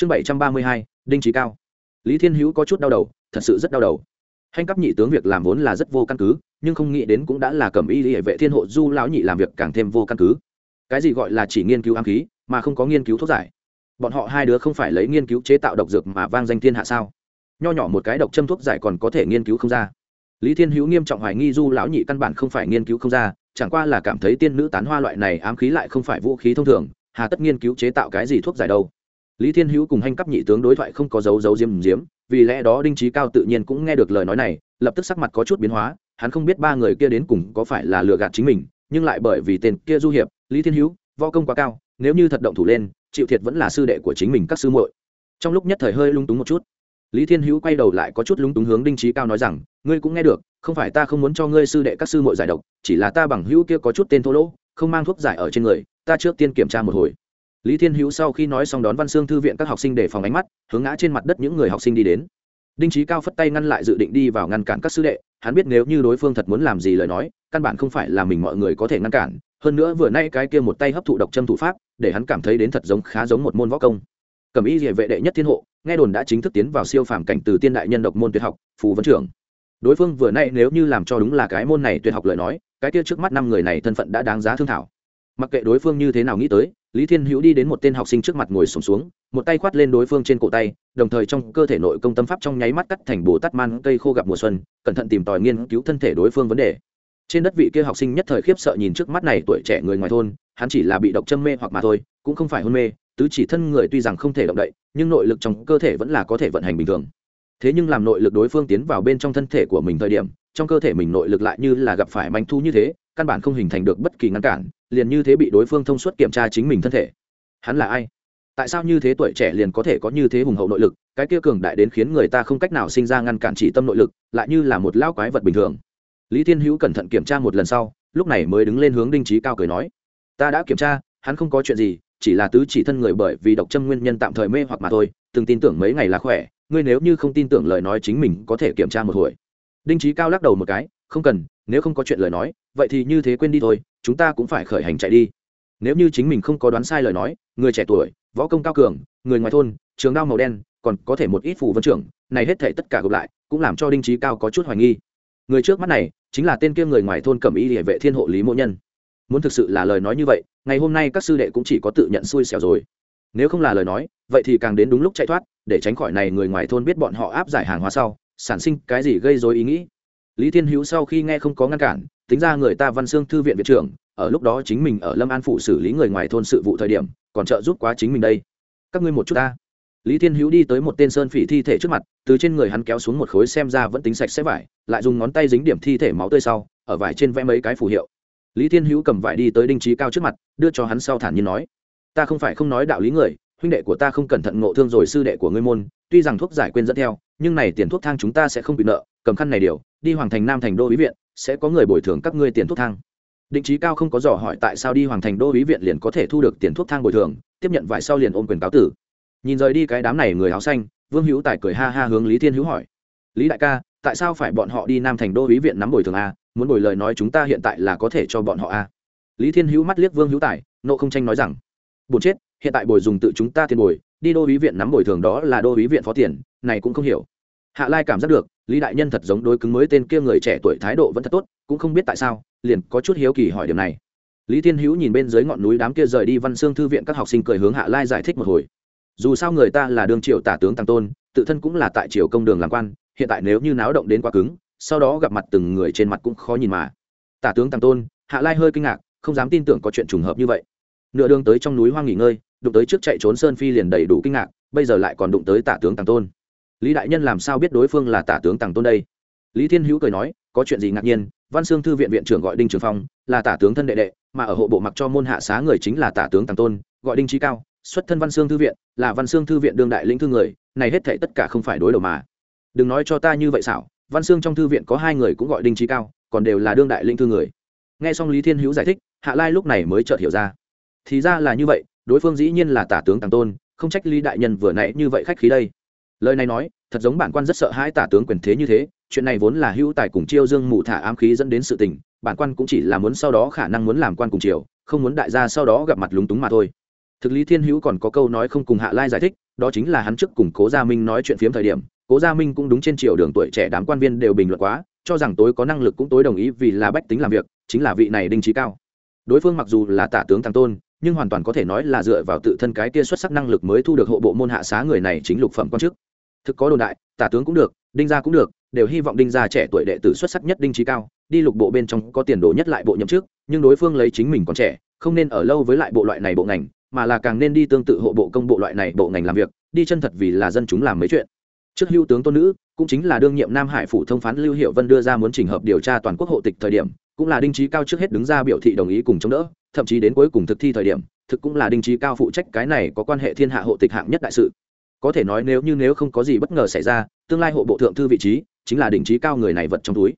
chương bảy trăm ba mươi hai, đinh trí cao. Lý thiên hữu có chút đau đầu, thật sự rất đau đầu. Hành cấp nhị tướng việc làm vốn là rất vô căn cứ, nhưng không nghĩ đến cũng đã là cầm y hệ vệ thiên hộ du lão nhị làm việc càng thêm vô căn cứ. Cái gì gọi là chỉ nghiên cứu ám khí, mà không có nghiên cứu thuốc giải? Bọn họ hai đứa không phải lấy nghiên cứu chế tạo độc dược mà vang danh thiên hạ sao? Nho nhỏ một cái độc châm thuốc giải còn có thể nghiên cứu không ra. Lý thiên hữu nghiêm trọng hoài nghi du lão nhị căn bản không phải nghiên cứu không ra, chẳng qua là cảm thấy tiên nữ tán hoa loại này ám khí lại không phải vũ khí thông thường, hà tất nghiên cứu chế tạo cái gì thuốc giải đâu? Lý thiên hữu cùng hành cấp nhị tướng đối thoại không có dấu dấu diếm diếm, vì lẽ đó đinh trí cao tự nhiên cũng nghe được lời nói này, lập tức sắc mặt có chút biến hóa, hắn không biết ba người kia đến cùng có phải là lừa gạt chính mình, nhưng lại bởi vì tên kia du hiệp, lý thiên hữu, võ công quá cao, nếu như thật động thủ lên, chịu thiệt vẫn là sư đệ của chính mình các sư muội. Trong lúc nhất thời hơi lung túng một chút, lý thiên hữu quay đầu lại có chút lung túng hướng đinh trí cao nói rằng, ngươi cũng nghe được, không phải ta không muốn cho ngươi sư đệ các sư muội giải độc, chỉ là ta bằng hữu kia có chút tên thô lỗ, không mang thuốc giải ở trên người, ta trước tiên kiểm tra một hồi lý thiên hữu sau khi nói xong đón văn xương thư viện các học sinh để phòng ánh mắt, hướng ngã trên mặt đất những người học sinh đi đến. Đinh trí cao phất tay ngăn lại dự định đi vào ngăn cản các sư đệ, hắn biết nếu như đối phương thật muốn làm gì lời nói, căn bản không phải là mình mọi người có thể ngăn cản, hơn nữa vừa nay cái kia một tay hấp thụ độc châm thủ pháp, để hắn cảm thấy đến thật giống khá giống một môn võ công. Cầm y địa vệ đệ nhất thiên hộ, nghe đồn đã chính thức tiến vào siêu phàm cảnh từ tiên đại nhân độc môn tuyệt học, phù vấn trưởng. Đối phương vừa nay nếu như làm cho đúng là cái môn này tuyệt học lời nói, cái kia trước mắt năm người này thân phận đã đáng giá thương thảo mặc kệ đối phương như thế nào nghĩ tới lý thiên hữu đi đến một tên học sinh trước mặt ngồi sùng xuống, xuống một tay khoát lên đối phương trên cổ tay đồng thời trong cơ thể nội công tâm pháp trong nháy mắt cắt thành bồ tát man cây khô gặp mùa xuân cẩn thận tìm tòi nghiên cứu thân thể đối phương vấn đề. Trên đất vị kia học sinh nhất thời khiếp sợ nhìn trước mắt này tuổi trẻ người ngoài thôn hắn chỉ là bị độc châm mê hoặc mà thôi cũng không phải hôn mê tứ chỉ thân người tuy rằng không thể động đậy nhưng nội lực trong cơ thể vẫn là có thể vận hành bình thường. Thế nhưng làm nội lực đối phương tiến vào bên trong thân thể của mình thời điểm trong cơ thể mình nội lực lại như là gặp phải manh thu như thế căn bản không hình thành được bất kỳ ngăn cản, liền như thế bị đối phương thông suốt kiểm tra chính mình thân thể. Hắn là ai? Tại sao như thế tuổi trẻ liền có thể có như thế hùng hậu nội lực? Cái kia cường đại đến khiến người ta không cách nào sinh ra ngăn cản chỉ tâm nội lực, lại như là một lao quái vật bình thường. Lý thiên hữu cẩn thận kiểm tra một lần sau, lúc này mới đứng lên hướng đinh trí cao cười nói, ta đã kiểm tra, hắn không có chuyện gì, chỉ là tứ chỉ thân người bởi vì độc châm nguyên nhân tạm thời mê hoặc mà thôi, từng tin tưởng mấy ngày là khỏe, ngươi nếu như không tin tưởng lời nói chính mình có thể kiểm tra một hồi. Đinh trí cao lắc đầu một cái không cần, nếu không có chuyện lời nói, vậy thì như thế quên đi thôi, chúng ta cũng phải khởi hành chạy đi. Nếu như chính mình không có đoán sai lời nói, người trẻ tuổi, võ công cao cường, người ngoài thôn, trường đao màu đen, còn có thể một ít phù vân trưởng, này hết thể tất cả gộp lại, cũng làm cho đinh trí cao có chút hoài nghi. Người trước mắt này, chính là tên kia người ngoài thôn cẩm y địa vệ thiên hộ lý mộ nhân. Muốn thực sự là lời nói như vậy, ngày hôm nay các sư đệ cũng chỉ có tự nhận xui xẻo rồi. Nếu không là lời nói, vậy thì càng đến đúng lúc chạy thoát, để tránh khỏi này người ngoài thôn biết bọn họ áp giải hàng hóa sau, sản sinh cái gì gây dối ý nghĩ lý thiên hữu sau khi nghe không có ngăn cản, tính ra người ta văn xương thư viện viện trưởng, ở lúc đó chính mình ở lâm an phủ xử lý người ngoài thôn sự vụ thời điểm, còn trợ giúp quá chính mình đây. Các ngươi một chút ta. Lý thiên hữu đi tới một tên sơn phỉ thi thể trước mặt, từ trên người hắn kéo xuống một khối xem ra vẫn tính sạch sẽ vải, lại dùng ngón tay dính điểm thi thể máu tươi sau, ở vải trên vẽ mấy cái phù hiệu. Lý thiên hữu cầm vải đi tới đinh trí cao trước mặt, đưa cho hắn sau thản nhiên nói, ta không phải không nói đạo lý người huynh đệ của ta không cẩn thận ngộ thương rồi sư đệ của ngươi môn, tuy rằng thuốc giải quên dẫn theo, nhưng này tiền thuốc thang chúng ta sẽ không bị nợ, cầm khăn này điều, đi hoàng thành nam thành đô ý viện, sẽ có người bồi thường các ngươi tiền thuốc thang. Định trí cao không có dò hỏi tại sao đi hoàng thành đô ý viện liền có thể thu được tiền thuốc thang bồi thường, tiếp nhận vải sau liền ôm quyền cáo tử. Nhìn rời đi cái đám này người áo xanh, vương hữu tài cười ha ha hướng lý thiên hữu hỏi. Lý đại ca, tại sao phải bọn họ đi nam thành đô ý viện nắm bồi thường a? Muốn bồi lời nói chúng ta hiện tại là có thể cho bọn họ a? Lý thiên hữu mắt liếc vương hữu tài, nộ không tranh nói rằng buồn chết, hiện tại bồi dùng tự chúng ta tiền bồi, đi đô ý viện nắm bồi thường đó là đô ý viện phó tiền, này cũng không hiểu. Hạ lai cảm giác được, lý đại nhân thật giống đối cứng mới tên kia người trẻ tuổi thái độ vẫn thật tốt, cũng không biết tại sao, liền có chút hiếu kỳ hỏi điểm này. Lý thiên hữu nhìn bên dưới ngọn núi đám kia rời đi văn xương thư viện các học sinh cười hướng hạ lai giải thích một hồi. Dù sao người ta là đương triều tả tướng tăng tôn, tự thân cũng là tại triều công đường làm quan, hiện tại nếu như náo động đến quá cứng, sau đó gặp mặt từng người trên mặt cũng khó nhìn mà. Tả tướng tăng tôn, hạ lai hơi kinh ngạc, không dám tin tưởng có chuyện trùng hợp như vậy nửa đường tới trong núi hoang nghỉ ngơi, đụng tới trước chạy trốn sơn phi liền đầy đủ kinh ngạc, bây giờ lại còn đụng tới tả tướng tăng tôn. Lý đại nhân làm sao biết đối phương là tả tướng tăng tôn đây? Lý thiên hữu cười nói, có chuyện gì ngạc nhiên, văn xương thư viện viện trưởng gọi đinh trường phong, là tả tướng thân đệ đệ, mà ở hộ bộ mặc cho môn hạ xá người chính là tả tướng tăng tôn, gọi đinh trí cao, xuất thân văn xương thư viện, là văn xương thư viện đương đại lĩnh thư người, này hết thể tất cả không phải đối đầu mà. Đừng nói cho ta như vậy xảo, văn xương trong thư viện có hai người cũng gọi đinh trí cao, còn đều là đương đại lĩnh thư người. Nghe xong lý thiên hữu giải thích, hạ lai lúc này mới chợt hiểu ra thì ra là như vậy, đối phương dĩ nhiên là tả tướng tăng tôn, không trách lý đại nhân vừa nãy như vậy khách khí đây. Lời này nói, thật giống bản quan rất sợ hãi tả tướng quyền thế như thế, chuyện này vốn là hữu tài cùng chiêu dương mù thả ám khí dẫn đến sự tình, bản quan cũng chỉ là muốn sau đó khả năng muốn làm quan cùng triều, không muốn đại gia sau đó gặp mặt lúng túng mà thôi. Thực lý thiên hữu còn có câu nói không cùng hạ lai giải thích, đó chính là hắn trước cùng cố gia minh nói chuyện phiếm thời điểm, cố gia minh cũng đúng trên triều đường tuổi trẻ đám quan viên đều bình luận quá, cho rằng tối có năng lực cũng tối đồng ý vì là bách tính làm việc, chính là vị này đinh trí cao. Đối phương mặc dù là tả tướng tăng tôn nhưng hoàn toàn có thể nói là dựa vào tự thân cái kia xuất sắc năng lực mới thu được hộ bộ môn hạ xá người này chính lục phẩm quan chức. Thực có đồn đại, tả tướng cũng được, đinh gia cũng được, đều hy vọng đinh gia trẻ tuổi đệ tử xuất sắc nhất đinh trí cao, đi lục bộ bên trong có tiền đồ nhất lại bộ nhậm chức, nhưng đối phương lấy chính mình còn trẻ, không nên ở lâu với lại bộ loại này bộ ngành, mà là càng nên đi tương tự hộ bộ công bộ loại này bộ ngành làm việc, đi chân thật vì là dân chúng làm mấy chuyện. Trước hưu tướng tôn nữ, cũng chính là đương nhiệm nam hải phủ thông phán lưu hiệu vân đưa ra muốn trình hợp điều tra toàn quốc hộ tịch thời điểm cũng là đinh trí cao trước hết đứng ra biểu thị đồng ý cùng chống đỡ, thậm chí đến cuối cùng thực thi thời điểm, thực cũng là đinh trí cao phụ trách cái này có quan hệ thiên hạ hộ tịch hạng nhất đại sự. Có thể nói nếu như nếu không có gì bất ngờ xảy ra, tương lai hộ bộ thượng thư vị trí chính là đỉnh trí cao người này vật trong túi.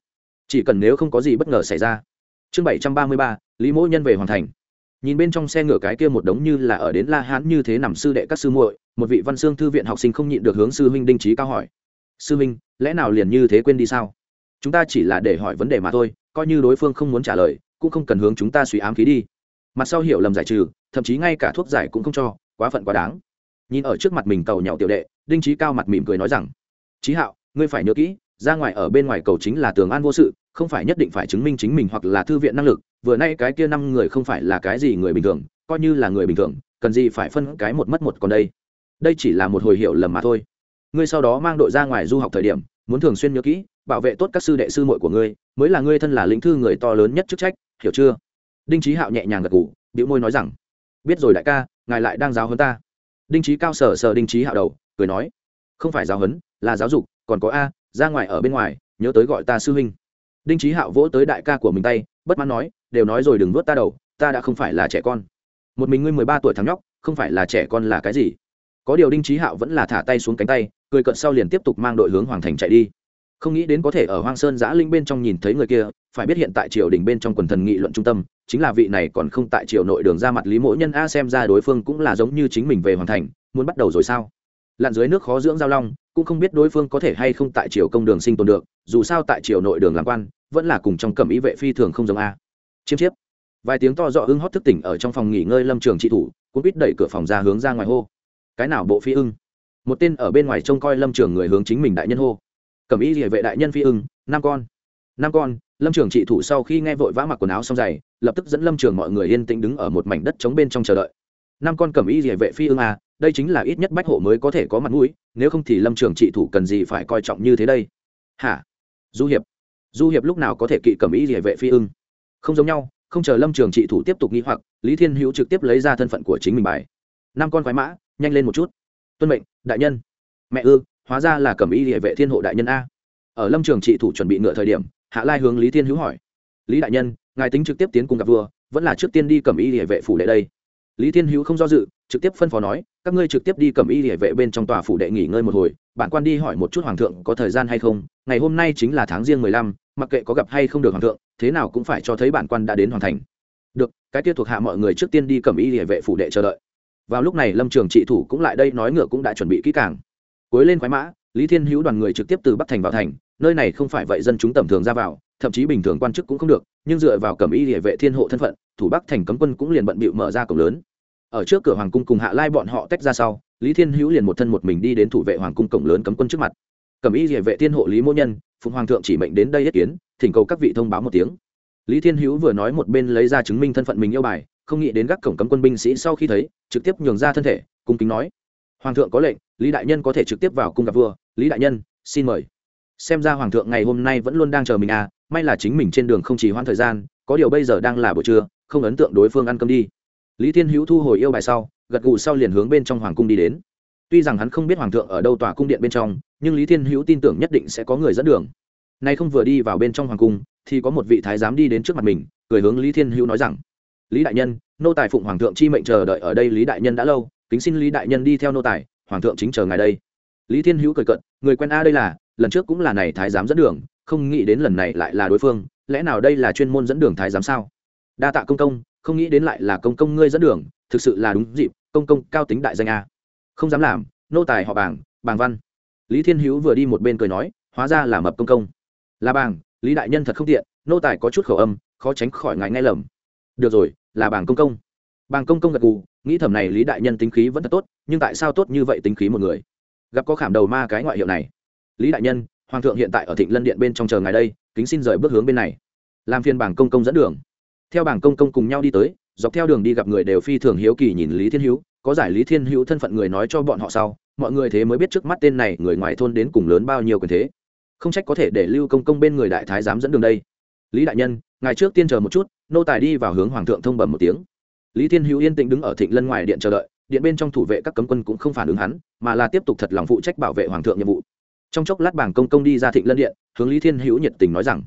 Chỉ cần nếu không có gì bất ngờ xảy ra. Chương bảy trăm ba mươi ba, lý mỗ nhân về hoàn thành. Nhìn bên trong xe ngựa cái kia một đống như là ở đến la hán như thế nằm sư đệ các sư muội, một vị văn xương thư viện học sinh không nhịn được hướng sư huynh đinh trí cao hỏi. Sư huynh, lẽ nào liền như thế quên đi sao? Chúng ta chỉ là để hỏi vấn đề mà thôi, coi như đối phương không muốn trả lời, cũng không cần hướng chúng ta suy ám khí đi. Mặt sau hiểu lầm giải trừ, thậm chí ngay cả thuốc giải cũng không cho, quá phận quá đáng. Nhìn ở trước mặt mình cầu nhậu tiểu đệ, đinh trí cao mặt mỉm cười nói rằng trí hạo, ngươi phải nhớ kỹ, ra ngoài ở bên ngoài cầu chính là tường an vô sự, không phải nhất định phải chứng minh chính mình hoặc là thư viện năng lực, vừa nay cái kia năm người không phải là cái gì người bình thường, coi như là người bình thường, cần gì phải phân cái một mất một còn đây. Đây chỉ là một hồi hiệu lầm mà thôi. Ngươi sau đó mang đội ra ngoài du học thời điểm muốn thường xuyên nhớ kỹ, bảo vệ tốt các sư đệ sư muội của ngươi, mới là ngươi thân là lĩnh thư người to lớn nhất chức trách, hiểu chưa? Đinh trí hạo nhẹ nhàng gật gù biểu môi nói rằng, biết rồi đại ca, ngài lại đang giáo hơn ta. Đinh trí cao sở sờ đinh trí hạo đầu, cười nói, không phải giáo huấn, là giáo dục, còn có a, ra ngoài ở bên ngoài, nhớ tới gọi ta sư huynh. Đinh trí hạo vỗ tới đại ca của mình tay, bất mãn nói, đều nói rồi đừng vớt ta đầu, ta đã không phải là trẻ con. Một mình ngươi mười ba tuổi thằng nhóc, không phải là trẻ con là cái gì? Có điều đinh trí hạo vẫn là thả tay xuống cánh tay, cười cận sau liền tiếp tục mang đội hướng hoàng thành chạy đi. Không nghĩ đến có thể ở hoang sơn giã linh bên trong nhìn thấy người kia, phải biết hiện tại triều đình bên trong quần thần nghị luận trung tâm, chính là vị này còn không tại triều nội đường ra mặt lý mỗi nhân a xem ra đối phương cũng là giống như chính mình về hoàng thành, muốn bắt đầu rồi sao? Lặn dưới nước khó dưỡng giao long, cũng không biết đối phương có thể hay không tại triều công đường sinh tồn được, dù sao tại triều nội đường làm quan, vẫn là cùng trong cẩm ý vệ phi thường không giống a. Chiêm chiếp. Vài tiếng to dọ hưng hót thức tỉnh ở trong phòng nghỉ ngơi lâm trường trị thủ, cũng biết đẩy cửa phòng ra hướng ra ngoài hô cái nào bộ phi ưng? Một tên ở bên ngoài trông coi lâm trường người hướng chính mình đại nhân hô. Cầm ý địa vệ đại nhân phi ưng năm con. Năm con, lâm trường trị thủ sau khi nghe vội vã mặc quần áo xong giày, lập tức dẫn lâm trường mọi người yên tĩnh đứng ở một mảnh đất trống bên trong chờ đợi. Năm con cầm ý địa vệ phi ưng à đây chính là ít nhất bách hộ mới có thể có mặt mũi, nếu không thì lâm trường trị thủ cần gì phải coi trọng như thế đây? Hả? Du hiệp. Du hiệp lúc nào có thể kỵ cầm ý địa vệ phi ưng? Không giống nhau, không chờ lâm trường trị thủ tiếp tục nghĩ hoặc, lý thiên hữu trực tiếp lấy ra thân phận của chính mình bài. Năm con khoái mã nhanh lên một chút. Tuân mệnh, đại nhân. Mẹ ư, hóa ra là cẩm y địa vệ thiên hộ đại nhân a. Ở lâm trường trị thủ chuẩn bị ngựa thời điểm, hạ lai hướng lý thiên hữu hỏi. Lý đại nhân, ngài tính trực tiếp tiến cùng gặp vua, vẫn là trước tiên đi cẩm y địa vệ phủ đệ đây. Lý thiên hữu không do dự, trực tiếp phân phó nói, các ngươi trực tiếp đi cẩm y địa vệ bên trong tòa phủ đệ nghỉ ngơi một hồi bản quan đi hỏi một chút hoàng thượng có thời gian hay không. Ngày hôm nay chính là tháng riêng mười lăm, mặc kệ có gặp hay không được hoàng thượng, thế nào cũng phải cho thấy bản quan đã đến hoàn thành. Được, cái kia thuộc hạ mọi người trước tiên đi cẩm y địa vệ phủ đệ chờ đợi vào lúc này lâm trường trị thủ cũng lại đây nói ngựa cũng đã chuẩn bị kỹ càng. Cuối lên khoái mã, lý thiên hữu đoàn người trực tiếp từ bắc thành vào thành, nơi này không phải vậy dân chúng tầm thường ra vào, thậm chí bình thường quan chức cũng không được, nhưng dựa vào cẩm y địa vệ thiên hộ thân phận, thủ bắc thành cấm quân cũng liền bận bịu mở ra cổng lớn. Ở trước cửa hoàng cung cùng hạ lai bọn họ tách ra sau, lý thiên hữu liền một thân một mình đi đến thủ vệ hoàng cung cổng lớn cấm quân trước mặt. Cẩm y địa vệ thiên hộ lý mỗ nhân, phụng hoàng thượng chỉ mệnh đến đây yết kiến, thỉnh cầu các vị thông báo một tiếng. Lý thiên hữu vừa nói một bên lấy ra chứng minh thân phận mình yêu bài không nghĩ đến gác cổng cấm quân binh sĩ sau khi thấy, trực tiếp nhường ra thân thể, cung kính nói. Hoàng thượng có lệnh, lý đại nhân có thể trực tiếp vào cung gặp vua. Lý đại nhân, xin mời. Xem ra hoàng thượng ngày hôm nay vẫn luôn đang chờ mình à may là chính mình trên đường không chỉ hoãn thời gian, có điều bây giờ đang là buổi trưa, không ấn tượng đối phương ăn cơm đi. Lý thiên hữu thu hồi yêu bài sau, gật gù sau liền hướng bên trong hoàng cung đi đến. Tuy rằng hắn không biết hoàng thượng ở đâu tòa cung điện bên trong, nhưng lý thiên hữu tin tưởng nhất định sẽ có người dẫn đường. Nay không vừa đi vào bên trong hoàng cung, thì có một vị thái giám đi đến trước mặt mình, cười hướng lý thiên hữu nói rằng lý đại nhân, nô tài phụng hoàng thượng chi mệnh chờ đợi ở đây lý đại nhân đã lâu, kính xin lý đại nhân đi theo nô tài, hoàng thượng chính chờ ngài đây. Lý thiên hữu cười cận người quen a đây là, lần trước cũng là này thái giám dẫn đường, không nghĩ đến lần này lại là đối phương, lẽ nào đây là chuyên môn dẫn đường thái giám sao? Đa tạ công công, không nghĩ đến lại là công công ngươi dẫn đường, thực sự là đúng dịp, công công cao tính đại danh a. Không dám làm, nô tài họ bảng bàng văn. Lý thiên hữu vừa đi một bên cười nói, hóa ra là mập công công. Là bàng lý đại nhân thật không tiện, nô tài có chút khẩu âm, khó tránh khỏi ngài nghe lầm. Được rồi là bàng công công. Bàng công công gật gù, nghĩ thầm này lý đại nhân tính khí vẫn thật tốt, nhưng tại sao tốt như vậy tính khí một người? Gặp có khảm đầu ma cái ngoại hiệu này. Lý đại nhân, hoàng thượng hiện tại ở thịnh lân điện bên trong chờ ngài đây, kính xin rời bước hướng bên này. Làm phiên bảng công công dẫn đường. Theo bảng công công cùng nhau đi tới, dọc theo đường đi gặp người đều phi thường hiếu kỳ nhìn lý thiên hữu, có giải lý thiên hữu thân phận người nói cho bọn họ sau, mọi người thế mới biết trước mắt tên này người ngoài thôn đến cùng lớn bao nhiêu quyền thế. Không trách có thể để lưu công công bên người đại thái dám dẫn đường đây lý đại nhân, ngài trước tiên chờ một chút, nô tài đi vào hướng hoàng thượng thông bẩm một tiếng. Lý thiên hữu yên tĩnh đứng ở thịnh lân ngoài điện chờ đợi, điện bên trong thủ vệ các cấm quân cũng không phản ứng hắn, mà là tiếp tục thật lòng phụ trách bảo vệ hoàng thượng nhiệm vụ. Trong chốc lát bảng công công đi ra thịnh lân điện, hướng lý thiên hữu nhiệt tình nói rằng,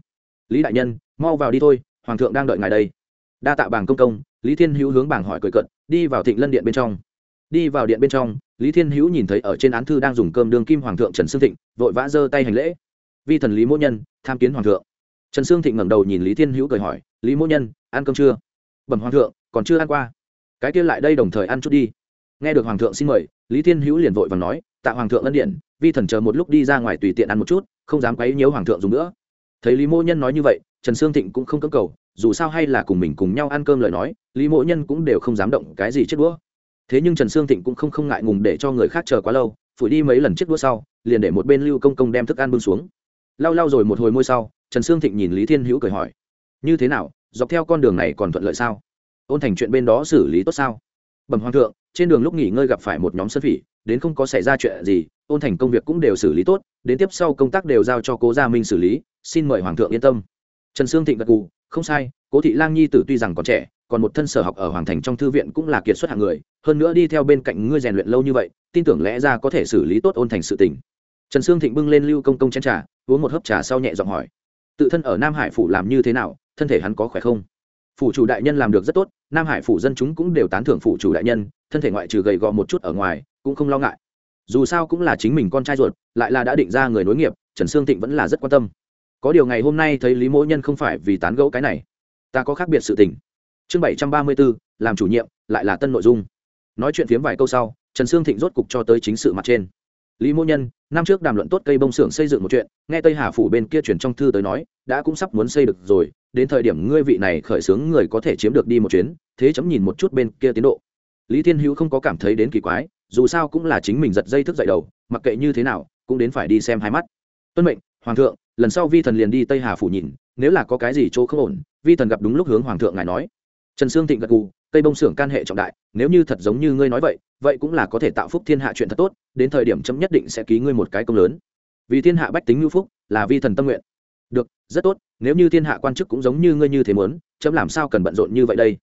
lý đại nhân, mau vào đi thôi, hoàng thượng đang đợi ngài đây. Đa tạ bảng công công, lý thiên hữu hướng bảng hỏi cười cận đi vào thịnh lân điện bên trong. Đi vào điện bên trong, lý thiên hữu nhìn thấy ở trên án thư đang dùng cơm đương kim hoàng thượng trần sương thịnh, vội vã giơ tay hành lễ. Vi thần lý mỗ nhân, tham kiến hoàng thượng trần sương thịnh ngẩng đầu nhìn lý thiên hữu cười hỏi, lý mỗ nhân, ăn cơm chưa? Bẩm hoàng thượng, còn chưa ăn qua. Cái kia lại đây đồng thời ăn chút đi. Nghe được hoàng thượng xin mời, lý thiên hữu liền vội và nói, tạ hoàng thượng ân điện, vi thần chờ một lúc đi ra ngoài tùy tiện ăn một chút, không dám quấy nhiễu hoàng thượng dùng nữa. Thấy lý mỗ nhân nói như vậy, trần sương thịnh cũng không cưỡng cầu, dù sao hay là cùng mình cùng nhau ăn cơm lời nói, lý mỗ nhân cũng đều không dám động cái gì chết đũa. Thế nhưng trần sương thịnh cũng không không ngại ngùng để cho người khác chờ quá lâu, phủi đi mấy lần chiếc đũa sau, liền để một bên lưu công công đem thức ăn bưng xuống. Lau lau rồi một hồi môi sau trần sương thịnh nhìn lý thiên hữu cười hỏi, như thế nào? Dọc theo con đường này còn thuận lợi sao? Ôn thành chuyện bên đó xử lý tốt sao? Bẩm hoàng thượng, trên đường lúc nghỉ ngơi gặp phải một nhóm sơn phỉ, đến không có xảy ra chuyện gì, ôn thành công việc cũng đều xử lý tốt, đến tiếp sau công tác đều giao cho cố gia minh xử lý, xin mời hoàng thượng yên tâm. Trần sương thịnh gật cù không sai, cố thị lang nhi tử tuy rằng còn trẻ, còn một thân sở học ở hoàng thành trong thư viện cũng là kiệt xuất hạng người, hơn nữa đi theo bên cạnh ngươi rèn luyện lâu như vậy, tin tưởng lẽ ra có thể xử lý tốt ôn thành sự tình. Trần sương thịnh bưng lên lưu công công chén trà, uống một hớp trà sau nhẹ giọng hỏi tự thân ở nam hải phủ làm như thế nào, thân thể hắn có khỏe không? Phủ chủ đại nhân làm được rất tốt, nam hải phủ dân chúng cũng đều tán thưởng phủ chủ đại nhân, thân thể ngoại trừ gầy gò một chút ở ngoài, cũng không lo ngại. Dù sao cũng là chính mình con trai ruột, lại là đã định ra người nối nghiệp, trần sương thịnh vẫn là rất quan tâm. Có điều ngày hôm nay thấy lý mỗ nhân không phải vì tán gẫu cái này. Ta có khác biệt sự tình. Chương bảy trăm ba mươi bốn làm chủ nhiệm, lại là tân nội dung. Nói chuyện phiếm vài câu sau, trần sương thịnh rốt cục cho tới chính sự mặt trên lý mô nhân, năm trước đàm luận tốt cây bông xưởng xây dựng một chuyện, nghe tây hà phủ bên kia chuyển trong thư tới nói, đã cũng sắp muốn xây được rồi, đến thời điểm ngươi vị này khởi xướng người có thể chiếm được đi một chuyến, thế chấm nhìn một chút bên kia tiến độ lý thiên hữu không có cảm thấy đến kỳ quái, dù sao cũng là chính mình giật dây thức dậy đầu, mặc kệ như thế nào, cũng đến phải đi xem hai mắt tuân mệnh, hoàng thượng, lần sau vi thần liền đi tây hà phủ nhìn, nếu là có cái gì chỗ không ổn, vi thần gặp đúng lúc hướng hoàng thượng ngài nói trần sương thịnh gật gù cây bông xưởng can hệ trọng đại, nếu như thật giống như ngươi nói vậy vậy cũng là có thể tạo phúc thiên hạ chuyện thật tốt, đến thời điểm chấm nhất định sẽ ký ngươi một cái công lớn. Vì thiên hạ bách tính ngữ phúc, là vi thần tâm nguyện. Được, rất tốt, nếu như thiên hạ quan chức cũng giống như ngươi như thế muốn, chấm làm sao cần bận rộn như vậy đây?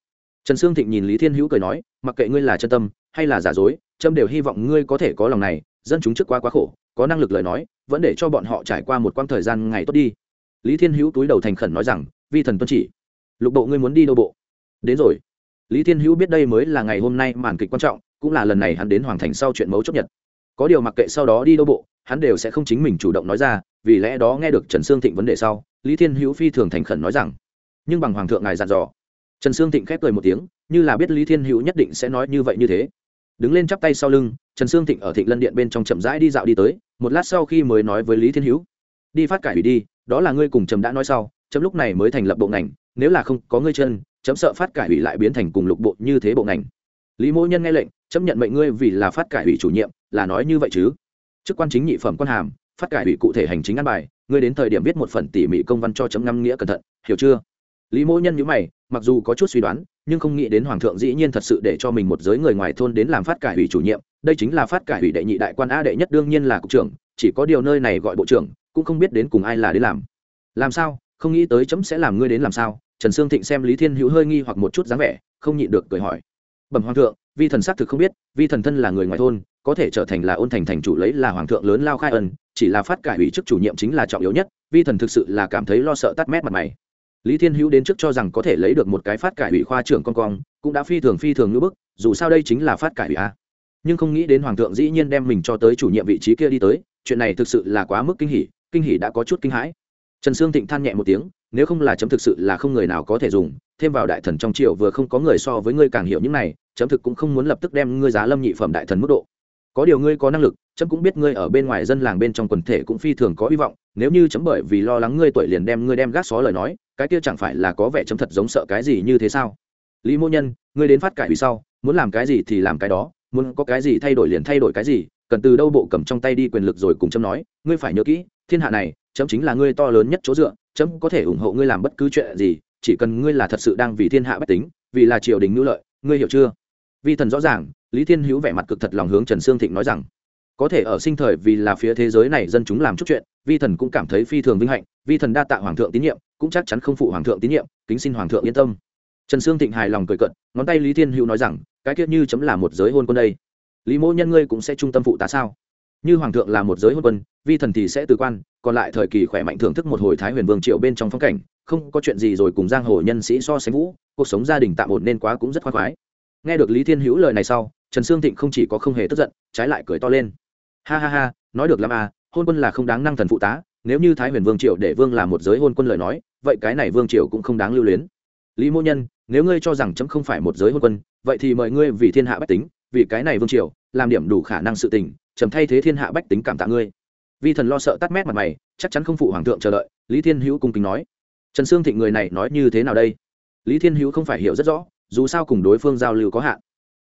Trần sương thịnh nhìn lý thiên hữu cười nói, mặc kệ ngươi là chân tâm, hay là giả dối, chấm đều hy vọng ngươi có thể có lòng này, dân chúng trước quá quá khổ, có năng lực lời nói, vẫn để cho bọn họ trải qua một quãng thời gian ngày tốt đi. Lý thiên hữu túi đầu thành khẩn nói rằng, vi thần tuân chỉ. Lục bộ ngươi muốn đi đâu bộ? Đến rồi lý thiên hữu biết đây mới là ngày hôm nay màn kịch quan trọng, cũng là lần này hắn đến hoàng thành sau chuyện mấu chốt nhật có điều mặc kệ sau đó đi đâu bộ, hắn đều sẽ không chính mình chủ động nói ra, vì lẽ đó nghe được trần sương thịnh vấn đề sau, lý thiên hữu phi thường thành khẩn nói rằng, nhưng bằng hoàng thượng ngài dặn dò. Trần sương thịnh khép cười một tiếng, như là biết lý thiên hữu nhất định sẽ nói như vậy như thế. Đứng lên chắp tay sau lưng, trần sương thịnh ở thịnh lân điện bên trong chậm rãi đi dạo đi tới, một lát sau khi mới nói với lý thiên hữu, đi phát cải ủy đi, đó là ngươi cùng trầm đã nói sau, trầm lúc này mới thành lập bộ ngành, nếu là không có ngươi chân chấm sợ phát cải ủy lại biến thành cùng lục bộ như thế bộ ngành. Lý mỗ nhân nghe lệnh, chấm nhận mệnh ngươi vì là phát cải ủy chủ nhiệm, là nói như vậy chứ? Chức quan chính nhị phẩm quan hàm, phát cải ủy cụ thể hành chính ăn bài, ngươi đến thời điểm viết một phần tỉ mỉ công văn cho chấm ngâm nghĩa cẩn thận, hiểu chưa? Lý mỗ nhân nhữ mày, mặc dù có chút suy đoán, nhưng không nghĩ đến hoàng thượng dĩ nhiên thật sự để cho mình một giới người ngoài thôn đến làm phát cải ủy chủ nhiệm, đây chính là phát cải ủy đệ nhị đại quan a đệ nhất đương nhiên là cục trưởng, chỉ có điều nơi này gọi bộ trưởng, cũng không biết đến cùng ai là đến làm. Làm sao? Không nghĩ tới chấm sẽ làm ngươi đến làm sao? Trần sương thịnh xem lý thiên hữu hơi nghi hoặc một chút dáng vẻ, không nhịn được cười hỏi. Bẩm hoàng thượng, vi thần xác thực không biết, vi thần thân là người ngoài thôn, có thể trở thành là ôn thành thành chủ lấy là hoàng thượng lớn lao khai ân, chỉ là phát cải ủy chức chủ nhiệm chính là trọng yếu nhất, vi thần thực sự là cảm thấy lo sợ tắt mét mặt mày. Lý thiên hữu đến trước cho rằng có thể lấy được một cái phát cải ủy khoa trưởng con cong cũng đã phi thường phi thường ngữ bức, dù sao đây chính là phát cải ủy a. Nhưng không nghĩ đến hoàng thượng dĩ nhiên đem mình cho tới chủ nhiệm vị trí kia đi tới, chuyện này thực sự là quá mức kinh hỉ kinh hỉ đã có chút kinh hãi. Trần sương thịnh than nhẹ một tiếng nếu không là chấm thực sự là không người nào có thể dùng, thêm vào đại thần trong triều vừa không có người so với ngươi càng hiểu những này, chấm thực cũng không muốn lập tức đem ngươi giá lâm nhị phẩm đại thần mức độ. Có điều ngươi có năng lực, chấm cũng biết ngươi ở bên ngoài dân làng bên trong quần thể cũng phi thường có hy vọng, nếu như chấm bởi vì lo lắng ngươi tuổi liền đem ngươi đem gác xó lời nói, cái kia chẳng phải là có vẻ chấm thật giống sợ cái gì như thế sao? Lý mô nhân, ngươi đến phát cải vì sau, muốn làm cái gì thì làm cái đó, muốn có cái gì thay đổi liền thay đổi cái gì, cần từ đâu bộ cầm trong tay đi quyền lực rồi cùng chấm nói, ngươi phải nhớ kỹ, thiên hạ này chấm chính là ngươi to lớn nhất chỗ dựa, chấm có thể ủng hộ ngươi làm bất cứ chuyện gì, chỉ cần ngươi là thật sự đang vì thiên hạ bách tính, vì là triều đình ngữ lợi, ngươi hiểu chưa? Vi thần rõ ràng, lý thiên hữu vẻ mặt cực thật lòng hướng trần sương thịnh nói rằng, có thể ở sinh thời vì là phía thế giới này dân chúng làm chút chuyện, vi thần cũng cảm thấy phi thường vinh hạnh, vi thần đa tạ hoàng thượng tín nhiệm, cũng chắc chắn không phụ hoàng thượng tín nhiệm, kính xin hoàng thượng yên tâm. Trần sương thịnh hài lòng cười cận ngón tay lý thiên hữu nói rằng, cái tiết như chấm là một giới hôn quân đây. Lý mỗ nhân ngươi cũng sẽ trung tâm phụ tá sao? Như hoàng thượng là một giới hôn quân, vi thần thì sẽ từ quan, còn lại thời kỳ khỏe mạnh thưởng thức một hồi thái huyền vương triệu bên trong phong cảnh, không có chuyện gì rồi cùng giang hồ nhân sĩ so sánh vũ, cuộc sống gia đình tạm ổn nên quá cũng rất khoan khoái. Nghe được lý thiên hữu lời này sau, trần sương thịnh không chỉ có không hề tức giận, trái lại cười to lên. Ha ha ha, nói được lắm à hôn quân là không đáng năng thần phụ tá, nếu như thái huyền vương triệu để vương là một giới hôn quân lời nói, vậy cái này vương triều cũng không đáng lưu luyến. Lý mô nhân, nếu ngươi cho rằng chấm không phải một giới hôn quân, vậy thì mời ngươi vì thiên hạ bách tính, vì cái này vương triều, làm điểm đủ khả năng sự tình trầm thay thế thiên hạ bách tính cảm tạ ngươi. Vi thần lo sợ tắt mét mặt mày, chắc chắn không phụ hoàng thượng chờ đợi, lý thiên hữu cung kính nói. Trần sương thịnh người này nói như thế nào đây? Lý thiên hữu không phải hiểu rất rõ, dù sao cùng đối phương giao lưu có hạn.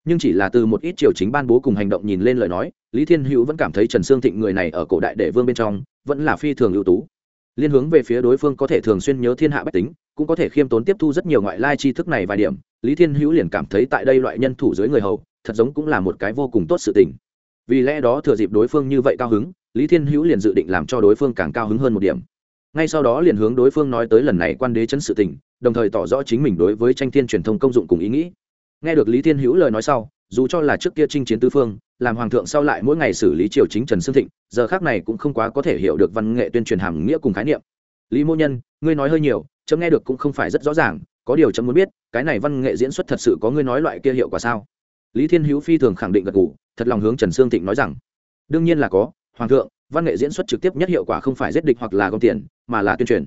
Nhưng chỉ là từ một ít triều chính ban bố cùng hành động nhìn lên lời nói, lý thiên hữu vẫn cảm thấy trần sương thịnh người này ở cổ đại đệ vương bên trong, vẫn là phi thường ưu tú. Liên hướng về phía đối phương có thể thường xuyên nhớ thiên hạ bách tính, cũng có thể khiêm tốn tiếp thu rất nhiều ngoại lai tri thức này vài điểm, lý thiên hữu liền cảm thấy tại đây loại nhân thủ dưới người hầu, thật giống cũng là một cái vô cùng tốt sự tình vì lẽ đó thừa dịp đối phương như vậy cao hứng, lý thiên hữu liền dự định làm cho đối phương càng cao hứng hơn một điểm. Ngay sau đó liền hướng đối phương nói tới lần này quan đế chấn sự tình, đồng thời tỏ rõ chính mình đối với tranh thiên truyền thông công dụng cùng ý nghĩ. Nghe được lý thiên hữu lời nói sau, dù cho là trước kia chinh chiến tư phương, làm hoàng thượng sau lại mỗi ngày xử lý triều chính trần sương thịnh, giờ khác này cũng không quá có thể hiểu được văn nghệ tuyên truyền hàm nghĩa cùng khái niệm. Lý mô nhân, ngươi nói hơi nhiều, chấm nghe được cũng không phải rất rõ ràng, có điều chấm muốn biết, cái này văn nghệ diễn xuất thật sự có ngươi nói loại kia hiệu quả sao? Lý thiên hữu phi thường khẳng định gật g ủ thật lòng hướng trần sương thịnh nói rằng, đương nhiên là có, hoàng thượng, văn nghệ diễn xuất trực tiếp nhất hiệu quả không phải giết địch hoặc là gom tiền, mà là tuyên truyền.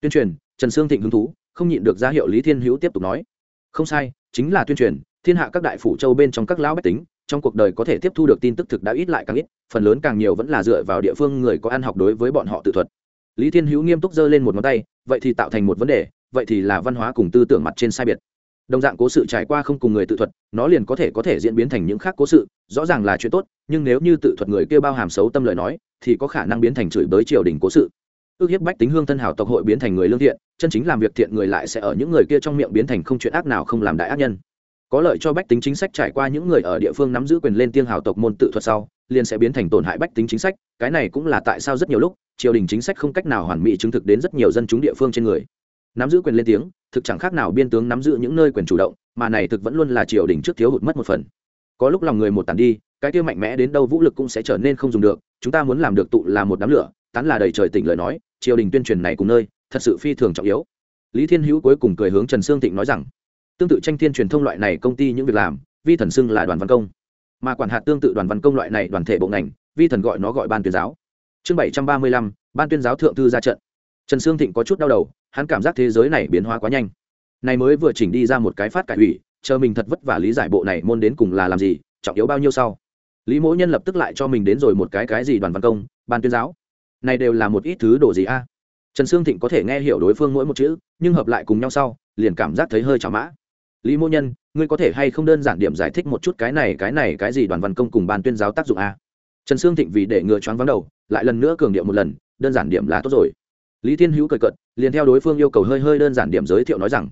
Tuyên truyền? Trần sương thịnh hứng thú, không nhịn được ra hiệu lý thiên hữu tiếp tục nói, không sai, chính là tuyên truyền, thiên hạ các đại phủ châu bên trong các lão bách tính, trong cuộc đời có thể tiếp thu được tin tức thực đã ít lại càng ít, phần lớn càng nhiều vẫn là dựa vào địa phương người có ăn học đối với bọn họ tự thuật. Lý thiên hữu nghiêm túc giơ lên một ngón tay, vậy thì tạo thành một vấn đề, vậy thì là văn hóa cùng tư tưởng mặt trên sai biệt đồng dạng cố sự trải qua không cùng người tự thuật, nó liền có thể có thể diễn biến thành những khác cố sự, rõ ràng là chuyện tốt, nhưng nếu như tự thuật người kia bao hàm xấu tâm lời nói, thì có khả năng biến thành chửi bới triều đình cố sự. Ước hiếp bách tính hương thân hảo tộc hội biến thành người lương thiện, chân chính làm việc thiện người lại sẽ ở những người kia trong miệng biến thành không chuyện ác nào không làm đại ác nhân. Có lợi cho bách tính chính sách trải qua những người ở địa phương nắm giữ quyền lên tiên hào tộc môn tự thuật sau, liền sẽ biến thành tổn hại bách tính chính sách, cái này cũng là tại sao rất nhiều lúc, triều đình chính sách không cách nào hoàn mỹ chứng thực đến rất nhiều dân chúng địa phương trên người nắm giữ quyền lên tiếng, thực chẳng khác nào biên tướng nắm giữ những nơi quyền chủ động, mà này thực vẫn luôn là triều đình trước thiếu hụt mất một phần. Có lúc lòng người một tàn đi, cái kia mạnh mẽ đến đâu vũ lực cũng sẽ trở nên không dùng được, chúng ta muốn làm được tụ là một đám lửa, tán là đầy trời tỉnh lời nói, triều đình tuyên truyền này cùng nơi, thật sự phi thường trọng yếu. Lý thiên hữu cuối cùng cười hướng trần sương thịnh nói rằng, tương tự tranh thiên truyền thông loại này công ty những việc làm, vi thần xưng là đoàn văn công. Mà quản hạt tương tự đoàn văn công loại này đoàn thể bộ ngành, vi thần gọi nó gọi ban tuyên giáo. Chương bảy trăm ba mươi lăm, ban tuyên giáo thượng thư ra trận. Trần sương thịnh có chút đau đầu hắn cảm giác thế giới này biến hóa quá nhanh. Này mới vừa chỉnh đi ra một cái phát cải ủy, chờ mình thật vất vả lý giải bộ này môn đến cùng là làm gì, trọng yếu bao nhiêu sau. Lý mỗ nhân lập tức lại cho mình đến rồi một cái cái gì đoàn văn công, ban tuyên giáo. Này đều là một ít thứ đồ gì a? Trần sương thịnh có thể nghe hiểu đối phương mỗi một chữ, nhưng hợp lại cùng nhau sau, liền cảm giác thấy hơi chả mã. Lý mỗ nhân, ngươi có thể hay không đơn giản điểm giải thích một chút cái này cái này, cái gì đoàn văn công cùng ban tuyên giáo tác dụng a? Trần sương thịnh vì để ngừa choáng vắng đầu, lại lần nữa cường điệu một lần, đơn giản điểm là tốt rồi lý thiên hữu cười cợt, liền theo đối phương yêu cầu hơi hơi đơn giản điểm giới thiệu nói rằng,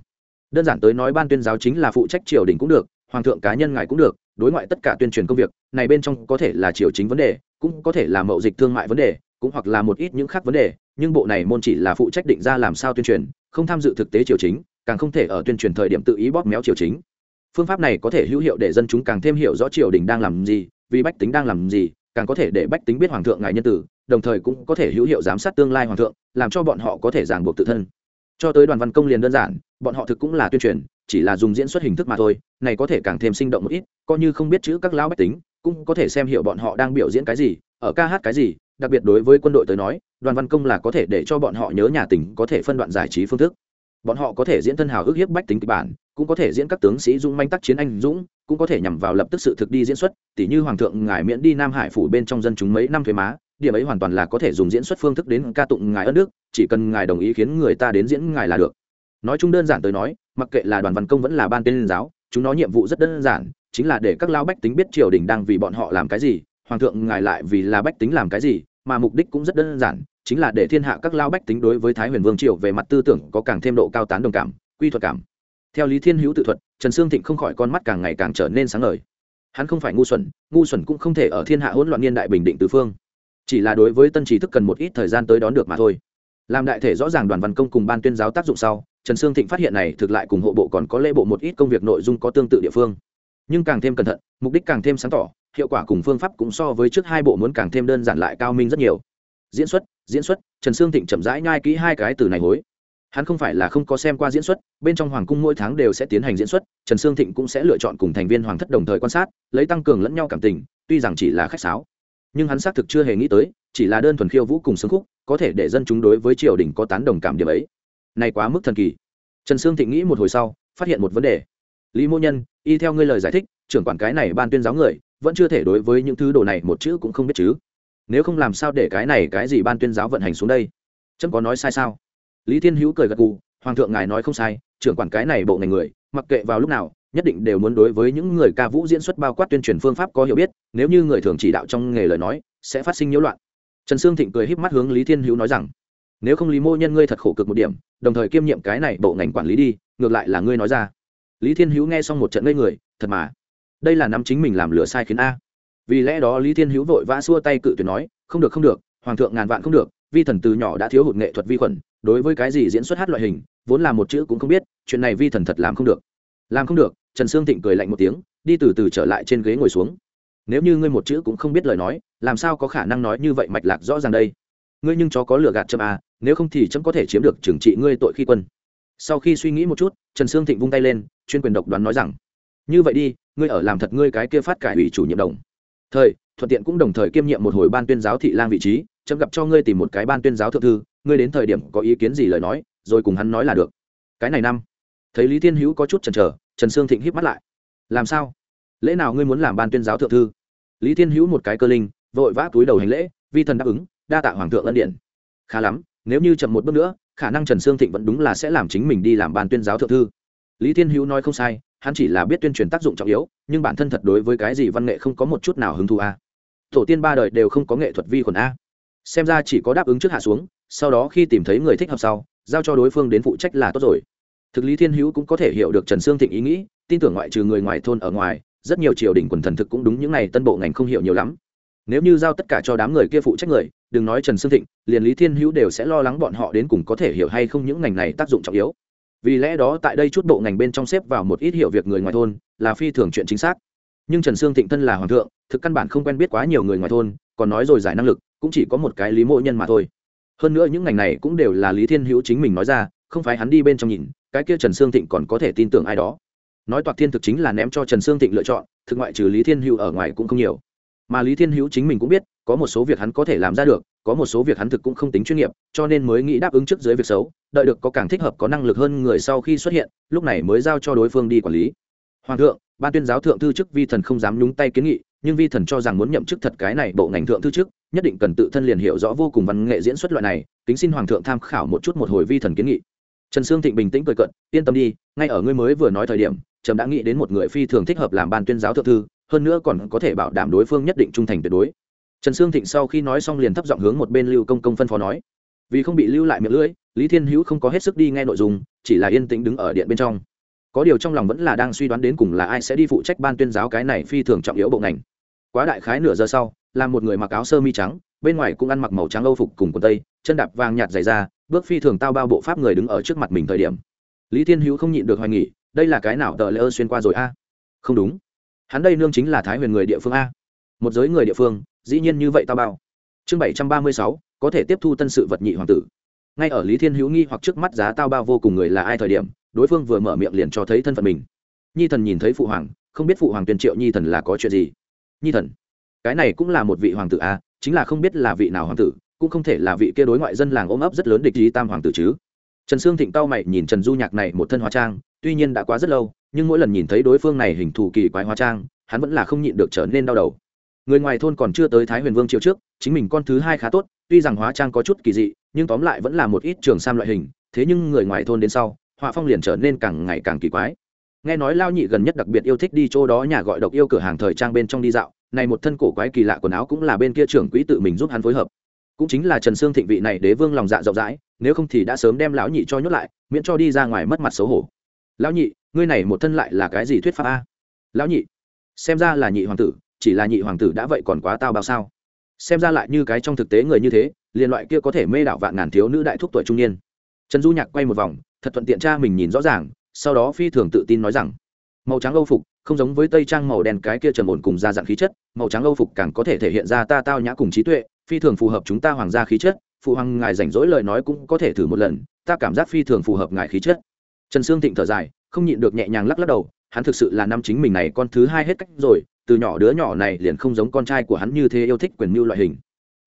đơn giản tới nói ban tuyên giáo chính là phụ trách triều đình cũng được, hoàng thượng cá nhân ngài cũng được, đối ngoại tất cả tuyên truyền công việc, này bên trong có thể là triều chính vấn đề, cũng có thể là mậu dịch thương mại vấn đề, cũng hoặc là một ít những khác vấn đề, nhưng bộ này môn chỉ là phụ trách định ra làm sao tuyên truyền, không tham dự thực tế triều chính, càng không thể ở tuyên truyền thời điểm tự ý bóp méo triều chính. Phương pháp này có thể hữu hiệu để dân chúng càng thêm hiểu rõ triều đình đang làm gì, vì bách tính đang làm gì, càng có thể để bách tính biết hoàng thượng ngài nhân tử đồng thời cũng có thể hữu hiệu giám sát tương lai hoàng thượng, làm cho bọn họ có thể ràng buộc tự thân. Cho tới đoàn văn công liền đơn giản, bọn họ thực cũng là tuyên truyền, chỉ là dùng diễn xuất hình thức mà thôi, này có thể càng thêm sinh động một ít, coi như không biết chữ các lão bách tính, cũng có thể xem hiểu bọn họ đang biểu diễn cái gì, ở ca hát cái gì, đặc biệt đối với quân đội tới nói, đoàn văn công là có thể để cho bọn họ nhớ nhà tỉnh có thể phân đoạn giải trí phương thức. Bọn họ có thể diễn thân hào ước hiếp bách tính kịch bản, cũng có thể diễn các tướng sĩ dung manh tác chiến anh dũng, cũng có thể nhằm vào lập tức sự thực đi diễn xuất, tỉ như hoàng thượng ngài miễn đi nam hải phủ bên trong dân chúng mấy năm thuế má điểm ấy hoàn toàn là có thể dùng diễn xuất phương thức đến ca tụng ngài ân đức, chỉ cần ngài đồng ý khiến người ta đến diễn ngài là được. Nói chung đơn giản tới nói, mặc kệ là đoàn văn công vẫn là ban tên giáo, chúng nó nhiệm vụ rất đơn giản, chính là để các lao bách tính biết triều đình đang vì bọn họ làm cái gì, hoàng thượng ngài lại vì là bách tính làm cái gì, mà mục đích cũng rất đơn giản, chính là để thiên hạ các lao bách tính đối với thái huyền vương triều về mặt tư tưởng có càng thêm độ cao tán đồng cảm, quy thuật cảm. Theo lý thiên hữu tự thuật, trần sương thịnh không khỏi con mắt càng ngày càng trở nên sáng ngời. Hắn không phải ngu xuẩn ngu xuẩn cũng không thể ở thiên hạ hỗn loạn niên đại bình định tứ phương chỉ là đối với tân trí thức cần một ít thời gian tới đón được mà thôi. Làm đại thể rõ ràng đoàn văn công cùng ban tuyên giáo tác dụng sau, trần sương thịnh phát hiện này thực lại cùng hộ bộ còn có lễ bộ một ít công việc nội dung có tương tự địa phương. Nhưng càng thêm cẩn thận, mục đích càng thêm sáng tỏ, hiệu quả cùng phương pháp cũng so với trước hai bộ muốn càng thêm đơn giản lại cao minh rất nhiều. Diễn xuất diễn xuất, trần sương thịnh chậm rãi nhai kỹ hai cái từ này hối. Hắn không phải là không có xem qua diễn xuất, bên trong hoàng cung mỗi tháng đều sẽ tiến hành diễn xuất, trần sương thịnh cũng sẽ lựa chọn cùng thành viên hoàng thất đồng thời quan sát, lấy tăng cường lẫn nhau cảm tình, tuy rằng chỉ là khách sáo nhưng hắn xác thực chưa hề nghĩ tới, chỉ là đơn thuần khiêu vũ cùng sướng khúc, có thể để dân chúng đối với triều đình có tán đồng cảm điểm ấy. Này quá mức thần kỳ. Trần sương thịnh nghĩ một hồi sau, phát hiện một vấn đề. Lý mô nhân, y theo ngươi lời giải thích, trưởng quản cái này ban tuyên giáo người, vẫn chưa thể đối với những thứ đồ này một chữ cũng không biết chứ. Nếu không làm sao để cái này cái gì ban tuyên giáo vận hành xuống đây? Chấm có nói sai sao? Lý thiên hữu cười gật gù, hoàng thượng ngài nói không sai, trưởng quản cái này bộ ngành người, mặc kệ vào lúc nào nhất định đều muốn đối với những người ca vũ diễn xuất bao quát tuyên truyền phương pháp có hiểu biết, nếu như người thường chỉ đạo trong nghề lời nói, sẽ phát sinh nhiễu loạn. Trần sương thịnh cười híp mắt hướng lý thiên hữu nói rằng, nếu không lý mô nhân ngươi thật khổ cực một điểm, đồng thời kiêm nhiệm cái này bộ ngành quản lý đi, ngược lại là ngươi nói ra. Lý thiên hữu nghe xong một trận ngây người, thật mà, đây là năm chính mình làm lửa sai khiến a. Vì lẽ đó lý thiên hữu vội vã xua tay cự tuyệt nói, không được không được, hoàng thượng ngàn vạn không được, vi thần từ nhỏ đã thiếu hụt nghệ thuật vi khuẩn, đối với cái gì diễn xuất hát loại hình, vốn là một chữ cũng không biết, chuyện này vi thần thật làm không được. Làm không được trần sương thịnh cười lạnh một tiếng, đi từ từ trở lại trên ghế ngồi xuống. Nếu như ngươi một chữ cũng không biết lời nói, làm sao có khả năng nói như vậy mạch lạc rõ ràng đây? Ngươi nhưng chó có lửa gạt châm à nếu không thì chấm có thể chiếm được trừng trị ngươi tội khi quân. Sau khi suy nghĩ một chút, trần sương thịnh vung tay lên, chuyên quyền độc đoán nói rằng, như vậy đi, ngươi ở làm thật ngươi cái kia phát cải ủy chủ nhiệm đồng. Thời, thuận tiện cũng đồng thời kiêm nhiệm một hồi ban tuyên giáo thị lang vị trí, chấm gặp cho ngươi tìm một cái ban tuyên giáo thượng thư, ngươi đến thời điểm có ý kiến gì lời nói, rồi cùng hắn nói là được. Cái này năm, thấy lý thiên hữu có chút chần chờ trần sương thịnh híp mắt lại. Làm sao? Lễ nào ngươi muốn làm ban tuyên giáo thượng thư? Lý thiên hữu một cái cơ linh, vội vã túi đầu hành lễ, vi thần đáp ứng, đa tạ hoàng thượng ân điện khá lắm, nếu như chậm một bước nữa, khả năng trần sương thịnh vẫn đúng là sẽ làm chính mình đi làm ban tuyên giáo thượng thư. Lý thiên hữu nói không sai, hắn chỉ là biết tuyên truyền tác dụng trọng yếu, nhưng bản thân thật đối với cái gì văn nghệ không có một chút nào hứng thú a. Tổ tiên ba đời đều không có nghệ thuật vi khuẩn a. Xem ra chỉ có đáp ứng trước hạ xuống, sau đó khi tìm thấy người thích hợp sau, giao cho đối phương đến phụ trách là tốt rồi thực lý thiên hữu cũng có thể hiểu được trần sương thịnh ý nghĩ, tin tưởng ngoại trừ người ngoài thôn ở ngoài, rất nhiều triều đình quần thần thực cũng đúng những này tân bộ ngành không hiểu nhiều lắm. Nếu như giao tất cả cho đám người kia phụ trách người, đừng nói trần sương thịnh, liền lý thiên hữu đều sẽ lo lắng bọn họ đến cùng có thể hiểu hay không những ngành này tác dụng trọng yếu. Vì lẽ đó tại đây chút bộ ngành bên trong xếp vào một ít hiểu việc người ngoài thôn, là phi thường chuyện chính xác. Nhưng trần sương thịnh thân là hoàng thượng, thực căn bản không quen biết quá nhiều người ngoài thôn, còn nói rồi giải năng lực, cũng chỉ có một cái lý mộ nhân mà thôi. Hơn nữa những ngành này cũng đều là lý thiên hữu chính mình nói ra, không phải hắn đi bên trong nhìn cái kia trần sương thịnh còn có thể tin tưởng ai đó. Nói toạc thiên thực chính là ném cho trần sương thịnh lựa chọn, thực ngoại trừ lý thiên hữu ở ngoài cũng không nhiều. Mà lý thiên hữu chính mình cũng biết, có một số việc hắn có thể làm ra được, có một số việc hắn thực cũng không tính chuyên nghiệp, cho nên mới nghĩ đáp ứng trước dưới việc xấu, đợi được có càng thích hợp, có năng lực hơn người sau khi xuất hiện, lúc này mới giao cho đối phương đi quản lý. Hoàng thượng, ban tuyên giáo thượng thư chức vi thần không dám nhúng tay kiến nghị, nhưng vi thần cho rằng muốn nhậm chức thật cái này bộ ngành thượng thư chức, nhất định cần tự thân liền hiểu rõ vô cùng văn nghệ diễn xuất loại này, kính xin hoàng thượng tham khảo một chút một hồi vi thần kiến nghị trần sương thịnh bình tĩnh cười cận yên tâm đi, ngay ở ngươi mới vừa nói thời điểm trầm đã nghĩ đến một người phi thường thích hợp làm ban tuyên giáo thượng thư, hơn nữa còn có thể bảo đảm đối phương nhất định trung thành tuyệt đối. Trần sương thịnh sau khi nói xong liền thấp giọng hướng một bên lưu công công phân phó nói, vì không bị lưu lại miệng lưỡi, lý thiên hữu không có hết sức đi nghe nội dung, chỉ là yên tĩnh đứng ở điện bên trong. Có điều trong lòng vẫn là đang suy đoán đến cùng là ai sẽ đi phụ trách ban tuyên giáo cái này phi thường trọng yếu bộ ngành. Quá đại khái nửa giờ sau, là một người mặc áo sơ mi trắng bên ngoài cũng ăn mặc màu trắng âu phục cùng quần tây, chân đạp vàng nhạt dày ra bước phi thường tao bao bộ pháp người đứng ở trước mặt mình thời điểm. Lý thiên hữu không nhịn được hoài nghỉ đây là cái nào tờ lễ ơ xuyên qua rồi a? Không đúng. Hắn đây nương chính là thái huyền người địa phương a. Một giới người địa phương, dĩ nhiên như vậy tao bao. Chương bảy trăm ba mươi sáu, có thể tiếp thu tân sự vật nhị hoàng tử. Ngay ở lý thiên hữu nghi hoặc trước mắt giá tao bao vô cùng người là ai thời điểm, đối phương vừa mở miệng liền cho thấy thân phận mình. Nhi thần nhìn thấy phụ hoàng, không biết phụ hoàng tuyên triệu nhi thần là có chuyện gì? Nhi thần, cái này cũng là một vị hoàng tử a chính là không biết là vị nào hoàng tử, cũng không thể là vị kia đối ngoại dân làng ôm ấp rất lớn địch ý tam hoàng tử chứ. Trần sương thịnh cao mày nhìn trần du nhạc này một thân hóa trang, tuy nhiên đã quá rất lâu, nhưng mỗi lần nhìn thấy đối phương này hình thù kỳ quái hóa trang, hắn vẫn là không nhịn được trở nên đau đầu. Người ngoài thôn còn chưa tới thái huyền vương triều trước, chính mình con thứ hai khá tốt, tuy rằng hóa trang có chút kỳ dị, nhưng tóm lại vẫn là một ít trường sam loại hình, thế nhưng người ngoài thôn đến sau, họa phong liền trở nên càng ngày càng kỳ quái. Nghe nói lao nhị gần nhất đặc biệt yêu thích đi chỗ đó nhà gọi độc yêu cửa hàng thời trang bên trong đi dạo này một thân cổ quái kỳ lạ quần áo cũng là bên kia trưởng quỹ tự mình giúp hắn phối hợp. Cũng chính là trần sương thịnh vị này đế vương lòng dạ rộng rãi, nếu không thì đã sớm đem lão nhị cho nhốt lại, miễn cho đi ra ngoài mất mặt xấu hổ. Lão nhị, ngươi này một thân lại là cái gì thuyết pháp a? Lão nhị, xem ra là nhị hoàng tử, chỉ là nhị hoàng tử đã vậy còn quá tao bao sao? Xem ra lại như cái trong thực tế người như thế, liền loại kia có thể mê đảo vạn ngàn thiếu nữ đại thúc tuổi trung niên. Trần du nhạc quay một vòng, thật thuận tiện cha mình nhìn rõ ràng, sau đó phi thường tự tin nói rằng, màu trắng âu phục không giống với tây trang màu đen cái kia trầm ổn cùng ra dạng khí chất, màu trắng âu phục càng có thể thể hiện ra ta tao nhã cùng trí tuệ, phi thường phù hợp chúng ta hoàng gia khí chất, phụ hoàng ngài rảnh rỗi lời nói cũng có thể thử một lần, ta cảm giác phi thường phù hợp ngài khí chất. Trần sương thịnh thở dài, không nhịn được nhẹ nhàng lắc lắc đầu, hắn thực sự là năm chính mình này con thứ hai hết cách rồi, từ nhỏ đứa nhỏ này liền không giống con trai của hắn như thế yêu thích quyền mưu loại hình.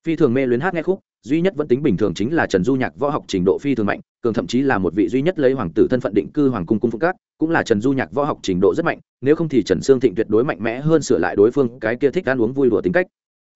Phi thường mê luyến hát nghe khúc, duy nhất vẫn tính bình thường chính là trần du nhạc võ học trình độ phi thường mạnh, cường thậm chí là một vị duy nhất lấy hoàng tử thân phận định cư hoàng cung cung phúc cát cũng là trần du nhạc võ học trình độ rất mạnh, nếu không thì trần sương thịnh tuyệt đối mạnh mẽ hơn sửa lại đối phương cái kia thích ăn uống vui đùa tính cách.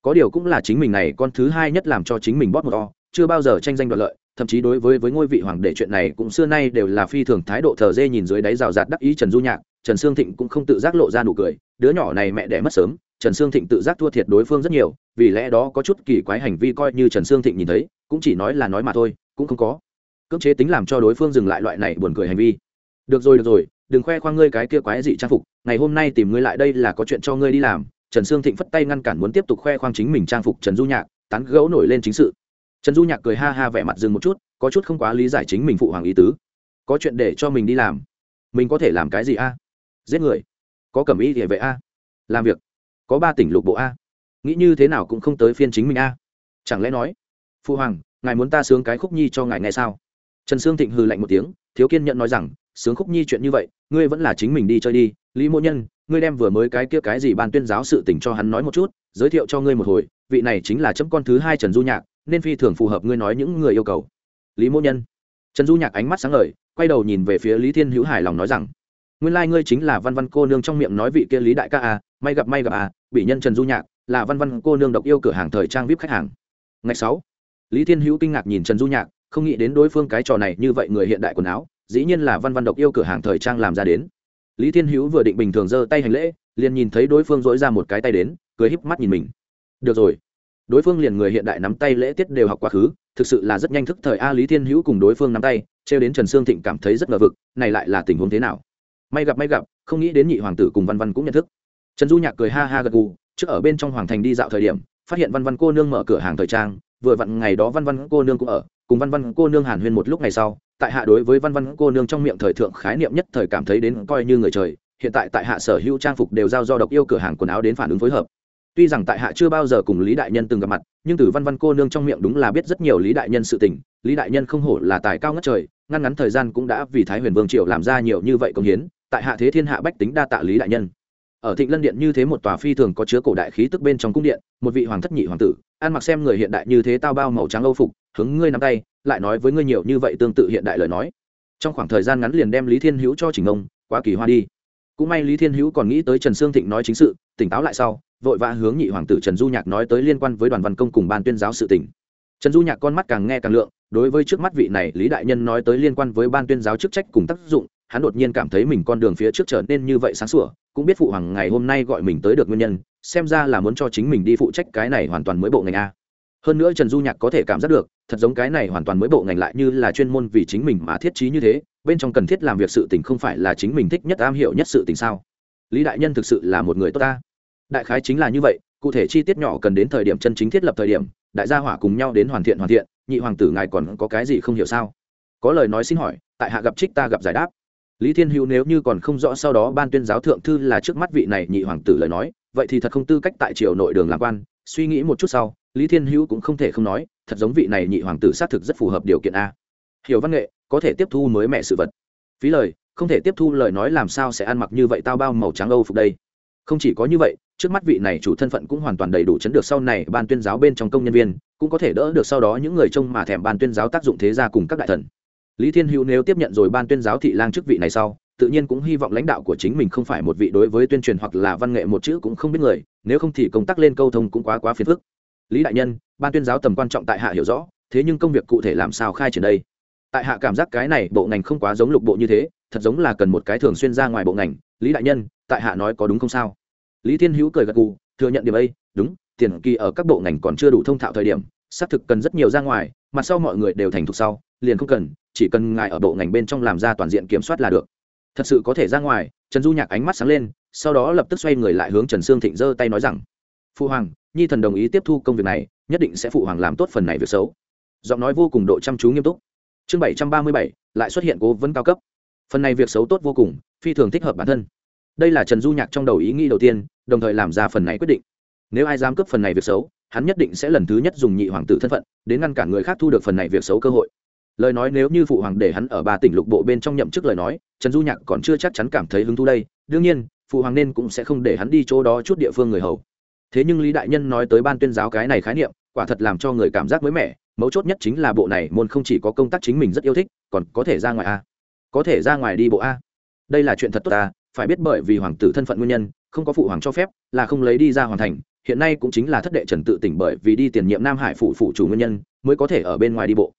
Có điều cũng là chính mình này con thứ hai nhất làm cho chính mình bóp một o, chưa bao giờ tranh danh đoạt lợi, thậm chí đối với với ngôi vị hoàng đệ chuyện này cũng xưa nay đều là phi thường thái độ thờ dê nhìn dưới đáy rào rạt đắc ý trần du nhạc, trần sương thịnh cũng không tự giác lộ ra nụ cười, đứa nhỏ này mẹ đẻ mất sớm, trần sương thịnh tự giác thua thiệt đối phương rất nhiều, vì lẽ đó có chút kỳ quái hành vi coi như trần sương thịnh nhìn thấy, cũng chỉ nói là nói mà thôi, cũng không có. Cưỡng chế tính làm cho đối phương dừng lại loại này buồn cười hành vi được rồi được rồi, đừng khoe khoang ngươi cái kia quái dị trang phục, ngày hôm nay tìm ngươi lại đây là có chuyện cho ngươi đi làm. Trần sương thịnh phất tay ngăn cản muốn tiếp tục khoe khoang chính mình trang phục trần du nhạc, tán gấu nổi lên chính sự. Trần du nhạc cười ha ha vẻ mặt dừng một chút, có chút không quá lý giải chính mình phụ hoàng ý tứ. Có chuyện để cho mình đi làm. Mình có thể làm cái gì a? Giết người. Có cẩm ý địa vệ a. Làm việc. Có ba tỉnh lục bộ a. Nghĩ như thế nào cũng không tới phiên chính mình a. Chẳng lẽ nói phụ hoàng, ngài muốn ta sướng cái khúc nhi cho ngài nghe sao? Trần sương thịnh hừ lạnh một tiếng, thiếu kiên nhận nói rằng sướng khúc nhi chuyện như vậy, ngươi vẫn là chính mình đi chơi đi, lý mô nhân, ngươi đem vừa mới cái kia cái gì ban tuyên giáo sự tình cho hắn nói một chút, giới thiệu cho ngươi một hồi, vị này chính là chấm con thứ hai trần du nhạc, nên phi thường phù hợp ngươi nói những người yêu cầu. Lý mô nhân. Trần du nhạc ánh mắt sáng ngời, quay đầu nhìn về phía lý thiên hữu hài lòng nói rằng, nguyên lai、like、ngươi chính là văn văn cô nương trong miệng nói vị kia lý đại ca à may gặp may gặp à bị nhân trần du nhạc, là văn văn cô nương độc yêu cửa hàng thời trang vip khách hàng. Ngày sáu, lý thiên hữu kinh ngạc nhìn trần du nhạc, không nghĩ đến đối phương cái trò này như vậy người hiện đại quần áo dĩ nhiên là văn văn độc yêu cửa hàng thời trang làm ra đến. Lý thiên hữu vừa định bình thường giơ tay hành lễ, liền nhìn thấy đối phương dỗi ra một cái tay đến, cười híp mắt nhìn mình. Được rồi. Đối phương liền người hiện đại nắm tay lễ tiết đều học quá khứ, thực sự là rất nhanh thức thời a lý thiên hữu cùng đối phương nắm tay, trêu đến trần sương thịnh cảm thấy rất ngờ vực, này lại là tình huống thế nào? May gặp may gặp, không nghĩ đến nhị hoàng tử cùng văn văn cũng nhận thức. Trần du nhạc cười ha ha gật gù, trước ở bên trong hoàng thành đi dạo thời điểm, phát hiện văn văn cô nương mở cửa hàng thời trang, vừa vặn ngày đó văn văn cô nương cũng ở, cùng văn văn cô nương hàn huyên một lúc ngày sau tại hạ đối với văn văn cô nương trong miệng thời thượng khái niệm nhất thời cảm thấy đến coi như người trời, hiện tại tại hạ sở hữu trang phục đều giao do độc yêu cửa hàng quần áo đến phản ứng phối hợp. Tuy rằng tại hạ chưa bao giờ cùng lý đại nhân từng gặp mặt, nhưng từ văn văn cô nương trong miệng đúng là biết rất nhiều lý đại nhân sự tình, lý đại nhân không hổ là tài cao ngất trời, ngăn ngắn thời gian cũng đã vì thái huyền vương triều làm ra nhiều như vậy công hiến, tại hạ thế thiên hạ bách tính đa tạ lý đại nhân ở thịnh lân điện như thế một tòa phi thường có chứa cổ đại khí tức bên trong cung điện, một vị hoàng thất nhị hoàng tử, ăn mặc xem người hiện đại như thế tao bao màu trắng âu phục, hướng ngươi nắm tay, lại nói với ngươi nhiều như vậy tương tự hiện đại lời nói. Trong khoảng thời gian ngắn liền đem lý thiên hữu cho trình ông quá kỳ hoa đi. Cũng may lý thiên hữu còn nghĩ tới trần sương thịnh nói chính sự, tỉnh táo lại sau, vội vã hướng nhị hoàng tử trần du nhạc nói tới liên quan với đoàn văn công cùng ban tuyên giáo sự tỉnh trần du nhạc con mắt càng nghe càng lượng, đối với trước mắt vị này lý đại nhân nói tới liên quan với ban tuyên giáo chức trách cùng tác dụng, hắn đột nhiên cảm thấy mình con đường phía trước trở nên như vậy sáng sủa cũng biết phụ hoàng ngày hôm nay gọi mình tới được nguyên nhân, xem ra là muốn cho chính mình đi phụ trách cái này hoàn toàn mới bộ ngành a. Hơn nữa trần du nhạc có thể cảm giác được, thật giống cái này hoàn toàn mới bộ ngành lại như là chuyên môn vì chính mình mà thiết trí như thế, bên trong cần thiết làm việc sự tình không phải là chính mình thích nhất, am hiểu nhất sự tình sao? Lý đại nhân thực sự là một người tốt ta. Đại khái chính là như vậy, cụ thể chi tiết nhỏ cần đến thời điểm chân chính thiết lập thời điểm, đại gia hỏa cùng nhau đến hoàn thiện hoàn thiện, nhị hoàng tử ngài còn có cái gì không hiểu sao? Có lời nói xin hỏi, tại hạ gặp trích ta gặp giải đáp lý thiên hữu nếu như còn không rõ sau đó ban tuyên giáo thượng thư là trước mắt vị này nhị hoàng tử lời nói, vậy thì thật không tư cách tại triều nội đường làm quan, suy nghĩ một chút sau, lý thiên hữu cũng không thể không nói, thật giống vị này nhị hoàng tử xác thực rất phù hợp điều kiện a. Hiểu văn nghệ, có thể tiếp thu mới mẹ sự vật. Phí lời, không thể tiếp thu lời nói làm sao sẽ ăn mặc như vậy tao bao màu trắng âu phục đây. Không chỉ có như vậy, trước mắt vị này chủ thân phận cũng hoàn toàn đầy đủ chấn được sau này ban tuyên giáo bên trong công nhân viên, cũng có thể đỡ được sau đó những người trông mà thèm ban tuyên giáo tác dụng thế gia cùng các đại thần lý thiên hữu nếu tiếp nhận rồi ban tuyên giáo thị lang chức vị này sau, tự nhiên cũng hy vọng lãnh đạo của chính mình không phải một vị đối với tuyên truyền hoặc là văn nghệ một chữ cũng không biết người, nếu không thì công tác lên câu thông cũng quá quá phiền phức. Lý đại nhân, ban tuyên giáo tầm quan trọng tại hạ hiểu rõ, thế nhưng công việc cụ thể làm sao khai triển đây? Tại hạ cảm giác cái này bộ ngành không quá giống lục bộ như thế, thật giống là cần một cái thường xuyên ra ngoài bộ ngành. Lý đại nhân, tại hạ nói có đúng không sao? Lý thiên hữu cười gật gù, thừa nhận điểm ấy, đúng, tiền kỳ ở các bộ ngành còn chưa đủ thông thạo thời điểm, xác thực cần rất nhiều ra ngoài mặt sau mọi người đều thành thục sau, liền không cần, chỉ cần ngài ở bộ ngành bên trong làm ra toàn diện kiểm soát là được. Thật sự có thể ra ngoài, trần du nhạc ánh mắt sáng lên, sau đó lập tức xoay người lại hướng trần sương thịnh giơ tay nói rằng, phụ hoàng, nhi thần đồng ý tiếp thu công việc này, nhất định sẽ phụ hoàng làm tốt phần này việc xấu. Giọng nói vô cùng độ chăm chú nghiêm túc. Chương bảy trăm ba mươi bảy, lại xuất hiện cố vấn cao cấp. Phần này việc xấu tốt vô cùng, phi thường thích hợp bản thân. Đây là trần du nhạc trong đầu ý nghĩ đầu tiên, đồng thời làm ra phần này quyết định. Nếu ai dám cướp phần này việc xấu hắn nhất định sẽ lần thứ nhất dùng nhị hoàng tử thân phận, đến ngăn cản người khác thu được phần này việc xấu cơ hội. Lời nói nếu như phụ hoàng để hắn ở ba tỉnh lục bộ bên trong nhậm chức lời nói, trần du nhạc còn chưa chắc chắn cảm thấy hứng thú đây. Đương nhiên, phụ hoàng nên cũng sẽ không để hắn đi chỗ đó chút địa phương người hầu. Thế nhưng lý đại nhân nói tới ban tuyên giáo cái này khái niệm, quả thật làm cho người cảm giác mới mẻ. Mấu chốt nhất chính là bộ này môn không chỉ có công tác chính mình rất yêu thích, còn có thể ra ngoài a. Có thể ra ngoài đi bộ a. Đây là chuyện thật tốt ta phải biết bởi vì hoàng tử thân phận nguyên nhân, không có phụ hoàng cho phép, là không lấy đi ra hoàn thành hiện nay cũng chính là thất đệ trần tự tỉnh bởi vì đi tiền nhiệm nam hải phủ phủ chủ nguyên nhân, mới có thể ở bên ngoài đi bộ.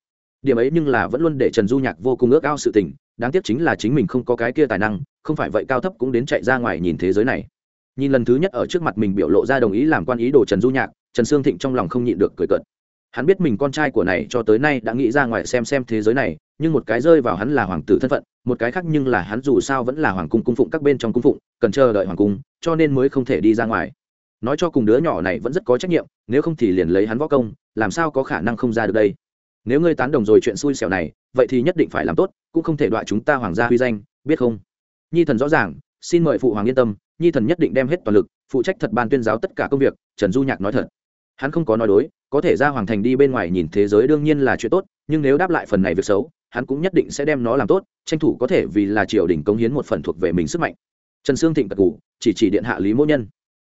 Điểm ấy nhưng là vẫn luôn để trần du nhạc vô cùng ước ao sự tình, đáng tiếc chính là chính mình không có cái kia tài năng, không phải vậy cao thấp cũng đến chạy ra ngoài nhìn thế giới này. Nhìn lần thứ nhất ở trước mặt mình biểu lộ ra đồng ý làm quan ý đồ trần du nhạc, trần sương thịnh trong lòng không nhịn được cười cợt. Hắn biết mình con trai của này cho tới nay đã nghĩ ra ngoài xem xem thế giới này, nhưng một cái rơi vào hắn là hoàng tử thân phận, một cái khác nhưng là hắn dù sao vẫn là hoàng cung cung phụng các bên trong cung phụng, cần chờ đợi hoàng cung, cho nên mới không thể đi ra ngoài nói cho cùng đứa nhỏ này vẫn rất có trách nhiệm, nếu không thì liền lấy hắn võ công, làm sao có khả năng không ra được đây? Nếu ngươi tán đồng rồi chuyện xui xẻo này, vậy thì nhất định phải làm tốt, cũng không thể đọa chúng ta hoàng gia huy danh, biết không? Nhi thần rõ ràng, xin mời phụ hoàng yên tâm, nhi thần nhất định đem hết toàn lực, phụ trách thật ban tuyên giáo tất cả công việc, trần du nhạc nói thật. Hắn không có nói đối, có thể ra hoàng thành đi bên ngoài nhìn thế giới đương nhiên là chuyện tốt, nhưng nếu đáp lại phần này việc xấu, hắn cũng nhất định sẽ đem nó làm tốt, tranh thủ có thể vì là triều đình cống hiến một phần thuộc về mình sức mạnh. Trần sương thịnh tật cụ chỉ chỉ điện hạ lý mỗ nhân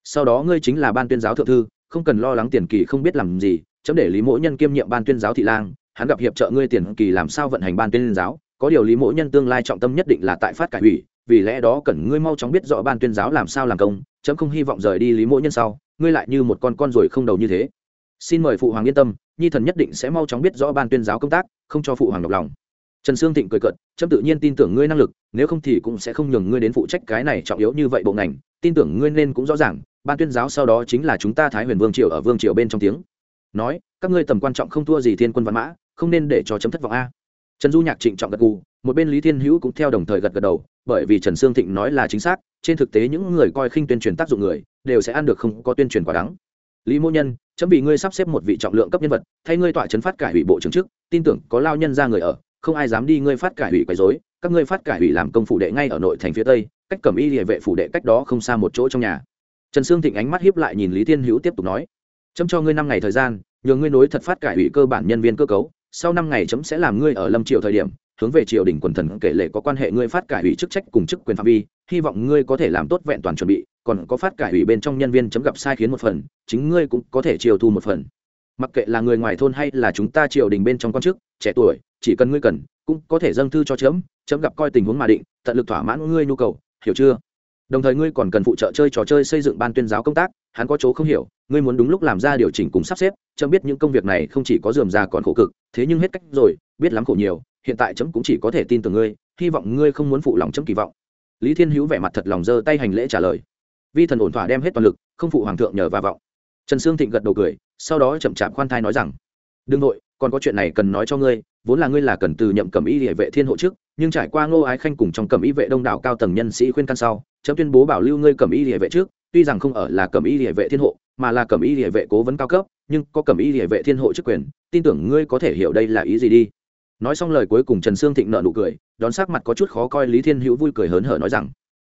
sau đó ngươi chính là ban tuyên giáo thượng thư, không cần lo lắng tiền kỳ không biết làm gì, chấm để lý mỗ nhân kiêm nhiệm ban tuyên giáo thị lang, hắn gặp hiệp trợ ngươi tiền kỳ làm sao vận hành ban tuyên giáo, có điều lý mỗ nhân tương lai trọng tâm nhất định là tại phát cải ủy, vì lẽ đó cần ngươi mau chóng biết rõ ban tuyên giáo làm sao làm công, chấm không hy vọng rời đi lý mỗ nhân sau, ngươi lại như một con con ruồi không đầu như thế. Xin mời phụ hoàng yên tâm, nhi thần nhất định sẽ mau chóng biết rõ ban tuyên giáo công tác, không cho phụ hoàng độc lòng. Trần sương thịnh cười cợt trâm tự nhiên tin tưởng ngươi năng lực, nếu không thì cũng sẽ không nhường ngươi đến phụ trách cái này trọng yếu như vậy bộ ngành, tin tưởng ngươi nên cũng rõ ràng ban tuyên giáo sau đó chính là chúng ta thái huyền vương triều ở vương triều bên trong tiếng. Nói, các ngươi tầm quan trọng không thua gì thiên quân văn mã, không nên để cho chấm thất vọng a. Trần du nhạc trịnh trọng gật gù, một bên lý thiên hữu cũng theo đồng thời gật gật đầu, bởi vì trần sương thịnh nói là chính xác, trên thực tế những người coi khinh tuyên truyền tác dụng người, đều sẽ ăn được không có tuyên truyền quá đắng lý mô nhân, chấm vì ngươi sắp xếp một vị trọng lượng cấp nhân vật, thay ngươi tọa chấn phát cải ủy bộ trưởng chức, tin tưởng có lao nhân ra người ở, không ai dám đi ngươi phát cải ủy quấy rối, các ngươi phát cải ủy làm công phủ đệ ngay ở nội thành phía tây, cách cẩm y địa vệ phủ đệ cách đó không xa một chỗ trong nhà trần sương thịnh ánh mắt hiếp lại nhìn lý thiên hữu tiếp tục nói, chấm cho ngươi năm ngày thời gian nhờ ngươi nối thật phát cải ủy cơ bản nhân viên cơ cấu, sau năm ngày chấm sẽ làm ngươi ở lâm triều thời điểm, hướng về triều đình quần thần kể lệ có quan hệ ngươi phát cải ủy chức trách cùng chức quyền phạm vi, hy vọng ngươi có thể làm tốt vẹn toàn chuẩn bị, còn có phát cải ủy bên trong nhân viên chấm gặp sai khiến một phần, chính ngươi cũng có thể chiều thu một phần. Mặc kệ là người ngoài thôn hay là chúng ta triều đình bên trong quan chức, trẻ tuổi, chỉ cần ngươi cần, cũng có thể dâng thư cho chấm chấm gặp coi tình huống mà định, tận lực thỏa mãn ngươi nhu cầu, hiểu chưa? Đồng thời ngươi còn cần phụ trợ chơi trò chơi xây dựng ban tuyên giáo công tác, hắn có chỗ không hiểu, ngươi muốn đúng lúc làm ra điều chỉnh cùng sắp xếp, chấm biết những công việc này không chỉ có dườm già còn khổ cực, thế nhưng hết cách rồi, biết lắm khổ nhiều, hiện tại chấm cũng chỉ có thể tin tưởng ngươi, hy vọng ngươi không muốn phụ lòng chấm kỳ vọng. Lý thiên hữu vẻ mặt thật lòng giơ tay hành lễ trả lời. Vi thần ổn thỏa đem hết toàn lực, không phụ hoàng thượng nhờ và vọng. Trần sương thịnh gật đầu cười, sau đó chậm chạp khoan thai nói rằng đương nội còn có chuyện này cần nói cho ngươi vốn là ngươi là cần từ nhậm cẩm y địa vệ thiên hộ trước, nhưng trải qua ngô ái khanh cùng trong cẩm y vệ đông đảo cao tầng nhân sĩ khuyên căn sau, chấm tuyên bố bảo lưu ngươi cẩm y địa vệ trước, tuy rằng không ở là cẩm y địa vệ thiên hộ, mà là cẩm y địa vệ cố vấn cao cấp, nhưng có cẩm y địa vệ thiên hộ chức quyền, tin tưởng ngươi có thể hiểu đây là ý gì đi. Nói xong lời cuối cùng trần sương thịnh nợ nụ cười, đón sắc mặt có chút khó coi lý thiên hữu vui cười hớn hở nói rằng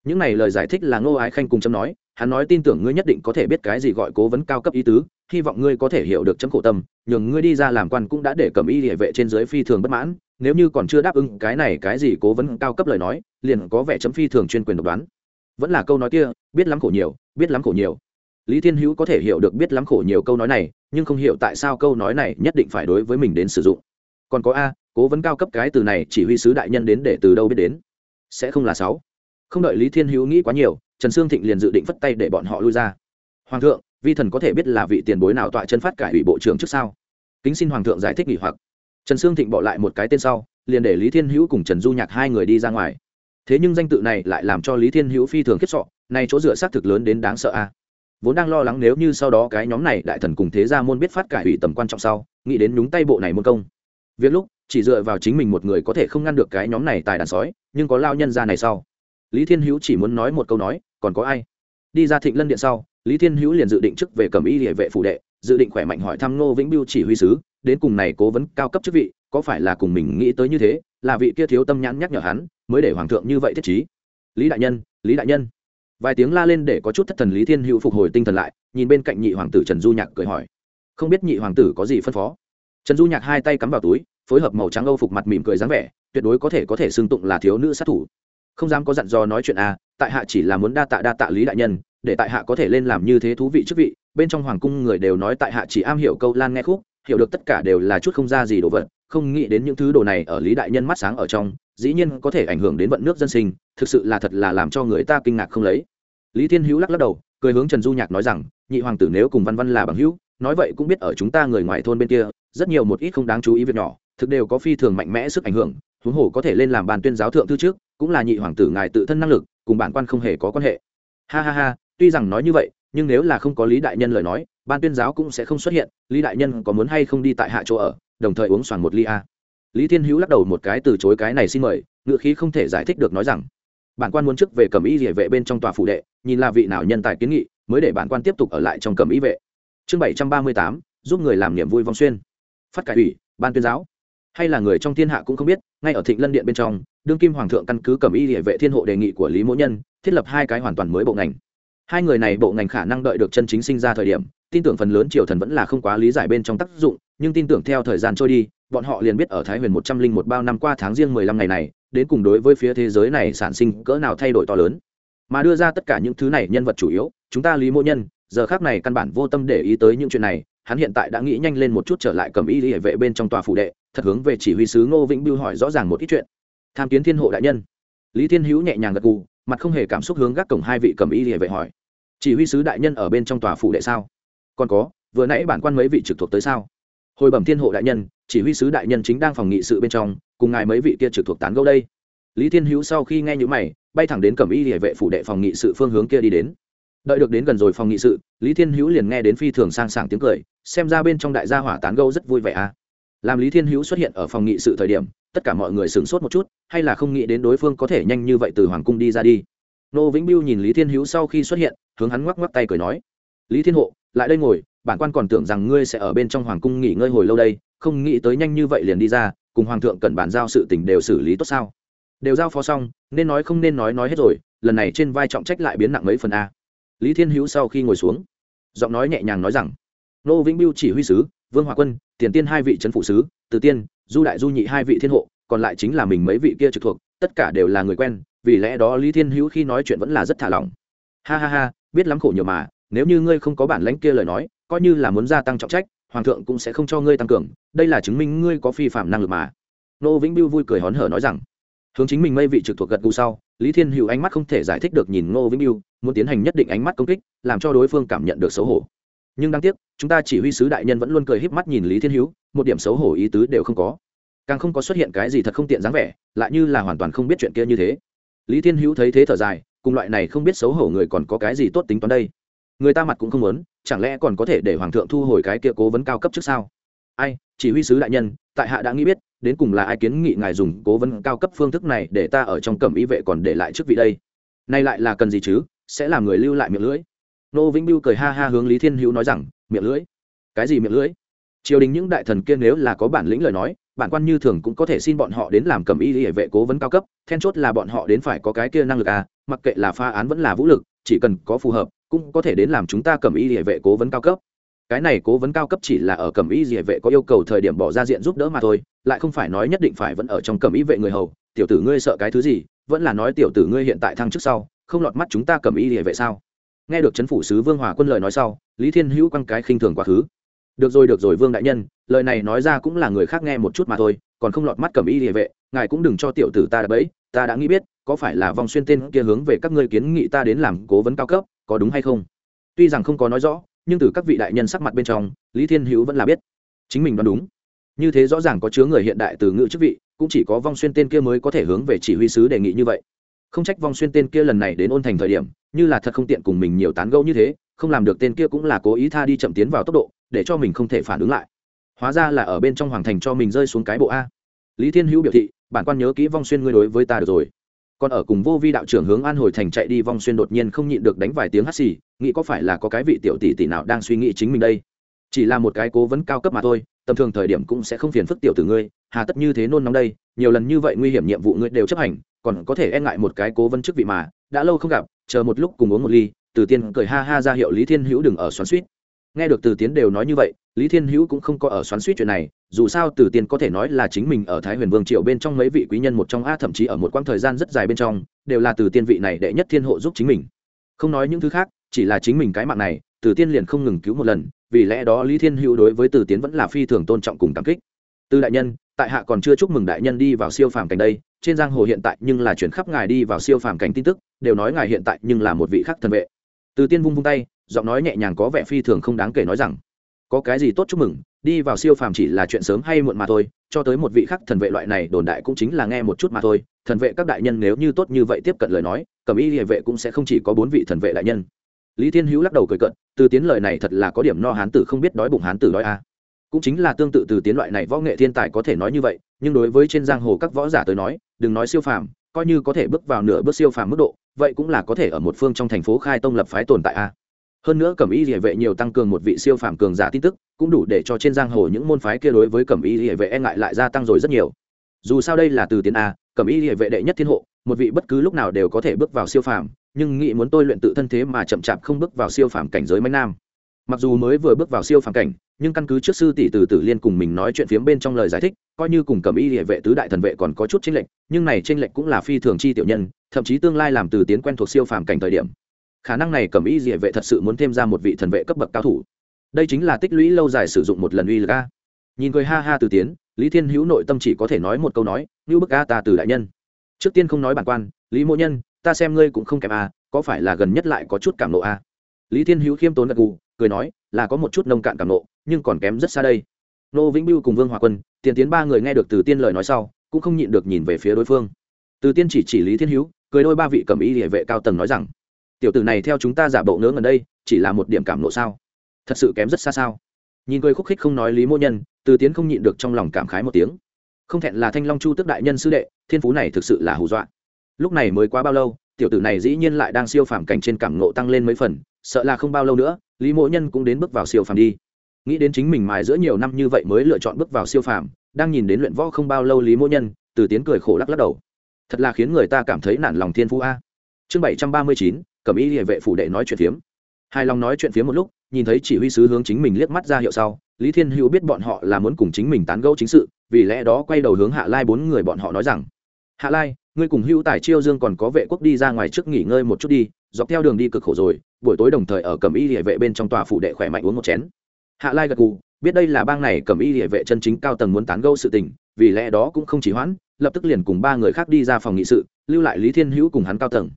những này lời giải thích là ngô ái khanh cùng chấm nói, hắn nói tin tưởng ngươi nhất định có thể biết cái gì gọi cố vấn cao cấp ý tứ, hy vọng ngươi có thể hiểu được chấm khổ tâm, nhường ngươi đi ra làm quan cũng đã để cầm y địa vệ trên dưới phi thường bất mãn, nếu như còn chưa đáp ứng cái này cái gì cố vấn cao cấp lời nói, liền có vẻ chấm phi thường chuyên quyền độc đoán. Vẫn là câu nói kia, biết lắm khổ nhiều, biết lắm khổ nhiều. Lý thiên hữu có thể hiểu được biết lắm khổ nhiều câu nói này, nhưng không hiểu tại sao câu nói này nhất định phải đối với mình đến sử dụng. Còn có a, cố vấn cao cấp cái từ này chỉ huy sứ đại nhân đến để từ đâu biết đến? Sẽ không là sáu không đợi lý thiên hữu nghĩ quá nhiều, trần sương thịnh liền dự định phất tay để bọn họ lui ra. Hoàng thượng, vi thần có thể biết là vị tiền bối nào tọa chân phát cải ủy bộ trưởng trước sau kính xin hoàng thượng giải thích nghỉ hoặc. Trần sương thịnh bỏ lại một cái tên sau, liền để lý thiên hữu cùng trần du nhạc hai người đi ra ngoài. Thế nhưng danh tự này lại làm cho lý thiên hữu phi thường khiếp sọ nay chỗ dựa xác thực lớn đến đáng sợ a. Vốn đang lo lắng nếu như sau đó cái nhóm này đại thần cùng thế gia môn biết phát cải ủy tầm quan trọng sau, nghĩ đến nhúng tay bộ này môn công. Việc lúc, chỉ dựa vào chính mình một người có thể không ngăn được cái nhóm này tài đàn sói, nhưng có lao nhân ra này sau lý thiên hữu chỉ muốn nói một câu nói, còn có ai? Đi ra thịnh lân điện sau, lý thiên hữu liền dự định chức về cầm y địa vệ phủ đệ, dự định khỏe mạnh hỏi thăm ngô vĩnh biêu chỉ huy sứ, đến cùng này cố vấn cao cấp chức vị, có phải là cùng mình nghĩ tới như thế, là vị kia thiếu tâm nhãn nhắc nhở hắn, mới để hoàng thượng như vậy thiết trí? Lý đại nhân, lý đại nhân. Vài tiếng la lên để có chút thất thần lý thiên hữu phục hồi tinh thần lại, nhìn bên cạnh nhị hoàng tử trần du nhạc cười hỏi, không biết nhị hoàng tử có gì phân phó? Trần du nhạc hai tay cắm vào túi, phối hợp màu trắng âu phục mặt mỉm cười dáng vẻ, tuyệt đối có thể có thể xưng tụng là thiếu nữ sát thủ không dám có dặn dò nói chuyện à tại hạ chỉ là muốn đa tạ đa tạ lý đại nhân, để tại hạ có thể lên làm như thế thú vị chức vị. Bên trong hoàng cung người đều nói tại hạ chỉ am hiểu câu lan nghe khúc, hiểu được tất cả đều là chút không ra gì đồ vật, không nghĩ đến những thứ đồ này ở lý đại nhân mắt sáng ở trong, dĩ nhiên có thể ảnh hưởng đến vận nước dân sinh, thực sự là thật là làm cho người ta kinh ngạc không lấy. Lý thiên hữu lắc lắc đầu, cười hướng trần du nhạc nói rằng, nhị hoàng tử nếu cùng văn văn là bằng hữu, nói vậy cũng biết ở chúng ta người ngoài thôn bên kia, rất nhiều một ít không đáng chú ý việc nhỏ, thực đều có phi thường mạnh mẽ sức ảnh hưởng, huống hồ có thể lên làm bàn tuyên giáo thượng thư trước cũng là nhị hoàng tử ngài tự thân năng lực, cùng bản quan không hề có quan hệ. Ha ha ha, tuy rằng nói như vậy, nhưng nếu là không có lý đại nhân lời nói, ban tuyên giáo cũng sẽ không xuất hiện, lý đại nhân có muốn hay không đi tại hạ chỗ ở, đồng thời uống xoàn một ly a. Lý thiên hữu lắc đầu một cái từ chối cái này xin mời ngự khí không thể giải thích được nói rằng, bản quan muốn trước về cầm y địa vệ bên trong tòa phủ đệ, nhìn là vị nào nhân tài kiến nghị, mới để bản quan tiếp tục ở lại trong cầm y vệ. Chương bảy trăm ba mươi tám, giúp người làm niềm vui vong xuyên. Phát cải ủy, ban tuyên giáo. Hay là người trong thiên hạ cũng không biết, ngay ở thịnh lân điện bên trong đương kim hoàng thượng căn cứ cầm y địa vệ thiên hộ đề nghị của lý mỗ nhân, thiết lập hai cái hoàn toàn mới bộ ngành. Hai người này bộ ngành khả năng đợi được chân chính sinh ra thời điểm, tin tưởng phần lớn triều thần vẫn là không quá lý giải bên trong tác dụng, nhưng tin tưởng theo thời gian trôi đi, bọn họ liền biết ở thái huyền một trăm linh một bao năm qua tháng riêng mười lăm ngày này, đến cùng đối với phía thế giới này sản sinh cỡ nào thay đổi to lớn. Mà đưa ra tất cả những thứ này nhân vật chủ yếu, chúng ta lý mỗ nhân, giờ khác này căn bản vô tâm để ý tới những chuyện này, hắn hiện tại đã nghĩ nhanh lên một chút trở lại cầm y hệ vệ bên trong tòa phủ đệ, thật hướng về chỉ huy sứ ngô vĩnh biêu hỏi rõ ràng một ít chuyện tham kiến thiên hộ đại nhân. Lý thiên hữu nhẹ nhàng gật gù, mặt không hề cảm xúc hướng gác cổng hai vị cầm y hệ vệ hỏi. Chỉ huy sứ đại nhân ở bên trong tòa phủ đệ sao? Còn có, vừa nãy bản quan mấy vị trực thuộc tới sao? Hồi bẩm thiên hộ đại nhân, chỉ huy sứ đại nhân chính đang phòng nghị sự bên trong, cùng ngài mấy vị kia trực thuộc tán gẫu đây. Lý thiên hữu sau khi nghe những mày, bay thẳng đến cẩm y địa vệ phủ đệ phòng nghị sự phương hướng kia đi đến. Đợi được đến gần rồi phòng nghị sự, lý thiên hữu liền nghe đến phi thường sang sảng tiếng cười, xem ra bên trong đại gia hỏa tán gẫu rất vui vẻ à. Làm lý thiên hữu xuất hiện ở phòng nghị sự thời điểm, tất cả mọi người sửng sốt một chút hay là không nghĩ đến đối phương có thể nhanh như vậy từ hoàng cung đi ra đi. Nô vĩnh biêu nhìn lý thiên hữu sau khi xuất hiện, hướng hắn ngoắc ngoắc tay cười nói, lý thiên hộ, lại đây ngồi, bản quan còn tưởng rằng ngươi sẽ ở bên trong hoàng cung nghỉ ngơi hồi lâu đây, không nghĩ tới nhanh như vậy liền đi ra, cùng hoàng thượng cần bàn giao sự tình đều xử lý tốt sao? Đều giao phó xong, nên nói không nên nói nói hết rồi, lần này trên vai trọng trách lại biến nặng mấy phần a. Lý thiên hữu sau khi ngồi xuống, giọng nói nhẹ nhàng nói rằng, nô vĩnh biêu chỉ huy sứ, vương hòa quân, tiền tiên hai vị trấn phụ sứ, từ tiên, du đại du nhị hai vị thiên hộ còn lại chính là mình mấy vị kia trực thuộc, tất cả đều là người quen, vì lẽ đó lý thiên hữu khi nói chuyện vẫn là rất thả lỏng. Ha ha ha, biết lắm khổ nhiều mà, nếu như ngươi không có bản lãnh kia lời nói, coi như là muốn gia tăng trọng trách, hoàng thượng cũng sẽ không cho ngươi tăng cường, đây là chứng minh ngươi có phi phạm năng lực mà. Nô vĩnh biêu vui cười hón hở nói rằng, hướng chính mình mây vị trực thuộc gật gù sau, lý thiên hữu ánh mắt không thể giải thích được nhìn ngô vĩnh biêu muốn tiến hành nhất định ánh mắt công kích, làm cho đối phương cảm nhận được xấu hổ. Nhưng đáng tiếc, chúng ta chỉ huy sứ đại nhân vẫn luôn cười híp mắt nhìn lý thiên hữu, một điểm xấu hổ ý tứ đều không có càng không có xuất hiện cái gì thật không tiện dáng vẻ, lại như là hoàn toàn không biết chuyện kia như thế. Lý thiên hữu thấy thế thở dài, cùng loại này không biết xấu hổ người còn có cái gì tốt tính toán đây? Người ta mặt cũng không muốn, chẳng lẽ còn có thể để hoàng thượng thu hồi cái kia cố vấn cao cấp trước sao? Ai, chỉ huy sứ đại nhân, tại hạ đã nghĩ biết, đến cùng là ai kiến nghị ngài dùng cố vấn cao cấp phương thức này để ta ở trong cẩm ý vệ còn để lại chức vị đây? Nay lại là cần gì chứ, sẽ làm người lưu lại miệng lưỡi. Nô vĩnh biêu cười ha ha hướng lý thiên hữu nói rằng, miệng lưỡi. Cái gì miệng lưỡi? Triều đình những đại thần kia nếu là có bản lĩnh lời nói bản quan như thường cũng có thể xin bọn họ đến làm cầm y hệ vệ cố vấn cao cấp, then chốt là bọn họ đến phải có cái kia năng lực à mặc kệ là pha án vẫn là vũ lực, chỉ cần có phù hợp, cũng có thể đến làm chúng ta cầm y hệ vệ cố vấn cao cấp. Cái này cố vấn cao cấp chỉ là ở cầm y hệ vệ có yêu cầu thời điểm bỏ ra diện giúp đỡ mà thôi, lại không phải nói nhất định phải vẫn ở trong cầm y vệ người hầu, tiểu tử ngươi sợ cái thứ gì, vẫn là nói tiểu tử ngươi hiện tại thăng trước sau, không lọt mắt chúng ta cầm y hệ vệ sao? Nghe được chấn phủ sứ vương hòa quân lời nói sau, lý thiên hữu quăng cái khinh thường quá khứ được rồi được rồi, vương đại nhân, lời này nói ra cũng là người khác nghe một chút mà thôi, còn không lọt mắt cầm y địa vệ, ngài cũng đừng cho tiểu tử ta đã bẫy, ta đã nghĩ biết, có phải là vòng xuyên tên kia hướng về các ngươi kiến nghị ta đến làm cố vấn cao cấp, có đúng hay không? Tuy rằng không có nói rõ, nhưng từ các vị đại nhân sắc mặt bên trong, lý thiên hữu vẫn là biết. Chính mình đoán đúng. Như thế rõ ràng có chứa người hiện đại từ ngữ chức vị, cũng chỉ có vong xuyên tên kia mới có thể hướng về chỉ huy sứ đề nghị như vậy. Không trách vong xuyên tên kia lần này đến ôn thành thời điểm, như là thật không tiện cùng mình nhiều tán gẫu như thế, không làm được tên kia cũng là cố ý tha đi chậm tiến vào tốc độ để cho mình không thể phản ứng lại. Hóa ra là ở bên trong hoàng thành cho mình rơi xuống cái bộ a. Lý thiên hữu biểu thị, bản quan nhớ kỹ vong xuyên ngươi đối với ta được rồi. Còn ở cùng vô vi đạo trưởng hướng an hồi thành chạy đi, vong xuyên đột nhiên không nhịn được đánh vài tiếng hắt xì, nghĩ có phải là có cái vị tiểu tỷ tỷ nào đang suy nghĩ chính mình đây? Chỉ là một cái cố vấn cao cấp mà thôi, tầm thường thời điểm cũng sẽ không phiền phức tiểu từ ngươi, hà tất như thế nôn nóng đây, nhiều lần như vậy nguy hiểm nhiệm vụ ngươi đều chấp hành, còn có thể e ngại một cái cố vấn chức vị mà, đã lâu không gặp, chờ một lúc cùng uống một ly, từ tiên cười ha ha ra hiệu lý thiên hữu đừng ở xoắn suýt nghe được từ tiến đều nói như vậy, lý thiên hữu cũng không có ở xoắn suýt chuyện này, dù sao từ tiến có thể nói là chính mình ở thái huyền vương triều bên trong mấy vị quý nhân một trong a thậm chí ở một quãng thời gian rất dài bên trong, đều là từ tiên vị này đệ nhất thiên hộ giúp chính mình. Không nói những thứ khác, chỉ là chính mình cái mạng này, từ tiên liền không ngừng cứu một lần, vì lẽ đó lý thiên hữu đối với từ tiến vẫn là phi thường tôn trọng cùng cảm kích. Từ đại nhân, tại hạ còn chưa chúc mừng đại nhân đi vào siêu phàm cảnh đây, trên giang hồ hiện tại nhưng là chuyển khắp ngài đi vào siêu phàm cảnh tin tức, đều nói ngài hiện tại nhưng là một vị khắc thần vệ. Từ tiên vung vung tay giọng nói nhẹ nhàng có vẻ phi thường không đáng kể nói rằng, có cái gì tốt chúc mừng, đi vào siêu phàm chỉ là chuyện sớm hay muộn mà thôi, cho tới một vị khắc thần vệ loại này đồn đại cũng chính là nghe một chút mà thôi. Thần vệ các đại nhân nếu như tốt như vậy tiếp cận lời nói, cầm y địa vệ cũng sẽ không chỉ có bốn vị thần vệ đại nhân. Lý thiên hữu lắc đầu cười cận từ tiến lời này thật là có điểm no hán tử không biết đói bụng hán tử đói a. Cũng chính là tương tự từ tiến loại này võ nghệ thiên tài có thể nói như vậy, nhưng đối với trên giang hồ các võ giả tới nói, đừng nói siêu phàm, coi như có thể bước vào nửa bước siêu phàm mức độ, vậy cũng là có thể ở một phương trong thành phố khai tông lập phái tồn tại a hơn nữa cẩm y địa vệ nhiều tăng cường một vị siêu phàm cường giả tin tức, cũng đủ để cho trên giang hồ những môn phái kia đối với cẩm y địa vệ e ngại lại gia tăng rồi rất nhiều. Dù sao đây là từ tiến a, cẩm y địa vệ đệ nhất thiên hộ, một vị bất cứ lúc nào đều có thể bước vào siêu phàm, nhưng nghĩ muốn tôi luyện tự thân thế mà chậm chạp không bước vào siêu phàm cảnh giới mạnh nam. Mặc dù mới vừa bước vào siêu phàm cảnh, nhưng căn cứ trước sư tỷ từ tử liên cùng mình nói chuyện phiếm bên trong lời giải thích, coi như cùng cẩm y địa vệ tứ đại thần vệ còn có chút tranh lệch, nhưng này tranh lệch cũng là phi thường chi tiểu nhân, thậm chí tương lai làm từ tiến quen thuộc siêu phàm cảnh thời điểm khả năng này cẩm y địa vệ thật sự muốn thêm ra một vị thần vệ cấp bậc cao thủ. Đây chính là tích lũy lâu dài sử dụng một lần uy lực a. Nhìn cười ha ha từ tiến, lý thiên hữu nội tâm chỉ có thể nói một câu nói, như bức a ta từ đại nhân. Trước tiên không nói bản quan, lý mỗ nhân, ta xem ngươi cũng không kém a, có phải là gần nhất lại có chút cảm nộ a? Lý thiên hữu khiêm tốn gật gù, cười nói, là có một chút nông cạn cảm nộ, nhưng còn kém rất xa đây. Nô vĩnh biêu cùng vương hòa quân, tiền tiến ba người nghe được từ tiên lời nói sau, cũng không nhịn được nhìn về phía đối phương. Từ tiên chỉ chỉ lý thiên hữu, cười đôi ba vị cầm ý địa vệ cao tầng nói rằng tiểu tử này theo chúng ta giả bộ ngớ ngẩn đây, chỉ là một điểm cảm nộ sao? Thật sự kém rất xa sao? Nhìn cười khúc khích không nói lý mô nhân, từ tiến không nhịn được trong lòng cảm khái một tiếng. Không thẹn là thanh long chu tức đại nhân sư đệ, thiên phú này thực sự là hù dọa. Lúc này mới quá bao lâu, tiểu tử này dĩ nhiên lại đang siêu phàm cảnh trên cảm nộ tăng lên mấy phần, sợ là không bao lâu nữa, lý mỗ nhân cũng đến bước vào siêu phàm đi. Nghĩ đến chính mình mài giữa nhiều năm như vậy mới lựa chọn bước vào siêu phàm, đang nhìn đến luyện võ không bao lâu lý mỗ nhân, từ tiến cười khổ lắc lắc đầu. Thật là khiến người ta cảm thấy nản lòng thiên phú a. Chương bảy trăm ba mươi chín cầm ý địa vệ phủ đệ nói chuyện phiếm. Hài lòng nói chuyện phiếm một lúc, nhìn thấy chỉ huy sứ hướng chính mình liếc mắt ra hiệu sau, lý thiên hữu biết bọn họ là muốn cùng chính mình tán gẫu chính sự, vì lẽ đó quay đầu hướng hạ lai bốn người bọn họ nói rằng, hạ lai, ngươi cùng hữu tài chiêu dương còn có vệ quốc đi ra ngoài trước nghỉ ngơi một chút đi, dọc theo đường đi cực khổ rồi, buổi tối đồng thời ở cầm y địa vệ bên trong tòa phủ đệ khỏe mạnh uống một chén. Hạ lai gật cù biết đây là bang này cầm y địa vệ chân chính cao tầng muốn tán gẫu sự tình, vì lẽ đó cũng không chỉ hoãn, lập tức liền cùng ba người khác đi ra phòng nghị sự, lưu lại lý thiên hữu cùng hắn cao tầng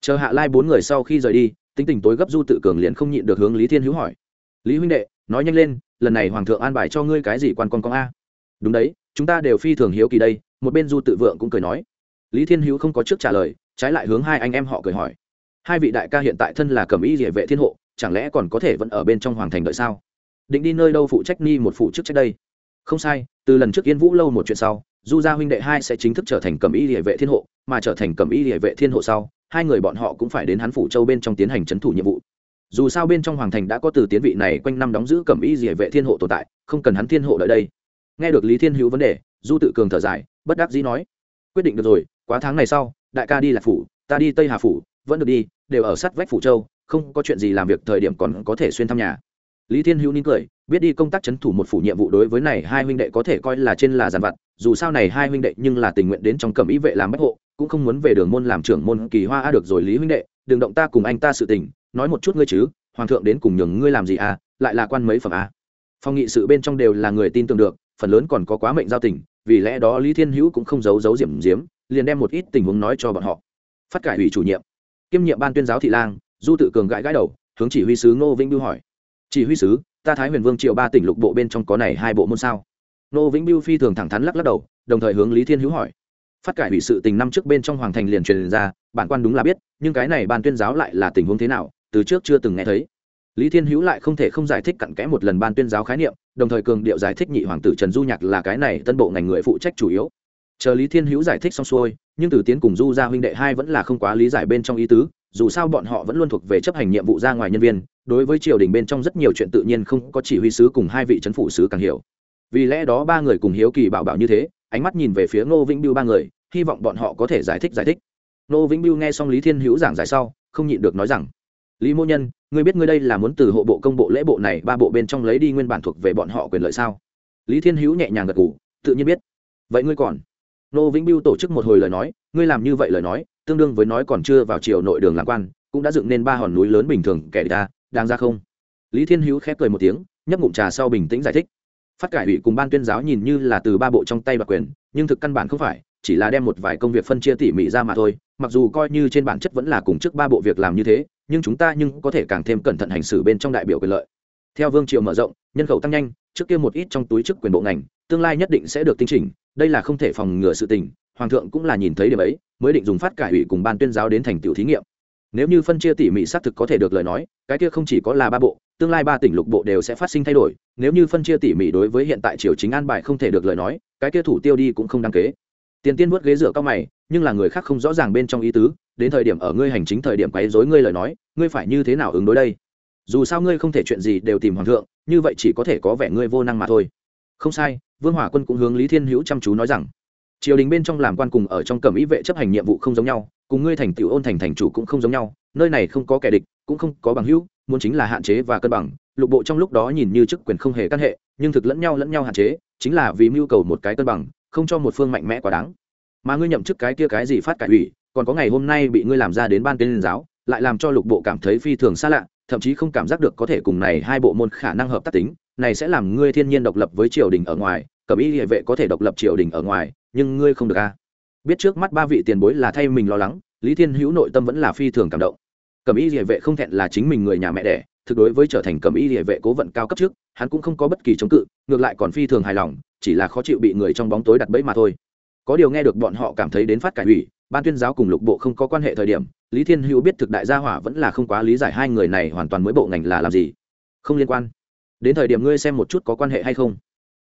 chờ hạ lai bốn người sau khi rời đi, tính tình tối gấp du tự cường liền không nhịn được hướng lý thiên hữu hỏi. Lý huynh đệ, nói nhanh lên, lần này hoàng thượng an bài cho ngươi cái gì quan con con a? Đúng đấy, chúng ta đều phi thường hiếu kỳ đây, một bên du tự vượng cũng cười nói. Lý thiên hữu không có trước trả lời, trái lại hướng hai anh em họ cười hỏi. Hai vị đại ca hiện tại thân là cầm y địa vệ thiên hộ, chẳng lẽ còn có thể vẫn ở bên trong hoàng thành đợi sao? Định đi nơi đâu phụ trách ni một phụ chức trách đây? Không sai, từ lần trước yên vũ lâu một chuyện sau, du gia huynh đệ hai sẽ chính thức trở thành cầm y địa vệ thiên hộ, mà trở thành cầm y địa vệ thiên hộ sau hai người bọn họ cũng phải đến hắn phủ châu bên trong tiến hành c h ấ n thủ nhiệm vụ. Dù sao bên trong hoàng thành đã có từ tiến vị này quanh năm đóng giữ cẩm y địa vệ thiên hộ tồn tại, không cần hắn thiên hộ đợi đây. Nghe được lý thiên hữu vấn đề, du tự cường thở dài, bất đắc dĩ nói, quyết định được rồi, quá tháng này sau, đại ca đi lạc phủ, ta đi tây hà phủ, vẫn được đi, đều ở sát vách phủ châu, không có chuyện gì làm việc thời điểm còn có thể xuyên thăm nhà. Lý thiên hữu nín cười, biết đi công tác c h ấ n thủ một phủ nhiệm vụ đối với này hai huynh đệ có thể coi là trên là giàn vặt, dù sao này hai huynh đệ nhưng là tình nguyện đến trong cầm ý vệ làm bách hộ cũng không muốn về đường môn làm trưởng môn kỳ hoa a được rồi lý huynh đệ, đừng động ta cùng anh ta sự tình, nói một chút ngươi chứ, hoàng thượng đến cùng nhường ngươi làm gì à lại là quan mấy phẩm à. Phong nghị sự bên trong đều là người tin tưởng được, phần lớn còn có quá mệnh giao tình, vì lẽ đó lý thiên hữu cũng không giấu giấu diểm diếm, liền đem một ít tình huống nói cho bọn họ. Phát cải ủy chủ nhiệm. Kiêm nhiệm ban tuyên giáo thị lang, du tự cường gãi gãi đầu, hướng chỉ huy sứ ngô vĩnh biêu hỏi. Chỉ huy sứ, ta thái huyền vương triệu ba tỉnh lục bộ bên trong có này hai bộ môn sao? Ngô vĩnh biêu phi thường thẳng thắn lắc lắc đầu, đồng thời hướng lý thiên hữu hỏi phát cải hủy sự tình năm trước bên trong hoàng thành liền truyền ra, bản quan đúng là biết, nhưng cái này ban tuyên giáo lại là tình huống thế nào, từ trước chưa từng nghe thấy. Lý thiên hữu lại không thể không giải thích cặn kẽ một lần ban tuyên giáo khái niệm, đồng thời cường điệu giải thích nhị hoàng tử trần du nhạc là cái này tân bộ ngành người phụ trách chủ yếu. Chờ lý thiên hữu giải thích xong xuôi, nhưng từ tiến cùng du gia huynh đệ hai vẫn là không quá lý giải bên trong ý tứ, dù sao bọn họ vẫn luôn thuộc về chấp hành nhiệm vụ ra ngoài nhân viên, đối với triều đình bên trong rất nhiều chuyện tự nhiên không có chỉ huy sứ cùng hai vị c h ấ n phủ sứ càng hiểu. Vì lẽ đó ba người cùng hiếu kỳ bảo bảo như thế, ánh mắt nhìn về phía ngô vĩnh biêu ba người hy vọng bọn họ có thể giải thích giải thích. Nô vĩnh biêu nghe xong lý thiên hữu giảng giải sau, không nhịn được nói rằng, lý mô nhân, ngươi biết ngươi đây là muốn từ hộ bộ công bộ lễ bộ này ba bộ bên trong lấy đi nguyên bản thuộc về bọn họ quyền lợi sao? Lý thiên hữu nhẹ nhàng gật g ủ tự nhiên biết. Vậy ngươi còn? Nô vĩnh biêu tổ chức một hồi lời nói, ngươi làm như vậy lời nói, tương đương với nói còn chưa vào triều nội đường làm quan, cũng đã dựng nên ba hòn núi lớn bình thường, kẻ ta đang ra không? Lý thiên hữu khép cười một tiếng, nhấp ngụm trà sau bình tĩnh giải thích. Phát cải ủy cùng ban tuyên giáo nhìn như là từ ba bộ trong tay và quyền, nhưng thực căn bản không phải chỉ là đem một vài công việc phân chia tỉ mỉ ra mà thôi, mặc dù coi như trên bản chất vẫn là cùng trước ba bộ việc làm như thế, nhưng chúng ta nhưng có thể càng thêm cẩn thận hành xử bên trong đại biểu quyền lợi. Theo vương triều mở rộng, nhân khẩu tăng nhanh, trước kia một ít trong túi chức quyền bộ ngành, tương lai nhất định sẽ được tinh chỉnh, đây là không thể phòng ngừa sự tình, hoàng thượng cũng là nhìn thấy điểm ấy, mới định dùng phát cải ủy cùng ban tuyên giáo đến thành tiểu thí nghiệm. Nếu như phân chia tỉ mỉ xác thực có thể được lời nói, cái kia không chỉ có là ba bộ, tương lai ba tỉnh lục bộ đều sẽ phát sinh thay đổi, nếu như phân chia tỉ mỉ đối với hiện tại triều chính an bài không thể được lời nói, cái kia thủ tiêu đi cũng không đáng kế tiền tiên vuốt ghế rửa cao mày, nhưng là người khác không rõ ràng bên trong ý tứ, đến thời điểm ở ngươi hành chính thời điểm quấy rối ngươi lời nói, ngươi phải như thế nào ứng đối đây? Dù sao ngươi không thể chuyện gì đều tìm hoàng thượng, như vậy chỉ có thể có vẻ ngươi vô năng mà thôi. Không sai, vương hỏa quân cũng hướng lý thiên hữu chăm chú nói rằng, triều đình bên trong làm quan cùng ở trong cẩm ý vệ chấp hành nhiệm vụ không giống nhau, cùng ngươi thành tiểu ôn thành thành chủ cũng không giống nhau, nơi này không có kẻ địch, cũng không có bằng hữu, muốn chính là hạn chế và cân bằng. Lục bộ trong lúc đó nhìn như chức quyền không hề căn hệ, nhưng thực lẫn nhau lẫn nhau hạn chế, chính là vì mưu cầu một cái cân bằng không cho một phương mạnh mẽ quá đáng. Mà ngươi nhậm chức cái kia cái gì phát cải ủy, còn có ngày hôm nay bị ngươi làm ra đến ban tên giáo, lại làm cho lục bộ cảm thấy phi thường xa lạ, thậm chí không cảm giác được có thể cùng này hai bộ môn khả năng hợp tác tính, này sẽ làm ngươi thiên nhiên độc lập với triều đình ở ngoài, cẩm y hệ vệ có thể độc lập triều đình ở ngoài, nhưng ngươi không được a biết trước mắt ba vị tiền bối là thay mình lo lắng, lý thiên hữu nội tâm vẫn là phi thường cảm động. Cẩm y hệ vệ không thẹn là chính mình người nhà mẹ đẻ thực đối với trở thành cẩm y địa vệ cố vận cao cấp trước, hắn cũng không có bất kỳ chống cự, ngược lại còn phi thường hài lòng, chỉ là khó chịu bị người trong bóng tối đặt bẫy mà thôi. Có điều nghe được bọn họ cảm thấy đến phát cải ủy, ban tuyên giáo cùng lục bộ không có quan hệ thời điểm, lý thiên hữu biết thực đại gia hỏa vẫn là không quá lý giải hai người này hoàn toàn mới bộ ngành là làm gì. Không liên quan. Đến thời điểm ngươi xem một chút có quan hệ hay không.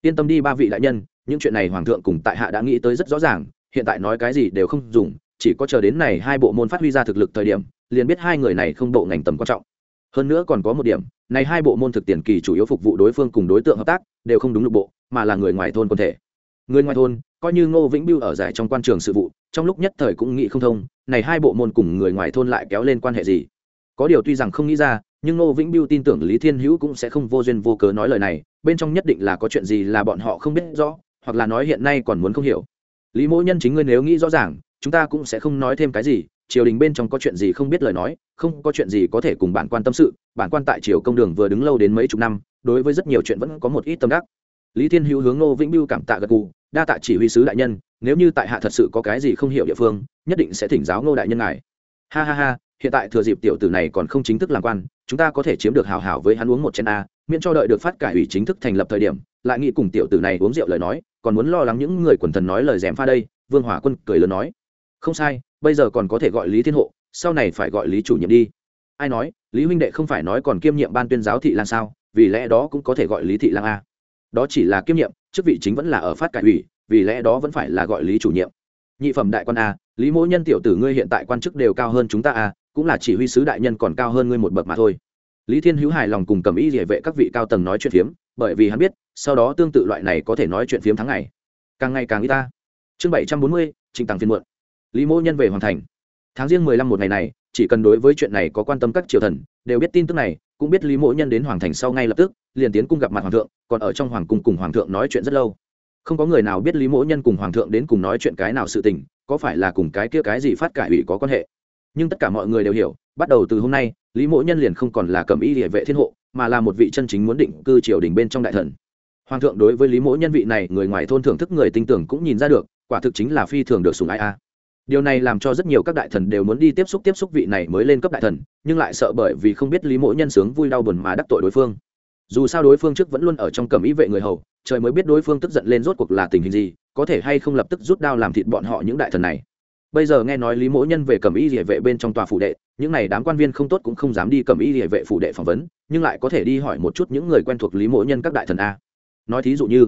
Yên tâm đi ba vị đại nhân, những chuyện này hoàng thượng cùng tại hạ đã nghĩ tới rất rõ ràng, hiện tại nói cái gì đều không dùng, chỉ có chờ đến này hai bộ môn phát huy ra thực lực thời điểm, liền biết hai người này không bộ ngành tầm quan trọng hơn nữa còn có một điểm, này hai bộ môn thực tiền kỳ chủ yếu phục vụ đối phương cùng đối tượng hợp tác, đều không đúng lục bộ, mà là người ngoài thôn quân thể. Người ngoài thôn, coi như ngô vĩnh biêu ở giải trong quan trường sự vụ, trong lúc nhất thời cũng nghĩ không thông, này hai bộ môn cùng người ngoài thôn lại kéo lên quan hệ gì? Có điều tuy rằng không nghĩ ra, nhưng ngô vĩnh biêu tin tưởng lý thiên hữu cũng sẽ không vô duyên vô cớ nói lời này, bên trong nhất định là có chuyện gì là bọn họ không biết rõ, hoặc là nói hiện nay còn muốn không hiểu. Lý mỗ nhân chính ngươi nếu nghĩ rõ ràng, chúng ta cũng sẽ không nói thêm cái gì triều đình bên trong có chuyện gì không biết lời nói, không có chuyện gì có thể cùng bản quan tâm sự, bản quan tại triều công đường vừa đứng lâu đến mấy chục năm, đối với rất nhiều chuyện vẫn có một ít tâm đắc. Lý thiên hữu hướng ngô vĩnh biêu cảm tạ gật cù đa tạ chỉ huy sứ đại nhân, nếu như tại hạ thật sự có cái gì không hiểu địa phương, nhất định sẽ thỉnh giáo ngô đại nhân ngài. Ha ha ha, hiện tại thừa dịp tiểu tử này còn không chính thức làm quan, chúng ta có thể chiếm được hào hảo với hắn uống một chén a, miễn cho đợi được phát cải ủy chính thức thành lập thời điểm, lại nghĩ cùng tiểu tử này uống rượu lời nói, còn muốn lo lắng những người quần thần nói lời dèm pha đây. Vương hỏa quân cười lớn nói. Không sai bây giờ còn có thể gọi lý thiên hộ, sau này phải gọi lý chủ nhiệm đi. Ai nói, lý huynh đệ không phải nói còn kiêm nhiệm ban tuyên giáo thị lan sao, vì lẽ đó cũng có thể gọi lý thị Lan a. Đó chỉ là kiêm nhiệm, chức vị chính vẫn là ở phát cải ủy, vì lẽ đó vẫn phải là gọi lý chủ nhiệm. Nhị phẩm đại quan a, lý mỗi nhân tiểu tử ngươi hiện tại quan chức đều cao hơn chúng ta a, cũng là chỉ huy sứ đại nhân còn cao hơn ngươi một bậc mà thôi. Lý thiên hữu hài lòng cùng cầm ý địa vệ các vị cao tầng nói chuyện phiếm, bởi vì hắn biết, sau đó tương tự loại này có thể nói chuyện phiếm tháng ngày. Càng ngày càng y ta. Chương bảy trăm bốn mươi, Trình tàng phiên muộn lý mỗ nhân về hoàn thành. Tháng riêng mười lăm một ngày này, chỉ cần đối với chuyện này có quan tâm các triều thần, đều biết tin tức này, cũng biết lý mỗ nhân đến hoàng thành sau ngay lập tức, liền tiến cung gặp mặt hoàng thượng, còn ở trong hoàng cung cùng hoàng thượng nói chuyện rất lâu. Không có người nào biết lý mỗ nhân cùng hoàng thượng đến cùng nói chuyện cái nào sự tình, có phải là cùng cái kia cái gì phát cải ủy có quan hệ. Nhưng tất cả mọi người đều hiểu, bắt đầu từ hôm nay, lý mỗ nhân liền không còn là cầm y địa vệ thiên hộ, mà là một vị chân chính muốn định cư triều đình bên trong đại thần. Hoàng thượng đối với lý mỗ nhân vị này, người ngoài thôn thưởng thức người tinh tưởng cũng nhìn ra được, quả thực chính là phi thường được sùng ai a điều này làm cho rất nhiều các đại thần đều muốn đi tiếp xúc tiếp xúc vị này mới lên cấp đại thần, nhưng lại sợ bởi vì không biết lý mỗ nhân sướng vui đau buồn mà đắc tội đối phương. Dù sao đối phương trước vẫn luôn ở trong cầm ý vệ người hầu, trời mới biết đối phương tức giận lên rốt cuộc là tình hình gì, có thể hay không lập tức rút đao làm thịt bọn họ những đại thần này. Bây giờ nghe nói lý mỗ nhân về cầm ý địa vệ bên trong tòa phủ đệ, những n à y đám quan viên không tốt cũng không dám đi cầm ý địa vệ phủ đệ phỏng vấn, nhưng lại có thể đi hỏi một chút những người quen thuộc lý mỗ nhân các đại thần a. Nói thí dụ như,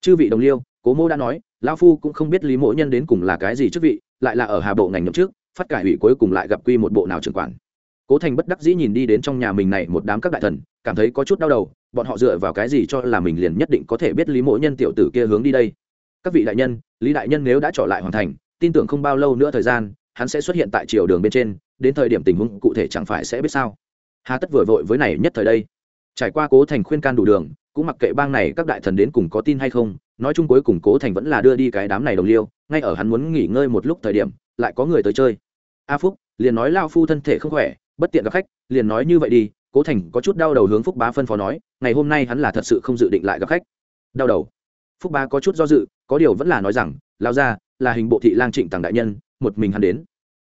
chư vị đồng liêu, cố mô đã nói lao phu cũng không biết lý mỗ nhân đến cùng là cái gì chức vị lại là ở hà bộ ngành nhậm trước phát cải ủy cuối cùng lại gặp quy một bộ nào trưởng quản. Cố thành bất đắc dĩ nhìn đi đến trong nhà mình này một đám các đại thần, cảm thấy có chút đau đầu, bọn họ dựa vào cái gì cho là mình liền nhất định có thể biết lý mỗi nhân tiểu tử kia hướng đi đây? Các vị đại nhân, lý đại nhân nếu đã trở lại hoàn thành, tin tưởng không bao lâu nữa thời gian, hắn sẽ xuất hiện tại chiều đường bên trên, đến thời điểm tình huống cụ thể chẳng phải sẽ biết sao? Hà tất vừa vội với này nhất thời đây. Trải qua cố thành khuyên can đủ đường, cũng mặc kệ bang này các đại thần đến cùng có tin hay không nói chung cuối cùng cố thành vẫn là đưa đi cái đám này đồng liêu, ngay ở hắn muốn nghỉ ngơi một lúc thời điểm, lại có người tới chơi. A phúc, liền nói lao phu thân thể không khỏe, bất tiện gặp khách, liền nói như vậy đi, cố thành có chút đau đầu hướng phúc bá phân phó nói, ngày hôm nay hắn là thật sự không dự định lại gặp khách. Đau đầu. Phúc bá có chút do dự, có điều vẫn là nói rằng, lao ra, là hình bộ thị lang trịnh tàng đại nhân, một mình hắn đến.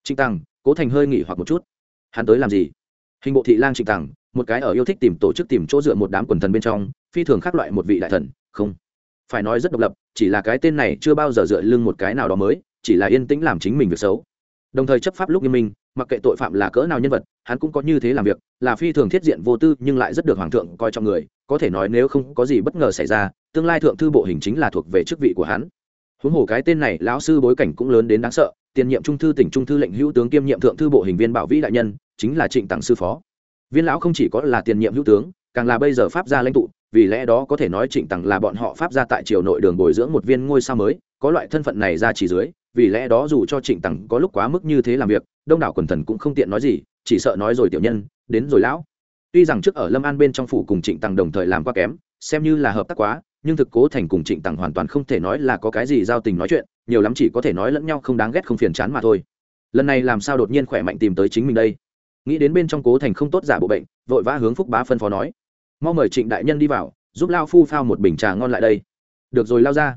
Trịnh tàng cố thành hơi nghỉ hoặc một chút. Hắn tới làm gì? Hình bộ thị lang trịnh tàng một cái ở yêu thích tìm tổ chức tìm chỗ dựa một đám quần thần bên trong, phi thường khác loại một vị đại thần, không phải nói rất độc lập, chỉ là cái tên này chưa bao giờ dựa lưng một cái nào đó mới, chỉ là yên tĩnh làm chính mình việc xấu. Đồng thời chấp pháp lúc nghiêm minh, mặc kệ tội phạm là cỡ nào nhân vật, hắn cũng có như thế làm việc, là phi thường thiết diện vô tư, nhưng lại rất được hoàng thượng coi trọng người, có thể nói nếu không có gì bất ngờ xảy ra, tương lai thượng thư bộ hình chính là thuộc về chức vị của hắn. Huống hồ cái tên này, lão sư bối cảnh cũng lớn đến đáng sợ, tiền nhiệm trung thư, tỉnh trung thư lệnh hữu tướng kiêm nhiệm thượng thư bộ hình viên bảo vĩ đại nhân, chính là trịnh tặng sư phó. Viên lão không chỉ có là tiền nhiệm hữu tướng, càng là bây giờ pháp gia lãnh tụ vì lẽ đó có thể nói trịnh tằng là bọn họ pháp gia tại triều nội đường bồi dưỡng một viên ngôi sao mới, có loại thân phận này ra chỉ dưới, vì lẽ đó dù cho trịnh tằng có lúc quá mức như thế làm việc, đông đảo quần thần cũng không tiện nói gì, chỉ sợ nói rồi tiểu nhân, đến rồi lão. Tuy rằng trước ở lâm an bên trong phủ cùng trịnh tằng đồng thời làm quá kém, xem như là hợp tác quá, nhưng thực cố thành cùng trịnh tằng hoàn toàn không thể nói là có cái gì giao tình nói chuyện, nhiều lắm chỉ có thể nói lẫn nhau không đáng ghét không phiền chán mà thôi. Lần này làm sao đột nhiên khỏe mạnh tìm tới chính mình đây? Nghĩ đến bên trong cố thành không tốt giả bộ bệnh, vội vã hướng phúc bá phân phó nói mau mời trịnh đại nhân đi vào, giúp lao phu phao một bình trà ngon lại đây. Được rồi, lao ra.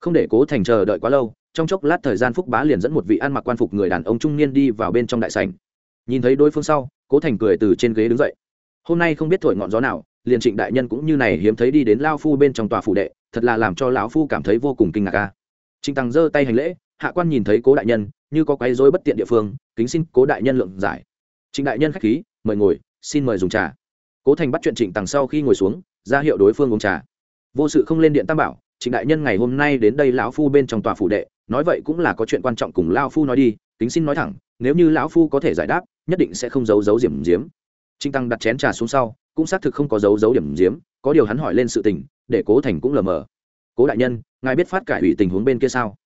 Không để cố thành chờ đợi quá lâu, trong chốc lát thời gian phúc bá liền dẫn một vị ăn mặc quan phục người đàn ông trung niên đi vào bên trong đại sảnh. Nhìn thấy đối phương sau, cố thành cười từ trên ghế đứng dậy. Hôm nay không biết thổi ngọn gió nào, liền trịnh đại nhân cũng như này hiếm thấy đi đến lao phu bên trong tòa phủ đệ, thật là làm cho lão phu cảm thấy vô cùng kinh ngạc ca trịnh tăng giơ tay hành lễ, hạ quan nhìn thấy cố đại nhân, như có quấy rối bất tiện địa phương, kính xin cố đại nhân lượng giải. Trịnh đại nhân khách khí, mời ngồi, xin mời dùng trà cố thành bắt chuyện trịnh tăng sau khi ngồi xuống, ra hiệu đối phương uống trà. Vô sự không lên điện tam bảo, trịnh đại nhân ngày hôm nay đến đây lão phu bên trong tòa phủ đệ, nói vậy cũng là có chuyện quan trọng cùng lao phu nói đi Tính xin nói thẳng, nếu như lão phu có thể giải đáp, nhất định sẽ không giấu giấu diểm diếm trịnh tăng đặt chén trà xuống sau, cũng xác thực không có giấu giấu điểm diếm có điều hắn hỏi lên sự tình, để cố thành cũng lờ mờ. Cố đại nhân, ngài biết phát cải ủy tình huống bên kia sao?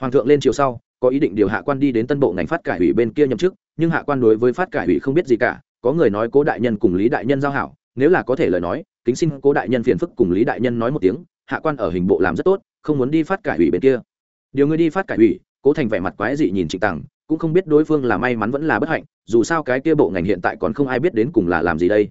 Hoàng thượng lên chiều sau, có ý định điều hạ quan đi đến tân bộ ngành phát cải ủy bên kia nhậm chức, nhưng hạ quan đối với phát cải ủy không biết gì cả có người nói cố đại nhân cùng lý đại nhân giao hảo, nếu là có thể lời nói, kính xin cố đại nhân phiền phức cùng lý đại nhân nói một tiếng, hạ quan ở hình bộ làm rất tốt, không muốn đi phát cải ủy bên kia. Điều người đi phát cải ủy, cố thành vẻ mặt quái dị nhìn trịnh tằng, cũng không biết đối phương là may mắn vẫn là bất hạnh, dù sao cái kia bộ ngành hiện tại còn không ai biết đến cùng là làm gì đây.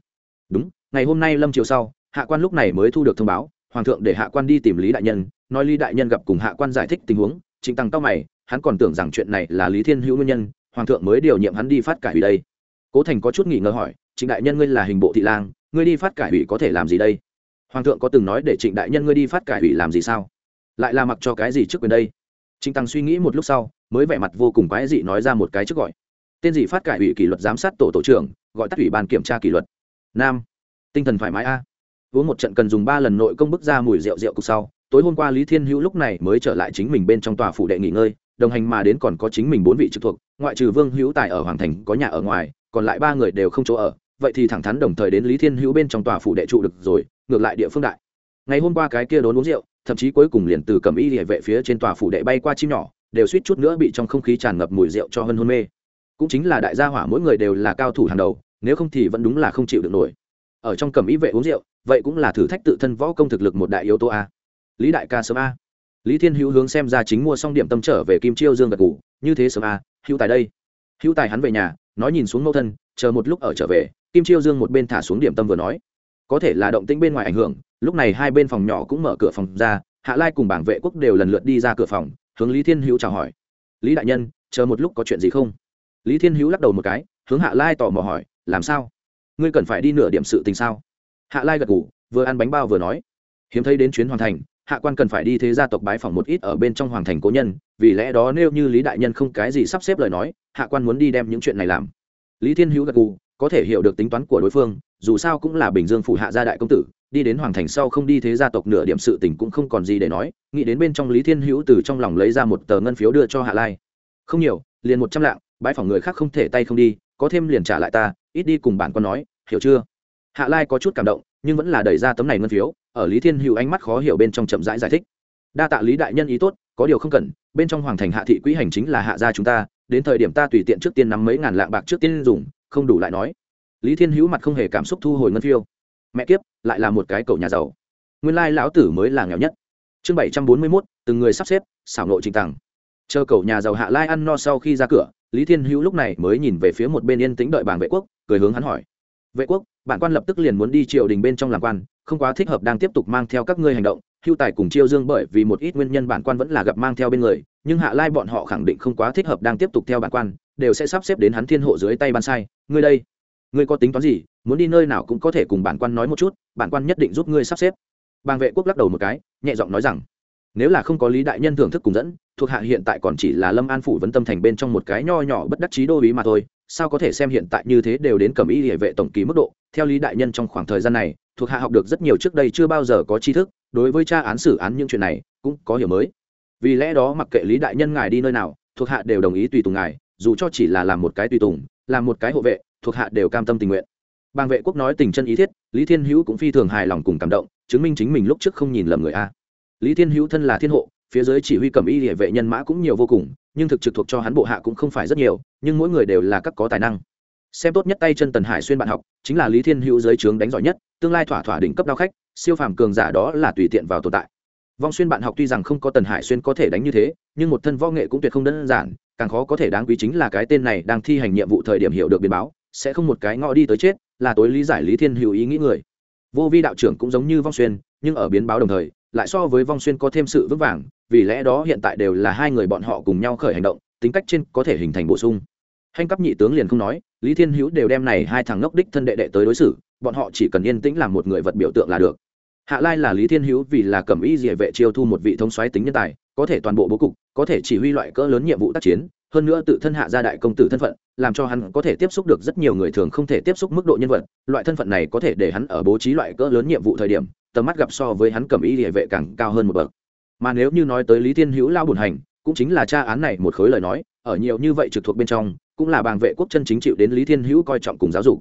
Đúng, ngày hôm nay lâm chiều sau, hạ quan lúc này mới thu được thông báo, hoàng thượng để hạ quan đi tìm lý đại nhân, nói lý đại nhân gặp cùng hạ quan giải thích tình huống, trịnh tăng cao mày, hắn còn tưởng rằng chuyện này là lý thiên hữu nguyên nhân, hoàng thượng mới điều nhiệm hắn đi phát cải ủy đây cố thành có chút nghỉ ngờ hỏi, trịnh đại nhân ngươi là hình bộ thị lang, ngươi đi phát cải ủy có thể làm gì đây? Hoàng thượng có từng nói để trịnh đại nhân ngươi đi phát cải ủy làm gì sao? Lại là mặc cho cái gì trước quyền đây? Trịnh tăng suy nghĩ một lúc sau, mới vẻ mặt vô cùng quái dị nói ra một cái trước gọi. Tên gì phát cải ủy kỷ luật giám sát tổ tổ trưởng, gọi tắt ủy ban kiểm tra kỷ luật. Nam, tinh thần thoải mái a. Uống một trận cần dùng ba lần nội công bức ra mùi rượu rượu cục sau, tối hôm qua lý thiên hữu lúc này mới trở lại chính mình bên trong tòa phủ đệ nghỉ ngơi, đồng hành mà đến còn có chính mình bốn vị trực thuộc, ngoại trừ vương hữu tài ở hoàng thành, có nhà ở ngoài còn lại ba người đều không chỗ ở, vậy thì thẳng thắn đồng thời đến lý thiên hữu bên trong tòa phủ đệ trụ được rồi, ngược lại địa phương đại. Ngày hôm qua cái kia đốn uống rượu, thậm chí cuối cùng liền từ cầm y địa vệ phía trên tòa phủ đệ bay qua chim nhỏ, đều suýt chút nữa bị trong không khí tràn ngập mùi rượu cho hơn hôn mê. Cũng chính là đại gia hỏa mỗi người đều là cao thủ hàng đầu, nếu không thì vẫn đúng là không chịu được nổi. Ở trong cầm y vệ uống rượu, vậy cũng là thử thách tự thân võ công thực lực một đại yếu tố a. Lý đại ca sớm a. Lý thiên hữu hướng xem ra chính mua xong điểm tâm trở về kim chiêu dương gật ngủ như thế sớm a, hữu tài đây. Hữu tài hắn về nhà nói nhìn xuống mẫu thân, chờ một lúc ở trở về, kim chiêu dương một bên thả xuống điểm tâm vừa nói. Có thể là động tĩnh bên ngoài ảnh hưởng, lúc này hai bên phòng nhỏ cũng mở cửa phòng ra, hạ lai cùng bảng vệ quốc đều lần lượt đi ra cửa phòng, hướng lý thiên hữu chào hỏi. Lý đại nhân, chờ một lúc có chuyện gì không? Lý thiên hữu lắc đầu một cái, hướng hạ lai tò mò hỏi, làm sao? Ngươi cần phải đi nửa điểm sự tình sao? Hạ lai gật ngủ vừa ăn bánh bao vừa nói, hiếm thấy đến chuyến hoàn thành hạ quan cần phải đi thế gia tộc bái phỏng một ít ở bên trong hoàng thành cố nhân, vì lẽ đó nếu như lý đại nhân không cái gì sắp xếp lời nói, hạ quan muốn đi đem những chuyện này làm. Lý thiên hữu gật gù, có thể hiểu được tính toán của đối phương, dù sao cũng là bình dương phủ hạ gia đại công tử, đi đến hoàng thành sau không đi thế gia tộc nửa điểm sự tình cũng không còn gì để nói, nghĩ đến bên trong lý thiên hữu từ trong lòng lấy ra một tờ ngân phiếu đưa cho hạ lai. Không nhiều, liền một trăm lạng bãi phòng người khác không thể tay không đi, có thêm liền trả lại ta, ít đi cùng bạn con nói, hiểu chưa? Hạ lai có chút cảm động nhưng vẫn là đẩy ra tấm này ngân phiếu ở lý thiên hữu ánh mắt khó hiểu bên trong chậm rãi giải, giải thích. Đa tạ lý đại nhân ý tốt có điều không cần bên trong hoàng thành hạ thị quỹ hành chính là hạ gia chúng ta đến thời điểm ta tùy tiện trước tiên nắm mấy ngàn lạng bạc trước tiên dùng không đủ lại nói. Lý thiên hữu mặt không hề cảm xúc thu hồi ngân phiêu mẹ kiếp lại là một cái cậu nhà giàu. Nguyên lai lão tử mới là nghèo nhất. Chương bảy trăm bốn mươi mốt từng người sắp xếp xảo nộ trình tàng. Chờ cậu nhà giàu hạ lai ăn no sau khi ra cửa lý thiên hữu lúc này mới nhìn về phía một bên yên tĩnh đợi bảng vệ quốc cười hướng hắn hỏi. Vệ quốc bản quan lập tức liền muốn đi triều đình bên trong làm quan, không quá thích hợp đang tiếp tục mang theo các ngươi hành động, hưu tài cùng chiêu dương bởi vì một ít nguyên nhân bản quan vẫn là gặp mang theo bên người, nhưng hạ lai bọn họ khẳng định không quá thích hợp đang tiếp tục theo bản quan, đều sẽ sắp xếp đến hắn thiên hộ dưới tay ban sai. Ngươi đây, ngươi có tính toán gì, muốn đi nơi nào cũng có thể cùng bản quan nói một chút, bản quan nhất định giúp ngươi sắp xếp. Bàng vệ quốc lắc đầu một cái, nhẹ giọng nói rằng, nếu là không có lý đại nhân thưởng thức cùng dẫn, thuộc hạ hiện tại còn chỉ là lâm an phủ vấn tâm thành bên trong một cái nho nhỏ bất đắc chí đô ý mà thôi sao có thể xem hiện tại như thế đều đến cầm y hệ vệ tổng ký mức độ? Theo lý đại nhân trong khoảng thời gian này, thuộc hạ học được rất nhiều trước đây chưa bao giờ có tri thức, đối với cha án xử án những chuyện này cũng có hiểu mới. Vì lẽ đó mặc kệ lý đại nhân ngài đi nơi nào, thuộc hạ đều đồng ý tùy tùng ngài, dù cho chỉ là làm một cái tùy tùng, làm một cái hộ vệ, thuộc hạ đều cam tâm tình nguyện. Bang vệ quốc nói tình chân ý thiết, lý thiên hữu cũng phi thường hài lòng cùng cảm động, chứng minh chính mình lúc trước không nhìn lầm người a. Lý thiên hữu thân là thiên hộ phía dưới chỉ huy cầm y địa vệ nhân mã cũng nhiều vô cùng, nhưng thực trực thuộc cho hắn bộ hạ cũng không phải rất nhiều, nhưng mỗi người đều là các có tài năng. Xem tốt nhất tay chân tần hải xuyên bạn học, chính là lý thiên hữu dưới trướng đánh giỏi nhất, tương lai thỏa thỏa đỉnh cấp đao khách, siêu phàm cường giả đó là tùy tiện vào tồn tại. Vong xuyên bạn học tuy rằng không có tần hải xuyên có thể đánh như thế, nhưng một thân võ nghệ cũng tuyệt không đơn giản, càng khó có thể đáng quý chính là cái tên này đang thi hành nhiệm vụ thời điểm hiểu được biến báo, sẽ không một cái ngõ đi tới chết, là tối lý giải lý thiên hữu ý nghĩ người. Vô vi đạo trưởng cũng giống như vong xuyên, nhưng ở biến báo đồng thời, lại so với vong xuyên có thêm sự vững vàng vì lẽ đó hiện tại đều là hai người bọn họ cùng nhau khởi hành động, tính cách trên có thể hình thành bổ sung. Hành cấp nhị tướng liền không nói, lý thiên hữu đều đem này hai thằng ngốc đích thân đệ đệ tới đối xử, bọn họ chỉ cần yên tĩnh làm một người vật biểu tượng là được. Hạ lai là lý thiên hữu vì là cẩm y địa vệ chiêu thu một vị thống soái tính nhân tài, có thể toàn bộ bố cục, có thể chỉ huy loại cỡ lớn nhiệm vụ tác chiến, hơn nữa tự thân hạ gia đại công tử thân phận, làm cho hắn có thể tiếp xúc được rất nhiều người thường không thể tiếp xúc mức độ nhân vật, loại thân phận này có thể để hắn ở bố trí loại cỡ lớn nhiệm vụ thời điểm, tầm mắt gặp so với hắn cẩm y địa vệ càng cao hơn một bậc mà nếu như nói tới lý thiên hữu lao bùn hành, cũng chính là tra án này một khối lời nói, ở nhiều như vậy trực thuộc bên trong, cũng là bàng vệ quốc chân chính chịu đến lý thiên hữu coi trọng cùng giáo dục.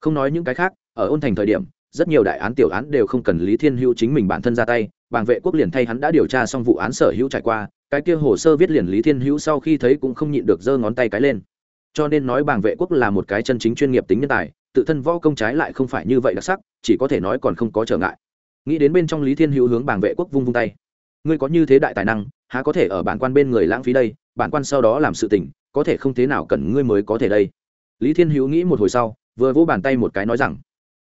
Không nói những cái khác, ở ôn thành thời điểm, rất nhiều đại án tiểu án đều không cần lý thiên hữu chính mình bản thân ra tay, bàng vệ quốc liền thay hắn đã điều tra xong vụ án sở hữu trải qua, cái kia hồ sơ viết liền lý thiên hữu sau khi thấy cũng không nhịn được giơ ngón tay cái lên. Cho nên nói bàng vệ quốc là một cái chân chính chuyên nghiệp tính nhân tài, tự thân võ công trái lại không phải như vậy đặc sắc, chỉ có thể nói còn không có trở ngại. Nghĩ đến bên trong lý thiên hữu hướng bàng vệ quốc vung vung tay ngươi có như thế đại tài năng, há có thể ở bản quan bên người lãng phí đây, bản quan sau đó làm sự tình, có thể không thế nào cần ngươi mới có thể đây. Lý thiên hữu nghĩ một hồi sau, vừa vỗ bàn tay một cái nói rằng,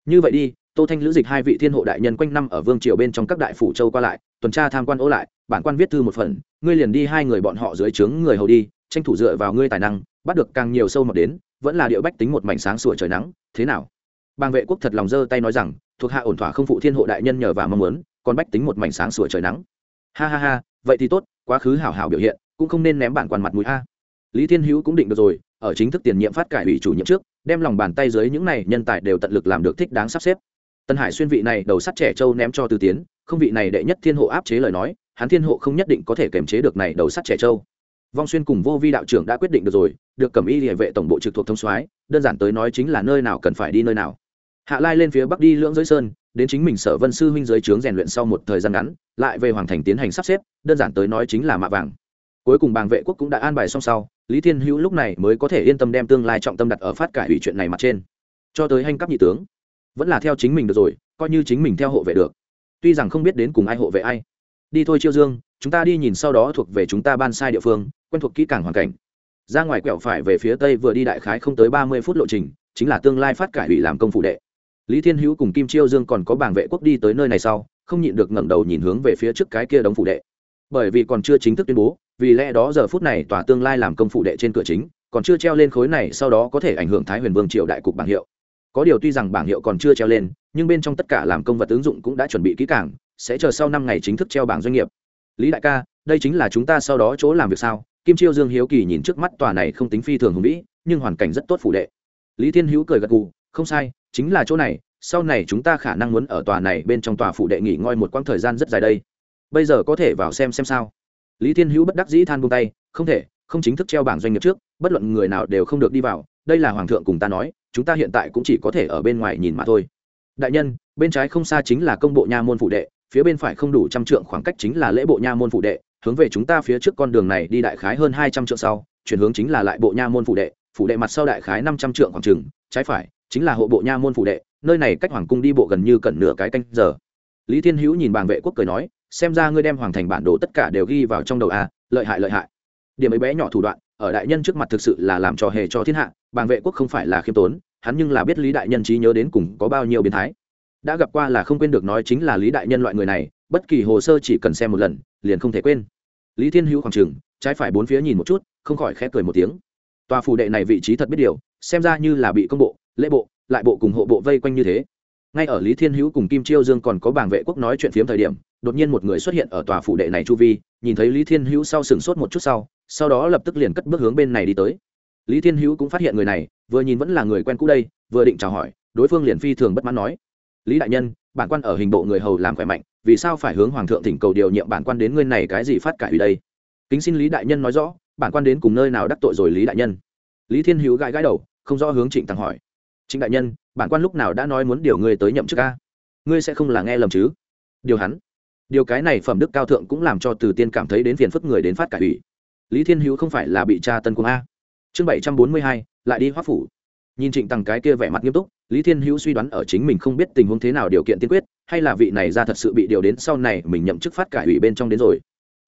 như vậy đi, tô thanh lữ dịch hai vị thiên hộ đại nhân quanh năm ở vương triều bên trong các đại phủ châu qua lại, tuần tra tham quan ố lại, bản quan viết thư một phần, ngươi liền đi hai người bọn họ dưới trướng người hầu đi, tranh thủ dựa vào ngươi tài năng, bắt được càng nhiều sâu mọt đến, vẫn là điệu bách tính một mảnh sáng sủa trời nắng, thế nào? Bàng vệ quốc thật lòng giơ tay nói rằng, thuộc hạ ổn thỏa không phụ thiên hộ đại nhân nhờ và mong muốn, còn bách tính một mảnh sáng sủa trời nắng ha ha ha, vậy thì tốt, quá khứ hảo hảo biểu hiện, cũng không nên ném bản quan mặt mũi a. Lý thiên hữu cũng định được rồi, ở chính thức tiền nhiệm phát cải ủy chủ nhiệm trước, đem lòng bàn tay dưới những này nhân tài đều tận lực làm được thích đáng sắp xếp. Tân hải xuyên vị này đầu sắt trẻ châu ném cho từ tiến, không vị này đệ nhất thiên hộ áp chế lời nói, hắn thiên hộ không nhất định có thể kiềm chế được này đầu sắt trẻ châu vong xuyên cùng vô vi đạo trưởng đã quyết định được rồi, được cầm y địa vệ tổng bộ trực thuộc thông soái, đơn giản tới nói chính là nơi nào cần phải đi nơi nào. Hạ lai lên phía bắc đi lưỡng giới sơn đến chính mình sở vân sư huynh giới trướng rèn luyện sau một thời gian ngắn, lại về hoàng thành tiến hành sắp xếp, đơn giản tới nói chính là mạ vàng. Cuối cùng bàng vệ quốc cũng đã an bài xong sau, lý thiên hữu lúc này mới có thể yên tâm đem tương lai trọng tâm đặt ở phát cải ủy chuyện này mặt trên. Cho tới hành cấp nhị tướng, vẫn là theo chính mình được rồi, coi như chính mình theo hộ vệ được. Tuy rằng không biết đến cùng ai hộ vệ ai. Đi thôi chiêu dương, chúng ta đi nhìn sau đó thuộc về chúng ta ban sai địa phương, quen thuộc kỹ càng hoàn cảnh. Ra ngoài quẹo phải về phía tây vừa đi đại khái không tới ba mươi phút lộ trình, chính là tương lai phát cải ủy làm công phụ đệ lý thiên hữu cùng kim chiêu dương còn có bảng vệ quốc đi tới nơi này sau, không nhịn được ngẩng đầu nhìn hướng về phía trước cái kia đống phụ đệ. Bởi vì còn chưa chính thức tuyên bố, vì lẽ đó giờ phút này tòa tương lai làm công phụ đệ trên cửa chính, còn chưa treo lên khối này, sau đó có thể ảnh hưởng thái huyền vương triều đại cục bảng hiệu. Có điều tuy rằng bảng hiệu còn chưa treo lên, nhưng bên trong tất cả làm công vật ứng dụng cũng đã chuẩn bị kỹ càng, sẽ chờ sau năm ngày chính thức treo bảng doanh nghiệp. Lý đại ca, đây chính là chúng ta sau đó chỗ làm việc sao? Kim chiêu dương hiếu kỳ nhìn trước mắt tòa này không tính phi thường hùng vĩ, nhưng hoàn cảnh rất tốt phủ đệ. Lý thiên hữu cười gật gù không sai, chính là chỗ này, sau này chúng ta khả năng muốn ở tòa này bên trong tòa phụ đệ nghỉ ngơi một quãng thời gian rất dài đây. Bây giờ có thể vào xem xem sao. Lý thiên hữu bất đắc dĩ than buông tay, không thể, không chính thức treo bảng doanh nghiệp trước, bất luận người nào đều không được đi vào, đây là hoàng thượng cùng ta nói, chúng ta hiện tại cũng chỉ có thể ở bên ngoài nhìn mà thôi. Đại nhân, bên trái không xa chính là công bộ nha môn phụ đệ, phía bên phải không đủ trăm trượng khoảng cách chính là lễ bộ nha môn phụ đệ, hướng về chúng ta phía trước con đường này đi đại khái hơn hai trăm trượng sau, chuyển hướng chính là lại bộ nha môn phụ đệ phụ đệ mặt sau đại khái năm trăm trượng khoảng trừng trái phải chính là hộ bộ nha môn phủ đệ, nơi này cách hoàng cung đi bộ gần như cẩn nửa cái canh giờ. Lý thiên hữu nhìn bàng vệ quốc cười nói, xem ra ngươi đem hoàng thành bản đồ tất cả đều ghi vào trong đầu a lợi hại lợi hại. Điểm ấy bé nhỏ thủ đoạn, ở đại nhân trước mặt thực sự là làm trò hề cho thiên hạ bàng vệ quốc không phải là khiêm tốn, hắn nhưng là biết lý đại nhân trí nhớ đến cùng có bao nhiêu biến thái. Đã gặp qua là không quên được nói chính là lý đại nhân loại người này, bất kỳ hồ sơ chỉ cần xem một lần, liền không thể quên. Lý thiên hữu khoảng trừng trái phải bốn phía nhìn một chút, không khỏi khẽ cười một tiếng. Tòa phủ đệ này vị trí thật biết điều, xem ra như là bị công bộ lễ bộ, lại bộ cùng hộ bộ vây quanh như thế. Ngay ở lý thiên hữu cùng kim chiêu dương còn có bảng vệ quốc nói chuyện phiếm thời điểm, đột nhiên một người xuất hiện ở tòa phủ đệ này chu vi, nhìn thấy lý thiên hữu sau sừng sốt một chút sau sau đó lập tức liền cất bước hướng bên này đi tới. Lý thiên hữu cũng phát hiện người này, vừa nhìn vẫn là người quen cũ đây, vừa định chào hỏi, đối phương liền phi thường bất mãn nói, lý đại nhân, bản quan ở hình bộ người hầu làm khỏe mạnh, vì sao phải hướng hoàng thượng thỉnh cầu điều nhiệm bản quan đến ngươi này cái gì phát cải ủy đây? Kính xin lý đại nhân nói rõ, bản quan đến cùng nơi nào đắc tội rồi lý đại nhân? Lý thiên hữu gãi gãi đầu, không rõ hướng trịnh tăng hỏi chính đại nhân, bản quan lúc nào đã nói muốn điều ngươi tới nhậm chức ca ngươi sẽ không là nghe lầm chứ? Điều hắn. Điều cái này phẩm đức cao thượng cũng làm cho từ tiên cảm thấy đến phiền phức người đến phát cải ủy. Lý thiên hữu không phải là bị cha tân quân a. Chương bảy trăm bốn mươi hai, lại đi hoác phủ. Nhìn trịnh tằng cái kia vẻ mặt nghiêm túc, lý thiên hữu suy đoán ở chính mình không biết tình huống thế nào điều kiện tiên quyết, hay là vị này ra thật sự bị điều đến sau này mình nhậm chức phát cải ủy bên trong đến rồi.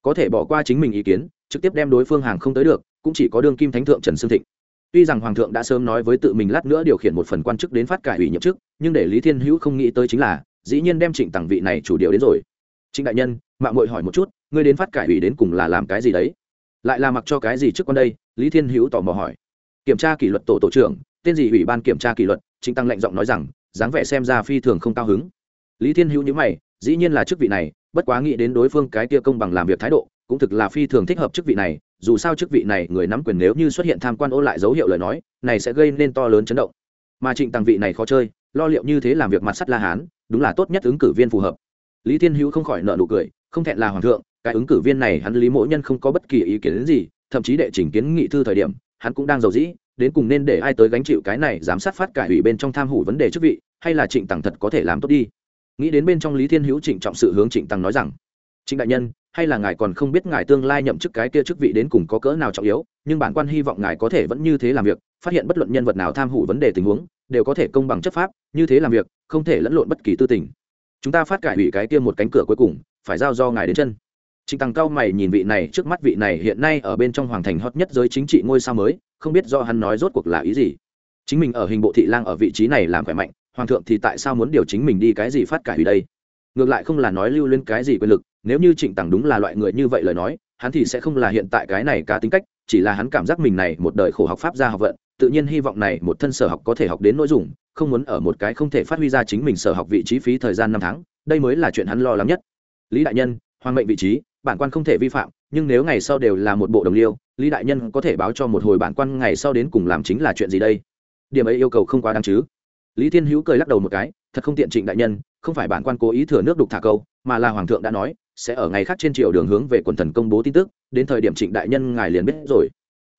Có thể bỏ qua chính mình ý kiến, trực tiếp đem đối phương hàng không tới được, cũng chỉ có đương kim thánh thượng trần sương thịnh tuy rằng hoàng thượng đã sớm nói với tự mình lát nữa điều khiển một phần quan chức đến phát cải ủy nhậm chức, nhưng để lý thiên hữu không nghĩ tới chính là, dĩ nhiên đem trịnh tặng vị này chủ điều đến rồi. Trịnh đại nhân mạng mội hỏi một chút, ngươi đến phát cải ủy đến cùng là làm cái gì đấy? Lại là mặc cho cái gì trước con đây? Lý thiên hữu tò mò hỏi. Kiểm tra kỷ luật tổ tổ trưởng, tên gì ủy ban kiểm tra kỷ luật? Trịnh tăng lệnh giọng nói rằng, dáng vẻ xem ra phi thường không cao hứng. Lý thiên hữu nhữ mày, dĩ nhiên là chức vị này, bất quá nghĩ đến đối phương cái kia công bằng làm việc thái độ cũng thực là phi thường thích hợp chức vị này, dù sao chức vị này người nắm quyền nếu như xuất hiện tham quan ô lại dấu hiệu lời nói, này sẽ gây nên to lớn chấn động. Mà trịnh tăng vị này khó chơi, lo liệu như thế làm việc mặt sắt la hán, đúng là tốt nhất ứng cử viên phù hợp. Lý thiên hữu không khỏi nợ nụ cười, không thẹn là hoàng thượng, cái ứng cử viên này hắn lý mỗ nhân không có bất kỳ ý kiến gì, thậm chí đệ trình kiến nghị thư thời điểm, hắn cũng đang giàu dĩ, đến cùng nên để ai tới gánh chịu cái này giám sát phát cải ủy bên trong tham hủ vấn đề chức vị, hay là trịnh Tăng thật có thể làm tốt đi. Nghĩ đến bên trong lý thiên hữu trịnh trọng sự hướng trịnh tăng nói rằng, trịnh đại nhân hay là ngài còn không biết ngài tương lai nhậm chức cái kia chức vị đến cùng có cỡ nào trọng yếu nhưng bản quan hy vọng ngài có thể vẫn như thế làm việc phát hiện bất luận nhân vật nào tham hủ vấn đề tình huống đều có thể công bằng chấp pháp như thế làm việc không thể lẫn lộn bất kỳ tư tình chúng ta phát cải hủy cái kia một cánh cửa cuối cùng phải giao do ngài đến chân Trịnh Tăng cao mày nhìn vị này trước mắt vị này hiện nay ở bên trong hoàng thành hot nhất giới chính trị ngôi sao mới, không biết do hắn nói rốt cuộc là ý gì. Chính mình ở hình bộ thị lang ở vị trí này làm khỏe mạnh, hoàng thượng thì tại sao muốn điều chính mình đi cái gì phát cải hủy đây? Ngược lại không là nói lưu lên cái gì quyền lực, nếu như Trịnh Tằng đúng là loại người như vậy lời nói, hắn thì sẽ không là hiện tại cái này cả tính cách, chỉ là hắn cảm giác mình này một đời khổ học pháp gia học vận, tự nhiên hy vọng này một thân sở học có thể học đến nội dung, không muốn ở một cái không thể phát huy ra chính mình sở học vị trí phí thời gian năm tháng, đây mới là chuyện hắn lo lắng nhất. Lý đại nhân, hoàng mệnh vị trí, bản quan không thể vi phạm nhưng nếu ngày sau đều là một bộ đồng liêu lý đại nhân có thể báo cho một hồi bản quan ngày sau đến cùng làm chính là chuyện gì đây điểm ấy yêu cầu không quá đáng chứ lý thiên hữu cười lắc đầu một cái thật không tiện trịnh đại nhân không phải bản quan cố ý thừa nước đục thả câu, mà là hoàng thượng đã nói, sẽ ở ngày khác trên triều đường hướng về quần thần công bố tin tức, đến thời điểm trịnh đại nhân ngài liền biết rồi.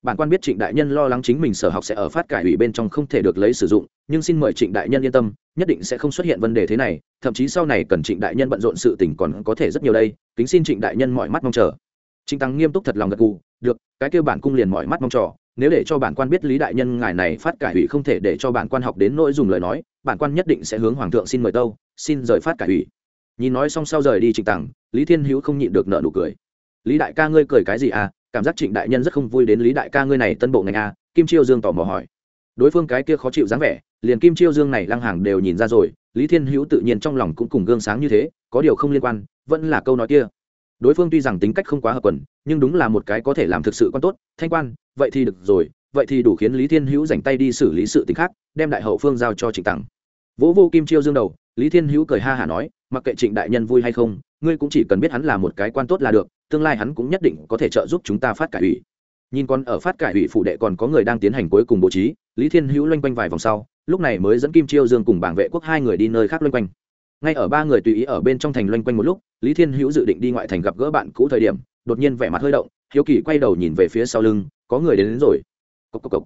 Bản quan biết trịnh đại nhân lo lắng chính mình sở học sẽ ở phát cải ủy bên trong không thể được lấy sử dụng, nhưng xin mời trịnh đại nhân yên tâm, nhất định sẽ không xuất hiện vấn đề thế này, thậm chí sau này cần trịnh đại nhân bận rộn sự tình còn có thể rất nhiều đây, kính xin trịnh đại nhân mọi mắt mong chờ. Trịnh tăng nghiêm túc thật lòng gật gù, được, cái kêu bản cung liền mọi mắt mong chờ nếu để cho bản quan biết lý đại nhân ngài này phát cải ủy không thể để cho bản quan học đến nội dùng lời nói, bản quan nhất định sẽ hướng hoàng thượng xin mời tâu, xin rời phát cải ủy. Nhìn nói xong sau rời đi trịnh tằng, lý thiên hữu không nhịn được nợ nụ cười. Lý đại ca ngươi cười cái gì à? Cảm giác trịnh đại nhân rất không vui đến lý đại ca ngươi này tân bộ ngành à? Kim chiêu dương tò mò hỏi. Đối phương cái kia khó chịu dáng vẻ, liền kim chiêu dương này lăng hàng đều nhìn ra rồi, lý thiên hữu tự nhiên trong lòng cũng cùng gương sáng như thế, có điều không liên quan, vẫn là câu nói kia. Đối phương tuy rằng tính cách không quá hợp quần, nhưng đúng là một cái có thể làm thực sự quan tốt, thanh quan vậy thì được rồi, vậy thì đủ khiến lý thiên hữu dành tay đi xử lý sự t khác, đem đại hậu phương giao cho trịnh tặng vỗ vô kim chiêu dương đầu, lý thiên hữu cười ha hả nói, mặc kệ trịnh đại nhân vui hay không, ngươi cũng chỉ cần biết hắn là một cái quan tốt là được, tương lai hắn cũng nhất định có thể trợ giúp chúng ta phát cải ủy. Nhìn còn ở phát cải ủy phụ đệ còn có người đang tiến hành cuối cùng bố trí, lý thiên hữu loanh quanh vài vòng sau, lúc này mới dẫn kim chiêu dương cùng bảng vệ quốc hai người đi nơi khác loanh quanh. Ngay ở ba người tùy ý ở bên trong thành loanh quanh một lúc, lý thiên hữu dự định đi ngoại thành gặp gỡ bạn cũ thời điểm, đột nhiên vẻ mặt hơi động, hiếu kỳ quay đầu nhìn về phía sau lưng có người đến, đến rồi. Cốc cốc cốc.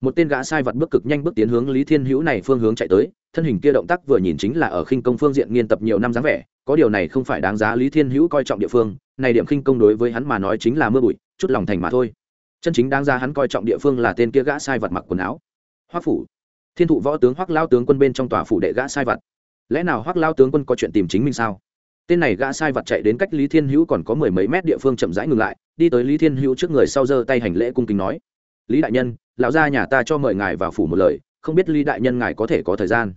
một tên gã sai vật bước cực nhanh bước tiến hướng lý thiên hữu này phương hướng chạy tới thân hình kia động tác vừa nhìn chính là ở khinh công phương diện nghiên tập nhiều năm dáng vẻ có điều này không phải đáng giá lý thiên hữu coi trọng địa phương này điểm khinh công đối với hắn mà nói chính là mưa bụi chút lòng thành mà thôi. Chân chính đáng ra hắn coi trọng địa phương là tên kia gã sai vật mặc quần áo. Hoắc phủ. Thiên thụ võ tướng hoắc lao tướng quân bên trong tòa phủ đệ gã sai vật. Lẽ nào hoắc lao tướng quân có chuyện tìm chính mình sao? Tên này gã sai vật chạy đến cách lý thiên hữu còn có mười mấy mét địa phương chậm rãi ngừng lại đi tới lý thiên hữu trước người sau giơ tay hành lễ cung kính nói, lý đại nhân, lão gia nhà ta cho mời ngài vào phủ một lời, không biết lý đại nhân ngài có thể có thời gian?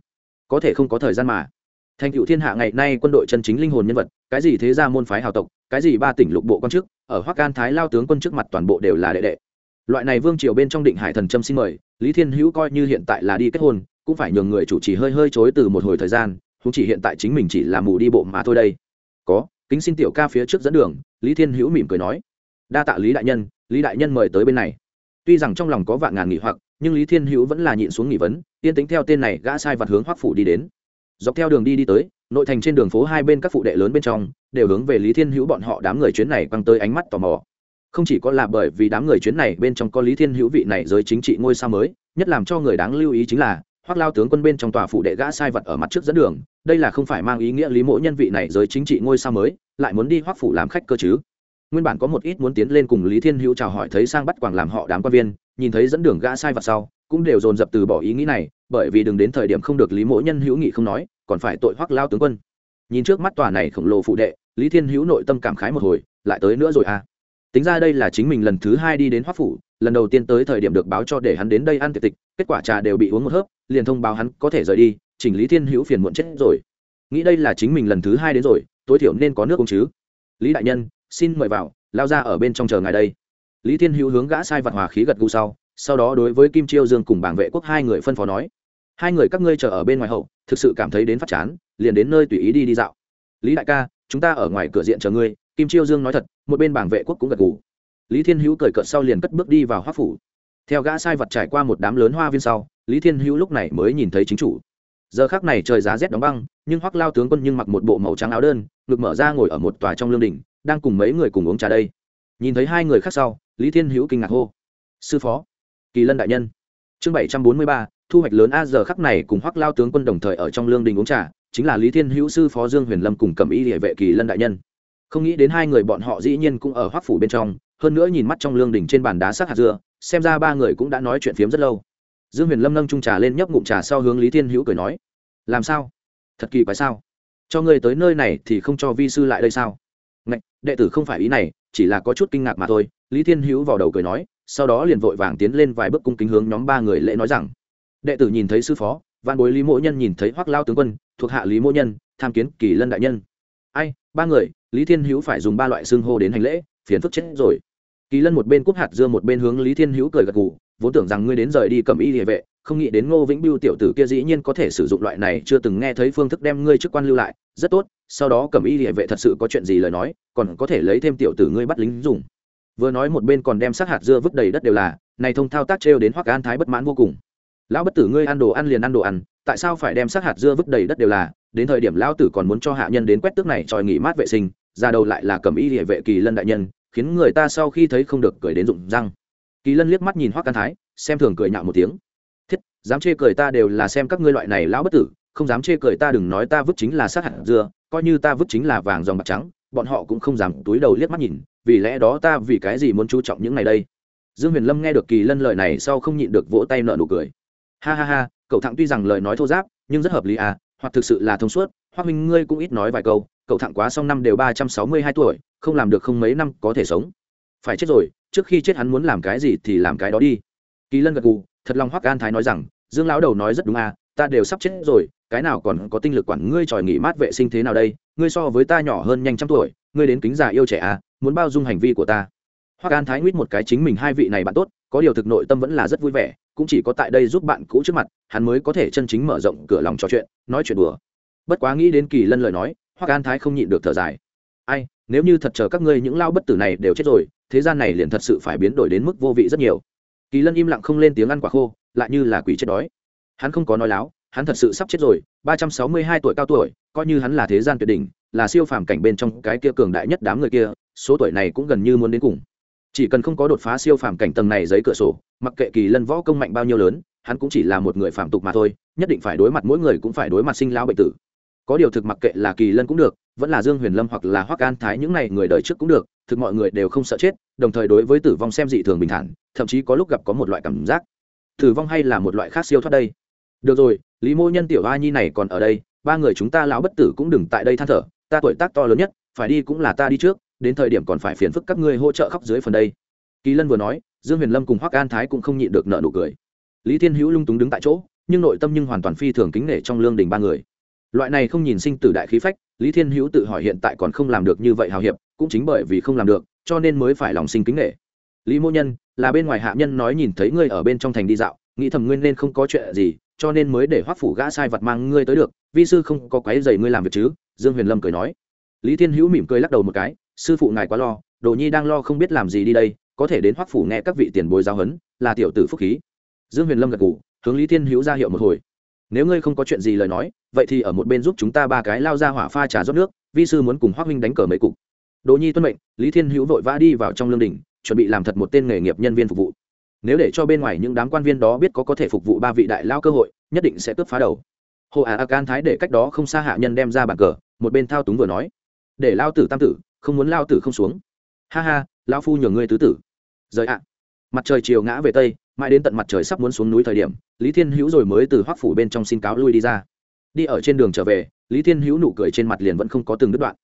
Có thể không có thời gian mà. Thành cựu thiên hạ ngày nay quân đội chân chính linh hồn nhân vật, cái gì thế gia môn phái hào tộc, cái gì ba tỉnh lục bộ quan chức, ở hoắc can thái lao tướng quân trước mặt toàn bộ đều là đệ đệ. Loại này vương triều bên trong định hải thần trâm xin mời, lý thiên hữu coi như hiện tại là đi kết hôn, cũng phải nhường người chủ trì hơi hơi chối từ một hồi thời gian cũng chỉ hiện tại chính mình chỉ là mù đi bộ mà thôi đây. Có, kính xin tiểu ca phía trước dẫn đường, lý thiên hữu mỉm cười nói đa tạ lý đại nhân, lý đại nhân mời tới bên này. Tuy rằng trong lòng có vạn ngàn nghỉ hoặc, nhưng lý thiên hữu vẫn là nhịn xuống nghỉ vấn, yên tính theo tên này gã sai vặt hướng hoắc phủ đi đến. Dọc theo đường đi đi tới, nội thành trên đường phố hai bên các phụ đệ lớn bên trong, đều hướng về lý thiên hữu bọn họ đám người chuyến này quăng tới ánh mắt tò mò. Không chỉ có là bởi vì đám người chuyến này bên trong có lý thiên hữu vị này giới chính trị ngôi sao mới, nhất làm cho người đáng lưu ý chính là hoác lao tướng quân bên trong tòa phụ đệ gã sai vật ở mặt trước dẫn đường, đây là không phải mang ý nghĩa lý mỗ nhân vị này giới chính trị ngôi sao mới, lại muốn đi hoác phủ làm khách cơ chứ? Nguyên bản có một ít muốn tiến lên cùng lý thiên hữu chào hỏi thấy sang bắt quảng làm họ đám quan viên, nhìn thấy dẫn đường gã sai vặt sau, cũng đều dồn dập từ bỏ ý nghĩ này, bởi vì đừng đến thời điểm không được lý mỗ nhân hữu nghị không nói, còn phải tội hoác lao tướng quân. Nhìn trước mắt tòa này khổng lồ phụ đệ, lý thiên hữu nội tâm cảm khái một hồi, lại tới nữa rồi à. Tính ra đây là chính mình lần thứ hai đi đến hoác phủ, lần đầu tiên tới thời điểm được báo cho để hắn đến đây ăn tiệc tịch, kết quả trà đều bị uống một hớp, liền thông báo hắn có thể rời đi, chỉnh lý thiên hữu phiền muộn chết rồi. Nghĩ đây là chính mình lần thứ hai đến rồi, tối thiểu nên có nước uống chứ. Lý đại nhân xin mời vào, lao ra ở bên trong chờ ngài đây. Lý thiên hữu hướng gã sai vật hòa khí gật gù sau sau đó đối với kim chiêu dương cùng bảng vệ quốc hai người phân phó nói, hai người các ngươi chờ ở bên ngoài hậu, thực sự cảm thấy đến phát chán, liền đến nơi tùy ý đi đi dạo. Lý đại ca, chúng ta ở ngoài cửa diện chờ ngươi. Kim chiêu dương nói thật, một bên bảng vệ quốc cũng gật gù. Lý thiên hữu cởi cợt sau liền cất bước đi vào hoa phủ. Theo gã sai vật trải qua một đám lớn hoa viên sau, lý thiên hữu lúc này mới nhìn thấy chính chủ. Giờ khác này trời giá rét đóng băng, nhưng hoắc lao tướng quân nhưng mặc một bộ màu trắng áo đơn, ngực mở ra ngồi ở một tòa trong lương đình đang cùng mấy người cùng uống trà đây. Nhìn thấy hai người khác sau, lý thiên hữu kinh ngạc hô. Sư phó, kỳ lân đại nhân. Chương bảy trăm bốn mươi ba, thu hoạch lớn a giờ khắc này cùng hoắc lao tướng quân đồng thời ở trong lương đình uống trà, chính là lý thiên hữu sư phó dương huyền lâm cùng cầm y địa vệ kỳ lân đại nhân. Không nghĩ đến hai người bọn họ dĩ nhiên cũng ở hoắc phủ bên trong, hơn nữa nhìn mắt trong lương đình trên bàn đá sắc hạt dưa, xem ra ba người cũng đã nói chuyện phiếm rất lâu. Dương huyền lâm nâng trung trà lên nhấp ngụm trà sau hướng lý thiên hữu cười nói, làm sao? Thật kỳ quái sao? Cho ngươi tới nơi này thì không cho vi sư lại đây sao? Đệ tử không phải ý này, chỉ là có chút kinh ngạc mà thôi. Lý thiên hữu vào đầu cười nói, sau đó liền vội vàng tiến lên vài bước cung kính hướng nhóm ba người lễ nói rằng, đệ tử nhìn thấy sư phó văn bối lý mỗ nhân nhìn thấy hoác lao tướng quân, thuộc hạ lý mỗ nhân, tham kiến kỳ lân đại nhân. Ai, ba người? Lý thiên hữu phải dùng ba loại xương hô đến hành lễ, phiền phức chết rồi. Kỳ lân một bên cúp hạt dưa một bên hướng lý thiên hữu cười gật gù vốn tưởng rằng ngươi đến rời đi cầm y địa vệ, không nghĩ đến ngô vĩnh biêu tiểu tử kia dĩ nhiên có thể sử dụng loại này chưa từng nghe thấy phương thức đem ngươi chức quan lưu lại, rất tốt, sau đó cầm y địa vệ thật sự có chuyện gì lời nói, còn có thể lấy thêm tiểu tử ngươi bắt lính dùng. Vừa nói một bên còn đem sát hạt dưa vứt đầy đất đều là, này thông thao tác trêu đến hoắc an thái bất mãn vô cùng. Lão bất tử ngươi ăn đồ ăn liền ăn đồ ăn, tại sao phải đem sát hạt dưa vứt đầy đất đều là? Đến thời điểm lão tử còn muốn cho hạ nhân đến quét tước này tròi nghỉ mát vệ sinh, ra đầu lại là cầm y địa vệ kỳ lân đại nhân, khiến người ta sau khi thấy không được cười đến rụng răng kỳ lân liếc mắt nhìn hoắc can thái, xem thường cười nhạo một tiếng. Thiết, dám chê cười ta đều là xem các ngươi loại này lão bất tử, không dám chê cười ta đừng nói ta vứt chính là sát hạt dưa, coi như ta vứt chính là vàng dòng bạc trắng, bọn họ cũng không dám túi đầu liếc mắt nhìn, vì lẽ đó ta vì cái gì muốn chú trọng những này đây? Dương huyền lâm nghe được kỳ lân lời này sau không nhịn được vỗ tay nợ nụ cười. Ha ha ha, cậu thẳng tuy rằng lời nói thô giáp, nhưng rất hợp lý à hoặc thực sự là thông suốt hoặc minh ngươi cũng ít nói vài câu, cậu thẳng quá xong năm đều ba trăm sáu mươi hai tuổi, không làm được không mấy năm có thể sống. Phải chết rồi trước khi chết hắn muốn làm cái gì thì làm cái đó đi. Kỳ lân gật gù, thật lòng hoắc an thái nói rằng, dương lão đầu nói rất đúng à ta đều sắp chết rồi, cái nào còn có tinh lực quản ngươi tròi nghỉ mát vệ sinh thế nào đây, ngươi so với ta nhỏ hơn nhanh trăm tuổi, ngươi đến kính già yêu trẻ à muốn bao dung hành vi của ta. Hoắc an thái nguyết một cái chính mình hai vị này bạn tốt, có điều thực nội tâm vẫn là rất vui vẻ, cũng chỉ có tại đây giúp bạn cũ trước mặt, hắn mới có thể chân chính mở rộng cửa lòng trò chuyện, nói chuyện đùa. Bất quá nghĩ đến kỳ lân lời nói, hoắc an thái không nhịn được thở dài. Ai nếu như thật chờ các ngươi những lao bất tử này đều chết rồi, thế gian này liền thật sự phải biến đổi đến mức vô vị rất nhiều. Kỳ lân im lặng không lên tiếng ăn quả khô, lại như là quỷ chết đói. Hắn không có nói láo, hắn thật sự sắp chết rồi, ba trăm sáu mươi hai tuổi cao tuổi, coi như hắn là thế gian tuyệt đỉnh, là siêu phàm cảnh bên trong cái kia cường đại nhất đám người kia, số tuổi này cũng gần như muốn đến cùng. Chỉ cần không có đột phá siêu phàm cảnh tầng này giấy cửa sổ, mặc kệ kỳ lân võ công mạnh bao nhiêu lớn, hắn cũng chỉ là một người phàm tục mà thôi, nhất định phải đối mặt mỗi người cũng phải đối mặt sinh lão bệnh tử. Có điều thực mặc kệ là kỳ lân cũng được vẫn là dương huyền lâm hoặc là hoắc an thái, những này người đời trước cũng được, thực mọi người đều không sợ chết, đồng thời đối với tử vong xem dị thường bình thản, thậm chí có lúc gặp có một loại cảm giác. Tử vong hay là một loại khác siêu thoát đây? Được rồi, lý mô nhân tiểu a nhi này còn ở đây, ba người chúng ta lão bất tử cũng đừng tại đây than thở, ta tuổi tác to lớn nhất, phải đi cũng là ta đi trước, đến thời điểm còn phải phiền phức các ngươi hỗ trợ khóc dưới phần đây. Kỳ lân vừa nói, dương huyền lâm cùng hoắc an thái cũng không nhịn được nợ nụ cười. Lý thiên hữu lung túng đứng tại chỗ, nhưng nội tâm nhưng hoàn toàn phi thường kính nể trong lương đình ba người. Loại này không nhìn sinh tử đại khí phách lý thiên hữu tự hỏi hiện tại còn không làm được như vậy hào hiệp, cũng chính bởi vì không làm được, cho nên mới phải lòng sinh kính nể. Lý mô nhân, là bên ngoài hạ nhân nói nhìn thấy ngươi ở bên trong thành đi dạo, nghĩ thầm nguyên nên không có chuyện gì, cho nên mới để hoắc phủ gã sai vật mang ngươi tới được, vi sư không có quái dày ngươi làm việc chứ, dương huyền lâm cười nói. Lý thiên hữu mỉm cười lắc đầu một cái, sư phụ ngài quá lo, đồ nhi đang lo không biết làm gì đi đây, có thể đến hoắc phủ nghe các vị tiền bối giáo huấn, là tiểu tử phúc khí. Dương huyền lâm gật ngủ hướng lý thiên hữu ra hiệu một hồi nếu ngươi không có chuyện gì lời nói, vậy thì ở một bên giúp chúng ta ba cái lao ra hỏa pha trà rót nước, vi sư muốn cùng hoác huynh đánh cờ mấy cục. Đỗ nhi tuân mệnh, lý thiên hữu vội vã đi vào trong lương đình chuẩn bị làm thật một tên nghề nghiệp nhân viên phục vụ. Nếu để cho bên ngoài những đám quan viên đó biết có có thể phục vụ ba vị đại lao cơ hội, nhất định sẽ cướp phá đầu. Hồ a à can thái để cách đó không xa hạ nhân đem ra bàn cờ, một bên thao túng vừa nói. Để lao tử tam tử, không muốn lao tử không xuống. Ha ha lao phu nhường ngươi tứ tử. Rời ạ. Mặt trời chiều ngã về tây mãi đến tận mặt trời sắp muốn xuống núi thời điểm, lý thiên hữu rồi mới từ hoác phủ bên trong xin cáo lui đi ra. Đi ở trên đường trở về, lý thiên hữu nụ cười trên mặt liền vẫn không có từng đứt đoạn.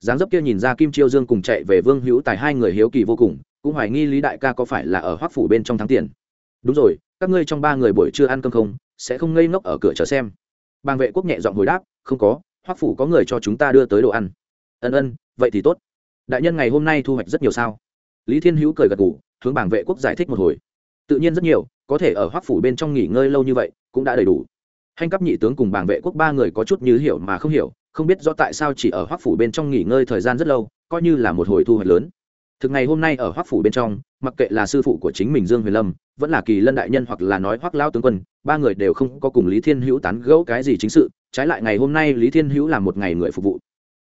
Dáng dấp kia nhìn ra kim chiêu dương cùng chạy về vương hữu tài hai người hiếu kỳ vô cùng, cũng hoài nghi lý đại ca có phải là ở hoác phủ bên trong thắng tiền. Đúng rồi, các ngươi trong ba người buổi trưa ăn cơm không? Sẽ không ngây ngốc ở cửa chờ xem. Bàng vệ quốc nhẹ giọng hồi đáp, không có hoác phủ có người cho chúng ta đưa tới đồ ăn. Ân ân, vậy thì tốt. Đại nhân ngày hôm nay thu hoạch rất nhiều sao? Lý thiên hữu cười gật g ủ hướng bảng vệ quốc giải thích một hồi tự nhiên rất nhiều, có thể ở hoác phủ bên trong nghỉ ngơi lâu như vậy cũng đã đầy đủ. Hành cấp nhị tướng cùng bảng vệ quốc ba người có chút như hiểu mà không hiểu, không biết rõ tại sao chỉ ở hoác phủ bên trong nghỉ ngơi thời gian rất lâu, coi như là một hồi thu hoạch lớn. Thực ngày hôm nay ở hoác phủ bên trong, mặc kệ là sư phụ của chính mình dương huyền lâm, vẫn là kỳ lân đại nhân hoặc là nói hoác lao tướng quân, ba người đều không có cùng lý thiên hữu tán gẫu cái gì chính sự, trái lại ngày hôm nay lý thiên hữu là một ngày người phục vụ.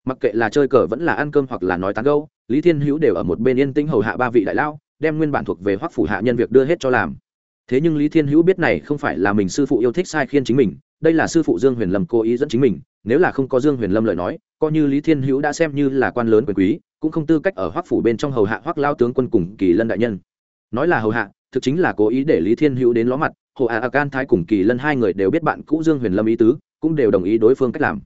Mặc kệ là chơi cờ vẫn là ăn cơm hoặc là nói tán gẫu, lý thiên hữu đều ở một bên yên tĩnh hầu hạ ba vị đại lao đem nguyên bản thuộc về hoắc phủ hạ nhân việc đưa hết cho làm. Thế nhưng lý thiên hữu biết này không phải là mình sư phụ yêu thích sai khiên chính mình, đây là sư phụ dương huyền lâm cố ý dẫn chính mình, nếu là không có dương huyền lâm lời nói, coi như lý thiên hữu đã xem như là quan lớn quyền quý, cũng không tư cách ở hoắc phủ bên trong hầu hạ hoắc lao tướng quân cùng kỳ lân đại nhân. Nói là hầu hạ, thực chính là cố ý để lý thiên hữu đến ló mặt, hồ hạ a can thái cùng kỳ lân hai người đều biết bạn cũ dương huyền lâm ý tứ, cũng đều đồng ý đối phương cách làm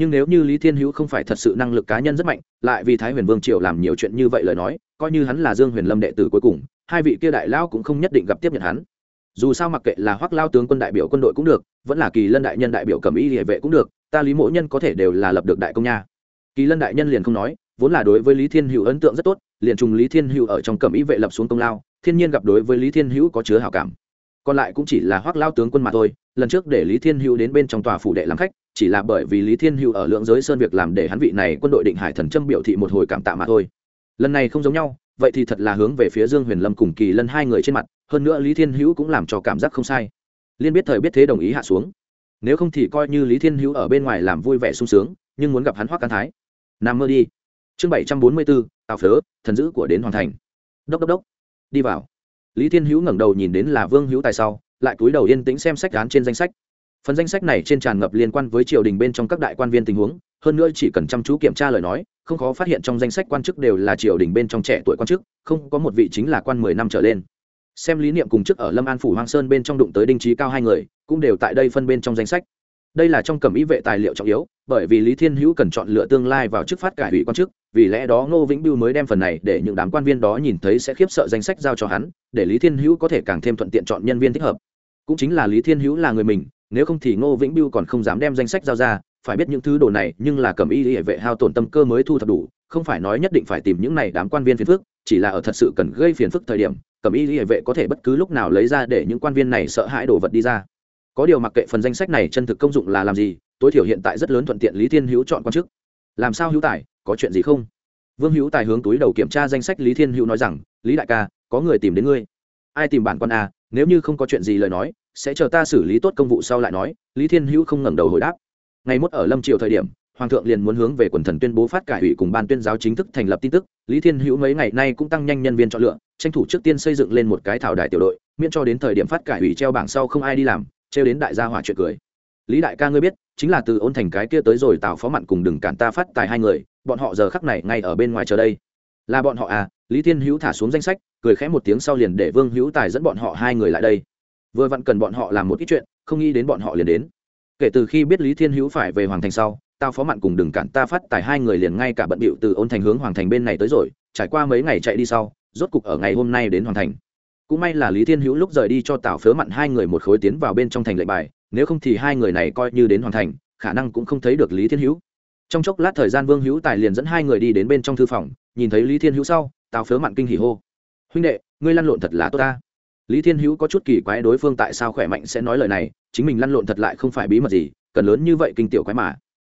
nhưng nếu như lý thiên hữu không phải thật sự năng lực cá nhân rất mạnh, lại vì thái huyền vương triều làm nhiều chuyện như vậy lời nói, coi như hắn là dương huyền lâm đệ tử cuối cùng, hai vị kia đại lao cũng không nhất định gặp tiếp nhận hắn. Dù sao mặc kệ là hoắc lao tướng quân đại biểu quân đội cũng được, vẫn là kỳ lân đại nhân đại biểu cầm y địa vệ cũng được, ta lý Mỗ nhân có thể đều là lập được đại công nha. Kỳ lân đại nhân liền không nói, vốn là đối với lý thiên hữu ấn tượng rất tốt, liền trùng lý thiên hữu ở trong cầm y vệ lập xuống công lao, thiên nhiên gặp đối với lý thiên hữu có chứa hảo cảm. Còn lại cũng chỉ là hoắc lao tướng quân mà thôi, lần trước để lý thiên hữu đến bên trong tòa phủ đệ làm khách chỉ là bởi vì lý thiên hữu ở lượng giới sơn việc làm để hắn vị này quân đội định hải thần châm biểu thị một hồi cảm tạ mà thôi. Lần này không giống nhau, vậy thì thật là hướng về phía dương huyền lâm cùng kỳ lân hai người trên mặt, hơn nữa lý thiên hữu cũng làm cho cảm giác không sai. Liên biết thời biết thế đồng ý hạ xuống. Nếu không thì coi như lý thiên hữu ở bên ngoài làm vui vẻ sung sướng, nhưng muốn gặp hắn hoác can thái. Nằm mơ đi. Chương bảy trăm bốn mươi bốn tào phớ, thần dữ của đến hoàn thành. Đốc đốc đốc. Đi vào. Lý thiên hữu ngẩng đầu nhìn đến là vương hữu tài sau, lại cúi đầu yên tĩnh xem sách án trên danh sách phần danh sách này trên tràn ngập liên quan với triều đình bên trong các đại quan viên tình huống, hơn nữa chỉ cần chăm chú kiểm tra lời nói, không khó phát hiện trong danh sách quan chức đều là triều đình bên trong trẻ tuổi quan chức, không có một vị chính là quan mười năm trở lên. Xem lý niệm cùng chức ở lâm an phủ hoang sơn bên trong đụng tới đinh trí cao hai người, cũng đều tại đây phân bên trong danh sách. Đây là trong cầm ý vệ tài liệu trọng yếu, bởi vì lý thiên hữu cần chọn lựa tương lai vào chức phát cải ủy quan chức, vì lẽ đó ngô vĩnh biêu mới đem phần này để những đám quan viên đó nhìn thấy sẽ khiếp sợ danh sách giao cho hắn, để lý thiên hữu có thể càng thêm thuận tiện chọn nhân viên thích hợp. Cũng chính là lý thiên hữu là người mình nếu không thì ngô vĩnh biêu còn không dám đem danh sách giao ra, phải biết những thứ đồ này nhưng là cầm y hệ vệ hao tổn tâm cơ mới thu thập đủ, không phải nói nhất định phải tìm những này đám quan viên phiền phức, chỉ là ở thật sự cần gây phiền phức thời điểm, cầm y hệ vệ có thể bất cứ lúc nào lấy ra để những quan viên này sợ hãi đồ vật đi ra. Có điều mặc kệ phần danh sách này chân thực công dụng là làm gì, tối thiểu hiện tại rất lớn thuận tiện lý thiên hữu chọn quan chức. Làm sao hữu tài, có chuyện gì không? Vương hữu tài hướng túi đầu kiểm tra danh sách lý thiên hữu nói rằng, lý đại ca, có người tìm đến ngươi. Ai tìm bản quan à? nếu như không có chuyện gì lời nói sẽ chờ ta xử lý tốt công vụ sau lại nói, lý thiên hữu không ngẩng đầu hồi đáp. Ngày mốt ở lâm triều thời điểm, hoàng thượng liền muốn hướng về quần thần tuyên bố phát cải ủy cùng ban tuyên giáo chính thức thành lập tin tức. Lý thiên hữu mấy ngày nay cũng tăng nhanh nhân viên chọn lựa, tranh thủ trước tiên xây dựng lên một cái thảo đài tiểu đội, miễn cho đến thời điểm phát cải ủy treo bảng sau không ai đi làm treo đến đại gia hỏa chuyện cười. Lý đại ca ngươi biết, chính là từ ôn thành cái kia tới rồi tào phó mặn cùng đừng cản ta phát tài hai người, bọn họ giờ khắc này ngay ở bên ngoài chờ đây. Là bọn họ à lý thiên hữu thả xuống danh sách, cười khẽ một tiếng sau liền để vương hữu tài dẫn bọn họ hai người lại đây vừa vặn cần bọn họ làm một ít chuyện, không nghĩ đến bọn họ liền đến. Kể từ khi biết lý thiên hữu phải về hoàng thành sau, tao phó mặn cùng đừng cản ta phát tài hai người liền ngay cả bận bịu từ ôn thành hướng hoàng thành bên này tới rồi, trải qua mấy ngày chạy đi sau, rốt cục ở ngày hôm nay đến hoàng thành. Cũng may là lý thiên hữu lúc rời đi cho tào phớ mặn hai người một khối tiến vào bên trong thành lệnh bài, nếu không thì hai người này coi như đến hoàn thành, khả năng cũng không thấy được lý thiên hữu. Trong chốc lát thời gian vương hữu tài liền dẫn hai người đi đến bên trong thư phòng, nhìn thấy lý thiên hữu sau tào phớ mặn kinh hỉ hô. Huynh đệ, ngươi lăn lộn thật là tốt ta lý thiên hữu có chút kỳ quái đối phương tại sao khỏe mạnh sẽ nói lời này, chính mình lăn lộn thật lại không phải bí mật gì, cần lớn như vậy kinh tiểu quái mà.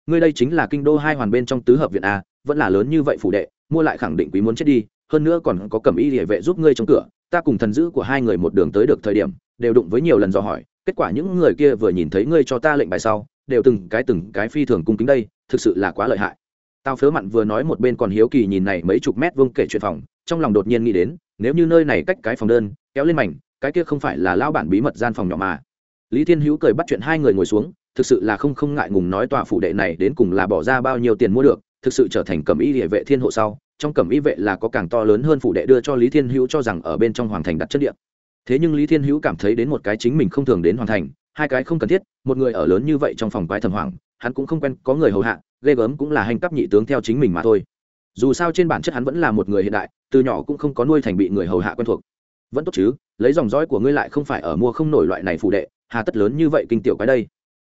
Ngươi đây chính là kinh đô hai hoàn bên trong tứ hợp viện a, vẫn là lớn như vậy phủ đệ, mua lại khẳng định quý muốn chết đi, hơn nữa còn có cầm y địa vệ giúp ngươi trong cửa, ta cùng thần dữ của hai người một đường tới được thời điểm, đều đụng với nhiều lần dò hỏi, kết quả những người kia vừa nhìn thấy ngươi cho ta lệnh bài sau, đều từng cái từng cái phi thường cung kính đây, thực sự là quá lợi hại. Tao phớ mặn vừa nói một bên còn hiếu kỳ nhìn này mấy chục mét vuông kể chuyện phòng, trong lòng đột nhiên nghĩ đến nếu như nơi này cách cái phòng đơn, kéo lên mảnh, cái kia không phải là lão bản bí mật gian phòng nhỏ mà. Lý thiên hữu cười bắt chuyện hai người ngồi xuống, thực sự là không không ngại ngùng nói tòa phủ đệ này đến cùng là bỏ ra bao nhiêu tiền mua được, thực sự trở thành cẩm y địa vệ thiên hộ sau, trong cẩm y vệ là có càng to lớn hơn phủ đệ đưa cho lý thiên hữu cho rằng ở bên trong hoàng thành đặt chất điện thế nhưng lý thiên hữu cảm thấy đến một cái chính mình không thường đến hoàng thành, hai cái không cần thiết, một người ở lớn như vậy trong phòng quái thần hoàng, hắn cũng không quen có người hầu hạ, ghê gớm cũng là hành cấp nhị tướng theo chính mình mà thôi dù sao trên bản chất hắn vẫn là một người hiện đại, từ nhỏ cũng không có nuôi thành bị người hầu hạ quen thuộc. Vẫn tốt chứ, lấy dòng dõi của ngươi lại không phải ở mua không nổi loại này phụ đệ, hà tất lớn như vậy kinh tiểu cái đây.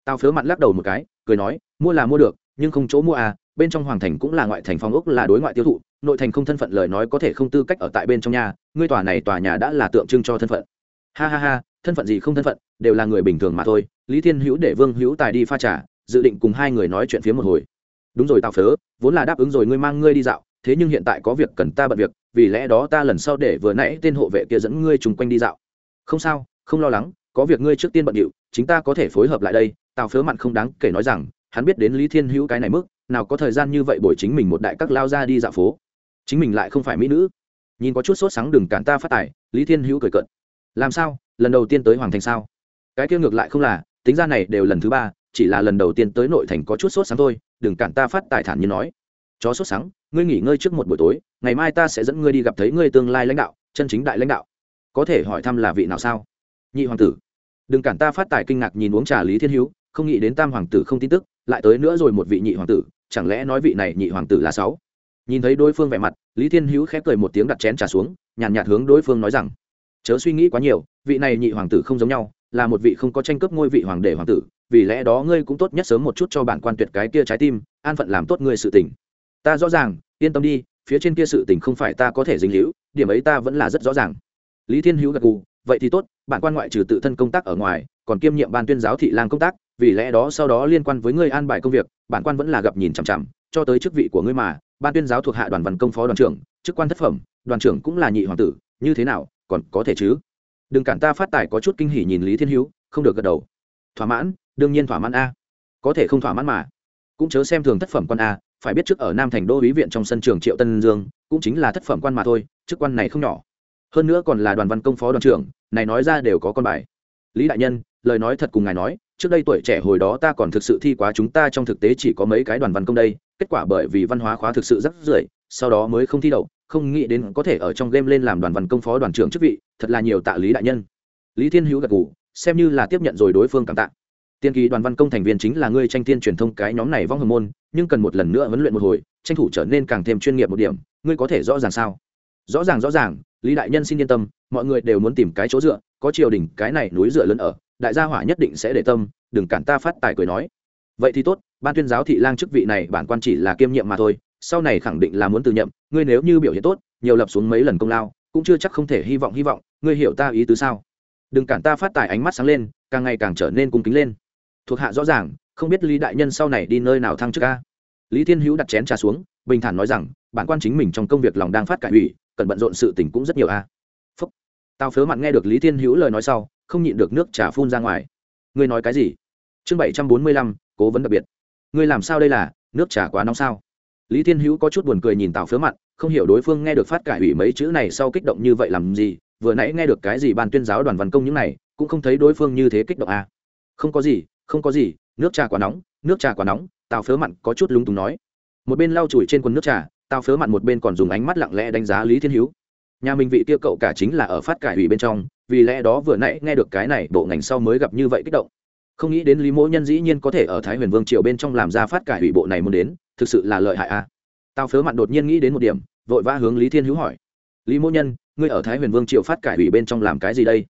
Tao phớ mặt lắc đầu một cái, cười nói, mua là mua được, nhưng không chỗ mua à bên trong hoàng thành cũng là ngoại thành phong ốc là đối ngoại tiêu thụ, nội thành không thân phận lời nói có thể không tư cách ở tại bên trong nhà, ngươi tòa này tòa nhà đã là tượng trưng cho thân phận. Ha ha ha, thân phận gì không thân phận, đều là người bình thường mà thôi, lý thiên hữu để vương hữu tài đi pha trà, dự định cùng hai người nói chuyện phía một hồi đúng rồi tao phớ, vốn là đáp ứng rồi ngươi mang ngươi đi dạo, thế nhưng hiện tại có việc cần ta bận việc, vì lẽ đó ta lần sau để vừa nãy tên hộ vệ kia dẫn ngươi chung quanh đi dạo. Không sao, không lo lắng, có việc ngươi trước tiên bận điệu, chính ta có thể phối hợp lại đây, tào phớ mặn không đáng kể nói rằng, hắn biết đến lý thiên hữu cái này mức, nào có thời gian như vậy bồi chính mình một đại các lao ra đi dạo phố. Chính mình lại không phải mỹ nữ. Nhìn có chút sốt sáng đừng cản ta phát tài, lý thiên hữu cười cận làm sao, lần đầu tiên tới hoàng thành sao? Cái kia ngược lại không là, tính ra này đều lần thứ ba, chỉ là lần đầu tiên tới nội thành có chút sốt sáng thôi đừng cản ta phát tài thản như nói. Chó sốt sáng ngươi nghỉ ngơi trước một buổi tối, ngày mai ta sẽ dẫn ngươi đi gặp thấy ngươi tương lai lãnh đạo, chân chính đại lãnh đạo. Có thể hỏi thăm là vị nào sao? Nhị hoàng tử. Đừng cản ta phát tài kinh ngạc nhìn uống trà lý thiên hữu, không nghĩ đến tam hoàng tử không tin tức, lại tới nữa rồi một vị nhị hoàng tử, chẳng lẽ nói vị này nhị hoàng tử là sáu? Nhìn thấy đối phương vẻ mặt, lý thiên hữu khép cười một tiếng đặt chén trà xuống, nhàn nhạt hướng đối phương nói rằng, chớ suy nghĩ quá nhiều, vị này nhị hoàng tử không giống nhau, là một vị không có tranh cướp ngôi vị hoàng đệ hoàng tử vì lẽ đó ngươi cũng tốt nhất sớm một chút cho bản quan tuyệt cái kia trái tim, an phận làm tốt ngươi sự tình. Ta rõ ràng, yên tâm đi, phía trên kia sự tình không phải ta có thể dính hữu điểm ấy ta vẫn là rất rõ ràng. Lý thiên hữu gật gù, vậy thì tốt, bản quan ngoại trừ tự thân công tác ở ngoài, còn kiêm nhiệm ban tuyên giáo thị lang công tác, vì lẽ đó sau đó liên quan với ngươi an bài công việc, bản quan vẫn là gặp nhìn chằm chằm, cho tới chức vị của ngươi mà, ban tuyên giáo thuộc hạ đoàn văn công phó đoàn trưởng, chức quan thất phẩm, đoàn trưởng cũng là nhị hoàng tử, như thế nào, còn có thể chứ? Đừng cản ta phát tài có chút kinh hỉ nhìn lý thiên hữu, không được gật đầu. Thỏa mãn đương nhiên thỏa mãn a. Có thể không thỏa mãn mà. Cũng chớ xem thường thất phẩm quan a, phải biết trước ở nam thành đô ý viện trong sân trường triệu tân dương, cũng chính là thất phẩm quan mà thôi, chức quan này không nhỏ. Hơn nữa còn là đoàn văn công phó đoàn trưởng, này nói ra đều có con bài. Lý đại nhân, lời nói thật cùng ngài nói, trước đây tuổi trẻ hồi đó ta còn thực sự thi quá chúng ta trong thực tế chỉ có mấy cái đoàn văn công đây, kết quả bởi vì văn hóa khóa thực sự rất rưỡi sau đó mới không thi đậu, không nghĩ đến có thể ở trong game lên làm đoàn văn công phó đoàn trưởng chức vị, thật là nhiều tạ lý đại nhân. Lý thiên hữu gật gù, xem như là tiếp nhận rồi đối phương cảm tạ tiên kỳ đoàn văn công thành viên chính là ngươi tranh tiên truyền thông cái nhóm này vong hồng môn, nhưng cần một lần nữa huấn luyện một hồi, tranh thủ trở nên càng thêm chuyên nghiệp một điểm, ngươi có thể rõ ràng sao? Rõ ràng rõ ràng, lý đại nhân xin yên tâm, mọi người đều muốn tìm cái chỗ dựa, có triều đình, cái này núi dựa lớn ở, đại gia hỏa nhất định sẽ để tâm, đừng cản ta phát tài cười nói. Vậy thì tốt, ban tuyên giáo thị lang chức vị này bản quan chỉ là kiêm nhiệm mà thôi, sau này khẳng định là muốn từ nhậm, ngươi nếu như biểu hiện tốt, nhiều lập xuống mấy lần công lao, cũng chưa chắc không thể hy vọng hy vọng, ngươi hiểu ta ý tứ sao? Đừng cản ta phát tài ánh mắt sáng lên, càng ngày càng trở nên cung kính lên thuộc hạ rõ ràng, không biết lý đại nhân sau này đi nơi nào thăng chức ca lý thiên hữu đặt chén trà xuống, bình thản nói rằng, bản quan chính mình trong công việc lòng đang phát cải ủy, cần bận rộn sự tình cũng rất nhiều a. Phúc. Tao phớ mặn nghe được lý thiên hữu lời nói sau, không nhịn được nước trà phun ra ngoài. Ngươi nói cái gì? Chương bảy trăm bốn mươi lăm, cố vấn đặc biệt. Ngươi làm sao đây là, nước trà quá nóng sao? Lý thiên hữu có chút buồn cười nhìn tào phớ mặn không hiểu đối phương nghe được phát cải ủy mấy chữ này sau kích động như vậy làm gì, vừa nãy nghe được cái gì ban tuyên giáo đoàn văn công những này, cũng không thấy đối phương như thế kích động à. không có gì không có gì, nước trà quá nóng, nước trà quá nóng, tào phớ mặn có chút lúng túng nói. Một bên lau chùi trên quần nước trà, tào phớ mặn một bên còn dùng ánh mắt lặng lẽ đánh giá lý thiên hữu. Nhà mình vị kia cậu cả chính là ở phát cải ủy bên trong, vì lẽ đó vừa nãy nghe được cái này, bộ ngành sau mới gặp như vậy kích động. Không nghĩ đến lý mỗ nhân dĩ nhiên có thể ở thái huyền vương triều bên trong làm ra phát cải ủy bộ này muốn đến, thực sự là lợi hại a. À. tào phớ mặn đột nhiên nghĩ đến một điểm, vội vã hướng lý thiên hữu hỏi. Lý mỗ nhân, ngươi ở thái huyền vương triều phát cải ủy bên trong làm cái gì đây?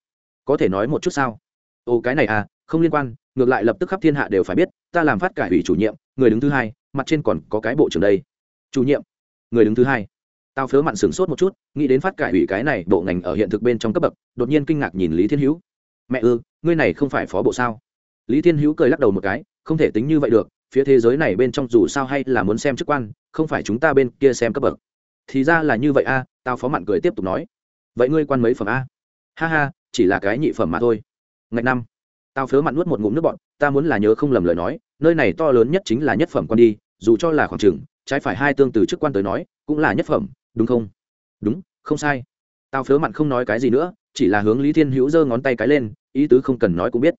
Có thể nói một chút sao? Ồ, cái này à không liên quan ngược lại lập tức khắp thiên hạ đều phải biết, ta làm phát cải ủy chủ nhiệm, người đứng thứ hai, mặt trên còn có cái bộ trưởng đây. Chủ nhiệm, người đứng thứ hai. Tao phớ mặn sửng sốt một chút, nghĩ đến phát cải ủy cái này, bộ ngành ở hiện thực bên trong cấp bậc, đột nhiên kinh ngạc nhìn lý thiên hữu. Mẹ ư, ngươi này không phải phó bộ sao? Lý thiên hữu cười lắc đầu một cái, không thể tính như vậy được, phía thế giới này bên trong dù sao hay là muốn xem chức quan, không phải chúng ta bên kia xem cấp bậc. Thì ra là như vậy a, tao phó mặn cười tiếp tục nói. Vậy ngươi quan mấy phẩm a? Ha ha, chỉ là cái nhị phẩm mà thôi. Ngạch năm tao phớ mặn nuốt một ngụm nước bọn ta muốn là nhớ không lầm lời nói, nơi này to lớn nhất chính là nhất phẩm quan đi, dù cho là khoảng trừng trái phải hai tương từ chức quan tới nói, cũng là nhất phẩm, đúng không? Đúng, không sai. Tao phớ mặn không nói cái gì nữa, chỉ là hướng lý thiên hữu giơ ngón tay cái lên, ý tứ không cần nói cũng biết.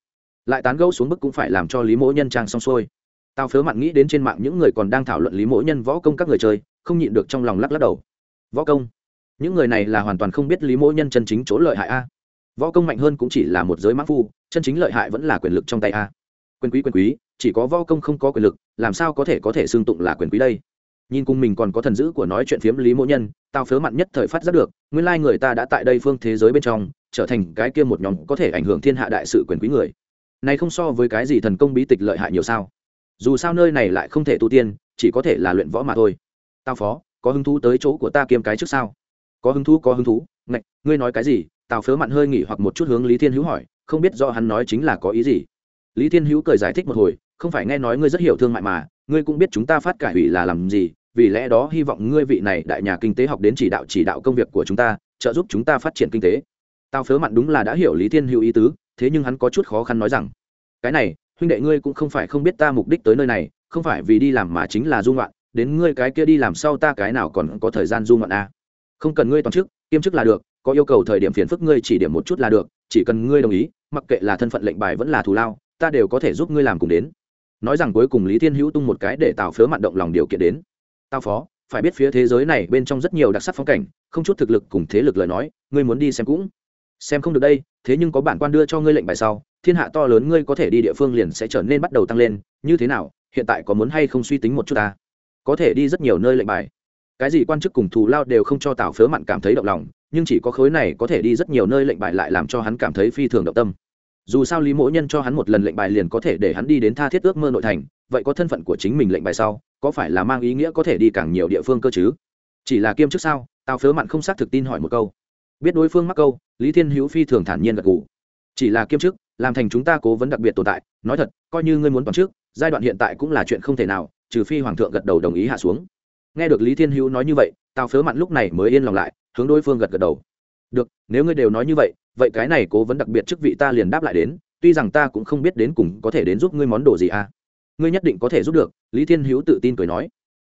Lại tán gẫu xuống bức cũng phải làm cho lý mỗ nhân trang xong xuôi. Tao phớ mặn nghĩ đến trên mạng những người còn đang thảo luận lý mỗ nhân võ công các người chơi, không nhịn được trong lòng lắc lắc đầu. Võ công? Những người này là hoàn toàn không biết lý mỗ nhân chân chính chỗ lợi hại a võ công mạnh hơn cũng chỉ là một giới mã phu, chân chính lợi hại vẫn là quyền lực trong tay a. Quyền quý quyền quý, chỉ có võ công không có quyền lực, làm sao có thể có thể xương tụng là quyền quý đây? Nhìn cùng mình còn có thần dữ của nói chuyện phiếm lý mỗ nhân, tao phớ mặn nhất thời phát giác được, nguyên lai người ta đã tại đây phương thế giới bên trong, trở thành cái kia một nhóm có thể ảnh hưởng thiên hạ đại sự quyền quý người. Này không so với cái gì thần công bí tịch lợi hại nhiều sao? Dù sao nơi này lại không thể tu tiên, chỉ có thể là luyện võ mà thôi. Tao phó, có hứng thú tới chỗ của ta kiêm cái trước sao? Có hứng thú, có hứng thú. Ngạch, ngươi nói cái gì? Tào phớ mặn hơi nghỉ hoặc một chút hướng lý thiên hữu hỏi, không biết do hắn nói chính là có ý gì lý thiên hữu cười giải thích một hồi, không phải nghe nói ngươi rất hiểu thương mại mà, ngươi cũng biết chúng ta phát cải ủy là làm gì, vì lẽ đó hy vọng ngươi vị này đại nhà kinh tế học đến chỉ đạo chỉ đạo công việc của chúng ta, trợ giúp chúng ta phát triển kinh tế Tào phớ mặn đúng là đã hiểu lý thiên hữu ý tứ, thế nhưng hắn có chút khó khăn nói rằng, cái này, huynh đệ ngươi cũng không phải không biết ta mục đích tới nơi này, không phải vì đi làm mà chính là dung loạn đến ngươi cái kia đi làm sau ta cái nào còn có thời gian dung loạn à. không cần ngươi toàn chức, kiêm chức là được có yêu cầu thời điểm phiền phức ngươi chỉ điểm một chút là được, chỉ cần ngươi đồng ý, mặc kệ là thân phận lệnh bài vẫn là thù lao, ta đều có thể giúp ngươi làm cùng đến. Nói rằng cuối cùng lý thiên hữu tung một cái để tào phớ mặn động lòng điều kiện đến. Tao phó, phải biết phía thế giới này bên trong rất nhiều đặc sắc phong cảnh, không chút thực lực cùng thế lực lời nói, ngươi muốn đi xem cũng xem không được đây, thế nhưng có bản quan đưa cho ngươi lệnh bài sau, thiên hạ to lớn ngươi có thể đi địa phương liền sẽ trở nên bắt đầu tăng lên, như thế nào, hiện tại có muốn hay không suy tính một chút ta? Có thể đi rất nhiều nơi lệnh bài. Cái gì quan chức cùng thù lao đều không cho tào phớ mặn cảm thấy động lòng nhưng chỉ có khối này có thể đi rất nhiều nơi lệnh bài lại làm cho hắn cảm thấy phi thường động tâm. Dù sao lý mỗi nhân cho hắn một lần lệnh bài liền có thể để hắn đi đến tha thiết ước mơ nội thành, vậy có thân phận của chính mình lệnh bài sau, có phải là mang ý nghĩa có thể đi càng nhiều địa phương cơ chứ? Chỉ là kiêm chức sao? Tào phớ mặn không xác thực tin hỏi một câu. Biết đối phương mắc câu, lý thiên hữu phi thường thản nhiên gật g ủ chỉ là kiêm chức, làm thành chúng ta cố vấn đặc biệt tồn tại, nói thật, coi như ngươi muốn toàn trước giai đoạn hiện tại cũng là chuyện không thể nào, trừ phi hoàng thượng gật đầu đồng ý hạ xuống. Nghe được lý thiên hữu nói như vậy, tào phớ mặn lúc này mới yên lòng lại hướng đối phương gật gật đầu. Được, nếu ngươi đều nói như vậy vậy cái này cố vấn đặc biệt chức vị ta liền đáp lại đến, tuy rằng ta cũng không biết đến cùng có thể đến giúp ngươi món đồ gì à. Ngươi nhất định có thể giúp được, lý thiên hữu tự tin cười nói.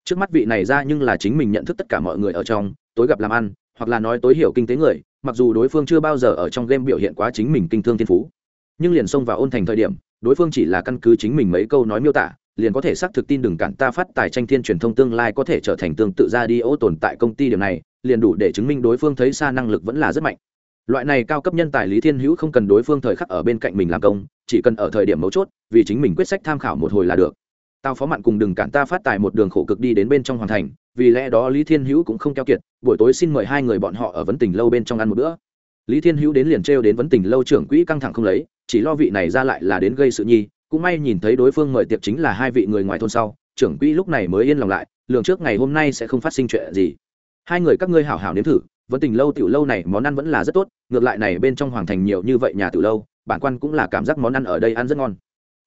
Trước mắt vị này ra nhưng là chính mình nhận thức tất cả mọi người ở trong, tối gặp làm ăn, hoặc là nói tối hiểu kinh tế người, mặc dù đối phương chưa bao giờ ở trong game biểu hiện quá chính mình kinh thương thiên phú, nhưng liền xông vào ôn thành thời điểm, đối phương chỉ là căn cứ chính mình mấy câu nói miêu tả liền có thể xác thực tin đừng cản ta phát tài tranh thiên truyền thông tương lai có thể trở thành tương tự ra đi ô tồn tại công ty điểm này, liền đủ để chứng minh đối phương thấy xa năng lực vẫn là rất mạnh. Loại này cao cấp nhân tài lý thiên hữu không cần đối phương thời khắc ở bên cạnh mình làm công, chỉ cần ở thời điểm mấu chốt, vì chính mình quyết sách tham khảo một hồi là được. Tao phó mặn cùng đừng cản ta phát tài một đường khổ cực đi đến bên trong hoàn thành, vì lẽ đó lý thiên hữu cũng không keo kiệt, buổi tối xin mời hai người bọn họ ở vấn tình lâu bên trong ăn một bữa. Lý thiên hữu đến liền trêu đến vấn tình lâu trưởng quỹ căng thẳng không lấy, chỉ lo vị này ra lại là đến gây sự nhi cũng may nhìn thấy đối phương mời tiệc chính là hai vị người ngoài thôn sau, trưởng quỹ lúc này mới yên lòng lại, lường trước ngày hôm nay sẽ không phát sinh chuyện gì. Hai người các ngươi hảo hảo nếm thử, vẫn tình lâu tiểu lâu này món ăn vẫn là rất tốt, ngược lại này bên trong hoàng thành nhiều như vậy nhà tiểu lâu, bản quan cũng là cảm giác món ăn ở đây ăn rất ngon.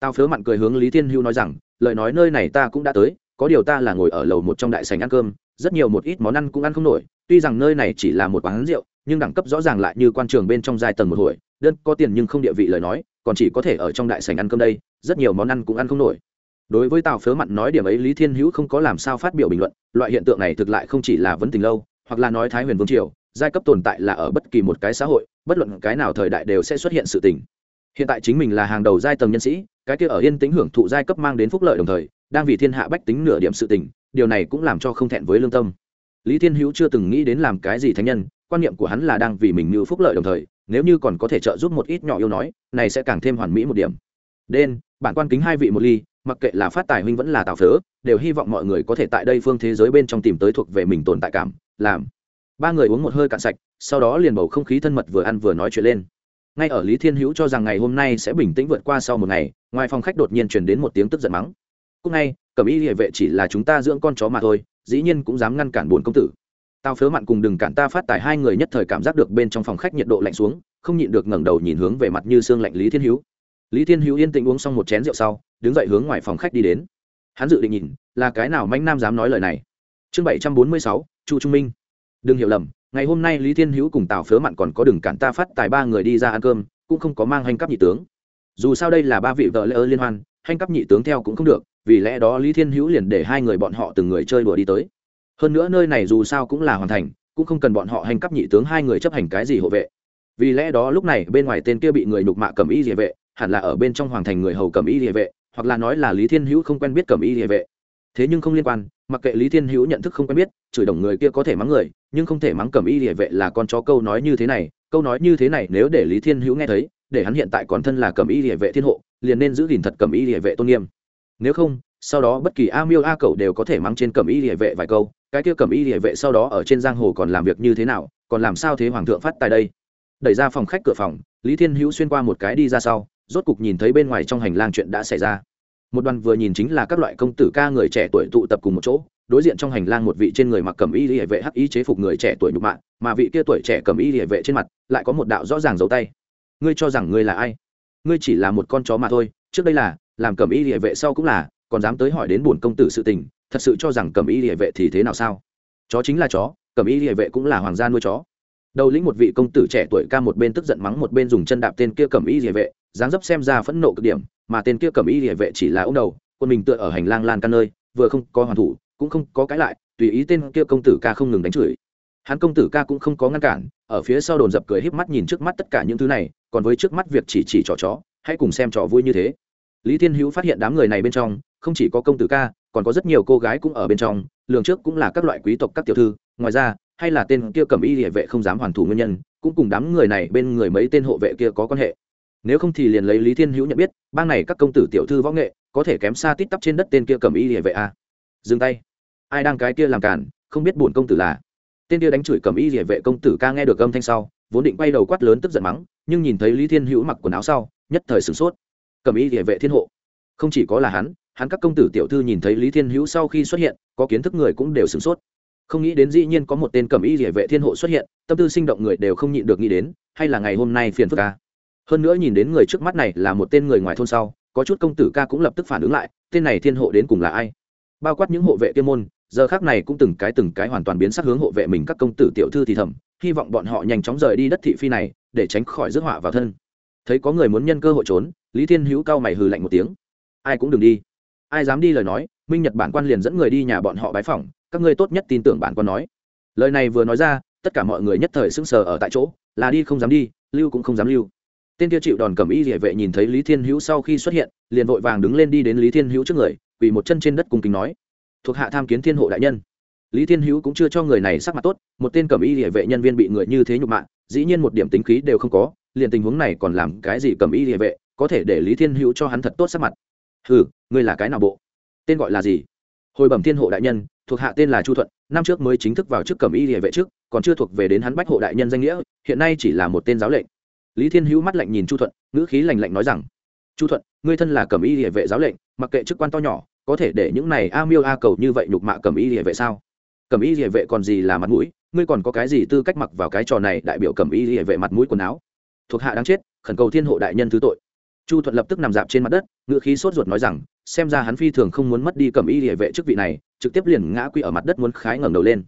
Tao phớ mặn cười hướng lý thiên Hưu nói rằng, lời nói nơi này ta cũng đã tới, có điều ta là ngồi ở lầu một trong đại sành ăn cơm, rất nhiều một ít món ăn cũng ăn không nổi, tuy rằng nơi này chỉ là một quán rượu, nhưng đẳng cấp rõ ràng lại như quan trường bên trong giai tầng một hồi, đơn có tiền nhưng không địa vị lời nói còn chỉ có thể ở trong đại sảnh ăn cơm đây, rất nhiều món ăn cũng ăn không nổi. Đối với tào phớ mặn nói điểm ấy, lý thiên hữu không có làm sao phát biểu bình luận, loại hiện tượng này thực lại không chỉ là vấn tình lâu, hoặc là nói thái huyền vương triều, giai cấp tồn tại là ở bất kỳ một cái xã hội, bất luận cái nào thời đại đều sẽ xuất hiện sự tình. Hiện tại chính mình là hàng đầu giai tầng nhân sĩ, cái kia ở yên tính hưởng thụ giai cấp mang đến phúc lợi đồng thời, đang vì thiên hạ bách tính nửa điểm sự tình, điều này cũng làm cho không thẹn với lương tâm. Lý thiên hữu chưa từng nghĩ đến làm cái gì thánh nhân, quan niệm của hắn là đang vì mình như phúc lợi đồng thời nếu như còn có thể trợ giúp một ít nhỏ yêu nói, này sẽ càng thêm hoàn mỹ một điểm. Đen, bản quan kính hai vị một ly, mặc kệ là phát tài huynh vẫn là tào phớ, đều hy vọng mọi người có thể tại đây phương thế giới bên trong tìm tới thuộc về mình tồn tại cảm, làm. Ba người uống một hơi cạn sạch, sau đó liền bầu không khí thân mật vừa ăn vừa nói chuyện lên. Ngay ở lý thiên hữu cho rằng ngày hôm nay sẽ bình tĩnh vượt qua sau một ngày, ngoài phòng khách đột nhiên truyền đến một tiếng tức giận mắng. Cúc ngay, cẩm y địa vệ chỉ là chúng ta dưỡng con chó mà thôi, dĩ nhiên cũng dám ngăn cản bồn công tử tao phớ mặn cùng đừng cản ta phát tài, hai người nhất thời cảm giác được bên trong phòng khách nhiệt độ lạnh xuống, không nhịn được ngẩng đầu nhìn hướng về mặt như xương lạnh lý thiên hữu. Lý thiên hữu yên tĩnh uống xong một chén rượu sau, đứng dậy hướng ngoài phòng khách đi đến. Hắn dự định nhìn, là cái nào manh nam dám nói lời này. Chương bảy trăm bốn mươi sáu, chu trung minh. Đừng hiểu lầm, ngày hôm nay lý thiên hữu cùng tào phớ mặn còn có đừng cản ta phát tài ba người đi ra ăn cơm, cũng không có mang hành cấp nhị tướng. Dù sao đây là ba vị vợ lẽ ơ liên hoan, hành cấp nhị tướng theo cũng không được, vì lẽ đó lý thiên hữu liền để hai người bọn họ từng người chơi đùa đi tới hơn nữa nơi này dù sao cũng là hoàn thành, cũng không cần bọn họ hành cấp nhị tướng hai người chấp hành cái gì hộ vệ. Vì lẽ đó lúc này bên ngoài tên kia bị người nhục mạ cầm y địa vệ, hẳn là ở bên trong hoàng thành người hầu cầm y địa vệ, hoặc là nói là lý thiên hữu không quen biết cầm y địa vệ. Thế nhưng không liên quan, mặc kệ lý thiên hữu nhận thức không quen biết, chửi đồng người kia có thể mắng người, nhưng không thể mắng cầm y địa vệ là con chó câu nói như thế này, câu nói như thế này nếu để lý thiên hữu nghe thấy, để hắn hiện tại còn thân là cầm y địa vệ thiên hộ, liền nên giữ gìn thật cầm y địa vệ tôn nghiêm. Nếu không, sau đó bất kỳ a miêu a cậu đều có thể mắng trên cầm y địa vệ vài câu cái kia cầm y địa vệ sau đó ở trên giang hồ còn làm việc như thế nào, còn làm sao thế hoàng thượng phát tại đây? Đẩy ra phòng khách cửa phòng, lý thiên hữu xuyên qua một cái đi ra sau, rốt cục nhìn thấy bên ngoài trong hành lang chuyện đã xảy ra. Một đoàn vừa nhìn chính là các loại công tử ca người trẻ tuổi tụ tập cùng một chỗ, đối diện trong hành lang một vị trên người mặc cầm y địa vệ hắc y chế phục người trẻ tuổi nhục mạ, mà vị kia tuổi trẻ cầm y địa vệ trên mặt lại có một đạo rõ ràng dấu tay. Ngươi cho rằng ngươi là ai? Ngươi chỉ là một con chó mà thôi, trước đây là, làm cầm y địa vệ sau cũng là, còn dám tới hỏi đến bổn công tử sự tình thật sự cho rằng cầm y địa vệ thì thế nào sao? Chó chính là chó cầm y địa vệ cũng là hoàng gia nuôi chó. Đầu lĩnh một vị công tử trẻ tuổi ca một bên tức giận mắng một bên dùng chân đạp tên kia cầm y địa vệ, dáng dấp xem ra phẫn nộ cực điểm, mà tên kia cầm y địa vệ chỉ là ông đầu, quân mình tựa ở hành lang lan căn nơi, vừa không có hoàn thủ, cũng không có cãi lại, tùy ý tên kia công tử ca không ngừng đánh chửi. Hắn công tử ca cũng không có ngăn cản, ở phía sau đồn dập cười híp mắt nhìn trước mắt tất cả những thứ này, còn với trước mắt việc chỉ chỉ trò chó, hãy cùng xem trò vui như thế. Lý thiên hữu phát hiện đám người này bên trong, không chỉ có công tử ca còn có rất nhiều cô gái cũng ở bên trong, lường trước cũng là các loại quý tộc các tiểu thư, ngoài ra, hay là tên kia cầm y địa vệ không dám hoàn thủ nguyên nhân, cũng cùng đám người này bên người mấy tên hộ vệ kia có quan hệ. Nếu không thì liền lấy lý thiên hữu nhận biết, bang này các công tử tiểu thư võ nghệ, có thể kém xa tít tắp trên đất tên kia cầm y địa vệ a. Dừng tay. Ai đang cái kia làm cản không biết buồn công tử là. Tên kia đánh chửi cầm y địa vệ công tử ca nghe được âm thanh sau, vốn định quay đầu quát lớn tức giận mắng, nhưng nhìn thấy lý thiên hữu mặc quần áo sau, nhất thời sửng sốt. Cầm y địa vệ thiên hộ. Không chỉ có là hắn hắn các công tử tiểu thư nhìn thấy lý thiên hữu sau khi xuất hiện, có kiến thức người cũng đều sửng sốt. Không nghĩ đến dĩ nhiên có một tên cầm y địa vệ thiên hộ xuất hiện, tâm tư sinh động người đều không nhịn được nghĩ đến, hay là ngày hôm nay phiền phức ca hơn nữa nhìn đến người trước mắt này là một tên người ngoài thôn sau, có chút công tử ca cũng lập tức phản ứng lại, tên này thiên hộ đến cùng là ai? Bao quát những hộ vệ kia môn, giờ khác này cũng từng cái từng cái hoàn toàn biến sắc hướng hộ vệ mình các công tử tiểu thư thì thầm, hy vọng bọn họ nhanh chóng rời đi đất thị phi này, để tránh khỏi rước họa vào thân. Thấy có người muốn nhân cơ hội trốn, lý thiên hữu cao mày hừ lạnh một tiếng. Ai cũng đừng đi ai dám đi lời nói, minh nhật bản quan liền dẫn người đi nhà bọn họ bái phỏng, các ngươi tốt nhất tin tưởng bản quan nói. Lời này vừa nói ra, tất cả mọi người nhất thời sững sờ ở tại chỗ, là đi không dám đi, lưu cũng không dám lưu. Tên kia chịu đòn cầm y địa vệ nhìn thấy lý thiên hữu sau khi xuất hiện, liền vội vàng đứng lên đi đến lý thiên hữu trước người, quỳ một chân trên đất cùng kính nói. Thuộc hạ tham kiến thiên hộ đại nhân. Lý thiên hữu cũng chưa cho người này sắc mặt tốt, một tên cầm y địa vệ nhân viên bị người như thế nhục mạ, dĩ nhiên một điểm tính khí đều không có, liền tình huống này còn làm cái gì cầm y địa vệ, có thể để lý thiên hữu cho hắn thật tốt sắc mặt ừ ngươi là cái nào bộ? Tên gọi là gì? Hồi bẩm thiên hộ đại nhân, thuộc hạ tên là chu thuận, năm trước mới chính thức vào chức cầm y địa vệ trước còn chưa thuộc về đến hắn bách hộ đại nhân danh nghĩa, hiện nay chỉ là một tên giáo lệnh. Lý thiên hữu mắt lạnh nhìn chu thuận, ngữ khí lành lạnh nói rằng, chu thuận, ngươi thân là cầm y địa vệ giáo lệnh, mặc kệ chức quan to nhỏ, có thể để những này a miêu a cầu như vậy nhục mạ cầm y địa vệ sao? Cầm y địa vệ còn gì là mặt mũi, ngươi còn có cái gì tư cách mặc vào cái trò này đại biểu cầm y địa vệ mặt mũi quần áo? Thuộc hạ đáng chết, khẩn cầu thiên hộ đại nhân thứ tội chu thuận lập tức nằm dạp trên mặt đất ngự khí sốt ruột nói rằng, xem ra hắn phi thường không muốn mất đi cầm y địa vệ chức vị này, trực tiếp liền ngã quỵ ở mặt đất muốn khái ngẩng đầu lên.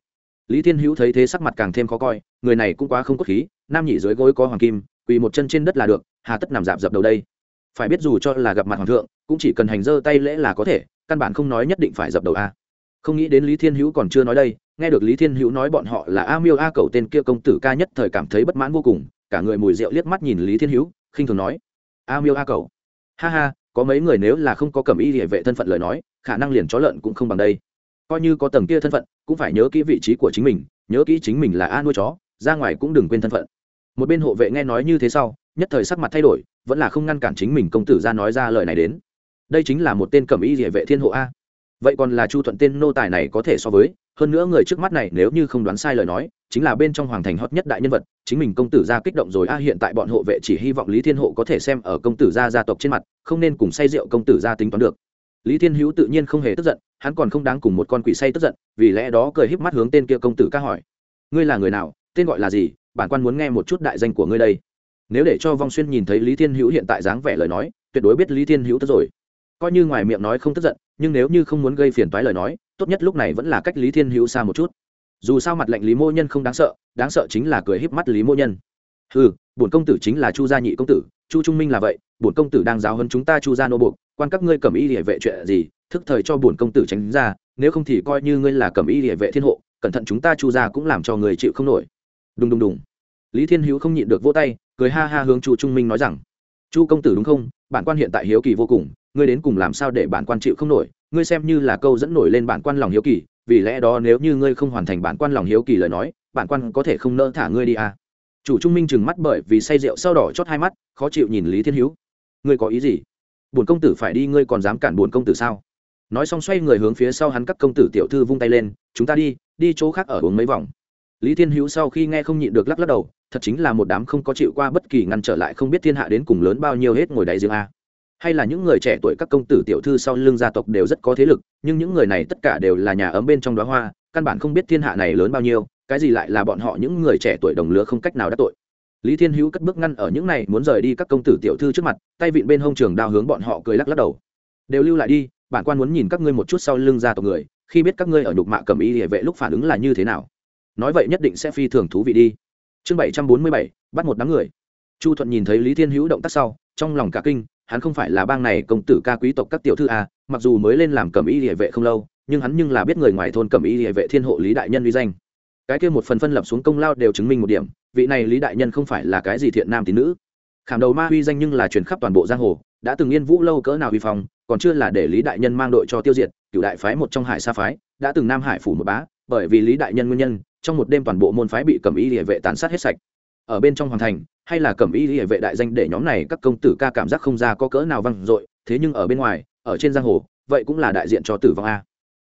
Lý thiên hữu thấy thế sắc mặt càng thêm khó coi, người này cũng quá không cốt khí, nam nhị dưới gối có hoàng kim, quỳ một chân trên đất là được, hà tất nằm dạp dập đầu đây. Phải biết dù cho là gặp mặt hoàng thượng, cũng chỉ cần hành dơ tay lễ là có thể, căn bản không nói nhất định phải dập đầu a. Không nghĩ đến lý thiên hữu còn chưa nói đây, nghe được lý thiên hữu nói bọn họ là a miêu a cầu tên kia công tử ca nhất thời cảm thấy bất mãn vô cùng, cả người mùi rượu liếc mắt nhìn lý thiên hữu, khinh thường nói a miêu a cầu ha ha, có mấy người nếu là không có cầm y địa vệ thân phận lời nói, khả năng liền chó lợn cũng không bằng đây. Coi như có tầng kia thân phận, cũng phải nhớ kỹ vị trí của chính mình, nhớ kỹ chính mình là a nuôi chó, ra ngoài cũng đừng quên thân phận. Một bên hộ vệ nghe nói như thế sau, nhất thời sắc mặt thay đổi, vẫn là không ngăn cản chính mình công tử ra nói ra lời này đến. Đây chính là một tên cẩm y địa vệ thiên hộ a. Vậy còn là chu thuận tên nô tài này có thể so với, hơn nữa người trước mắt này nếu như không đoán sai lời nói chính là bên trong hoàng thành hot nhất đại nhân vật, chính mình công tử gia kích động rồi, a, hiện tại bọn hộ vệ chỉ hy vọng lý thiên hộ có thể xem ở công tử gia gia tộc trên mặt, không nên cùng say rượu công tử gia tính toán được. Lý thiên hữu tự nhiên không hề tức giận, hắn còn không đáng cùng một con quỷ say tức giận, vì lẽ đó cười híp mắt hướng tên kia công tử ca hỏi. Ngươi là người nào? Tên gọi là gì? Bản quan muốn nghe một chút đại danh của ngươi đây. Nếu để cho vong xuyên nhìn thấy lý thiên hữu hiện tại dáng vẻ lời nói, tuyệt đối biết lý thiên hữu tức rồi. Coi như ngoài miệng nói không tức giận, nhưng nếu như không muốn gây phiền toái lời nói, tốt nhất lúc này vẫn là cách lý thiên hữu xa một chút dù sao mặt lệnh lý mô nhân không đáng sợ đáng sợ chính là cười híp mắt lý mô nhân. Ừ bổn công tử chính là chu gia nhị công tử, chu trung minh là vậy, bổn công tử đang giáo hơn chúng ta chu gia nô buộc quan các ngươi cầm y địa vệ chuyện gì, thức thời cho bổn công tử tránh ra, nếu không thì coi như ngươi là cầm y địa vệ thiên hộ, cẩn thận chúng ta chu gia cũng làm cho người chịu không nổi. Đùng đùng đùng. Lý thiên hữu không nhịn được vỗ tay, cười ha ha hướng chu trung minh nói rằng, chu công tử đúng không? Bản quan hiện tại hiếu kỳ vô cùng, ngươi đến cùng làm sao để bản quan chịu không nổi? Ngươi xem như là câu dẫn nổi lên bản quan lòng hiếu kỳ vì lẽ đó nếu như ngươi không hoàn thành bản quan lòng hiếu kỳ lời nói, bản quan có thể không nỡ thả ngươi đi à. chủ trung minh chừng mắt bởi vì say rượu sau đỏ chót hai mắt, khó chịu nhìn lý thiên hữu. Ngươi có ý gì? Bổn công tử phải đi, ngươi còn dám cản bổn công tử sao? Nói xong xoay người hướng phía sau hắn các công tử tiểu thư vung tay lên, chúng ta đi đi chỗ khác ở uống mấy vòng. Lý thiên hữu sau khi nghe không nhịn được lắc lắc đầu, thật chính là một đám không có chịu qua bất kỳ ngăn trở lại không biết thiên hạ đến cùng lớn bao nhiêu hết ngồi đáy riêng a hay là những người trẻ tuổi các công tử tiểu thư sau lưng gia tộc đều rất có thế lực, nhưng những người này tất cả đều là nhà ấm bên trong đó hoa, căn bản không biết thiên hạ này lớn bao nhiêu, cái gì lại là bọn họ những người trẻ tuổi đồng lứa không cách nào đắc tội. Lý thiên hữu cất bước ngăn ở những này, muốn rời đi các công tử tiểu thư trước mặt, tay vịn bên hông trường đao hướng bọn họ cười lắc lắc đầu. Đều lưu lại đi, bản quan muốn nhìn các ngươi một chút sau lưng gia tộc người, khi biết các ngươi ở nhục mạ cầm y địa vệ lúc phản ứng là như thế nào. Nói vậy nhất định sẽ phi thường thú vị đi. Chương bảy trăm bốn mươi bảy, bắt một đám người. Chu thuận nhìn thấy lý thiên hữu động tác sau, trong lòng cả kinh hắn không phải là bang này công tử ca quý tộc các tiểu thư a, mặc dù mới lên làm cẩm y địa vệ không lâu, nhưng hắn nhưng là biết người ngoài thôn cẩm y địa vệ thiên hộ lý đại nhân uy danh. Cái kia một phần phân lập xuống công lao đều chứng minh một điểm, vị này lý đại nhân không phải là cái gì thiện nam tín nữ. Khảm đầu ma uy danh nhưng là truyền khắp toàn bộ giang hồ, đã từng yên vũ lâu cỡ nào uy phong, còn chưa là để lý đại nhân mang đội cho tiêu diệt cựu đại phái một trong hải sa phái, đã từng nam hải phủ một bá, bởi vì lý đại nhân nguyên nhân, trong một đêm toàn bộ môn phái bị cầm y địa vệ tàn sát hết sạch. Ở bên trong hoàng thành hay là cẩm y địa vệ đại danh để nhóm này các công tử ca cảm giác không ra có cỡ nào văng dội, thế nhưng ở bên ngoài, ở trên giang hồ, vậy cũng là đại diện cho tử vong a.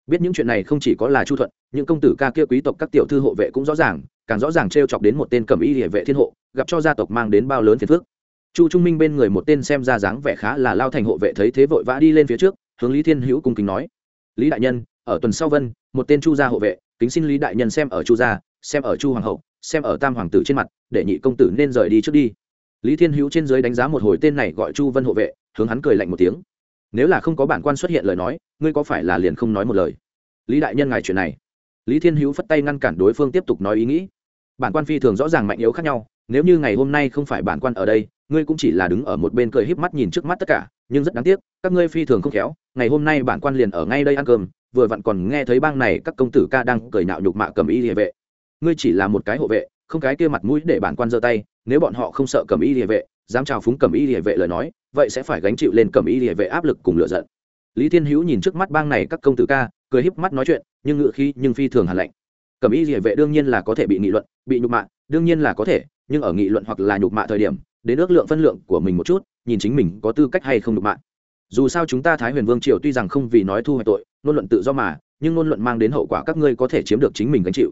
Biết những chuyện này không chỉ có là chu thuận, những công tử ca kia quý tộc các tiểu thư hộ vệ cũng rõ ràng, càng rõ ràng t r e o chọc đến một tên cẩm y địa vệ thiên hộ, gặp cho gia tộc mang đến bao lớn phiền phước chu trung minh bên người một tên xem ra dáng vẻ khá là lao thành hộ vệ thấy thế vội vã đi lên phía trước, hướng lý thiên hữu cung kính nói. Lý đại nhân, ở tuần sau vân, một tên chu gia hộ vệ, kính xin lý đại nhân xem ở chu gia, xem ở chu hoàng hậu xem ở tam hoàng tử trên mặt, để nhị công tử nên rời đi trước đi. Lý thiên hữu trên dưới đánh giá một hồi tên này gọi chu vân hộ vệ, hướng hắn cười lạnh một tiếng. Nếu là không có bản quan xuất hiện lời nói, ngươi có phải là liền không nói một lời? Lý đại nhân ngài chuyện này. Lý thiên hữu phất tay ngăn cản đối phương tiếp tục nói ý nghĩ. Bản quan phi thường rõ ràng mạnh yếu khác nhau, nếu như ngày hôm nay không phải bản quan ở đây, ngươi cũng chỉ là đứng ở một bên cười híp mắt nhìn trước mắt tất cả, nhưng rất đáng tiếc, các ngươi phi thường không khéo, ngày hôm nay bản quan liền ở ngay đây ăn cơm, vừa vặn còn nghe thấy bang này các công tử ca đang cười nạo nhục mạ cầm y địa vệ ngươi chỉ là một cái hộ vệ, không cái kia mặt mũi để bản quan giơ tay, nếu bọn họ không sợ cầm y địa vệ, dám trào phúng cầm y địa vệ lời nói, vậy sẽ phải gánh chịu lên cầm y địa vệ áp lực cùng lựa giận. Lý thiên hữu nhìn trước mắt bang này các công tử ca, cười híp mắt nói chuyện, nhưng ngựa khí nhưng phi thường hàn lạnh. Cầm y địa vệ đương nhiên là có thể bị nghị luận, bị nhục mạ, đương nhiên là có thể, nhưng ở nghị luận hoặc là nhục mạ thời điểm, đến ước lượng phân lượng của mình một chút, nhìn chính mình có tư cách hay không nhục mạ. Dù sao chúng ta thái huyền vương triều tuy rằng không vì nói thu hoạch tội, ngôn luận tự do mà, nhưng ngôn luận mang đến hậu quả các ngươi có thể chiếm được chính mình gánh chịu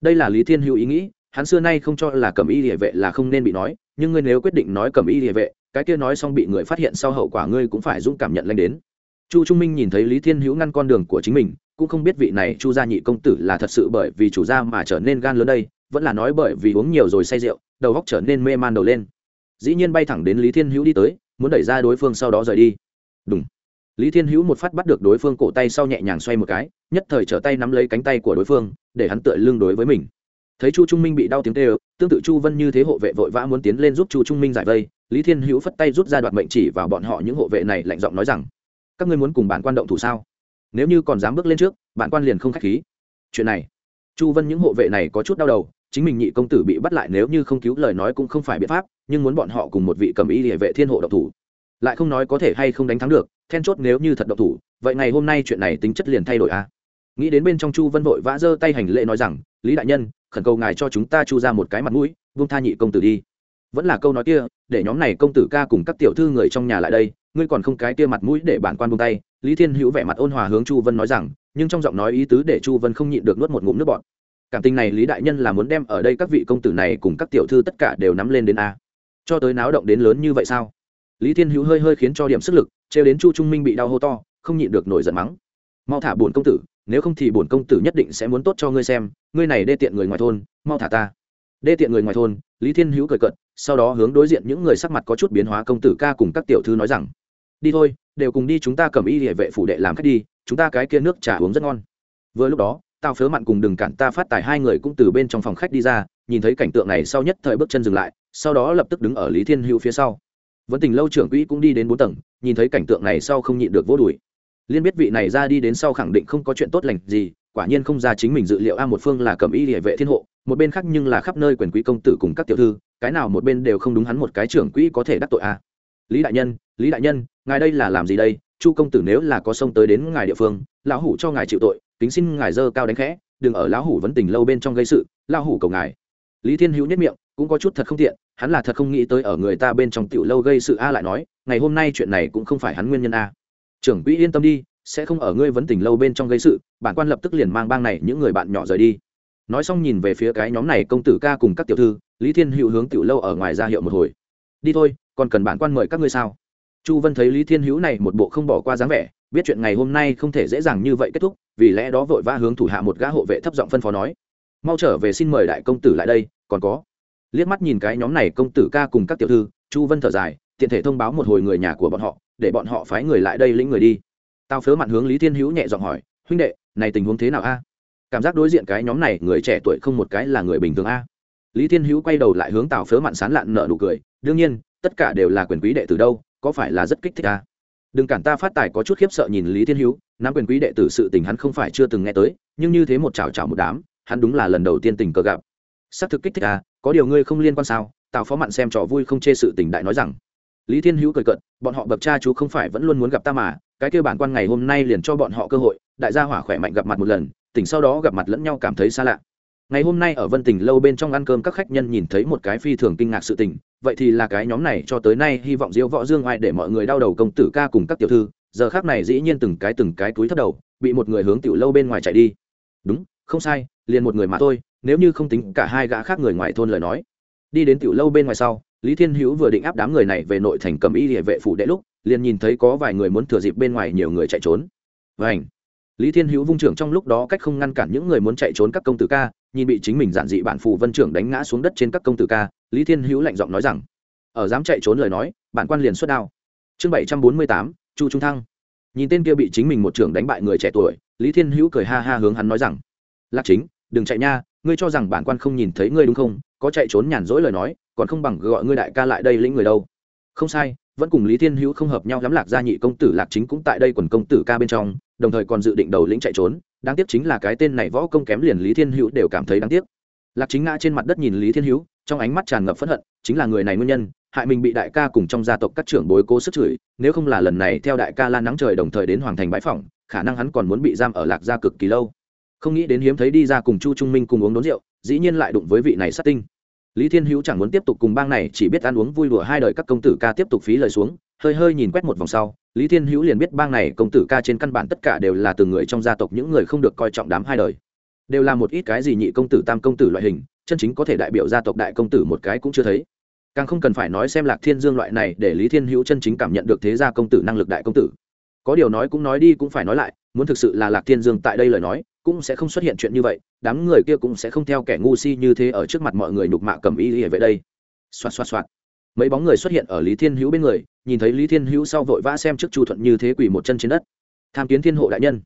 đây là lý thiên hữu ý nghĩ, hắn xưa nay không cho là cầm y địa vệ là không nên bị nói, nhưng ngươi nếu quyết định nói cầm y địa vệ, cái kia nói xong bị người phát hiện sau hậu quả ngươi cũng phải dũng cảm nhận lên đến. Chu trung minh nhìn thấy lý thiên hữu ngăn con đường của chính mình, cũng không biết vị này chu gia nhị công tử là thật sự bởi vì chủ gia mà trở nên gan lớn đây, vẫn là nói bởi vì uống nhiều rồi say rượu, đầu góc trở nên mê man đầu lên. Dĩ nhiên bay thẳng đến lý thiên hữu đi tới, muốn đẩy ra đối phương sau đó rời đi. Đúng lý thiên hữu một phát bắt được đối phương cổ tay sau nhẹ nhàng xoay một cái, nhất thời trở tay nắm lấy cánh tay của đối phương để hắn tựa lưng đối với mình. Thấy chu trung minh bị đau tiếng tê ơ tương tự chu vân như thế hộ vệ vội vã muốn tiến lên giúp chu trung minh giải vây, lý thiên hữu phất tay rút ra đoạt mệnh chỉ vào bọn họ, những hộ vệ này lạnh giọng nói rằng, các ngươi muốn cùng bản quan động thủ sao? Nếu như còn dám bước lên trước, bản quan liền không k h á c h khí. Chuyện này, chu vân những hộ vệ này có chút đau đầu, chính mình nhị công tử bị bắt lại nếu như không cứu lời nói cũng không phải biện pháp, nhưng muốn bọn họ cùng một vị cầm y địa vệ thiên hộ độc thủ, lại không nói có thể hay không đánh thắng được, then chốt nếu như thật độc thủ, vậy ngày hôm nay chuyện này tính chất liền thay đổi à? Nghĩ đến bên trong chu vân vội vã giơ tay hành lễ nói rằng, lý đại nhân, khẩn cầu ngài cho chúng ta chu ra một cái mặt mũi vung tha nhị công tử đi. Vẫn là câu nói kia, để nhóm này công tử ca cùng các tiểu thư người trong nhà lại đây, ngươi còn không cái kia mặt mũi để bản quan buông tay. Lý thiên hữu vẻ mặt ôn hòa hướng chu vân nói rằng, nhưng trong giọng nói ý tứ để chu vân không nhịn được nuốt một ngụm nước bọt. Cảm tình này lý đại nhân là muốn đem ở đây các vị công tử này cùng các tiểu thư tất cả đều nắm lên đến a. Cho tới náo động đến lớn như vậy sao? Lý thiên hữu hơi hơi khiến cho điểm sức lực, trêu đến chu trung minh bị đau hô to, không nhịn được nổi giận mắng. Mau thả bổn công tử nếu không thì bổn công tử nhất định sẽ muốn tốt cho ngươi xem, ngươi này đê tiện người ngoài thôn, mau thả ta. Đê tiện người ngoài thôn, lý thiên hữu cười cận sau đó hướng đối diện những người sắc mặt có chút biến hóa công tử ca cùng các tiểu thư nói rằng, đi thôi, đều cùng đi chúng ta cầm y địa vệ phủ đệ làm khách đi, chúng ta cái kia nước trà uống rất ngon. Vừa lúc đó tao phớ mặn cùng đừng cản ta phát tài hai người cũng từ bên trong phòng khách đi ra, nhìn thấy cảnh tượng này sau nhất thời bước chân dừng lại, sau đó lập tức đứng ở lý thiên hữu phía sau. Vẫn tình lâu trưởng quỹ cũng đi đến bốn tầng, nhìn thấy cảnh tượng này sau không nhịn được vô đùi liên biết vị này ra đi đến sau khẳng định không có chuyện tốt lành gì, quả nhiên không ra chính mình dự liệu a một phương là cầm y địa vệ thiên hộ, một bên khác nhưng là khắp nơi quyền quý công tử cùng các tiểu thư, cái nào một bên đều không đúng hắn một cái trưởng quỹ có thể đắc tội a. Lý đại nhân, lý đại nhân, ngài đây là làm gì đây? Chu công tử nếu là có sông tới đến ngài địa phương, lão hủ cho ngài chịu tội, kính xin ngài dơ cao đánh khẽ, đừng ở lão hủ vẫn tình lâu bên trong gây sự, lão hủ cầu ngài. Lý thiên hữu nhất miệng, cũng có chút thật không tiện, hắn là thật không nghĩ tới ở người ta bên trong tiểu lâu gây sự a lại nói, ngày hôm nay chuyện này cũng không phải hắn nguyên nhân a trưởng quỹ yên tâm đi, sẽ không ở ngươi vấn tình lâu bên trong gây sự, bản quan lập tức liền mang bang này những người bạn nhỏ rời đi. Nói xong nhìn về phía cái nhóm này công tử ca cùng các tiểu thư, lý thiên hữu hướng tiểu lâu ở ngoài ra hiệu một hồi. Đi thôi, còn cần bản quan mời các ngươi sao? Chu vân thấy lý thiên hữu này một bộ không bỏ qua dáng vẻ, biết chuyện ngày hôm nay không thể dễ dàng như vậy kết thúc, vì lẽ đó vội vã hướng thủ hạ một gã hộ vệ thấp giọng phân phó nói. Mau trở về xin mời đại công tử lại đây, còn có. Liếc mắt nhìn cái nhóm này công tử ca cùng các tiểu thư, chu vân thở dài, tiện thể thông báo một hồi người nhà của bọn họ để bọn họ phái người lại đây lĩnh người đi. Tao phớ mặn hướng lý thiên hữu nhẹ giọng hỏi, huynh đệ, này tình huống thế nào a? Cảm giác đối diện cái nhóm này, người trẻ tuổi không một cái là người bình thường a. Lý thiên hữu quay đầu lại hướng tào phớ mặn sán lạn nợ nụ cười, đương nhiên, tất cả đều là quyền quý đệ từ đâu, có phải là rất kích thích a? Đừng cản ta phát tài có chút khiếp sợ nhìn lý thiên hữu, nắm quyền quý đệ tử sự tình hắn không phải chưa từng nghe tới, nhưng như thế một chào chào một đám, hắn đúng là lần đầu tiên tình cờ gặp. Xác thực kích thích à có điều ngươi không liên quan sao? Tào phó mặn xem trò vui không chê sự tình đại nói rằng lý thiên hữu cười cận bọn họ bậc cha chú không phải vẫn luôn muốn gặp ta mà, cái kêu bản quan ngày hôm nay liền cho bọn họ cơ hội, đại gia hỏa khỏe mạnh gặp mặt một lần, tỉnh sau đó gặp mặt lẫn nhau cảm thấy xa lạ. Ngày hôm nay ở vân tỉnh lâu bên trong ăn cơm các khách nhân nhìn thấy một cái phi thường kinh ngạc sự tình, vậy thì là cái nhóm này cho tới nay hy vọng diễu võ dương ai để mọi người đau đầu công tử ca cùng các tiểu thư, giờ khác này dĩ nhiên từng cái từng cái túi thất đầu, bị một người hướng tiểu lâu bên ngoài chạy đi. Đúng, không sai, liền một người mà thôi, nếu như không tính cả hai gã khác người ngoài thôn lời nói. Đi đến tiểu lâu bên ngoài sau lý thiên hữu vừa định áp đám người này về nội thành cầm y địa vệ phủ đệ lúc, liền nhìn thấy có vài người muốn thừa dịp bên ngoài nhiều người chạy trốn. Vảnh lý thiên hữu vung trưởng trong lúc đó cách không ngăn cản những người muốn chạy trốn các công tử ca, nhìn bị chính mình giản dị bản phù vân trưởng đánh ngã xuống đất trên các công tử ca, lý thiên hữu lạnh giọng nói rằng, ở dám chạy trốn lời nói, bản quan liền xuất đao. Chương bảy trăm bốn mươi tám, chu trung thăng. Nhìn tên kia bị chính mình một trưởng đánh bại người trẻ tuổi, lý thiên hữu cười ha ha hướng hắn nói rằng, lạc chính, đừng chạy nha, ngươi cho rằng bản quan không nhìn thấy ngươi đúng không? Có chạy trốn nhàn rỗi lời nói còn không bằng gọi ngươi đại ca lại đây lĩnh người đâu. Không sai, vẫn cùng lý thiên hữu không hợp nhau lắm lạc gia nhị công tử lạc chính cũng tại đây quần công tử ca bên trong, đồng thời còn dự định đầu lĩnh chạy trốn. Đáng tiếc chính là cái tên này võ công kém liền lý thiên hữu đều cảm thấy đáng tiếc. Lạc chính ngã trên mặt đất nhìn lý thiên hữu, trong ánh mắt tràn ngập phẫn hận, chính là người này nguyên nhân, hại mình bị đại ca cùng trong gia tộc các trưởng bối cố sức chửi, nếu không là lần này theo đại ca lan nắng trời đồng thời đến hoàng thành bãi phỏng khả năng hắn còn muốn bị giam ở lạc gia cực kỳ lâu. Không nghĩ đến hiếm thấy đi ra cùng chu trung minh cùng uống đốn rượu, dĩ nhiên lại đụng với vị này sát tinh lý thiên hữu chẳng muốn tiếp tục cùng bang này chỉ biết ăn uống vui đùa hai đời các công tử ca tiếp tục phí lời xuống, hơi hơi nhìn quét một vòng sau, lý thiên hữu liền biết bang này công tử ca trên căn bản tất cả đều là từ người trong gia tộc những người không được coi trọng đám hai đời. Đều là một ít cái gì nhị công tử, tam công tử loại hình, chân chính có thể đại biểu gia tộc đại công tử một cái cũng chưa thấy. Càng không cần phải nói xem lạc thiên dương loại này để lý thiên hữu chân chính cảm nhận được thế gia công tử năng lực đại công tử. Có điều nói cũng nói đi cũng phải nói lại, muốn thực sự là lạc thiên dương tại đây lời nói cũng sẽ không xuất hiện chuyện như vậy, đám người kia cũng sẽ không theo kẻ ngu si như thế ở trước mặt mọi người nhục mạ cầm y ỉa về đây. Xoạt xoạt xoạt. Mấy bóng người xuất hiện ở lý thiên hữu bên người, nhìn thấy lý thiên hữu sau vội vã xem trước chu thuận như thế quỳ một chân trên đất. Tham kiến thiên hộ đại nhân.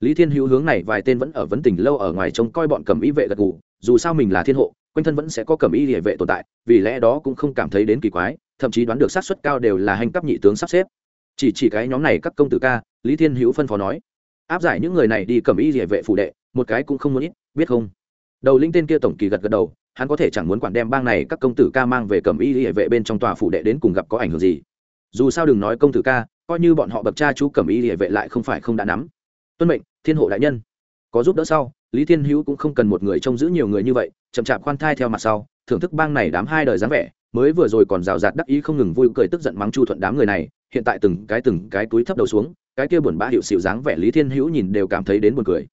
Lý thiên hữu hướng này vài tên vẫn ở vấn tỉnh lâu ở ngoài trông coi bọn cầm y vệ gật gù, dù sao mình là thiên hộ, quanh thân vẫn sẽ có cầm y địa vệ tồn tại, vì lẽ đó cũng không cảm thấy đến kỳ quái, thậm chí đoán được sát suất cao đều là hành cấp nhị tướng sắp xếp. Chỉ chỉ cái nhóm này các công tử ca, lý thiên hữu phân phó nói áp giải những người này đi cầm y địa vệ phủ đệ, một cái cũng không muốn ít, biết không? Đầu linh tên kia tổng kỳ gật gật đầu, hắn có thể chẳng muốn quản đem bang này các công tử ca mang về cầm y địa vệ bên trong tòa phủ đệ đến cùng gặp có ảnh hưởng gì. Dù sao đừng nói công tử ca, coi như bọn họ bậc cha chú cầm y địa vệ lại không phải không đã nắm. Tuân mệnh, thiên hộ đại nhân. Có giúp đỡ sau, lý thiên hữu cũng không cần một người trông giữ nhiều người như vậy, chậm chạp khoan thai theo mặt sau, thưởng thức bang này đám hai đời dáng vẻ, mới vừa rồi còn rào rạt đắc ý không ngừng vui cười tức giận mắng chu thuận đám người này, hiện tại từng cái từng cái túi thấp đầu xuống cái kia buồn bã hiệu xịu dáng vẻ lý thiên hữu nhìn đều cảm thấy đến buồn cười.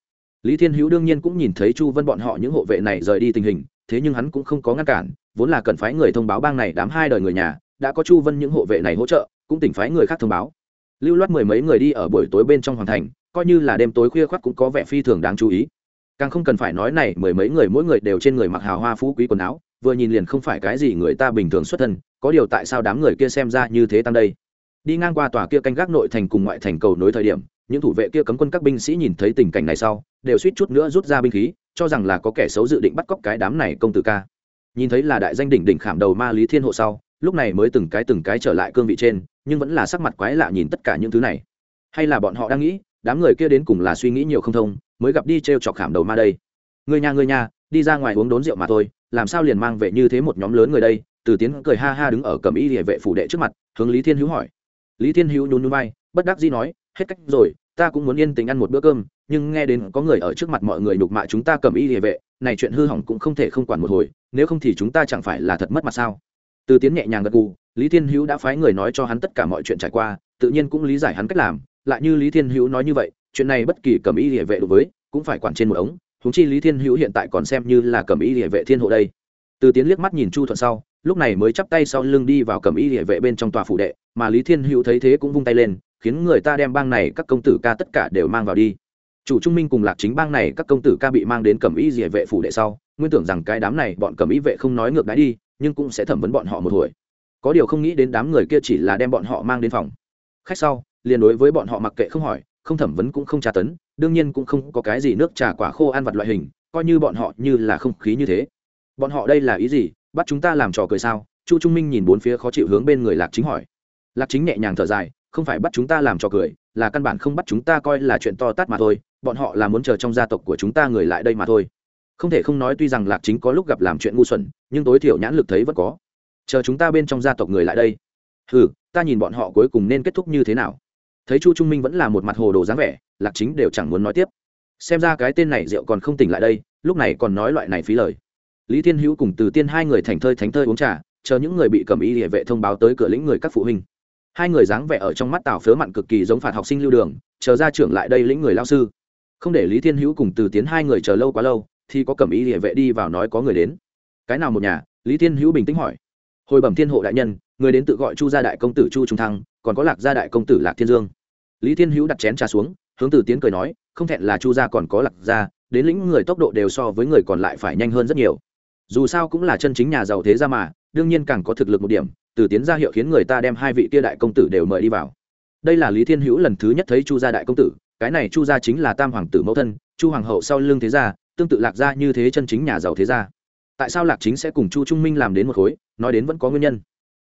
Lý thiên hữu đương nhiên cũng nhìn thấy chu vân bọn họ những hộ vệ này rời đi tình hình, thế nhưng hắn cũng không có ngăn cản, vốn là cần phái người thông báo bang này đám hai đời người nhà, đã có chu vân những hộ vệ này hỗ trợ, cũng tỉnh phái người khác thông báo. Lưu loát mười mấy người đi ở buổi tối bên trong hoàng thành, coi như là đêm tối khuya khoắt cũng có vẻ phi thường đáng chú ý. Càng không cần phải nói này, mười mấy người mỗi người đều trên người mặc hào hoa phú quý quần áo, vừa nhìn liền không phải cái gì người ta bình thường xuất thân, có điều tại sao đám người kia xem ra như thế tăng đây? Đi ngang qua tòa kia canh gác nội thành cùng ngoại thành cầu nối thời điểm, những thủ vệ kia cấm quân các binh sĩ nhìn thấy tình cảnh này sau, đều suýt chút nữa rút ra binh khí, cho rằng là có kẻ xấu dự định bắt cóc cái đám này công tử ca. Nhìn thấy là đại danh đỉnh đỉnh khảm đầu ma lý thiên hộ sau, lúc này mới từng cái từng cái trở lại cương vị trên, nhưng vẫn là sắc mặt quái lạ nhìn tất cả những thứ này. Hay là bọn họ đang nghĩ, đám người kia đến cùng là suy nghĩ nhiều không thông, mới gặp đi t r e o chọc khảm đầu ma đây. Người nhà người nhà đi ra ngoài uống đốn rượu mà thôi, làm sao liền mang về như thế một nhóm lớn người đây? Từ tiến cười ha ha đứng ở cầm y địa vệ phủ đệ trước mặt, hướng lý thiên hữu hỏi lý thiên hữu nhún nhún bay bất đắc dĩ nói, hết cách rồi, ta cũng muốn yên tình ăn một bữa cơm, nhưng nghe đến có người ở trước mặt mọi người nhục mạ chúng ta cầm y địa vệ, này chuyện hư hỏng cũng không thể không quản một hồi, nếu không thì chúng ta chẳng phải là thật mất mặt sao? Từ tiến nhẹ nhàng gật gù, lý thiên hữu đã phái người nói cho hắn tất cả mọi chuyện trải qua, tự nhiên cũng lý giải hắn cách làm, lại như lý thiên hữu nói như vậy, chuyện này bất kỳ cầm y địa vệ đối với, cũng phải quản trên một ống húng chi lý thiên hữu hiện tại còn xem như là cầm y địa vệ thiên hộ đây. Từ tiến liếc mắt nhìn chu thuận sau lúc này mới chắp tay sau lưng đi vào cầm y địa vệ bên trong tòa phủ đệ, mà lý thiên hữu thấy thế cũng vung tay lên, khiến người ta đem bang này các công tử ca tất cả đều mang vào đi. Chủ trung minh cùng lạc chính bang này các công tử ca bị mang đến cầm y địa vệ phủ đệ sau, nguyên tưởng rằng cái đám này bọn cầm y vệ không nói ngược đáy đi, nhưng cũng sẽ thẩm vấn bọn họ một hồi. Có điều không nghĩ đến đám người kia chỉ là đem bọn họ mang đến phòng. Khách sau, liền đối với bọn họ mặc kệ không hỏi, không thẩm vấn cũng không tra tấn, đương nhiên cũng không có cái gì nước trà quả khô ăn vặt loại hình, coi như bọn họ như là không khí như thế. Bọn họ đây là ý gì? Bắt chúng ta làm trò cười sao? Chu trung minh nhìn bốn phía khó chịu hướng bên người lạc chính hỏi. Lạc chính nhẹ nhàng thở dài, không phải bắt chúng ta làm trò cười, là căn bản không bắt chúng ta coi là chuyện to tát mà thôi, bọn họ là muốn chờ trong gia tộc của chúng ta người lại đây mà thôi. Không thể không nói tuy rằng lạc chính có lúc gặp làm chuyện ngu xuẩn, nhưng tối thiểu nhãn lực thấy vẫn có. Chờ chúng ta bên trong gia tộc người lại đây. Ừ ta nhìn bọn họ cuối cùng nên kết thúc như thế nào? Thấy chu trung minh vẫn là một mặt hồ đồ dáng vẻ, lạc chính đều chẳng muốn nói tiếp. Xem ra cái tên này rượu còn không tỉnh lại đây, lúc này còn nói loại này phí lời lý thiên hữu cùng từ tiên hai người thành thơi thánh thơi uống trà, chờ những người bị cầm y địa vệ thông báo tới cửa lĩnh người các phụ huynh. Hai người dáng vẻ ở trong mắt tào phớ mặn cực kỳ giống phạt học sinh lưu đường, chờ ra trưởng lại đây lĩnh người lao sư. Không để lý thiên hữu cùng từ tiến hai người chờ lâu quá lâu, thì có cầm y địa vệ đi vào nói có người đến. Cái nào một nhà? Lý thiên hữu bình tĩnh hỏi. Hồi bẩm thiên hộ đại nhân, người đến tự gọi chu gia đại công tử chu trung thăng, còn có lạc gia đại công tử lạc thiên dương. Lý thiên hữu đặt chén trà xuống, hướng từ tiến cười nói, không thẹn là chu gia còn có lạc gia, đến lĩnh người tốc độ đều so với người còn lại phải nhanh hơn rất nhiều dù sao cũng là chân chính nhà giàu thế gia mà, đương nhiên càng có thực lực một điểm, từ tiến ra hiệu khiến người ta đem hai vị kia đại công tử đều mời đi vào. Đây là lý thiên hữu lần thứ nhất thấy chu gia đại công tử, cái này chu gia chính là tam hoàng tử mẫu thân, chu hoàng hậu sau lưng thế gia, tương tự lạc gia như thế chân chính nhà giàu thế gia. Tại sao lạc chính sẽ cùng chu trung minh làm đến một khối, nói đến vẫn có nguyên nhân.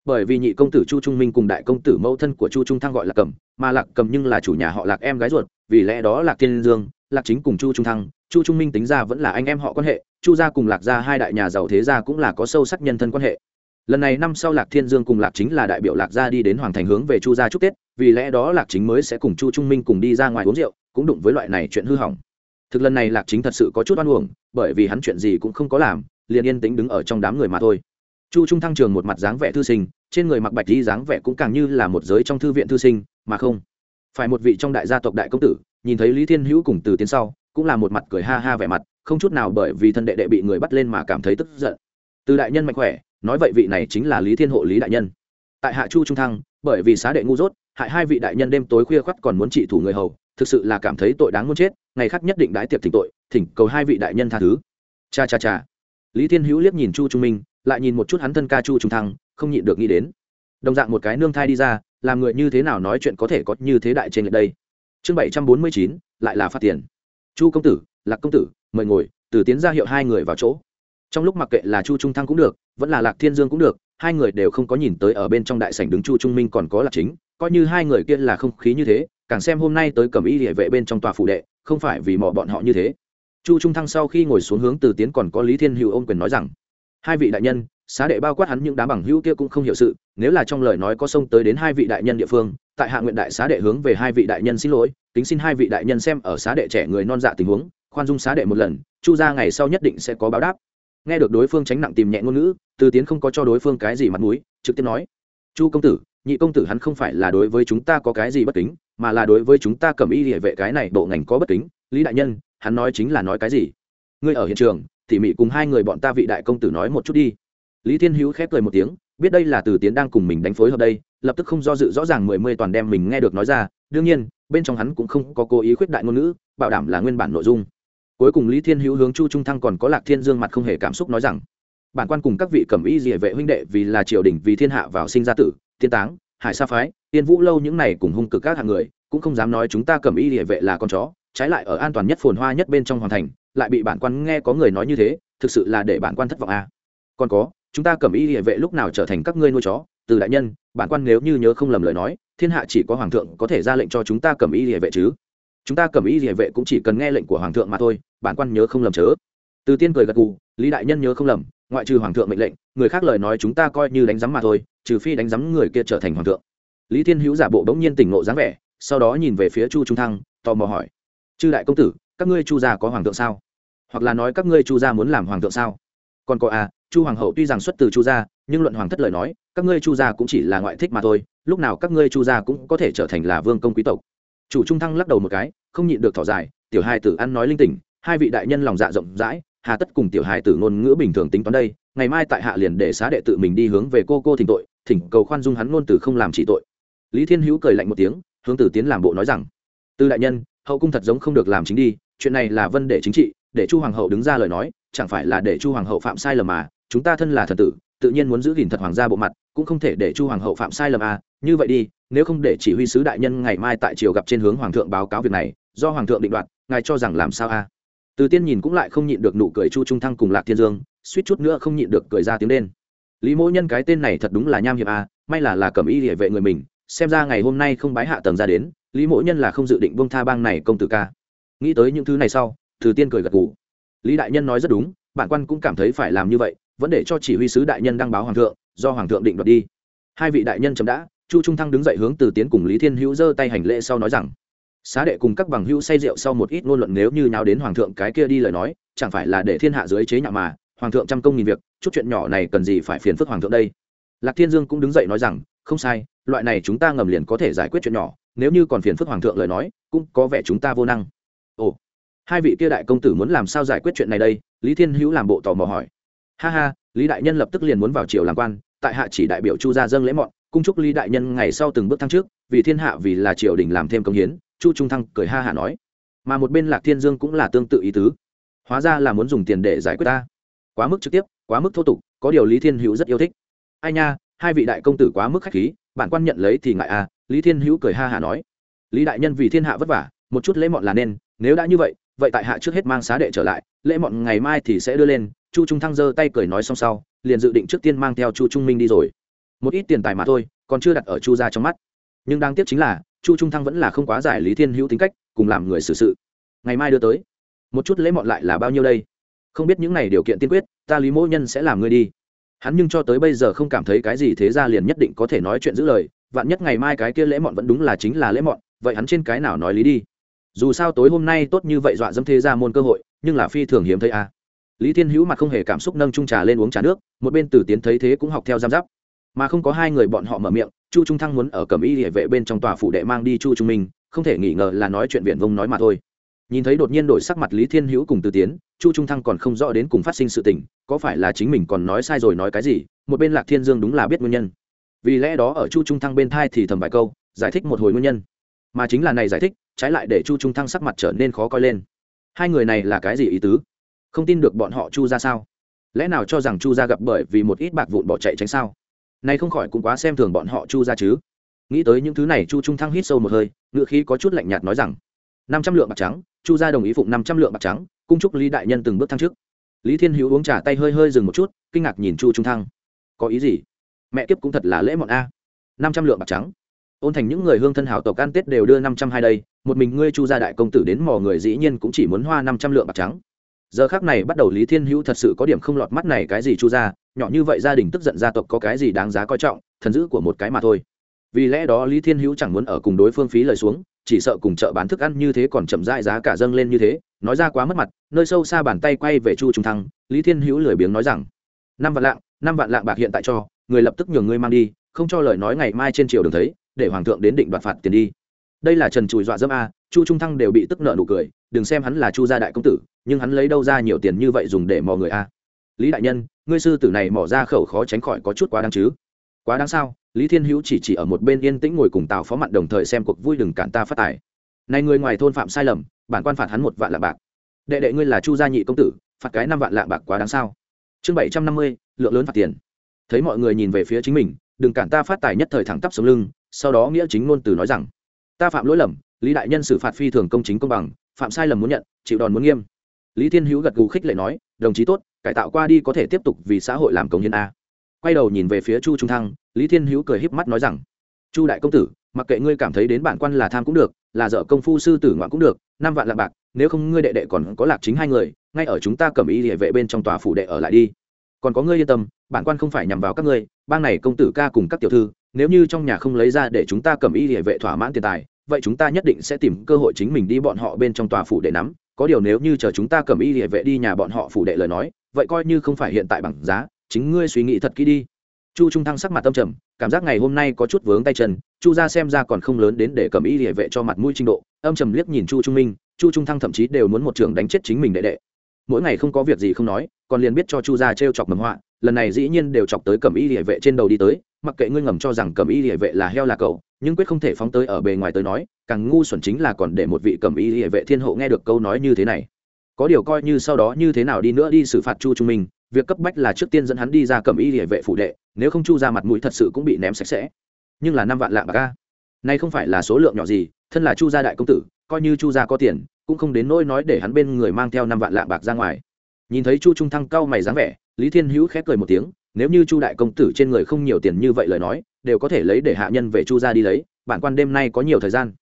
Bởi vì nhị công tử chu trung minh cùng đại công tử mẫu thân của chu trung thăng gọi là cầm mà lạc cầm nhưng là chủ nhà họ lạc em gái ruột, vì lẽ đó lạc thiên dương, lạc chính cùng chu trung thăng, chu trung minh tính ra vẫn là anh em họ quan hệ chu gia cùng lạc gia hai đại nhà giàu thế gia cũng là có sâu sắc nhân thân quan hệ. Lần này năm sau lạc thiên dương cùng lạc chính là đại biểu lạc gia đi đến hoàng thành hướng về chu gia chúc tết, vì lẽ đó lạc chính mới sẽ cùng chu trung minh cùng đi ra ngoài uống rượu, cũng đụng với loại này chuyện hư hỏng. Thực lần này lạc chính thật sự có chút oan uổng, bởi vì hắn chuyện gì cũng không có làm, liền yên tĩnh đứng ở trong đám người mà thôi. Chu trung thăng trường một mặt dáng vẻ thư sinh, trên người mặc bạch đi dáng vẻ cũng càng như là một giới trong thư viện thư sinh, mà không phải một vị trong đại gia tộc đại công tử, nhìn thấy lý thiên hữu cùng từ tiến sau, cũng là một mặt cười ha ha vẻ mặt không chút nào bởi vì thân đệ đệ bị người bắt lên mà cảm thấy tức giận. Từ đại nhân mạnh khỏe, nói vậy vị này chính là lý thiên hộ lý đại nhân. Tại hạ chu trung thăng, bởi vì xá đệ ngu dốt, hại hai vị đại nhân đêm tối khuya khoắt còn muốn trị thủ người hầu, thực sự là cảm thấy tội đáng muốn chết, ngày khác nhất định đái tiệp thỉnh tội, thỉnh cầu hai vị đại nhân tha thứ. Cha cha cha. Lý thiên hữu liếc nhìn chu trung minh, lại nhìn một chút hắn thân ca chu trung thăng, không nhịn được nghĩ đến. Đồng dạng một cái nương thai đi ra, làm người như thế nào nói chuyện có thể có như thế đại trên lệch đây? Chương bảy trăm bốn mươi chín, lại là phát tiền. Chu công tử, lạc công tử mời ngồi, từ tiến ra hiệu hai người vào chỗ. Trong lúc mặc kệ là chu trung thăng cũng được, vẫn là lạc thiên dương cũng được, hai người đều không có nhìn tới ở bên trong đại sảnh đứng chu trung minh còn có lạc chính, coi như hai người kia là không khí như thế, càng xem hôm nay tới cầm y địa vệ bên trong tòa phủ đệ, không phải vì mò bọn họ như thế. Chu trung thăng sau khi ngồi xuống hướng từ tiến còn có lý thiên hữu ôm quyền nói rằng, hai vị đại nhân, xá đệ bao quát hắn những đám bằng hữu kia cũng không hiểu sự, nếu là trong lời nói có sông tới đến hai vị đại nhân địa phương, tại hạ nguyện đại xá đệ hướng về hai vị đại nhân xin lỗi, kính xin hai vị đại nhân xem ở xá đệ trẻ người non dạ tình huống khoan dung xá đệ một lần, chu ra ngày sau nhất định sẽ có báo đáp. Nghe được đối phương tránh nặng tìm nhẹ ngôn ngữ, từ tiến không có cho đối phương cái gì mặt mũi, trực tiếp nói, chu công tử, nhị công tử hắn không phải là đối với chúng ta có cái gì bất kính, mà là đối với chúng ta cầm y địa vệ cái này bộ ngành có bất kính. Lý đại nhân, hắn nói chính là nói cái gì? Ngươi ở hiện trường, tỉ mỉ cùng hai người bọn ta vị đại công tử nói một chút đi. Lý thiên hữu khép cười một tiếng, biết đây là từ tiến đang cùng mình đánh phối hợp đây, lập tức không do dự, rõ ràng mười mươi toàn đem mình nghe được nói ra. Đương nhiên, bên trong hắn cũng không có cố ý khuyết đại ngôn ngữ, bảo đảm là nguyên bản nội dung cuối cùng lý thiên hữu hướng chu trung thăng còn có lạc thiên dương mặt không hề cảm xúc nói rằng, bản quan cùng các vị cẩm y địa vệ huynh đệ vì là triều đình, vì thiên hạ vào sinh ra tử, thiên táng, hải sa phái, tiên vũ lâu những này cùng hung cực các hạng người, cũng không dám nói chúng ta cẩm y địa vệ là con chó, trái lại ở an toàn nhất phồn hoa nhất bên trong hoàng thành, lại bị bản quan nghe có người nói như thế, thực sự là để bản quan thất vọng à. còn có, chúng ta cẩm y địa vệ lúc nào trở thành các ngươi nuôi chó từ đại nhân, bản quan nếu như nhớ không lầm lời nói, thiên hạ chỉ có hoàng thượng có thể ra lệnh cho chúng ta cẩm y địa vệ chứ chúng ta cầm ý địa vệ cũng chỉ cần nghe lệnh của hoàng thượng mà thôi, bản quan nhớ không lầm chớ. Từ tiên cười gật gù, lý đại nhân nhớ không lầm, ngoại trừ hoàng thượng mệnh lệnh, người khác lời nói chúng ta coi như đánh giám mà thôi, trừ phi đánh giám người kia trở thành hoàng thượng. Lý thiên hữu giả bộ bỗng nhiên tỉnh ngộ dáng vẻ, sau đó nhìn về phía chu trung thăng, tò mò hỏi. Chư đại công tử, các ngươi chu gia có hoàng thượng sao? Hoặc là nói các ngươi chu gia muốn làm hoàng thượng sao? Còn có à chu hoàng hậu tuy rằng xuất từ chu gia, nhưng luận hoàng thất lời nói, các ngươi chu gia cũng chỉ là ngoại thích mà thôi, lúc nào các ngươi chu gia cũng có thể trở thành là vương công quý tộc chủ trung thăng lắc đầu một cái, không nhịn được thỏ dài, tiểu hai tử ăn nói linh tỉnh, hai vị đại nhân lòng dạ rộng rãi, hà tất cùng tiểu hài tử ngôn ngữ bình thường tính toán đây, ngày mai tại hạ liền để xá đệ tự mình đi hướng về cô cô thỉnh tội, thỉnh cầu khoan dung hắn ngôn từ không làm chỉ tội. Lý thiên hữu cười lạnh một tiếng, hướng tử tiến làm bộ nói rằng tư đại nhân, hậu cung thật giống không được làm chính đi, chuyện này là vân đề chính trị, để chu hoàng hậu đứng ra lời nói, chẳng phải là để chu hoàng hậu phạm sai lầm mà chúng ta thân là thần tử, tự nhiên muốn giữ gìn thật hoàng gia bộ mặt, cũng không thể để chu hoàng hậu phạm sai lầm à như vậy đi, nếu không để chỉ huy sứ đại nhân ngày mai tại triều gặp trên hướng hoàng thượng báo cáo việc này, do hoàng thượng định đoạt, ngài cho rằng làm sao à? Từ tiên nhìn cũng lại không nhịn được nụ cười chu trung thăng cùng lạc thiên dương, suýt chút nữa không nhịn được cười ra tiếng đen. Lý mỗ nhân cái tên này thật đúng là nham hiệp à may là là cầm y địa vệ người mình, xem ra ngày hôm nay không bái hạ tầng ra đến, lý mỗ nhân là không dự định bông tha bang này công tử ca. Nghĩ tới những thứ này sau, từ tiên cười gật gù. Lý đại nhân nói rất đúng, bản quan cũng cảm thấy phải làm như vậy vẫn để cho chỉ huy sứ đại nhân đăng báo hoàng thượng, do hoàng thượng định đoạt đi. Hai vị đại nhân chấm đã, chu trung thăng đứng dậy hướng từ tiến cùng lý thiên hữu giơ tay hành lễ sau nói rằng, xá đệ cùng các bằng hữu say rượu sau một ít ngôn luận nếu như nào đến hoàng thượng cái kia đi lời nói, chẳng phải là để thiên hạ dưới chế nhạo mà, hoàng thượng trăm công nghìn việc, chút chuyện nhỏ này cần gì phải phiền phức hoàng thượng đây? Lạc thiên dương cũng đứng dậy nói rằng, không sai, loại này chúng ta ngầm liền có thể giải quyết chuyện nhỏ, nếu như còn phiền phức hoàng thượng lời nói, cũng có vẻ chúng ta vô năng. Ồ, hai vị kia đại công tử muốn làm sao giải quyết chuyện này đây? Lý thiên hữu làm bộ tò mò hỏi ha ha, lý đại nhân lập tức liền muốn vào triều làm quan, tại hạ chỉ đại biểu chu gia dâng lễ mọn, cung chúc lý đại nhân ngày sau từng bước thăng trước, vì thiên hạ vì là triều đình làm thêm công hiến, chu trung thăng cười ha hả nói. Mà một bên lạc thiên dương cũng là tương tự ý tứ. Hóa ra là muốn dùng tiền để giải quyết ta. Quá mức trực tiếp, quá mức thô tục, có điều lý thiên hữu rất yêu thích. Ai nha, hai vị đại công tử quá mức khách khí bản quan nhận lấy thì ngại à lý thiên hữu cười ha hả nói. Lý đại nhân vì thiên hạ vất vả, một chút lễ mọn là nên, nếu đã như vậy vậy tại hạ trước hết mang xá đệ trở lại, lễ mọn ngày mai thì sẽ đưa lên chu trung thăng giơ tay cười nói xong sau, liền dự định trước tiên mang theo chu trung minh đi rồi. Một ít tiền tài mà thôi, còn chưa đặt ở chu ra trong mắt. Nhưng đáng tiếc chính là, chu trung thăng vẫn là không quá giải lý thiên hữu tính cách, cùng làm người xử sự. Ngày mai đưa tới. Một chút lễ mọn lại là bao nhiêu đây? Không biết những này điều kiện tiên quyết, ta lý mỗ nhân sẽ làm ngươi đi. Hắn nhưng cho tới bây giờ không cảm thấy cái gì thế ra liền nhất định có thể nói chuyện giữ lời. Vạn nhất ngày mai cái kia lễ mọn vẫn đúng là chính là lễ mọn, vậy hắn trên cái nào nói lý đi? Dù sao tối hôm nay tốt như vậy dọa dâm thế ra môn cơ hội, nhưng là phi thường hiếm thấy à lý thiên hữu mặt không hề cảm xúc nâng trung trà lên uống trà nước, một bên tử tiến thấy thế cũng học theo giam giáp. Mà không có hai người bọn họ mở miệng, chu trung thăng muốn ở cầm y địa vệ bên trong tòa phủ đệ mang đi chu trung minh, không thể nghi ngờ là nói chuyện viện vông nói mà thôi. Nhìn thấy đột nhiên đổi sắc mặt lý thiên hữu cùng từ tiến, chu trung thăng còn không rõ đến cùng phát sinh sự tình, có phải là chính mình còn nói sai rồi nói cái gì, một bên lạc thiên dương đúng là biết nguyên nhân. Vì lẽ đó ở chu trung thăng bên thai thì thầm vài câu, giải thích một hồi nguyên nhân. Mà chính là này giải thích, trái lại để chu trung thăng sắc mặt trở nên khó coi lên. Hai người này là cái gì ý tứ? Không tin được bọn họ chu ra sao? Lẽ nào cho rằng chu ra gặp bởi vì một ít bạc vụn bỏ chạy tránh sao? Nay không khỏi cũng quá xem thường bọn họ chu ra chứ. Nghĩ tới những thứ này chu trung thăng hít sâu một hơi ngựa khí có chút lạnh nhạt nói rằng, năm trăm lượng bạc trắng, chu ra đồng ý phụng năm trăm lượng bạc trắng, cung chúc lý đại nhân từng bước thăng trước lý thiên hữu uống trà tay hơi hơi dừng một chút, kinh ngạc nhìn chu trung thăng. Có ý gì? Mẹ kiếp cũng thật là lễ mọn a. Năm trăm lượng bạc trắng. Ôn thành những người hương thân hảo tộc ăn tết đều đưa năm trăm hai đây, một mình ngươi chu gia đại công tử đến mò người dĩ nhiên cũng chỉ muốn hoa năm trăm lượng bạc trắng giờ khác này bắt đầu lý thiên hữu thật sự có điểm không lọt mắt này cái gì chu ra nhỏ như vậy gia đình tức giận gia tộc có cái gì đáng giá coi trọng, thần dữ của một cái mà thôi. Vì lẽ đó lý thiên hữu chẳng muốn ở cùng đối phương phí lời xuống, chỉ sợ cùng chợ bán thức ăn như thế còn chậm dại giá cả dâng lên như thế, nói ra quá mất mặt, nơi sâu xa bàn tay quay về chu trung thăng, lý thiên hữu lười biếng nói rằng, năm vạn lạng, năm vạn lạng bạc hiện tại cho, người lập tức nhường ngươi mang đi, không cho lời nói ngày mai trên triều đường thấy, để hoàng thượng đến định đoạt phạt tiền đi đây là trần chùi dọa dâm a, chu trung thăng đều bị tức nợ nụ cười, đừng xem hắn là chu gia đại công tử, nhưng hắn lấy đâu ra nhiều tiền như vậy dùng để mò người a? Lý đại nhân, ngươi sư tử này mỏ ra khẩu khó tránh khỏi có chút quá đáng chứ? Quá đáng sao? Lý thiên hữu chỉ chỉ ở một bên yên tĩnh ngồi cùng tào phó mặn đồng thời xem cuộc vui đừng cản ta phát tài. Này người ngoài thôn phạm sai lầm, bản quan phạt hắn một vạn lạng bạc. Đệ đệ ngươi là chu gia nhị công tử, phạt cái năm vạn lạng bạc quá đáng sao? Chương bảy trăm năm mươi, lượng lớn phạt tiền. Thấy mọi người nhìn về phía chính mình, đừng cản ta phát tài nhất thời thẳng tắp sống lưng, sau đó nghĩa chính ngôn từ nói rằng ta phạm lỗi lầm, lý đại nhân xử phạt phi thường công chính công bằng, phạm sai lầm muốn nhận, chịu đòn muốn nghiêm. Lý thiên hữu gật gù khích lệ nói, đồng chí tốt, cải tạo qua đi có thể tiếp tục vì xã hội làm công nhân a. Quay đầu nhìn về phía chu trung thăng, lý thiên hữu cười híp mắt nói rằng, chu đại công tử, mặc kệ ngươi cảm thấy đến bản quan là tham cũng được, là dợ công phu sư tử ngoạn cũng được, năm vạn lạng bạc, nếu không ngươi đệ đệ còn có lạc chính hai người, ngay ở chúng ta cầm ý địa vệ bên trong tòa phủ đệ ở lại đi. Còn có ngươi yên tâm, bản quan không phải nhằm vào các ngươi, bang này công tử ca cùng các tiểu thư nếu như trong nhà không lấy ra để chúng ta cầm y địa vệ thỏa mãn tiền tài, vậy chúng ta nhất định sẽ tìm cơ hội chính mình đi bọn họ bên trong tòa phủ để nắm. Có điều nếu như chờ chúng ta cầm y địa vệ đi nhà bọn họ phủ đệ lời nói, vậy coi như không phải hiện tại bằng giá, chính ngươi suy nghĩ thật kỹ đi. Chu trung thăng sắc mặt tâm trầm, cảm giác ngày hôm nay có chút vướng tay chân, chu ra xem ra còn không lớn đến để cầm y địa vệ cho mặt mũi trình độ, âm trầm liếc nhìn chu trung minh, chu trung thăng thậm chí đều muốn một trường đánh chết chính mình đệ đệ mỗi ngày không có việc gì không nói, còn liền biết cho chu gia t r e o chọc mầm họa, lần này dĩ nhiên đều chọc tới cầm y địa vệ trên đầu đi tới, mặc kệ ngươi ngầm cho rằng cầm y địa vệ là heo là cậu nhưng quyết không thể phóng tới ở bề ngoài tới nói, càng ngu xuẩn chính là còn để một vị cầm y địa vệ thiên hộ nghe được câu nói như thế này. Có điều coi như sau đó như thế nào đi nữa đi xử phạt chu trung minh, việc cấp bách là trước tiên dẫn hắn đi ra cầm y địa vệ phụ đệ, nếu không chu ra mặt mũi thật sự cũng bị ném sạch sẽ. Nhưng là năm vạn lạng bạc ca nay không phải là số lượng nhỏ gì, thân là chu gia đại công tử, coi như chu gia có tiền cũng không đến nỗi nói để hắn bên người mang theo năm vạn lạng bạc ra ngoài. Nhìn thấy chu trung thăng cau mày dáng vẻ, lý thiên hữu khép cười một tiếng, nếu như chu đại công tử trên người không nhiều tiền như vậy lời nói, đều có thể lấy để hạ nhân về chu gia đi lấy, bản quan đêm nay có nhiều thời gian.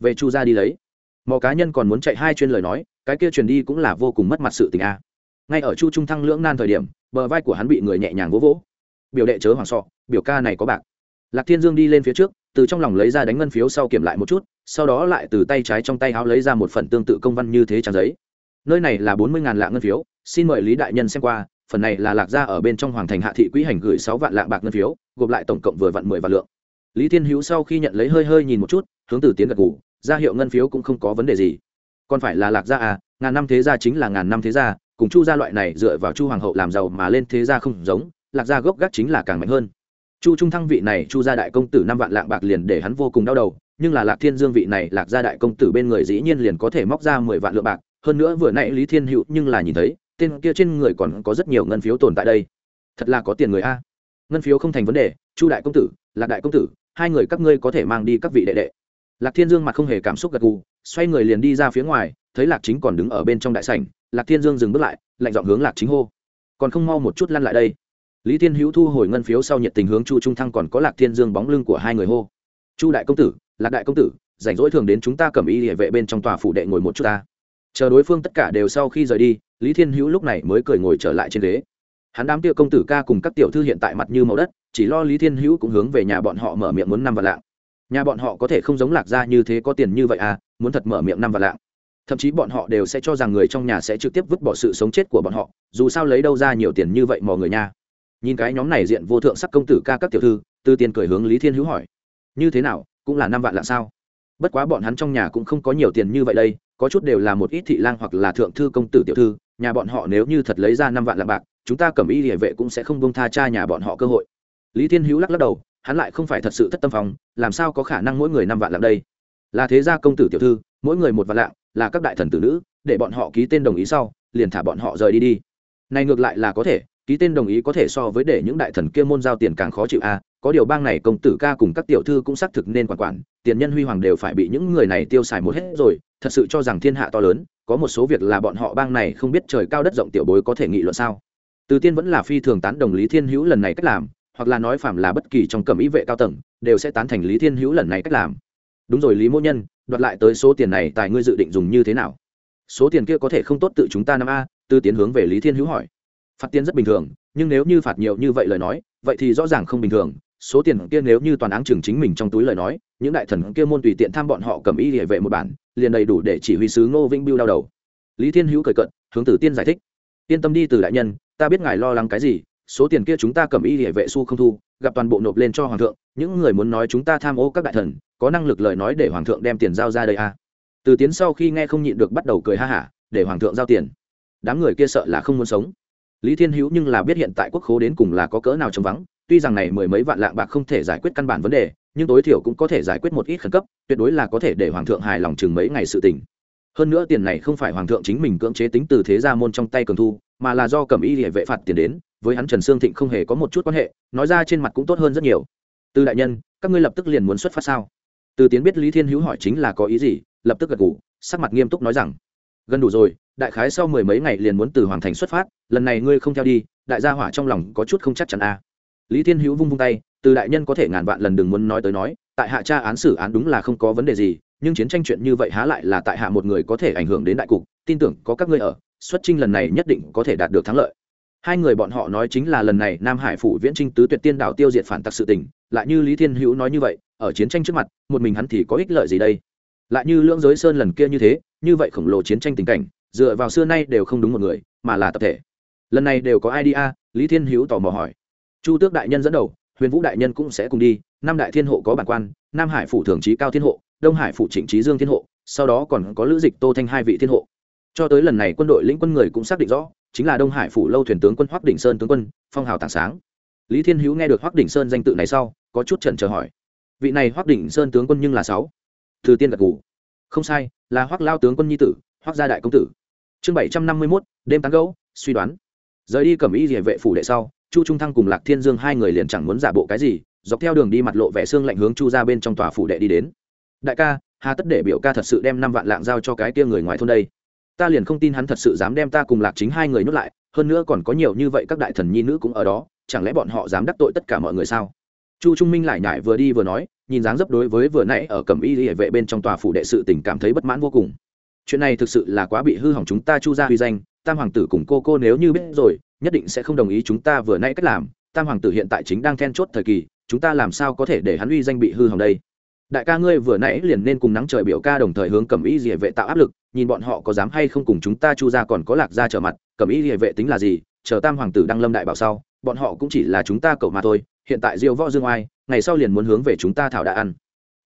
Về chu gia đi lấy. Mò cá nhân còn muốn chạy hai chuyên lời nói, cái kia truyền đi cũng là vô cùng mất mặt sự tình a. Ngay ở chu trung thăng lưỡng nan thời điểm, bờ vai của hắn bị người nhẹ nhàng vỗ vỗ. Biểu đệ chớ hoàng sọ, biểu ca này có bạc. Lạc thiên dương đi lên phía trước, từ trong lòng lấy ra đánh ngân phiếu sau kiểm lại một chút sau đó lại từ tay trái trong tay áo lấy ra một phần tương tự công văn như thế trang giấy. Nơi này là bốn mươi ngàn lạng ngân phiếu, xin mời lý đại nhân xem qua, phần này là lạc ra ở bên trong hoàng thành hạ thị quỹ hành gửi sáu vạn lạng bạc ngân phiếu, gộp lại tổng cộng vừa vặn mười vạn lượng. Lý thiên hữu sau khi nhận lấy hơi hơi nhìn một chút, hướng từ tiến gật ngủ ra hiệu ngân phiếu cũng không có vấn đề gì. Còn phải là lạc gia à ngàn năm thế gia chính là ngàn năm thế gia, cùng chu gia loại này dựa vào chu hoàng hậu làm giàu mà lên thế gia không giống, lạc gia gốc gác chính là càng mạnh hơn. Chu trung thăng vị này chu gia đại công tử năm vạn lạng bạc liền để hắn vô cùng đau đầu nhưng là lạc thiên dương vị này lạc gia đại công tử bên người dĩ nhiên liền có thể móc ra mười vạn lượng bạc, hơn nữa vừa nãy lý thiên hữu nhưng là nhìn thấy, tên kia trên người còn có rất nhiều ngân phiếu tồn tại đây. Thật là có tiền người a. Ngân phiếu không thành vấn đề, chu đại công tử, lạc đại công tử, hai người các ngươi có thể mang đi các vị đệ đệ. Lạc thiên dương mặt không hề cảm xúc gật gù, xoay người liền đi ra phía ngoài, thấy lạc chính còn đứng ở bên trong đại sảnh, lạc thiên dương dừng bước lại, lạnh dọn hướng lạc chính hô. Còn không mau một chút lăn lại đây. Lý thiên hữu thu hồi ngân phiếu sau nhiệt tình hướng chu trung thăng còn có lạc thiên dương bóng lưng của hai người hô. Chu đại công tử lạc đại công tử, rảnh rỗi thường đến chúng ta cầm y địa vệ bên trong tòa phủ đệ ngồi một chút ta. Chờ đối phương tất cả đều sau khi rời đi, lý thiên hữu lúc này mới cười ngồi trở lại trên ghế. Hắn đám tiệ công tử ca cùng các tiểu thư hiện tại mặt như màu đất, chỉ lo lý thiên hữu cũng hướng về nhà bọn họ mở miệng muốn năm vạn lạng. Nhà bọn họ có thể không giống lạc gia như thế có tiền như vậy à muốn thật mở miệng năm vạn lạng. Thậm chí bọn họ đều sẽ cho rằng người trong nhà sẽ trực tiếp vứt bỏ sự sống chết của bọn họ, dù sao lấy đâu ra nhiều tiền như vậy mò người nha. Nhìn cái nhóm này diện vô thượng sắc công tử ca các tiểu thư, tư tiền cười hướng lý thiên hữu hỏi, như thế nào cũng là năm vạn lạng sao. Bất quá bọn hắn trong nhà cũng không có nhiều tiền như vậy đây, có chút đều là một ít thị lang hoặc là thượng thư công tử tiểu thư, nhà bọn họ nếu như thật lấy ra năm vạn lạng bạc, chúng ta cầm y địa vệ cũng sẽ không bông tha cha nhà bọn họ cơ hội. Lý thiên hữu lắc lắc đầu, hắn lại không phải thật sự thất tâm phòng, làm sao có khả năng mỗi người năm vạn lạng đây? Là thế gia công tử tiểu thư, mỗi người một vạn lạng, là các đại thần tử nữ, để bọn họ ký tên đồng ý sau, liền thả bọn họ rời đi đi. Này ngược lại là có thể, ký tên đồng ý có thể so với để những đại thần kia môn giao tiền càng khó chịu a có điều bang này công tử ca cùng các tiểu thư cũng xác thực nên quản quản, tiền nhân huy hoàng đều phải bị những người này tiêu xài một hết rồi, thật sự cho rằng thiên hạ to lớn, có một số việc là bọn họ bang này không biết trời cao đất rộng tiểu bối có thể nghị luận sao. Từ tiên vẫn là phi thường tán đồng lý thiên hữu lần này cách làm, hoặc là nói phạm là bất kỳ trong cẩm ý vệ cao tầng, đều sẽ tán thành lý thiên hữu lần này cách làm. Đúng rồi lý mỗ nhân, đoạt lại tới số tiền này tài ngươi dự định dùng như thế nào? Số tiền kia có thể không tốt tự chúng ta năm a, tư tiến hướng về lý thiên hữu hỏi. Phạt tiền rất bình thường, nhưng nếu như phạt nhiều như vậy lời nói, vậy thì rõ ràng không bình thường số tiền kia nếu như toàn áng chừng chính mình trong túi lời nói, những đại thần kia môn tùy tiện tham bọn họ cầm y địa vệ một bản, liền đầy đủ để chỉ huy sứ ngô vĩnh biêu đau đầu. Lý thiên hữu cười cận hướng tử tiên giải thích. Yên tâm đi từ đại nhân, ta biết ngài lo lắng cái gì, số tiền kia chúng ta cầm y địa vệ su không thu, gặp toàn bộ nộp lên cho hoàng thượng, những người muốn nói chúng ta tham ô các đại thần, có năng lực lời nói để hoàng thượng đem tiền giao ra đây à. từ tiến sau khi nghe không nhịn được bắt đầu cười ha hả, để hoàng thượng giao tiền. Đám người kia sợ là không muốn sống. Lý thiên hữu nhưng là biết hiện tại quốc khố đến cùng là có cỡ nào trống vắng tuy rằng này mười mấy vạn lạng bạc không thể giải quyết căn bản vấn đề nhưng tối thiểu cũng có thể giải quyết một ít khẩn cấp tuyệt đối là có thể để hoàng thượng hài lòng chừng mấy ngày sự tình. Hơn nữa tiền này không phải hoàng thượng chính mình cưỡng chế tính từ thế gia môn trong tay cường thu mà là do cẩm y địa vệ phạt tiền đến với hắn trần sương thịnh không hề có một chút quan hệ nói ra trên mặt cũng tốt hơn rất nhiều. Từ đại nhân các ngươi lập tức liền muốn xuất phát sao? Từ tiến biết lý thiên hữu hỏi chính là có ý gì lập tức gật gù, sắc mặt nghiêm túc nói rằng gần đủ rồi đại khái sau mười mấy ngày liền muốn từ hoàng thành xuất phát lần này ngươi không theo đi đại gia hỏa trong lòng có chút không chắc chắn a à lý thiên hữu vung vung tay, từ đại nhân có thể ngàn vạn lần đừng muốn nói tới nói, tại hạ tra án xử án đúng là không có vấn đề gì, nhưng chiến tranh chuyện như vậy há lại là tại hạ một người có thể ảnh hưởng đến đại cục, tin tưởng có các ngươi ở, xuất trinh lần này nhất định có thể đạt được thắng lợi. Hai người bọn họ nói chính là lần này nam hải phủ viễn trinh tứ tuyệt tiên đảo tiêu diệt phản tặc sự tình, lại như lý thiên hữu nói như vậy, ở chiến tranh trước mặt, một mình hắn thì có ích lợi gì đây? Lại như lưỡng giới sơn lần kia như thế, như vậy khổng lồ chiến tranh tình cảnh, dựa vào xưa nay đều không đúng một người, mà là tập thể. Lần này đều có ai đi a? Lý thiên hữu tò mò hỏi chu tước đại nhân dẫn đầu, huyền vũ đại nhân cũng sẽ cùng đi năm đại thiên hộ có bản quan, nam hải phủ thường trí cao thiên hộ, đông hải phủ trịnh trí dương thiên hộ, sau đó còn có lữ dịch tô thanh hai vị thiên hộ. Cho tới lần này quân đội lĩnh quân người cũng xác định rõ, chính là đông hải phủ lâu thuyền tướng quân hoắc đỉnh sơn tướng quân, phong hào tảng sáng. Lý thiên hữu nghe được hoắc đỉnh sơn danh tự này sau, có chút trần chờ hỏi. Vị này hoắc đỉnh sơn tướng quân nhưng là sáu. Từ tiên gật ngủ không sai, là hoắc lao tướng quân nhi tử, hoắc gia đại công tử. Chương bảy trăm năm mươi mốt, đêm tán gấu suy đoán. Rời đi cẩm y địa vệ phủ đệ sau chu trung thăng cùng lạc thiên dương hai người liền chẳng muốn giả bộ cái gì, dọc theo đường đi mặt lộ vẻ xương lạnh hướng chu ra bên trong tòa phủ đệ đi đến. Đại ca, hà tất để biểu ca thật sự đem năm vạn lạng giao cho cái kia người ngoài thôn đây. Ta liền không tin hắn thật sự dám đem ta cùng lạc chính hai người nhốt lại, hơn nữa còn có nhiều như vậy các đại thần nhi nữ cũng ở đó, chẳng lẽ bọn họ dám đắc tội tất cả mọi người sao? Chu trung minh lại nhải vừa đi vừa nói, nhìn dáng dấp đối với vừa nãy ở cầm y hệ vệ bên trong tòa phủ đệ sự tình cảm thấy bất mãn vô cùng. Chuyện này thực sự là quá bị hư hỏng chúng ta chu ra huy danh, tam hoàng tử cùng cô cô nếu như biết rồi nhất định sẽ không đồng ý chúng ta vừa nãy cách làm, tam hoàng tử hiện tại chính đang then chốt thời kỳ, chúng ta làm sao có thể để hắn uy danh bị hư hỏng đây? Đại ca ngươi vừa nãy liền nên cùng nắng trời biểu ca đồng thời hướng Cẩm y địa vệ tạo áp lực, nhìn bọn họ có dám hay không cùng chúng ta chu ra còn có lạc ra trở mặt, Cẩm y địa vệ tính là gì, chờ tam hoàng tử đăng lâm đại bảo sau, bọn họ cũng chỉ là chúng ta cậu mà thôi, hiện tại diêu võ dương oai, ngày sau liền muốn hướng về chúng ta thảo đã ăn.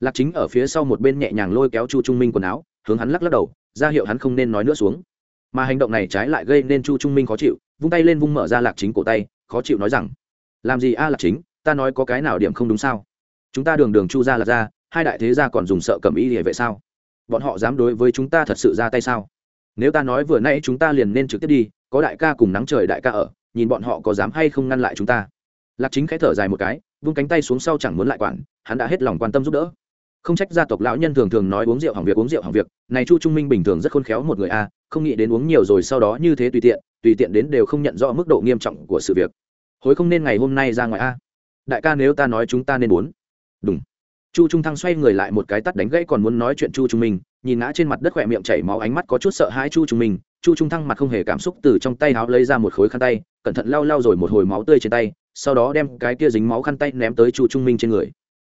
Lạc chính ở phía sau một bên nhẹ nhàng lôi kéo chu trung minh quần áo, hướng hắn lắc lắc đầu, ra hiệu hắn không nên nói nữa xuống mà hành động này trái lại gây nên chu trung minh khó chịu, vung tay lên vung mở ra lạc chính cổ tay, khó chịu nói rằng, làm gì a lạc chính, ta nói có cái nào điểm không đúng sao? Chúng ta đường đường chu ra lạc ra hai đại thế gia còn dùng sợ cầm ý địa vệ sao? Bọn họ dám đối với chúng ta thật sự ra tay sao? Nếu ta nói vừa nãy chúng ta liền nên trực tiếp đi, có đại ca cùng nắng trời đại ca ở, nhìn bọn họ có dám hay không ngăn lại chúng ta? Lạc chính khẽ thở dài một cái, vung cánh tay xuống sau chẳng muốn lại quản, hắn đã hết lòng quan tâm giúp đỡ không trách gia tộc lão nhân thường thường nói uống rượu hỏng việc, uống rượu hỏng việc. Này chu trung minh bình thường rất khôn khéo một người a, không nghĩ đến uống nhiều rồi sau đó như thế tùy tiện tùy tiện đến đều không nhận rõ mức độ nghiêm trọng của sự việc. Hối không nên ngày hôm nay ra ngoài a. Đại ca nếu ta nói chúng ta nên muốn đúng chu trung thăng xoay người lại một cái tắt đánh gãy còn muốn nói chuyện chu trung minh, nhìn ngã trên mặt đất khỏe miệng chảy máu ánh mắt có chút sợ hãi chu trung minh, chu trung thăng mặt không hề cảm xúc từ trong tay áo lấy ra một khối khăn tay, cẩn thận lau lau rồi một hồi máu tươi trên tay, sau đó đem cái kia dính máu khăn tay ném tới chu trung minh trên người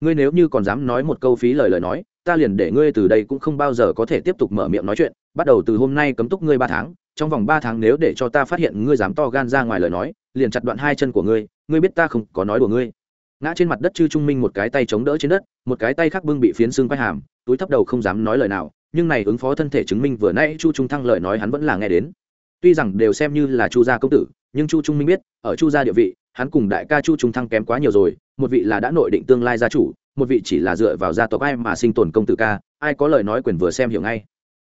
ngươi nếu như còn dám nói một câu phí lời lời nói, ta liền để ngươi từ đây cũng không bao giờ có thể tiếp tục mở miệng nói chuyện. Bắt đầu từ hôm nay cấm túc ngươi ba tháng, trong vòng ba tháng nếu để cho ta phát hiện ngươi dám to gan ra ngoài lời nói, liền chặt đoạn hai chân của ngươi ngươi biết ta không có nói của ngươi. Ngã trên mặt đất chư trung minh một cái tay chống đỡ trên đất, một cái tay khác bưng bị phiến xương quay hàm, túi thấp đầu không dám nói lời nào, nhưng này ứng phó thân thể chứng minh vừa nãy chu trung thăng lời nói hắn vẫn là nghe đến. Tuy rằng đều xem như là chu gia công tử, nhưng chu trung minh biết, ở chu gia địa vị, hắn cùng đại ca chu trung thăng kém quá nhiều rồi một vị là đã nội định tương lai gia chủ, một vị chỉ là dựa vào gia tộc ai mà sinh tồn công tử ca, ai có lời nói quyền vừa xem hiểu ngay.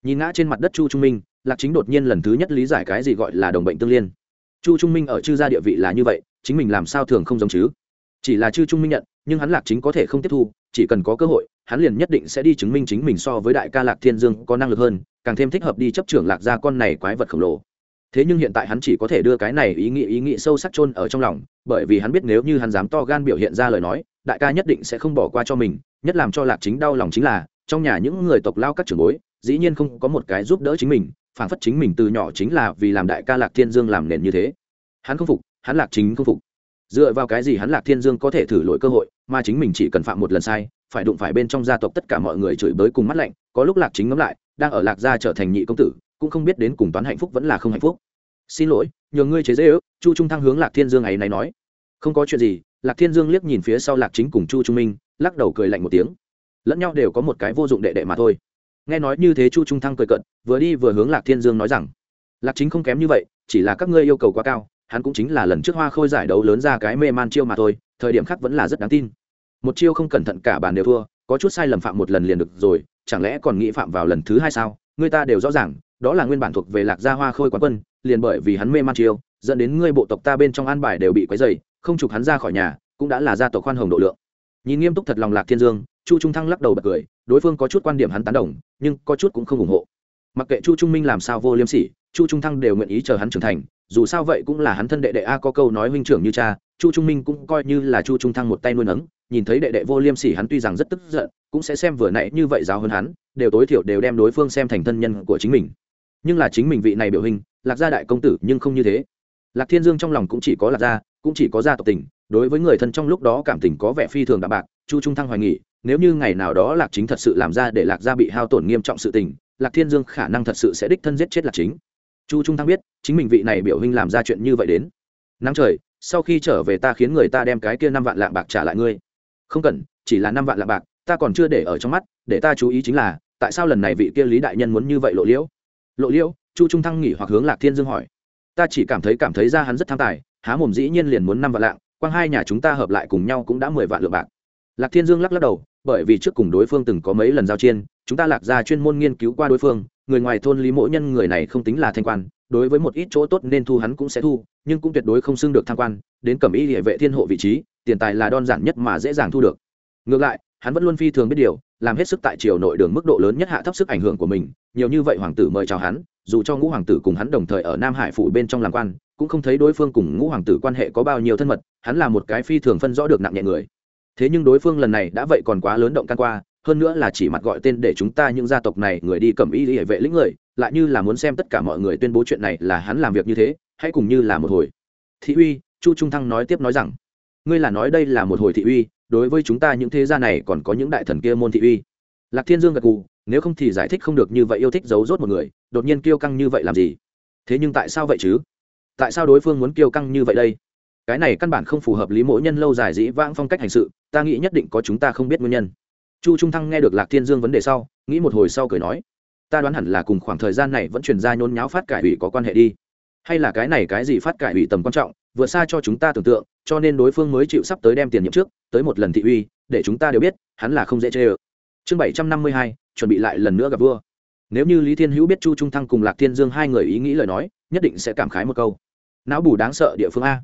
Nhìn ngã trên mặt đất chu trung minh, lạc chính đột nhiên lần thứ nhất lý giải cái gì gọi là đồng bệnh tương liên. Chu trung minh ở chư gia địa vị là như vậy, chính mình làm sao thường không giống chứ? Chỉ là chư trung minh nhận, nhưng hắn lạc chính có thể không tiếp thu, chỉ cần có cơ hội, hắn liền nhất định sẽ đi chứng minh chính mình so với đại ca lạc thiên dương có năng lực hơn, càng thêm thích hợp đi chấp trưởng lạc gia con này quái vật khổng lồ thế nhưng hiện tại hắn chỉ có thể đưa cái này ý nghĩ ý nghĩ sâu sắc chôn ở trong lòng, bởi vì hắn biết nếu như hắn dám to gan biểu hiện ra lời nói, đại ca nhất định sẽ không bỏ qua cho mình, nhất làm cho lạc chính đau lòng chính là, trong nhà những người tộc lao các trưởng bối, dĩ nhiên không có một cái giúp đỡ chính mình, phản phất chính mình từ nhỏ chính là vì làm đại ca lạc thiên dương làm nền như thế. Hắn không phục, hắn lạc chính không phục. Dựa vào cái gì hắn lạc thiên dương có thể thử lỗi cơ hội, mà chính mình chỉ cần phạm một lần sai, phải đụng phải bên trong gia tộc tất cả mọi người chửi bới cùng mắt lạnh, có lúc lạc chính ngấm lại, đang ở lạc gia trở thành nhị công tử cũng không biết đến cùng toán hạnh phúc vẫn là không hạnh phúc. Xin lỗi, nhờ ngươi chế dễ ước, chu trung thăng hướng lạc thiên dương ấy này nói. Không có chuyện gì, lạc thiên dương liếc nhìn phía sau lạc chính cùng chu trung minh, lắc đầu cười lạnh một tiếng. Lẫn nhau đều có một cái vô dụng đệ đệ mà thôi. Nghe nói như thế chu trung thăng cười cận vừa đi vừa hướng lạc thiên dương nói rằng, lạc chính không kém như vậy, chỉ là các ngươi yêu cầu quá cao, hắn cũng chính là lần trước hoa khôi giải đấu lớn ra cái mê man chiêu mà thôi, thời điểm khác vẫn là rất đáng tin. Một chiêu không cẩn thận cả bàn đều thua, có chút sai lầm phạm một lần liền được rồi, chẳng lẽ còn nghĩ phạm vào lần thứ hai sao? Người ta đều rõ ràng đó là nguyên bản thuộc về lạc gia hoa khôi quán quân, liền bởi vì hắn mê man chiêu, dẫn đến ngươi bộ tộc ta bên trong an bài đều bị quấy dày không chụp hắn ra khỏi nhà, cũng đã là gia tộc khoan hồng độ lượng. Nhìn nghiêm túc thật lòng lạc thiên dương, chu trung thăng lắc đầu bật cười, đối phương có chút quan điểm hắn tán đồng, nhưng có chút cũng không ủng hộ. Mặc kệ chu trung minh làm sao vô liêm sỉ, chu trung thăng đều nguyện ý chờ hắn trưởng thành, dù sao vậy cũng là hắn thân đệ đệ a có câu nói huynh trưởng như cha, chu trung minh cũng coi như là chu trung thăng một tay nuôi nấng, nhìn thấy đệ đệ vô liêm sỉ hắn tuy rằng rất tức giận, cũng sẽ xem vừa nãy như vậy giáo hơn hắn, đều tối thiểu đều đem đối phương xem thành thân nhân của chính mình nhưng là chính mình vị này biểu hình, lạc gia đại công tử nhưng không như thế. Lạc thiên dương trong lòng cũng chỉ có lạc gia, cũng chỉ có gia tộc tình, đối với người thân trong lúc đó cảm tình có vẻ phi thường đạm bạc, chu trung thăng hoài nghị nếu như ngày nào đó lạc chính thật sự làm ra để lạc gia bị hao tổn nghiêm trọng sự tình, lạc thiên dương khả năng thật sự sẽ đích thân giết chết lạc chính. Chu trung thăng biết, chính mình vị này biểu hình làm ra chuyện như vậy đến. Nắng trời, sau khi trở về ta khiến người ta đem cái kia năm vạn lạng bạc trả lại ngươi. Không cần, chỉ là năm vạn lạng bạc, ta còn chưa để ở trong mắt, để ta chú ý chính là, tại sao lần này vị kia lý đại nhân muốn như vậy lộ liễu? Lộ liễu, chu trung thăng nghỉ hoặc hướng lạc thiên dương hỏi. Ta chỉ cảm thấy cảm thấy ra hắn rất tham tài, há mồm dĩ nhiên liền muốn năm vạn lạng, quang hai nhà chúng ta hợp lại cùng nhau cũng đã mười vạn lượng bạc. Lạc thiên dương lắc lắc đầu, bởi vì trước cùng đối phương từng có mấy lần giao chiên, chúng ta lạc ra chuyên môn nghiên cứu qua đối phương, người ngoài thôn lý mỗi nhân người này không tính là thanh quan, đối với một ít chỗ tốt nên thu hắn cũng sẽ thu, nhưng cũng tuyệt đối không xưng được tham quan, đến cẩm y địa vệ thiên hộ vị trí, tiền tài là đơn giản nhất mà dễ dàng thu được. Ngược lại hắn vẫn luôn phi thường biết điều, làm hết sức tại triều nội đường mức độ lớn nhất hạ thấp sức ảnh hưởng của mình, nhiều như vậy hoàng tử mời chào hắn, dù cho ngũ hoàng tử cùng hắn đồng thời ở nam hải phủ bên trong làm quan, cũng không thấy đối phương cùng ngũ hoàng tử quan hệ có bao nhiêu thân mật, hắn là một cái phi thường phân rõ được nặng nhẹ người. Thế nhưng đối phương lần này đã vậy còn quá lớn động can qua, hơn nữa là chỉ mặt gọi tên để chúng ta những gia tộc này người đi cầm y hệ vệ lĩnh người, lại như là muốn xem tất cả mọi người tuyên bố chuyện này là hắn làm việc như thế hãy cùng như là một hồi. Thị uy, chu trung thăng nói tiếp nói rằng, ngươi là nói đây là một hồi thị uy đối với chúng ta những thế gia này còn có những đại thần kia môn thị uy. Lạc thiên dương gật gù, nếu không thì giải thích không được như vậy yêu thích giấu rốt một người, đột nhiên kiêu căng như vậy làm gì? Thế nhưng tại sao vậy chứ? Tại sao đối phương muốn kiêu căng như vậy đây? Cái này căn bản không phù hợp lý mỗi nhân lâu dài dĩ vãng phong cách hành sự, ta nghĩ nhất định có chúng ta không biết nguyên nhân. Chu trung thăng nghe được lạc thiên dương vấn đề sau, nghĩ một hồi sau cười nói, ta đoán hẳn là cùng khoảng thời gian này vẫn truyền ra nhốn nháo phát cải ủy có quan hệ đi. Hay là cái này cái gì phát cải ủy tầm quan trọng vượt xa cho chúng ta tưởng tượng, cho nên đối phương mới chịu sắp tới đem tiền nhiệm trước tới một lần thị uy, để chúng ta đều biết, hắn là không dễ chê ơ. Chương bảy trăm năm mươi hai, chuẩn bị lại lần nữa gặp vua. Nếu như lý thiên hữu biết chu trung thăng cùng lạc thiên dương hai người ý nghĩ lời nói, nhất định sẽ cảm khái một câu. Não bù đáng sợ địa phương a.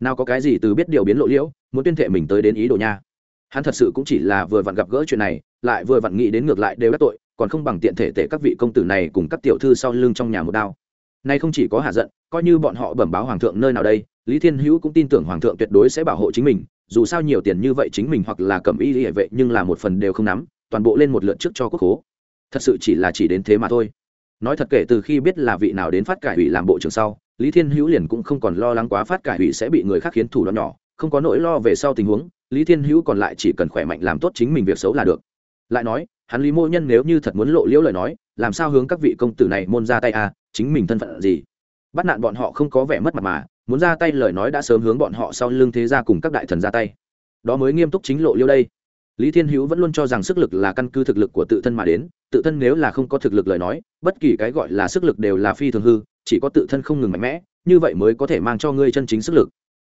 Nào có cái gì từ biết điều biến lộ liễu, muốn tuyên thệ mình tới đến ý đồ nha. Hắn thật sự cũng chỉ là vừa vặn gặp gỡ chuyện này, lại vừa vặn nghĩ đến ngược lại đều đắc tội, còn không bằng tiện thể tệ các vị công tử này cùng các tiểu thư sau lưng trong nhà một đao. Nay không chỉ có hạ giận, coi như bọn họ bẩm báo hoàng thượng nơi nào đây, lý thiên hữu cũng tin tưởng hoàng thượng tuyệt đối sẽ bảo hộ chính mình dù sao nhiều tiền như vậy chính mình hoặc là cầm y hệ vệ nhưng là một phần đều không nắm, toàn bộ lên một lượt trước cho quốc hố thật sự chỉ là chỉ đến thế mà thôi. Nói thật kể từ khi biết là vị nào đến phát cải ủy làm bộ trưởng sau, lý thiên hữu liền cũng không còn lo lắng quá phát cải ủy sẽ bị người khác khiến thủ đoạn nhỏ, không có nỗi lo về sau tình huống, lý thiên hữu còn lại chỉ cần khỏe mạnh làm tốt chính mình việc xấu là được. Lại nói, hắn lý mô nhân nếu như thật muốn lộ liễu lời nói, làm sao hướng các vị công tử này môn ra tay à chính mình thân phận gì? Bắt nạn bọn họ không có vẻ mất mặt mà muốn ra tay lời nói đã sớm hướng bọn họ sau lưng thế gia cùng các đại thần ra tay. Đó mới nghiêm túc chính lộ liêu đây. Lý thiên hữu vẫn luôn cho rằng sức lực là căn cứ thực lực của tự thân mà đến, tự thân nếu là không có thực lực lời nói, bất kỳ cái gọi là sức lực đều là phi thường hư, chỉ có tự thân không ngừng mạnh mẽ, như vậy mới có thể mang cho ngươi chân chính sức lực.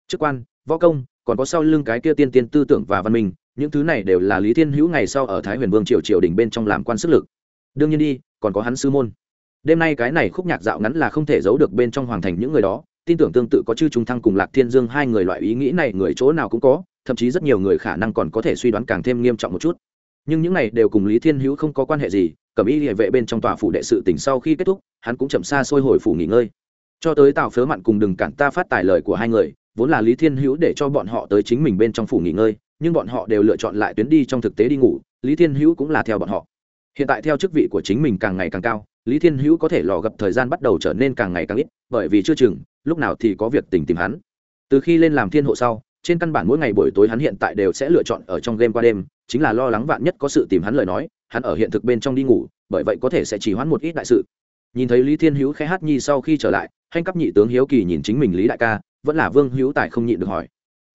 Chức quan, võ công, còn có sau lưng cái kia tiên tiên tư tưởng và văn minh, những thứ này đều là lý thiên hữu ngày sau ở thái huyền vương triều triều đình bên trong làm quan sức lực. Đương nhiên đi, còn có hắn sư môn. Đêm nay cái này khúc nhạc dạo ngắn là không thể giấu được bên trong hoàng thành những người đó tin tưởng tương tự có chư trung thăng cùng lạc thiên dương hai người loại ý nghĩ này người chỗ nào cũng có, thậm chí rất nhiều người khả năng còn có thể suy đoán càng thêm nghiêm trọng một chút. Nhưng những này đều cùng lý thiên hữu không có quan hệ gì, cẩm y địa vệ bên trong tòa phủ đệ sự tỉnh sau khi kết thúc, hắn cũng chậm xa xôi hồi phủ nghỉ ngơi. Cho tới tào phớ mặn cùng đừng cản ta phát tài lời của hai người, vốn là lý thiên hữu để cho bọn họ tới chính mình bên trong phủ nghỉ ngơi, nhưng bọn họ đều lựa chọn lại tuyến đi trong thực tế đi ngủ, lý thiên hữu cũng là theo bọn họ. Hiện tại theo chức vị của chính mình càng ngày càng cao, lý thiên hữu có thể lò gặp thời gian bắt đầu trở nên càng ngày càng ít, bởi vì chưa chừng lúc nào thì có việc tình tìm hắn. Từ khi lên làm thiên hộ sau, trên căn bản mỗi ngày buổi tối hắn hiện tại đều sẽ lựa chọn ở trong game qua đêm, chính là lo lắng vạn nhất có sự tìm hắn lời nói, hắn ở hiện thực bên trong đi ngủ, bởi vậy có thể sẽ chỉ hoãn một ít đại sự. Nhìn thấy lý thiên hữu khẽ hát nhi sau khi trở lại hành cấp nhị tướng hiếu kỳ nhìn chính mình lý đại ca, vẫn là vương hữu tài không nhịn được hỏi.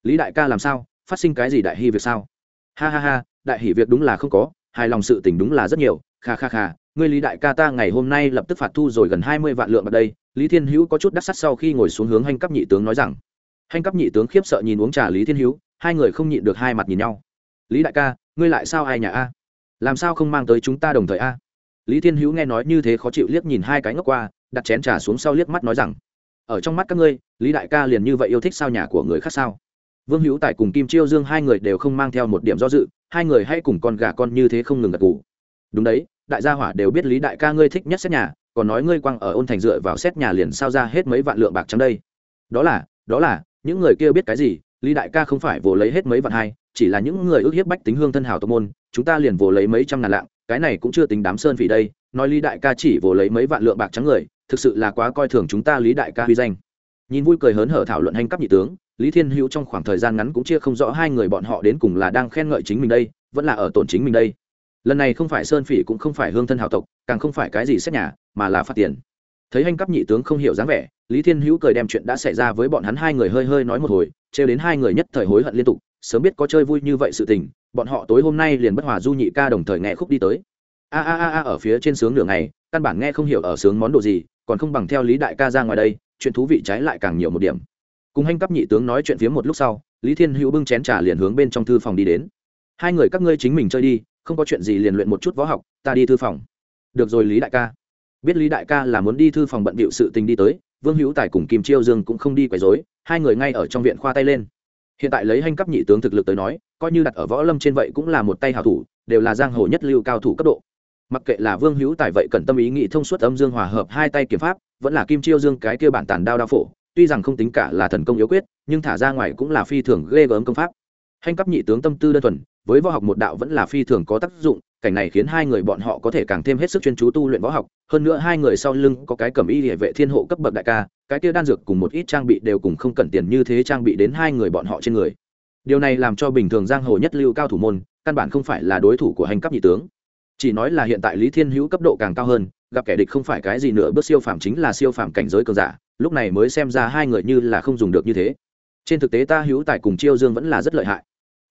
Lý đại ca làm sao? Phát sinh cái gì đại hy việc sao? Ha ha ha, đại hỷ việc đúng là không có, hài lòng sự tình đúng là rất nhiều, kha kha kha ngươi lý đại ca ta ngày hôm nay lập tức phạt thu rồi gần hai mươi vạn lượng ở đây, lý thiên hữu có chút đắc sắt sau khi ngồi xuống hướng hành cấp nhị tướng nói rằng. Hành cấp nhị tướng khiếp sợ nhìn uống trà lý thiên hữu, hai người không nhịn được hai mặt nhìn nhau. Lý đại ca, ngươi lại sao ai nhà a? Làm sao không mang tới chúng ta đồng thời a? Lý thiên hữu nghe nói như thế khó chịu liếc nhìn hai cái ngốc qua, đặt chén trà xuống sau liếc mắt nói rằng. Ở trong mắt các ngươi, lý đại ca liền như vậy yêu thích sao nhà của người khác sao? Vương hữu tài cùng kim chiêu dương hai người đều không mang theo một điểm do dự, hai người hay cùng con gà con như thế không ngừng gật ngủ đúng đấy đại gia hỏa đều biết lý đại ca ngươi thích nhất xét nhà, còn nói ngươi quăng ở ôn thành dựa vào xét nhà liền sao ra hết mấy vạn lượng bạc trắng đây. Đó là đó là, những người kia biết cái gì, lý đại ca không phải vồ lấy hết mấy vạn hai, chỉ là những người ước hiếp bách tính hương thân hào tô môn, chúng ta liền vồ lấy mấy trăm ngàn lạng, cái này cũng chưa tính đám sơn phỉ đây, nói lý đại ca chỉ vồ lấy mấy vạn lượng bạc trắng người, thực sự là quá coi thường chúng ta lý đại ca huy danh. Nhìn vui cười hớn hở thảo luận hành cấp nhị tướng, lý thiên hữu trong khoảng thời gian ngắn cũng chia không rõ hai người bọn họ đến cùng là đang khen ngợi chính mình đây, vẫn là ở tổn chính mình đây lần này không phải sơn phỉ cũng không phải hương thân hào tộc, càng không phải cái gì xét nhà, mà là phát tiền. Thấy hành cấp nhị tướng không hiểu dáng vẻ, lý thiên hữu cười đem chuyện đã xảy ra với bọn hắn hai người hơi hơi nói một hồi, trêu đến hai người nhất thời hối hận liên tục, sớm biết có chơi vui như vậy sự tình, bọn họ tối hôm nay liền bất hòa du nhị ca đồng thời nghe khúc đi tới. A a a a, ở phía trên sướng nửa ngày, căn bản nghe không hiểu ở sướng món đồ gì, còn không bằng theo lý đại ca ra ngoài đây, chuyện thú vị trái lại càng nhiều một điểm. Cùng hành cấp nhị tướng nói chuyện phía một lúc sau, lý thiên hữu bưng chén trà liền hướng bên trong thư phòng đi đến. Hai người các ngươi chính mình chơi đi không có chuyện gì liền luyện một chút võ học, ta đi thư phòng. Được rồi lý đại ca. Biết lý đại ca là muốn đi thư phòng bận bịu sự tình đi tới, vương hữu tài cùng kim chiêu dương cũng không đi quấy dối hai người ngay ở trong viện khoa tay lên. Hiện tại lấy hành cấp nhị tướng thực lực tới nói, coi như đặt ở võ lâm trên vậy cũng là một tay hào thủ, đều là giang hồ nhất lưu cao thủ cấp độ. Mặc kệ là vương hữu tài vậy cần tâm ý nghị thông suốt âm dương hòa hợp hai tay kiếm pháp, vẫn là kim chiêu dương cái kia bản tàn đao đao phổ, tuy rằng không tính cả là thần công yếu quyết, nhưng thả ra ngoài cũng là phi thường ghê gớm công pháp hành cấp nhị tướng tâm tư đơn thuần, với võ học một đạo vẫn là phi thường có tác dụng, cảnh này khiến hai người bọn họ có thể càng thêm hết sức chuyên chú tu luyện võ học, hơn nữa hai người sau lưng có cái cầm y địa vệ thiên hộ cấp bậc đại ca, cái kia đan dược cùng một ít trang bị đều cùng không cần tiền như thế trang bị đến hai người bọn họ trên người. Điều này làm cho bình thường giang hồ nhất lưu cao thủ môn, căn bản không phải là đối thủ của hành cấp nhị tướng. Chỉ nói là hiện tại lý thiên hữu cấp độ càng cao hơn, gặp kẻ địch không phải cái gì nữa, bước siêu phàm chính là siêu phàm cảnh giới cường giả, lúc này mới xem ra hai người như là không dùng được như thế. Trên thực tế ta hữu tài cùng chiêu dương vẫn là rất lợi hại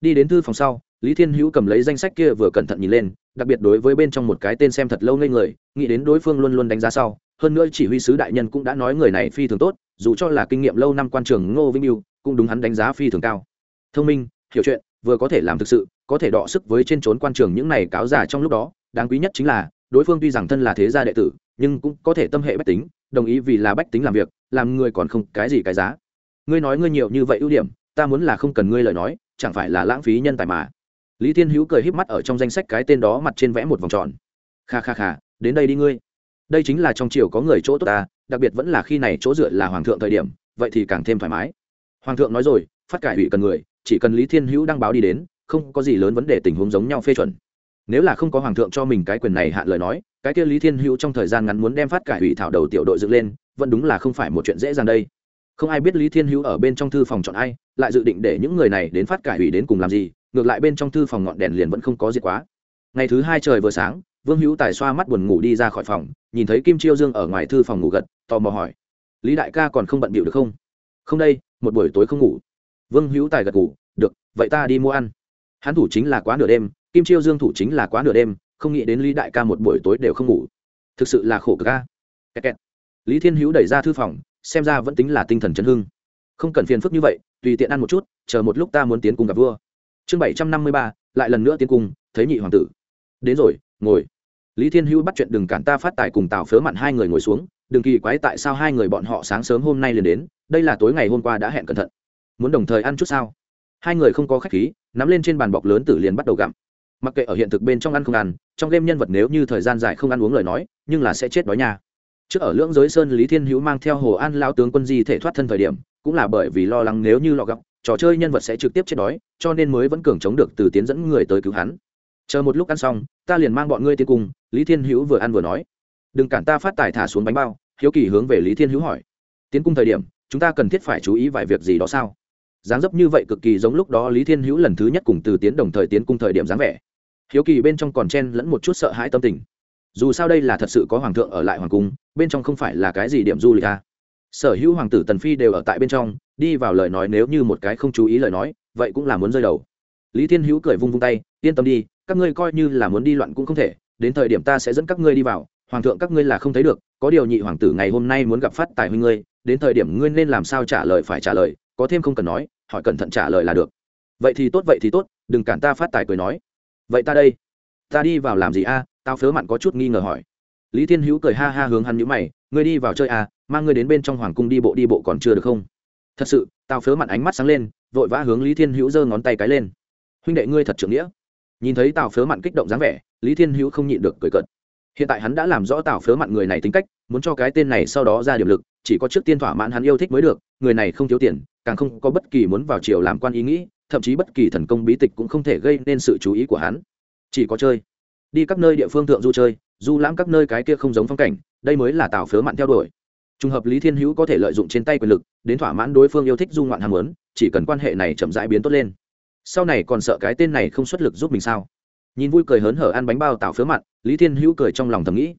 đi đến thư phòng sau, lý thiên hữu cầm lấy danh sách kia vừa cẩn thận nhìn lên, đặc biệt đối với bên trong một cái tên xem thật lâu ngây người, nghĩ đến đối phương luôn luôn đánh giá sau, hơn nữa chỉ huy sứ đại nhân cũng đã nói người này phi thường tốt, dù cho là kinh nghiệm lâu năm quan trường ngô vinh yêu cũng đúng hắn đánh giá phi thường cao. Thông minh, hiểu chuyện, vừa có thể làm thực sự, có thể đọ sức với trên trốn quan trường những này cáo giả trong lúc đó, đáng quý nhất chính là, đối phương tuy rằng thân là thế gia đệ tử, nhưng cũng có thể tâm hệ bách tính, đồng ý vì là bách tính làm việc, làm người còn không cái gì cái giá. Ngươi nói ngươi nhiều như vậy ưu điểm, ta muốn là không cần ngươi lời nói chẳng phải là lãng phí nhân tài mà. Lý thiên hữu cười híp mắt ở trong danh sách cái tên đó mặt trên vẽ một vòng tròn. Kha kha kha, đến đây đi ngươi. Đây chính là trong triều có người chỗ tốt ta, đặc biệt vẫn là khi này chỗ dựa là hoàng thượng thời điểm, vậy thì càng thêm thoải mái. Hoàng thượng nói rồi, phát cải ủy cần người, chỉ cần lý thiên hữu đăng báo đi đến, không có gì lớn vấn đề tình huống giống nhau phê chuẩn. Nếu là không có hoàng thượng cho mình cái quyền này hạ lời nói, cái kia lý thiên hữu trong thời gian ngắn muốn đem phát cải ủy thảo đầu tiểu đội dựng lên, vẫn đúng là không phải một chuyện dễ dàng đây không ai biết lý thiên hữu ở bên trong thư phòng chọn ai, lại dự định để những người này đến phát cải ủy đến cùng làm gì, ngược lại bên trong thư phòng ngọn đèn liền vẫn không có gì quá. Ngày thứ hai trời vừa sáng, vương hữu tài xoa mắt buồn ngủ đi ra khỏi phòng, nhìn thấy kim chiêu dương ở ngoài thư phòng ngủ gật, tò mò hỏi, lý đại ca còn không bận bịu được không? Không đây, một buổi tối không ngủ. Vương hữu tài gật ngủ được, vậy ta đi mua ăn. Hắn thủ chính là quá nửa đêm, kim chiêu dương thủ chính là quá nửa đêm, không nghĩ đến lý đại ca một buổi tối đều không ngủ. Thực sự là khổ ca kẹt kẹt. lý thiên hữu đẩy ra thư phòng xem ra vẫn tính là tinh thần chấn hưng. Không cần phiền phức như vậy, tùy tiện ăn một chút, chờ một lúc ta muốn tiến cùng gặp vua. Chương bảy trăm năm mươi ba, lại lần nữa tiến cung, thấy nhị hoàng tử. Đến rồi, ngồi. Lý thiên hữu bắt chuyện đừng cản ta phát tài cùng tào phớ mặn hai người ngồi xuống, đừng kỳ quái tại sao hai người bọn họ sáng sớm hôm nay liền đến, đây là tối ngày hôm qua đã hẹn cẩn thận. Muốn đồng thời ăn chút sao? Hai người không có khách khí, nắm lên trên bàn bọc lớn tử liền bắt đầu gặm. Mặc kệ ở hiện thực bên trong ăn không ăn, trong game nhân vật nếu như thời gian dài không ăn uống lời nói, nhưng là sẽ chết đói nha trước ở lưỡng giới sơn lý thiên hữu mang theo hồ an lao tướng quân di thể thoát thân thời điểm, cũng là bởi vì lo lắng nếu như lọ gọc trò chơi nhân vật sẽ trực tiếp chết đói, cho nên mới vẫn cường chống được từ tiến dẫn người tới cứu hắn. Chờ một lúc ăn xong, ta liền mang bọn ngươi tiến cùng, lý thiên hữu vừa ăn vừa nói. Đừng cản ta phát tài thả xuống bánh bao, hiếu kỳ hướng về lý thiên hữu hỏi. Tiến cung thời điểm, chúng ta cần thiết phải chú ý vài việc gì đó sao? Dáng dấp như vậy cực kỳ giống lúc đó lý thiên hữu lần thứ nhất cùng từ tiến đồng thời tiến cung thời điểm dáng vẻ. Hiếu kỳ bên trong còn chen lẫn một chút sợ hãi tâm tình dù sao đây là thật sự có hoàng thượng ở lại hoàng cung, bên trong không phải là cái gì điểm du lịch à. sở hữu hoàng tử tần phi đều ở tại bên trong, đi vào lời nói nếu như một cái không chú ý lời nói, vậy cũng là muốn rơi đầu. Lý thiên hữu cười vung vung tay, yên tâm đi, các ngươi coi như là muốn đi loạn cũng không thể, đến thời điểm ta sẽ dẫn các ngươi đi vào, hoàng thượng các ngươi là không thấy được, có điều nhị hoàng tử ngày hôm nay muốn gặp phát tài huynh ngươi, đến thời điểm ngươi nên làm sao trả lời phải trả lời, có thêm không cần nói, hỏi cẩn thận trả lời là được. Vậy thì tốt, vậy thì tốt, đừng cản ta phát tài cười nói. Vậy ta đây, ta đi vào làm gì a? Tao phớ mặn có chút nghi ngờ hỏi. Lý thiên hữu cười ha ha hướng hắn nhữ mày, ngươi đi vào chơi à mang ngươi đến bên trong hoàng cung đi bộ đi bộ còn chưa được không? Thật sự. Tao phớ mặn ánh mắt sáng lên, vội vã hướng lý thiên hữu giơ ngón tay cái lên. Huynh đệ ngươi thật trưởng nghĩa. Nhìn thấy tào phớ mặn kích động dáng vẻ, lý thiên hữu không nhịn được cười cợt. Hiện tại hắn đã làm rõ tào phớ mặn người này tính cách, muốn cho cái tên này sau đó ra điểm lực, chỉ có trước tiên thỏa mãn hắn yêu thích mới được, người này không thiếu tiền, càng không có bất kỳ muốn vào triều làm quan ý nghĩ, thậm chí bất kỳ thần công bí tịch cũng không thể gây nên sự chú ý của hắn. Chỉ có chơi đi các nơi địa phương thượng du chơi, du lãm các nơi cái kia không giống phong cảnh, đây mới là tào phớ mặn theo đuổi. Trùng hợp lý thiên hữu có thể lợi dụng trên tay quyền lực, đến thỏa mãn đối phương yêu thích du ngoạn ham muốn, chỉ cần quan hệ này chậm rãi biến tốt lên. Sau này còn sợ cái tên này không xuất lực giúp mình sao? Nhìn vui cười hớn hở ăn bánh bao tào phớ mặn lý thiên hữu cười trong lòng thầm nghĩ.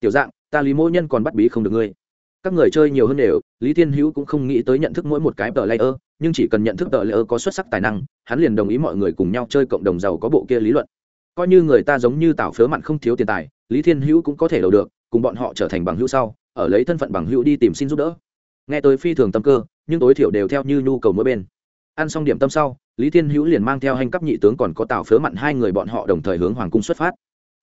Tiểu dạng, ta lý mỗ nhân còn bắt bí không được ngươi. Các người chơi nhiều hơn đều, lý thiên hữu cũng không nghĩ tới nhận thức mỗi một cái tờ layer, nhưng chỉ cần nhận thức tờ layer có xuất sắc tài năng, hắn liền đồng ý mọi người cùng nhau chơi cộng đồng giàu có bộ kia lý luận coi như người ta giống như tảo phớ mặn không thiếu tiền tài, lý thiên hữu cũng có thể đầu được, cùng bọn họ trở thành bằng hữu sau, ở lấy thân phận bằng hữu đi tìm xin giúp đỡ. Nghe tới phi thường tâm cơ, nhưng tối thiểu đều theo như nhu cầu mỗi bên. Ăn xong điểm tâm sau, lý thiên hữu liền mang theo hành cấp nhị tướng còn có tào phớ mặn hai người bọn họ đồng thời hướng hoàng cung xuất phát.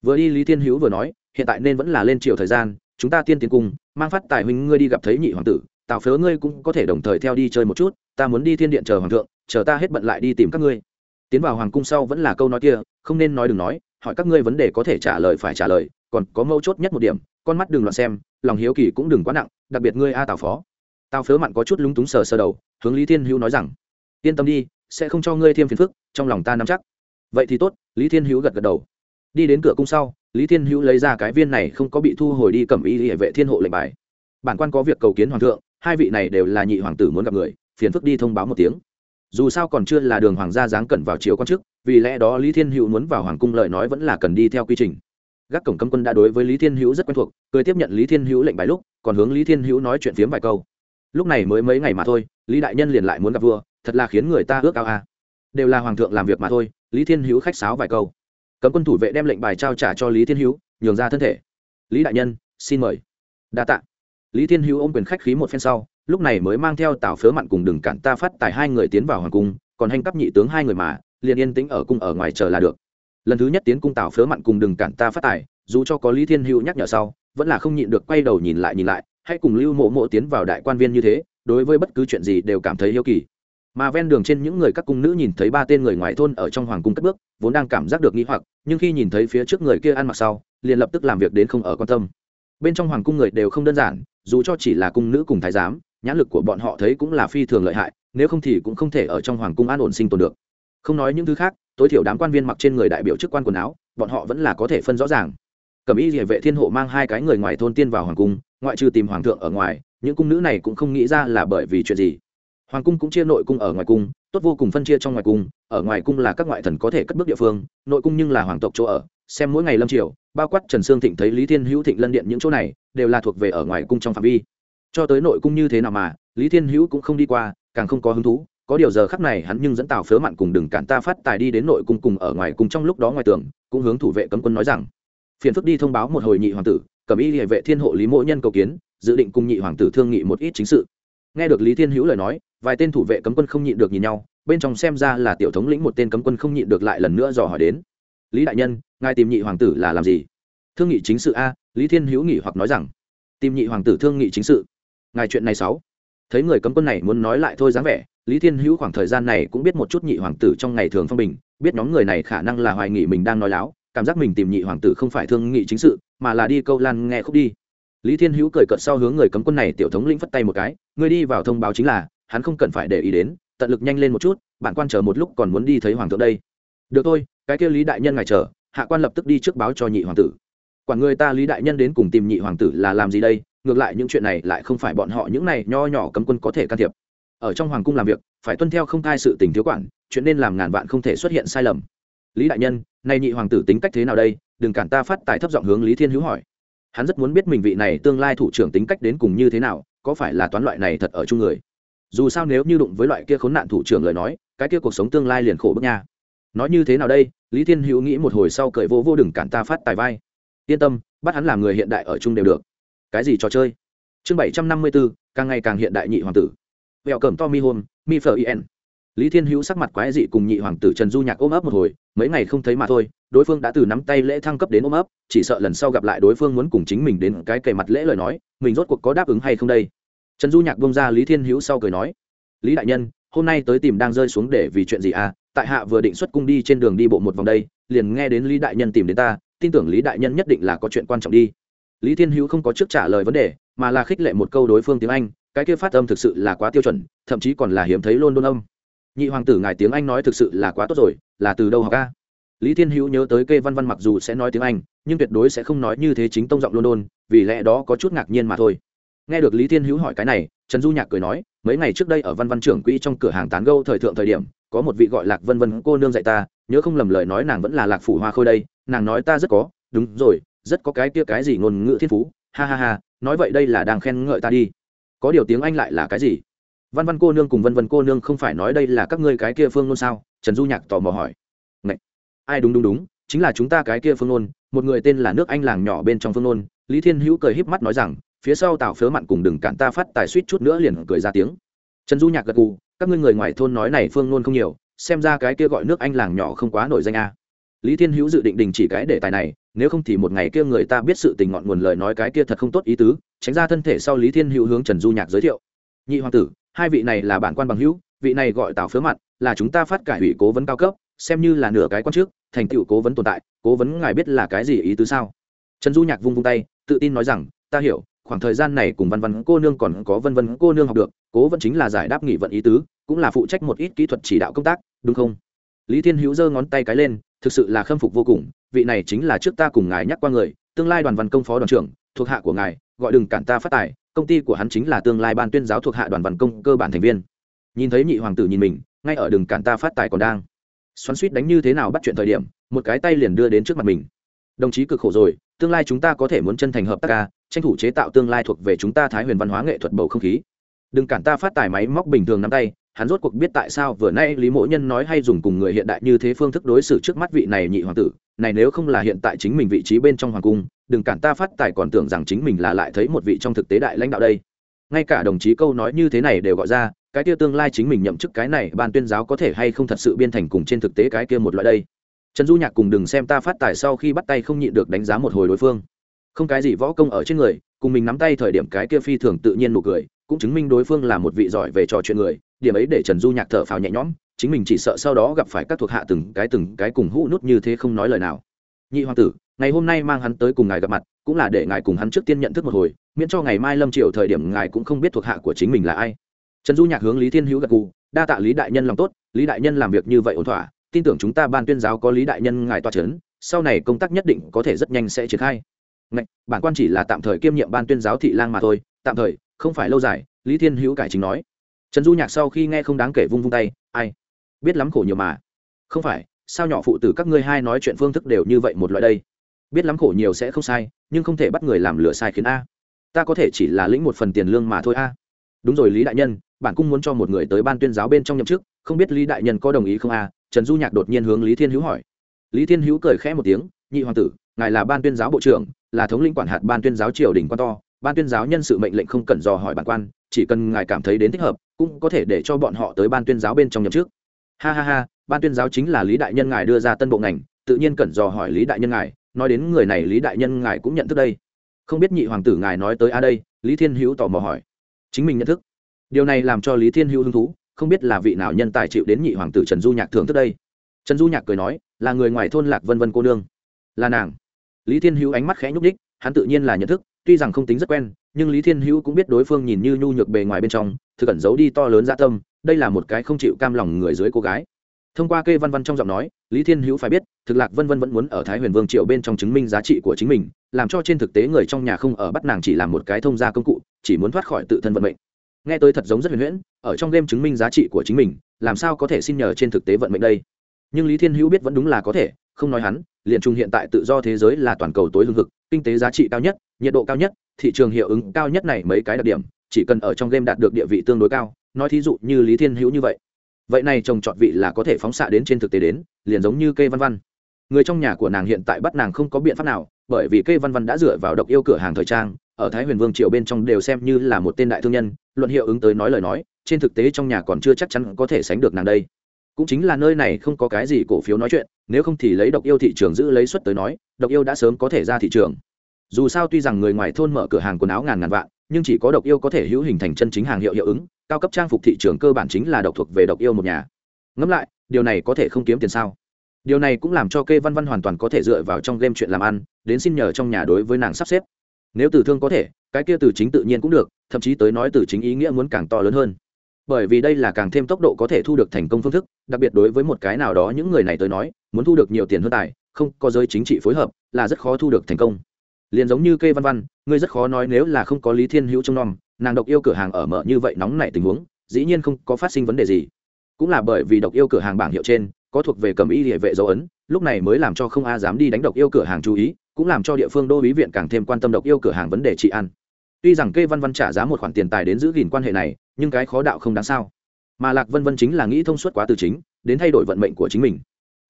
Vừa đi lý thiên hữu vừa nói, hiện tại nên vẫn là lên chiều thời gian, chúng ta tiên tiến cung, mang phát tài huynh ngươi đi gặp thấy nhị hoàng tử tào phớ ngươi cũng có thể đồng thời theo đi chơi một chút, ta muốn đi thiên điện chờ hoàng thượng, chờ ta hết bận lại đi tìm các ngươi tiến vào hoàng cung sau vẫn là câu nói kia, không nên nói đừng nói, hỏi các ngươi vấn đề có thể trả lời phải trả lời, còn có mâu chốt nhất một điểm, con mắt đừng loạn xem, lòng hiếu kỳ cũng đừng quá nặng, đặc biệt ngươi a tào phó. Tào phớ mặn có chút lúng túng sờ sờ đầu, hướng lý thiên hữu nói rằng, yên tâm đi, sẽ không cho ngươi thêm phiền phức, trong lòng ta nắm chắc. Vậy thì tốt, lý thiên hữu gật gật đầu. Đi đến cửa cung sau, lý thiên hữu lấy ra cái viên này không có bị thu hồi đi cầm y hệ vệ thiên hộ lệnh bài. Bản quan có việc cầu kiến hoàng thượng, hai vị này đều là nhị hoàng tử muốn gặp người, phiền phức đi thông báo một tiếng dù sao còn chưa là đường hoàng gia giáng cẩn vào chiều quan chức, vì lẽ đó lý thiên hữu muốn vào hoàng cung lời nói vẫn là cần đi theo quy trình. Gác cổng cấm quân đã đối với lý thiên hữu rất quen thuộc, cười tiếp nhận lý thiên hữu lệnh bài lúc, còn hướng lý thiên hữu nói chuyện phiếm vài câu. Lúc này mới mấy ngày mà thôi, lý đại nhân liền lại muốn gặp vua, thật là khiến người ta ước ao a. Đều là hoàng thượng làm việc mà thôi, lý thiên hữu khách sáo vài câu. Cấm quân thủ vệ đem lệnh bài trao trả cho lý thiên hữu, nhường ra thân thể. Lý đại nhân, xin mời. Đa t ạ lý thiên hữu ôm quyền khách khí một phen sau lúc này mới mang theo tào phớ mặn cùng đừng cản ta phát tài hai người tiến vào hoàng cung, còn hành cấp nhị tướng hai người mà, liền yên tĩnh ở cung ở ngoài chờ là được. Lần thứ nhất tiến cung tào phớ mặn cùng đừng cản ta phát tài, dù cho có lý thiên hữu nhắc nhở sau, vẫn là không nhịn được quay đầu nhìn lại nhìn lại hãy cùng lưu mộ mộ tiến vào đại quan viên như thế, đối với bất cứ chuyện gì đều cảm thấy yêu kỳ. Mà ven đường trên những người các cung nữ nhìn thấy ba tên người ngoài thôn ở trong hoàng cung cất bước, vốn đang cảm giác được nghi hoặc, nhưng khi nhìn thấy phía trước người kia ăn mặc sau, liền lập tức làm việc đến không ở quan tâm. Bên trong hoàng cung người đều không đơn giản, dù cho chỉ là cung nữ cùng thái giám nhãn lực của bọn họ thấy cũng là phi thường lợi hại, nếu không thì cũng không thể ở trong hoàng cung an ổn sinh tồn được. Không nói những thứ khác, tối thiểu đám quan viên mặc trên người đại biểu chức quan quần áo, bọn họ vẫn là có thể phân rõ ràng. Cẩm y địa vệ thiên hộ mang hai cái người ngoài thôn tiên vào hoàng cung, ngoại trừ tìm hoàng thượng ở ngoài, những cung nữ này cũng không nghĩ ra là bởi vì chuyện gì. Hoàng cung cũng chia nội cung ở ngoài cung, tốt vô cùng phân chia trong ngoài cung, ở ngoài cung là các ngoại thần có thể cất bước địa phương, nội cung nhưng là hoàng tộc chỗ ở. Xem mỗi ngày lâm triều, bao quát trần sương thịnh thấy lý thiên hữu thịnh lân điện những chỗ này, đều là thuộc về ở ngoài cung trong phạm vi cho tới nội cung như thế nào mà, lý thiên hữu cũng không đi qua, càng không có hứng thú. Có điều giờ khắc này hắn nhưng dẫn tào phớ mặn cùng đừng cản ta phát tài đi đến nội cung cùng ở ngoài cung trong lúc đó ngoài tường, cũng hướng thủ vệ cấm quân nói rằng, phiền phức đi thông báo một hồi nhị hoàng tử, cầm y hệ vệ thiên hộ lý mỗ nhân cầu kiến, dự định cùng nhị hoàng tử thương nghị một ít chính sự. Nghe được lý thiên hữu lời nói, vài tên thủ vệ cấm quân không nhịn được nhìn nhau, bên trong xem ra là tiểu thống lĩnh một tên cấm quân không nhịn được lại lần nữa dò hỏi đến. Lý đại nhân, ngài tìm nhị hoàng tử là làm gì? Thương nghị chính sự a, lý thiên hữu nghỉ hoặc nói rằng. Tìm nhị hoàng tử thương nghị chính sự ngài chuyện này sáu. Thấy người cấm quân này muốn nói lại thôi dáng vẻ, lý thiên hữu khoảng thời gian này cũng biết một chút nhị hoàng tử trong ngày thường phong bình, biết nhóm người này khả năng là hoài nghị mình đang nói láo, cảm giác mình tìm nhị hoàng tử không phải thương nghị chính sự, mà là đi câu lan nghe khúc đi. Lý thiên hữu cười cợt sau hướng người cấm quân này tiểu thống lĩnh phất tay một cái, người đi vào thông báo chính là, hắn không cần phải để ý đến, tận lực nhanh lên một chút bản quan chờ một lúc còn muốn đi thấy hoàng thượng đây. Được thôi, cái kia lý đại nhân ngài chờ, hạ quan lập tức đi trước báo cho nhị hoàng tử. Quản người ta lý đại nhân đến cùng tìm nhị hoàng tử là làm gì đây? Ngược lại những chuyện này lại không phải bọn họ những này nho nhỏ cấm quân có thể can thiệp. Ở trong hoàng cung làm việc, phải tuân theo không thai sự tình thiếu quản, chuyện nên làm ngàn vạn không thể xuất hiện sai lầm. Lý đại nhân, nay nhị hoàng tử tính cách thế nào đây? Đừng cản ta phát tài thấp giọng hướng lý thiên hữu hỏi. Hắn rất muốn biết mình vị này tương lai thủ trưởng tính cách đến cùng như thế nào, có phải là toán loại này thật ở chung người? Dù sao nếu như đụng với loại kia khốn nạn thủ trưởng lời nói, cái kia cuộc sống tương lai liền khổ bức nha. Nói như thế nào đây? Lý thiên hữu nghĩ một hồi sau cởi vô vô đừng cản ta phát tài vai. Yên tâm, bắt hắn làm người hiện đại ở chung đều được cái gì trò chơi? Chương bảy trăm năm mươi bốn càng ngày càng hiện đại nhị hoàng tử. Vẹo cẩm to mi hôn mi phờ in lý thiên hữu sắc mặt quái dị cùng nhị hoàng tử trần du nhạc ôm ấp một hồi, mấy ngày không thấy mà thôi, đối phương đã từ nắm tay lễ thăng cấp đến ôm ấp, chỉ sợ lần sau gặp lại đối phương muốn cùng chính mình đến cái kề mặt lễ lời nói, mình rốt cuộc có đáp ứng hay không đây? Trần du nhạc bông ra lý thiên hữu sau cười nói, lý đại nhân, hôm nay tới tìm đang rơi xuống để vì chuyện gì à? Tại hạ vừa định xuất cung đi trên đường đi bộ một vòng đây, liền nghe đến lý đại nhân tìm đến ta, tin tưởng lý đại nhân nhất định là có chuyện quan trọng đi lý thiên hữu không có trước trả lời vấn đề, mà là khích lệ một câu đối phương tiếng anh, cái kia phát âm thực sự là quá tiêu chuẩn, thậm chí còn là hiếm thấy luôn đôn âm. Nhị hoàng tử ngài tiếng anh nói thực sự là quá tốt rồi, là từ đâu học ca lý thiên hữu nhớ tới kê văn văn mặc dù sẽ nói tiếng anh, nhưng tuyệt đối sẽ không nói như thế chính tông giọng london vì lẽ đó có chút ngạc nhiên mà thôi. Nghe được lý thiên hữu hỏi cái này, trần du nhạc cười nói, mấy ngày trước đây ở văn văn trưởng quỹ trong cửa hàng tán gâu thời thượng thời điểm, có một vị gọi lạc vân vân cô nương dạy ta, nhớ không lầm lời nói nàng vẫn là lạc phủ hoa khôi đây, nàng nói ta rất có, đúng rồi rất có cái kia cái gì ngôn ngữ thiên phú, ha ha ha, nói vậy đây là đang khen ngợi ta đi. Có điều tiếng anh lại là cái gì? Văn văn cô nương cùng vân vân cô nương không phải nói đây là các ngươi cái kia phương ngôn sao? Trần du nhạc tò mò hỏi. Ngậy! ai đúng đúng đúng, chính là chúng ta cái kia phương ngôn, một người tên là nước anh làng nhỏ bên trong phương ngôn, lý thiên hữu cười híp mắt nói rằng, phía sau tào phớ mặn cùng đừng cản ta phát tài suýt chút nữa liền cười ra tiếng. Trần du nhạc gật gù, các ngươi người ngoài thôn nói này phương ngôn không nhiều, xem ra cái kia gọi nước anh làng nhỏ không quá nổi danh a. Lý thiên hữu dự định đình chỉ cái đề tài này nếu không thì một ngày kia người ta biết sự tình ngọn nguồn lời nói cái kia thật không tốt ý tứ, tránh ra thân thể sau lý thiên hữu hướng trần du nhạc giới thiệu. Nhị hoàng tử, hai vị này là bản quan bằng hữu, vị này gọi tào phớ mặn là chúng ta phát cải ủy cố vấn cao cấp, xem như là nửa cái quan trước, thành tựu cố vấn tồn tại, cố vấn ngài biết là cái gì ý tứ sao? Trần du nhạc vung vung tay, tự tin nói rằng, ta hiểu, khoảng thời gian này cùng văn văn cô nương còn có vân vân cô nương học được, cố vẫn chính là giải đáp nghị vận ý tứ, cũng là phụ trách một ít kỹ thuật chỉ đạo công tác, đúng không? Lý thiên hữu giơ ngón tay cái lên, thực sự là khâm phục vô cùng vị này chính là trước ta cùng ngài nhắc qua người, tương lai đoàn văn công phó đoàn trưởng, thuộc hạ của ngài, gọi đừng cản ta phát tài, công ty của hắn chính là tương lai ban tuyên giáo thuộc hạ đoàn văn công cơ bản thành viên. Nhìn thấy nhị hoàng tử nhìn mình, ngay ở đừng cản ta phát tài còn đang. Xoắn suýt đánh như thế nào bắt chuyện thời điểm, một cái tay liền đưa đến trước mặt mình. Đồng chí cực khổ rồi, tương lai chúng ta có thể muốn chân thành hợp tác ca tranh thủ chế tạo tương lai thuộc về chúng ta thái huyền văn hóa nghệ thuật bầu không khí. Đừng cản ta phát tài máy móc bình thường nắm tay, hắn rốt cuộc biết tại sao vừa nay lý mỗ nhân nói hay dùng cùng người hiện đại như thế phương thức đối xử trước mắt vị này nhị hoàng tử này nếu không là hiện tại chính mình vị trí bên trong hoàng cung, đừng cản ta phát tài còn tưởng rằng chính mình là lại thấy một vị trong thực tế đại lãnh đạo đây. Ngay cả đồng chí câu nói như thế này đều gọi ra, cái kia tương lai chính mình nhậm chức cái này ban tuyên giáo có thể hay không thật sự biên thành cùng trên thực tế cái kia một loại đây. Trần du nhạc cùng đừng xem ta phát tài sau khi bắt tay không nhịn được đánh giá một hồi đối phương. Không cái gì võ công ở trên người, cùng mình nắm tay thời điểm cái kia phi thường tự nhiên nụ cười, cũng chứng minh đối phương là một vị giỏi về trò chuyện người điểm ấy để trần du nhạc thở phào nhẹ nhõm chính mình chỉ sợ sau đó gặp phải các thuộc hạ từng cái từng cái cùng hũ nút như thế không nói lời nào. Nhị hoàng tử ngày hôm nay mang hắn tới cùng ngài gặp mặt cũng là để ngài cùng hắn trước tiên nhận thức một hồi miễn cho ngày mai lâm triều thời điểm ngài cũng không biết thuộc hạ của chính mình là ai. Trần du nhạc hướng lý thiên hữu gật gù đa tạ lý đại nhân lòng tốt lý đại nhân làm việc như vậy ổn thỏa tin tưởng chúng ta ban tuyên giáo có lý đại nhân ngài toa c h ấ n sau này công tác nhất định có thể rất nhanh sẽ triển khai. Ngạch, bản quan chỉ là tạm thời kiêm nhiệm ban tuyên giáo thị lang mà thôi tạm thời không phải lâu dài lý thiên hữu cải chính nói trần du nhạc sau khi nghe không đáng kể vung vung tay, ai? Biết lắm khổ nhiều mà. Không phải, sao nhỏ phụ tử các ngươi hai nói chuyện phương thức đều như vậy một loại đây? Biết lắm khổ nhiều sẽ không sai, nhưng không thể bắt người làm lửa sai khiến a. Ta có thể chỉ là lĩnh một phần tiền lương mà thôi a. Đúng rồi, lý đại nhân, bản cung muốn cho một người tới ban tuyên giáo bên trong nhậm chức, không biết lý đại nhân có đồng ý không a? Trần du nhạc đột nhiên hướng lý thiên hữu hỏi. Lý thiên hữu cười khẽ một tiếng, nhị hoàng tử, ngài là ban tuyên giáo bộ trưởng, là thống lĩnh quản hạt ban tuyên giáo triều đình quan to ban tuyên giáo nhân sự mệnh lệnh không cần dò hỏi bản quan, chỉ cần ngài cảm thấy đến thích hợp, cũng có thể để cho bọn họ tới ban tuyên giáo bên trong nhậm chức. Ha ha ha, ban tuyên giáo chính là lý đại nhân ngài đưa ra tân bộ ngành, tự nhiên cần dò hỏi lý đại nhân ngài, nói đến người này lý đại nhân ngài cũng nhận thức đây. Không biết nhị hoàng tử ngài nói tới a đây, lý thiên hữu tò mò hỏi. Chính mình nhận thức. Điều này làm cho lý thiên hữu hứng thú, không biết là vị nào nhân tài chịu đến nhị hoàng tử trần du nhạc thưởng thức đây. Trần du nhạc cười nói, là người ngoài thôn lạc vân vân cô nương. Là nàng. Lý thiên hữu ánh mắt khẽ nhúc đích hắn tự nhiên là nhận thức tuy rằng không tính rất quen, nhưng lý thiên hữu cũng biết đối phương nhìn như nhu nhược bề ngoài bên trong, thực ẩn giấu đi to lớn dạ tâm, đây là một cái không chịu cam lòng người dưới cô gái. Thông qua kê văn văn trong giọng nói, lý thiên hữu phải biết, thực lạc vân vân vẫn muốn ở thái huyền vương triệu bên trong chứng minh giá trị của chính mình, làm cho trên thực tế người trong nhà không ở bắt nàng chỉ làm một cái thông gia công cụ, chỉ muốn thoát khỏi tự thân vận mệnh. Nghe tới thật giống rất huyền huyễn, ở trong game chứng minh giá trị của chính mình, làm sao có thể xin nhờ trên thực tế vận mệnh đây? Nhưng lý thiên hữu biết vẫn đúng là có thể, không nói hắn, liền trung hiện tại tự do thế giới là toàn cầu tối lương thực kinh tế giá trị cao nhất nhiệt độ cao nhất, thị trường hiệu ứng cao nhất này mấy cái đặc điểm, chỉ cần ở trong game đạt được địa vị tương đối cao, nói thí dụ như lý thiên hữu như vậy. Vậy này trồng trọt vị là có thể phóng xạ đến trên thực tế đến, liền giống như kê văn văn. Người trong nhà của nàng hiện tại bắt nàng không có biện pháp nào, bởi vì kê văn văn đã dựa vào độc yêu cửa hàng thời trang, ở thái huyền vương triều bên trong đều xem như là một tên đại thương nhân, luận hiệu ứng tới nói lời nói, trên thực tế trong nhà còn chưa chắc chắn có thể sánh được nàng đây. Cũng chính là nơi này không có cái gì cổ phiếu nói chuyện, nếu không thì lấy độc yêu thị trường giữ lấy suất tới nói, độc yêu đã sớm có thể ra thị trường dù sao tuy rằng người ngoài thôn mở cửa hàng quần áo ngàn ngàn vạn, nhưng chỉ có độc yêu có thể hữu hình thành chân chính hàng hiệu hiệu ứng, cao cấp trang phục thị trường cơ bản chính là độc thuộc về độc yêu một nhà. Ngẫm lại, điều này có thể không kiếm tiền sao? Điều này cũng làm cho kê văn văn hoàn toàn có thể dựa vào trong game chuyện làm ăn, đến xin nhờ trong nhà đối với nàng sắp xếp. Nếu từ thương có thể, cái kia từ chính tự nhiên cũng được, thậm chí tới nói từ chính ý nghĩa muốn càng to lớn hơn. Bởi vì đây là càng thêm tốc độ có thể thu được thành công phương thức, đặc biệt đối với một cái nào đó những người này tới nói, muốn thu được nhiều tiền hơn tài, không có giới chính trị phối hợp, là rất khó thu được thành công liền giống như kê văn văn, ngươi rất khó nói nếu là không có lý thiên hữu trông nom, nàng độc yêu cửa hàng ở mở như vậy nóng nảy tình huống, dĩ nhiên không có phát sinh vấn đề gì. Cũng là bởi vì độc yêu cửa hàng bảng hiệu trên, có thuộc về cầm y địa vệ dấu ấn, lúc này mới làm cho không a dám đi đánh độc yêu cửa hàng chú ý, cũng làm cho địa phương đô ý viện càng thêm quan tâm độc yêu cửa hàng vấn đề trị ăn tuy rằng kê văn văn trả giá một khoản tiền tài đến giữ gìn quan hệ này, nhưng cái khó đạo không đáng sao. Mà lạc vân vân chính là nghĩ thông suốt quá từ chính, đến thay đổi vận mệnh của chính mình.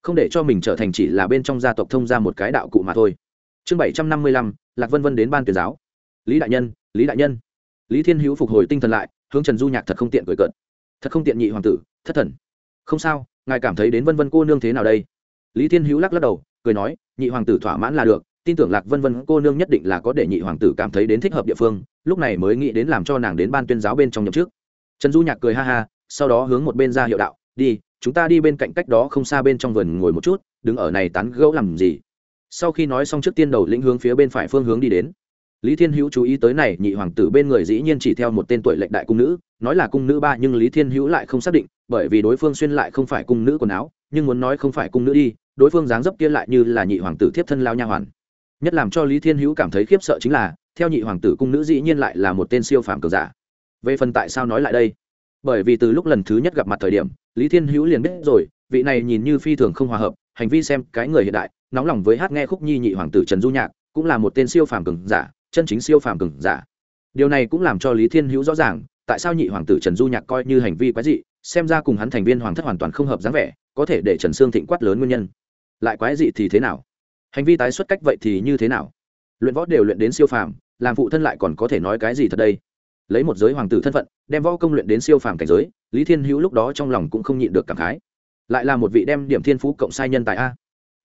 Không để cho mình trở thành chỉ là bên trong gia tộc thông ra một cái đạo cụ mà thôi chương bảy trăm năm mươi lăm, lạc vân vân đến ban tuyển giáo. Lý đại nhân, lý đại nhân. Lý thiên hữu phục hồi tinh thần lại, hướng trần du nhạc thật không tiện cười cợt. Thật không tiện nhị hoàng tử, thất thần. Không sao, ngài cảm thấy đến vân vân cô nương thế nào đây? Lý thiên hữu lắc lắc đầu, cười nói, nhị hoàng tử thỏa mãn là được, tin tưởng lạc vân vân cô nương nhất định là có để nhị hoàng tử cảm thấy đến thích hợp địa phương, lúc này mới nghĩ đến làm cho nàng đến ban tuyên giáo bên trong nhậm trước trần du nhạc cười ha ha, sau đó hướng một bên ra hiệu đạo, đi, chúng ta đi bên cạnh cách đó không xa bên trong vườn ngồi một chút, đứng ở này tán gẫu làm gì? Sau khi nói xong trước tiên đầu lĩnh hướng phía bên phải phương hướng đi đến. Lý thiên hữu chú ý tới này, nhị hoàng tử bên người dĩ nhiên chỉ theo một tên tuổi lệnh đại cung nữ, nói là cung nữ ba, nhưng lý thiên hữu lại không xác định, bởi vì đối phương xuyên lại không phải cung nữ quần áo, nhưng muốn nói không phải cung nữ đi, đối phương dáng dấp kia lại như là nhị hoàng tử thiếp thân lao nha hoàn. Nhất làm cho lý thiên hữu cảm thấy khiếp sợ chính là, theo nhị hoàng tử cung nữ dĩ nhiên lại là một tên siêu phàm cường giả. Về phần tại sao nói lại đây? Bởi vì từ lúc lần thứ nhất gặp mặt thời điểm, lý thiên hữu liền biết rồi, vị này nhìn như phi thường không hòa hợp, hành vi xem cái người hiện đại nóng lòng với hát nghe khúc nhi nhị hoàng tử trần du nhạc, cũng là một tên siêu phàm cường giả, chân chính siêu phàm cường giả. Điều này cũng làm cho lý thiên hữu rõ ràng, tại sao nhị hoàng tử trần du nhạc coi như hành vi quái dị, xem ra cùng hắn thành viên hoàng thất hoàn toàn không hợp dáng vẻ, có thể để trần sương thịnh quát lớn nguyên nhân. Lại quái dị thì thế nào? Hành vi tái xuất cách vậy thì như thế nào? Luyện võ đều luyện đến siêu phàm, làm phụ thân lại còn có thể nói cái gì thật đây? Lấy một giới hoàng tử thân phận, đem võ công luyện đến siêu phàm cảnh giới, lý thiên hữu lúc đó trong lòng cũng không nhịn được cảm khái. Lại là một vị đem điểm thiên phú cộng sai nhân tại a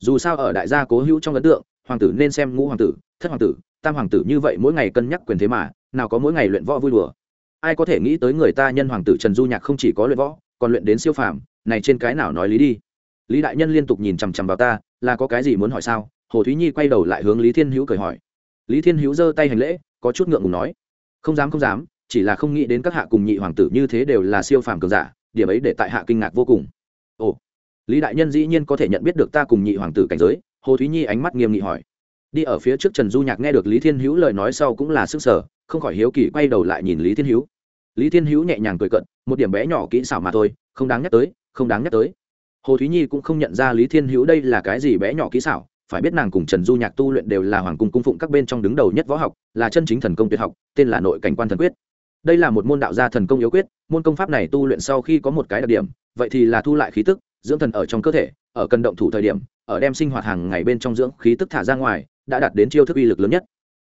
dù sao ở đại gia cố hữu trong ấn tượng, hoàng tử nên xem ngũ hoàng tử, thất hoàng tử, tam hoàng tử như vậy mỗi ngày cân nhắc quyền thế mà, nào có mỗi ngày luyện võ vui đùa. Ai có thể nghĩ tới người ta nhân hoàng tử trần du nhạc không chỉ có luyện võ, còn luyện đến siêu phàm, này trên cái nào nói lý đi? Lý đại nhân liên tục nhìn chằm chằm vào ta, là có cái gì muốn hỏi sao? Hồ thúy nhi quay đầu lại hướng lý thiên hữu cười hỏi. Lý thiên hữu giơ tay hành lễ, có chút ngượng ngùng nói. Không dám không dám, chỉ là không nghĩ đến các hạ cùng nhị hoàng tử như thế đều là siêu phàm cường giả, điểm ấy để tại hạ kinh ngạc vô cùng. Ồ lý đại nhân dĩ nhiên có thể nhận biết được ta cùng nhị hoàng tử cảnh giới, hồ thúy nhi ánh mắt nghiêm nghị hỏi. Đi ở phía trước trần du nhạc nghe được lý thiên hữu lời nói sau cũng là sức sở, không khỏi hiếu kỳ quay đầu lại nhìn lý thiên hữu. Lý thiên hữu nhẹ nhàng cười cận một điểm bé nhỏ kỹ xảo mà thôi, không đáng nhắc tới, không đáng nhắc tới. Hồ thúy nhi cũng không nhận ra lý thiên hữu đây là cái gì bé nhỏ kỹ xảo, phải biết nàng cùng trần du nhạc tu luyện đều là hoàng cung cung phụng các bên trong đứng đầu nhất võ học, là chân chính thần công tuyệt học, tên là nội cảnh quan thần quyết. Đây là một môn đạo gia thần công yếu quyết, môn công pháp này tu luyện sau khi có một cái đặc điểm, vậy thì là thu lại khí tức dưỡng thần ở trong cơ thể, ở cần động thủ thời điểm, ở đem sinh hoạt hàng ngày bên trong dưỡng khí tức thả ra ngoài, đã đạt đến chiêu thức uy lực lớn nhất.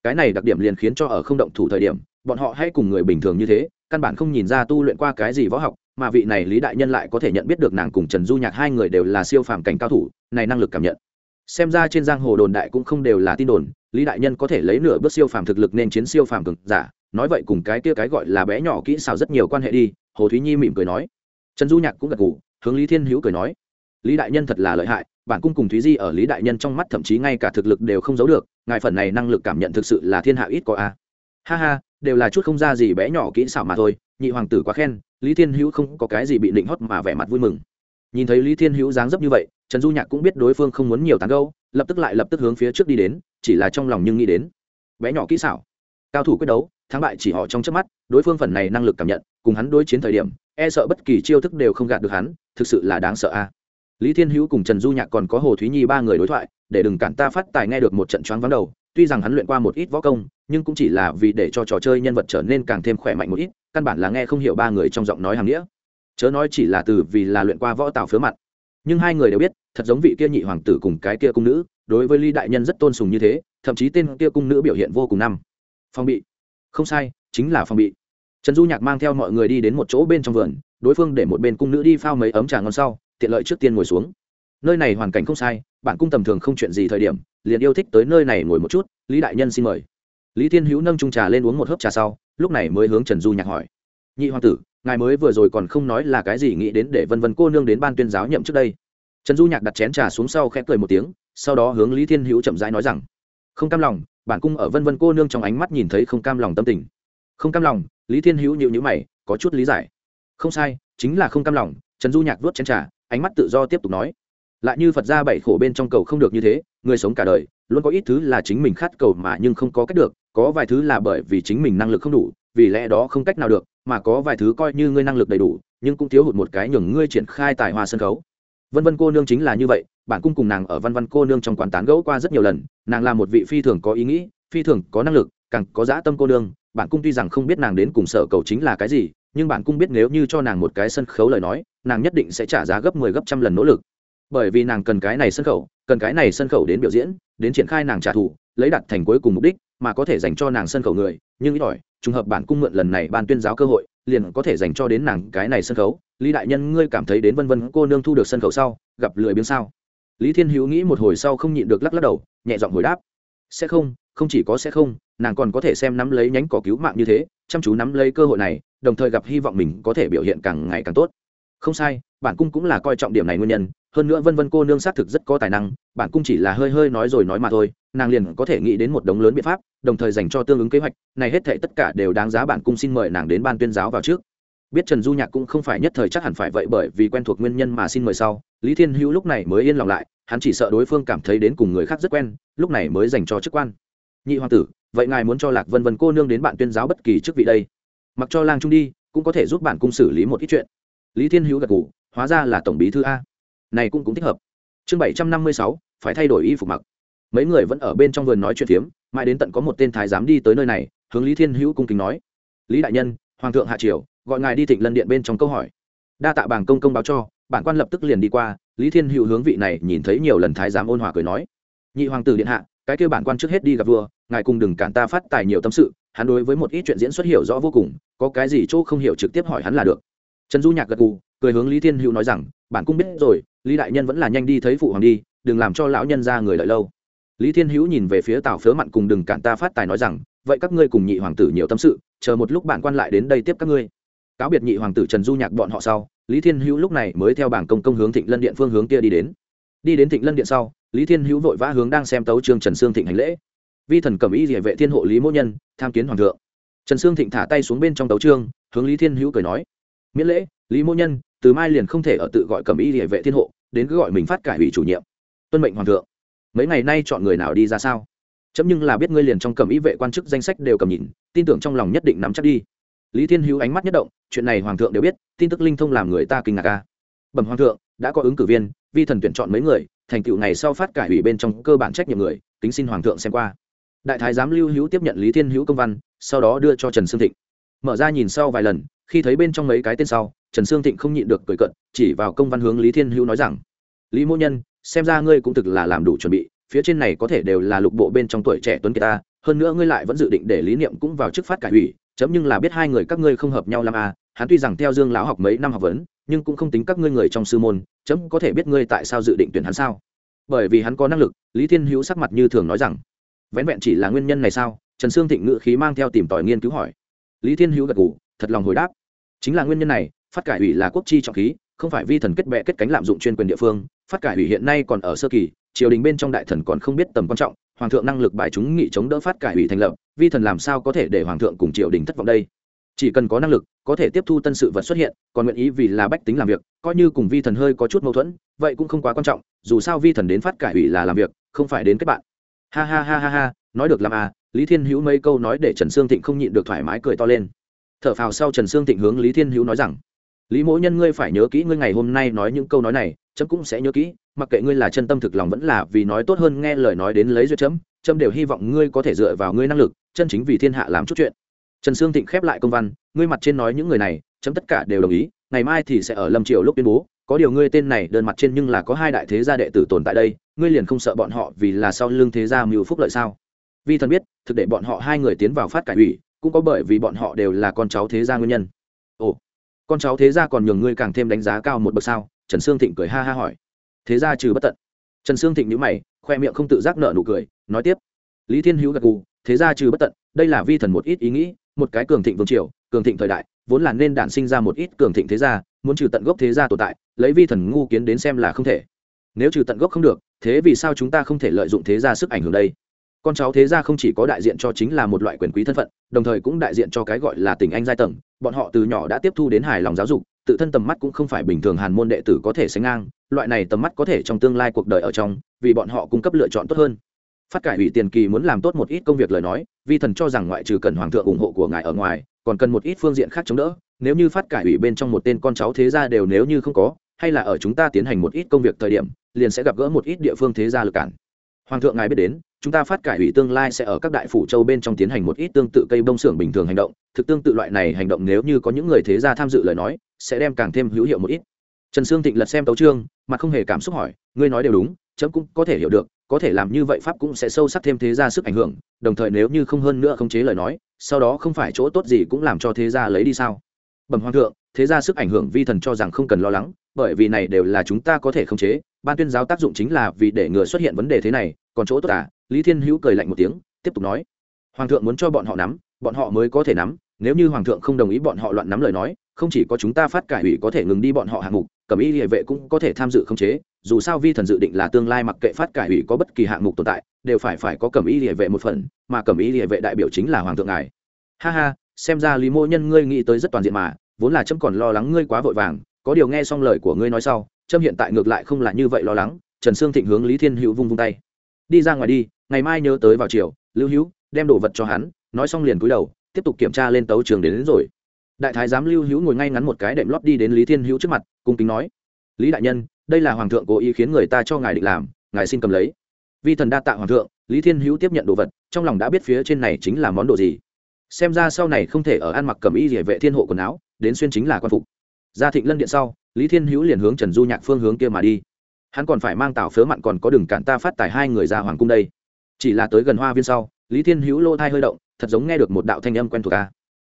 Cái này đặc điểm liền khiến cho ở không động thủ thời điểm, bọn họ hay cùng người bình thường như thế, căn bản không nhìn ra tu luyện qua cái gì võ học, mà vị này lý đại nhân lại có thể nhận biết được nàng cùng trần du nhạc hai người đều là siêu phàm cảnh cao thủ, này năng lực cảm nhận. Xem ra trên giang hồ đồn đại cũng không đều là tin đồn, lý đại nhân có thể lấy nửa bước siêu phàm thực lực nên chiến siêu phàm cực giả, nói vậy cùng cái kia cái gọi là bé nhỏ kỹ xảo rất nhiều quan hệ đi, hồ thúy nhi mỉm cười nói. Trần du nhạc cũng gật gù hướng lý thiên hữu cười nói, lý đại nhân thật là lợi hại, bản cung cùng thúy di ở lý đại nhân trong mắt thậm chí ngay cả thực lực đều không giấu được, ngài phần này năng lực cảm nhận thực sự là thiên hạ ít có a. Ha ha, đều là chút không ra gì bé nhỏ kỹ xảo mà thôi, nhị hoàng tử quá khen, lý thiên hữu không có cái gì bị định hót mà vẻ mặt vui mừng. Nhìn thấy lý thiên hữu dáng dấp như vậy, trần du nhạc cũng biết đối phương không muốn nhiều tán gâu lập tức lại lập tức hướng phía trước đi đến, chỉ là trong lòng nhưng nghĩ đến, bé nhỏ kỹ xảo, cao thủ quyết đấu, thắng bại chỉ họ trong trước mắt, đối phương phần này năng lực cảm nhận, cùng hắn đối chiến thời điểm e sợ bất kỳ chiêu thức đều không gạt được hắn thực sự là đáng sợ a. Lý thiên hữu cùng trần du nhạc còn có hồ thúy nhi ba người đối thoại để đừng cản ta phát tài nghe được một trận choáng vắng đầu. Tuy rằng hắn luyện qua một ít võ công nhưng cũng chỉ là vì để cho trò chơi nhân vật trở nên càng thêm khỏe mạnh một ít căn bản là nghe không hiểu ba người trong giọng nói hàng nghĩa. Chớ nói chỉ là từ vì là luyện qua võ tào phớ mặt, nhưng hai người đều biết thật giống vị kia nhị hoàng tử cùng cái kia cung nữ đối với ly đại nhân rất tôn sùng như thế thậm chí tên kia cung nữ biểu hiện vô cùng năm. Phong bị. Không sai chính là phong bị trần du nhạc mang theo mọi người đi đến một chỗ bên trong vườn, đối phương để một bên cung nữ đi phao mấy ấm trà ngon sau, tiện lợi trước tiên ngồi xuống. Nơi này hoàn cảnh không sai, bạn cung tầm thường không chuyện gì thời điểm, liền yêu thích tới nơi này ngồi một chút, lý đại nhân xin mời. Lý thiên hữu nâng trung trà lên uống một hớp trà sau, lúc này mới hướng trần du nhạc hỏi. Nhị hoàng tử, ngài mới vừa rồi còn không nói là cái gì nghĩ đến để vân vân cô nương đến ban tuyên giáo nhậm trước đây. Trần du nhạc đặt chén trà xuống sau khẽ cười một tiếng, sau đó hướng lý thiên hữu chậm rãi nói rằng, không cam lòng bản cung ở vân vân cô nương trong ánh mắt nhìn thấy không cam lòng tâm tình. Không cam lòng lý thiên hữu nhịu nhữ mày, có chút lý giải. Không sai, chính là không cam lòng, trần du nhạc vuốt chén trà, ánh mắt tự do tiếp tục nói. Lại như phật ra bảy khổ bên trong cầu không được như thế, người sống cả đời, luôn có ít thứ là chính mình khát cầu mà nhưng không có cách được, có vài thứ là bởi vì chính mình năng lực không đủ, vì lẽ đó không cách nào được, mà có vài thứ coi như ngươi năng lực đầy đủ, nhưng cũng thiếu hụt một cái nhường ngươi triển khai tài hoa sân khấu. Vân vân cô nương chính là như vậy, bản cung cùng nàng ở văn văn cô nương trong quán tán gẫu qua rất nhiều lần, nàng là một vị phi thường có ý nghĩ, phi thường có năng lực, càng có dã tâm cô nương bản cung tuy rằng không biết nàng đến cùng sở cầu chính là cái gì, nhưng bản cung biết nếu như cho nàng một cái sân khấu lời nói, nàng nhất định sẽ trả giá gấp mười 10 gấp trăm lần nỗ lực. Bởi vì nàng cần cái này sân khấu, cần cái này sân khấu đến biểu diễn, đến triển khai nàng trả thù, lấy đặt thành cuối cùng mục đích, mà có thể dành cho nàng sân khấu người, nhưng ít ỏi, trùng hợp bản cung mượn lần này ban tuyên giáo cơ hội, liền có thể dành cho đến nàng cái này sân khấu. Lý đại nhân, ngươi cảm thấy đến vân vân cô nương thu được sân khấu sau, gặp lười biếng sao? Lý thiên hữu nghĩ một hồi sau không nhịn được lắc lắc đầu, nhẹ giọng hồi đáp, sẽ không không chỉ có sẽ không, nàng còn có thể xem nắm lấy nhánh cỏ cứu mạng như thế, chăm chú nắm lấy cơ hội này, đồng thời gặp hy vọng mình có thể biểu hiện càng ngày càng tốt. Không sai, bản cung cũng là coi trọng điểm này nguyên nhân, hơn nữa vân vân cô nương xác thực rất có tài năng, bản cung chỉ là hơi hơi nói rồi nói mà thôi, nàng liền có thể nghĩ đến một đống lớn biện pháp, đồng thời dành cho tương ứng kế hoạch, này hết thệ tất cả đều đáng giá bản cung xin mời nàng đến ban tuyên giáo vào trước. Biết trần du nhạc cũng không phải nhất thời chắc hẳn phải vậy bởi vì quen thuộc nguyên nhân mà xin mời sau, lý thiên hữu lúc này mới yên lòng lại, hắn chỉ sợ đối phương cảm thấy đến cùng người khác rất quen, lúc này mới dành cho chức quan nhị hoàng tử, vậy ngài muốn cho lạc vân vân cô nương đến bạn tuyên giáo bất kỳ chức vị đây? Mặc cho lang trung đi, cũng có thể giúp bạn cung xử lý một ít chuyện. Lý thiên hữu gật g ủ hóa ra là tổng bí thư a. Này cũng cũng thích hợp. Chương bảy trăm năm mươi sáu, phải thay đổi y phục mặc. Mấy người vẫn ở bên trong vườn nói chuyện phiếm, mãi đến tận có một tên thái giám đi tới nơi này, hướng lý thiên hữu cung kính nói. Lý đại nhân, hoàng thượng hạ triều, gọi ngài đi thịnh lân điện bên trong câu hỏi. Đa tạ bảng công công báo cho, bản quan lập tức liền đi qua, lý thiên hữu hướng vị này nhìn thấy nhiều lần thái giám ôn hòa cười nói. Nhị hoàng tử điện hạ cái kêu bản quan trước hết đi gặp vua, ngài cùng đừng cản ta phát tài nhiều tâm sự, hắn đối với một ít chuyện diễn xuất hiểu rõ vô cùng, có cái gì chỗ không hiểu trực tiếp hỏi hắn là được. Trần du nhạc gật cù cười hướng lý thiên hữu nói rằng bản cung biết rồi, lý đại nhân vẫn là nhanh đi thấy phụ hoàng đi, đừng làm cho lão nhân ra người lợi lâu. Lý thiên hữu nhìn về phía tào phớ mặn cùng đừng cản ta phát tài nói rằng, vậy các ngươi cùng nhị hoàng tử nhiều tâm sự, chờ một lúc bản quan lại đến đây tiếp các ngươi. Cáo biệt nhị hoàng tử trần du nhạc bọn họ sau, lý thiên hữu lúc này mới theo bảng công công hướng thịnh lân điện phương hướng kia đi đến. Đi đến thịnh lân điện sau lý thiên hữu vội vã hướng đang xem tấu trương trần sương thịnh hành lễ. Vi thần cầm ý địa vệ thiên hộ lý mỗ nhân, tham kiến hoàng thượng. Trần sương thịnh thả tay xuống bên trong tấu trương hướng lý thiên hữu cười nói, miễn lễ, lý mỗ nhân, từ mai liền không thể ở tự gọi cầm ý địa vệ thiên hộ, đến cứ gọi mình phát cải ủy chủ nhiệm. Tuân mệnh hoàng thượng. Mấy ngày nay chọn người nào đi ra sao? Chấm nhưng là biết ngươi liền trong cầm ý vệ quan chức danh sách đều cầm nhìn, tin tưởng trong lòng nhất định nắm chắc đi. Lý thiên hữu ánh mắt nhất động, chuyện này hoàng thượng đều biết, tin tức linh thông làm người ta kinh ngạc ca bẩm hoàng thượng, đã có ứng cử viên, vi thần tuyển chọn mấy người thành tựu ngày sau phát cải ủy bên trong cơ bản trách nhiệm người, kính xin hoàng thượng xem qua. Đại thái giám lưu hữu tiếp nhận lý thiên hữu công văn, sau đó đưa cho trần sương thịnh. Mở ra nhìn sau vài lần, khi thấy bên trong mấy cái tên sau, trần sương thịnh không nhịn được cười cận chỉ vào công văn hướng lý thiên hữu nói rằng, lý mỗ nhân, xem ra ngươi cũng thực là làm đủ chuẩn bị, phía trên này có thể đều là lục bộ bên trong tuổi trẻ tuấn kiệt ta, hơn nữa ngươi lại vẫn dự định để lý niệm cũng vào chức phát cải ủy, chấm nhưng là biết hai người các ngươi không hợp nhau làm à hắn tuy rằng theo dương lão học mấy năm học vấn nhưng cũng không tính các ngươi người trong sư môn, chấm có thể biết ngươi tại sao dự định tuyển hắn sao? Bởi vì hắn có năng lực, lý thiên hữu sắc mặt như thường nói rằng, vén vẹn chỉ là nguyên nhân này sao? Trần sương thịnh ngự khí mang theo tìm tòi nghiên cứu hỏi. Lý thiên hữu gật g ủ thật lòng hồi đáp, chính là nguyên nhân này, phát cải ủy là quốc chi trọng khí, không phải vi thần kết bệ kết cánh lạm dụng chuyên quyền địa phương, phát cải ủy hiện nay còn ở sơ kỳ, triều đình bên trong đại thần còn không biết tầm quan trọng, hoàng thượng năng lực bài chúng nghị chống đỡ phát cải ủy thành lập, vi thần làm sao có thể để hoàng thượng cùng triều đình thất vọng đây? Chỉ cần có năng lực, có thể tiếp thu tân sự vật xuất hiện, còn nguyện ý vì là bách tính làm việc, coi như cùng vi thần hơi có chút mâu thuẫn, vậy cũng không quá quan trọng, dù sao vi thần đến phát cải ủy là làm việc, không phải đến kết bạn. Ha ha ha ha ha, nói được làm à lý thiên hữu mấy câu nói để trần sương thịnh không nhịn được thoải mái cười to lên. T h ở phào sau trần sương thịnh hướng lý thiên hữu nói rằng, lý mỗi nhân ngươi phải nhớ kỹ ngươi ngày hôm nay nói những câu nói này, chấm cũng sẽ nhớ kỹ, mặc kệ ngươi là chân tâm thực lòng vẫn là vì nói tốt hơn nghe lời nói đến lấy duyệt chấm chấm đều hy vọng ngươi có thể dựa vào ngươi năng lực, chân chính vì thiên hạ làm chút chuyện trần sương thịnh khép lại công văn, ngươi mặt trên nói những người này, chấm tất cả đều đồng ý, ngày mai thì sẽ ở lâm triều lúc tuyên bố, có điều ngươi tên này đơn mặt trên nhưng là có hai đại thế gia đệ tử tồn tại đây, ngươi liền không sợ bọn họ vì là sau lưng thế gia mưu phúc lợi sao? Vi thần biết, thực để bọn họ hai người tiến vào phát cải ủy, cũng có bởi vì bọn họ đều là con cháu thế gia nguyên nhân. Ồ, con cháu thế gia còn nhường ngươi càng thêm đánh giá cao một bậc sao? Trần sương thịnh cười ha ha hỏi. Thế gia trừ bất tận. Trần sương thịnh nhữ mày, khoe miệng không tự giác nợ nụ cười, nói tiếp. Lý thiên hữu gật gù, thế gia trừ bất tận, đây là vi thần một ít ý nghĩ một cái cường thịnh vương triều, cường thịnh thời đại, vốn là nên đản sinh ra một ít cường thịnh thế gia, muốn trừ tận gốc thế gia tồn tại, lấy vi thần ngu kiến đến xem là không thể. Nếu trừ tận gốc không được, thế vì sao chúng ta không thể lợi dụng thế gia sức ảnh hưởng đây? Con cháu thế gia không chỉ có đại diện cho chính là một loại quyền quý thân phận, đồng thời cũng đại diện cho cái gọi là tình anh giai tầng, bọn họ từ nhỏ đã tiếp thu đến hài lòng giáo dục, tự thân tầm mắt cũng không phải bình thường hàn môn đệ tử có thể sánh ngang, loại này tầm mắt có thể trong tương lai cuộc đời ở trong, vì bọn họ cung cấp lựa chọn tốt hơn phát cải ủy tiền kỳ muốn làm tốt một ít công việc lời nói, vi thần cho rằng ngoại trừ cần hoàng thượng ủng hộ của ngài ở ngoài, còn cần một ít phương diện khác chống đỡ, nếu như phát cải ủy bên trong một tên con cháu thế gia đều nếu như không có, hay là ở chúng ta tiến hành một ít công việc thời điểm, liền sẽ gặp gỡ một ít địa phương thế gia lực cản. Hoàng thượng ngài biết đến, chúng ta phát cải ủy tương lai sẽ ở các đại phủ châu bên trong tiến hành một ít tương tự cây bông xưởng bình thường hành động, thực tương tự loại này hành động nếu như có những người thế gia tham dự lời nói, sẽ đem càng thêm hữu hiệu một ít. Trần sương thịnh lật xem tấu trương mà không hề cảm xúc hỏi, ngươi nói đều đúng, chấm cũng có thể hiểu được có thể làm như vậy pháp cũng sẽ sâu sắc thêm thế gia sức ảnh hưởng, đồng thời nếu như không hơn nữa không chế lời nói, sau đó không phải chỗ tốt gì cũng làm cho thế gia lấy đi sao? Bẩm hoàng thượng, thế gia sức ảnh hưởng vi thần cho rằng không cần lo lắng, bởi vì này đều là chúng ta có thể khống chế, ban tuyên giáo tác dụng chính là vì để ngừa xuất hiện vấn đề thế này, còn chỗ tốt à? Lý thiên hữu cười lạnh một tiếng, tiếp tục nói. Hoàng thượng muốn cho bọn họ nắm, bọn họ mới có thể nắm, nếu như hoàng thượng không đồng ý bọn họ loạn nắm lời nói, không chỉ có chúng ta phát cải ủy có thể ngừng đi bọn họ hạng mục, cẩm y địa vệ cũng có thể tham dự khống chế dù sao vi thần dự định là tương lai mặc kệ phát cải ủy có bất kỳ hạng mục tồn tại đều phải phải có cẩm y địa vệ một phần mà cẩm y địa vệ đại biểu chính là hoàng thượng ngài. Ha ha xem ra lý mô nhân ngươi nghĩ tới rất toàn diện mà vốn là trâm còn lo lắng ngươi quá vội vàng có điều nghe xong lời của ngươi nói sau trâm hiện tại ngược lại không là như vậy lo lắng trần sương thịnh hướng lý thiên hữu vung vung tay. Đi ra ngoài đi ngày mai nhớ tới vào chiều lưu hữu đem đồ vật cho hắn nói xong liền cúi đầu tiếp tục kiểm tra lên tấu trường đến, đến rồi. Đại thái giám lưu hữu ngồi ngay ngắn một cái đệm lót đi đến lý thiên hữu trước mặt cung kính nói lý đại nhân đây là hoàng thượng cố ý khiến người ta cho ngài định làm, ngài xin cầm lấy. Vi thần đa tạ hoàng thượng, lý thiên hữu tiếp nhận đồ vật, trong lòng đã biết phía trên này chính là món đồ gì. Xem ra sau này không thể ở ăn mặc cầm y địa vệ thiên hộ quần áo, đến xuyên chính là quan phục. Ra thịnh lân điện sau, lý thiên hữu liền hướng trần du nhạc phương hướng kia mà đi. Hắn còn phải mang tảo phớ mặn còn có đừng cản ta phát tài hai người ra hoàng cung đây. Chỉ là tới gần hoa viên sau, lý thiên hữu lô thai hơi động, thật giống nghe được một đạo thanh âm quen thuộc ca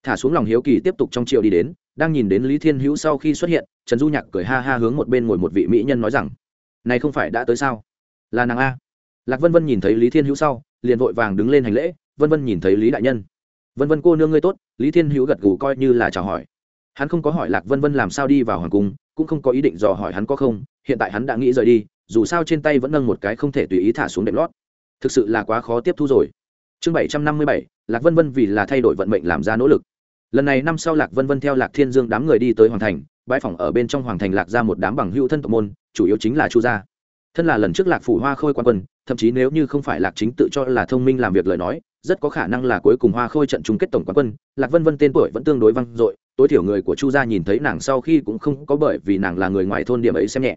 thả xuống lòng hiếu kỳ tiếp tục trong triệu đi đến đang nhìn đến lý thiên hữu sau khi xuất hiện, trần du nhạc cười ha ha hướng một bên ngồi một vị mỹ nhân nói rằng, này không phải đã tới sao? Là nàng a. Lạc vân vân nhìn thấy lý thiên hữu sau, liền vội vàng đứng lên hành lễ, vân vân nhìn thấy lý đại nhân. Vân vân cô nương ngươi tốt, lý thiên hữu gật gù coi như là chào hỏi. Hắn không có hỏi lạc vân vân làm sao đi vào hoàng cung, cũng không có ý định dò hỏi hắn có không, hiện tại hắn đã nghĩ rời đi, dù sao trên tay vẫn nâng một cái không thể tùy ý thả xuống đệm lót. Thực sự là quá khó tiếp thu rồi. Chương bảy trăm năm mươi bảy, lạc vân vân vì là thay đổi vận mệnh làm ra nỗ lực lần này năm sau lạc vân vân theo lạc thiên dương đám người đi tới hoàng thành, bãi phòng ở bên trong hoàng thành lạc ra một đám bằng hữu thân tộc môn, chủ yếu chính là chu gia. Thân là lần trước lạc phủ hoa khôi quan quân, thậm chí nếu như không phải lạc chính tự cho là thông minh làm việc lời nói, rất có khả năng là cuối cùng hoa khôi trận chung kết tổng quán quân, lạc vân vân tên tuổi vẫn tương đối vang dội, tối thiểu người của chu gia nhìn thấy nàng sau khi cũng không có bởi vì nàng là người ngoài thôn điểm ấy xem nhẹ.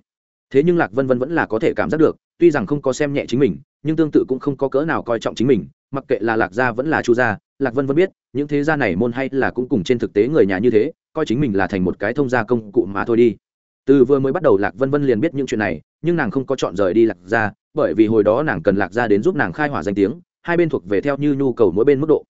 Thế nhưng lạc vân vân vẫn là có thể cảm giác được, tuy rằng không có xem nhẹ chính mình, nhưng tương tự cũng không có cỡ nào coi trọng chính mình mặc kệ là lạc gia vẫn là chu gia, lạc vân vân biết, những thế gia này môn hay là cũng cùng trên thực tế người nhà như thế, coi chính mình là thành một cái thông gia công cụ mà thôi đi. Từ vừa mới bắt đầu lạc vân vân liền biết những chuyện này, nhưng nàng không có chọn rời đi lạc gia, bởi vì hồi đó nàng cần lạc gia đến giúp nàng khai hỏa danh tiếng, hai bên thuộc về theo như nhu cầu mỗi bên mức độ.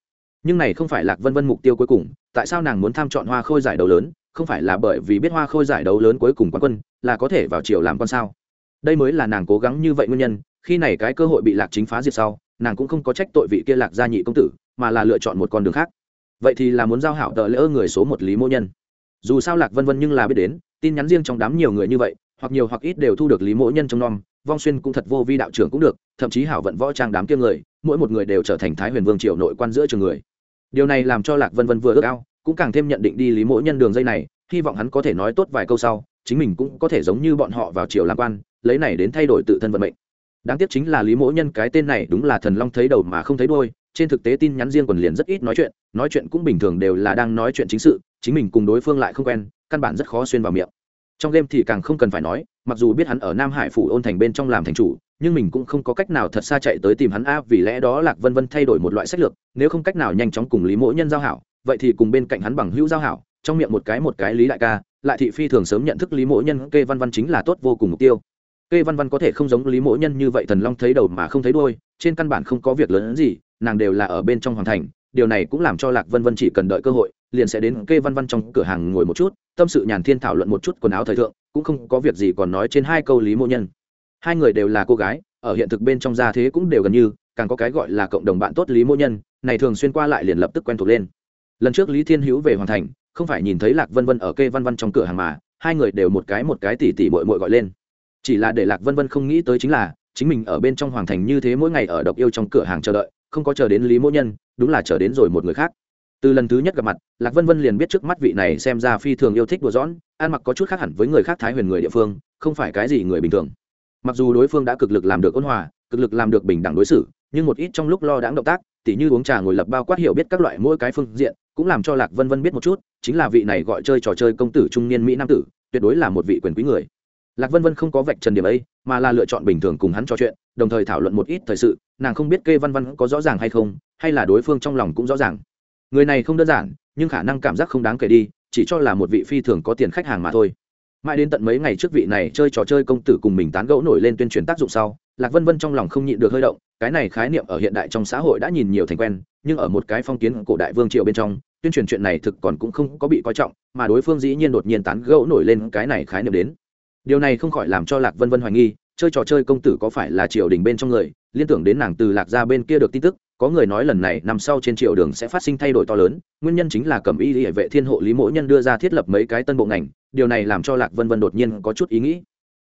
Nhưng này không phải lạc vân vân mục tiêu cuối cùng, tại sao nàng muốn tham chọn hoa khôi giải đấu lớn, không phải là bởi vì biết hoa khôi giải đấu lớn cuối cùng quán quân, là có thể vào triều làm con sao? Đây mới là nàng cố gắng như vậy nguyên nhân, khi này cái cơ hội bị lạc chính phá diệt sau nàng cũng không có trách tội vị kia lạc gia nhị công tử, mà là lựa chọn một con đường khác. Vậy thì là muốn giao hảo tờ lỡ người số một lý mô nhân. Dù sao lạc vân vân nhưng là biết đến, tin nhắn riêng trong đám nhiều người như vậy, hoặc nhiều hoặc ít đều thu được lý mỗ nhân trong nom, vong xuyên cũng thật vô vi đạo trưởng cũng được, thậm chí hảo vận võ trang đám kia người, mỗi một người đều trở thành thái huyền vương triều nội quan giữa trường người. Điều này làm cho lạc vân vân vừa ước ao, cũng càng thêm nhận định đi lý mỗ nhân đường dây này, hy vọng hắn có thể nói tốt vài câu sau, chính mình cũng có thể giống như bọn họ vào triều làm quan, lấy này đến thay đổi tự thân vận mệnh đáng tiếc chính là lý mỗ nhân cái tên này đúng là thần long thấy đầu mà không thấy đôi trên thực tế tin nhắn riêng quần liền rất ít nói chuyện nói chuyện cũng bình thường đều là đang nói chuyện chính sự, chính mình cùng đối phương lại không quen, căn bản rất khó xuyên vào miệng. Trong game thì càng không cần phải nói, mặc dù biết hắn ở nam hải phủ ôn thành bên trong làm thành chủ, nhưng mình cũng không có cách nào thật xa chạy tới tìm hắn a, vì lẽ đó lạc vân vân thay đổi một loại sách lược, nếu không cách nào nhanh chóng cùng lý mỗ nhân giao hảo, vậy thì cùng bên cạnh hắn bằng hữu giao hảo, trong miệng một cái một cái lý đại ca, lại thị phi thường sớm nhận thức lý mỗ nhân kê văn văn chính là tốt vô cùng mục tiêu kê văn văn có thể không giống lý Mỗ nhân như vậy thần long thấy đầu mà không thấy đuôi, trên căn bản không có việc lớn gì, nàng đều là ở bên trong hoàng thành, điều này cũng làm cho lạc vân vân chỉ cần đợi cơ hội, liền sẽ đến kê văn văn trong cửa hàng ngồi một chút, tâm sự nhàn thiên thảo luận một chút quần áo thời thượng, cũng không có việc gì còn nói trên hai câu lý Mỗ nhân. Hai người đều là cô gái, ở hiện thực bên trong gia thế cũng đều gần như, càng có cái gọi là cộng đồng bạn tốt lý Mỗ nhân, này thường xuyên qua lại liền lập tức quen thuộc lên. Lần trước lý thiên hữu về hoàng thành, không phải nhìn thấy lạc vân vân ở kê văn văn trong cửa hàng mà, hai người đều một cái một cái tỉ tỉ muội muội gọi lên chỉ là để lạc vân vân không nghĩ tới chính là, chính mình ở bên trong hoàng thành như thế mỗi ngày ở độc yêu trong cửa hàng chờ đợi, không có chờ đến lý mỗ nhân, đúng là chờ đến rồi một người khác. Từ lần thứ nhất gặp mặt, lạc vân vân liền biết trước mắt vị này xem ra phi thường yêu thích đùa dõn ăn mặc có chút khác hẳn với người khác thái huyền người địa phương, không phải cái gì người bình thường. Mặc dù đối phương đã cực lực làm được ôn hòa, cực lực làm được bình đẳng đối xử, nhưng một ít trong lúc lo đãng động tác, tỉ như uống trà ngồi lập bao quát hiểu biết các loại mỗi cái phương diện, cũng làm cho lạc vân vân biết một chút, chính là vị này gọi chơi trò chơi công tử trung niên mỹ nam tử, tuyệt đối là một vị quyền quý người lạc vân vân không có vạch trần điểm ấy, mà là lựa chọn bình thường cùng hắn trò chuyện, đồng thời thảo luận một ít thời sự, nàng không biết kê văn văn có rõ ràng hay không, hay là đối phương trong lòng cũng rõ ràng. Người này không đơn giản, nhưng khả năng cảm giác không đáng kể đi, chỉ cho là một vị phi thường có tiền khách hàng mà thôi. Mãi đến tận mấy ngày trước vị này chơi trò chơi công tử cùng mình tán gẫu nổi lên tuyên truyền tác dụng sau, lạc vân vân trong lòng không nhịn được hơi động, cái này khái niệm ở hiện đại trong xã hội đã nhìn nhiều thành quen, nhưng ở một cái phong kiến cổ đại vương triều bên trong, tuyên truyền chuyện này thực còn cũng không có bị coi trọng, mà đối phương dĩ nhiên đột nhiên tán gẫu nổi lên cái này khái niệm đến điều này không khỏi làm cho lạc vân vân hoài nghi, chơi trò chơi công tử có phải là triều đình bên trong người? Liên tưởng đến nàng từ lạc ra bên kia được tin tức, có người nói lần này nằm sau trên triều đường sẽ phát sinh thay đổi to lớn, nguyên nhân chính là cẩm y hệ vệ thiên hộ lý mỗi nhân đưa ra thiết lập mấy cái tân bộ ngành, điều này làm cho lạc vân vân đột nhiên có chút ý nghĩ.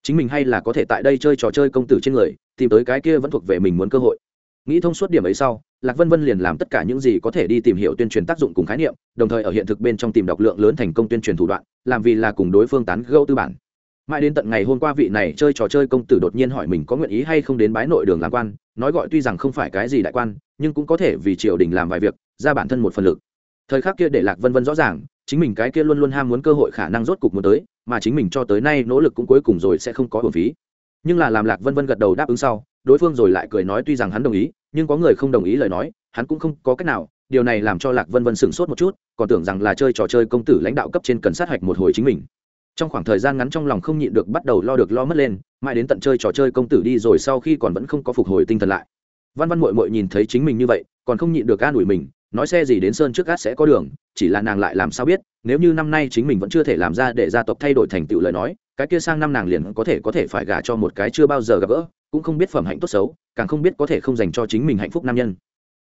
Chính mình hay là có thể tại đây chơi trò chơi công tử trên người, tìm tới cái kia vẫn thuộc về mình muốn cơ hội. Nghĩ thông suốt điểm ấy sau, lạc vân vân liền làm tất cả những gì có thể đi tìm hiểu tuyên truyền tác dụng cùng khái niệm, đồng thời ở hiện thực bên trong tìm đọc lượng lớn thành công tuyên truyền thủ đoạn, làm vì là cùng đối phương tán gẫu tư bản mãi đến tận ngày hôm qua vị này chơi trò chơi công tử đột nhiên hỏi mình có nguyện ý hay không đến bái nội đường làm quan, nói gọi tuy rằng không phải cái gì đại quan, nhưng cũng có thể vì triều đình làm vài việc, ra bản thân một phần lực. Thời khắc kia để lạc vân vân rõ ràng, chính mình cái kia luôn luôn ham muốn cơ hội khả năng rốt cục muốn tới, mà chính mình cho tới nay nỗ lực cũng cuối cùng rồi sẽ không có hồn phí. Nhưng là làm lạc vân vân gật đầu đáp ứng sau, đối phương rồi lại cười nói tuy rằng hắn đồng ý, nhưng có người không đồng ý lời nói, hắn cũng không có cách nào, điều này làm cho lạc vân vân sửng sốt một chút, còn tưởng rằng là chơi trò chơi công tử lãnh đạo cấp trên cần sát hạch một hồi chính mình trong khoảng thời gian ngắn trong lòng không nhịn được bắt đầu lo được lo mất lên, mãi đến tận chơi trò chơi công tử đi rồi sau khi còn vẫn không có phục hồi tinh thần lại. Văn văn mội mội nhìn thấy chính mình như vậy, còn không nhịn được an ủi mình, nói xe gì đến sơn trước gác sẽ có đường, chỉ là nàng lại làm sao biết, nếu như năm nay chính mình vẫn chưa thể làm ra để gia tộc thay đổi thành tựu lời nói, cái kia sang năm nàng liền có thể có thể phải gả cho một cái chưa bao giờ gặp gỡ, cũng không biết phẩm hạnh tốt xấu, càng không biết có thể không dành cho chính mình hạnh phúc nam nhân.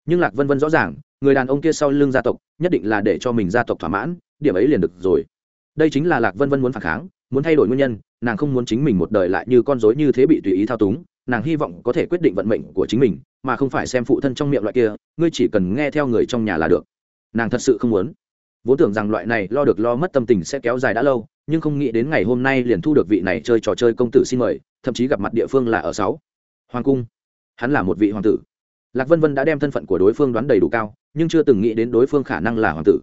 Nhưng lạc vân vân rõ ràng, người đàn ông kia sau lưng gia tộc, nhất định là để cho mình gia tộc thỏa mãn, điểm ấy liền được rồi đây chính là lạc vân vân muốn phản kháng muốn thay đổi nguyên nhân nàng không muốn chính mình một đời lại như con dối như thế bị tùy ý thao túng nàng hy vọng có thể quyết định vận mệnh của chính mình mà không phải xem phụ thân trong miệng loại kia ngươi chỉ cần nghe theo người trong nhà là được nàng thật sự không muốn vốn tưởng rằng loại này lo được lo mất tâm tình sẽ kéo dài đã lâu nhưng không nghĩ đến ngày hôm nay liền thu được vị này chơi trò chơi công tử xin mời thậm chí gặp mặt địa phương là ở sáu hoàng cung hắn là một vị hoàng tử lạc vân vân đã đem thân phận của đối phương đoán đầy đủ cao nhưng chưa từng nghĩ đến đối phương khả năng là hoàng tử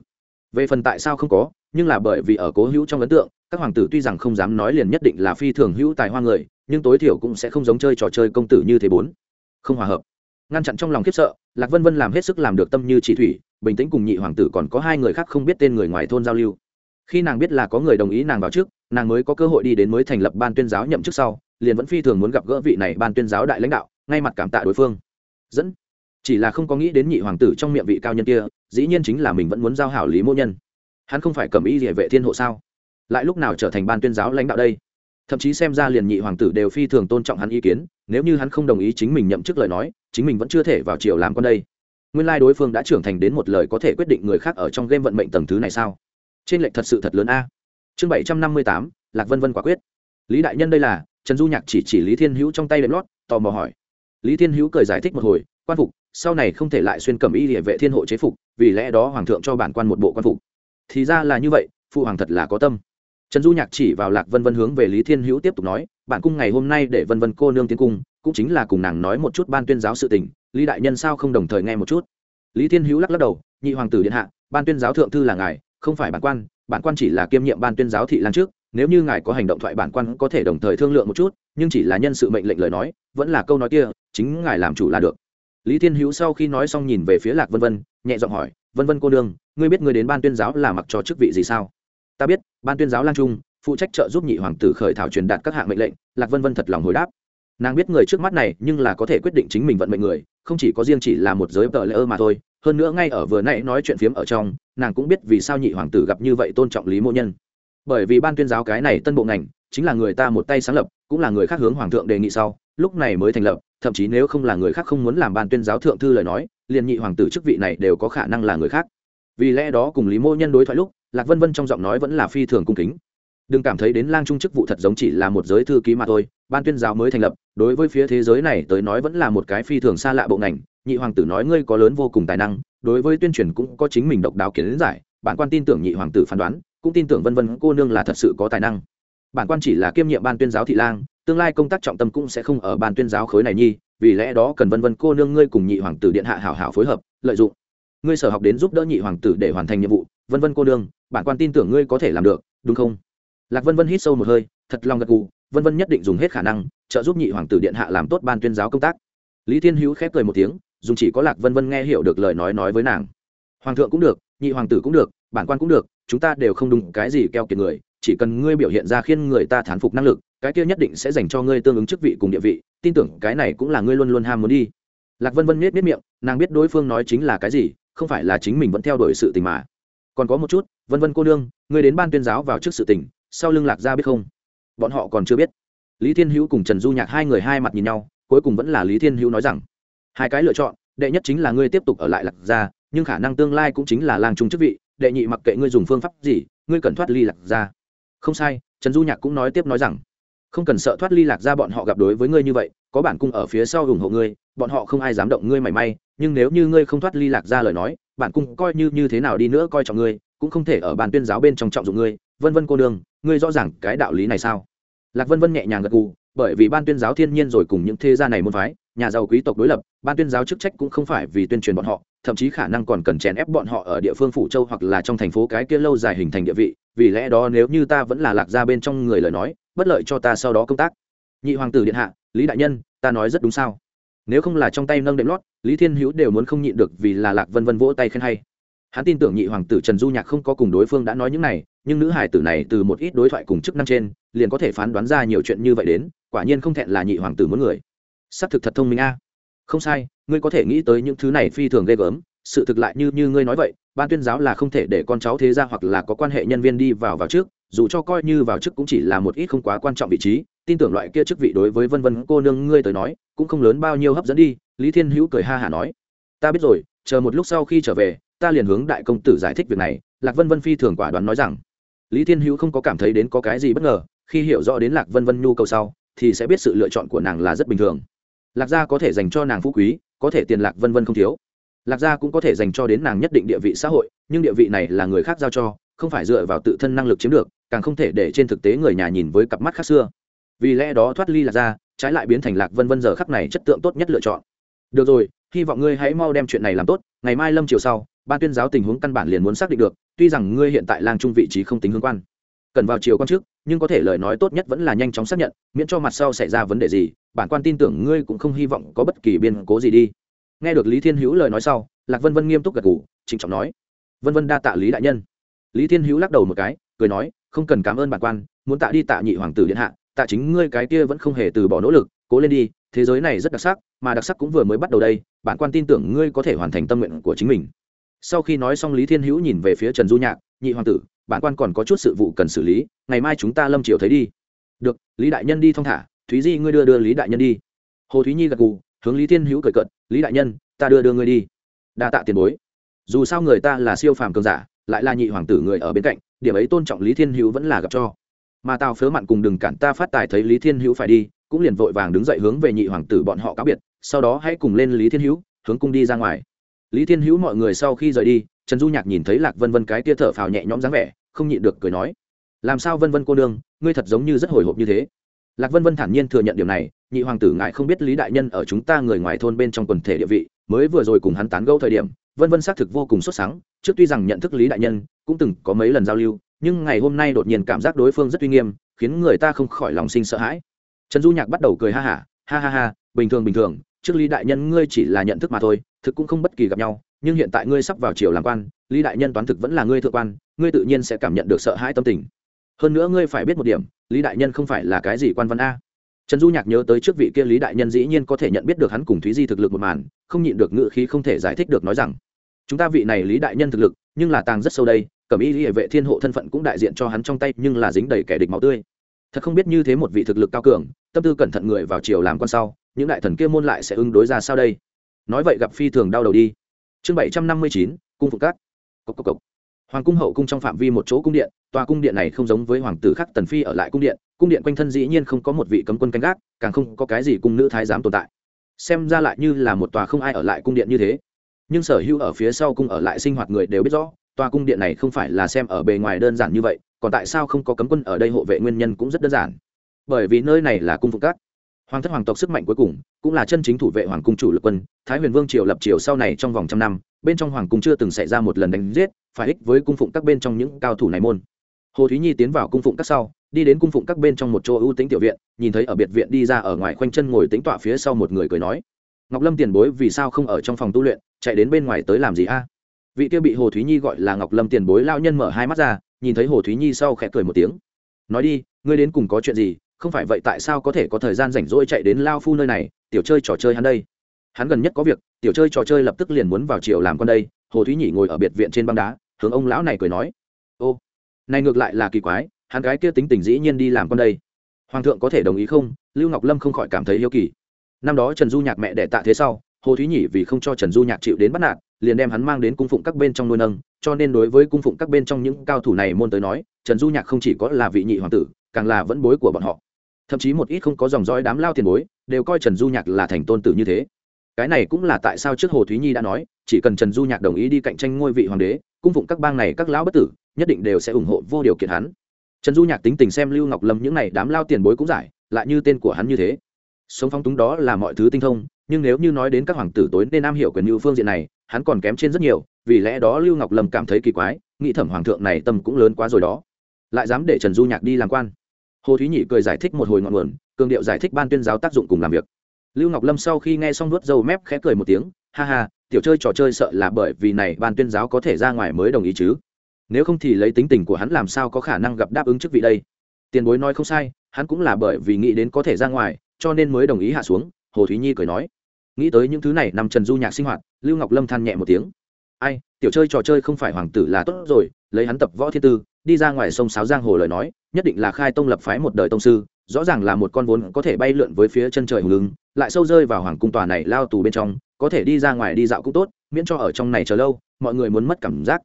về phần tại sao không có nhưng là bởi vì ở cố hữu trong ấn tượng, các hoàng tử tuy rằng không dám nói liền nhất định là phi thường hữu tài hoa người, nhưng tối thiểu cũng sẽ không giống chơi trò chơi công tử như thế bốn. Không hòa hợp. Ngăn chặn trong lòng khiếp sợ, lạc vân vân làm hết sức làm được tâm như chỉ thủy, bình tĩnh cùng nhị hoàng tử còn có hai người khác không biết tên người ngoài thôn giao lưu. Khi nàng biết là có người đồng ý nàng vào trước, nàng mới có cơ hội đi đến mới thành lập ban tuyên giáo nhậm chức sau, liền vẫn phi thường muốn gặp gỡ vị này ban tuyên giáo đại lãnh đạo, ngay mặt cảm tạ đối phương. Dẫn. Chỉ là không có nghĩ đến nhị hoàng tử trong miệng vị cao nhân kia, dĩ nhiên chính là mình vẫn muốn giao hảo lý mô nhân hắn không phải cầm ý địa vệ thiên hộ sao? Lại lúc nào trở thành ban tuyên giáo lãnh đạo đây? Thậm chí xem ra liền nhị hoàng tử đều phi thường tôn trọng hắn ý kiến, nếu như hắn không đồng ý chính mình nhậm chức lời nói, chính mình vẫn chưa thể vào triều làm con đây. Nguyên lai đối phương đã trưởng thành đến một lời có thể quyết định người khác ở trong game vận mệnh tầng thứ này sao? Trên lệch thật sự thật lớn a. Chương bảy trăm năm mươi tám, lạc vân vân quả quyết. Lý đại nhân đây là, trần du nhạc chỉ chỉ lý thiên hữu trong tay đệm lót, tò mò hỏi. Lý thiên hữu cười giải thích một hồi, quan phục, sau này không thể lại xuyên cẩm y địa vệ thiên hộ chế phục, vì lẽ đó hoàng thượng cho bản quan một bộ quan phục thì ra là như vậy, phụ hoàng thật là có tâm. Trần du nhạc chỉ vào lạc vân vân hướng về lý thiên hữu tiếp tục nói, bản cung ngày hôm nay để vân vân cô nương tiến cung, cũng chính là cùng nàng nói một chút ban tuyên giáo sự tình, lý đại nhân sao không đồng thời nghe một chút? Lý thiên hữu lắc lắc đầu, nhị hoàng tử điện hạ, ban tuyên giáo thượng thư là ngài, không phải bản quan bản quan chỉ là kiêm nhiệm ban tuyên giáo thị lan trước, nếu như ngài có hành động thoại bản quan có thể đồng thời thương lượng một chút, nhưng chỉ là nhân sự mệnh lệnh lời nói, vẫn là câu nói kia, chính ngài làm chủ là được. Lý thiên hữu sau khi nói xong nhìn về phía lạc vân vân, nhẹ giọng hỏi vân vân cô đương ngươi biết ngươi đến ban tuyên giáo là mặc cho chức vị gì sao? Ta biết, ban tuyên giáo lan trung, phụ trách trợ giúp nhị hoàng tử khởi thảo truyền đạt các hạng mệnh lệnh, lạc vân vân thật lòng hồi đáp. Nàng biết người trước mắt này, nhưng là có thể quyết định chính mình vận mệnh người, không chỉ có riêng chỉ là một giới tờ lễ ơ mà thôi. Hơn nữa ngay ở vừa nãy nói chuyện phiếm ở trong, nàng cũng biết vì sao nhị hoàng tử gặp như vậy tôn trọng lý mô nhân. Bởi vì ban tuyên giáo cái này tân bộ ngành, chính là người ta một tay sáng lập, cũng là người khác hướng hoàng thượng đề nghị sau, lúc này mới thành lập, thậm chí nếu không là người khác không muốn làm ban tuyên giáo thượng thư lời nói liền nhị hoàng tử chức vị này đều có khả năng là người khác. Vì lẽ đó cùng lý mô nhân đối thoại lúc, lạc vân vân trong giọng nói vẫn là phi thường cung kính. Đừng cảm thấy đến lang trung chức vụ thật giống chỉ là một giới thư ký mà thôi, ban tuyên giáo mới thành lập, đối với phía thế giới này tới nói vẫn là một cái phi thường xa lạ bộ ngành, nhị hoàng tử nói ngươi có lớn vô cùng tài năng, đối với tuyên truyền cũng có chính mình độc đáo kiến giải, bản quan tin tưởng nhị hoàng tử phán đoán, cũng tin tưởng vân vân cô nương là thật sự có tài năng. Bản quan chỉ là kiêm nhiệm ban tuyên giáo thị lang, tương lai công tác trọng tâm cũng sẽ không ở ban tuyên giáo khối này nhi vì lẽ đó cần vân vân cô nương ngươi cùng nhị hoàng tử điện hạ hảo hảo phối hợp, lợi dụng. Ngươi sở học đến giúp đỡ nhị hoàng tử để hoàn thành nhiệm vụ, vân vân cô nương, bản quan tin tưởng ngươi có thể làm được, đúng không? Lạc vân vân hít sâu một hơi, thật lòng gật gù, vân vân nhất định dùng hết khả năng, trợ giúp nhị hoàng tử điện hạ làm tốt ban tuyên giáo công tác. Lý thiên hữu khép cười một tiếng dùng chỉ có lạc vân vân nghe hiểu được lời nói nói với nàng. Hoàng thượng cũng được, nhị hoàng tử cũng được, bản quan cũng được, chúng ta đều không đúng cái gì keo kiệt người, chỉ cần ngươi biểu hiện ra khiến người ta thán phục năng lực cái kia nhất định sẽ dành cho ngươi tương ứng chức vị cùng địa vị, tin tưởng cái này cũng là ngươi luôn luôn ham muốn đi. Lạc vân vân miết miết miệng, nàng biết đối phương nói chính là cái gì, không phải là chính mình vẫn theo đuổi sự tình mà. Còn có một chút, vân vân cô nương, ngươi đến ban tuyên giáo vào trước sự tình, sau lưng lạc gia biết không? Bọn họ còn chưa biết. Lý thiên hữu cùng trần du nhạc hai người hai mặt nhìn nhau, cuối cùng vẫn là lý thiên hữu nói rằng, hai cái lựa chọn, đệ nhất chính là ngươi tiếp tục ở lại lạc gia, nhưng khả năng tương lai cũng chính là lang trung chức vị, đệ nhị mặc kệ ngươi dùng phương pháp gì, ngươi cần thoát ly lạc gia. Không sai, trần du nhạc cũng nói tiếp nói rằng không cần sợ thoát ly lạc ra bọn họ gặp đối với ngươi như vậy, có bản cung ở phía sau ủng hộ ngươi, bọn họ không ai dám động ngươi mảy may, nhưng nếu như ngươi không thoát ly lạc ra lời nói, bản cung coi như như thế nào đi nữa coi trọng ngươi, cũng không thể ở bàn tuyên giáo bên trong trọng dụng ngươi. Vân vân cô đường ngươi rõ ràng cái đạo lý này sao? Lạc vân vân nhẹ nhàng gật gù, bởi vì ban tuyên giáo thiên nhiên rồi cùng những thế gia này môn phái, nhà giàu quý tộc đối lập, ban tuyên giáo chức trách cũng không phải vì tuyên truyền bọn họ, thậm chí khả năng còn cần chèn ép bọn họ ở địa phương phủ châu hoặc là trong thành phố cái kia lâu dài hình thành địa vị. Vì lẽ đó nếu như ta vẫn là lạc gia bên trong người lời nói bất lợi cho ta sau đó công tác. Nhị hoàng tử điện hạ, lý đại nhân, ta nói rất đúng sao? Nếu không là trong tay nâng đệm lót, lý thiên hữu đều muốn không nhịn được vì là lạc vân vân vỗ tay khen hay. Hắn tin tưởng nhị hoàng tử trần du nhạc không có cùng đối phương đã nói những này, nhưng nữ hải tử này từ một ít đối thoại cùng chức năng trên, liền có thể phán đoán ra nhiều chuyện như vậy đến, quả nhiên không thẹn là nhị hoàng tử muốn người. S ắ c thực thật thông minh a. Không sai, ngươi có thể nghĩ tới những thứ này phi thường ghê gớm, sự thực lại như như ngươi nói vậy, ban tuyên giáo là không thể để con cháu thế ra hoặc là có quan hệ nhân viên đi vào vào trước dù cho coi như vào chức cũng chỉ là một ít không quá quan trọng vị trí, tin tưởng loại kia chức vị đối với vân vân cô nương ngươi tới nói, cũng không lớn bao nhiêu hấp dẫn đi, lý thiên hữu cười ha hả nói. Ta biết rồi, chờ một lúc sau khi trở về, ta liền hướng đại công tử giải thích việc này, lạc vân vân phi thường quả đoán nói rằng. Lý thiên hữu không có cảm thấy đến có cái gì bất ngờ, khi hiểu rõ đến lạc vân vân nhu cầu sau, thì sẽ biết sự lựa chọn của nàng là rất bình thường. Lạc gia có thể dành cho nàng phú quý, có thể tiền lạc vân vân không thiếu. Lạc gia cũng có thể dành cho đến nàng nhất định địa vị xã hội, nhưng địa vị này là người khác giao cho, không phải dựa vào tự thân năng lực chiếm được càng không thể để trên thực tế người nhà nhìn với cặp mắt khác xưa. Vì lẽ đó thoát ly lạc ra, trái lại biến thành lạc vân vân giờ khắc này chất tượng tốt nhất lựa chọn. Được rồi hy vọng ngươi hãy mau đem chuyện này làm tốt ngày mai lâm chiều sau ban tuyên giáo tình huống căn bản liền muốn xác định được tuy rằng ngươi hiện tại lang trung vị trí không tính hướng quan. Cần vào chiều quan trước nhưng có thể lời nói tốt nhất vẫn là nhanh chóng xác nhận miễn cho mặt sau xảy ra vấn đề gì bản quan tin tưởng ngươi cũng không hy vọng có bất kỳ biên cố gì đi. Nghe được lý thiên hữu lời nói sau lạc vân vân nghiêm túc gật g ủ trịnh trọng nói. Vân vân đa tạ lý đại nhân. Lý thiên hữu lắc đầu một cái cười nói không cần cảm ơn bản quan, muốn tạ đi tạ nhị hoàng tử điện hạ, tạ chính ngươi cái kia vẫn không hề từ bỏ nỗ lực, cố lên đi, thế giới này rất đặc sắc, mà đặc sắc cũng vừa mới bắt đầu đây, bản quan tin tưởng ngươi có thể hoàn thành tâm nguyện của chính mình. Sau khi nói xong lý thiên hữu nhìn về phía trần du nhạc, nhị hoàng tử, bản quan còn có chút sự vụ cần xử lý, ngày mai chúng ta lâm triều thấy đi. Được, lý đại nhân đi thong thả, thúy di ngươi đưa đưa lý đại nhân đi. Hồ thúy nhi gật gù, hướng lý thiên hữu cười cận lý đại nhân, ta đưa đưa ngươi đi. Đa tạ tiền bối. Dù sao người ta là siêu phàm cường giả, lại là nhị hoàng tử người ở bên cạnh điểm ấy tôn trọng lý thiên hữu vẫn là gặp cho. Mà tào phớ mặn cùng đừng cản ta phát tài thấy lý thiên hữu phải đi, cũng liền vội vàng đứng dậy hướng về nhị hoàng tử bọn họ cáo biệt, sau đó hãy cùng lên lý thiên hữu, hướng cung đi ra ngoài. Lý thiên hữu mọi người sau khi rời đi, trần du nhạc nhìn thấy lạc vân vân cái tia thở phào nhẹ nhõm dáng vẻ, không nhịn được cười nói, làm sao vân vân cô nương, ngươi thật giống như rất hồi hộp như thế? Lạc vân vân thản nhiên thừa nhận điều này, nhị hoàng tử ngại không biết lý đại nhân ở chúng ta người ngoài thôn bên trong quần thể địa vị, mới vừa rồi cùng hắn tán gẫu thời điểm vân vân xác thực vô cùng xuất sáng trước tuy rằng nhận thức lý đại nhân cũng từng có mấy lần giao lưu nhưng ngày hôm nay đột nhiên cảm giác đối phương rất uy nghiêm khiến người ta không khỏi lòng sinh sợ hãi. Trần du nhạc bắt đầu cười ha hả ha, ha ha ha bình thường bình thường trước lý đại nhân ngươi chỉ là nhận thức mà thôi thực cũng không bất kỳ gặp nhau nhưng hiện tại ngươi sắp vào triều làm quan lý đại nhân toán thực vẫn là ngươi thượng quan ngươi tự nhiên sẽ cảm nhận được sợ hãi tâm tình. Hơn nữa ngươi phải biết một điểm lý đại nhân không phải là cái gì quan văn a trần du nhạc nhớ tới trước vị kia lý đại nhân dĩ nhiên có thể nhận biết được hắn cùng thúy di thực lực một màn, không nhịn được ngự khí không thể giải thích được nói rằng, chúng ta vị này lý đại nhân thực lực, nhưng là tàng rất sâu đây, cẩm y hệ vệ thiên hộ thân phận cũng đại diện cho hắn trong tay, nhưng là dính đầy kẻ địch máu tươi. Thật không biết như thế một vị thực lực cao cường, tâm tư cẩn thận người vào chiều làm con sau, những đại thần kia môn lại sẽ ứng đối ra sao đây? Nói vậy gặp phi thường đau đầu đi. Chương bảy trăm năm mươi chín, cung phục cát cốc cốc cốc hoàng cung hậu cung trong phạm vi một chỗ cung điện, tòa cung điện này không giống với hoàng tử khác tần phi ở lại cung điện cung điện quanh thân dĩ nhiên không có một vị cấm quân canh gác, càng không có cái gì cung nữ thái giám tồn tại. Xem ra lại như là một tòa không ai ở lại cung điện như thế. Nhưng sở hữu ở phía sau cung ở lại sinh hoạt người đều biết rõ, tòa cung điện này không phải là xem ở bề ngoài đơn giản như vậy, còn tại sao không có cấm quân ở đây hộ vệ nguyên nhân cũng rất đơn giản. Bởi vì nơi này là cung phục các. Hoàng thất hoàng tộc sức mạnh cuối cùng cũng là chân chính thủ vệ hoàng cung chủ lực quân, thái huyền vương triều lập triều sau này trong vòng trăm năm, bên trong hoàng cung chưa từng xảy ra một lần đánh giết phải ích với cung phụng các bên trong những cao thủ này môn. Hồ thúy nhi tiến vào cung phụng các sau, đi đến cung phụng các bên trong một chỗ ưu tính tiểu viện, nhìn thấy ở biệt viện đi ra ở ngoài khoanh chân ngồi tính tọa phía sau một người cười nói, ngọc lâm tiền bối, vì sao không ở trong phòng tu luyện, chạy đến bên ngoài tới làm gì a? Vị kia bị hồ thúy nhi gọi là ngọc lâm tiền bối lao nhân mở hai mắt ra, nhìn thấy hồ thúy nhi sau khẽ cười một tiếng, nói đi, ngươi đến cùng có chuyện gì, không phải vậy tại sao có thể có thời gian rảnh rỗi chạy đến lao phu nơi này, tiểu chơi trò chơi hắn đây? Hắn gần nhất có việc, tiểu chơi trò chơi lập tức liền muốn vào chiều làm con đây, hồ thúy nhị ngồi ở biệt viện trên băng đá hướng ông lão này cười nói, ô, này ngược lại là kỳ quái, hắn gái kia tính tình dĩ nhiên đi làm con đây. Hoàng thượng có thể đồng ý không? Lưu ngọc lâm không khỏi cảm thấy yêu kỳ. Năm đó trần du nhạc mẹ đẻ tạ thế sau, hồ thúy nhị vì không cho trần du nhạc chịu đến bắt nạt, liền đem hắn mang đến cung phụng các bên trong nuôi nâng, cho nên đối với cung phụng các bên trong những cao thủ này môn tới nói, trần du nhạc không chỉ có là vị nhị hoàng tử, càng là vẫn bối của bọn họ. Thậm chí một ít không có dòng dõi đám lao tiền bối, đều coi trần du nhạc là thành tôn tử như thế cái này cũng là tại sao trước hồ thúy nhi đã nói, chỉ cần trần du nhạc đồng ý đi cạnh tranh ngôi vị hoàng đế, cung phụng các bang này các lão bất tử, nhất định đều sẽ ủng hộ vô điều kiện hắn. Trần du nhạc tính tình xem lưu ngọc lâm những n à y đám lao tiền bối cũng giải, lại như tên của hắn như thế. Sống phong túng đó là mọi thứ tinh thông, nhưng nếu như nói đến các hoàng tử tối nên am hiểu quyền mưu phương diện này, hắn còn kém trên rất nhiều, vì lẽ đó lưu ngọc lâm cảm thấy kỳ quái, nghĩ thẩm hoàng thượng này tâm cũng lớn quá rồi đó. Lại dám để trần du nhạc đi làm quan. Hồ thúy nhị cười giải thích một hồi ngọn nguồn, cường điệu giải thích ban tuyên giáo tác dụng cùng làm việc lưu ngọc lâm sau khi nghe xong nuốt dâu mép khẽ cười một tiếng, ha ha, tiểu chơi trò chơi sợ là bởi vì này ban tuyên giáo có thể ra ngoài mới đồng ý chứ. Nếu không thì lấy tính tình của hắn làm sao có khả năng gặp đáp ứng chức vị đây? Tiền bối nói không sai, hắn cũng là bởi vì nghĩ đến có thể ra ngoài, cho nên mới đồng ý hạ xuống, hồ thúy nhi cười nói. Nghĩ tới những thứ này nằm trần du nhạc sinh hoạt, lưu ngọc lâm than nhẹ một tiếng. Ai, tiểu chơi trò chơi không phải hoàng tử là tốt rồi, lấy hắn tập võ thiên tư, đi ra ngoài sông sáo giang hồ lời nói, nhất định là khai tông lập phái một đời tông sư rõ ràng là một con vốn có thể bay lượn với phía chân trời hùng lưng lại sâu rơi vào hoàng cung tòa này lao tù bên trong, có thể đi ra ngoài đi dạo cũng tốt, miễn cho ở trong này chờ lâu, mọi người muốn mất cảm giác.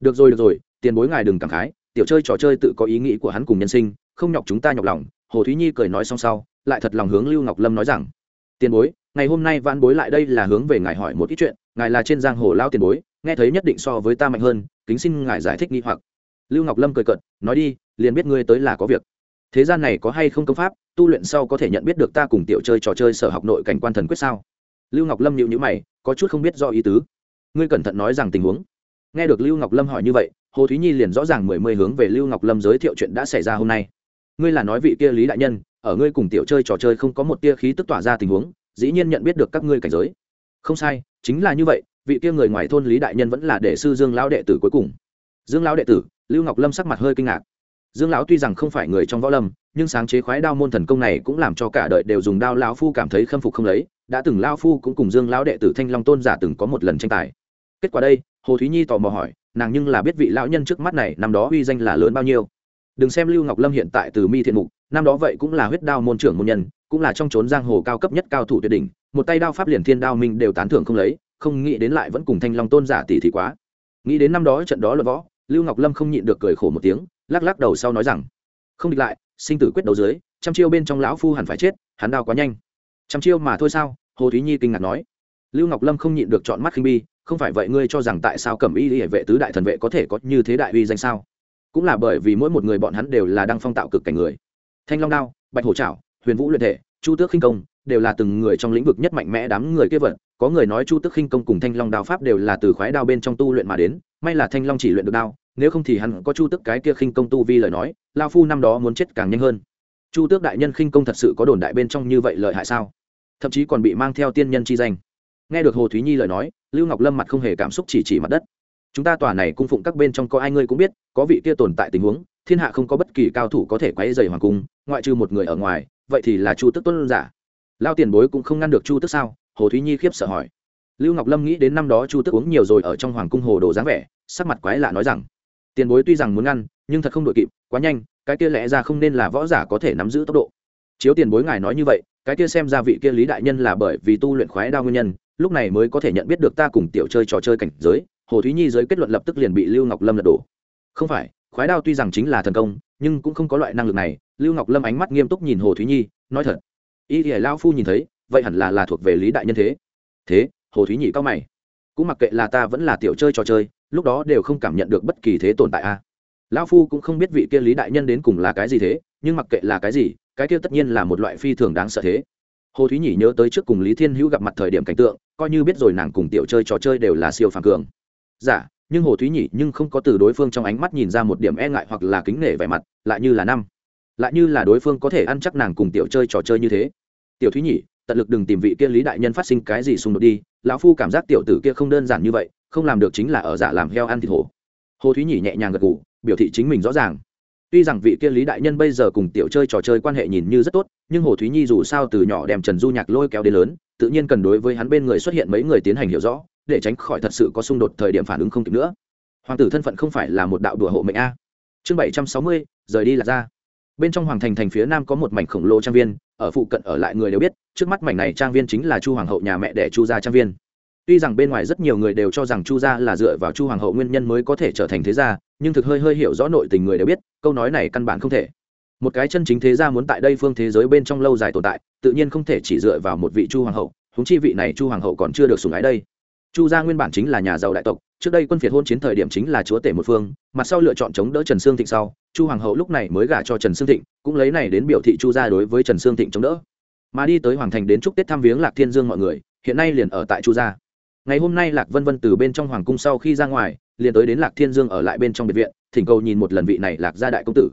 Được rồi được rồi, tiền bối ngài đừng cảm khái, tiểu chơi trò chơi tự có ý nghĩ của hắn cùng nhân sinh, không nhọc chúng ta nhọc lòng, hồ thúy nhi cười nói xong sau, lại thật lòng hướng lưu ngọc lâm nói rằng, tiền bối, ngày hôm nay vãn bối lại đây là hướng về ngài hỏi một ít chuyện, ngài là trên giang hồ lao tiền bối, nghe thấy nhất định so với ta mạnh hơn, kính xin ngài giải thích nghi hoặc. Lưu ngọc lâm cười cận nói đi, liền biết ngươi tới là có việc thế gian này có hay không công pháp, tu luyện sau có thể nhận biết được ta cùng tiểu chơi trò chơi sở học nội cảnh quan thần quyết sao? Lưu ngọc lâm nhịu nhữ mày, có chút không biết do ý tứ. Ngươi cẩn thận nói rằng tình huống. Nghe được lưu ngọc lâm hỏi như vậy, hồ thúy nhi liền rõ ràng mười mươi hướng về lưu ngọc lâm giới thiệu chuyện đã xảy ra hôm nay. Ngươi là nói vị kia lý đại nhân, ở ngươi cùng tiểu chơi trò chơi không có một tia khí tức tỏa ra tình huống, dĩ nhiên nhận biết được các ngươi cảnh giới. Không sai, chính là như vậy, vị kia người ngoài thôn lý đại nhân vẫn là đệ sư dương lão đệ tử cuối cùng. Dương lão đệ tử, lưu ngọc lâm sắc mặt hơi kinh ngạc dương lão tuy rằng không phải người trong võ lâm, nhưng sáng chế khoái đao môn thần công này cũng làm cho cả đời đều dùng đao lão phu cảm thấy khâm phục không lấy, đã từng lao phu cũng cùng dương lão đệ tử thanh long tôn giả từng có một lần tranh tài. Kết quả đây, hồ thúy nhi tò mò hỏi, nàng nhưng là biết vị lão nhân trước mắt này năm đó uy danh là lớn bao nhiêu? Đừng xem lưu ngọc lâm hiện tại từ mi thiện mục, năm đó vậy cũng là huyết đao môn trưởng môn nhân, cũng là trong trốn giang hồ cao cấp nhất cao thủ tuyệt đỉnh, một tay đao pháp liền thiên đao minh đều tán thưởng không lấy, không nghĩ đến lại vẫn cùng thanh long tôn giả tỷ thị quá. Nghĩ đến năm đó trận đó là võ, lưu ngọc lâm không nhịn được cười khổ một tiếng lắc lắc đầu sau nói rằng, không địch lại, sinh tử quyết đấu dưới, trăm chiêu bên trong lão phu hẳn phải chết, hắn đao quá nhanh. Trăm chiêu mà thôi sao? Hồ thúy nhi kinh ngạc nói. Lưu ngọc lâm không nhịn được chọn mắt khinh bi, không phải vậy ngươi cho rằng tại sao cẩm y hệ vệ tứ đại thần vệ có thể có như thế đại uy danh sao? Cũng là bởi vì mỗi một người bọn hắn đều là đang phong tạo cực cảnh người. Thanh long đao, bạch hổ trảo huyền vũ luyện thể, chu tước khinh công, đều là từng người trong lĩnh vực nhất mạnh mẽ đám người kia vật có người nói chu tước khinh công cùng thanh long đao pháp đều là từ khoái đao bên trong tu luyện mà đến, may là thanh long chỉ luyện được đao nếu không thì hắn có chu tước cái kia khinh công tu vi lời nói, lao phu năm đó muốn chết càng nhanh hơn. Chu tước đại nhân khinh công thật sự có đồn đại bên trong như vậy lợi hại sao? Thậm chí còn bị mang theo tiên nhân chi danh. Nghe được hồ thúy nhi lời nói, lưu ngọc lâm mặt không hề cảm xúc chỉ chỉ mặt đất. Chúng ta tòa này cung phụng các bên trong có ai ngươi cũng biết, có vị kia tồn tại tình huống, thiên hạ không có bất kỳ cao thủ có thể quấy dày hoàng cung, ngoại trừ một người ở ngoài, vậy thì là chu tức tuân giả. Lao tiền bối cũng không ngăn được chu tức sao? Hồ thúy nhi khiếp sợ hỏi. Lưu ngọc lâm nghĩ đến năm đó chu tức uống nhiều rồi ở trong hoàng cung hồ đồ dáng vẻ, sắc mặt quái lạ nói rằng tiền bối tuy rằng muốn ngăn, nhưng thật không đội kịp, quá nhanh, cái kia lẽ ra không nên là võ giả có thể nắm giữ tốc độ. Chiếu tiền bối ngài nói như vậy, cái kia xem ra vị kia lý đại nhân là bởi vì tu luyện khoái đao nguyên nhân, lúc này mới có thể nhận biết được ta cùng tiểu chơi trò chơi cảnh giới, hồ thúy nhi giới kết luận lập tức liền bị lưu ngọc lâm lật đổ. Không phải, khoái đao tuy rằng chính là thần công, nhưng cũng không có loại năng lực này, lưu ngọc lâm ánh mắt nghiêm túc nhìn hồ thúy nhi, nói thật. Y thì lao phu nhìn thấy, vậy hẳn là là thuộc về lý đại nhân thế. Thế, hồ thúy nhị cao mày. Cũng mặc kệ là ta vẫn là tiểu chơi trò chơi lúc đó đều không cảm nhận được bất kỳ thế tồn tại a. Lão phu cũng không biết vị kia lý đại nhân đến cùng là cái gì thế nhưng mặc kệ là cái gì cái kia tất nhiên là một loại phi thường đáng sợ thế. Hồ thúy nhỉ nhớ tới trước cùng lý thiên hữu gặp mặt thời điểm cảnh tượng coi như biết rồi nàng cùng tiểu chơi trò chơi đều là siêu phàm cường. Giả dạ, nhưng hồ thúy nhỉ nhưng không có từ đối phương trong ánh mắt nhìn ra một điểm e ngại hoặc là kính nể vẻ mặt lại như là năm. Lại như là đối phương có thể ăn chắc nàng cùng tiểu chơi trò chơi như thế. Tiểu thúy nhỉ tận lực đừng tìm vị kia lý đại nhân phát sinh cái gì xung đột đi, lão phu cảm giác tiểu tử kia không đơn giản như vậy, không làm được chính là ở giả làm heo ăn thịt hổ. Hồ thúy nhỉ nhẹ nhàng gật gù, biểu thị chính mình rõ ràng. Tuy rằng vị kia lý đại nhân bây giờ cùng tiểu chơi trò chơi quan hệ nhìn như rất tốt, nhưng hồ thúy nhi dù sao từ nhỏ đem trần du nhạc lôi kéo đến lớn, tự nhiên cần đối với hắn bên người xuất hiện mấy người tiến hành hiểu rõ, để tránh khỏi thật sự có xung đột thời điểm phản ứng không kịp nữa. Hoàng tử thân phận không phải là một đạo đùa hộ mệnh a. Chương bảy trăm sáu mươi, rời đi là ra. Bên trong hoàng thành thành phía nam có một mảnh khổng lồ trang viên, ở phụ cận ở lại người đều biết trước mắt mảnh này trang viên chính là chu hoàng hậu nhà mẹ đẻ chu gia trang viên. Tuy rằng bên ngoài rất nhiều người đều cho rằng chu gia là dựa vào chu hoàng hậu nguyên nhân mới có thể trở thành thế gia, nhưng thực hơi hơi hiểu rõ nội tình người đều biết, câu nói này căn bản không thể. Một cái chân chính thế gia muốn tại đây phương thế giới bên trong lâu dài tồn tại, tự nhiên không thể chỉ dựa vào một vị chu hoàng hậu húng chi vị này chu hoàng hậu còn chưa được sùng ái đây. Chu gia nguyên bản chính là nhà giàu đại tộc, trước đây quân phiệt hôn chiến thời điểm chính là chúa tể một phương, mặt sau lựa chọn chống đỡ trần sương thịnh sau, chu hoàng hậu lúc này mới gả cho trần sương thịnh, cũng lấy này đến biểu thị chu gia đối với trần sương thịnh chống đỡ mà đi tới hoàng thành đến chúc tết thăm viếng lạc thiên dương mọi người, hiện nay liền ở tại chu gia. Ngày hôm nay lạc vân vân từ bên trong hoàng cung sau khi ra ngoài, liền tới đến lạc thiên dương ở lại bên trong biệt viện, thỉnh cầu nhìn một lần vị này lạc gia đại công tử.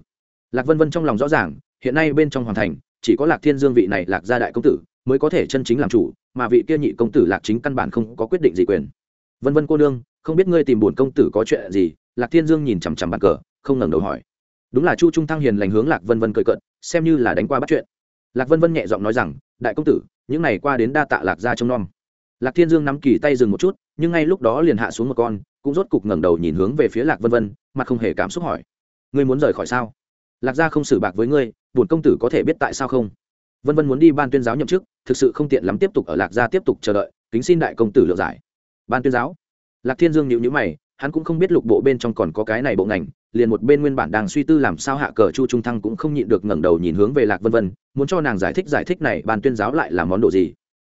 Lạc vân vân trong lòng rõ ràng, hiện nay bên trong hoàng thành, chỉ có lạc thiên dương vị này lạc gia đại công tử mới có thể chân chính làm chủ, mà vị kia nhị công tử lạc chính căn bản không có quyết định gì quyền. Vân vân cô nương, không biết ngươi tìm bổn công tử có chuyện gì? Lạc thiên dương nhìn chằm chằm bàn cờ, không ngẩng đầu hỏi. Đúng là chu trung thăng hiền lành hướng lạc vân vân cười cận xem như là đánh qua bắt chuyện lạc vân vân nhẹ giọng nói rằng, đại công tử, những ngày qua đến đa tạ lạc gia trông nom. Lạc thiên dương nắm kỳ tay dừng một chút, nhưng ngay lúc đó liền hạ xuống một con, cũng rốt cục ngẩng đầu nhìn hướng về phía lạc vân vân, mặt không hề cảm xúc hỏi, ngươi muốn rời khỏi sao? Lạc gia không xử bạc với ngươi, bổn công tử có thể biết tại sao không? Vân vân muốn đi ban tuyên giáo nhậm chức, thực sự không tiện lắm tiếp tục ở lạc gia tiếp tục chờ đợi, kính xin đại công tử lựa giải. Ban tuyên giáo. Lạc thiên dương nhịu nhữ mày hắn cũng không biết lục bộ bên trong còn có cái này bộ ngành, liền một bên nguyên bản đang suy tư làm sao hạ cờ chu trung thăng cũng không nhịn được ngẩng đầu nhìn hướng về lạc vân vân, muốn cho nàng giải thích giải thích này ban tuyên giáo lại là món đồ gì.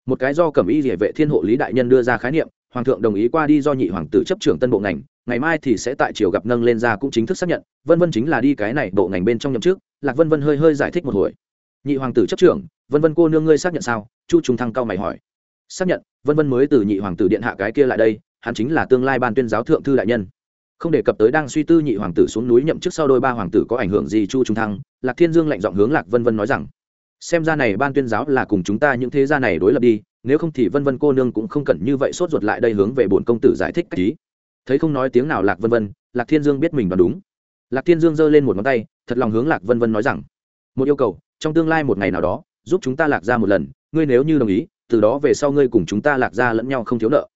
Một cái do cẩm y địa vệ thiên hộ lý đại nhân đưa ra khái niệm, hoàng thượng đồng ý qua đi do nhị hoàng tử chấp trưởng tân bộ ngành, ngày mai thì sẽ tại triều gặp nâng lên ra cũng chính thức xác nhận, vân vân chính là đi cái này bộ ngành bên trong nhậm trước lạc vân vân hơi hơi giải thích một hồi. Nhị hoàng tử chấp trưởng, vân vân cô nương ngươi xác nhận sao? Chu trung thăng cao mày hỏi. Xác nhận, vân vân mới từ nhị hoàng tử điện hạ cái kia lại đây hắn chính là tương lai ban tuyên giáo thượng thư đại nhân. Không đề cập tới đang suy tư nhị hoàng tử xuống núi nhậm chức sau đôi ba hoàng tử có ảnh hưởng gì chu trung thăng, lạc thiên dương lạnh giọng hướng lạc vân vân nói rằng, xem ra này ban tuyên giáo là cùng chúng ta những thế gia này đối lập đi, nếu không thì vân vân cô nương cũng không cần như vậy sốt ruột lại đây hướng về bổn công tử giải thích cách ý. Thấy không nói tiếng nào lạc vân vân, lạc thiên dương biết mình đoán đúng. Lạc thiên dương giơ lên một ngón tay, thật lòng hướng lạc vân vân nói rằng, một yêu cầu, trong tương lai một ngày nào đó, giúp chúng ta lạc ra một lần, ngươi nếu như đồng ý, từ đó về sau ngươi cùng chúng ta lạc ra lẫn nhau không thiếu nợ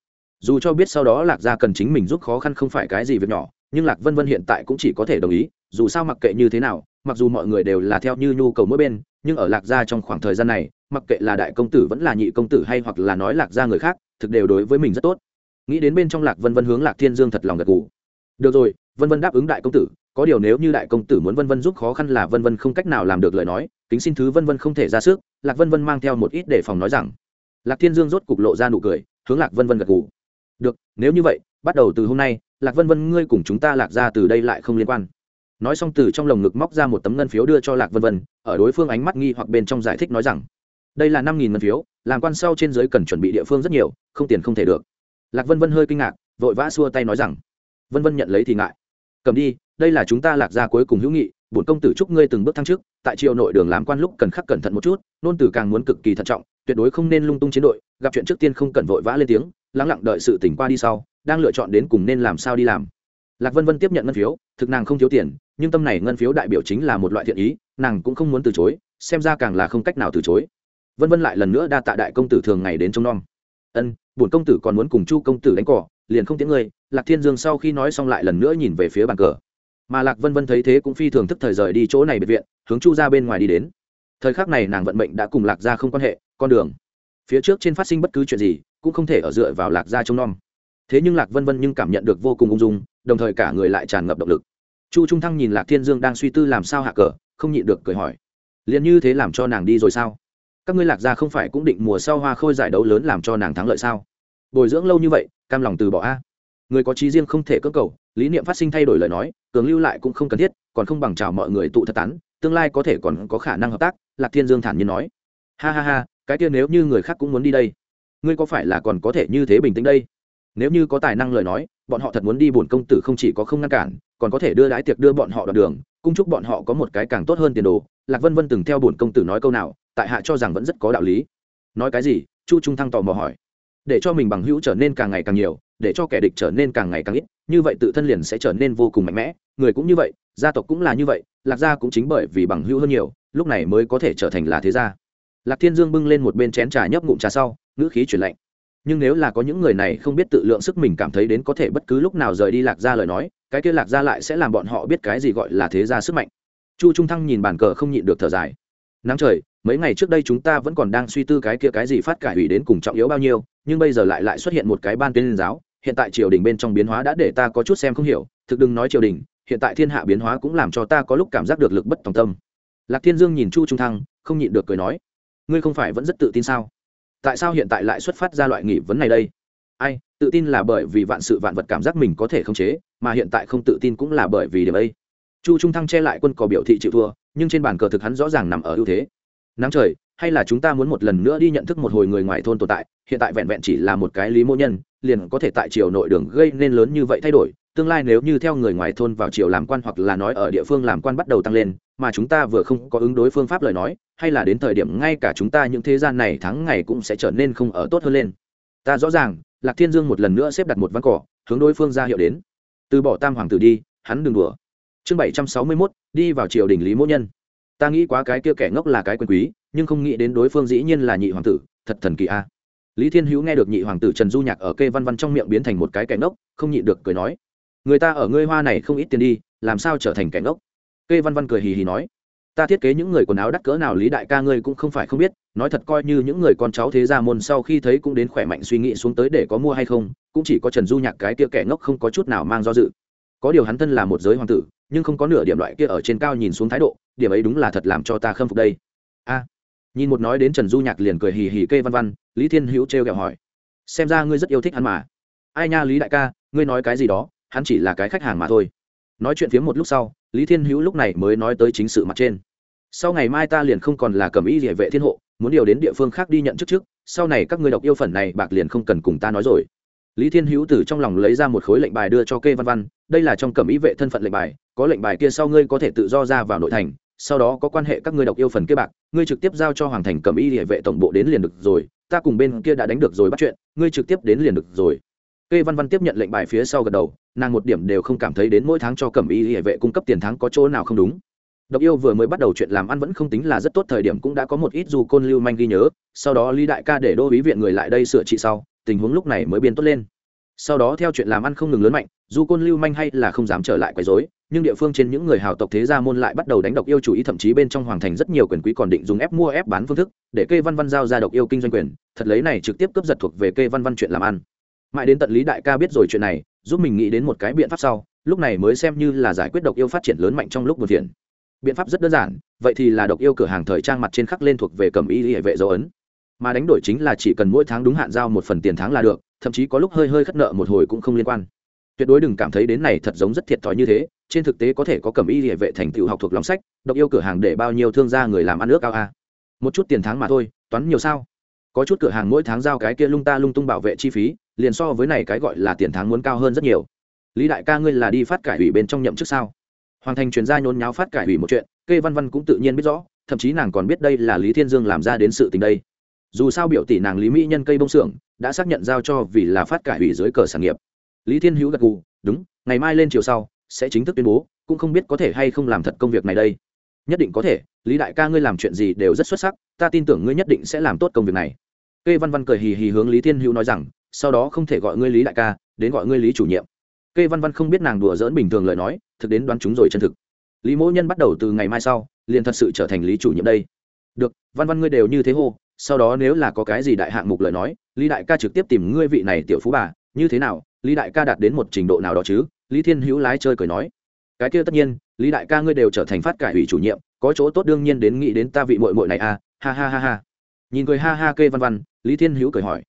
dù cho biết sau đó lạc gia cần chính mình giúp khó khăn không phải cái gì việc nhỏ, nhưng lạc vân vân hiện tại cũng chỉ có thể đồng ý, dù sao mặc kệ như thế nào, mặc dù mọi người đều là theo như nhu cầu mỗi bên, nhưng ở lạc gia trong khoảng thời gian này, mặc kệ là đại công tử vẫn là nhị công tử hay hoặc là nói lạc gia người khác, thực đều đối với mình rất tốt. Nghĩ đến bên trong lạc vân vân hướng lạc thiên dương thật lòng gật gù. Được rồi, vân vân đáp ứng đại công tử, có điều nếu như đại công tử muốn vân vân giúp khó khăn là vân vân không cách nào làm được lời nói, kính xin thứ vân vân không thể ra sức, lạc vân vân mang theo một ít để phòng nói rằng. Lạc thiên dương rốt cục lộ ra nụ cười, hướng lạc vân vân gật gù được, nếu như vậy, bắt đầu từ hôm nay, lạc vân vân, ngươi cùng chúng ta lạc ra từ đây lại không liên quan. Nói xong từ trong lồng ngực móc ra một tấm ngân phiếu đưa cho lạc vân vân, ở đối phương ánh mắt nghi hoặc bên trong giải thích nói rằng, đây là năm nghìn ngân phiếu, làm quan sau trên giới cần chuẩn bị địa phương rất nhiều, không tiền không thể được. Lạc vân vân hơi kinh ngạc, vội vã xua tay nói rằng, vân vân nhận lấy thì ngại. Cầm đi, đây là chúng ta lạc ra cuối cùng hữu nghị, bổn công tử chúc ngươi từng bước thăng trước tại triều nội đường làm quan lúc cần khắc cẩn thận một chút, nôn tử càng muốn cực kỳ thận trọng tuyệt đối không nên lung tung chiến đội, gặp chuyện trước tiên không cần vội vã lên tiếng, lắng lặng đợi sự tỉnh qua đi sau, đang lựa chọn đến cùng nên làm sao đi làm. Lạc vân vân tiếp nhận ngân phiếu, thực nàng không thiếu tiền, nhưng tâm này ngân phiếu đại biểu chính là một loại thiện ý, nàng cũng không muốn từ chối, xem ra càng là không cách nào từ chối. Vân vân lại lần nữa đa tạ đại công tử thường ngày đến trông nom. Ân, bổn công tử còn muốn cùng chu công tử đánh cỏ, liền không tiếng ngươi, lạc thiên dương sau khi nói xong lại lần nữa nhìn về phía bàn cờ. Mà lạc vân vân thấy thế cũng phi thường thức thời rời đi chỗ này biệt viện, hướng chu ra bên ngoài đi đến. Thời khắc này nàng vận mệnh đã cùng lạc ra không quan hệ con đường. Phía trước trên phát sinh bất cứ chuyện gì, cũng không thể ở dựa vào lạc gia trông nom. Thế nhưng lạc vân vân nhưng cảm nhận được vô cùng ung dung, đồng thời cả người lại tràn ngập động lực. Chu trung thăng nhìn lạc thiên dương đang suy tư làm sao hạ cờ, không nhịn được cười hỏi, liền như thế làm cho nàng đi rồi sao? Các ngươi lạc gia không phải cũng định mùa sau hoa khôi giải đấu lớn làm cho nàng thắng lợi sao? Bồi dưỡng lâu như vậy, cam lòng từ bỏ a? Người có trí riêng không thể cơ cầu, lý niệm phát sinh thay đổi lời nói, cường lưu lại cũng không cần thiết, còn không bằng chào mọi người tụ thật tán, tương lai có thể còn có khả năng hợp tác, lạc thiên dương thản nhiên nói. Ha ha ha cái kia nếu như người khác cũng muốn đi đây, ngươi có phải là còn có thể như thế bình tĩnh đây? Nếu như có tài năng lời nói, bọn họ thật muốn đi bổn công tử không chỉ có không ngăn cản, còn có thể đưa đái tiệc đưa bọn họ đoạn đường, cung chúc bọn họ có một cái càng tốt hơn tiền đồ. Lạc vân vân từng theo bổn công tử nói câu nào, tại hạ cho rằng vẫn rất có đạo lý. Nói cái gì? Chu trung thăng tò mò hỏi. Để cho mình bằng hữu trở nên càng ngày càng nhiều, để cho kẻ địch trở nên càng ngày càng ít, như vậy tự thân liền sẽ trở nên vô cùng mạnh mẽ. Người cũng như vậy, gia tộc cũng là như vậy, lạc gia cũng chính bởi vì bằng hữu hơn nhiều, lúc này mới có thể trở thành là thế gia lạc thiên dương bưng lên một bên chén trà nhấp ngụm trà sau, ngữ khí chuyển lạnh. Nhưng nếu là có những người này không biết tự lượng sức mình cảm thấy đến có thể bất cứ lúc nào rời đi lạc gia lời nói, cái kia lạc gia lại sẽ làm bọn họ biết cái gì gọi là thế gia sức mạnh. Chu trung thăng nhìn bàn cờ không nhịn được thở dài. Nắng trời, mấy ngày trước đây chúng ta vẫn còn đang suy tư cái kia cái gì phát cải ủy đến cùng trọng yếu bao nhiêu, nhưng bây giờ lại lại xuất hiện một cái ban tuyên giáo, hiện tại triều đình bên trong biến hóa đã để ta có chút xem không hiểu, thực đừng nói triều đình, hiện tại thiên hạ biến hóa cũng làm cho ta có lúc cảm giác được lực bất tòng tâm. Lạc thiên dương nhìn chu trung thăng, không nhịn được cười nói ngươi không phải vẫn rất tự tin sao? Tại sao hiện tại lại xuất phát ra loại nghỉ vấn này đây? Ai, tự tin là bởi vì vạn sự vạn vật cảm giác mình có thể khống chế, mà hiện tại không tự tin cũng là bởi vì điểm ấy. Chu trung thăng che lại quân cò biểu thị chịu thua, nhưng trên bàn cờ thực hắn rõ ràng nằm ở ưu thế. Nắng trời, hay là chúng ta muốn một lần nữa đi nhận thức một hồi người ngoài thôn tồn tại, hiện tại vẹn vẹn chỉ là một cái lý mô nhân, liền có thể tại triều nội đường gây nên lớn như vậy thay đổi. Tương lai nếu như theo người ngoài thôn vào triều làm quan hoặc là nói ở địa phương làm quan bắt đầu tăng lên mà chúng ta vừa không có ứng đối phương pháp lời nói, hay là đến thời điểm ngay cả chúng ta những thế gian này tháng ngày cũng sẽ trở nên không ở tốt hơn lên. Ta rõ ràng, lạc thiên dương một lần nữa xếp đặt một văn cỏ, hướng đối phương ra hiệu đến. Từ bỏ tam hoàng tử đi, hắn đừng đùa. Chương bảy trăm sáu mươi mốt, đi vào triều đình lý mỗ nhân. Ta nghĩ quá cái kia kẻ ngốc là cái quyền quý, nhưng không nghĩ đến đối phương dĩ nhiên là nhị hoàng tử, thật thần kỳ a. Lý thiên hữu nghe được nhị hoàng tử trần du nhạc ở kê văn văn trong miệng biến thành một cái kẻ ngốc, không nhịn được cười nói, người ta ở ngươi hoa này không ít tiền đi, làm sao trở thành kẻ ngốc? Kê văn văn cười hì hì nói, ta thiết kế những người quần áo đắt cỡ nào lý đại ca ngươi cũng không phải không biết, nói thật coi như những người con cháu thế gia môn sau khi thấy cũng đến khỏe mạnh suy nghĩ xuống tới để có mua hay không, cũng chỉ có trần du nhạc cái kia kẻ ngốc không có chút nào mang do dự. Có điều hắn thân là một giới hoàng tử, nhưng không có nửa điểm loại kia ở trên cao nhìn xuống thái độ, điểm ấy đúng là thật làm cho ta khâm phục đây. A. Nhìn một nói đến trần du nhạc liền cười hì hì kê văn văn, lý thiên hữu trêu ghẹo hỏi, xem ra ngươi rất yêu thích hắn mà. Ai nha lý đại ca, ngươi nói cái gì đó, hắn chỉ là cái khách hàng mà thôi. Nói chuyện phiếm một lúc sau lý thiên hữu lúc này mới nói tới chính sự mặt trên. Sau ngày mai ta liền không còn là cầm ý địa vệ thiên hộ, muốn điều đến địa phương khác đi nhận chức trước, sau này các ngươi đọc yêu phần này bạc liền không cần cùng ta nói rồi. Lý thiên hữu từ trong lòng lấy ra một khối lệnh bài đưa cho kê văn văn, đây là trong cẩm ý vệ thân phận lệnh bài, có lệnh bài kia sau ngươi có thể tự do ra vào nội thành, sau đó có quan hệ các ngươi đọc yêu phần kia bạc, ngươi trực tiếp giao cho hoàng thành cẩm ý địa vệ tổng bộ đến liền được rồi, ta cùng bên kia đã đánh được rồi bắt chuyện, ngươi trực tiếp đến liền được rồi kê văn văn tiếp nhận lệnh bài phía sau gật đầu, nàng một điểm đều không cảm thấy đến mỗi tháng cho cẩm y địa vệ cung cấp tiền tháng có chỗ nào không đúng. Độc yêu vừa mới bắt đầu chuyện làm ăn vẫn không tính là rất tốt, thời điểm cũng đã có một ít dù côn lưu manh ghi nhớ, sau đó lý đại ca để đô úy viện người lại đây sửa trị sau, tình huống lúc này mới biến tốt lên. Sau đó theo chuyện làm ăn không ngừng lớn mạnh dù côn lưu manh hay là không dám trở lại quấy rối, nhưng địa phương trên những người hào tộc thế gia môn lại bắt đầu đánh độc yêu chủ ý, thậm chí bên trong hoàng thành rất nhiều quyền quý còn định dùng ép mua ép bán phương thức, để kê văn văn giao ra độc yêu kinh doanh quyền, thật lấy này trực tiếp cướp giật thuộc về kê văn văn chuyện làm ăn mãi đến tận lý đại ca biết rồi chuyện này, giúp mình nghĩ đến một cái biện pháp sau, lúc này mới xem như là giải quyết độc yêu phát triển lớn mạnh trong lúc buồn phiền. Biện pháp rất đơn giản, vậy thì là độc yêu cửa hàng thời trang mặt trên khắc lên thuộc về cầm y hệ vệ dấu ấn. Mà đánh đổi chính là chỉ cần mỗi tháng đúng hạn giao một phần tiền tháng là được, thậm chí có lúc hơi hơi khất nợ một hồi cũng không liên quan. Tuyệt đối đừng cảm thấy đến này thật giống rất thiệt thòi như thế, trên thực tế có thể có cầm y hệ vệ thành tựu học thuộc lòng sách, độc yêu cửa hàng để bao nhiêu thương gia người làm ăn nước cao a. Một chút tiền tháng mà thôi, toán nhiều sao? Có chút cửa hàng mỗi tháng giao cái kia lung ta lung tung bảo vệ chi phí liền so với này cái gọi là tiền tháng muốn cao hơn rất nhiều. Lý đại ca ngươi là đi phát cải ủy bên trong nhậm chức sao? Hoàng thành truyền gia nhốn nháo phát cải ủy một chuyện, kê văn văn cũng tự nhiên biết rõ, thậm chí nàng còn biết đây là lý thiên dương làm ra đến sự tình đây. Dù sao biểu tỷ nàng lý mỹ nhân cây bông xưởng, đã xác nhận giao cho vì là phát cải ủy dưới cờ sản nghiệp. Lý thiên hữu gật gù, đúng, ngày mai lên chiều sau sẽ chính thức tuyên bố, cũng không biết có thể hay không làm thật công việc này đây. Nhất định có thể, lý đại ca ngươi làm chuyện gì đều rất xuất sắc, ta tin tưởng ngươi nhất định sẽ làm tốt công việc này. Kê văn văn cười hì hì hướng lý thiên hữu nói rằng sau đó không thể gọi ngươi lý đại ca, đến gọi ngươi lý chủ nhiệm. Kê văn văn không biết nàng đùa dỡn bình thường lời nói, thực đến đoán chúng rồi chân thực. Lý mỗ nhân bắt đầu từ ngày mai sau, liền thật sự trở thành lý chủ nhiệm đây. Được, văn văn ngươi đều như thế hô, sau đó nếu là có cái gì đại hạng mục lời nói, lý đại ca trực tiếp tìm ngươi vị này tiểu phú bà, như thế nào, lý đại ca đạt đến một trình độ nào đó chứ? Lý thiên hữu lái chơi cười nói. Cái kia tất nhiên, lý đại ca ngươi đều trở thành phát cải ủy chủ nhiệm, có chỗ tốt đương nhiên đến nghĩ đến ta vị mội mội này à ha ha ha ha. Nhìn cười ha ha kê văn văn, lý thiên hữu cười hỏi.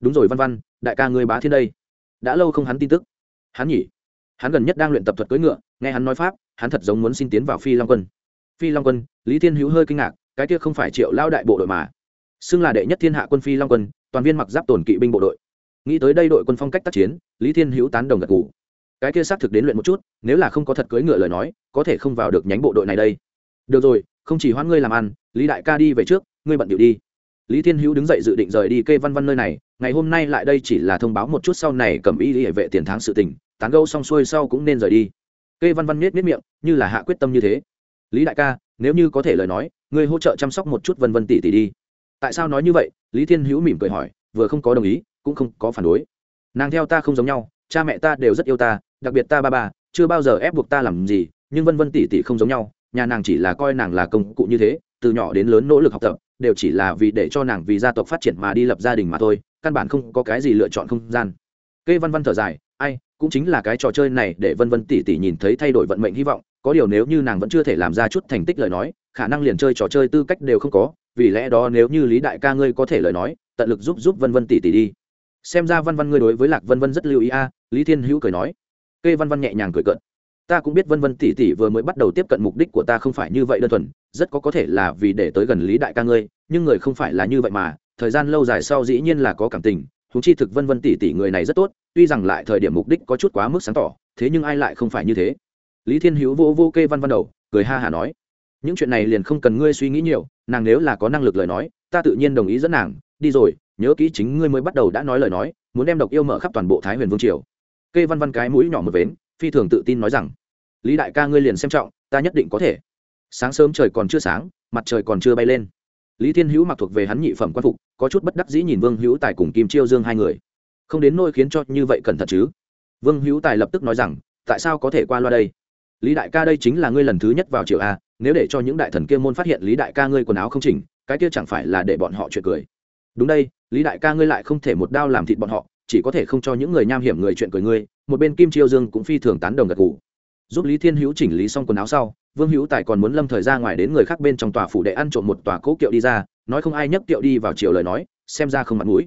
Đúng rồi văn văn đại ca ngươi bá thiên đây. Đã lâu không hắn tin tức. Hắn nhỉ? Hắn gần nhất đang luyện tập thuật cưỡi ngựa, nghe hắn nói pháp, hắn thật giống muốn xin tiến vào phi long quân. Phi long quân, lý thiên hữu hơi kinh ngạc, cái kia không phải triệu lao đại bộ đội mà. Xưng là đệ nhất thiên hạ quân phi long quân, toàn viên mặc giáp tổn kỵ binh bộ đội. Nghĩ tới đây đội quân phong cách tác chiến, lý thiên hữu tán đồng gật g ủ cái kia xác thực đến luyện một chút, nếu là không có thật cưỡi ngựa lời nói, có thể không vào được nhánh bộ đội này đây. Được rồi, không chỉ hoãn ngươi làm ăn, lý đại ca đi về trước, ngươi bận điệu đi. Lý thiên hữu đứng dậy dự định rời đi kê văn văn nơi này ngày hôm nay lại đây chỉ là thông báo một chút sau này cầm y hệ vệ tiền tháng sự tình, tán gâu xong xuôi sau cũng nên rời đi. Kê văn văn miết miết miệng, như là hạ quyết tâm như thế. Lý đại ca, nếu như có thể lời nói, người hỗ trợ chăm sóc một chút vân vân tỷ tỷ đi. Tại sao nói như vậy? Lý thiên hữu mỉm cười hỏi, vừa không có đồng ý, cũng không có phản đối. Nàng theo ta không giống nhau, cha mẹ ta đều rất yêu ta, đặc biệt ta ba ba, chưa bao giờ ép buộc ta làm gì, nhưng vân vân tỷ tỷ không giống nhau, nhà nàng chỉ là coi nàng là công cụ như thế, từ nhỏ đến lớn nỗ lực học tập, đều chỉ là vì để cho nàng vì gia tộc phát triển mà đi lập gia đình mà thôi căn bản không có cái gì lựa chọn không gian. Kê văn văn thở dài ai cũng chính là cái trò chơi này để vân vân tỷ tỷ nhìn thấy thay đổi vận mệnh hy vọng có điều nếu như nàng vẫn chưa thể làm ra chút thành tích lời nói khả năng liền chơi trò chơi tư cách đều không có vì lẽ đó nếu như lý đại ca ngươi có thể lời nói tận lực giúp giúp vân vân tỷ tỷ đi. Xem ra văn văn ngươi đối với lạc vân vân rất lưu ý a lý thiên hữu cười nói. Kê văn văn nhẹ nhàng cười cợt, ta cũng biết vân vân tỷ tỷ vừa mới bắt đầu tiếp cận mục đích của ta không phải như vậy đơn thuần rất có có thể là vì để tới gần lý đại ca ngươi nhưng người không phải là như vậy mà thời gian lâu dài sau dĩ nhiên là có cảm tình húng chi thực vân vân tỷ tỷ người này rất tốt, tuy rằng lại thời điểm mục đích có chút quá mức sáng tỏ, thế nhưng ai lại không phải như thế. Lý thiên hữu vô vô kê văn văn đầu, cười ha hả nói, những chuyện này liền không cần ngươi suy nghĩ nhiều, nàng nếu là có năng lực lời nói, ta tự nhiên đồng ý dẫn nàng, đi rồi, nhớ kỹ chính ngươi mới bắt đầu đã nói lời nói, muốn đem độc yêu mở khắp toàn bộ thái huyền vương triều. Kê văn văn cái mũi nhỏ một vến phi thường tự tin nói rằng, lý đại ca ngươi liền xem trọng, ta nhất định có thể. Sáng sớm trời còn chưa sáng, mặt trời còn chưa bay lên lý thiên hữu mặc thuộc về hắn nhị phẩm quan phục, có chút bất đắc dĩ nhìn vương hữu tài cùng kim chiêu dương hai người. Không đến nôi khiến cho như vậy cẩn thận chứ? Vương hữu tài lập tức nói rằng, tại sao có thể qua loa đây? Lý đại ca đây chính là ngươi lần thứ nhất vào triều a, nếu để cho những đại thần kia môn phát hiện lý đại ca ngươi quần áo không chỉnh, cái kia chẳng phải là để bọn họ chuyện cười? Đúng đây, lý đại ca ngươi lại không thể một đao làm thịt bọn họ, chỉ có thể không cho những người nham hiểm người chuyện cười ngươi, một bên kim chiêu dương cũng phi thường tán đồng gật gù. Giúp lý thiên hữu chỉnh lý xong quần áo sau vương hữu tài còn muốn lâm thời ra ngoài đến người khác bên trong tòa phủ để ăn trộm một tòa cố kiệu đi ra, nói không ai nhấc kiệu đi vào chiều lời nói, xem ra không mặt mũi.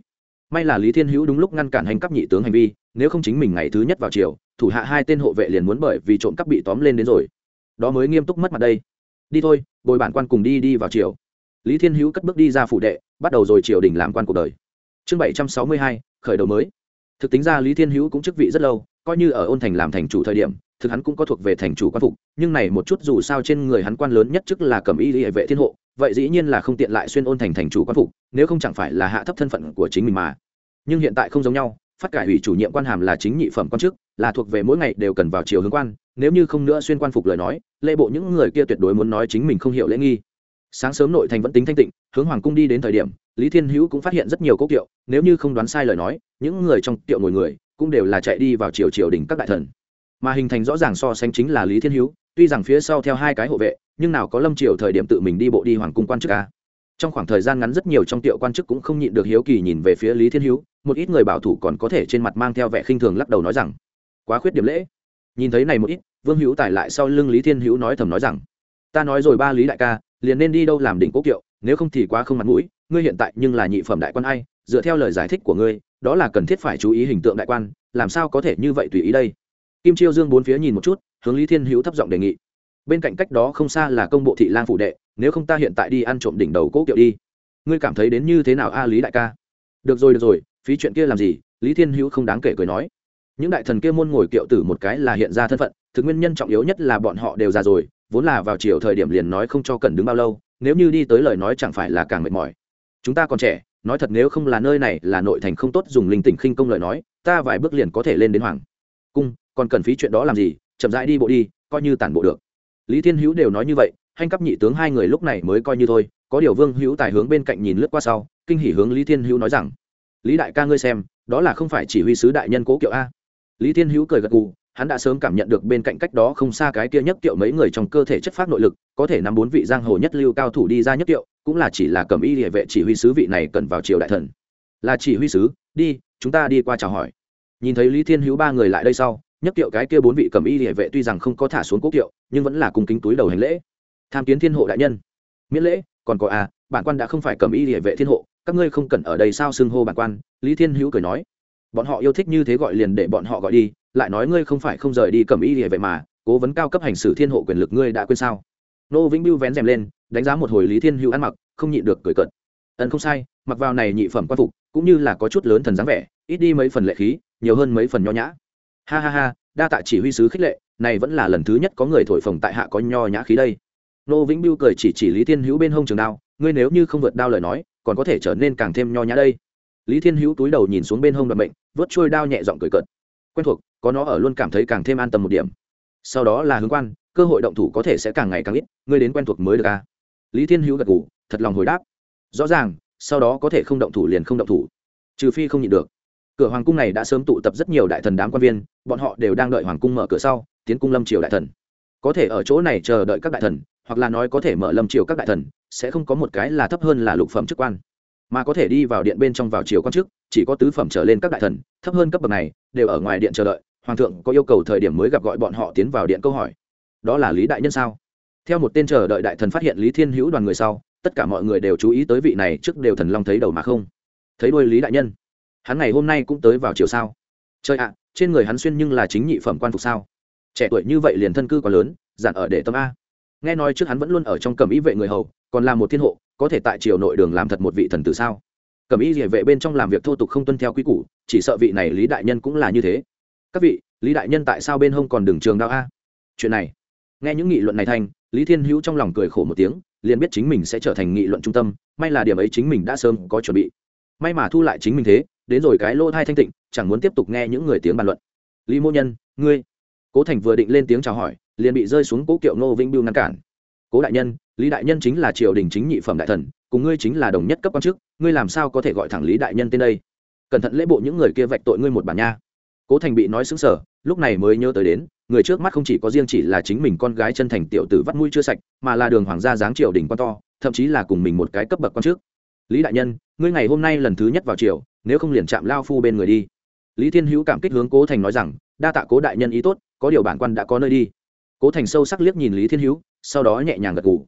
May là lý thiên hữu đúng lúc ngăn cản hành cấp nhị tướng hành vi, nếu không chính mình ngày thứ nhất vào chiều thủ hạ hai tên hộ vệ liền muốn bởi vì trộm cắp bị tóm lên đến rồi. Đó mới nghiêm túc mất mặt đây. Đi thôi, bồi bản quan cùng đi đi vào chiều lý thiên hữu cất bước đi ra phủ đệ, bắt đầu rồi triều đình làm quan cuộc đời. Chương bảy trăm sáu mươi hai, khởi đầu mới. Thực tính ra lý thiên hữu cũng chức vị rất lâu, coi như ở ôn thành làm thành chủ thời điểm thực hắn cũng có thuộc về thành chủ quan phục, nhưng này một chút dù sao trên người hắn quan lớn nhất chức là cầm y hệ vệ thiên hộ, vậy dĩ nhiên là không tiện lại xuyên ôn thành thành chủ quan phục, nếu không chẳng phải là hạ thấp thân phận của chính mình mà. Nhưng hiện tại không giống nhau, phát cải ủy chủ nhiệm quan hàm là chính nhị phẩm quan chức, là thuộc về mỗi ngày đều cần vào chiều hướng quan, nếu như không nữa xuyên quan phục lời nói, lễ bộ những người kia tuyệt đối muốn nói chính mình không hiểu lễ nghi. Sáng sớm nội thành vẫn tính thanh tịnh, hướng hoàng cung đi đến thời điểm, lý thiên hữu cũng phát hiện rất nhiều cốc kiệu, nếu như không đoán sai lời nói, những người trong kiệu ngồi người, cũng đều là chạy đi vào triều triều đình các đại thần mà hình thành rõ ràng so sánh chính là lý thiên hữu, tuy rằng phía sau theo hai cái hộ vệ, nhưng nào có lâm triều thời điểm tự mình đi bộ đi hoàng cung quan chức ca trong khoảng thời gian ngắn rất nhiều trong tiệu quan chức cũng không nhịn được hiếu kỳ nhìn về phía lý thiên hữu, một ít người bảo thủ còn có thể trên mặt mang theo vẻ khinh thường lắc đầu nói rằng, quá khuyết điểm lễ. Nhìn thấy này một ít, vương hữu tài lại sau lưng lý thiên hữu nói thầm nói rằng, ta nói rồi ba lý đại ca, liền nên đi đâu làm đỉnh cố kiệu, nếu không thì quá không mặt mũi, ngươi hiện tại nhưng là nhị phẩm đại quan ai, dựa theo lời giải thích của ngươi, đó là cần thiết phải chú ý hình tượng đại quan, làm sao có thể như vậy tùy ý đây? Kim chiêu dương bốn phía nhìn một chút, hướng lý thiên hữu thấp giọng đề nghị. Bên cạnh cách đó không xa là công bộ thị lang phủ đệ, nếu không ta hiện tại đi ăn trộm đỉnh đầu cố kiệu đi. Ngươi cảm thấy đến như thế nào a, lý đại ca? Được rồi được rồi, phí chuyện kia làm gì? Lý thiên hữu không đáng kể cười nói. Những đại thần kia môn ngồi kiệu tử một cái là hiện ra thân phận, thực nguyên nhân trọng yếu nhất là bọn họ đều già rồi, vốn là vào chiều thời điểm liền nói không cho cần đứng bao lâu, nếu như đi tới lời nói chẳng phải là càng mệt mỏi. Chúng ta còn trẻ, nói thật nếu không là nơi này là nội thành không tốt, dùng linh tỉnh khinh công lời nói, ta vài bước liền có thể lên đến hoàng cung còn cần phí chuyện đó làm gì, chậm rãi đi bộ đi, coi như tản bộ được. Lý thiên hữu đều nói như vậy hanh cấp nhị tướng hai người lúc này mới coi như thôi, có điều vương hữu tài hướng bên cạnh nhìn lướt qua sau, kinh hỉ hướng lý thiên hữu nói rằng, lý đại ca ngươi xem, đó là không phải chỉ huy sứ đại nhân cố kiệu a? Lý thiên hữu cười gật gù, hắn đã sớm cảm nhận được bên cạnh cách đó không xa cái kia nhất kiệu mấy người trong cơ thể chất phát nội lực, có thể nắm bốn vị giang hồ nhất lưu cao thủ đi ra nhất kiệu, cũng là chỉ là cầm y địa vệ chỉ huy sứ vị này cần vào triều đại thần. Là chỉ huy sứ, đi, chúng ta đi qua chào hỏi. Nhìn thấy lý thiên hữu ba người lại đây sau nhất kiệu cái kia bốn vị cầm y địa vệ tuy rằng không có thả xuống quốc kiệu, nhưng vẫn là cung kính túi đầu hành lễ. Tham kiến thiên hộ đại nhân. Miễn lễ, còn có à bản quan đã không phải cầm y địa vệ thiên hộ, các ngươi không cần ở đây sao xưng hô bản quan, lý thiên hữu cười nói. Bọn họ yêu thích như thế gọi liền để bọn họ gọi đi, lại nói ngươi không phải không rời đi cầm y địa vệ mà, cố vấn cao cấp hành xử thiên hộ quyền lực ngươi đã quên sao? Nô vĩnh biêu vén rèm lên, đánh giá một hồi lý thiên hữu ăn mặc, không nhịn được cười cợt. Ẩn không sai, mặc vào này nhị phẩm quan phục, cũng như là có chút lớn thần dáng vẻ, ít đi mấy phần lệ khí, nhiều hơn mấy phần nho nhã ha ha ha, đa tạ chỉ huy sứ khích lệ, này vẫn là lần thứ nhất có người thổi phồng tại hạ có nho nhã khí đây. Nô vĩnh biêu cười chỉ chỉ lý thiên hữu bên hông trường đao, ngươi nếu như không vượt đao lời nói, còn có thể trở nên càng thêm nho nhã đây. Lý thiên hữu túi đầu nhìn xuống bên hông đoạn bệnh vớt trôi đao nhẹ giọng cười cợt. Quen thuộc, có nó ở luôn cảm thấy càng thêm an tâm một điểm. Sau đó là hướng quan, cơ hội động thủ có thể sẽ càng ngày càng ít, ngươi đến quen thuộc mới được à? Lý thiên hữu gật ngủ thật lòng hồi đáp. Rõ ràng, sau đó có thể không động thủ liền không động thủ, trừ phi không nhịn được cửa hoàng cung này đã sớm tụ tập rất nhiều đại thần đám quan viên, bọn họ đều đang đợi hoàng cung mở cửa sau, tiến cung lâm triều đại thần. Có thể ở chỗ này chờ đợi các đại thần, hoặc là nói có thể mở lâm triều các đại thần, sẽ không có một cái là thấp hơn là lục phẩm chức quan. Mà có thể đi vào điện bên trong vào triều quan chức, chỉ có tứ phẩm trở lên các đại thần, thấp hơn cấp bậc này, đều ở ngoài điện chờ đợi. Hoàng thượng có yêu cầu thời điểm mới gặp gọi bọn họ tiến vào điện câu hỏi. Đó là lý đại nhân sao? Theo một tên chờ đợi đại thần phát hiện lý thiên hữu đoàn người sau, tất cả mọi người đều chú ý tới vị này trước đều thần long thấy đầu mà không. Thấy đuôi lý đại nhân hắn ngày hôm nay cũng tới vào chiều sao? Trời ạ, trên người hắn xuyên nhưng là chính nhị phẩm quan phục sao? Trẻ tuổi như vậy liền thân cư quá lớn, giản ở để tâm a. Nghe nói trước hắn vẫn luôn ở trong cầm ý vệ người hầu, còn là một thiên hộ, có thể tại triều nội đường làm thật một vị thần tử sao? Cầm ý địa vệ bên trong làm việc thô tục không tuân theo quy củ, chỉ sợ vị này lý đại nhân cũng là như thế. Các vị, lý đại nhân tại sao bên hông còn đường trường đạo a? Chuyện này, nghe những nghị luận này thành, lý thiên hữu trong lòng cười khổ một tiếng, liền biết chính mình sẽ trở thành nghị luận trung tâm, may là điểm ấy chính mình đã sớm có chuẩn bị. May mà thu lại chính mình thế đến rồi cái lỗ thai thanh tịnh, chẳng muốn tiếp tục nghe những người tiếng bàn luận. Lý mô nhân, ngươi. Cố thành vừa định lên tiếng chào hỏi, liền bị rơi xuống cố kiệu ngô vĩnh biêu ngăn cản. Cố đại nhân, lý đại nhân chính là triều đình chính nhị phẩm đại thần, cùng ngươi chính là đồng nhất cấp quan chức, ngươi làm sao có thể gọi thẳng lý đại nhân tên đây? Cẩn thận lễ bộ những người kia vạch tội ngươi một bản nha. Cố thành bị nói xứng sở lúc này mới nhớ tới đến, người trước mắt không chỉ có riêng chỉ là chính mình con gái chân thành tiểu tử vắt mũi chưa sạch, mà là đường hoàng gia dáng triều đình quan to, thậm chí là cùng mình một cái cấp bậc quan trước lý đại nhân, ngươi ngày hôm nay lần thứ nhất vào triều nếu không liền chạm lao phu bên người đi. Lý thiên hữu cảm kích hướng cố thành nói rằng đa tạ cố đại nhân ý tốt có điều bản quan đã có nơi đi. Cố thành sâu sắc liếc nhìn lý thiên hữu sau đó nhẹ nhàng gật gù,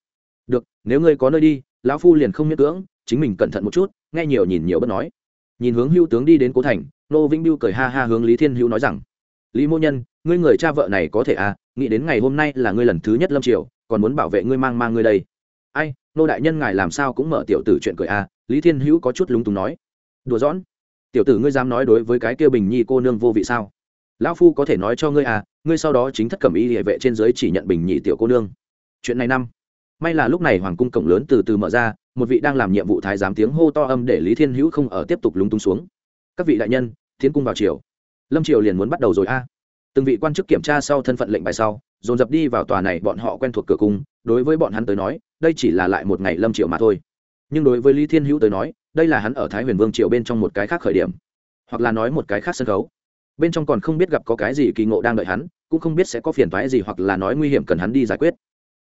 được nếu ngươi có nơi đi lão phu liền không miễn cưỡng chính mình cẩn thận một chút nghe nhiều nhìn nhiều bất nói. Nhìn hướng hữu tướng đi đến cố thành nô vĩnh biêu cười ha ha hướng lý thiên hữu nói rằng lý mô nhân ngươi người cha vợ này có thể à nghĩ đến ngày hôm nay là ngươi lần thứ nhất lâm triều còn muốn bảo vệ ngươi mang mang ngươi đây. Ai nô đại nhân ngài làm sao cũng mở tiểu tử chuyện cười à lý thiên hữu có chút lúng túng nói đùa giỡn. Tiểu tử ngươi dám nói đối với cái kia bình nhi cô nương vô vị sao? Lão phu có thể nói cho ngươi à ngươi sau đó chính thất cẩm y địa vệ trên dưới chỉ nhận bình nhị tiểu cô nương. Chuyện này năm. May là lúc này hoàng cung cổng lớn từ từ mở ra, một vị đang làm nhiệm vụ thái giám tiếng hô to âm để lý thiên hữu không ở tiếp tục lúng túng xuống. Các vị đại nhân, tiến cung vào triều. Lâm triều liền muốn bắt đầu rồi a. Từng vị quan chức kiểm tra sau thân phận lệnh bài sau, dồn dập đi vào tòa này bọn họ quen thuộc cửa cung. Đối với bọn hắn tới nói, đây chỉ là lại một ngày lâm triều mà thôi. Nhưng đối với lý thiên hữu tới nói đây là hắn ở thái huyền vương triều bên trong một cái khác khởi điểm, hoặc là nói một cái khác sân khấu. Bên trong còn không biết gặp có cái gì kỳ ngộ đang đợi hắn, cũng không biết sẽ có phiền toái gì hoặc là nói nguy hiểm cần hắn đi giải quyết.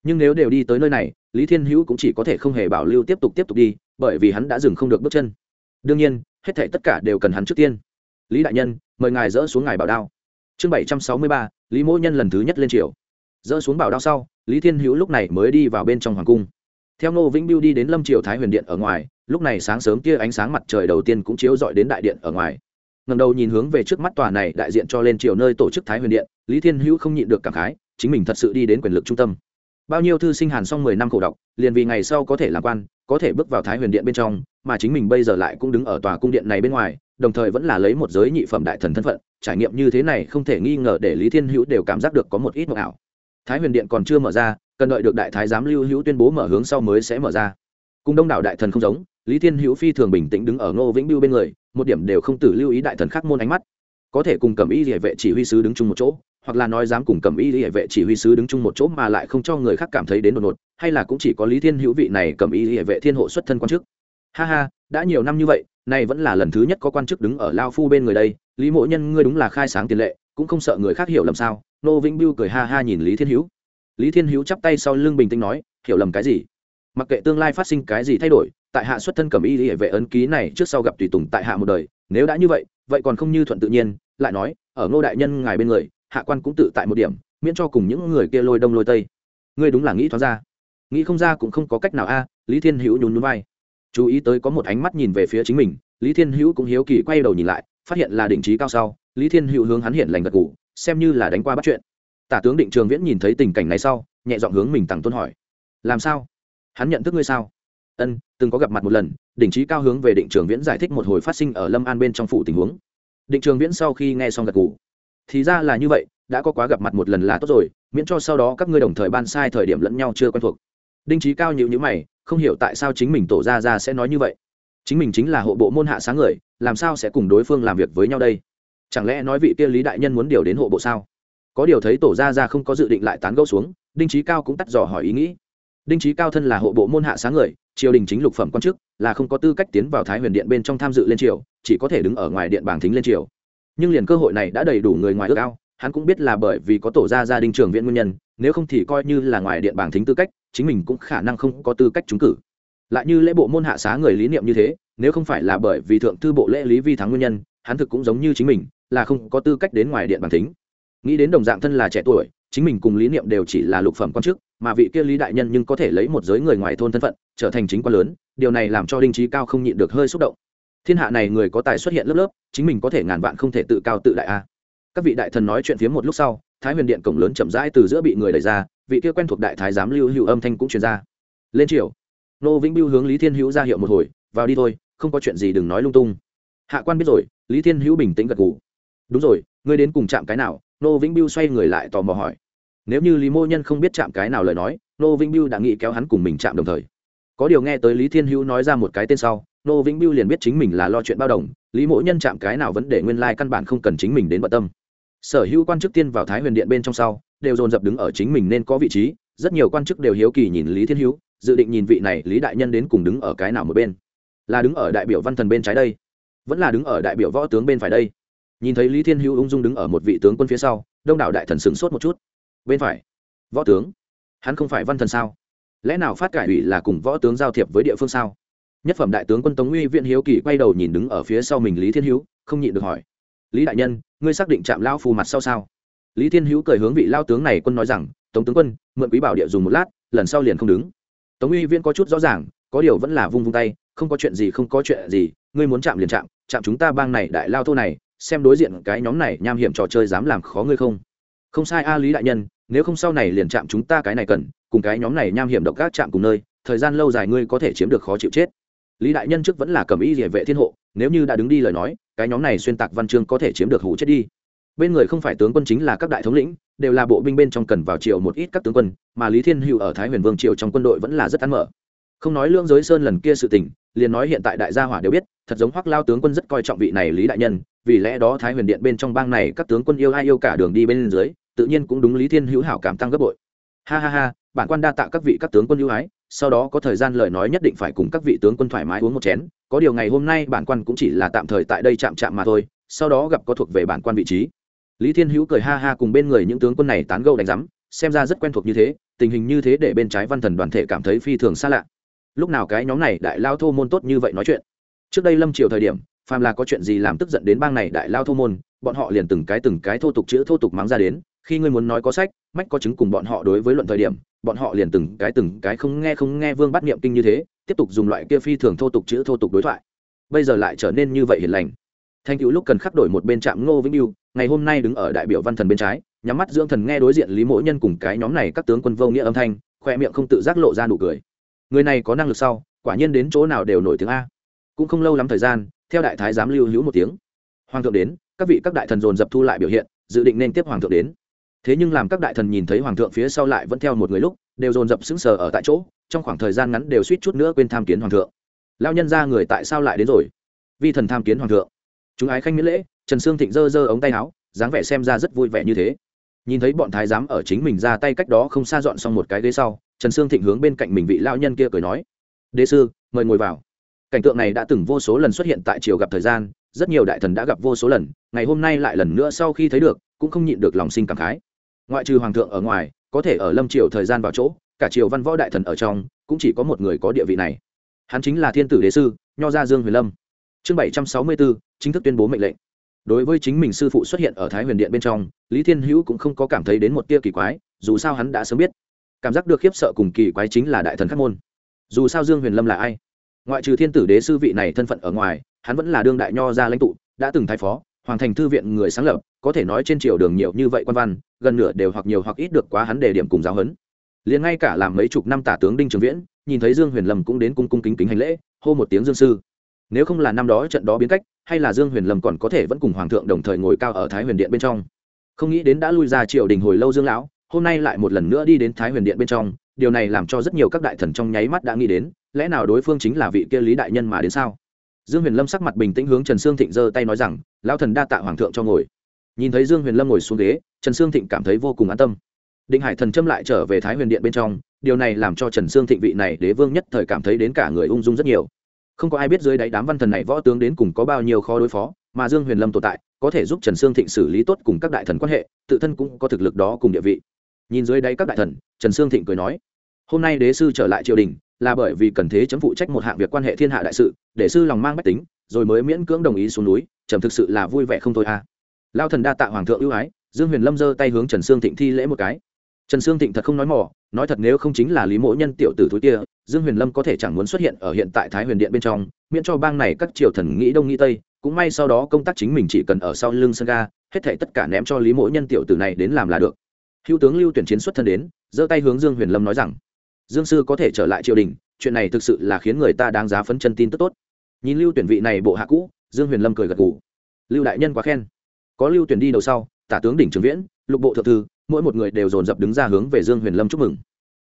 Nhưng nếu đều đi tới nơi này, lý thiên hữu cũng chỉ có thể không hề bảo lưu tiếp tục tiếp tục đi, bởi vì hắn đã dừng không được bước chân. Đương nhiên, hết thể tất cả đều cần hắn trước tiên. Lý đại nhân, mời ngài dỡ xuống ngài bảo đao. Chương bảy trăm sáu mươi ba, lý mỗ nhân lần thứ nhất lên triều. Dỡ xuống bảo đao sau, lý thiên hữu lúc này mới đi vào bên trong hoàng cung. Theo ngô vĩnh biêu đi đến lâm triều thái huyền điện ở ngoài lúc này sáng sớm kia ánh sáng mặt trời đầu tiên cũng chiếu dọi đến đại điện ở ngoài. Ngầm đầu nhìn hướng về trước mắt tòa này đại diện cho lên triều nơi tổ chức thái huyền điện, lý thiên hữu không nhịn được cảm khái, chính mình thật sự đi đến quyền lực trung tâm. Bao nhiêu thư sinh hàn xong mười năm khổ đọc, liền vì ngày sau có thể làm quan, có thể bước vào thái huyền điện bên trong, mà chính mình bây giờ lại cũng đứng ở tòa cung điện này bên ngoài, đồng thời vẫn là lấy một giới nhị phẩm đại thần thân phận, trải nghiệm như thế này không thể nghi ngờ để lý thiên hữu đều cảm giác được có một ít mộng ảo. Thái huyền điện còn chưa mở ra, cần đợi được đại thái giám lưu hữu tuyên bố mở hướng sau mới sẽ mở ra. Cùng đông đảo đại thần không giống lý thiên hữu phi thường bình tĩnh đứng ở ngô vĩnh biêu bên người, một điểm đều không tử lưu ý đại thần khác môn ánh mắt. Có thể cùng cầm y địa vệ chỉ huy sứ đứng chung một chỗ, hoặc là nói dám cùng cầm y địa vệ chỉ huy sứ đứng chung một chỗ mà lại không cho người khác cảm thấy đến đột ngột, hay là cũng chỉ có lý thiên hữu vị này cầm y địa vệ thiên hộ xuất thân quan chức. Ha ha, đã nhiều năm như vậy, nay vẫn là lần thứ nhất có quan chức đứng ở lao phu bên người đây. Lý mộ nhân, ngươi đúng là khai sáng tiền lệ, cũng không sợ người khác hiểu lầm sao? Nô vĩnh biêu cười ha ha nhìn lý thiên hữu. Lý thiên hữu chắp tay sau lưng bình tĩnh nói, hiểu lầm cái gì? Mặc kệ tương lai phát sinh cái gì thay đổi, tại hạ xuất thân cầm y hệ vệ ấn ký này trước sau gặp tùy tùng tại hạ một đời, nếu đã như vậy vậy còn không như thuận tự nhiên, lại nói, ở ngô đại nhân ngài bên người, hạ quan cũng tự tại một điểm, miễn cho cùng những người kia lôi đông lôi tây. Ngươi đúng là nghĩ thoáng ra. Nghĩ không ra cũng không có cách nào a, lý thiên hữu nhún núi vai. Chú ý tới có một ánh mắt nhìn về phía chính mình, lý thiên hữu cũng hiếu kỳ quay đầu nhìn lại, phát hiện là đỉnh trí cao sau, lý thiên hữu hướng hắn hiện lành gật g ủ xem như là đánh qua bắt chuyện. Tả tướng định trường viễn nhìn thấy tình cảnh này sau, nhẹ dọn hướng mình tặng tôn hỏi. Làm sao? Hắn nhận thức ngươi sao? Ân, từng có gặp mặt một lần, đỉnh trí cao hướng về định trường viễn giải thích một hồi phát sinh ở lâm an bên trong phủ tình huống. Định trường viễn sau khi nghe xong gật g ủ thì ra là như vậy, đã có quá gặp mặt một lần là tốt rồi, miễn cho sau đó các ngươi đồng thời ban sai thời điểm lẫn nhau chưa quen thuộc. Đinh trí cao nhịu nhữ mày, không hiểu tại sao chính mình tổ ra ra sẽ nói như vậy. Chính mình chính là hộ bộ môn hạ sáng người, làm sao sẽ cùng đối phương làm việc với nhau đây? Chẳng lẽ nói vị kia lý đại nhân muốn điều đến hộ bộ sao? Có điều thấy tổ ra ra không có dự định lại tán gẫu xuống, đinh trí cao cũng tắt dò hỏi ý nghĩ đinh trí cao thân là hộ bộ môn hạ sáng người, triều đình chính lục phẩm quan chức, là không có tư cách tiến vào thái huyền điện bên trong tham dự lên triều, chỉ có thể đứng ở ngoài điện bảng thính lên triều. Nhưng liền cơ hội này đã đầy đủ người ngoài ước ao, hắn cũng biết là bởi vì có tổ gia gia đình trường viện nguyên nhân, nếu không thì coi như là ngoài điện bảng thính tư cách, chính mình cũng khả năng không có tư cách trúng cử. Lại như lễ bộ môn hạ xá người lý niệm như thế, nếu không phải là bởi vì thượng thư bộ lễ lý vi thắng nguyên nhân, hắn thực cũng giống như chính mình, là không có tư cách đến ngoài điện bảng thính. Nghĩ đến đồng dạng thân là trẻ tuổi, chính mình cùng lý niệm đều chỉ là lục phẩm quan chức mà vị kia lý đại nhân nhưng có thể lấy một giới người ngoài thôn thân phận, trở thành chính quan lớn, điều này làm cho đinh trí cao không nhịn được hơi xúc động. Thiên hạ này người có tài xuất hiện lớp lớp, chính mình có thể ngàn vạn không thể tự cao tự đại a. À. Các vị đại thần nói chuyện phía một lúc sau, thái huyền điện cổng lớn chậm rãi từ giữa bị người đẩy ra, vị kia quen thuộc đại thái giám lưu hữu âm thanh cũng truyền ra. Lên triều. Nô vĩnh biêu hướng lý thiên hữu ra hiệu một hồi, vào đi thôi, không có chuyện gì đừng nói lung tung. Hạ quan biết rồi, lý thiên hữu bình tĩnh gật gù. Đúng rồi, ngươi đến cùng chạm cái nào? Nô vĩnh biêu xoay người lại tò mò hỏi nếu như lý mô nhân không biết chạm cái nào lời nói nô vĩnh biêu đã nghĩ kéo hắn cùng mình chạm đồng thời. Có điều nghe tới lý thiên hữu nói ra một cái tên sau nô vĩnh biêu liền biết chính mình là lo chuyện bao đồng, lý mỗ nhân chạm cái nào vấn đề nguyên lai căn bản không cần chính mình đến bận tâm. Sở hữu quan chức tiên vào thái huyền điện bên trong sau, đều dồn dập đứng ở chính mình nên có vị trí, rất nhiều quan chức đều hiếu kỳ nhìn lý thiên hữu, dự định nhìn vị này lý đại nhân đến cùng đứng ở cái nào một bên. Là đứng ở đại biểu văn thần bên trái đây, vẫn là đứng ở đại biểu võ tướng bên phải đây. Nhìn thấy lý thiên hữu ung dung đứng ở một vị tướng quân phía sau, đông đảo đại thần sửng sốt một chút bên phải. Võ tướng. Hắn không phải văn thần sao? Lẽ nào phát cải ủy là cùng võ tướng giao thiệp với địa phương sao? Nhất phẩm đại tướng quân tống uy viện hiếu kỳ quay đầu nhìn đứng ở phía sau mình lý thiên hữu, không nhịn được hỏi. Lý đại nhân, ngươi xác định chạm lao phù mặt sau sao? Lý thiên hữu cười hướng vị lao tướng này quân nói rằng, tống tướng quân, mượn quý bảo địa dùng một lát, lần sau liền không đứng. Tống uy viễn có chút rõ ràng, có điều vẫn là vung vung tay, không có chuyện gì, không có chuyện gì, ngươi muốn chạm liền chạm chạm chúng ta bang này đại lao thô này, xem đối diện cái nhóm này nham hiểm trò chơi dám làm khó ngươi không? Không sai a, lý đại nhân nếu không sau này liền chạm chúng ta cái này cần, cùng cái nhóm này nham hiểm độc các chạm cùng nơi, thời gian lâu dài ngươi có thể chiếm được khó chịu chết. Lý đại nhân trước vẫn là cầm ý địa vệ thiên hộ, nếu như đã đứng đi lời nói, cái nhóm này xuyên tạc văn chương có thể chiếm được hủ chết đi. Bên người không phải tướng quân chính là các đại thống lĩnh, đều là bộ binh bên trong cần vào triều một ít các tướng quân, mà lý thiên hữu ở thái huyền vương triều trong quân đội vẫn là rất ăn mở. Không nói lương giới sơn lần kia sự tình, liền nói hiện tại đại gia hỏa đều biết, thật giống hoắc lao tướng quân rất coi trọng vị này lý đại nhân, vì lẽ đó thái huyền điện bên trong bang này các tướng quân yêu ai yêu cả đường đi bên dưới tự nhiên cũng đúng lý thiên hữu hảo cảm tăng gấp bội. Ha ha ha, bản quan đa tạ các vị các tướng quân ưu ái, sau đó có thời gian lời nói nhất định phải cùng các vị tướng quân thoải mái uống một chén, có điều ngày hôm nay bản quan cũng chỉ là tạm thời tại đây chạm chạm mà thôi, sau đó gặp có thuộc về bản quan vị trí. Lý thiên hữu cười ha ha cùng bên người những tướng quân này tán gẫu đánh rắm xem ra rất quen thuộc như thế, tình hình như thế để bên trái văn thần đoàn thể cảm thấy phi thường xa lạ. Lúc nào cái nhóm này đại lao thô môn tốt như vậy nói chuyện. Trước đây lâm triều thời điểm, phàm là có chuyện gì làm tức giận đến bang này đại lao thô môn, bọn họ liền từng cái từng cái thô tục chữ thô tục mắng ra đến khi ngươi muốn nói có sách, mách có chứng cùng bọn họ đối với luận thời điểm, bọn họ liền từng cái từng cái không nghe không nghe vương bắt niệm kinh như thế, tiếp tục dùng loại kia phi thường thô tục chữ thô tục đối thoại. Bây giờ lại trở nên như vậy hiền lành. Thanh cựu lúc cần khắc đổi một bên trạm ngô vĩnh yêu ngày hôm nay đứng ở đại biểu văn thần bên trái, nhắm mắt dưỡng thần nghe đối diện lý mỗi nhân cùng cái nhóm này các tướng quân vô nghĩa âm thanh, khoe miệng không tự giác lộ ra nụ cười. Người này có năng lực sau, quả nhiên đến chỗ nào đều nổi tiếng a. Cũng không lâu lắm thời gian, theo đại thái giám lưu hữu một tiếng. Hoàng thượng đến, các vị các đại thần dồn dập thu lại biểu hiện, dự định nên tiếp hoàng thượng đến thế nhưng làm các đại thần nhìn thấy hoàng thượng phía sau lại vẫn theo một người lúc, đều dồn dập sững sờ ở tại chỗ, trong khoảng thời gian ngắn đều suýt chút nữa quên tham kiến hoàng thượng. Lao nhân ra người tại sao lại đến rồi? Vi thần tham kiến hoàng thượng. Chúng ái khanh miễn lễ, trần sương thịnh giơ giơ ống tay áo, dáng vẻ xem ra rất vui vẻ như thế. Nhìn thấy bọn thái giám ở chính mình ra tay cách đó không xa dọn xong một cái ghế sau, trần sương thịnh hướng bên cạnh mình vị lao nhân kia cười nói, đế sư, mời ngồi vào. Cảnh tượng này đã từng vô số lần xuất hiện tại triều gặp thời gian, rất nhiều đại thần đã gặp vô số lần, ngày hôm nay lại lần nữa sau khi thấy được, cũng không nhịn được lòng sinh cảm khái ngoại trừ hoàng thượng ở ngoài, có thể ở lâm triều thời gian vào chỗ, cả triều văn võ đại thần ở trong, cũng chỉ có một người có địa vị này. Hắn chính là thiên tử đế sư, nho gia dương huyền lâm. Chương bảy trăm sáu mươi bốn chính thức tuyên bố mệnh lệnh. Đối với chính mình sư phụ xuất hiện ở thái huyền điện bên trong, lý thiên hữu cũng không có cảm thấy đến một tia kỳ quái, dù sao hắn đã sớm biết. Cảm giác được khiếp sợ cùng kỳ quái chính là đại thần khắc môn. Dù sao dương huyền lâm là ai? Ngoại trừ thiên tử đế sư vị này thân phận ở ngoài, hắn vẫn là đương đại nho gia lãnh tụ, đã từng thái phó hoàng thành thư viện người sáng lập, có thể nói trên triều đường nhiều như vậy quan văn, gần nửa đều hoặc nhiều hoặc ít được quá hắn đề điểm cùng giáo huấn. Liền ngay cả làm mấy chục năm tả tướng đinh trường viễn, nhìn thấy dương huyền lâm cũng đến cung cung kính kính hành lễ, hô một tiếng dương sư. Nếu không là năm đó trận đó biến cách, hay là dương huyền lâm còn có thể vẫn cùng hoàng thượng đồng thời ngồi cao ở thái huyền điện bên trong. Không nghĩ đến đã lui ra triều đình hồi lâu dương lão, hôm nay lại một lần nữa đi đến thái huyền điện bên trong, điều này làm cho rất nhiều các đại thần trong nháy mắt đã nghĩ đến, lẽ nào đối phương chính là vị kia lý đại nhân mà đến sao? Dương huyền lâm sắc mặt bình tĩnh hướng trần sương thịnh giơ tay nói rằng, lão thần đa tạ hoàng thượng cho ngồi. Nhìn thấy dương huyền lâm ngồi xuống ghế, trần sương thịnh cảm thấy vô cùng an tâm. Định hải thần châm lại trở về thái huyền điện bên trong, điều này làm cho trần sương thịnh vị này đế vương nhất thời cảm thấy đến cả người ung dung rất nhiều. Không có ai biết dưới đáy đám văn thần này võ tướng đến cùng có bao nhiêu khó đối phó, mà dương huyền lâm tồn tại, có thể giúp trần sương thịnh xử lý tốt cùng các đại thần quan hệ, tự thân cũng có thực lực đó cùng địa vị. Nhìn dưới đáy các đại thần, trần sương thịnh cười nói, hôm nay đế sư trở lại triều đình là bởi vì cần thế chấm phụ trách một hạng việc quan hệ thiên hạ đại sự, để sư lòng mang bách tính, rồi mới miễn cưỡng đồng ý xuống núi trầm thực sự là vui vẻ không thôi à. Lao thần đa tạ hoàng thượng ưu ái, dương huyền lâm giơ tay hướng trần sương thịnh thi lễ một cái. Trần sương thịnh thật không nói mỏ nói thật nếu không chính là lý mỗ nhân tiểu tử thúi kia, dương huyền lâm có thể chẳng muốn xuất hiện ở hiện tại thái huyền điện bên trong, miễn cho bang này các triều thần nghĩ đông nghĩ tây, cũng may sau đó công tác chính mình chỉ cần ở sau lưng sân ga, hết thể tất cả ném cho lý mỗ nhân tiểu tử này đến làm là được. Hữu tướng lưu tuyển chiến xuất thân đến, giơ tay hướng dương huyền lâm nói rằng dương sư có thể trở lại triều đình, chuyện này thực sự là khiến người ta đáng giá phấn chân tin tức tốt. Nhìn lưu tuyển vị này bộ hạ cũ, dương huyền lâm cười gật gù. Lưu đại nhân quá khen. Có lưu tuyển đi đầu sau, tả tướng đỉnh trường viễn, lục bộ thượng thư, mỗi một người đều dồn dập đứng ra hướng về dương huyền lâm chúc mừng.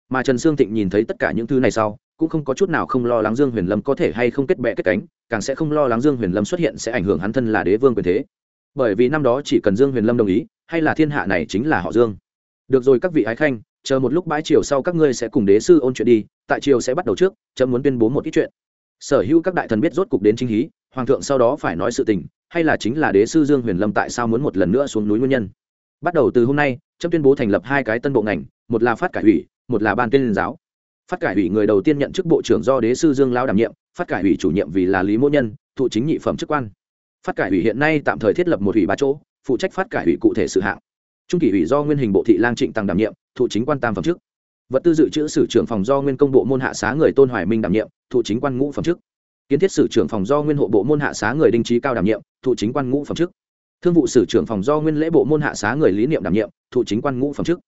Mà trần sương thịnh nhìn thấy tất cả những thứ này sau, cũng không có chút nào không lo lắng dương huyền lâm có thể hay không kết bệ kết cánh, càng sẽ không lo lắng dương huyền lâm xuất hiện sẽ ảnh hưởng hắn thân là đế vương quyền thế. Bởi vì năm đó chỉ cần dương huyền lâm đồng ý, hay là thiên hạ này chính là họ dương. Được rồi các vị ái khanh chờ một lúc bãi chiều sau các ngươi sẽ cùng đế sư ôn chuyện đi, tại chiều sẽ bắt đầu trước, chấm muốn tuyên bố một ít chuyện. Sở hữu các đại thần biết rốt cục đến chính hí, hoàng thượng sau đó phải nói sự tình, hay là chính là đế sư dương huyền lâm tại sao muốn một lần nữa xuống núi nguyên nhân. Bắt đầu từ hôm nay, chấm tuyên bố thành lập hai cái tân bộ ngành, một là phát cải ủy, một là ban tuyên giáo. Phát cải ủy người đầu tiên nhận chức bộ trưởng do đế sư dương lao đảm nhiệm, phát cải ủy chủ nhiệm vì là lý mỗ nhân, thụ chính nhị phẩm chức quan. Phát cải ủy hiện nay tạm thời thiết lập một ủy ba chỗ, phụ trách phát cải ủy cụ thể sự hạng. Trung kỷ ủy do nguyên hình bộ thị lang trịnh tăng đảm nhiệm thụ chính quan tam phẩm chức. Vật tư dự trữ sử trưởng phòng do nguyên công bộ môn hạ xá người tôn hoài minh đảm nhiệm, thụ chính quan ngũ phẩm chức. Kiến thiết sử trưởng phòng do nguyên hộ bộ môn hạ xá người đinh trí cao đảm nhiệm, thụ chính quan ngũ phẩm chức. Thương vụ sử trưởng phòng do nguyên lễ bộ môn hạ xá người lý niệm đảm nhiệm, thụ chính quan ngũ phẩm chức.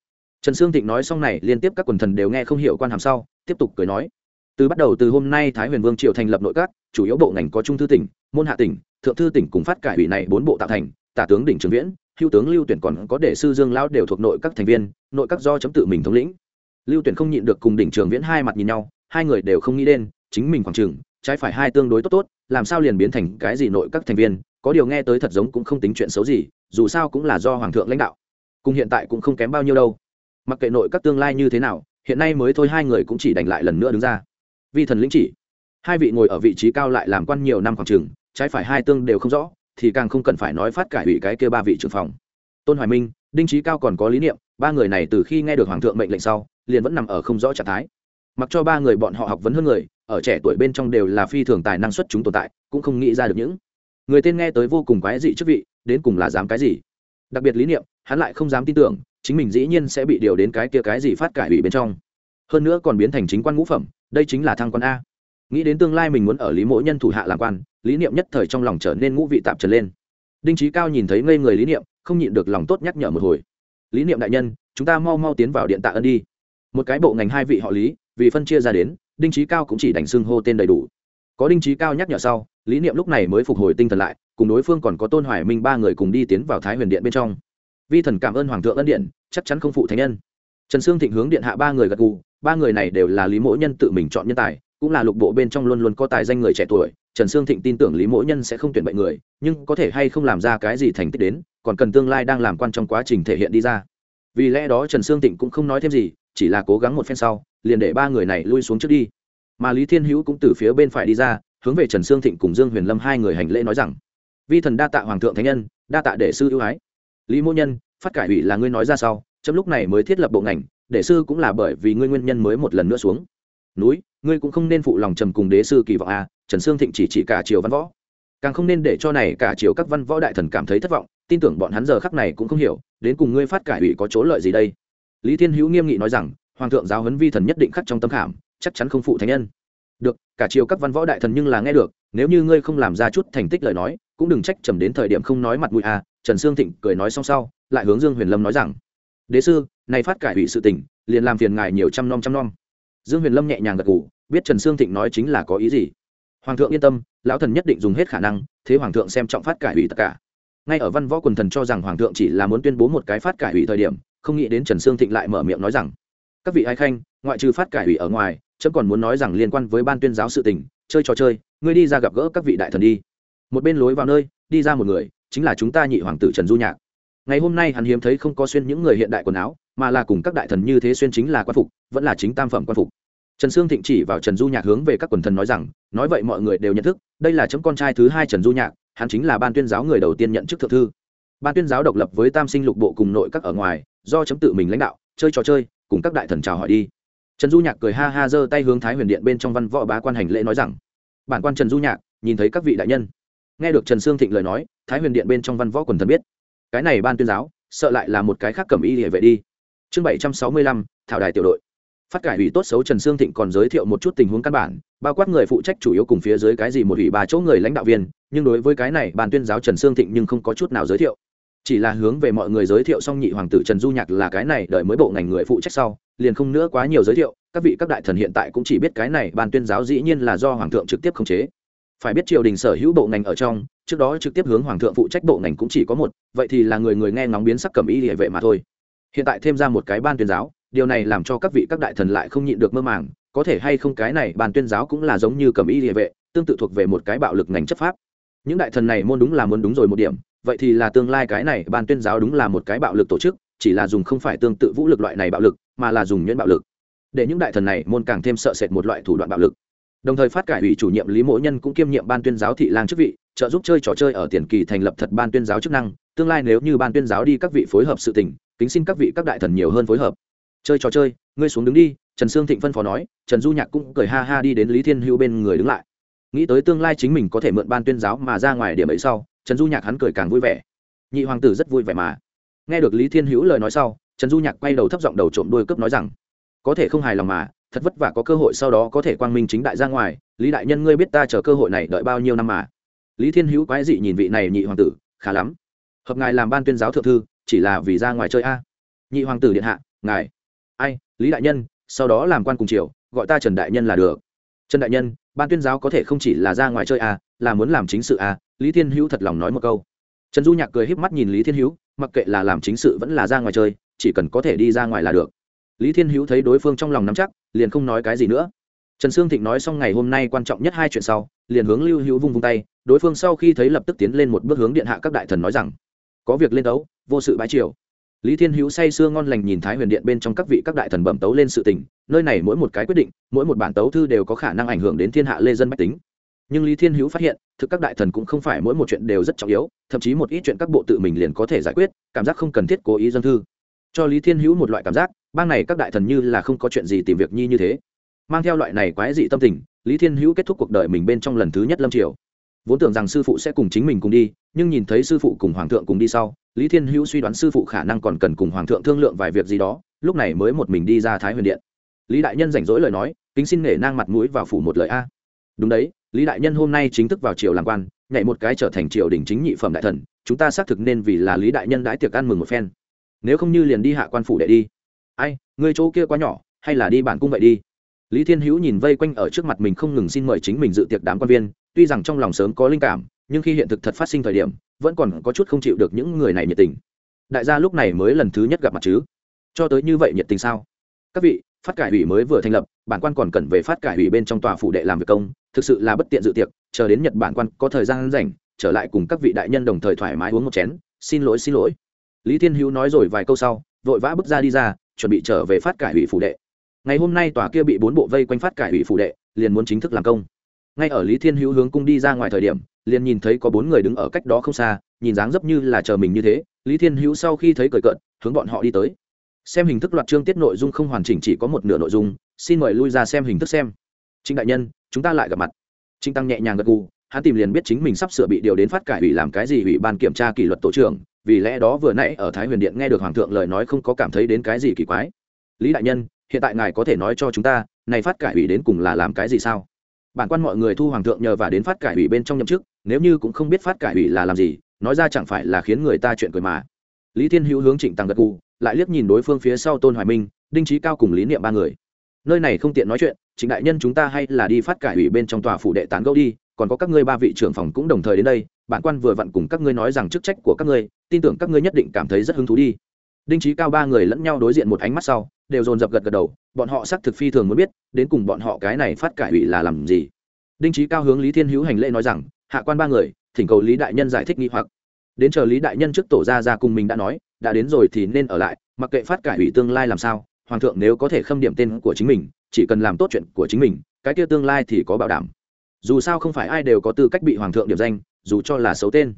Trần sương thịnh nói xong này, liên tiếp các quần thần đều nghe không hiểu quan hàm sau, tiếp tục cười nói. Từ bắt đầu từ hôm nay thái huyền vương triều thành lập nội các, chủ yếu bộ ngành có trung thư tỉnh, môn hạ tỉnh, thượng thư tỉnh cùng phát cải ủy này bốn bộ tạo thành, tả tướng đỉnh trường viễn hữu tướng lưu tuyển còn có để sư dương lão đều thuộc nội các thành viên, nội các do chấm tự mình thống lĩnh. Lưu tuyển không nhịn được cùng đỉnh trường viễn hai mặt nhìn nhau, hai người đều không nghĩ đến, chính mình khoảng chừng trái phải hai tương đối tốt tốt, làm sao liền biến thành cái gì nội các thành viên, có điều nghe tới thật giống cũng không tính chuyện xấu gì, dù sao cũng là do hoàng thượng lãnh đạo. Cùng hiện tại cũng không kém bao nhiêu đâu. Mặc kệ nội các tương lai như thế nào, hiện nay mới thôi hai người cũng chỉ đành lại lần nữa đứng ra. Vi thần lĩnh chỉ. Hai vị ngồi ở vị trí cao lại làm quan nhiều năm khoảng trường, trái phải hai tương đều không rõ thì càng không cần phải nói phát cải ủy cái kia ba vị trưởng phòng. Tôn hoài minh, đinh trí cao còn có lý niệm, ba người này từ khi nghe được hoàng thượng mệnh lệnh sau, liền vẫn nằm ở không rõ trạng thái. Mặc cho ba người bọn họ học vấn hơn người, ở trẻ tuổi bên trong đều là phi thường tài năng xuất chúng tồn tại, cũng không nghĩ ra được những người tên nghe tới vô cùng quái dị chức vị, đến cùng là dám cái gì. Đặc biệt lý niệm, hắn lại không dám tin tưởng, chính mình dĩ nhiên sẽ bị điều đến cái kia cái gì phát cải ủy bên trong. Hơn nữa còn biến thành chính quan ngũ phẩm, đây chính là thăng quan a nghĩ đến tương lai mình muốn ở lý mỗi nhân thủ hạ làm quan, lý niệm nhất thời trong lòng trở nên ngũ vị tạp trần lên. Đinh trí cao nhìn thấy ngây người lý niệm, không nhịn được lòng tốt nhắc nhở một hồi. Lý niệm đại nhân, chúng ta mau mau tiến vào điện tạ ân đi. Một cái bộ ngành hai vị họ lý, vì phân chia ra đến, đinh trí cao cũng chỉ đành xưng hô tên đầy đủ. Có đinh trí cao nhắc nhở sau, lý niệm lúc này mới phục hồi tinh thần lại, cùng đối phương còn có tôn hoài minh ba người cùng đi tiến vào thái huyền điện bên trong. Vi thần cảm ơn hoàng thượng ân điện, chắc chắn không phụ thánh nhân. Trần sương thịnh hướng điện hạ ba người gật gù, ba người này đều là lý mỗ nhân tự mình chọn nhân tài cũng là lục bộ bên trong luôn luôn có tài danh người trẻ tuổi, trần sương thịnh tin tưởng lý mỗ nhân sẽ không tuyển bệnh người, nhưng có thể hay không làm ra cái gì thành tích đến, còn cần tương lai đang làm quan trong quá trình thể hiện đi ra. Vì lẽ đó trần sương thịnh cũng không nói thêm gì, chỉ là cố gắng một phen sau, liền để ba người này lui xuống trước đi. Mà lý thiên hữu cũng từ phía bên phải đi ra, hướng về trần sương thịnh cùng dương huyền lâm hai người hành lễ nói rằng, vi thần đa tạ hoàng thượng thánh nhân, đa tạ để sư ưu ái. Lý mỗ nhân, phát cải ủy là ngươi nói ra sau trong lúc này mới thiết lập bộ ngành để sư cũng là bởi vì ngươi nguyên nhân mới một lần nữa xuống núi ngươi cũng không nên phụ lòng trầm cùng đế sư kỳ vọng a à, trần sương thịnh chỉ chỉ cả triều văn võ. Càng không nên để cho này cả triều các văn võ đại thần cảm thấy thất vọng tin tưởng bọn hắn giờ khắc này cũng không hiểu đến cùng ngươi phát cải ủy có chỗ lợi gì đây? Lý thiên hữu nghiêm nghị nói rằng hoàng thượng giáo huấn vi thần nhất định khắc trong tâm khảm chắc chắn không phụ thánh nhân. Được cả triều các văn võ đại thần nhưng là nghe được nếu như ngươi không làm ra chút thành tích lời nói cũng đừng trách trầm đến thời điểm không nói mặt mũi à trần sương thịnh cười nói xong sau lại hướng dương huyền lâm nói rằng đế sư này phát cải ủy sự tình liền làm phiền ngài nhiều trăm nom trăm nom dương huyền lâm nhẹ nhàng gật gù, biết trần sương thịnh nói chính là có ý gì. Hoàng thượng yên tâm, lão thần nhất định dùng hết khả năng, thế hoàng thượng xem trọng phát cải ủy tất cả. Ngay ở văn võ quần thần cho rằng hoàng thượng chỉ là muốn tuyên bố một cái phát cải ủy thời điểm, không nghĩ đến trần sương thịnh lại mở miệng nói rằng, các vị ai khanh, ngoại trừ phát cải ủy ở ngoài, chấm còn muốn nói rằng liên quan với ban tuyên giáo sự tình, chơi trò chơi, ngươi đi ra gặp gỡ các vị đại thần đi. Một bên lối vào nơi, đi ra một người, chính là chúng ta nhị hoàng tử trần du nhạc. Ngày hôm nay hắn hiếm thấy không có xuyên những người hiện đại quần áo mà là cùng các đại thần như thế xuyên chính là quan phục, vẫn là chính tam phẩm quan phục. Trần sương thịnh chỉ vào trần du nhạc hướng về các quần thần nói rằng, nói vậy mọi người đều nhận thức, đây là chấm con trai thứ hai trần du nhạc, hắn chính là ban tuyên giáo người đầu tiên nhận chức thượng thư. Ban tuyên giáo độc lập với tam sinh lục bộ cùng nội các ở ngoài, do chấm tự mình lãnh đạo, chơi trò chơi, cùng các đại thần chào hỏi đi. Trần du nhạc cười ha ha giơ tay hướng thái huyền điện bên trong văn võ bá quan hành lễ nói rằng, bản quan trần du nhạc, nhìn thấy các vị đại nhân. Nghe được trần sương thịnh lời nói, thái huyền điện bên trong văn võ quần thần biết, cái này ban tuyên giáo, sợ lại là một cái khác cầm y địa vệ đi chương bảy trăm sáu mươi lăm, thảo đài tiểu đội. Phát cải ủy tốt xấu trần sương thịnh còn giới thiệu một chút tình huống căn bản, bao quát người phụ trách chủ yếu cùng phía dưới cái gì một ủy ba chỗ người lãnh đạo viên, nhưng đối với cái này bàn tuyên giáo trần sương thịnh nhưng không có chút nào giới thiệu. Chỉ là hướng về mọi người giới thiệu xong nhị hoàng tử trần du nhạc là cái này, đợi mới bộ ngành người phụ trách sau, liền không nữa quá nhiều giới thiệu, các vị các đại thần hiện tại cũng chỉ biết cái này, ban tuyên giáo dĩ nhiên là do hoàng thượng trực tiếp khống chế. Phải biết triều đình sở hữu bộ ngành ở trong, trước đó trực tiếp hướng hoàng thượng phụ trách bộ ngành cũng chỉ có một, vậy thì là người người nghe ngóng biến sắc cầm ý địa vệ mà thôi hiện tại thêm ra một cái ban tuyên giáo, điều này làm cho các vị các đại thần lại không nhịn được mơ màng, có thể hay không cái này ban tuyên giáo cũng là giống như cầm y địa vệ, tương tự thuộc về một cái bạo lực ngành chấp pháp. Những đại thần này môn đúng là muốn đúng rồi một điểm, vậy thì là tương lai cái này ban tuyên giáo đúng là một cái bạo lực tổ chức, chỉ là dùng không phải tương tự vũ lực loại này bạo lực, mà là dùng nhuyễn bạo lực. Để những đại thần này môn càng thêm sợ sệt một loại thủ đoạn bạo lực. Đồng thời phát cải ủy chủ nhiệm lý mỗ nhân cũng kiêm nhiệm ban tuyên giáo thị lang chức vị, trợ giúp chơi trò chơi ở tiền kỳ thành lập thật ban tuyên giáo chức năng, tương lai nếu như ban tuyên giáo đi các vị phối hợp sự tình kính xin các vị các đại thần nhiều hơn phối hợp. Chơi trò chơi, ngươi xuống đứng đi, trần sương thịnh phân phó nói, trần du nhạc cũng cười ha ha đi đến lý thiên hữu bên người đứng lại. Nghĩ tới tương lai chính mình có thể mượn ban tuyên giáo mà ra ngoài điểm ấy sau, trần du nhạc hắn cười càng vui vẻ. Nhị hoàng tử rất vui vẻ mà. Nghe được lý thiên hữu lời nói sau, trần du nhạc quay đầu thấp giọng đầu trộm đôi cướp nói rằng, có thể không hài lòng mà, thật vất vả có cơ hội sau đó có thể quang minh chính đại ra ngoài, lý đại nhân ngươi biết ta chờ cơ hội này đợi bao nhiêu năm mà? Lý thiên hữu quái dị nhìn vị này nhị hoàng tử, khá lắm. Hợp ngài làm ban tuyên giáo thượng thư chỉ là vì ra ngoài chơi a. Nhị hoàng tử điện hạ, ngài. Ai, lý đại nhân, sau đó làm quan cùng triều, gọi ta trần đại nhân là được. Trần đại nhân, ban tuyên giáo có thể không chỉ là ra ngoài chơi a, là muốn làm chính sự a, lý thiên hữu thật lòng nói một câu. Trần du nhạc cười híp mắt nhìn lý thiên hữu, mặc kệ là làm chính sự vẫn là ra ngoài chơi, chỉ cần có thể đi ra ngoài là được. Lý thiên hữu thấy đối phương trong lòng nắm chắc, liền không nói cái gì nữa. Trần sương thịnh nói xong ngày hôm nay quan trọng nhất hai chuyện sau, liền hướng lưu hữu vung vung tay, đối phương sau khi thấy lập tức tiến lên một bước hướng điện hạ các đại thần nói rằng, có việc lên đấu vô sự bái triều. Lý thiên hữu say sưa ngon lành nhìn thái huyền điện bên trong các vị các đại thần bẩm tấu lên sự tình, nơi này mỗi một cái quyết định, mỗi một bản tấu thư đều có khả năng ảnh hưởng đến thiên hạ lê dân bách tính. Nhưng lý thiên hữu phát hiện, thực các đại thần cũng không phải mỗi một chuyện đều rất trọng yếu, thậm chí một ít chuyện các bộ tự mình liền có thể giải quyết, cảm giác không cần thiết cố ý dân thư. Cho lý thiên hữu một loại cảm giác, bang này các đại thần như là không có chuyện gì tìm việc nhi như thế. Mang theo loại này quái dị tâm tình, lý thiên hữu kết thúc cuộc đời mình bên trong lần thứ nhất lâm triều. Vốn tưởng rằng sư phụ sẽ cùng chính mình cùng đi, nhưng nhìn thấy sư phụ cùng hoàng thượng cùng đi sau lý thiên hữu suy đoán sư phụ khả năng còn cần cùng hoàng thượng thương lượng vài việc gì đó, lúc này mới một mình đi ra thái huyền điện. Lý đại nhân rảnh rỗi lời nói, kính xin nể nang mặt mũi vào phủ một lời a. Đúng đấy, lý đại nhân hôm nay chính thức vào triều làm quan, nhảy một cái trở thành triều đình chính nhị phẩm đại thần, chúng ta xác thực nên vì là lý đại nhân đãi tiệc ăn mừng một phen. Nếu không như liền đi hạ quan phủ để đi. Ai người chỗ kia quá nhỏ, hay là đi bản cung vậy đi. Lý thiên hữu nhìn vây quanh ở trước mặt mình không ngừng xin mời chính mình dự tiệc đám quan viên, tuy rằng trong lòng sớm có linh cảm, nhưng khi hiện thực thật phát sinh thời điểm vẫn còn có chút không chịu được những người này nhiệt tình. Đại gia lúc này mới lần thứ nhất gặp mặt chứ? Cho tới như vậy nhiệt tình sao? Các vị, phát cải ủy mới vừa thành lập, bản quan còn cần về phát cải ủy bên trong tòa phủ đệ làm việc công, thực sự là bất tiện dự tiệc, chờ đến nhật bản quan có thời gian rảnh, trở lại cùng các vị đại nhân đồng thời thoải mái uống một chén, xin lỗi xin lỗi. Lý thiên hữu nói rồi vài câu sau, vội vã bước ra đi ra, chuẩn bị trở về phát cải ủy phủ đệ. Ngày hôm nay tòa kia bị bốn bộ vây quanh phát cải ủy phủ đệ, liền muốn chính thức làm công ngay ở lý thiên hữu hướng cung đi ra ngoài thời điểm, liền nhìn thấy có bốn người đứng ở cách đó không xa, nhìn dáng dấp như là chờ mình như thế, lý thiên hữu sau khi thấy cởi cợt, hướng bọn họ đi tới. Xem hình thức loạt chương tiết nội dung không hoàn chỉnh chỉ có một nửa nội dung, xin mời lui ra xem hình thức xem. Trịnh đại nhân, chúng ta lại gặp mặt. Trịnh tăng nhẹ nhàng gật gù, hắn tìm liền biết chính mình sắp sửa bị điều đến phát cải ủy làm cái gì ủy ban kiểm tra kỷ luật tổ trưởng, vì lẽ đó vừa nãy ở thái huyền điện nghe được hoàng thượng lời nói không có cảm thấy đến cái gì kỳ quái. Lý đại nhân, hiện tại ngài có thể nói cho chúng ta, này phát cải ủy đến cùng là làm cái gì sao? Bản quan mọi người thu hoàng thượng nhờ và đến phát cải ủy bên trong nhậm chức, nếu như cũng không biết phát cải ủy là làm gì, nói ra chẳng phải là khiến người ta chuyện cười mà. Lý thiên hữu hướng trịnh tăng gật gù, lại liếc nhìn đối phương phía sau tôn hoài minh, đinh trí cao cùng lý niệm ba người. Nơi này không tiện nói chuyện, trịnh đại nhân chúng ta hay là đi phát cải ủy bên trong tòa phủ đệ tán gẫu đi, còn có các ngươi ba vị trưởng phòng cũng đồng thời đến đây, bản quan vừa vặn cùng các ngươi nói rằng chức trách của các ngươi, tin tưởng các ngươi nhất định cảm thấy rất hứng thú đi đinh trí cao ba người lẫn nhau đối diện một ánh mắt sau, đều dồn dập gật gật đầu, bọn họ xác thực phi thường muốn biết, đến cùng bọn họ cái này phát cải ủy là làm gì. Đinh trí cao hướng lý thiên hữu hành lễ nói rằng, hạ quan ba người, thỉnh cầu lý đại nhân giải thích nghi hoặc. Đến chờ lý đại nhân trước tổ ra ra cùng mình đã nói, đã đến rồi thì nên ở lại, mặc kệ phát cải ủy tương lai làm sao, hoàng thượng nếu có thể khâm điểm tên của chính mình, chỉ cần làm tốt chuyện của chính mình, cái kia tương lai thì có bảo đảm. Dù sao không phải ai đều có tư cách bị hoàng thượng điểm danh, dù cho là xấu tên.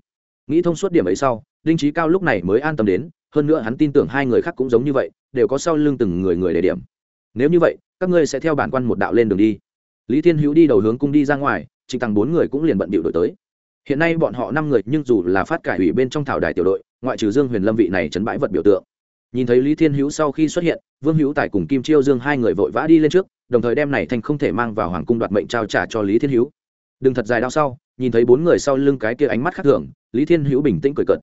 Nghĩ thông suốt điểm ấy sau, đinh trí cao lúc này mới an tâm đến hơn nữa hắn tin tưởng hai người khác cũng giống như vậy, đều có sau lưng từng người người để điểm. Nếu như vậy, các ngươi sẽ theo bản quan một đạo lên đường đi. Lý thiên hữu đi đầu hướng cung đi ra ngoài, trịnh tăng bốn người cũng liền bận bịu đổi tới. Hiện nay bọn họ năm người nhưng dù là phát cải ủy bên trong thảo đài tiểu đội, ngoại trừ dương huyền lâm vị này chấn bãi vật biểu tượng. Nhìn thấy lý thiên hữu sau khi xuất hiện, vương hữu tài cùng kim chiêu dương hai người vội vã đi lên trước, đồng thời đem này thành không thể mang vào hoàng cung đoạt mệnh trao trả cho lý thiên hữu. Đừng thật dài đau sau, nhìn thấy bốn người sau lưng cái kia ánh mắt khác thường, lý thiên hữu bình tĩnh cười cợt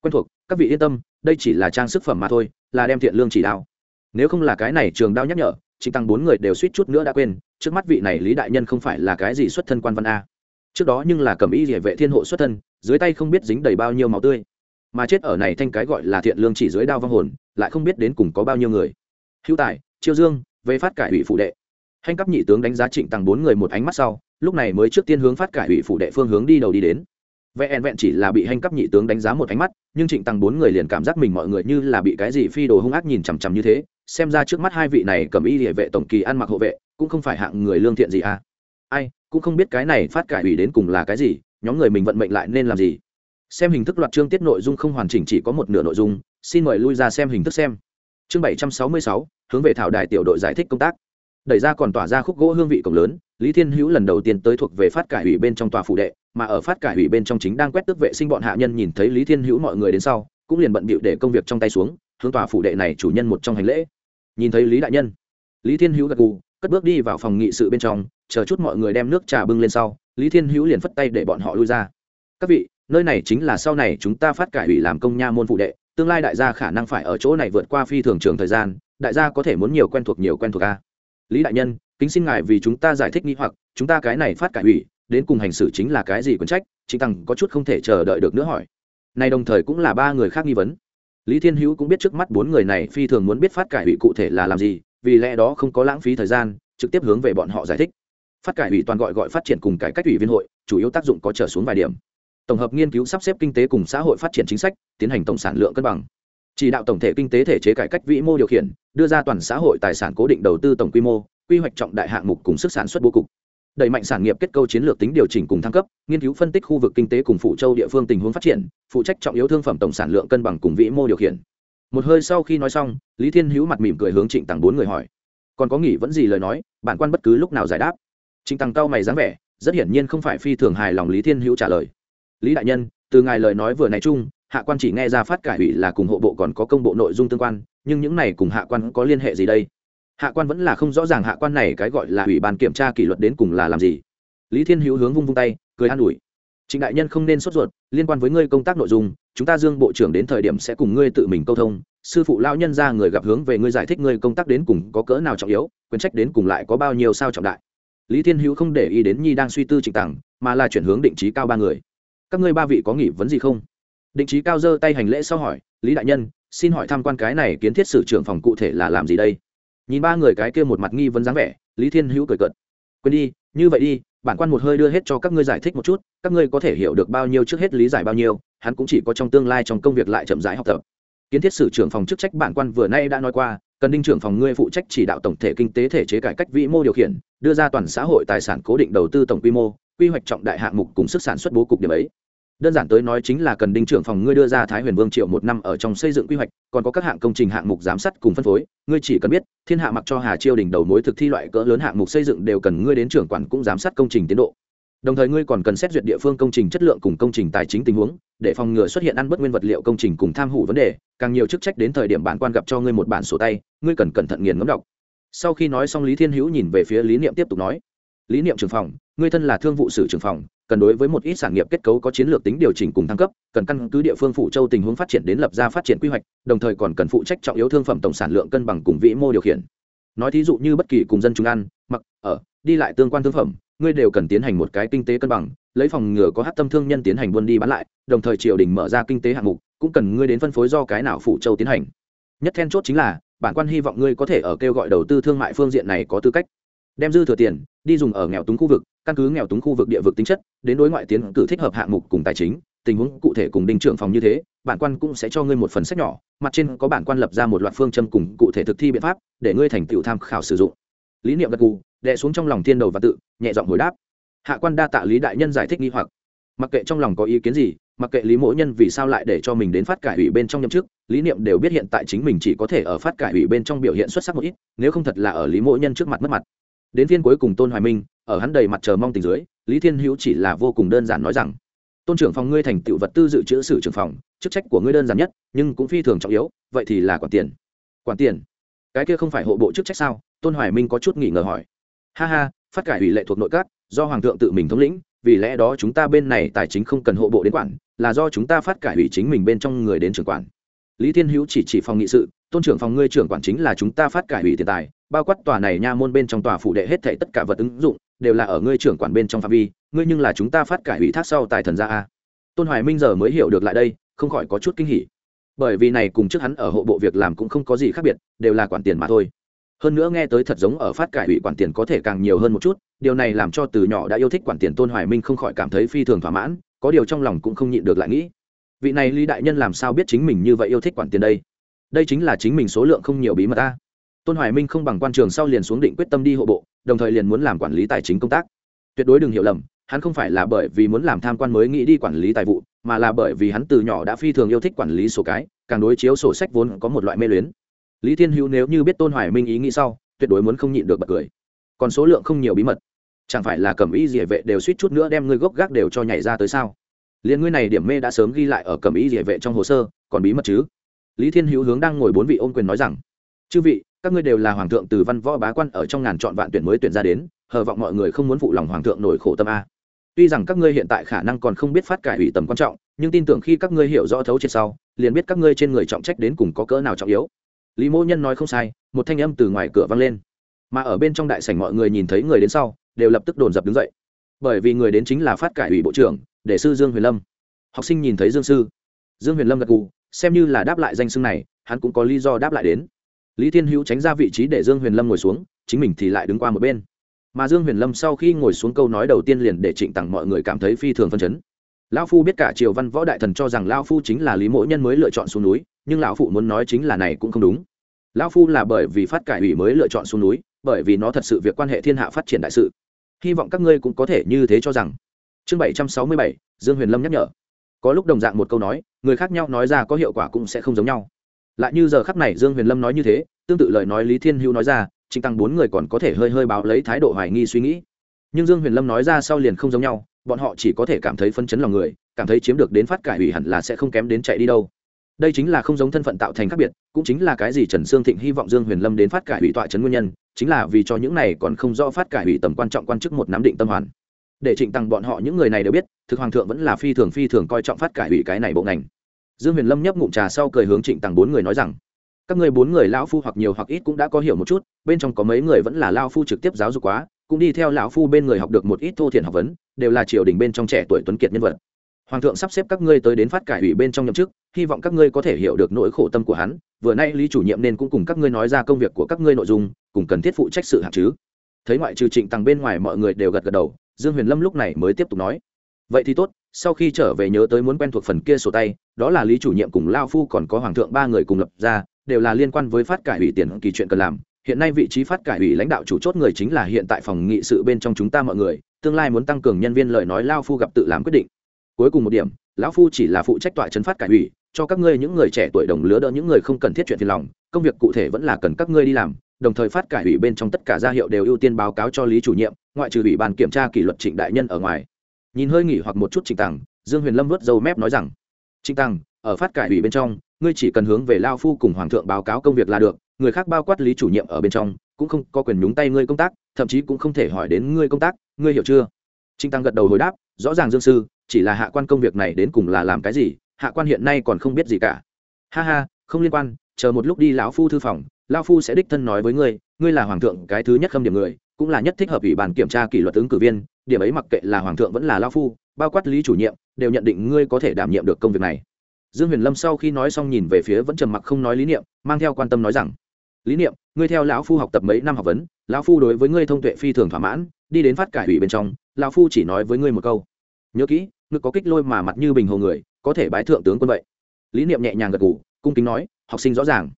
quen thuộc, các vị yên tâm, đây chỉ là trang sức phẩm mà thôi, là đem thiện lương chỉ đao nếu không là cái này trường đao nhắc nhở chính tăng bốn người đều suýt chút nữa đã quên, trước mắt vị này lý đại nhân không phải là cái gì xuất thân quan văn a. Trước đó nhưng là cầm y địa vệ thiên hộ xuất thân, dưới tay không biết dính đầy bao nhiêu máu tươi. Mà chết ở này thanh cái gọi là thiện lương chỉ dưới đao vong hồn, lại không biết đến cùng có bao nhiêu người. Hữu tài, chiêu dương, về phát cải ủy phụ đệ. Hành cấp nhị tướng đánh giá trịnh tăng bốn người một ánh mắt sau, lúc này mới trước tiên hướng phát cải ủy phụ đệ phương hướng đi đầu đi đến vẹn vẹn chỉ là bị hành cấp nhị tướng đánh giá một ánh mắt, nhưng trịnh tăng bốn người liền cảm giác mình mọi người như là bị cái gì phi đồ hung ác nhìn chằm chằm như thế, xem ra trước mắt hai vị này cầm y địa vệ tổng kỳ ăn mặc hộ vệ, cũng không phải hạng người lương thiện gì à. Ai, cũng không biết cái này phát cải ủy đến cùng là cái gì, nhóm người mình vận mệnh lại nên làm gì. Xem hình thức loạt chương tiết nội dung không hoàn chỉnh chỉ có một nửa nội dung, xin mời lui ra xem hình thức xem. Chương bảy trăm sáu mươi sáu, hướng về thảo đài tiểu đội giải thích công tác. Đẩy ra còn tỏa ra khúc gỗ hương vị cổng lớn, lý thiên hữu lần đầu tiên tới thuộc về phát cải ủy bên trong tòa phủ đệ mà ở phát cải ủy bên trong chính đang quét tước vệ sinh bọn hạ nhân nhìn thấy lý thiên hữu mọi người đến sau, cũng liền bận bịu để công việc trong tay xuống, hướng tòa phủ đệ này chủ nhân một trong hành lễ. Nhìn thấy lý đại nhân, lý thiên hữu gật gù, cất bước đi vào phòng nghị sự bên trong, chờ chút mọi người đem nước trà bưng lên sau, lý thiên hữu liền phất tay để bọn họ lui ra. Các vị, nơi này chính là sau này chúng ta phát cải ủy làm công nha môn phụ đệ, tương lai đại gia khả năng phải ở chỗ này vượt qua phi thường trường thời gian, đại gia có thể muốn nhiều quen thuộc nhiều quen thuộc a. Lý đại nhân, kính xin ngài vì chúng ta giải thích nghi hoặc, chúng ta cái này phát cải ủy đến cùng hành xử chính là cái gì quần trách chính tăng có chút không thể chờ đợi được nữa hỏi. Này đồng thời cũng là ba người khác nghi vấn. Lý thiên hữu cũng biết trước mắt bốn người này phi thường muốn biết phát cải ủy cụ thể là làm gì, vì lẽ đó không có lãng phí thời gian, trực tiếp hướng về bọn họ giải thích. Phát cải ủy toàn gọi gọi phát triển cùng cải cách ủy viên hội, chủ yếu tác dụng có trở xuống vài điểm. Tổng hợp nghiên cứu sắp xếp kinh tế cùng xã hội phát triển chính sách, tiến hành tổng sản lượng cân bằng. Chỉ đạo tổng thể kinh tế thể chế cải cách vĩ mô điều khiển, đưa ra toàn xã hội tài sản cố định đầu tư tổng quy mô, quy hoạch trọng đại hạng mục cùng sức sản xuất bố cục đẩy mạnh sản nghiệp kết cấu chiến lược tính điều chỉnh cùng thăng cấp, nghiên cứu phân tích khu vực kinh tế cùng phụ châu địa phương tình huống phát triển, phụ trách trọng yếu thương phẩm tổng sản lượng cân bằng cùng vĩ mô điều khiển. Một hơi sau khi nói xong, lý thiên hữu mặt mỉm cười hướng trịnh tặng bốn người hỏi, còn có nghỉ vẫn gì lời nói, bản quan bất cứ lúc nào giải đáp? Trịnh tặng cao mày dáng vẻ, rất hiển nhiên không phải phi thường hài lòng lý thiên hữu trả lời. Lý đại nhân, từ ngài lời nói vừa này chung, hạ quan chỉ nghe ra phát cải ủy là cùng hộ bộ còn có công bộ nội dung tương quan, nhưng những này cùng hạ quan có liên hệ gì đây? Hạ quan vẫn là không rõ ràng hạ quan này cái gọi là ủy ban kiểm tra kỷ luật đến cùng là làm gì. Lý thiên hữu hướng vung vung tay, cười an ủi. Trịnh đại nhân không nên sốt ruột, liên quan với ngươi công tác nội dung, chúng ta dương bộ trưởng đến thời điểm sẽ cùng ngươi tự mình câu thông. Sư phụ lao nhân ra người gặp hướng về ngươi giải thích ngươi công tác đến cùng có cỡ nào trọng yếu quyền trách đến cùng lại có bao nhiêu sao trọng đại. Lý thiên hữu không để ý đến nhi đang suy tư trịnh tặng mà là chuyển hướng định trí cao ba người. Các ngươi ba vị có nghỉ vấn gì không? Định trí cao giơ tay hành lễ sau hỏi, lý đại nhân, xin hỏi tham quan cái này kiến thiết sử trưởng phòng cụ thể là làm gì đây? Nhìn ba người cái kia một mặt nghi vấn dáng vẻ, lý thiên hữu cười cợt. Quên đi, như vậy đi, bản quan một hơi đưa hết cho các ngươi giải thích một chút, các ngươi có thể hiểu được bao nhiêu trước hết lý giải bao nhiêu, hắn cũng chỉ có trong tương lai trong công việc lại chậm rãi học tập. Kiến thiết sử trưởng phòng chức trách bản quan vừa nay đã nói qua, cần đinh trưởng phòng ngươi phụ trách chỉ đạo tổng thể kinh tế thể chế cải cách vĩ mô điều khiển, đưa ra toàn xã hội tài sản cố định đầu tư tổng quy mô, quy hoạch trọng đại hạng mục cùng sức sản xuất bố cục điểm ấy đơn giản tới nói chính là cần đinh trưởng phòng ngươi đưa ra thái huyền vương triệu một năm ở trong xây dựng quy hoạch, còn có các hạng công trình hạng mục giám sát cùng phân phối, ngươi chỉ cần biết, thiên hạ mặc cho hà chiêu đỉnh đầu mối thực thi loại cỡ lớn hạng mục xây dựng đều cần ngươi đến trưởng quản cũng giám sát công trình tiến độ. Đồng thời ngươi còn cần xét duyệt địa phương công trình chất lượng cùng công trình tài chính tình huống, để phòng ngừa xuất hiện ăn bất nguyên vật liệu công trình cùng tham hủ vấn đề, càng nhiều chức trách đến thời điểm bản quan gặp cho ngươi một bản sổ tay, ngươi cần cẩn thận nghiền ngẫm đọc. Sau khi nói xong lý thiên hữu nhìn về phía lý niệm tiếp tục nói, lý niệm trưởng phòng, ngươi thân là thương vụ sử trưởng phòng cần đối với một ít sản nghiệp kết cấu có chiến lược tính điều chỉnh cùng thăng cấp, cần căn cứ địa phương phụ châu tình huống phát triển đến lập ra phát triển quy hoạch, đồng thời còn cần phụ trách trọng yếu thương phẩm tổng sản lượng cân bằng cùng vĩ mô điều khiển. Nói thí dụ như bất kỳ cùng dân chúng ăn, mặc, ở, đi lại tương quan thương phẩm, ngươi đều cần tiến hành một cái kinh tế cân bằng, lấy phòng ngừa có hát tâm thương nhân tiến hành buôn đi bán lại, đồng thời triều đình mở ra kinh tế hạng mục, cũng cần ngươi đến phân phối do cái nào phụ châu tiến hành. Nhất then chốt chính là, bản quan hy vọng ngươi có thể ở kêu gọi đầu tư thương mại phương diện này có tư cách đem dư thừa tiền, đi dùng ở nghèo túng khu vực, căn cứ nghèo túng khu vực địa vực tính chất, đến đối ngoại tiến cử thích hợp hạng mục cùng tài chính, tình huống cụ thể cùng đinh trưởng phòng như thế, bản quan cũng sẽ cho ngươi một phần sách nhỏ, mặt trên có bản quan lập ra một loạt phương châm cùng cụ thể thực thi biện pháp, để ngươi thành tựu tham khảo sử dụng. Lý niệm gật gù đệ xuống trong lòng thiên đầu và tự, nhẹ giọng hồi đáp. Hạ quan đa tạ lý đại nhân giải thích nghi hoặc. Mặc kệ trong lòng có ý kiến gì, mặc kệ lý mỗ nhân vì sao lại để cho mình đến phát cải ủy bên trong nhậm chức, lý niệm đều biết hiện tại chính mình chỉ có thể ở phát cải ủy bên trong biểu hiện xuất sắc một ít, nếu không thật là ở lý mỗ nhân trước mặt mất mặt đến phiên cuối cùng tôn hoài minh, ở hắn đầy mặt chờ mong tình dưới, lý thiên hữu chỉ là vô cùng đơn giản nói rằng, tôn trưởng phòng ngươi thành tựu vật tư dự trữ sử trưởng phòng, chức trách của ngươi đơn giản nhất, nhưng cũng phi thường trọng yếu, vậy thì là quản tiền. Quản tiền? Cái kia không phải hộ bộ chức trách sao? Tôn hoài minh có chút nghỉ ngờ hỏi. Ha ha, phát cải ủy lệ thuộc nội các, do hoàng thượng tự mình thống lĩnh, vì lẽ đó chúng ta bên này tài chính không cần hộ bộ đến quản, là do chúng ta phát cải ủy chính mình bên trong người đến trưởng quản. Lý thiên hữu chỉ chỉ phòng nghị sự, tôn trưởng phòng ngươi trưởng quản chính là chúng ta phát cải ủy tiền tài bao quát tòa này nha môn bên trong tòa phủ đệ hết thảy tất cả vật ứng dụng, đều là ở ngươi trưởng quản bên trong phạm vi, ngươi nhưng là chúng ta phát cải ủy thác sau tài thần gia a. Tôn hoài minh giờ mới hiểu được lại đây, không khỏi có chút kinh hỉ. Bởi vì này cùng trước hắn ở hộ bộ việc làm cũng không có gì khác biệt, đều là quản tiền mà thôi. Hơn nữa nghe tới thật giống ở phát cải ủy quản tiền có thể càng nhiều hơn một chút, điều này làm cho từ nhỏ đã yêu thích quản tiền tôn hoài minh không khỏi cảm thấy phi thường thỏa mãn, có điều trong lòng cũng không nhịn được lại nghĩ. Vị này lý đại nhân làm sao biết chính mình như vậy yêu thích quản tiền đây? Đây chính là chính mình số lượng không nhiều bí mật ta tôn hoài minh không bằng quan trường sau liền xuống định quyết tâm đi hộ bộ, đồng thời liền muốn làm quản lý tài chính công tác. Tuyệt đối đừng hiểu lầm, hắn không phải là bởi vì muốn làm tham quan mới nghĩ đi quản lý tài vụ, mà là bởi vì hắn từ nhỏ đã phi thường yêu thích quản lý sổ cái, càng đối chiếu sổ sách vốn có một loại mê luyến. Lý thiên hữu nếu như biết tôn hoài minh ý nghĩ sau, tuyệt đối muốn không nhịn được bật cười. Còn số lượng không nhiều bí mật. Chẳng phải là cầm ý địa vệ đều suýt chút nữa đem ngươi gốc gác đều cho nhảy ra tới sao? Liền ngươi này điểm mê đã sớm ghi lại ở cầm ý địa vệ trong hồ sơ, còn bí mật chứ? Lý thiên hữu hướng đang ngồi bốn vị ôn quyền nói rằng, chư vị các ngươi đều là hoàng thượng từ văn võ bá quan ở trong ngàn chọn vạn tuyển mới tuyển ra đến, hờ vọng mọi người không muốn phụ lòng hoàng thượng nổi khổ tâm a. Tuy rằng các ngươi hiện tại khả năng còn không biết phát cải ủy tầm quan trọng, nhưng tin tưởng khi các ngươi hiểu rõ thấu trên sau, liền biết các ngươi trên người trọng trách đến cùng có cỡ nào trọng yếu. Lý mô nhân nói không sai, một thanh âm từ ngoài cửa vang lên. Mà ở bên trong đại sảnh mọi người nhìn thấy người đến sau, đều lập tức đồn dập đứng dậy. Bởi vì người đến chính là phát cải ủy bộ trưởng, để sư dương huyền lâm. Học sinh nhìn thấy dương sư. Dương huyền lâm gật gù, xem như là đáp lại danh xưng này, hắn cũng có lý do đáp lại đến lý thiên hữu tránh ra vị trí để dương huyền lâm ngồi xuống, chính mình thì lại đứng qua một bên. Mà dương huyền lâm sau khi ngồi xuống câu nói đầu tiên liền để trịnh tặng mọi người cảm thấy phi thường phân chấn. Lão phu biết cả triều văn võ đại thần cho rằng lão phu chính là lý mỗ nhân mới lựa chọn xuống núi, nhưng lão phụ muốn nói chính là này cũng không đúng. Lão phu là bởi vì phát cải ủy mới lựa chọn xuống núi, bởi vì nó thật sự việc quan hệ thiên hạ phát triển đại sự. Hy vọng các ngươi cũng có thể như thế cho rằng. Chương bảy trăm sáu mươi bảy, dương huyền lâm nhắc nhở. Có lúc đồng dạng một câu nói, người khác nhau nói ra có hiệu quả cũng sẽ không giống nhau lại như giờ khắp này dương huyền lâm nói như thế, tương tự lời nói lý thiên hữu nói ra trịnh tăng bốn người còn có thể hơi hơi báo lấy thái độ hoài nghi suy nghĩ. Nhưng dương huyền lâm nói ra sau liền không giống nhau, bọn họ chỉ có thể cảm thấy phân chấn lòng người, cảm thấy chiếm được đến phát cải ủy hẳn là sẽ không kém đến chạy đi đâu. Đây chính là không giống thân phận tạo thành khác biệt, cũng chính là cái gì trần sương thịnh hy vọng dương huyền lâm đến phát cải ủy tọa trấn nguyên nhân, chính là vì cho những này còn không rõ phát cải ủy tầm quan trọng quan chức một nắm định tâm hoàn. Để trịnh tăng bọn họ những người này đều biết, thực hoàng thượng vẫn là phi thường phi thường coi trọng phát cải ủy cái này bộ ngành dương huyền lâm nhấp ngụm trà sau cười hướng trịnh tằng bốn người nói rằng, các người bốn người lão phu hoặc nhiều hoặc ít cũng đã có hiểu một chút, bên trong có mấy người vẫn là lao phu trực tiếp giáo dục quá, cũng đi theo lão phu bên người học được một ít thô thiện học vấn, đều là triều đình bên trong trẻ tuổi tuấn kiệt nhân vật. Hoàng thượng sắp xếp các ngươi tới đến phát cải ủy bên trong nhậm chức, hy vọng các ngươi có thể hiểu được nỗi khổ tâm của hắn, vừa nay lý chủ nhiệm nên cũng cùng các ngươi nói ra công việc của các ngươi nội dung, cùng cần thiết phụ trách sự hạng chứ. Thấy ngoại trừ trịnh tằng bên ngoài mọi người đều gật gật đầu, dương huyền lâm lúc này mới tiếp tục nói vậy thì tốt, sau khi trở về nhớ tới muốn quen thuộc phần kia sổ tay, đó là lý chủ nhiệm cùng lao phu còn có hoàng thượng ba người cùng lập ra, đều là liên quan với phát cải ủy tiền kỳ chuyện cần làm. Hiện nay vị trí phát cải ủy lãnh đạo chủ chốt người chính là hiện tại phòng nghị sự bên trong chúng ta mọi người, tương lai muốn tăng cường nhân viên lời nói lao phu gặp tự làm quyết định. Cuối cùng một điểm, lão phu chỉ là phụ trách tọa chấn phát cải ủy, cho các ngươi những người trẻ tuổi đồng lứa đỡ những người không cần thiết chuyện phiền lòng, công việc cụ thể vẫn là cần các ngươi đi làm. Đồng thời phát cải ủy bên trong tất cả gia hiệu đều ưu tiên báo cáo cho lý chủ nhiệm, ngoại trừ ủy ban kiểm tra kỷ luật trịnh đại nhân ở ngoài nhìn hơi nghỉ hoặc một chút trịnh tằng, dương huyền lâm vớt dâu mép nói rằng, trịnh tằng, ở phát cải ủy bên trong, ngươi chỉ cần hướng về lao phu cùng hoàng thượng báo cáo công việc là được, người khác bao quát lý chủ nhiệm ở bên trong, cũng không có quyền nhúng tay ngươi công tác, thậm chí cũng không thể hỏi đến ngươi công tác, ngươi hiểu chưa? Trịnh tăng gật đầu hồi đáp, rõ ràng dương sư, chỉ là hạ quan công việc này đến cùng là làm cái gì, hạ quan hiện nay còn không biết gì cả. Ha ha, không liên quan, chờ một lúc đi lão phu thư phòng lão phu sẽ đích thân nói với ngươi ngươi là hoàng thượng cái thứ nhất khâm điểm người cũng là nhất thích hợp ủy ban kiểm tra kỷ luật ứng cử viên, điểm ấy mặc kệ là hoàng thượng vẫn là lão phu, bao quát lý chủ nhiệm, đều nhận định ngươi có thể đảm nhiệm được công việc này. Dương huyền lâm sau khi nói xong nhìn về phía vẫn trầm mặc không nói lý niệm, mang theo quan tâm nói rằng, lý niệm, ngươi theo lão phu học tập mấy năm học vấn, lão phu đối với ngươi thông tuệ phi thường thỏa mãn, đi đến phát cải ủy bên trong, lão phu chỉ nói với ngươi một câu. Nhớ kỹ ngực có kích lôi mà mặt như bình hồ người, có thể bái thượng tướng quân vậy. Lý niệm nhẹ nhàng gật gù, cung kính nói, học sinh rõ ràng.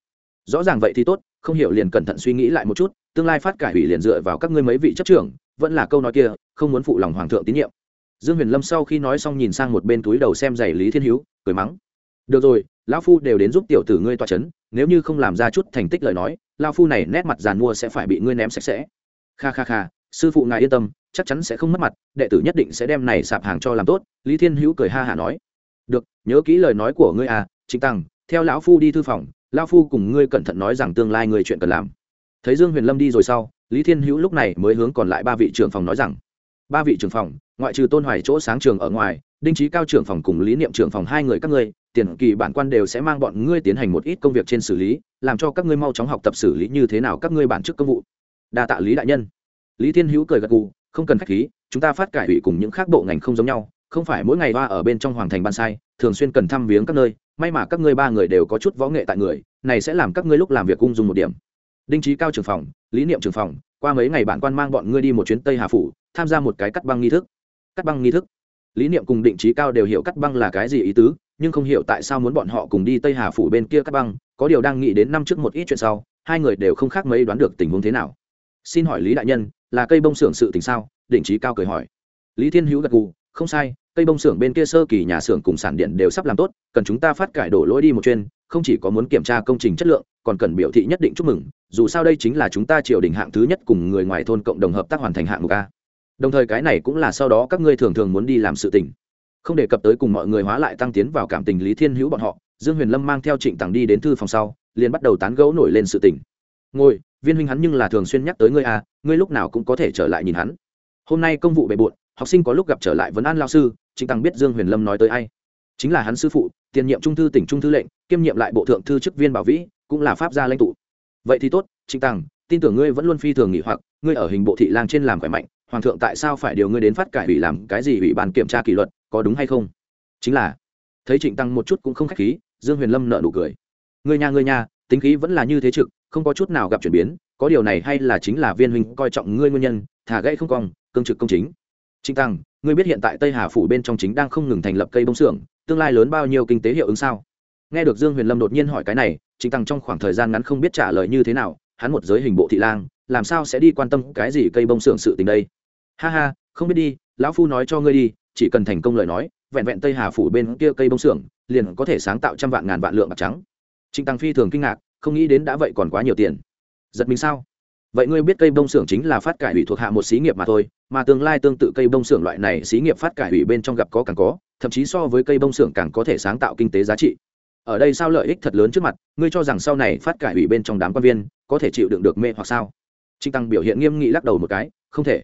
Rõ ràng vậy thì tốt, không hiểu liền cẩn thận suy nghĩ lại một chút tương lai phát cải ủy liền dựa vào các ngươi mấy vị chấp trưởng, vẫn là câu nói kia, không muốn phụ lòng hoàng thượng tín nhiệm. Dương huyền lâm sau khi nói xong nhìn sang một bên túi đầu xem giày lý thiên hữu cười mắng. Được rồi, lão phu đều đến giúp tiểu tử ngươi toa c h ấ n nếu như không làm ra chút thành tích lời nói lao phu này nét mặt giàn mua sẽ phải bị ngươi ném sạch sẽ. Kha kha kha, sư phụ ngài yên tâm, chắc chắn sẽ không mất mặt, đệ tử nhất định sẽ đem này sạp hàng cho làm tốt, lý thiên hữu cười ha hả nói. Được, nhớ kỹ lời nói của ngươi à chính tăng, theo lão phu đi thư phòng, Lão phu cùng ngươi cẩn thận nói rằng tương lai ngươi chuyện cần làm thấy dương huyền lâm đi rồi sau, lý thiên hữu lúc này mới hướng còn lại ba vị trưởng phòng nói rằng, ba vị trưởng phòng, ngoại trừ tôn hoài chỗ sáng trường ở ngoài, đinh trí cao trưởng phòng cùng lý niệm trưởng phòng hai người các ngươi, tiền kỳ bản quan đều sẽ mang bọn ngươi tiến hành một ít công việc trên xử lý, làm cho các ngươi mau chóng học tập xử lý như thế nào các ngươi bản chức công vụ. Đa tạ lý đại nhân. Lý thiên hữu cười gật gù, không cần khách khí, chúng ta phát cải ủy cùng những khác bộ ngành không giống nhau, không phải mỗi ngày ba ở bên trong hoàng thành ban sai, thường xuyên cần thăm viếng các nơi, may mà các ngươi ba người đều có chút võ nghệ tại người, này sẽ làm các ngươi lúc làm việc ung dung một điểm đinh trí cao trưởng phòng, lý niệm trưởng phòng, qua mấy ngày bản quan mang bọn ngươi đi một chuyến tây hà phủ, tham gia một cái cắt băng nghi thức. Cắt băng nghi thức? Lý niệm cùng định trí cao đều hiểu cắt băng là cái gì ý tứ, nhưng không hiểu tại sao muốn bọn họ cùng đi tây hà phủ bên kia cắt băng, có điều đang nghĩ đến năm trước một ít chuyện sau, hai người đều không khác mấy đoán được tình huống thế nào. Xin hỏi lý đại nhân, là cây bông xưởng sự tình sao? Định trí cao cười hỏi. Lý thiên hữu gật gù, không sai, cây bông xưởng bên kia sơ kỳ nhà xưởng cùng sản điện đều sắp làm tốt, cần chúng ta phát cải đổ lỗi đi một chuyên không chỉ có muốn kiểm tra công trình chất lượng, còn cần biểu thị nhất định chúc mừng, dù sao đây chính là chúng ta triều đình hạng thứ nhất cùng người ngoài thôn cộng đồng hợp tác hoàn thành hạng mục a. Đồng thời cái này cũng là sau đó các ngươi thường thường muốn đi làm sự tình. Không đề cập tới cùng mọi người hóa lại tăng tiến vào cảm tình lý thiên hữu bọn họ, dương huyền lâm mang theo trịnh tằng đi đến thư phòng sau, liền bắt đầu tán gẫu nổi lên sự tình. Ngồi, viên huynh hắn nhưng là thường xuyên nhắc tới ngươi à ngươi lúc nào cũng có thể trở lại nhìn hắn. Hôm nay công vụ bề bộn, học sinh có lúc gặp trở lại vấn an lao sư, trịnh tằng biết dương huyền lâm nói tới ai chính là hắn sư phụ, tiền nhiệm trung thư tỉnh trung thư lệnh, kiêm nhiệm lại bộ thượng thư chức viên bảo vĩ, cũng là pháp gia lãnh tụ. Vậy thì tốt, trịnh tằng, tin tưởng ngươi vẫn luôn phi thường nghỉ hoặc, ngươi ở hình bộ thị lang trên làm khỏe mạnh, hoàng thượng tại sao phải điều ngươi đến phát cải ủy làm cái gì ủy ban kiểm tra kỷ luật, có đúng hay không? Chính là, thấy trịnh tăng một chút cũng không khách khí, dương huyền lâm nợ nụ cười. Người nhà người nhà tính khí vẫn là như thế trực, không có chút nào gặp chuyển biến, có điều này hay là chính là viên huynh coi trọng ngươi nguyên nhân, thả gãy không cong, cương trực công chính. Trịnh tăng ngươi biết hiện tại tây hà phủ bên trong chính đang không ngừng thành lập cây bông xưởng tương lai lớn bao nhiêu kinh tế hiệu ứng sao? Nghe được dương huyền lâm đột nhiên hỏi cái này, trịnh tăng trong khoảng thời gian ngắn không biết trả lời như thế nào, hắn một giới hình bộ thị lang, làm sao sẽ đi quan tâm cái gì cây bông xưởng sự tình đây? Ha ha, không biết đi, lão phu nói cho ngươi đi, chỉ cần thành công lời nói, vẹn vẹn tây hà phủ bên kia cây bông xưởng, liền có thể sáng tạo trăm vạn ngàn vạn lượng bạc trắng. Trịnh tăng phi thường kinh ngạc, không nghĩ đến đã vậy còn quá nhiều tiền. Giật mình sao? Vậy ngươi biết cây bông xưởng chính là phát cải ủy thuộc hạ một xí nghiệp mà thôi, mà tương lai tương tự cây bông xưởng loại này xí nghiệp phát cải ủy bên trong gặp có càng có, thậm chí so với cây bông xưởng càng có thể sáng tạo kinh tế giá trị. Ở đây sao lợi ích thật lớn trước mặt, ngươi cho rằng sau này phát cải ủy bên trong đám quan viên có thể chịu đựng được mê hoặc sao? Trinh tăng biểu hiện nghiêm nghị lắc đầu một cái, không thể.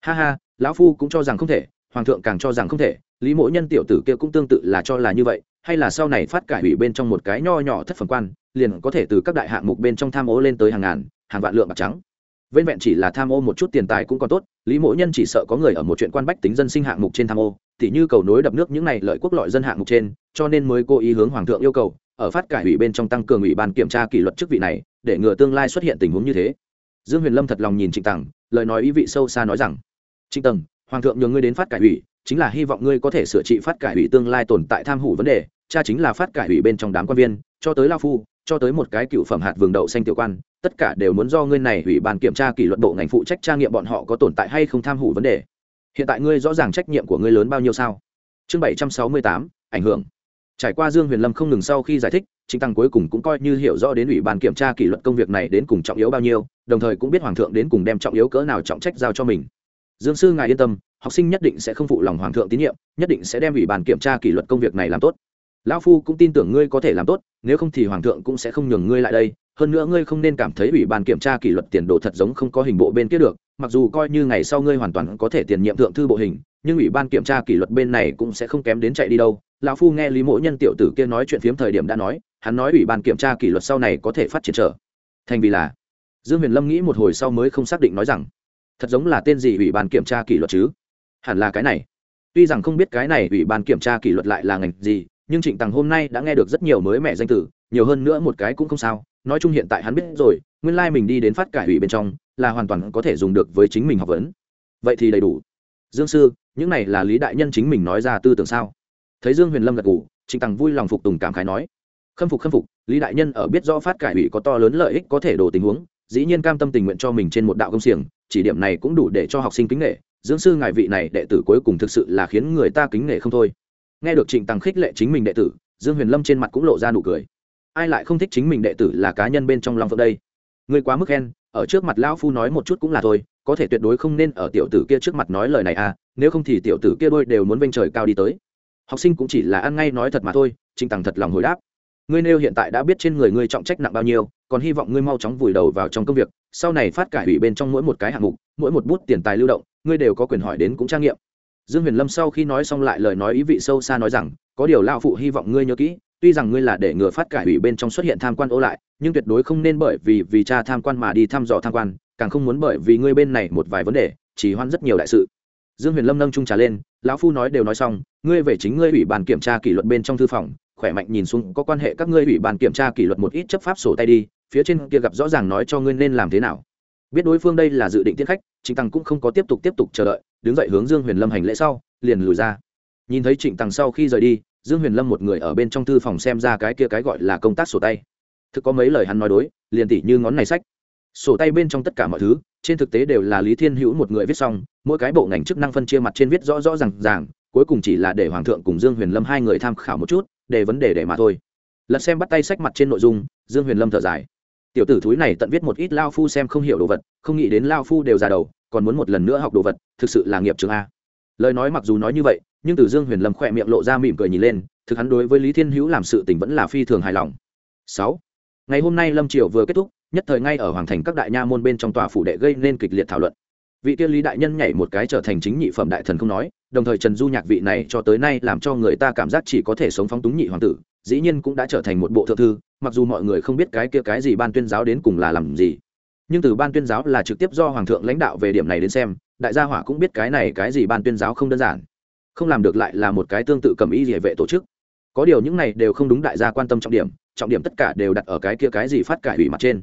Ha ha, lão phu cũng cho rằng không thể, hoàng thượng càng cho rằng không thể, lý mỗ nhân tiểu tử kia cũng tương tự là cho là như vậy, hay là sau này phát cải ủy bên trong một cái nho nhỏ thất phần quan, liền có thể từ các đại hạng mục bên trong tham ô lên tới hàng ngàn hàng vạn lượng bạc trắng. Vên vẹn chỉ là tham ô một chút tiền tài cũng còn tốt, lý mỗ nhân chỉ sợ có người ở một chuyện quan bách tính dân sinh hạng mục trên tham ô thì như cầu nối đập nước những này lợi quốc lợi dân hạng mục trên, cho nên mới cố ý hướng hoàng thượng yêu cầu, ở phát cải ủy bên trong tăng cường ủy ban kiểm tra kỷ luật chức vị này, để ngừa tương lai xuất hiện tình huống như thế. Dương huyền lâm thật lòng nhìn trịnh tằng, lời nói ý vị sâu xa nói rằng, trịnh tầng hoàng thượng nhường ngươi đến phát cải ủy, chính là hy vọng ngươi có thể sửa trị phát cải ủy tương lai tồn tại tham hủ vấn đề, cha chính là phát cải ủy bên trong đám quan viên, cho tới lao phu, cho tới một cái cựu phẩm hạt vườn đậu xanh tiểu quan tất cả đều muốn do ngươi này ủy ban kiểm tra kỷ luật bộ ngành phụ trách tra nghiệm bọn họ có tồn tại hay không tham hủ vấn đề. Hiện tại ngươi rõ ràng trách nhiệm của ngươi lớn bao nhiêu sao? Chương bảy trăm sáu mươi tám, ảnh hưởng. Trải qua dương huyền lâm không ngừng sau khi giải thích chính tăng cuối cùng cũng coi như hiểu rõ đến ủy ban kiểm tra kỷ luật công việc này đến cùng trọng yếu bao nhiêu, đồng thời cũng biết hoàng thượng đến cùng đem trọng yếu cỡ nào trọng trách giao cho mình. Dương sư, ngài yên tâm, học sinh nhất định sẽ không phụ lòng hoàng thượng tín nhiệm, nhất định sẽ đem ủy ban kiểm tra kỷ luật công việc này làm tốt lão phu cũng tin tưởng ngươi có thể làm tốt, nếu không thì hoàng thượng cũng sẽ không nhường ngươi lại đây. Hơn nữa ngươi không nên cảm thấy ủy ban kiểm tra kỷ luật tiền đồ thật giống không có hình bộ bên kia được. Mặc dù coi như ngày sau ngươi hoàn toàn có thể tiền nhiệm thượng thư bộ hình, nhưng ủy ban kiểm tra kỷ luật bên này cũng sẽ không kém đến chạy đi đâu. Lão phu nghe lý mỗ nhân tiểu tử kia nói chuyện phiếm thời điểm đã nói, hắn nói ủy ban kiểm tra kỷ luật sau này có thể phát triển trở thành vì là dương huyền lâm nghĩ một hồi sau mới không xác định nói rằng, thật giống là tên gì ủy ban kiểm tra kỷ luật chứ? Hẳn là cái này. Tuy rằng không biết cái này ủy ban kiểm tra kỷ luật lại là ngành gì nhưng trịnh tằng hôm nay đã nghe được rất nhiều mới mẻ danh tử nhiều hơn nữa một cái cũng không sao. Nói chung hiện tại hắn biết rồi, nguyên lai、like、mình đi đến phát cải ủy bên trong là hoàn toàn có thể dùng được với chính mình học vấn. Vậy thì đầy đủ. Dương sư, những này là lý đại nhân chính mình nói ra tư tưởng sao? Thấy dương huyền lâm gật g ủ trịnh tằng vui lòng phục tùng cảm khái nói. Khâm phục khâm phục, lý đại nhân ở biết rõ phát cải ủy có to lớn lợi ích có thể đồ tình huống, dĩ nhiên cam tâm tình nguyện cho mình trên một đạo công xiềng, chỉ điểm này cũng đủ để cho học sinh kính nghệ. Dưỡng sư ngài vị này đệ tử cuối cùng thực sự là khiến người ta kính nghệ không thôi nghe được trịnh tăng khích lệ chính mình đệ tử, dương huyền lâm trên mặt cũng lộ ra nụ cười. Ai lại không thích chính mình đệ tử là cá nhân bên trong long phượng đây? Người quá mức khen, ở trước mặt lão phu nói một chút cũng là thôi, có thể tuyệt đối không nên ở tiểu tử kia trước mặt nói lời này à nếu không thì tiểu tử kia đôi đều muốn vênh trời cao đi tới. Học sinh cũng chỉ là ăn ngay nói thật mà thôi, trịnh tăng thật lòng hồi đáp. Ngươi nêu hiện tại đã biết trên người ngươi trọng trách nặng bao nhiêu, còn hy vọng ngươi mau chóng vùi đầu vào trong công việc, sau này phát cải ủy bên trong mỗi một cái hạng mục, mỗi một bút tiền tài lưu động, ngươi đều có quyền hỏi đến cũng trang nghiệm dương huyền lâm sau khi nói xong lại lời nói ý vị sâu xa nói rằng, có điều lao phụ hy vọng ngươi nhớ kỹ, tuy rằng ngươi là để ngừa phát cải ủy bên trong xuất hiện tham quan ô lại, nhưng tuyệt đối không nên bởi vì vì cha tham quan mà đi thăm dò tham quan, càng không muốn bởi vì ngươi bên này một vài vấn đề, chỉ hoan rất nhiều đại sự. Dương huyền lâm nâng trung trà lên, lão phu nói đều nói xong, ngươi về chính ngươi ủy ban kiểm tra kỷ luật bên trong thư phòng, khỏe mạnh nhìn xuống, có quan hệ các ngươi ủy ban kiểm tra kỷ luật một ít chấp pháp sổ tay đi, phía trên kia gặp rõ ràng nói cho ngươi nên làm thế nào. Biết đối phương đây là dự định tiết khách chính tăng cũng không có tiếp tục tiếp tục chờ đợi đứng dậy hướng dương huyền lâm hành lễ sau, liền lùi ra. Nhìn thấy trịnh tăng sau khi rời đi, dương huyền lâm một người ở bên trong thư phòng xem ra cái kia cái gọi là công tác sổ tay. Thực có mấy lời hắn nói đối, liền tỉ như ngón này sách. Sổ tay bên trong tất cả mọi thứ, trên thực tế đều là lý thiên hữu một người viết xong, mỗi cái bộ ngành chức năng phân chia mặt trên viết rõ rõ r à n g ràng, cuối cùng chỉ là để hoàng thượng cùng dương huyền lâm hai người tham khảo một chút, để vấn đề để mà thôi. Lật xem bắt tay sách mặt trên nội dung, dương huyền lâm thở dài. Tiểu tử thúi này tận viết một ít lao phu xem không hiểu đồ vật, không nghĩ đến lao phu đều già đầu còn muốn một lần nữa học đồ vật, thực sự là nghiệp trường a. Lời nói mặc dù nói như vậy, nhưng từ dương huyền lâm khỏe miệng lộ ra mỉm cười nhìn lên, thực hắn đối với lý thiên hữu làm sự tình vẫn là phi thường hài lòng. Sáu, ngày hôm nay lâm triều vừa kết thúc, nhất thời ngay ở hoàng thành các đại nha môn bên trong tòa phủ đệ gây nên kịch liệt thảo luận. Vị tiên lý đại nhân nhảy một cái trở thành chính nhị phẩm đại thần không nói, đồng thời trần du nhạc vị này cho tới nay làm cho người ta cảm giác chỉ có thể sống phóng túng nhị hoàng tử, dĩ nhiên cũng đã trở thành một bộ thượng thư, mặc dù mọi người không biết cái kia cái gì ban tuyên giáo đến cùng là làm gì nhưng từ ban tuyên giáo là trực tiếp do hoàng thượng lãnh đạo về điểm này đến xem, đại gia hỏa cũng biết cái này cái gì ban tuyên giáo không đơn giản. Không làm được lại là một cái tương tự cầm ý địa vệ tổ chức. Có điều những này đều không đúng đại gia quan tâm trọng điểm trọng điểm tất cả đều đặt ở cái kia cái gì phát cải ủy mặt trên.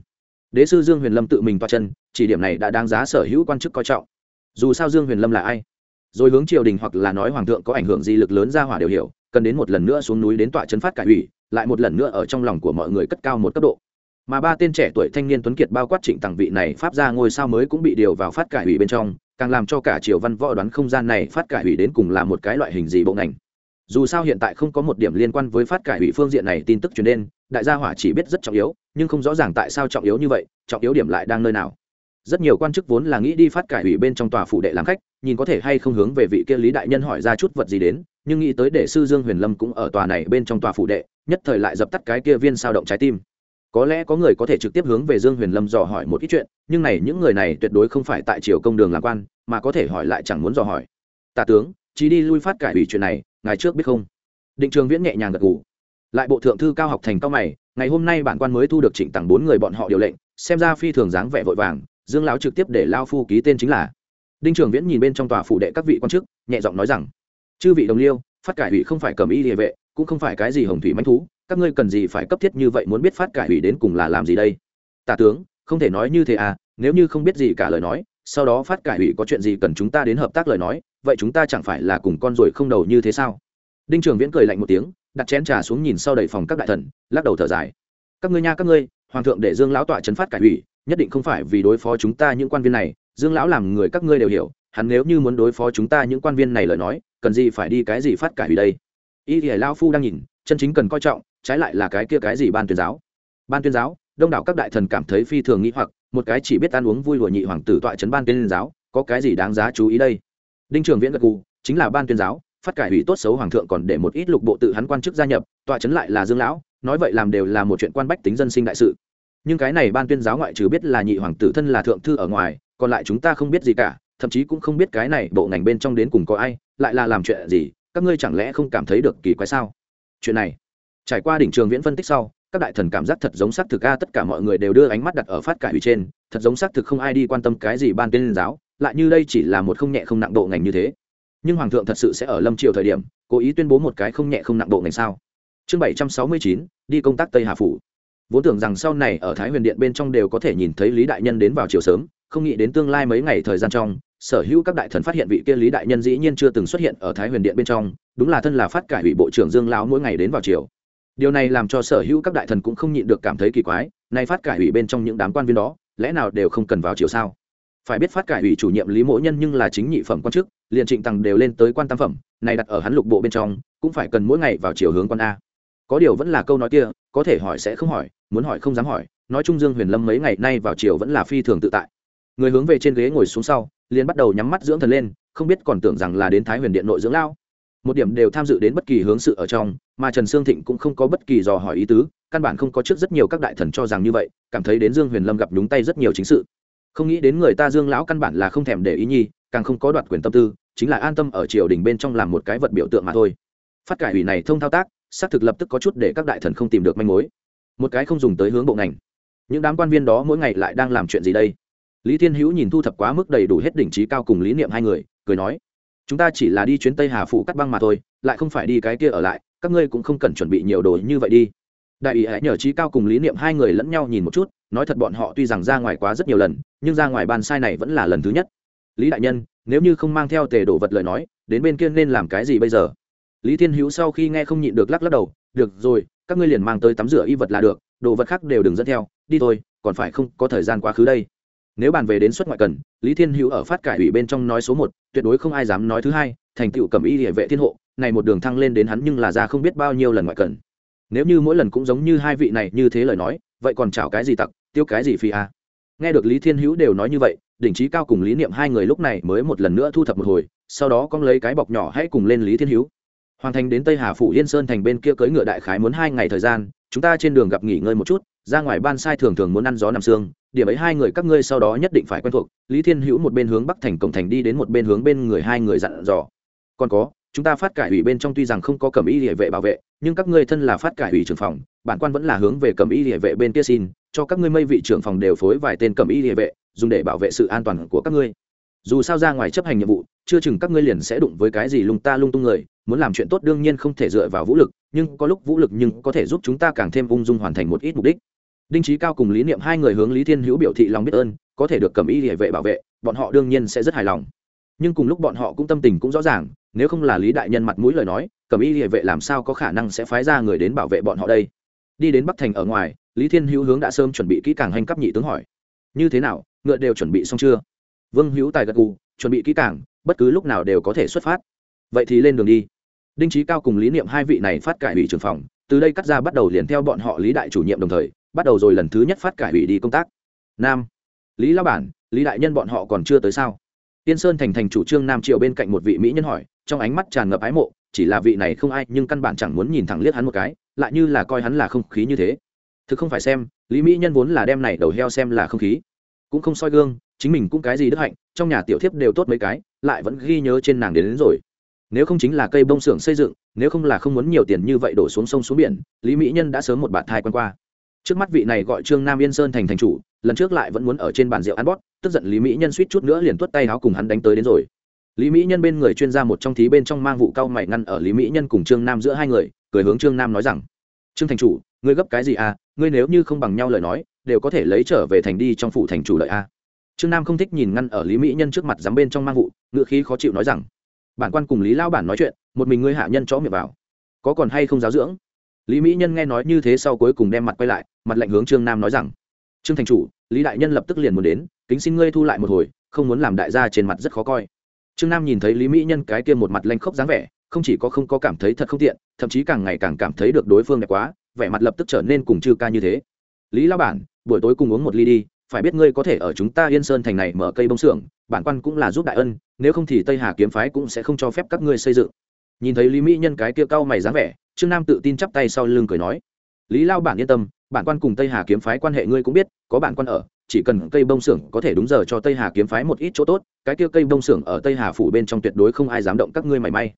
Đế sư dương huyền lâm tự mình toa chân, chỉ điểm này đã đáng giá sở hữu quan chức coi trọng. Dù sao dương huyền lâm là ai? Rồi hướng triều đình hoặc là nói hoàng thượng có ảnh hưởng gì lực lớn ra hỏa đều hiểu, cần đến một lần nữa xuống núi đến tọa chân phát cải ủy, lại một lần nữa ở trong lòng của mọi người cất cao một cấp độ mà ba tên trẻ tuổi thanh niên tuấn kiệt bao quát trịnh tặng vị này pháp ra ngôi sao mới cũng bị điều vào phát cải ủy bên trong, càng làm cho cả triều văn võ đoán không gian này phát cải ủy đến cùng là một cái loại hình gì bộ ngành. Dù sao hiện tại không có một điểm liên quan với phát cải ủy phương diện này tin tức truyền đến, đại gia hỏa chỉ biết rất trọng yếu, nhưng không rõ ràng tại sao trọng yếu như vậy, trọng yếu điểm lại đang nơi nào. Rất nhiều quan chức vốn là nghĩ đi phát cải ủy bên trong tòa phủ đệ làm khách, nhìn có thể hay không hướng về vị kia lý đại nhân hỏi ra chút vật gì đến, nhưng nghĩ tới để sư dương huyền lâm cũng ở tòa này bên trong tòa phủ đệ, nhất thời lại dập tắt cái kia viên sao động trái tim có lẽ có người có thể trực tiếp hướng về dương huyền lâm dò hỏi một ít chuyện, nhưng này những người này tuyệt đối không phải tại triều công đường làm quan, mà có thể hỏi lại chẳng muốn dò hỏi. Tả tướng chỉ đi lui phát cải ủy chuyện này ngày trước biết không? Định trường viễn nhẹ nhàng gật gù. Lại bộ thượng thư cao học thành cao mày, ngày hôm nay bản quan mới thu được trịnh tặng bốn người bọn họ điều lệnh, xem ra phi thường dáng vẻ vội vàng, dương lão trực tiếp để lao phu ký tên chính là. Đinh trường viễn nhìn bên trong tòa phủ đệ các vị quan chức, nhẹ giọng nói rằng, chư vị đồng liêu, phát cải ủy không phải cầm y địa vệ, cũng không phải cái gì hồng thủy manh thú các ngươi cần gì phải cấp thiết như vậy muốn biết phát cải hủy đến cùng là làm gì đây? Tả tướng, không thể nói như thế à nếu như không biết gì cả lời nói, sau đó phát cải hủy có chuyện gì cần chúng ta đến hợp tác lời nói, vậy chúng ta chẳng phải là cùng con ruồi không đầu như thế sao? Đinh trường viễn cười lạnh một tiếng, đặt chén trà xuống nhìn sau đầy phòng các đại thần, lắc đầu thở dài. Các ngươi nha các ngươi, hoàng thượng để dương lão tọa chấn phát cải hủy, nhất định không phải vì đối phó chúng ta những quan viên này, dương lão làm người các ngươi đều hiểu, hắn nếu như muốn đối phó chúng ta những quan viên này lời nói, cần gì phải đi cái gì phát cải hủy đây? Y thì lao phu đang nhìn, chân chính cần coi trọng trái lại là cái kia cái gì ban tuyên giáo? Ban tuyên giáo, đông đảo các đại thần cảm thấy phi thường nghĩ hoặc, một cái chỉ biết ăn uống vui lùa nhị hoàng tử tọa trấn ban tuyên giáo, có cái gì đáng giá chú ý đây? Đinh trường viễn gật gù, chính là ban tuyên giáo, phát cải ủy tốt xấu hoàng thượng còn để một ít lục bộ tự hắn quan chức gia nhập, tọa trấn lại là dương lão, nói vậy làm đều là một chuyện quan bách tính dân sinh đại sự. Nhưng cái này ban tuyên giáo ngoại trừ biết là nhị hoàng tử thân là thượng thư ở ngoài, còn lại chúng ta không biết gì cả, thậm chí cũng không biết cái này bộ ngành bên trong đến cùng có ai, lại là làm chuyện gì, các ngươi chẳng lẽ không cảm thấy được kỳ quái sao? Chuyện này trải qua đỉnh trường viễn phân tích sau, các đại thần cảm giác thật giống xác thực a, tất cả mọi người đều đưa ánh mắt đặt ở phát cải ủy trên, thật giống xác thực không ai đi quan tâm cái gì ban tuyên giáo, lại như đây chỉ là một không nhẹ không nặng độ ngành như thế. Nhưng hoàng thượng thật sự sẽ ở lâm triều thời điểm, cố ý tuyên bố một cái không nhẹ không nặng độ ngành sao? Chương bảy trăm sáu mươi chín, đi công tác tây hà phủ. Vốn tưởng rằng sau này ở thái huyền điện bên trong đều có thể nhìn thấy lý đại nhân đến vào chiều sớm, không nghĩ đến tương lai mấy ngày thời gian trong, sở hữu các đại thần phát hiện vị kia lý đại nhân dĩ nhiên chưa từng xuất hiện ở thái huyền điện bên trong, đúng là thân là phát cải ủy bộ trưởng dương lão mỗi ngày đến vào chiều điều này làm cho sở hữu các đại thần cũng không nhịn được cảm thấy kỳ quái, nay phát cải ủy bên trong những đám quan viên đó, lẽ nào đều không cần vào chiều sao? Phải biết phát cải ủy chủ nhiệm lý mỗ nhân nhưng là chính nhị phẩm quan chức, liền trịnh tằng đều lên tới quan tam phẩm, này đặt ở hắn lục bộ bên trong, cũng phải cần mỗi ngày vào chiều hướng quan a. Có điều vẫn là câu nói kia, có thể hỏi sẽ không hỏi, muốn hỏi không dám hỏi, nói chung dương huyền lâm mấy ngày nay vào chiều vẫn là phi thường tự tại. Người hướng về trên ghế ngồi xuống sau, liền bắt đầu nhắm mắt dưỡng thần lên, không biết còn tưởng rằng là đến thái huyền điện nội dưỡng lao một điểm đều tham dự đến bất kỳ hướng sự ở trong, mà trần sương thịnh cũng không có bất kỳ dò hỏi ý tứ, căn bản không có trước rất nhiều các đại thần cho rằng như vậy, cảm thấy đến dương huyền lâm gặp nhúng tay rất nhiều chính sự. Không nghĩ đến người ta dương lão căn bản là không thèm để ý nhi, càng không có đoạt quyền tâm tư, chính là an tâm ở triều đình bên trong làm một cái vật biểu tượng mà thôi. Phát cải ủy này thông thao tác, xác thực lập tức có chút để các đại thần không tìm được manh mối. Một cái không dùng tới hướng bộ ngành. Những đám quan viên đó mỗi ngày lại đang làm chuyện gì đây? Lý thiên hữu nhìn thu thập quá mức đầy đủ hết đỉnh trí cao cùng lý niệm hai người, cười nói chúng ta chỉ là đi chuyến tây hà phụ cắt băng mà thôi, lại không phải đi cái kia ở lại, các ngươi cũng không cần chuẩn bị nhiều đồ như vậy đi. Đại ý hãy nhờ trí cao cùng lý niệm hai người lẫn nhau nhìn một chút, nói thật bọn họ tuy rằng ra ngoài quá rất nhiều lần, nhưng ra ngoài bàn sai này vẫn là lần thứ nhất. Lý đại nhân, nếu như không mang theo tề đồ vật lời nói, đến bên kia nên làm cái gì bây giờ? Lý thiên hữu sau khi nghe không nhịn được lắc lắc đầu, được rồi, các ngươi liền mang tới tắm rửa y vật là được, đồ vật khác đều đừng dẫn theo, đi thôi, còn phải không có thời gian quá khứ đây nếu bàn về đến xuất ngoại cần, lý thiên hữu ở phát cải ủy bên trong nói số một, tuyệt đối không ai dám nói thứ hai, thành tựu cầm y địa vệ thiên hộ, này một đường thăng lên đến hắn nhưng là ra không biết bao nhiêu lần ngoại cần nếu như mỗi lần cũng giống như hai vị này như thế lời nói, vậy còn chào cái gì tặc, tiêu cái gì phi a à? nghe được lý thiên hữu đều nói như vậy, đỉnh trí cao cùng lý niệm hai người lúc này mới một lần nữa thu thập một hồi, sau đó con lấy cái bọc nhỏ hãy cùng lên lý thiên hữu hoàn thành đến tây hà phủ yên sơn thành bên kia cưỡi ngựa đại khái muốn hai ngày thời gian, chúng ta trên đường gặp nghỉ ngơi một chút ra ngoài ban sai thường thường muốn ăn gió nằm xương, điểm ấy hai người các ngươi sau đó nhất định phải quen thuộc, lý thiên hữu một bên hướng bắc thành cổng thành đi đến một bên hướng bên người hai người dặn dò. Còn có, chúng ta phát cải ủy bên trong tuy rằng không có cẩm y địa vệ bảo vệ, nhưng các ngươi thân là phát cải ủy trưởng phòng, bản quan vẫn là hướng về cẩm y địa vệ bên kia xin, cho các ngươi mây vị trưởng phòng đều phối vài tên cẩm y địa vệ, dùng để bảo vệ sự an toàn của các ngươi. Dù sao ra ngoài chấp hành nhiệm vụ, chưa chừng các ngươi liền sẽ đụng với cái gì lung ta lung tung người, muốn làm chuyện tốt đương nhiên không thể dựa vào vũ lực, nhưng có lúc vũ lực nhưng có thể giúp chúng ta càng thêm ung dung hoàn thành một ít mục đích đinh trí cao cùng lý niệm hai người hướng lý thiên hữu biểu thị lòng biết ơn, có thể được cầm y địa vệ bảo vệ, bọn họ đương nhiên sẽ rất hài lòng. Nhưng cùng lúc bọn họ cũng tâm tình cũng rõ ràng, nếu không là lý đại nhân mặt mũi lời nói, cầm y địa vệ làm sao có khả năng sẽ phái ra người đến bảo vệ bọn họ đây? Đi đến bắc thành ở ngoài, lý thiên hữu hướng đã sớm chuẩn bị kỹ càng hành cấp nhị tướng hỏi. Như thế nào, ngựa đều chuẩn bị xong chưa? Vương hữu tài gật gù, chuẩn bị kỹ càng, bất cứ lúc nào đều có thể xuất phát. Vậy thì lên đường đi. Đinh trí cao cùng lý niệm hai vị này phát cải ủy trưởng phòng, từ đây cắt ra bắt đầu liền theo bọn họ lý đại chủ nhiệm đồng thời bắt đầu rồi lần thứ nhất phát cải ủy đi công tác. Nam. Lý lao bản lý đại nhân bọn họ còn chưa tới sao? Tiên sơn thành thành chủ trương nam triệu bên cạnh một vị mỹ nhân hỏi trong ánh mắt tràn ngập ái mộ chỉ là vị này không ai nhưng căn bản chẳng muốn nhìn thẳng liếc hắn một cái lại như là coi hắn là không khí như thế. Thực không phải xem lý mỹ nhân vốn là đem này đầu heo xem là không khí. Cũng không soi gương chính mình cũng cái gì đức hạnh trong nhà tiểu thiếp đều tốt mấy cái lại vẫn ghi nhớ trên nàng đến, đến rồi. Nếu không chính là cây bông xưởng xây dựng nếu không là không muốn nhiều tiền như vậy đổ xuống sông xuống biển lý mỹ nhân đã sớm một bạt thai quen qua trước mắt vị này gọi trương nam yên sơn thành thành chủ, lần trước lại vẫn muốn ở trên bàn rượu ăn bót, tức giận lý mỹ nhân suýt chút nữa liền tuất tay áo cùng hắn đánh tới đến rồi. Lý mỹ nhân bên người chuyên gia một trong thí bên trong mang vụ cao mày ngăn ở lý mỹ nhân cùng trương nam giữa hai người, cười hướng trương nam nói rằng, trương thành chủ, ngươi gấp cái gì à? Ngươi nếu như không bằng nhau lời nói, đều có thể lấy trở về thành đi trong phủ thành chủ lợi a. Trương nam không thích nhìn ngăn ở lý mỹ nhân trước mặt dám bên trong mang vụ ngựa khí khó chịu nói rằng, bản quan cùng lý lao bản nói chuyện, một mình ngươi hạ nhân chó miệng vào, có còn hay không giáo dưỡng? Lý mỹ nhân nghe nói như thế sau cuối cùng đem mặt quay lại, mặt lạnh hướng trương nam nói rằng, trương thành chủ, lý đại nhân lập tức liền muốn đến, kính xin ngươi thu lại một hồi, không muốn làm đại gia trên mặt rất khó coi. Trương nam nhìn thấy lý mỹ nhân cái kia một mặt lanh khốc dáng vẻ, không chỉ có không có cảm thấy thật không tiện, thậm chí càng ngày càng cảm thấy được đối phương đẹp quá, vẻ mặt lập tức trở nên cùng chư ca như thế. Lý lao bản, buổi tối cùng uống một ly đi, phải biết ngươi có thể ở chúng ta yên sơn thành này mở cây bông xưởng, bản quan cũng là giúp đại ân, nếu không thì tây hà kiếm phái cũng sẽ không cho phép các ngươi xây dựng. Nhìn thấy lý mỹ nhân cái kia cau mày dáng vẻ trương nam tự tin chắp tay sau lưng cười nói, lý lao bản yên tâm, bản quan cùng tây hà kiếm phái quan hệ ngươi cũng biết, có bản quan ở, chỉ cần cây bông xưởng có thể đúng giờ cho tây hà kiếm phái một ít chỗ tốt, cái kia cây bông xưởng ở tây hà phủ bên trong tuyệt đối không ai dám động các ngươi mảy may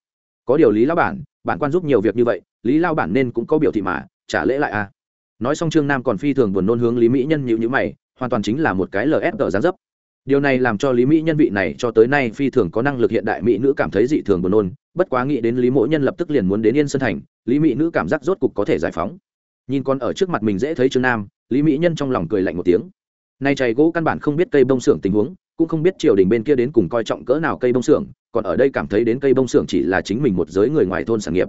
có điều lý lao bản bản quan giúp nhiều việc như vậy, lý lao bản nên cũng có biểu thị mà trả lễ lại à. nói xong trương nam còn phi thường buồn nôn hướng lý mỹ nhân nhịu nhữ mày, hoàn toàn chính là một cái lsg gián dấp điều này làm cho lý mỹ nhân vị này cho tới nay phi thường có năng lực hiện đại mỹ nữ cảm thấy dị thường buồn nôn, bất quá nghĩ đến lý mỗ nhân lập tức liền muốn đến yên sơn thành, lý mỹ nữ cảm giác rốt cục có thể giải phóng. Nhìn con ở trước mặt mình dễ thấy trương nam, lý mỹ nhân trong lòng cười lạnh một tiếng. Nay chày gỗ căn bản không biết cây bông xưởng tình huống, cũng không biết triều đình bên kia đến cùng coi trọng cỡ nào cây bông xưởng, còn ở đây cảm thấy đến cây bông xưởng chỉ là chính mình một giới người ngoài thôn sản nghiệp.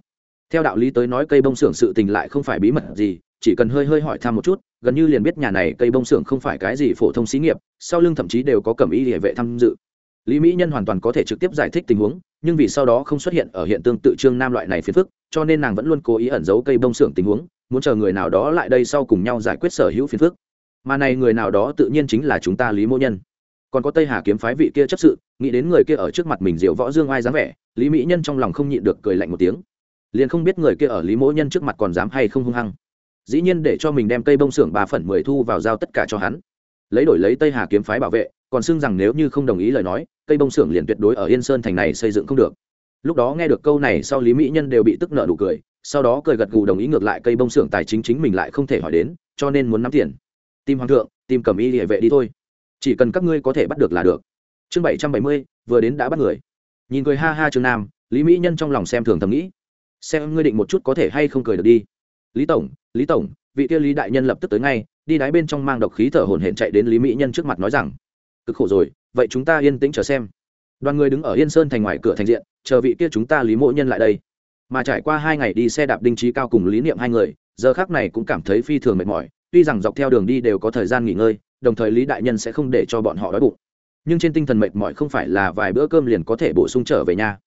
Theo đạo lý tới nói cây bông xưởng sự tình lại không phải bí mật gì chỉ cần hơi hơi hỏi thăm một chút, gần như liền biết nhà này cây bông xưởng không phải cái gì phổ thông xí nghiệp, sau lưng thậm chí đều có cầm y địa vệ tham dự. Lý mỹ nhân hoàn toàn có thể trực tiếp giải thích tình huống, nhưng vì sau đó không xuất hiện ở hiện tương tự trương nam loại này phiền phức, cho nên nàng vẫn luôn cố ý ẩn giấu cây bông xưởng tình huống, muốn chờ người nào đó lại đây sau cùng nhau giải quyết sở hữu phiền phức. Mà này người nào đó tự nhiên chính là chúng ta lý mô nhân. Còn có tây hà kiếm phái vị kia chấp sự, nghĩ đến người kia ở trước mặt mình diệu võ dương ai dám vẻ, lý mỹ nhân trong lòng không nhịn được cười lạnh một tiếng. Liền không biết người kia ở lý mỗ nhân trước mặt còn dám hay không hung hăng dĩ nhiên để cho mình đem cây bông xưởng ba phần mười thu vào giao tất cả cho hắn. Lấy đổi lấy tây hà kiếm phái bảo vệ, còn xưng rằng nếu như không đồng ý lời nói, cây bông xưởng liền tuyệt đối ở yên sơn thành này xây dựng không được. Lúc đó nghe được câu này sau lý mỹ nhân đều bị tức nợ nụ cười, sau đó cười gật gù đồng ý ngược lại cây bông xưởng tài chính chính mình lại không thể hỏi đến, cho nên muốn nắm tiền. Tìm hoàng thượng, tìm cầm y địa vệ đi thôi. Chỉ cần các ngươi có thể bắt được là được. Chương bảy trăm bảy mươi, vừa đến đã bắt người. Nhìn cười ha ha trương nam, lý mỹ nhân trong lòng xem thường thầm nghĩ. Xem ngươi định một chút có thể hay không cười được đi lý tổng lý tổng, vị kia lý đại nhân lập tức tới ngay, đi đáy bên trong mang độc khí thở hổn hển chạy đến lý mỹ nhân trước mặt nói rằng, cực khổ rồi, vậy chúng ta yên tĩnh chờ xem. Đoàn người đứng ở yên sơn thành ngoài cửa thành diện, chờ vị kia chúng ta lý mộ nhân lại đây. Mà trải qua hai ngày đi xe đạp đinh trí cao cùng lý niệm hai người, giờ khác này cũng cảm thấy phi thường mệt mỏi, tuy rằng dọc theo đường đi đều có thời gian nghỉ ngơi, đồng thời lý đại nhân sẽ không để cho bọn họ đói bụng. Nhưng trên tinh thần mệt mỏi không phải là vài bữa cơm liền có thể bổ sung trở về nhà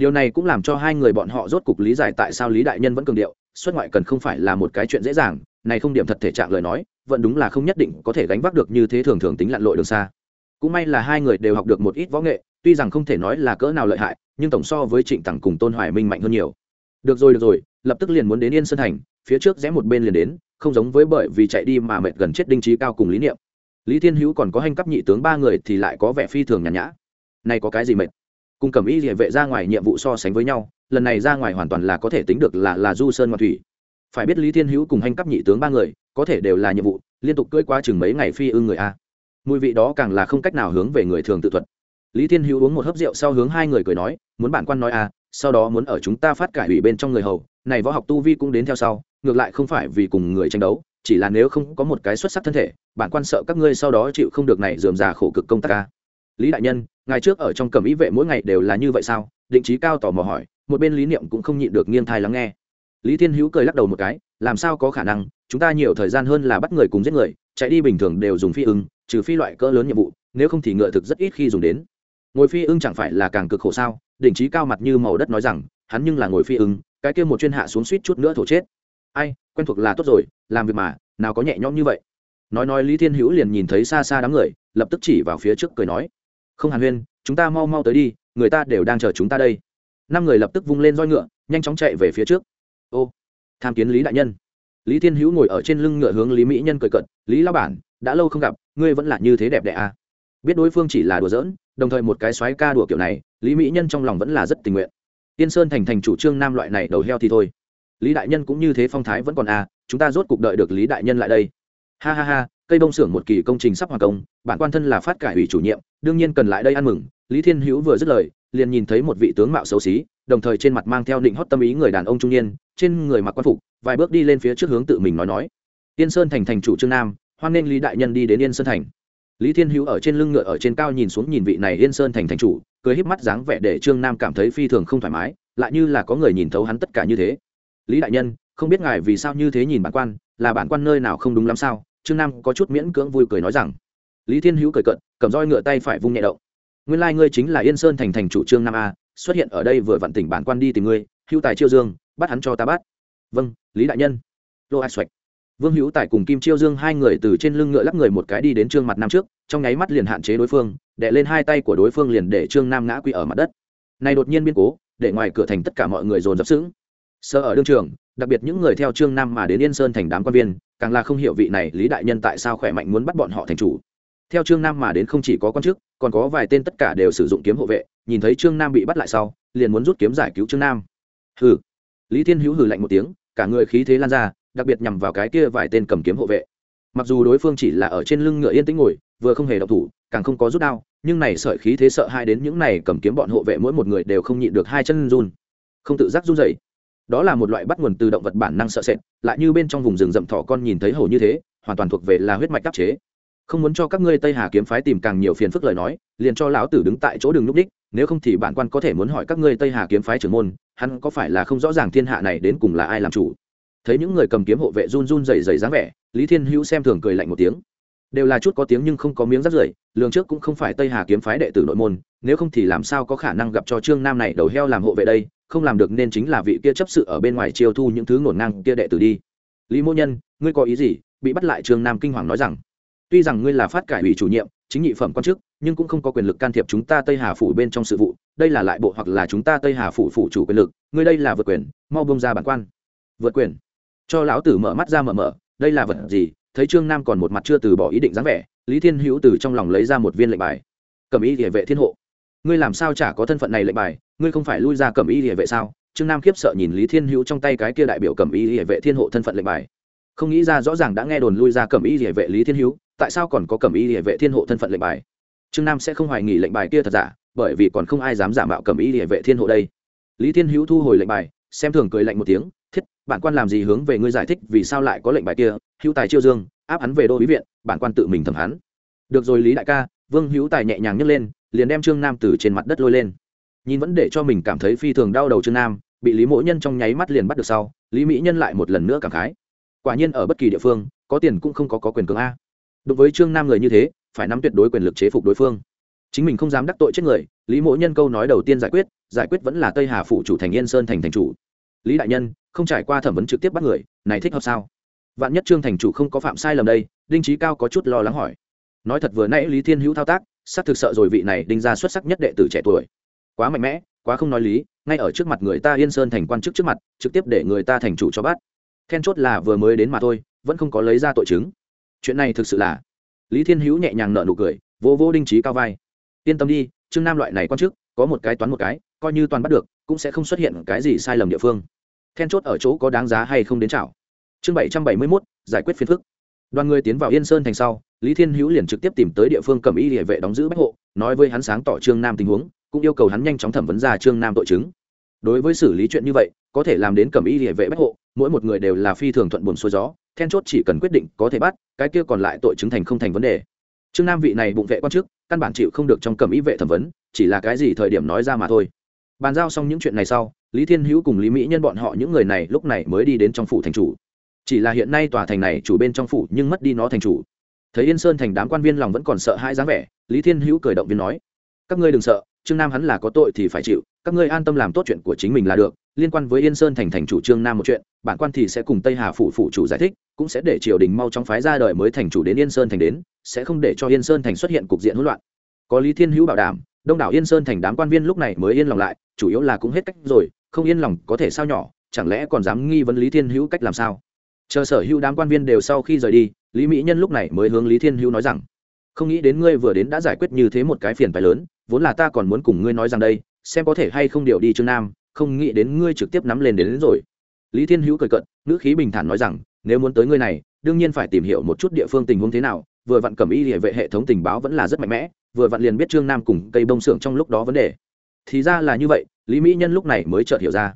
điều này cũng làm cho hai người bọn họ rốt cục lý giải tại sao lý đại nhân vẫn cường điệu xuất ngoại cần không phải là một cái chuyện dễ dàng, này không điểm thật thể trạng lời nói, vẫn đúng là không nhất định có thể gánh vác được như thế thường thường tính lặn lội đường xa. Cũng may là hai người đều học được một ít võ nghệ, tuy rằng không thể nói là cỡ nào lợi hại, nhưng tổng so với trịnh tằng cùng tôn hoài minh mạnh hơn nhiều. Được rồi được rồi, lập tức liền muốn đến yên sơn thành, phía trước rẽ một bên liền đến, không giống với bởi vì chạy đi mà mệt gần chết đinh trí cao cùng lý niệm. Lý thiên hữu còn có hành cấp nhị tướng ba người thì lại có vẻ phi thường nhàn nhã. Này có cái gì mệt? Cùng cầm y địa vệ ra ngoài nhiệm vụ so sánh với nhau lần này ra ngoài hoàn toàn là có thể tính được là là du sơn ngoại thủy. Phải biết lý thiên hữu cùng hành cấp nhị tướng ba người, có thể đều là nhiệm vụ, liên tục cưỡi qua chừng mấy ngày phi ưng người a. Mùi vị đó càng là không cách nào hướng về người thường tự thuật. Lý thiên hữu uống một hớp rượu sau hướng hai người cười nói, muốn bản quan nói a, sau đó muốn ở chúng ta phát cải ủy bên trong người hầu, này võ học tu vi cũng đến theo sau, ngược lại không phải vì cùng người tranh đấu, chỉ là nếu không có một cái xuất sắc thân thể bản quan sợ các ngươi sau đó chịu không được này dườm già khổ cực công tác ca lý đại nhân ngày trước ở trong cầm ý vệ mỗi ngày đều là như vậy sao? Định trí cao tò mò hỏi một bên lý niệm cũng không nhịn được nghiêng thai lắng nghe. Lý thiên hữu cười lắc đầu một cái, làm sao có khả năng, chúng ta nhiều thời gian hơn là bắt người cùng giết người, chạy đi bình thường đều dùng phi ưng, trừ phi loại cỡ lớn nhiệm vụ, nếu không thì ngựa thực rất ít khi dùng đến. Ngồi phi ưng chẳng phải là càng cực khổ sao? Đỉnh trí cao mặt như màu đất nói rằng, hắn nhưng là ngồi phi ưng, cái kia một chuyên hạ xuống suýt chút nữa thổ chết. Ai, quen thuộc là tốt rồi, làm việc mà, nào có nhẹ nhõm như vậy. Nói nói lý thiên hữu liền nhìn thấy xa xa đám người, lập tức chỉ vào phía trước cười nói, không hàn huyên, chúng ta mau mau tới đi, người ta đều đang chờ chúng ta đây năm người lập tức vung lên roi ngựa, nhanh chóng chạy về phía trước. Ô, tham kiến lý đại nhân. Lý thiên hữu ngồi ở trên lưng ngựa hướng lý mỹ nhân cười cận lý lao bản, đã lâu không gặp, ngươi vẫn là như thế đẹp đẽ à. biết đối phương chỉ là đùa giỡn, đồng thời một cái xoáy ca đùa kiểu này, lý mỹ nhân trong lòng vẫn là rất tình nguyện. Tiên sơn thành thành chủ trương nam loại này đầu heo thì thôi. Lý đại nhân cũng như thế phong thái vẫn còn à chúng ta rốt cuộc đợi được lý đại nhân lại đây. Ha ha ha, cây bông xưởng một kỳ công trình sắp hoàn công, bản quan thân là phát cải ủy chủ nhiệm, đương nhiên cần lại đây ăn mừng. Lý thiên hữu vừa dứt lời liền nhìn thấy một vị tướng mạo xấu xí, đồng thời trên mặt mang theo định hót tâm ý người đàn ông trung niên, trên người mặc quan phục, vài bước đi lên phía trước hướng tự mình nói nói. Yên sơn thành thành chủ trương nam, hoan nghênh lý đại nhân đi đến yên sơn thành. Lý thiên hữu ở trên lưng ngựa ở trên cao nhìn xuống nhìn vị này yên sơn thành thành chủ, cười híp mắt dáng vẻ để trương nam cảm thấy phi thường không thoải mái, lại như là có người nhìn thấu hắn tất cả như thế. Lý đại nhân, không biết ngài vì sao như thế nhìn bản quan, là bản quan nơi nào không đúng lắm sao? Trương nam có chút miễn cưỡng vui cười nói rằng. Lý thiên hữu cười cận cầm roi ngựa tay phải vung nhẹ động nguyên lai、like、ngươi chính là yên sơn thành thành chủ trương nam a, xuất hiện ở đây vừa vặn tỉnh bản quan đi tìm ngươi, hữu tài chiêu dương, bắt hắn cho ta bắt. Vâng lý đại nhân. Lô a xoạch. Vương hữu tài cùng kim chiêu dương hai người từ trên lưng ngựa lắp người một cái đi đến trương mặt nam trước, trong nháy mắt liền hạn chế đối phương đệ lên hai tay của đối phương liền để trương nam ngã quỵ ở mặt đất. Này đột nhiên biến cố, để ngoài cửa thành tất cả mọi người dồn dập sững. Sơ ở đương trường, đặc biệt những người theo trương nam mà đến yên sơn thành đám quan viên, càng là không hiểu vị này lý đại nhân tại sao khỏe mạnh muốn bắt bọn họ thành chủ theo trương nam mà đến không chỉ có quan chức, còn có vài tên tất cả đều sử dụng kiếm hộ vệ, nhìn thấy trương nam bị bắt lại sau, liền muốn rút kiếm giải cứu trương nam. Hừ. Lý thiên hữu hừ lạnh một tiếng, cả người khí thế lan ra, đặc biệt nhằm vào cái kia vài tên cầm kiếm hộ vệ. Mặc dù đối phương chỉ là ở trên lưng ngựa yên tĩnh ngồi, vừa không hề độc thủ, càng không có rút đao, nhưng này sợi khí thế sợ hai đến những này cầm kiếm bọn hộ vệ mỗi một người đều không nhịn được hai chân run. Không tự giác run dậy đó là một loại bắt nguồn từ động vật bản năng sợ sệt, lại như bên trong vùng rừng rậm thỏ con nhìn thấy hầu như thế, hoàn toàn thuộc về là huyết mạch đắc chế không muốn cho các ngươi tây hà kiếm phái tìm càng nhiều phiền phức lời nói, liền cho lão tử đứng tại chỗ đường núp đích, nếu không thì bản quan có thể muốn hỏi các ngươi tây hà kiếm phái trưởng môn, hắn có phải là không rõ ràng thiên hạ này đến cùng là ai làm chủ. Thấy những người cầm kiếm hộ vệ run run rẩy rẩy dáng vẻ, lý thiên hữu xem thường cười lạnh một tiếng. Đều là chút có tiếng nhưng không có miếng rắt rưởi, lường trước cũng không phải tây hà kiếm phái đệ tử nội môn, nếu không thì làm sao có khả năng gặp cho trương nam này đầu heo làm hộ vệ đây, không làm được nên chính là vị kia chấp sự ở bên ngoài chiêu thu những thứ ngổn ngang kia đệ tử đi. Lý mô nhân, ngươi có ý gì? Bị bắt lại trương nam kinh hoàng nói rằng tuy rằng ngươi là phát cải ủy chủ nhiệm, chính nhị phẩm quan chức, nhưng cũng không có quyền lực can thiệp chúng ta tây hà phủ bên trong sự vụ. Đây là lại bộ hoặc là chúng ta tây hà phủ phủ chủ quyền lực, ngươi đây là vượt quyền, mau bông ra bản quan. Vượt quyền. Cho lão tử mở mắt ra mở mở, đây là vật gì? Thấy trương nam còn một mặt chưa từ bỏ ý định dáng vẻ, lý thiên hữu từ trong lòng lấy ra một viên lệnh bài. Cầm ý địa vệ thiên hộ. Ngươi làm sao chả có thân phận này lệnh bài? Ngươi không phải lui ra cầm ý địa vệ sao? Trương nam khiếp sợ nhìn lý thiên hữu trong tay cái kia đại biểu cầm ý địa vệ thiên hộ thân phận lệnh bài không nghĩ ra rõ ràng đã nghe đồn lui ra cẩm y địa vệ lý thiên hữu tại sao còn có cẩm y địa vệ thiên hộ thân phận lệnh bài? Trương nam sẽ không hoài nghỉ lệnh bài kia thật giả, bởi vì còn không ai dám giả mạo cẩm y địa vệ thiên hộ đây. Lý thiên hữu thu hồi lệnh bài, xem thường cười lạnh một tiếng, thiết, bản quan làm gì hướng về ngươi giải thích vì sao lại có lệnh bài kia, hữu tài chiêu dương, áp hắn về đô bí viện, bản quan tự mình thẩm hắn. Được rồi lý đại ca, vương hữu tài nhẹ nhàng nhấc lên, liền đem trương nam từ trên mặt đất lôi lên. Nhìn vẫn để cho mình cảm thấy phi thường đau đầu trương nam, bị lý mỗ nhân trong nháy mắt liền bắt được sau, lý mỹ nhân lại một lần nữa cảm khái quả nhiên ở bất kỳ địa phương có tiền cũng không có, có quyền cường a. Đối với trương nam người như thế phải nắm tuyệt đối quyền lực chế phục đối phương. Chính mình không dám đắc tội chết người lý mỗ nhân câu nói đầu tiên giải quyết giải quyết vẫn là tây hà phủ chủ thành yên sơn thành thành chủ. Lý đại nhân không trải qua thẩm vấn trực tiếp bắt người này thích hợp sao? Vạn nhất trương thành chủ không có phạm sai lầm đây đinh trí cao có chút lo lắng hỏi. Nói thật vừa nãy lý thiên hữu thao tác xác thực sợ rồi vị này đinh ra xuất sắc nhất đệ tử trẻ tuổi. Quá mạnh mẽ quá không nói lý ngay ở trước mặt người ta yên sơn thành quan chức trước mặt trực tiếp để người ta thành chủ cho bắt then chốt là vừa mới đến mà thôi, vẫn không có lấy ra tội chứng. Chuyện này thực sự là lý thiên hữu nhẹ nhàng nợ nụ cười, vô vô đinh trí cao vai. Yên tâm đi, trương nam loại này quan chức, có một cái toán một cái, coi như toàn bắt được, cũng sẽ không xuất hiện cái gì sai lầm địa phương. Then chốt ở chỗ có đáng giá hay không đến chảo. Chương bảy trăm bảy mươi mốt, giải quyết phiền phức. Đoàn người tiến vào yên sơn thành sau, lý thiên hữu liền trực tiếp tìm tới địa phương cầm y địa vệ đóng giữ bách hộ, nói với hắn sáng tỏ trương nam tình huống, cũng yêu cầu hắn nhanh chóng thẩm vấn ra trương nam tội chứng. Đối với xử lý chuyện như vậy, có thể làm đến cầm y địa vệ bách hộ mỗi một người đều là phi thường thuận buồn xuôi gió, then chốt chỉ cần quyết định có thể bắt, cái kia còn lại tội chứng thành không thành vấn đề. Trương nam vị này bụng vệ quan chức, căn bản chịu không được trong cầm ý vệ thẩm vấn, chỉ là cái gì thời điểm nói ra mà thôi. Bàn giao xong những chuyện này sau, lý thiên hữu cùng lý mỹ nhân bọn họ những người này lúc này mới đi đến trong phủ thành chủ. Chỉ là hiện nay tòa thành này chủ bên trong phủ nhưng mất đi nó thành chủ. Thấy yên sơn thành đám quan viên lòng vẫn còn sợ hãi dáng vẻ, lý thiên hữu cười động viên nói, các ngươi đừng sợ, trương nam hắn là có tội thì phải chịu, các ngươi an tâm làm tốt chuyện của chính mình là được liên quan với yên sơn thành thành chủ trương nam một chuyện, bản quan thì sẽ cùng tây hà phủ phủ chủ giải thích, cũng sẽ để triều đình mau chóng phái ra đời mới thành chủ đến yên sơn thành đến, sẽ không để cho yên sơn thành xuất hiện cục diện hỗn loạn. Có lý thiên hữu bảo đảm, đông đảo yên sơn thành đám quan viên lúc này mới yên lòng lại, chủ yếu là cũng hết cách rồi, không yên lòng có thể sao nhỏ, chẳng lẽ còn dám nghi vấn lý thiên hữu cách làm sao? Chờ sở hữu đám quan viên đều sau khi rời đi, lý mỹ nhân lúc này mới hướng lý thiên hữu nói rằng, không nghĩ đến ngươi vừa đến đã giải quyết như thế một cái phiền phái lớn, vốn là ta còn muốn cùng ngươi nói rằng đây, xem có thể hay không điều đi trương nam không nghĩ đến ngươi trực tiếp nắm lên đến, đến rồi. Lý thiên hữu cười cận ngữ khí bình thản nói rằng nếu muốn tới ngươi này đương nhiên phải tìm hiểu một chút địa phương tình huống thế nào vừa vặn cầm y địa vệ hệ thống tình báo vẫn là rất mạnh mẽ vừa vặn liền biết trương nam cùng cây bông xưởng trong lúc đó vấn đề. Thì ra là như vậy lý mỹ nhân lúc này mới chợt hiểu ra.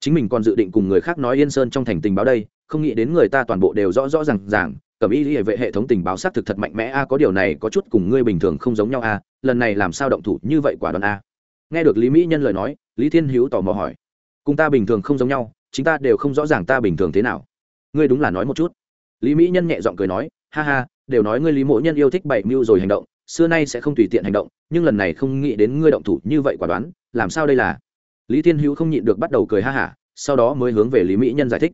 Chính mình còn dự định cùng người khác nói yên sơn trong thành tình báo đây không nghĩ đến người ta toàn bộ đều rõ rõ r à n g ràng cầm y địa vệ hệ thống tình báo xác thực thật mạnh mẽ a có điều này có chút cùng ngươi bình thường không giống nhau a lần này làm sao động thủ như vậy quả đoán a nghe được lý mỹ nhân lời nói, lý thiên hữu tò mò hỏi. Cùng ta bình thường không giống nhau, chính ta đều không rõ ràng ta bình thường thế nào. Ngươi đúng là nói một chút. Lý mỹ nhân nhẹ giọng cười nói, ha ha, đều nói ngươi lý mỗ nhân yêu thích bảy mưu rồi hành động, xưa nay sẽ không tùy tiện hành động, nhưng lần này không nghĩ đến ngươi động thủ như vậy quả đoán, làm sao đây là? Lý thiên hữu không nhịn được bắt đầu cười ha hả, sau đó mới hướng về lý mỹ nhân giải thích.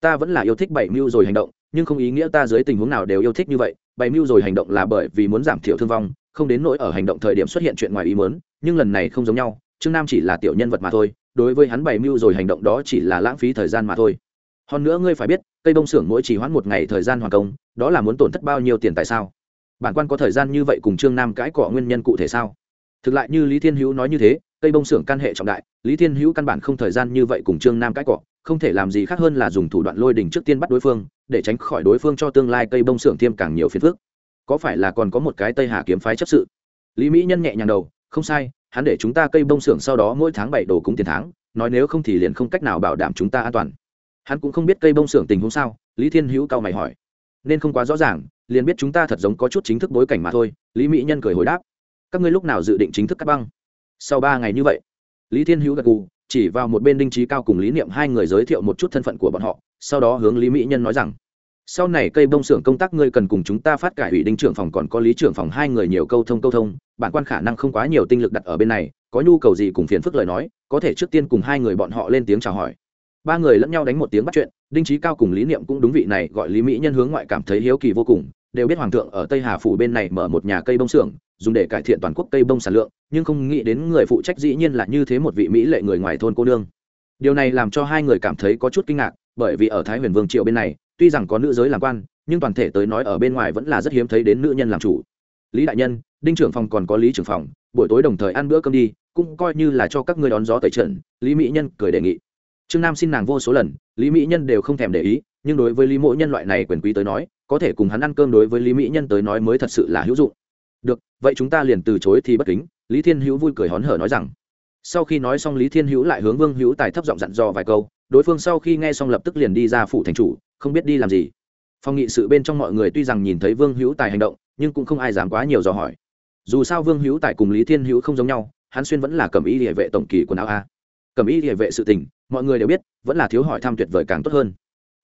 Ta vẫn là yêu thích bảy mưu rồi hành động, nhưng không ý nghĩa ta dưới tình huống nào đều yêu thích như vậy, bảy mưu rồi hành động là bởi vì muốn giảm thiểu thương vong không đến nỗi ở hành động thời điểm xuất hiện chuyện ngoài ý muốn, nhưng lần này không giống nhau, trương nam chỉ là tiểu nhân vật mà thôi, đối với hắn bày mưu rồi hành động đó chỉ là lãng phí thời gian mà thôi. Hơn nữa ngươi phải biết, cây bông xưởng mỗi chỉ hoãn một ngày thời gian hoàn công, đó là muốn tổn thất bao nhiêu tiền tại sao? Bản quan có thời gian như vậy cùng trương nam cãi cọ nguyên nhân cụ thể sao? Thực lại như lý thiên hữu nói như thế, cây bông xưởng căn hệ trọng đại, lý thiên hữu căn bản không thời gian như vậy cùng trương nam cãi cọ, không thể làm gì khác hơn là dùng thủ đoạn lôi đình trước tiên bắt đối phương, để tránh khỏi đối phương cho tương lai cây bông xưởng thêm càng nhiều phiền phức có phải là còn có một cái tây hà kiếm phái chấp sự? Lý mỹ nhân nhẹ nhàng đầu, không sai, hắn để chúng ta cây bông xưởng sau đó mỗi tháng bảy đồ cúng tiền tháng, nói nếu không thì liền không cách nào bảo đảm chúng ta an toàn. Hắn cũng không biết cây bông xưởng tình huống sao, lý thiên hữu cao mày hỏi. Nên không quá rõ ràng, liền biết chúng ta thật giống có chút chính thức bối cảnh mà thôi, lý mỹ nhân cười hồi đáp. Các ngươi lúc nào dự định chính thức cắt băng? Sau ba ngày như vậy, lý thiên hữu gật gù, chỉ vào một bên đinh trí cao cùng lý niệm hai người giới thiệu một chút thân phận của bọn họ, sau đó hướng lý mỹ nhân nói rằng sau này cây bông xưởng công tác ngươi cần cùng chúng ta phát cải ủy đinh trưởng phòng còn có lý trưởng phòng hai người nhiều câu thông câu thông, bản quan khả năng không quá nhiều tinh lực đặt ở bên này, có nhu cầu gì cùng phiền phức lời nói, có thể trước tiên cùng hai người bọn họ lên tiếng chào hỏi. Ba người lẫn nhau đánh một tiếng bắt chuyện, đinh trí cao cùng lý niệm cũng đúng vị này gọi lý mỹ nhân hướng ngoại cảm thấy hiếu kỳ vô cùng, đều biết hoàng thượng ở tây hà phủ bên này mở một nhà cây bông xưởng, dùng để cải thiện toàn quốc cây bông sản lượng, nhưng không nghĩ đến người phụ trách dĩ nhiên là như thế một vị mỹ lệ người ngoài thôn cô nương. Điều này làm cho hai người cảm thấy có chút kinh ngạc, bởi vì ở thái huyền vương triệu bên này tuy rằng có nữ giới làm quan, nhưng toàn thể tới nói ở bên ngoài vẫn là rất hiếm thấy đến nữ nhân làm chủ. Lý đại nhân, đinh trưởng phòng còn có lý trưởng phòng, buổi tối đồng thời ăn bữa cơm đi, cũng coi như là cho các ngươi đón gió tẩy trận, lý mỹ nhân cười đề nghị. Trương nam xin nàng vô số lần, lý mỹ nhân đều không thèm để ý, nhưng đối với lý mỗi nhân loại này quyền quý tới nói, có thể cùng hắn ăn cơm đối với lý mỹ nhân tới nói mới thật sự là hữu dụng. Được, vậy chúng ta liền từ chối thì bất kính, lý thiên hữu vui cười hón hở nói rằng. Sau khi nói xong lý thiên hữu lại hướng vương hữu tài thấp giọng dặn dò vài câu đối phương sau khi nghe xong lập tức liền đi ra phủ thành chủ, không biết đi làm gì. Phòng nghị sự bên trong mọi người tuy rằng nhìn thấy vương hữu tài hành động, nhưng cũng không ai dám quá nhiều dò hỏi. Dù sao vương hữu tài cùng lý thiên hữu không giống nhau, hắn xuyên vẫn là cầm ý địa vệ tổng kỳ quần áo a. Cầm ý địa vệ sự tình, mọi người đều biết, vẫn là thiếu hỏi thăm tuyệt vời càng tốt hơn.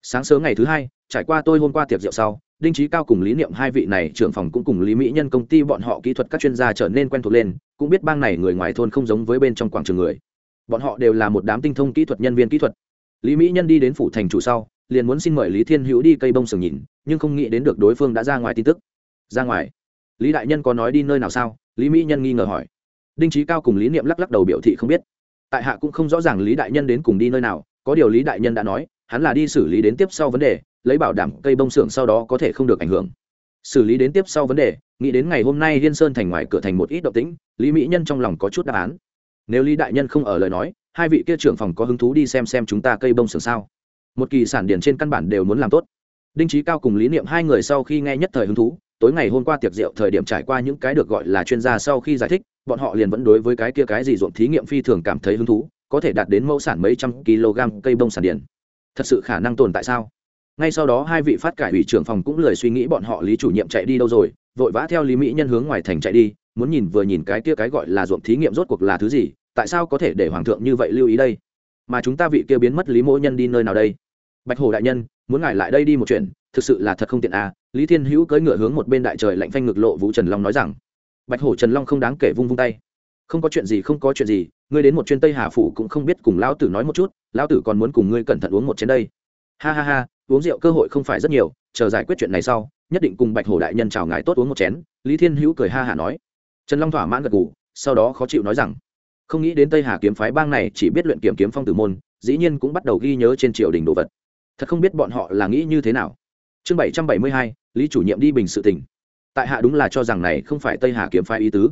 Sáng sớm ngày thứ hai, trải qua tôi hôm qua tiệc rượu sau, đinh trí cao cùng lý niệm hai vị này trưởng phòng cũng cùng lý mỹ nhân công ty bọn họ kỹ thuật các chuyên gia trở nên quen thuộc lên, cũng biết bang này người ngoài thôn không giống với bên trong quảng trường người. Bọn họ đều là một đám tinh thông kỹ thuật nhân viên kỹ thuật lý mỹ nhân đi đến phủ thành chủ sau, liền muốn xin mời lý thiên hữu đi cây bông sừng nhìn, nhưng không nghĩ đến được đối phương đã ra ngoài tin tức. Ra ngoài? Lý đại nhân có nói đi nơi nào sao? Lý mỹ nhân nghi ngờ hỏi. Đinh trí cao cùng lý niệm lắc lắc đầu biểu thị không biết. Tại hạ cũng không rõ ràng lý đại nhân đến cùng đi nơi nào, có điều lý đại nhân đã nói, hắn là đi xử lý đến tiếp sau vấn đề, lấy bảo đảm cây bông xưởng sau đó có thể không được ảnh hưởng. Xử lý đến tiếp sau vấn đề, nghĩ đến ngày hôm nay liên sơn thành ngoài cửa thành một ít động tĩnh, lý mỹ nhân trong lòng có chút đáp án nếu lý đại nhân không ở lời nói, hai vị kia trưởng phòng có hứng thú đi xem xem chúng ta cây bông sưởng sao? Một kỳ sản điển trên căn bản đều muốn làm tốt. Đinh trí cao cùng lý niệm hai người sau khi nghe nhất thời hứng thú, tối ngày hôm qua tiệc rượu thời điểm trải qua những cái được gọi là chuyên gia sau khi giải thích, bọn họ liền vẫn đối với cái kia cái gì ruộng thí nghiệm phi thường cảm thấy hứng thú, có thể đạt đến mẫu sản mấy trăm kg cây bông sản điển. Thật sự khả năng tồn tại sao? Ngay sau đó hai vị phát cải ủy trưởng phòng cũng lười suy nghĩ bọn họ lý chủ nhiệm chạy đi đâu rồi, vội vã theo lý mỹ nhân hướng ngoài thành chạy đi muốn nhìn vừa nhìn cái kia cái gọi là ruộng thí nghiệm rốt cuộc là thứ gì, tại sao có thể để hoàng thượng như vậy lưu ý đây? Mà chúng ta vị kia biến mất lý mỗ nhân đi nơi nào đây? Bạch hồ đại nhân, muốn ngài lại đây đi một chuyện, thực sự là thật không tiện à lý thiên hữu cưỡi ngựa hướng một bên đại trời lạnh phanh ngực lộ vũ trần long nói rằng. Bạch hổ trần long không đáng kể vung vung tay. Không có chuyện gì, không có chuyện gì, ngươi đến một chuyên tây hà phủ cũng không biết cùng lão tử nói một chút, lão tử còn muốn cùng ngươi cẩn thận uống một chén đây. Ha ha ha, uống rượu cơ hội không phải rất nhiều, chờ giải quyết chuyện này sau, nhất định cùng bạch hổ đại nhân chào ngài tốt uống một chén, lý thiên hữu cười ha hả nói trần long thỏa mãn gật gù, sau đó khó chịu nói rằng, không nghĩ đến tây hà kiếm phái bang này chỉ biết luyện kiểm kiếm phong tử môn, dĩ nhiên cũng bắt đầu ghi nhớ trên triều đình đồ vật. Thật không biết bọn họ là nghĩ như thế nào. Chương bảy trăm bảy mươi hai, lý chủ nhiệm đi bình sự tỉnh. Tại hạ đúng là cho rằng này không phải tây hà kiếm phái ý tứ.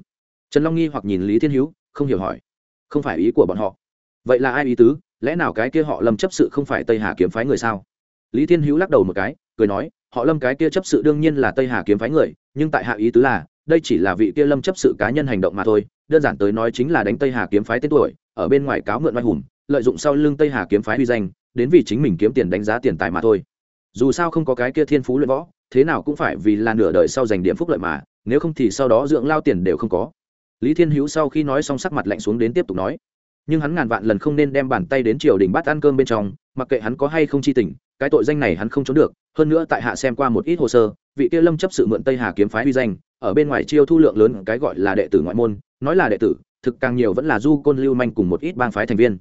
Trần long nghi hoặc nhìn lý thiên hữu không hiểu hỏi, không phải ý của bọn họ. Vậy là ai ý tứ? Lẽ nào cái kia họ lâm chấp sự không phải tây hà kiếm phái người sao? Lý thiên hữu lắc đầu một cái, cười nói, họ lâm cái kia chấp sự đương nhiên là tây hà kiếm phái người, nhưng tại hạ ý tứ là đây chỉ là vị kia lâm chấp sự cá nhân hành động mà thôi, đơn giản tới nói chính là đánh tây hà kiếm phái tên tuổi, ở bên ngoài cáo mượn oai hùng, lợi dụng sau lưng tây hà kiếm phái uy danh, đến vì chính mình kiếm tiền đánh giá tiền tài mà thôi. Dù sao không có cái kia thiên phú luyện võ, thế nào cũng phải vì là nửa đời sau giành điểm phúc lợi mà, nếu không thì sau đó dưỡng lao tiền đều không có. Lý thiên hữu sau khi nói xong sắc mặt lạnh xuống đến tiếp tục nói nhưng hắn ngàn vạn lần không nên đem bàn tay đến triều đình bắt ăn cơm bên trong, mặc kệ hắn có hay không chi tình, cái tội danh này hắn không trốn được, hơn nữa tại hạ xem qua một ít hồ sơ, vị kia lâm chấp sự mượn tây hà kiếm phái uy danh, ở bên ngoài chiêu thu lượng lớn cái gọi là đệ tử ngoại môn, nói là đệ tử, thực càng nhiều vẫn là du côn lưu manh cùng một ít bang phái thành viên.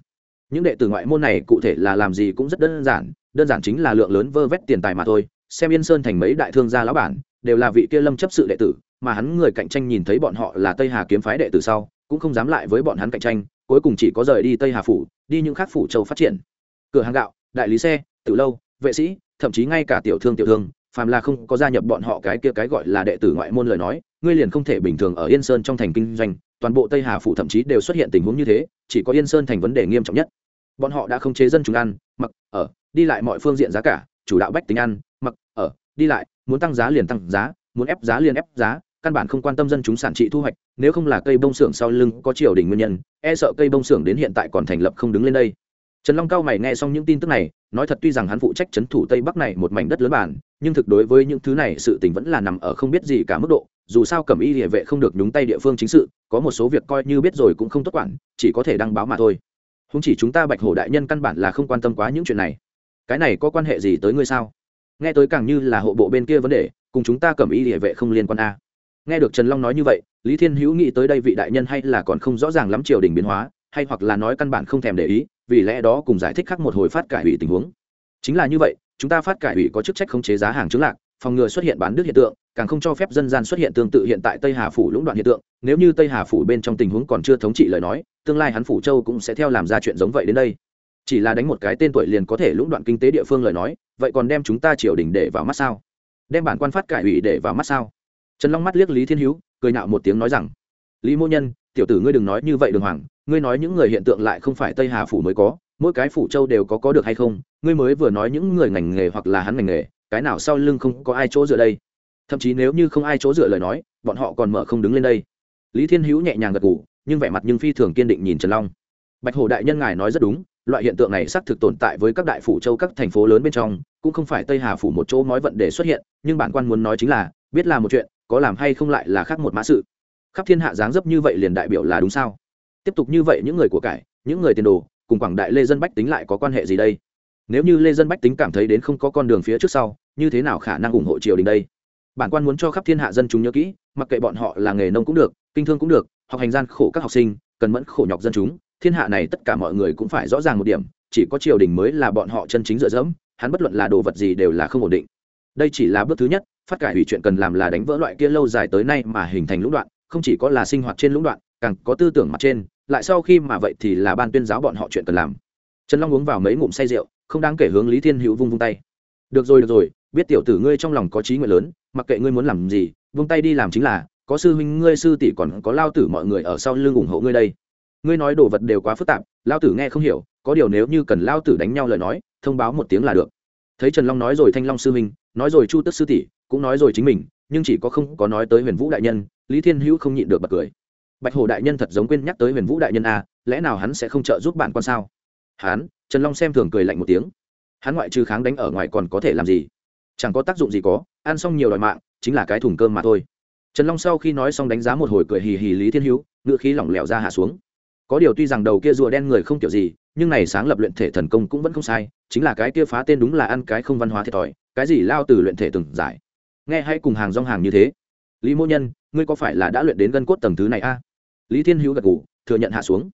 Những đệ tử ngoại môn này cụ thể là làm gì cũng rất đơn giản đơn giản chính là lượng lớn vơ vét tiền tài mà thôi, xem yên sơn thành mấy đại thương gia lão bản, đều là vị kia lâm chấp sự đệ tử, mà hắn người cạnh tranh nhìn thấy bọn họ là tây hà kiếm phái đệ tử sau cũng không dám lại với bọn hắn cạnh tranh, cuối cùng chỉ có rời đi tây hà phủ, đi những khác phủ châu phát triển. Cửa hàng gạo, đại lý xe từ lâu, vệ sĩ, thậm chí ngay cả tiểu thương tiểu thương, phàm là không có gia nhập bọn họ cái kia cái gọi là đệ tử ngoại môn lời nói, ngươi liền không thể bình thường ở yên sơn trong thành kinh doanh, toàn bộ tây hà phủ thậm chí đều xuất hiện tình huống như thế, chỉ có yên sơn thành vấn đề nghiêm trọng nhất. Bọn họ đã không chế dân chúng ăn, mặc, ở, đi lại mọi phương diện giá cả, chủ đạo bách tính ăn, mặc, ở, đi lại, muốn tăng giá liền tăng giá, muốn ép giá liền ép giá căn bản không quan tâm dân chúng sản trị thu hoạch, nếu không là cây bông xưởng sau lưng có triều đình nguyên nhân e sợ cây bông xưởng đến hiện tại còn thành lập không đứng lên đây. Trần long cao mày nghe xong những tin tức này, nói thật tuy rằng hắn phụ trách c h ấ n thủ tây bắc này một mảnh đất lớn bản, nhưng thực đối với những thứ này sự tình vẫn là nằm ở không biết gì cả mức độ, dù sao cẩm y địa vệ không được nhúng tay địa phương chính sự, có một số việc coi như biết rồi cũng không tốt quản, chỉ có thể đăng báo mà thôi. Không chỉ chúng ta bạch hổ đại nhân căn bản là không quan tâm quá những chuyện này. Cái này có quan hệ gì tới ngươi sao? Nghe tới càng như là hộ bộ bên kia vấn đề, cùng chúng ta cẩm y địa vệ không liên quan a nghe được trần long nói như vậy, lý thiên hữu nghĩ tới đây vị đại nhân hay là còn không rõ ràng lắm triều đình biến hóa, hay hoặc là nói căn bản không thèm để ý, vì lẽ đó cùng giải thích khác một hồi phát cải ủy tình huống. Chính là như vậy, chúng ta phát cải ủy có chức trách khống chế giá hàng chứng lạc, phòng ngừa xuất hiện bán đứt hiện tượng, càng không cho phép dân gian xuất hiện tương tự hiện tại tây hà phủ lũng đoạn hiện tượng. Nếu như tây hà phủ bên trong tình huống còn chưa thống trị lời nói, tương lai hắn phủ châu cũng sẽ theo làm ra chuyện giống vậy đến đây. Chỉ là đánh một cái tên tuổi liền có thể lũng đoạn kinh tế địa phương lời nói, vậy còn đem chúng ta triều đình để vào mắt sao? Đem bản quan phát cải ủy để vào mắt sao? Trần long mắt liếc lý thiên hữu, cười nhạo một tiếng nói rằng, lý mô nhân, tiểu tử ngươi đừng nói như vậy đường hoàng, ngươi nói những người hiện tượng lại không phải tây hà phủ mới có, mỗi cái phủ châu đều có có được hay không, ngươi mới vừa nói những người ngành nghề hoặc là hắn ngành nghề, cái nào sau lưng không có ai chỗ dựa đây. Thậm chí nếu như không ai chỗ dựa lời nói, bọn họ còn mở không đứng lên đây. Lý thiên hữu nhẹ nhàng gật ngủ nhưng vẻ mặt nhưng phi thường kiên định nhìn trần long. Bạch hồ đại nhân ngài nói rất đúng, loại hiện tượng này xác thực tồn tại với các đại phủ châu các thành phố lớn bên trong, cũng không phải tây hà phủ một chỗ nói vận để xuất hiện, nhưng bản quan muốn nói chính là, biết là một chuyện có làm hay không lại là khác một mã sự. Khắp thiên hạ dáng dấp như vậy liền đại biểu là đúng sao? Tiếp tục như vậy những người của cải, những người tiền đồ, cùng quảng đại lê dân bách tính lại có quan hệ gì đây? Nếu như lê dân bách tính cảm thấy đến không có con đường phía trước sau, như thế nào khả năng ủng hộ triều đình đây? Bản quan muốn cho khắp thiên hạ dân chúng nhớ kỹ, mặc kệ bọn họ là nghề nông cũng được, kinh thương cũng được, học hành gian khổ các học sinh, cần mẫn khổ nhọc dân chúng, thiên hạ này tất cả mọi người cũng phải rõ ràng một điểm, chỉ có triều đình mới là bọn họ chân chính dựa dẫm, hắn bất luận là đồ vật gì đều là không ổn định. Đây chỉ là bước thứ nhất phát cải hủy chuyện cần làm là đánh vỡ loại kia lâu dài tới nay mà hình thành lũng đoạn, không chỉ có là sinh hoạt trên lũng đoạn, càng có tư tưởng mặt trên, lại sau khi mà vậy thì là ban tuyên giáo bọn họ chuyện cần làm. Trần long uống vào mấy ngụm say rượu, không đáng kể hướng lý thiên hữu vung vung tay. Được rồi được rồi, biết tiểu tử ngươi trong lòng có trí nguyện lớn, mặc kệ ngươi muốn làm gì, vung tay đi làm chính là, có sư huynh ngươi sư tỷ còn có lao tử mọi người ở sau lưng ủng hộ ngươi đây. Ngươi nói đồ vật đều quá phức tạp, lao tử nghe không hiểu, có điều nếu như cần lao tử đánh nhau lời nói, thông báo một tiếng là được. Thấy trần long nói rồi thanh long sư huynh, nói rồi chu tức sư tỷ cũng nói rồi chính mình nhưng chỉ có không có nói tới huyền vũ đại nhân lý thiên hữu không nhịn được bật cười. Bạch hồ đại nhân thật giống quên nhắc tới huyền vũ đại nhân a à, lẽ nào hắn sẽ không trợ giúp bạn quan sao? Hắn trần long xem thường cười lạnh một tiếng. Hắn ngoại trừ kháng đánh ở ngoài còn có thể làm gì? Chẳng có tác dụng gì có ăn xong nhiều đòi mạng chính là cái thùng cơm mà thôi. Trần long sau khi nói xong đánh giá một hồi cười hì hì lý thiên hữu ngựa khí lỏng lẻo ra hạ xuống. Có điều tuy rằng đầu kia rùa đen người không kiểu gì nhưng này sáng lập luyện thể thần công cũng vẫn không sai chính là cái kia phá tên đúng là ăn cái không văn hóa thiệt thòi cái gì lao từ luyện thể từng giải nghe hay cùng hàng rong hàng như thế? Lý mô nhân, ngươi có phải là đã luyện đến gân cốt tầng thứ này a? Lý thiên hữu gật ngủ thừa nhận hạ xuống.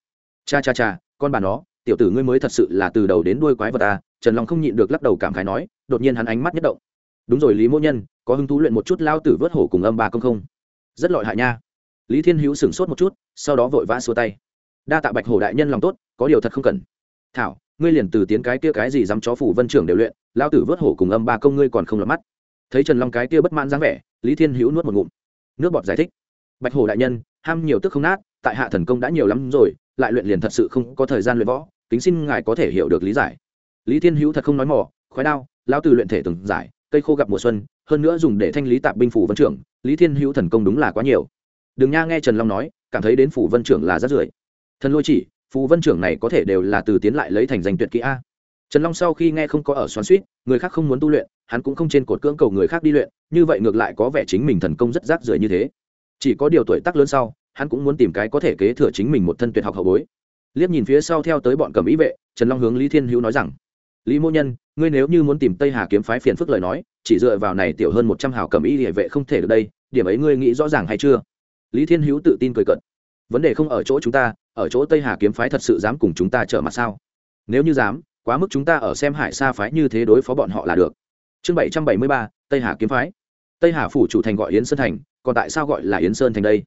Cha cha cha, con bà nó, tiểu tử ngươi mới thật sự là từ đầu đến đuôi quái vật à trần long không nhịn được lắc đầu cảm khái nói, đột nhiên hắn ánh mắt nhất động. Đúng rồi lý mô nhân, có hứng thú luyện một chút lao tử vớt hổ cùng âm ba công không? Rất lọi hại nha. Lý thiên hữu sửng sốt một chút, sau đó vội vã xua tay. Đa tạ bạch hổ đại nhân lòng tốt, có điều thật không cần. Thảo, ngươi liền từ tiến cái kia cái gì dám chó phủ vân trưởng đều luyện, lao tử vớt hổ cùng âm ba công ngươi còn không lọt mắt thấy trần long cái kia bất mãn dáng vẻ, lý thiên hữu nuốt một ngụm. Nước bọt giải thích. Bạch hổ đại nhân, ham nhiều tức không nát, tại hạ thần công đã nhiều lắm rồi, lại luyện liền thật sự không có thời gian luyện võ, kính xin ngài có thể hiểu được lý giải. Lý thiên hữu thật không nói mỏ khói đao lao từ luyện thể từng giải, cây khô gặp mùa xuân, hơn nữa dùng để thanh lý tạp binh phủ vân trưởng, lý thiên hữu thần công đúng là quá nhiều. Đừng nha nghe trần long nói, cảm thấy đến phủ vân trưởng là rất rưởi thần lôi chỉ phù vân trưởng này có thể đều là từ tiến lại lấy thành danh tuyệt kỹ a. Trần long sau khi nghe không có ở xoắn suýt người khác không muốn tu luyện hắn cũng không trên cột cưỡng cầu người khác đi luyện, như vậy ngược lại có vẻ chính mình thần công rất rác rưởi như thế. Chỉ có điều tuổi tác lớn sau, hắn cũng muốn tìm cái có thể kế thừa chính mình một thân tuyệt học hậu bối. Liếc nhìn phía sau theo tới bọn cầm ý vệ, trần long hướng lý thiên hữu nói rằng, lý mô nhân, ngươi nếu như muốn tìm tây hà kiếm phái phiền phức lời nói, chỉ dựa vào này tiểu hơn một trăm hào cầm ý địa vệ không thể được đây, điểm ấy ngươi nghĩ rõ ràng hay chưa? Lý thiên hữu tự tin cười cận vấn đề không ở chỗ chúng ta, ở chỗ tây hà kiếm phái thật sự dám cùng chúng ta trở mặt sao? Nếu như dám, quá mức chúng ta ở xem hải sa phái như thế đối phó bọn họ là được chương bảy trăm bảy mươi ba, tây hà kiếm phái. Tây hà phủ chủ thành gọi yến sơn thành, còn tại sao gọi là yến sơn thành đây?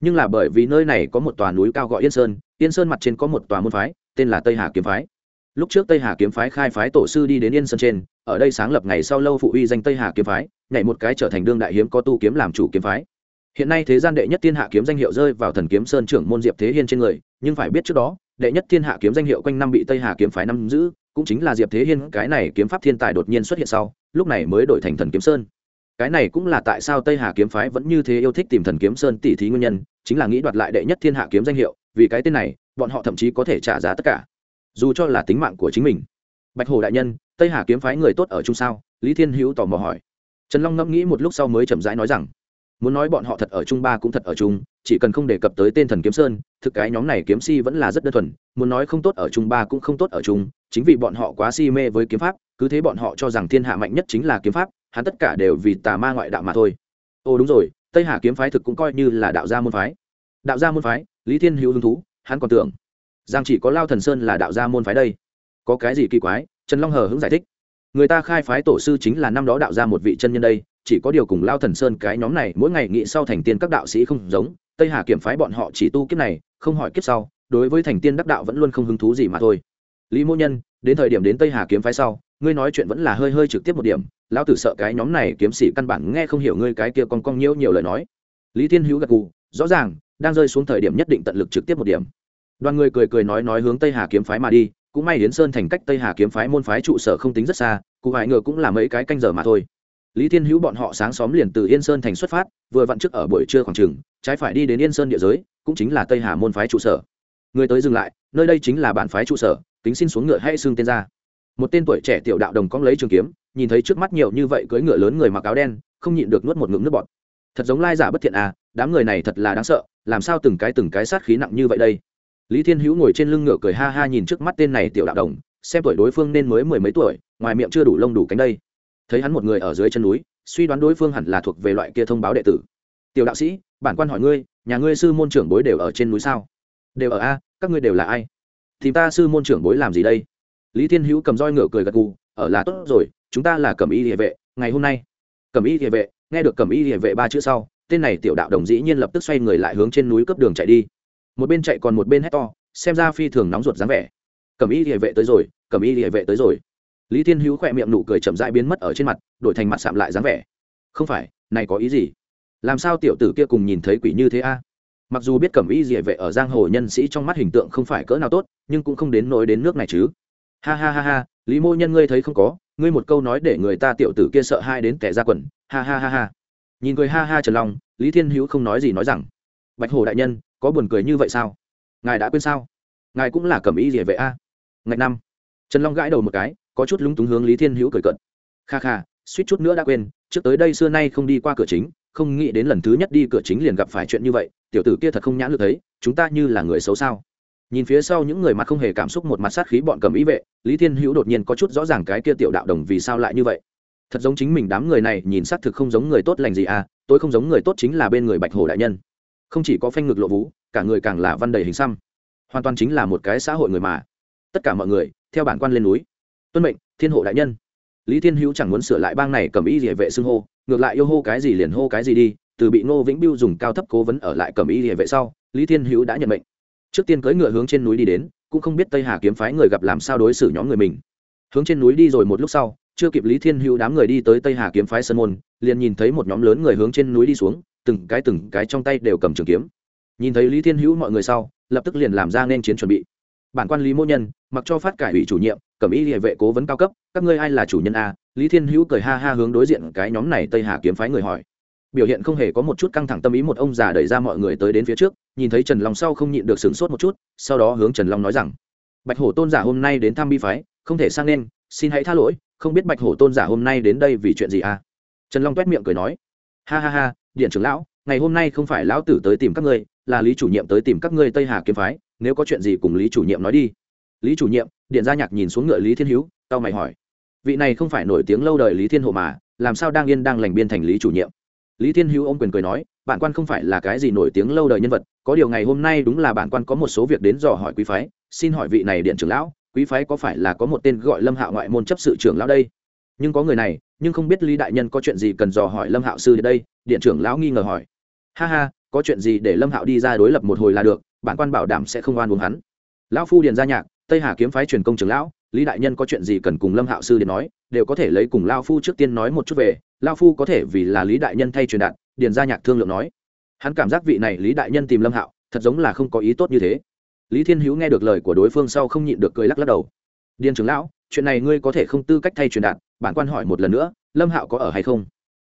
Nhưng là bởi vì nơi này có một tòa núi cao gọi yên sơn yên sơn mặt trên có một tòa môn phái, tên là tây hà kiếm phái. Lúc trước tây hà kiếm phái khai phái tổ sư đi đến yên sơn trên, ở đây sáng lập ngày sau lâu phụ uy danh tây hà kiếm phái, nhảy một cái trở thành đương đại hiếm có tu kiếm làm chủ kiếm phái. Hiện nay thế gian đệ nhất thiên hạ kiếm danh hiệu rơi vào thần kiếm sơn trưởng môn diệp thế hiên trên người, nhưng phải biết trước đó, đệ nhất thiên hạ kiếm danh hiệu quanh năm bị tây hà kiếm phái nắm giữ, cũng chính là diệp thế hiên, cái này kiếm pháp thiên tài đột nhiên xuất hiện sau lúc này mới đổi thành thần kiếm sơn. Cái này cũng là tại sao tây hà kiếm phái vẫn như thế yêu thích tìm thần kiếm sơn tỷ thí nguyên nhân, chính là nghĩ đoạt lại đệ nhất thiên hạ kiếm danh hiệu, vì cái tên này, bọn họ thậm chí có thể trả giá tất cả. Dù cho là tính mạng của chính mình. Bạch hồ đại nhân, tây hà kiếm phái người tốt ở chung sao? Lý thiên hữu tò mò hỏi. Trần long ngẫm nghĩ một lúc sau mới chậm rãi nói rằng, muốn nói bọn họ thật ở chung ba cũng thật ở chung, chỉ cần không đề cập tới tên thần kiếm sơn, thực cái nhóm này kiếm si vẫn là rất đơn thuần, muốn nói không tốt ở chung ba cũng không tốt ở chung, chính vì bọn họ quá si mê với kiếm pháp cứ thế bọn họ cho rằng thiên hạ mạnh nhất chính là kiếm pháp, hắn tất cả đều vì tà ma ngoại đạo mà thôi. Ồ, đúng rồi, tây hà kiếm phái thực cũng coi như là đạo gia môn phái. Đạo gia môn phái, lý thiên hữu hứng thú, hắn còn tưởng rằng chỉ có lao thần sơn là đạo gia môn phái đây. Có cái gì kỳ quái? Trần long hờ hững giải thích. Người ta khai phái tổ sư chính là năm đó đạo ra một vị chân nhân đây, chỉ có điều cùng lao thần sơn cái nhóm này mỗi ngày nghĩ sau thành tiên các đạo sĩ không giống, tây hà kiểm phái bọn họ chỉ tu kiếp này, không hỏi kiếp sau, đối với thành tiên đắc đạo vẫn luôn không hứng thú gì mà thôi. Lý mô nhân, đến thời điểm đến tây hà kiếm phái sau ngươi nói chuyện vẫn là hơi hơi trực tiếp một điểm, lão tử sợ cái nhóm này kiếm sĩ căn bản nghe không hiểu ngươi cái kia con cong nhiễu nhiều lời nói. Lý thiên hữu gật gù, rõ ràng, đang rơi xuống thời điểm nhất định tận lực trực tiếp một điểm. Đoàn người cười cười nói nói hướng tây hà kiếm phái mà đi, cũng may đến sơn thành cách tây hà kiếm phái môn phái trụ sở không tính rất xa, cụ hải ngựa cũng là mấy cái canh giờ mà thôi. Lý thiên hữu bọn họ sáng xóm liền từ yên sơn thành xuất phát, vừa vặn trước ở buổi trưa khoảng trừng trái phải đi đến yên sơn địa giới, cũng chính là tây hà môn phái trụ sở. Người tới dừng lại, nơi đây chính là bản phái trụ sở, kính xin xuống ngựa hay xương tên ra một tên tuổi trẻ tiểu đạo đồng cong lấy trường kiếm, nhìn thấy trước mắt nhiều như vậy cưỡi ngựa lớn người mặc áo đen, không nhịn được nuốt một ngụm nước bọt. Thật giống lai giả bất thiện à đám người này thật là đáng sợ, làm sao từng cái từng cái sát khí nặng như vậy đây? Lý thiên hữu ngồi trên lưng ngựa cười ha ha nhìn trước mắt tên này tiểu đạo đồng, xem tuổi đối phương nên mới mười mấy tuổi, ngoài miệng chưa đủ lông đủ cánh đây. Thấy hắn một người ở dưới chân núi, suy đoán đối phương hẳn là thuộc về loại kia thông báo đệ tử. Tiểu đạo sĩ, bản quan hỏi ngươi, nhà ngươi sư môn trưởng bối đều ở trên núi sao? Đều ở a, các ngươi đều là ai? Thì ta sư môn trưởng bối làm gì đây? Lý thiên hữu cầm roi ngựa cười gật gù, ở là tốt rồi, chúng ta là cẩm y địa vệ, ngày hôm nay. Cẩm y địa vệ, nghe được cẩm y địa vệ ba chữ sau, tên này tiểu đạo đồng dĩ nhiên lập tức xoay người lại hướng trên núi cấp đường chạy đi. Một bên chạy còn một bên hét to, xem ra phi thường nóng ruột dáng vẻ. Cẩm y địa vệ tới rồi, cẩm y địa vệ tới rồi. Lý thiên hữu khỏe miệng nụ cười chậm rãi biến mất ở trên mặt, đổi thành mặt sạm lại dáng vẻ. Không phải, này có ý gì? Làm sao tiểu tử kia cùng nhìn thấy quỷ như thế a? Mặc dù biết cẩm y địa vệ ở giang hồ nhân sĩ trong mắt hình tượng không phải cỡ nào tốt, nhưng cũng không đến nỗi đến nước này chứ ha ha ha ha, lý mô nhân ngươi thấy không có, ngươi một câu nói để người ta tiểu tử kia sợ hai đến kẻ ra quần, ha ha ha ha. Nhìn cười ha ha trần long, lý thiên hữu không nói gì nói rằng, bạch hồ đại nhân, có buồn cười như vậy sao? Ngài đã quên sao? Ngài cũng là cầm ý gì vệ a. À? năm. Trần long gãi đầu một cái, có chút lúng túng hướng lý thiên hữu cười cận kha kha, suýt chút nữa đã quên, trước tới đây xưa nay không đi qua cửa chính, không nghĩ đến lần thứ nhất đi cửa chính liền gặp phải chuyện như vậy, tiểu tử kia thật không nhãn được thấy, chúng ta như là người xấu sao? Nhìn phía sau những người mặt không hề cảm xúc một mặt sát khí bọn cầm ý vệ, lý thiên hữu đột nhiên có chút rõ ràng cái kia tiểu đạo đồng vì sao lại như vậy. Thật giống chính mình đám người này, nhìn xác thực không giống người tốt lành gì à tôi không giống người tốt chính là bên người bạch hồ đại nhân. Không chỉ có phanh ngực lộ vú cả người càng là văn đầy hình xăm. Hoàn toàn chính là một cái xã hội người mà. Tất cả mọi người, theo bản quan lên núi. Tuân mệnh, thiên hộ đại nhân. Lý thiên hữu chẳng muốn sửa lại bang này cầm ý địa vệ xưng hô, ngược lại yêu hô cái gì liền hô cái gì đi, từ bị ngô vĩnh biêu dùng cao thấp cố vấn ở lại cầm ý địa vệ sau, lý thiên hữu đã nhận mệnh trước tiên cưỡi ngựa hướng trên núi đi đến, cũng không biết tây hà kiếm phái người gặp làm sao đối xử nhóm người mình. Hướng trên núi đi rồi một lúc sau, chưa kịp lý thiên hữu đám người đi tới tây hà kiếm phái sơn môn, liền nhìn thấy một nhóm lớn người hướng trên núi đi xuống, từng cái từng cái trong tay đều cầm trường kiếm. Nhìn thấy lý thiên hữu mọi người sau, lập tức liền làm ra nên chiến chuẩn bị. Bản quan lý mô nhân, mặc cho phát cải ủy chủ nhiệm cẩm y địa vệ cố vấn cao cấp, các ngươi ai là chủ nhân a lý thiên hữu cười ha ha hướng đối diện cái nhóm này tây hà kiếm phái người hỏi biểu hiện không hề có một chút căng thẳng tâm ý một ông già đẩy ra mọi người tới đến phía trước, nhìn thấy trần long sau không nhịn được sửng sốt một chút, sau đó hướng trần long nói rằng, bạch hổ tôn giả hôm nay đến thăm bi phái, không thể sang nên, xin hãy tha lỗi, không biết bạch hổ tôn giả hôm nay đến đây vì chuyện gì à? Trần long toét miệng cười nói, ha ha ha, điện trưởng lão, ngày hôm nay không phải lão tử tới tìm các ngươi, là lý chủ nhiệm tới tìm các ngươi tây hà kiếm phái, nếu có chuyện gì cùng lý chủ nhiệm nói đi. Lý chủ nhiệm, điện gia nhạc nhìn xuống ngựa lý thiên hữu tao mày hỏi, vị này không phải nổi tiếng lâu đời lý thiên hộ mà, làm sao đang yên đang lành biên thành lý chủ nhiệm? Lý thiên hữu ôm quyền cười nói, bản quan không phải là cái gì nổi tiếng lâu đời nhân vật, có điều ngày hôm nay đúng là bản quan có một số việc đến dò hỏi quý phái. Xin hỏi vị này điện trưởng lão, quý phái có phải là có một tên gọi lâm hạo ngoại môn chấp sự trưởng lão đây? Nhưng có người này, nhưng không biết lý đại nhân có chuyện gì cần dò hỏi lâm hạo sư đây, điện trưởng lão nghi ngờ hỏi. Ha ha, có chuyện gì để lâm hạo đi ra đối lập một hồi là được, bản quan bảo đảm sẽ không oan uống hắn. Lão phu điền gia nhạc, tây hà kiếm phái truyền công trưởng lão lý đại nhân có chuyện gì cần cùng lâm hạo sư điện nói, đều có thể lấy cùng lao phu trước tiên nói một chút về, lao phu có thể vì là lý đại nhân thay truyền đạt, điền gia nhạc thương lượng nói. Hắn cảm giác vị này lý đại nhân tìm lâm hạo, thật giống là không có ý tốt như thế. Lý thiên hữu nghe được lời của đối phương sau không nhịn được cười lắc lắc đầu. Điền trưởng lão, chuyện này ngươi có thể không tư cách thay truyền đạt, bản quan hỏi một lần nữa, lâm hạo có ở hay không?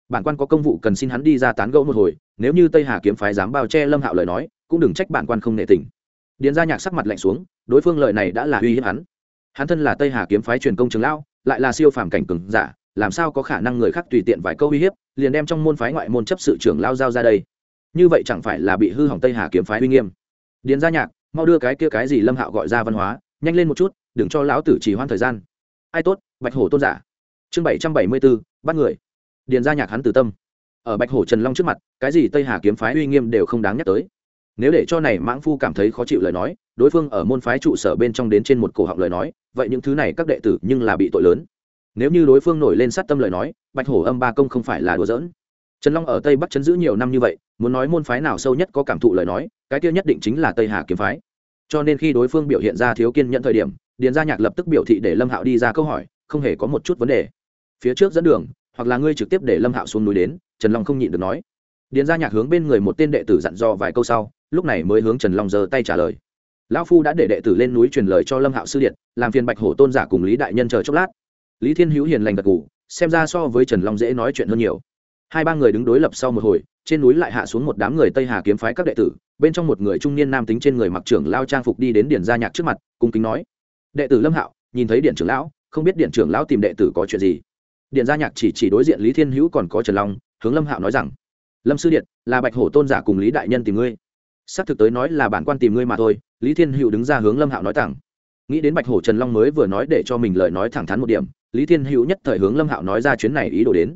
Bản quan có công vụ cần xin hắn đi ra tán gẫu một hồi, nếu như tây hà kiếm phái dám bao che lâm hạo lời nói, cũng đừng trách bản quan không nệ tình. Điền gia nhạc sắc mặt lạnh xuống, đối phương lời này đã là uy hiếp hắn hắn thân là tây hà kiếm phái truyền công trường lão, lại là siêu phàm cảnh cường giả, làm sao có khả năng người khác tùy tiện vài câu uy hiếp, liền đem trong môn phái ngoại môn chấp sự trưởng lao giao ra đây? Như vậy chẳng phải là bị hư hỏng tây hà kiếm phái uy nghiêm? Điền gia nhạc, mau đưa cái kia cái gì lâm hạo gọi ra văn hóa, nhanh lên một chút, đừng cho lão tử trì hoãn thời gian. Ai tốt, bạch hổ tôn giả. Chương bảy trăm bảy mươi bốn, bắt người. Điền gia nhạc hắn từ tâm. Ở bạch hổ trần long trước mặt, cái gì tây hà kiếm phái uy nghiêm đều không đáng nhắc tới nếu để cho này mãng phu cảm thấy khó chịu lời nói, đối phương ở môn phái trụ sở bên trong đến trên một cổ họng lời nói, vậy những thứ này các đệ tử nhưng là bị tội lớn. Nếu như đối phương nổi lên sát tâm lời nói, bạch hổ âm ba công không phải là đùa giỡn. Trần long ở tây bắc chấn giữ nhiều năm như vậy, muốn nói môn phái nào sâu nhất có cảm thụ lời nói, cái kia nhất định chính là tây hà kiếm phái. Cho nên khi đối phương biểu hiện ra thiếu kiên nhận thời điểm, điền gia nhạc lập tức biểu thị để lâm hạo đi ra câu hỏi, không hề có một chút vấn đề. Phía trước dẫn đường, hoặc là ngươi trực tiếp để lâm hạo xuống núi đến, trần long không nhịn được nói. Điền gia nhạc hướng bên người một tên đệ tử dặn dò vài câu sau lúc này mới hướng trần long giơ tay trả lời. Lão phu đã để đệ tử lên núi truyền lời cho lâm hạo sư điện, làm phiền bạch hổ tôn giả cùng lý đại nhân chờ chốc lát. Lý thiên hữu hiền lành gật g ủ xem ra so với trần long dễ nói chuyện hơn nhiều. Hai ba người đứng đối lập sau một hồi, trên núi lại hạ xuống một đám người tây hà kiếm phái các đệ tử, bên trong một người trung niên nam tính trên người mặc trưởng lao trang phục đi đến điện gia nhạc trước mặt, cung kính nói, đệ tử lâm hạo, nhìn thấy điện trưởng lão, không biết điện trưởng lão tìm đệ tử có chuyện gì? Điện gia nhạc chỉ chỉ đối diện lý thiên hữu còn có trần long, hướng lâm hạo nói rằng, lâm sư điện, là bạch hổ tôn giả cùng lý đại nhân tìm ngươi xác thực tới nói là bản quan tìm ngươi mà thôi, lý thiên hữu đứng ra hướng lâm hạo nói thẳng. Nghĩ đến bạch hổ trần long mới vừa nói để cho mình lời nói thẳng thắn một điểm, lý thiên hữu nhất thời hướng lâm hạo nói ra chuyến này ý đồ đến.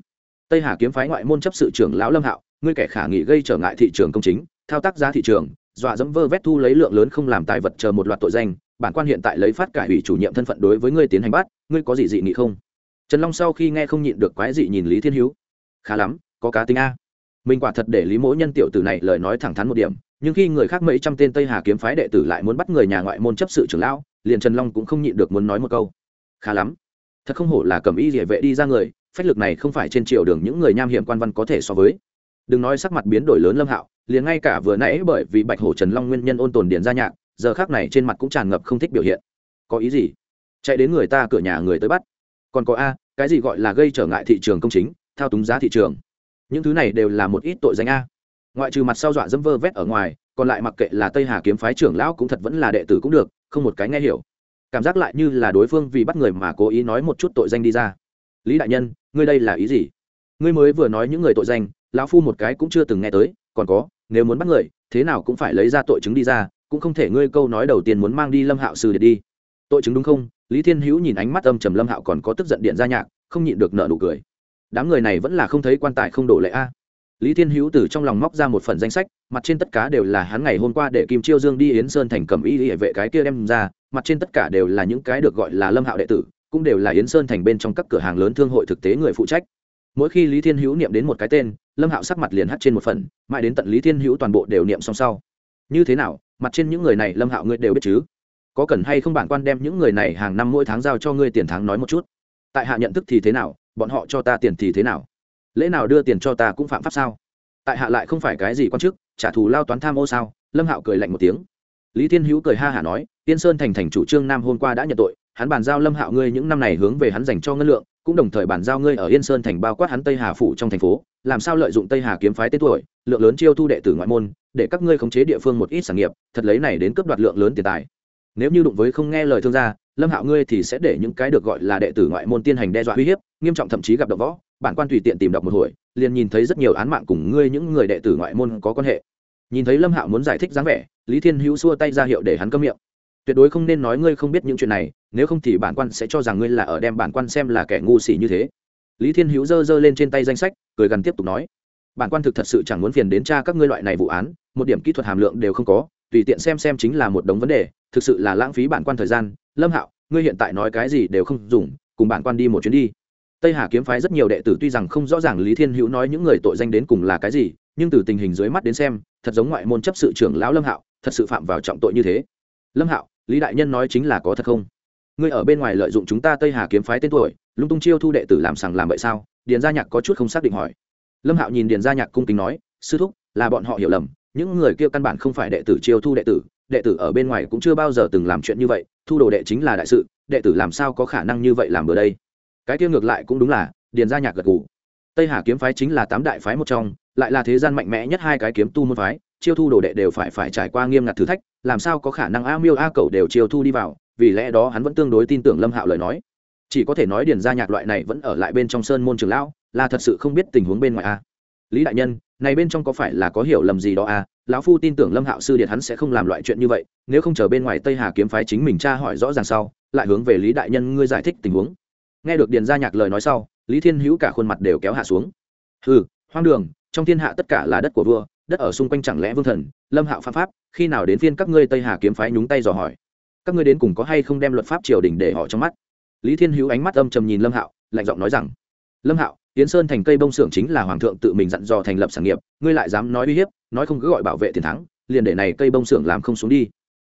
Tây hà kiếm phái ngoại môn chấp sự trưởng lão lâm hạo, ngươi kẻ khả nghị gây trở ngại thị trường công chính, thao tác giá thị trường, dọa dẫm vơ vét thu lấy lượng lớn không làm tài vật chờ một loạt tội danh, bản quan hiện tại lấy phát cải ủy chủ nhiệm thân phận đối với ngươi tiến hành bắt, ngươi có gì dị nghị không? Trần long sau khi nghe không nhịn được quái dị nhìn lý thiên hữu. Khá lắm, có cá tính a mình quả thật để lý mỗ nhân tiểu tử này lời nói thẳng thắn một điểm, nhưng khi người khác mấy trăm tên tây hà kiếm phái đệ tử lại muốn bắt người nhà ngoại môn chấp sự trưởng lão, liền trần long cũng không nhịn được muốn nói một câu. Khá lắm. Thật không hổ là cầm y địa vệ đi ra người, phách lực này không phải trên triều đường những người nham hiểm quan văn có thể so với. Đừng nói sắc mặt biến đổi lớn lâm hạo, liền ngay cả vừa nãy bởi vì bạch hổ trần long nguyên nhân ôn tồn điện ra nhạc, giờ khác này trên mặt cũng tràn ngập không thích biểu hiện. Có ý gì? Chạy đến người ta cửa nhà người tới bắt. Còn có a, cái gì gọi là gây trở ngại thị trường công chính, thao túng giá thị trường? Những thứ này đều là một ít tội danh a. Ngoại trừ mặt sau dọa dẫm vơ vét ở ngoài, còn lại mặc kệ là tây hà kiếm phái trưởng lão cũng thật vẫn là đệ tử cũng được, không một cái nghe hiểu. Cảm giác lại như là đối phương vì bắt người mà cố ý nói một chút tội danh đi ra. Lý đại nhân, ngươi đây là ý gì? Ngươi mới vừa nói những người tội danh, lão phu một cái cũng chưa từng nghe tới, còn có, nếu muốn bắt người, thế nào cũng phải lấy ra tội chứng đi ra, cũng không thể ngươi câu nói đầu tiên muốn mang đi lâm hạo sư để đi. Tội chứng đúng không? Lý thiên hữu nhìn ánh mắt âm trầm lâm hạo còn có tức giận điện ra nhạc, không nhịn được nợ nụ cười đám người này vẫn là không thấy quan tài không đổ lệ a. Lý thiên hữu từ trong lòng móc ra một phần danh sách, mặt trên tất cả đều là hắn ngày hôm qua để kim chiêu dương đi yến sơn thành cầm y hệ vệ cái kia đem ra, mặt trên tất cả đều là những cái được gọi là lâm hạo đệ tử, cũng đều là yến sơn thành bên trong các cửa hàng lớn thương hội thực tế người phụ trách. Mỗi khi lý thiên hữu niệm đến một cái tên, lâm hạo sắc mặt liền hắt trên một phần, mãi đến tận lý thiên hữu toàn bộ đều niệm xong sau. Như thế nào, mặt trên những người này lâm hạo ngươi đều biết chứ? Có cần hay không bản quan đem những người này hàng năm mỗi tháng giao cho ngươi tiền tháng nói một chút? Tại hạ nhận thức thì thế nào, bọn họ cho ta tiền thì thế nào? Lễ nào đưa tiền cho ta cũng phạm pháp sao? Tại hạ lại không phải cái gì quan chức, trả thù lao toán tham ô sao? Lâm hạo cười lạnh một tiếng. Lý thiên hữu cười ha hả nói tiên sơn thành thành chủ trương nam hôm qua đã nhận tội, hắn bàn giao lâm hạo ngươi những năm này hướng về hắn dành cho ngân lượng, cũng đồng thời bàn giao ngươi ở yên sơn thành bao quát hắn tây hà phủ trong thành phố, làm sao lợi dụng tây hà kiếm phái tên tuổi, lượng lớn chiêu thu đệ tử ngoại môn, để các ngươi khống chế địa phương một ít sản nghiệp, thật lấy này đến cướp đoạt lượng lớn tiền tài nếu như đụng với không nghe lời thương gia, lâm hạo ngươi thì sẽ để những cái được gọi là đệ tử ngoại môn tiên hành đe dọa uy hiếp, nghiêm trọng thậm chí gặp động võ. Bản quan tùy tiện tìm đọc một hồi, liền nhìn thấy rất nhiều án mạng cùng ngươi những người đệ tử ngoại môn có quan hệ. Nhìn thấy lâm hạo muốn giải thích dáng vẻ, lý thiên hữu xua tay ra hiệu để hắn câm miệng. Tuyệt đối không nên nói ngươi không biết những chuyện này, nếu không thì bản quan sẽ cho rằng ngươi là ở đem bản quan xem là kẻ ngu xỉ như thế. Lý thiên hữu giơ giơ lên trên tay danh sách, cười gần tiếp tục nói. Bản quan thực thật sự chẳng muốn phiền đến tra các ngươi loại này vụ án, một điểm kỹ thuật hàm lượng đều không có tùy tiện xem xem chính là một đống vấn đề, thực sự là lãng phí bản quan thời gian. Lâm hạo, ngươi hiện tại nói cái gì đều không dùng, cùng bản quan đi một chuyến đi. Tây hà kiếm phái rất nhiều đệ tử tuy rằng không rõ ràng lý thiên hữu nói những người tội danh đến cùng là cái gì, nhưng từ tình hình dưới mắt đến xem, thật giống ngoại môn chấp sự trưởng lão lâm hạo, thật sự phạm vào trọng tội như thế. Lâm hạo, lý đại nhân nói chính là có thật không? Ngươi ở bên ngoài lợi dụng chúng ta tây hà kiếm phái tên tuổi, lung tung chiêu thu đệ tử làm sằng làm vậy sao? Điền gia nhạc có chút không xác định hỏi. Lâm hạo nhìn điền gia nhạc cung kính nói, sư thúc, là bọn họ hiểu lầm những người kia căn bản không phải đệ tử chiêu thu đệ tử đệ tử ở bên ngoài cũng chưa bao giờ từng làm chuyện như vậy, thu đồ đệ chính là đại sự, đệ tử làm sao có khả năng như vậy làm ở đây? Cái kia ngược lại cũng đúng là, điền gia nhạc gật gù. Tây hà kiếm phái chính là tám đại phái một trong, lại là thế gian mạnh mẽ nhất hai cái kiếm tu môn phái, chiêu thu đồ đệ đều phải phải trải qua nghiêm ngặt thử thách, làm sao có khả năng a miêu a cầu đều chiêu thu đi vào, vì lẽ đó hắn vẫn tương đối tin tưởng lâm hạo lời nói. Chỉ có thể nói điền gia nhạc loại này vẫn ở lại bên trong sơn môn trường lão, là thật sự không biết tình huống bên ngoài a lý đại nhân, này bên trong có phải là có hiểu lầm gì đó à? lão phu tin tưởng lâm hạo sư điện hắn sẽ không làm loại chuyện như vậy, nếu không chờ bên ngoài tây hà kiếm phái chính mình tra hỏi rõ ràng sau, lại hướng về lý đại nhân ngươi giải thích tình huống. Nghe được điền gia nhạc lời nói sau, lý thiên hữu cả khuôn mặt đều kéo hạ xuống. Ừ hoang đường, trong thiên hạ tất cả là đất của vua, đất ở xung quanh chẳng lẽ vương thần, lâm hạo pháp pháp, khi nào đến phiên các ngươi tây hà kiếm phái nhúng tay dò hỏi? Các ngươi đến cùng có hay không đem luật pháp triều đình để họ trong mắt? Lý thiên hữu ánh mắt âm trầm nhìn lâm hạo, lạnh giọng nói rằng, lâm hạo Yến sơn thành cây bông xưởng chính là hoàng thượng tự mình dặn dò thành lập sản nghiệp ngươi lại dám nói uy hiếp nói không cứ gọi bảo vệ tiền thắng liền để này cây bông xưởng làm không xuống đi.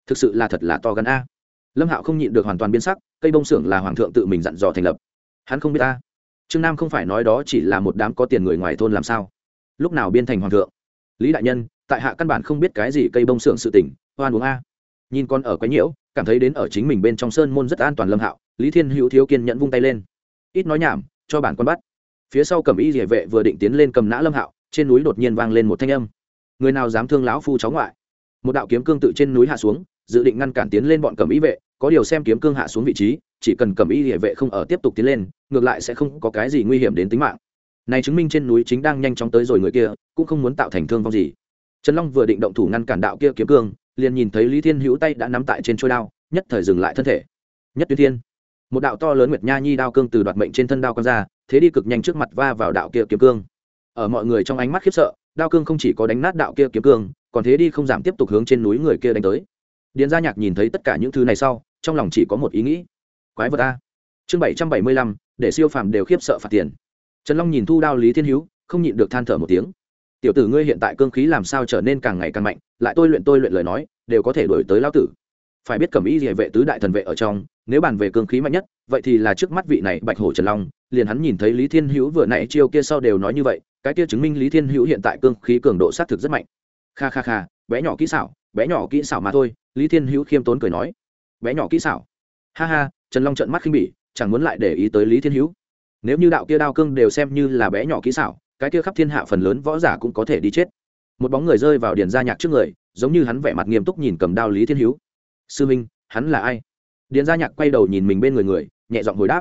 Thực sự là thật là to gan a. Lâm hạo không nhịn được hoàn toàn biến sắc cây bông xưởng là hoàng thượng tự mình dặn dò thành lập. Hắn không biết a. trương nam không phải nói đó chỉ là một đám có tiền người ngoài thôn làm sao. Lúc nào biên thành hoàng thượng? Lý đại nhân tại hạ căn bản không biết cái gì cây bông xưởng sự tình, oan uống a. Nhìn con ở quấy nhiễu cảm thấy đến ở chính mình bên trong sơn môn rất an toàn lâm hạo lý thiên hữu thiếu kiên nhẫn vung tay lên. Ít nói nhảm cho bản quan bắt phía sau cầm y địa vệ vừa định tiến lên cầm nã lâm hạo, trên núi đột nhiên vang lên một thanh âm. Người nào dám thương lão phu cháu ngoại? Một đạo kiếm cương tự trên núi hạ xuống, dự định ngăn cản tiến lên bọn cầm y vệ, có điều xem kiếm cương hạ xuống vị trí, chỉ cần cầm y địa vệ không ở tiếp tục tiến lên, ngược lại sẽ không có cái gì nguy hiểm đến tính mạng. Này chứng minh trên núi chính đang nhanh chóng tới rồi người kia, cũng không muốn tạo thành thương vong gì. Trần long vừa định động thủ ngăn cản đạo kia kiếm cương, liền nhìn thấy lý thiên hữu tay đã nắm tại trên trôi đao, nhất thời dừng lại thân thể. Nhất tuyến thiên. Một đạo to lớn nguyệt nha nhi đao cương từ đoạt mệnh trên thân đao con ra thế đi cực nhanh trước mặt va vào đạo kia kiếm cương. Ở mọi người trong ánh mắt khiếp sợ, đao cương không chỉ có đánh nát đạo kia kiếm cương, còn thế đi không giảm tiếp tục hướng trên núi người kia đánh tới. Điền gia nhạc nhìn thấy tất cả những thứ này sau, trong lòng chỉ có một ý nghĩ. Quái vật a. Chương bảy trăm bảy mươi lăm, để siêu phàm đều khiếp sợ phạt tiền. Trần long nhìn thu đao lý thiên hữu không nhịn được than thở một tiếng. Tiểu tử ngươi hiện tại cương khí làm sao trở nên càng ngày càng mạnh, lại tôi luyện tôi luyện lời nói, đều có thể đổi tới lão tử. Phải biết cẩm ý địa vệ tứ đại thần vệ ở trong nếu bàn về cương khí mạnh nhất, vậy thì là trước mắt vị này bạch hổ trần long, liền hắn nhìn thấy lý thiên hữu vừa nãy chiêu kia sau đều nói như vậy, cái kia chứng minh lý thiên hữu hiện tại cương khí cường độ xác thực rất mạnh. Kha kha kha, bé nhỏ kỹ xảo, bé nhỏ kỹ xảo mà thôi, lý thiên hữu khiêm tốn cười nói. Bé nhỏ kỹ xảo. Ha ha, trần long trợn mắt khinh bỉ, chẳng muốn lại để ý tới lý thiên hữu. Nếu như đạo kia đao cương đều xem như là bé nhỏ kỹ xảo, cái kia khắp thiên hạ phần lớn võ giả cũng có thể đi chết. Một bóng người rơi vào điền gia nhạc trước người, giống như hắn vẻ mặt nghiêm túc nhìn cầm đao lý thiên hữu. Sư minh, hắn là ai? Điền gia nhạc quay đầu nhìn mình bên người người, nhẹ giọng hồi đáp.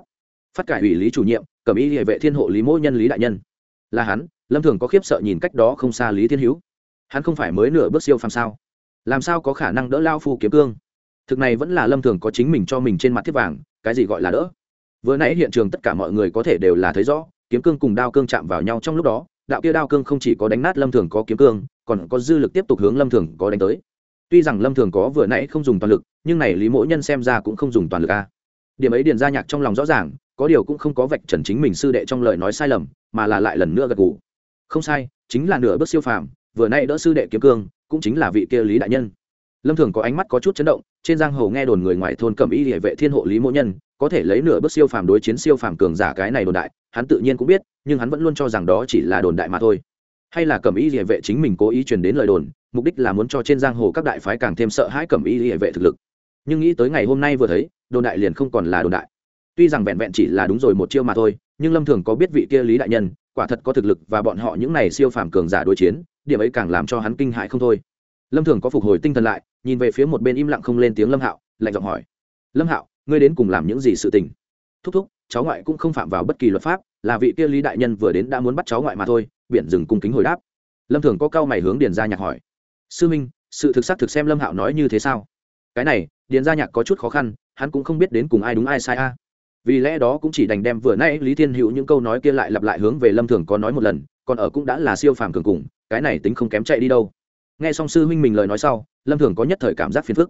Phát cải ủy lý chủ nhiệm cầm y địa vệ thiên hộ lý mỗ nhân lý đại nhân. Là hắn, lâm thường có khiếp sợ nhìn cách đó không xa lý thiên hữu. Hắn không phải mới nửa bước siêu phàm sao? Làm sao có khả năng đỡ lao phu kiếm cương? Thực này vẫn là lâm thường có chính mình cho mình trên mặt thiết vàng, cái gì gọi là đỡ? Vừa nãy hiện trường tất cả mọi người có thể đều là thấy rõ, kiếm cương cùng đao cương chạm vào nhau trong lúc đó, đạo kia đao cương không chỉ có đánh nát lâm thường có kiếm cương, còn có dư lực tiếp tục hướng lâm thường có đánh tới tuy rằng lâm thường có vừa nãy không dùng toàn lực, nhưng này lý mỗi nhân xem ra cũng không dùng toàn lực a điểm ấy điền ra nhạc trong lòng rõ ràng, có điều cũng không có vạch trần chính mình sư đệ trong lời nói sai lầm, mà là lại lần nữa gật gù. Không sai, chính là nửa bước siêu phàm, vừa nay đỡ sư đệ kiếm cương, cũng chính là vị kia lý đại nhân. Lâm thường có ánh mắt có chút chấn động, trên giang hồ nghe đồn người ngoài thôn cẩm y địa vệ thiên hộ lý mỗ nhân, có thể lấy nửa bước siêu phàm đối chiến siêu phàm cường giả cái này đồn đại, hắn tự nhiên cũng biết, nhưng hắn vẫn luôn cho rằng đó chỉ là đồn đại mà thôi hay là cẩm y địa vệ chính mình cố ý truyền đến lời đồn, mục đích là muốn cho trên giang hồ các đại phái càng thêm sợ hãi cẩm y địa vệ thực lực. Nhưng nghĩ tới ngày hôm nay vừa thấy, đồn đại liền không còn là đồn đại. Tuy rằng vẹn vẹn chỉ là đúng rồi một chiêu mà thôi, nhưng lâm thường có biết vị kia lý đại nhân, quả thật có thực lực và bọn họ những này siêu phàm cường giả đối chiến, điểm ấy càng làm cho hắn kinh hãi không thôi. Lâm thường có phục hồi tinh thần lại, nhìn về phía một bên im lặng không lên tiếng lâm hạo, lạnh giọng hỏi. Lâm hạo, ngươi đến cùng làm những gì sự tình? Thúc thúc, cháu ngoại cũng không phạm vào bất kỳ luật pháp, là vị kia lý đại nhân vừa đến đã muốn bắt cháu ngoại mà thôi biển rừng cung kính hồi đáp. Lâm thường có cao mày hướng điền gia nhạc hỏi. Sư minh, sự thực xác thực xem lâm hạo nói như thế sao? Cái này, điền gia nhạc có chút khó khăn, hắn cũng không biết đến cùng ai đúng ai sai a. Vì lẽ đó cũng chỉ đành đem vừa nay lý thiên hữu những câu nói kia lại lặp lại hướng về lâm thường có nói một lần, còn ở cũng đã là siêu phàm cường cùng, cái này tính không kém chạy đi đâu. Nghe xong sư huynh mình lời nói sau, lâm thường có nhất thời cảm giác phiền phức.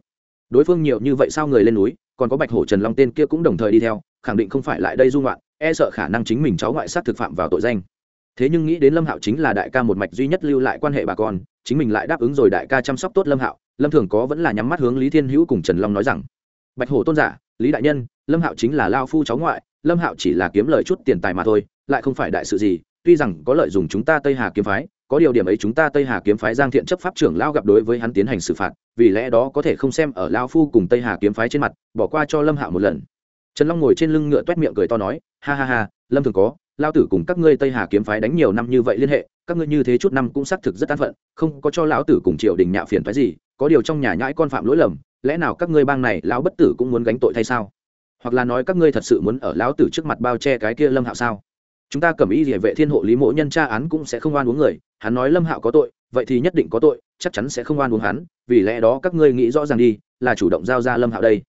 Đối phương nhiều như vậy sao người lên núi, còn có bạch hổ trần long tên kia cũng đồng thời đi theo, khẳng định không phải lại đây dung loạn e sợ khả năng chính mình cháu ngoại sát thực phạm vào tội danh thế nhưng nghĩ đến lâm hạo chính là đại ca một mạch duy nhất lưu lại quan hệ bà con, chính mình lại đáp ứng rồi đại ca chăm sóc tốt lâm hạo, lâm thường có vẫn là nhắm mắt hướng lý thiên hữu cùng trần long nói rằng, bạch hổ tôn giả, lý đại nhân, lâm hạo chính là lao phu cháu ngoại, lâm hạo chỉ là kiếm lời chút tiền tài mà thôi, lại không phải đại sự gì, tuy rằng có lợi dùng chúng ta tây hà kiếm phái, có điều điểm ấy chúng ta tây hà kiếm phái giang thiện chấp pháp trưởng lao gặp đối với hắn tiến hành xử phạt, vì lẽ đó có thể không xem ở lao phu cùng tây hà kiếm phái trên mặt, bỏ qua cho lâm hạo một lần. Trần long ngồi trên lưng ngựa t miệng cười to nói, ha ha ha, lâm thường có lao tử cùng các ngươi tây hà kiếm phái đánh nhiều năm như vậy liên hệ, các ngươi như thế chút năm cũng xác thực rất an phận, không có cho lão tử cùng triều đình nhạ phiền phái gì, có điều trong nhà nhãi con phạm lỗi lầm, lẽ nào các ngươi bang này lão bất tử cũng muốn gánh tội thay sao? Hoặc là nói các ngươi thật sự muốn ở lão tử trước mặt bao che cái kia lâm hạo sao? Chúng ta cầm ý địa vệ thiên hộ lý mộ nhân tra án cũng sẽ không oan uống người, hắn nói lâm hạo có tội, vậy thì nhất định có tội, chắc chắn sẽ không oan uống hắn, vì lẽ đó các ngươi nghĩ rõ ràng đi, là chủ động giao ra lâm hạo đây.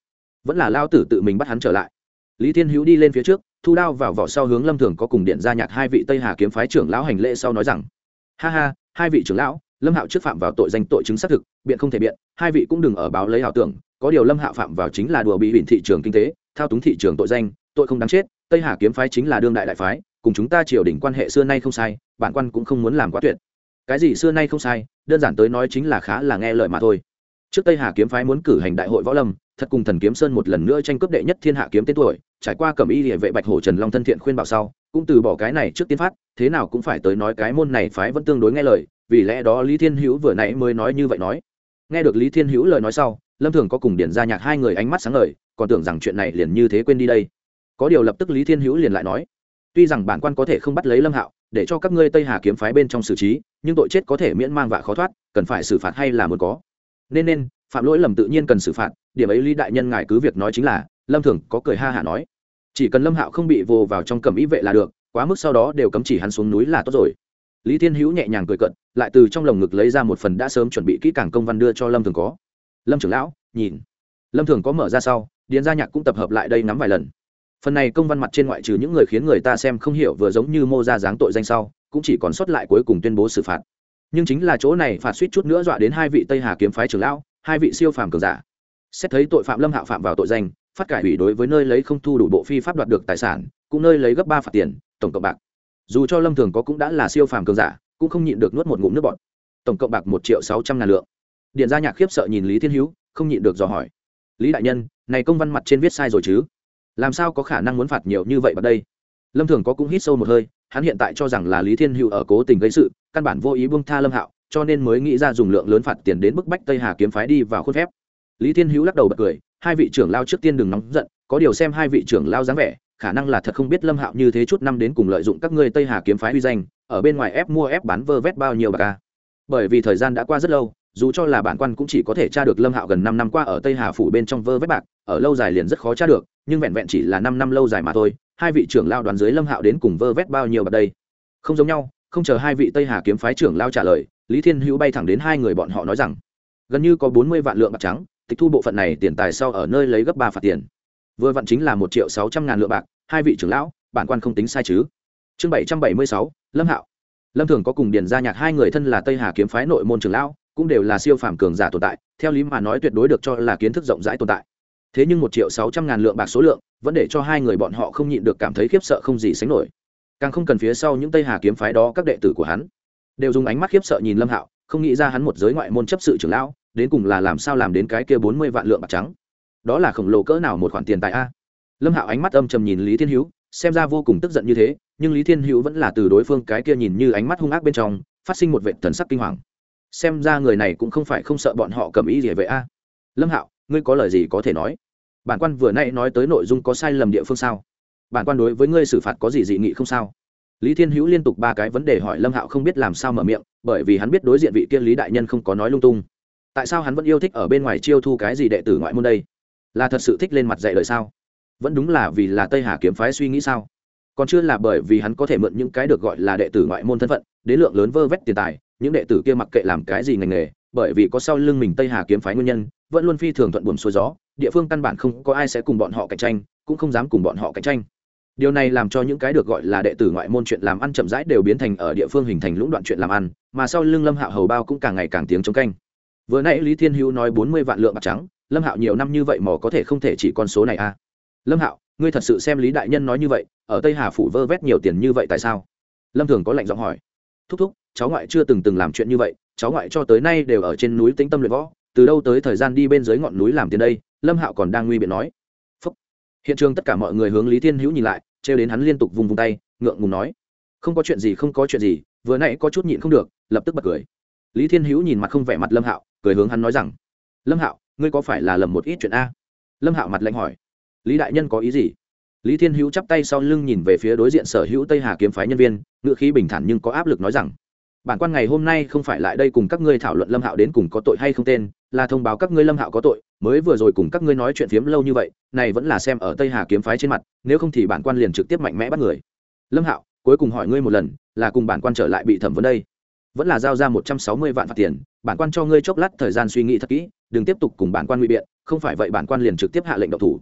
Vẫn là lao tử tự mình bắt hắn trở lại. Lý thiên hữu đi lên phía trước thu đao vào vỏ sau hướng lâm thường có cùng điện ra nhạc hai vị tây hà kiếm phái trưởng lão hành lễ sau nói rằng, ha ha, hai vị trưởng lão, lâm hạo trước phạm vào tội danh tội chứng xác thực, biện không thể biện, hai vị cũng đừng ở báo lấy ảo tưởng, có điều lâm hạo phạm vào chính là đùa bị hủy thị trường kinh tế, thao túng thị trường tội danh, tội không đáng chết, tây hà kiếm phái chính là đương đại đại phái, cùng chúng ta triều đình quan hệ xưa nay không sai, bản quan cũng không muốn làm quá tuyệt. Cái gì xưa nay không sai, đơn giản tới nói chính là khá là nghe lời mà thôi. Trước tây hà kiếm phái muốn cử hành đại hội võ lâm thật cùng thần kiếm sơn một lần nữa tranh cướp đệ nhất thiên hạ kiếm tên tuổi, trải qua cầm y địa vệ bạch hổ trần long thân thiện khuyên bảo sau, cũng từ bỏ cái này trước tiên phát, thế nào cũng phải tới nói cái môn này phái vẫn tương đối nghe lời, vì lẽ đó lý thiên hữu vừa nãy mới nói như vậy nói. Nghe được lý thiên hữu lời nói sau, lâm thường có cùng điển ra nhạc hai người ánh mắt sáng lời còn tưởng rằng chuyện này liền như thế quên đi đây. Có điều lập tức lý thiên hữu liền lại nói, tuy rằng bản quan có thể không bắt lấy lâm hạo, để cho các ngươi tây hà kiếm phái bên trong xử trí, nhưng tội chết có thể miễn mang vạ khó thoát, cần phải xử phạt hay là muốn có. Nên nên phạm lỗi lầm tự nhiên cần xử phạt, điểm ấy lý đại nhân ngài cứ việc nói chính là, lâm thường có cười ha hả nói. Chỉ cần lâm hạo không bị vồ vào trong cầm ý vệ là được, quá mức sau đó đều cấm chỉ hắn xuống núi là tốt rồi. Lý thiên hữu nhẹ nhàng cười cận, lại từ trong lồng ngực lấy ra một phần đã sớm chuẩn bị kỹ càng công văn đưa cho lâm thường có. Lâm trưởng lão, nhìn. Lâm thường có mở ra sau, điền gia nhạc cũng tập hợp lại đây nắm vài lần. Phần này công văn mặt trên ngoại trừ những người khiến người ta xem không hiểu vừa giống như mô ra dáng tội danh sau, cũng chỉ còn sót lại cuối cùng tuyên bố xử phạt. Nhưng chính là chỗ này phạt suýt chút nữa dọa đến hai vị tây hà kiếm phái trưởng lão hai vị siêu phàm cường giả. Xét thấy tội phạm lâm hạo phạm vào tội danh, phát cải hủy đối với nơi lấy không thu đủ bộ phi pháp đoạt được tài sản, cũng nơi lấy gấp ba phạt tiền, tổng cộng bạc. Dù cho lâm thường có cũng đã là siêu phàm cường giả, cũng không nhịn được nuốt một ngụm nước bọt. Tổng cộng bạc một triệu sáu trăm ngàn lượng. Điện gia nhạc khiếp sợ nhìn lý thiên hữu, không nhịn được dò hỏi. Lý đại nhân, này công văn mặt trên viết sai rồi chứ? Làm sao có khả năng muốn phạt nhiều như vậy vào đây? Lâm thường có cũng hít sâu một hơi, hắn hiện tại cho rằng là lý thiên hữu ở cố tình gây sự, căn bản vô ý buông tha lâm hạo cho nên mới nghĩ ra dùng lượng lớn phạt tiền đến bức bách tây hà kiếm phái đi vào khuôn phép. Lý thiên hữu lắc đầu bật cười, hai vị trưởng lao trước tiên đừng nóng giận, có điều xem hai vị trưởng lao dáng vẻ, khả năng là thật không biết lâm hạo như thế chút năm đến cùng lợi dụng các ngươi tây hà kiếm phái uy danh, ở bên ngoài ép mua ép bán vơ vét bao nhiêu bạc ca bởi vì thời gian đã qua rất lâu, dù cho là bản quan cũng chỉ có thể tra được lâm hạo gần năm năm qua ở tây hà phủ bên trong vơ vét bạc, ở lâu dài liền rất khó tra được, nhưng vẹn vẹn chỉ là năm năm lâu dài mà thôi, hai vị trưởng lao đoàn dưới lâm hạo đến cùng vơ vét bao nhiêu bạc đây. Không giống nhau, không chờ hai vị tây hà kiếm phái trưởng lao trả lời lý thiên hữu bay thẳng đến hai người bọn họ nói rằng, gần như có bốn mươi vạn lượng bạc trắng, tịch thu bộ phận này tiền tài sau ở nơi lấy gấp ba phạt tiền. Vừa vặn chính là một triệu sáu trăm ngàn lượng bạc, hai vị trưởng lão, bản quan không tính sai chứ. Chương bảy trăm bảy mươi sáu, lâm hạo. Lâm thường có cùng điền gia nhạc hai người thân là tây hà kiếm phái nội môn trưởng lão, cũng đều là siêu phàm cường giả tồn tại, theo lý mà nói tuyệt đối được cho là kiến thức rộng rãi tồn tại. Thế nhưng một triệu sáu trăm ngàn lượng bạc số lượng, vẫn để cho hai người bọn họ không nhịn được cảm thấy khiếp sợ không gì sánh nổi. Càng không cần phía sau những tây hà kiếm phái đó các đệ tử của hắn đều dùng ánh mắt khiếp sợ nhìn lâm hạo, không nghĩ ra hắn một giới ngoại môn chấp sự trưởng lão, đến cùng là làm sao làm đến cái kia bốn mươi vạn lượng bạc trắng. Đó là khổng lồ cỡ nào một khoản tiền tại a? Lâm hạo ánh mắt âm trầm nhìn lý thiên hữu, xem ra vô cùng tức giận như thế, nhưng lý thiên hữu vẫn là từ đối phương cái kia nhìn như ánh mắt hung ác bên trong, phát sinh một vệ thần sắc kinh hoàng. Xem ra người này cũng không phải không sợ bọn họ cầm ý gì vậy a? Lâm hạo, ngươi có lời gì có thể nói? Bản quan vừa nay nói tới nội dung có sai lầm địa phương sao? Bản quan đối với ngươi xử phạt có gì dị nghị không sao? Lý thiên hữu liên tục ba cái vấn đề hỏi lâm hạo không biết làm sao mở miệng, bởi vì hắn biết đối diện vị kia lý đại nhân không có nói lung tung. Tại sao hắn vẫn yêu thích ở bên ngoài chiêu thu cái gì đệ tử ngoại môn đây? Là thật sự thích lên mặt dạy lời sao? Vẫn đúng là vì là tây hà kiếm phái suy nghĩ sao? Còn chưa là bởi vì hắn có thể mượn những cái được gọi là đệ tử ngoại môn thân phận, đến lượng lớn vơ vét tiền tài, những đệ tử kia mặc kệ làm cái gì ngành nghề, bởi vì có sau lưng mình tây hà kiếm phái nguyên nhân, vẫn luôn phi thường thuận buồm xuôi gió, địa phương căn bản không có ai sẽ cùng bọn họ cạnh tranh, cũng không dám cùng bọn họ cạnh tranh điều này làm cho những cái được gọi là đệ tử ngoại môn chuyện làm ăn chậm rãi đều biến thành ở địa phương hình thành lũng đoạn chuyện làm ăn, mà sau lưng lâm hạo hầu bao cũng càng ngày càng tiếng chống canh. Vừa nãy lý thiên hữu nói bốn mươi vạn lượng bạc trắng, lâm hạo nhiều năm như vậy mò có thể không thể chỉ con số này a à. lâm hạo, ngươi thật sự xem lý đại nhân nói như vậy, ở tây hà phủ vơ vét nhiều tiền như vậy tại sao? Lâm thường có lệnh giọng hỏi. Thúc thúc, cháu ngoại chưa từng từng làm chuyện như vậy, cháu ngoại cho tới nay đều ở trên núi tĩnh tâm luyện võ, từ đâu tới thời gian đi bên dưới ngọn núi làm tiền đây? Lâm hạo còn đang nguy biện nói. Phúc. hiện trường tất cả mọi người hướng lý thiên hữu nhìn lại trêu đến hắn liên tục vùng vùng tay, ngượng ngùng nói, không có chuyện gì, không có chuyện gì, vừa nãy có chút nhịn không được, lập tức bật cười. Lý thiên hữu nhìn mặt không vẻ mặt lâm hạo, cười hướng hắn nói rằng, lâm hạo, ngươi có phải là lầm một ít chuyện a? Lâm hạo mặt lạnh hỏi, lý đại nhân có ý gì? Lý thiên hữu chắp tay sau lưng nhìn về phía đối diện sở hữu tây hà kiếm phái nhân viên, ngựa khí bình thản nhưng có áp lực nói rằng, bản quan ngày hôm nay không phải lại đây cùng các ngươi thảo luận lâm hạo đến cùng có tội hay không tên là thông báo các ngươi lâm hạo có tội, mới vừa rồi cùng các ngươi nói chuyện phiếm lâu như vậy, này vẫn là xem ở tây hà kiếm phái trên mặt, nếu không thì bản quan liền trực tiếp mạnh mẽ bắt người. Lâm hạo, cuối cùng hỏi ngươi một lần, là cùng bản quan trở lại bị thẩm vấn đây? Vẫn là giao ra một trăm sáu mươi vạn phạt tiền, bản quan cho ngươi chốc lát thời gian suy nghĩ thật kỹ, đừng tiếp tục cùng bản quan ngụy biện, không phải vậy bản quan liền trực tiếp hạ lệnh độc thủ.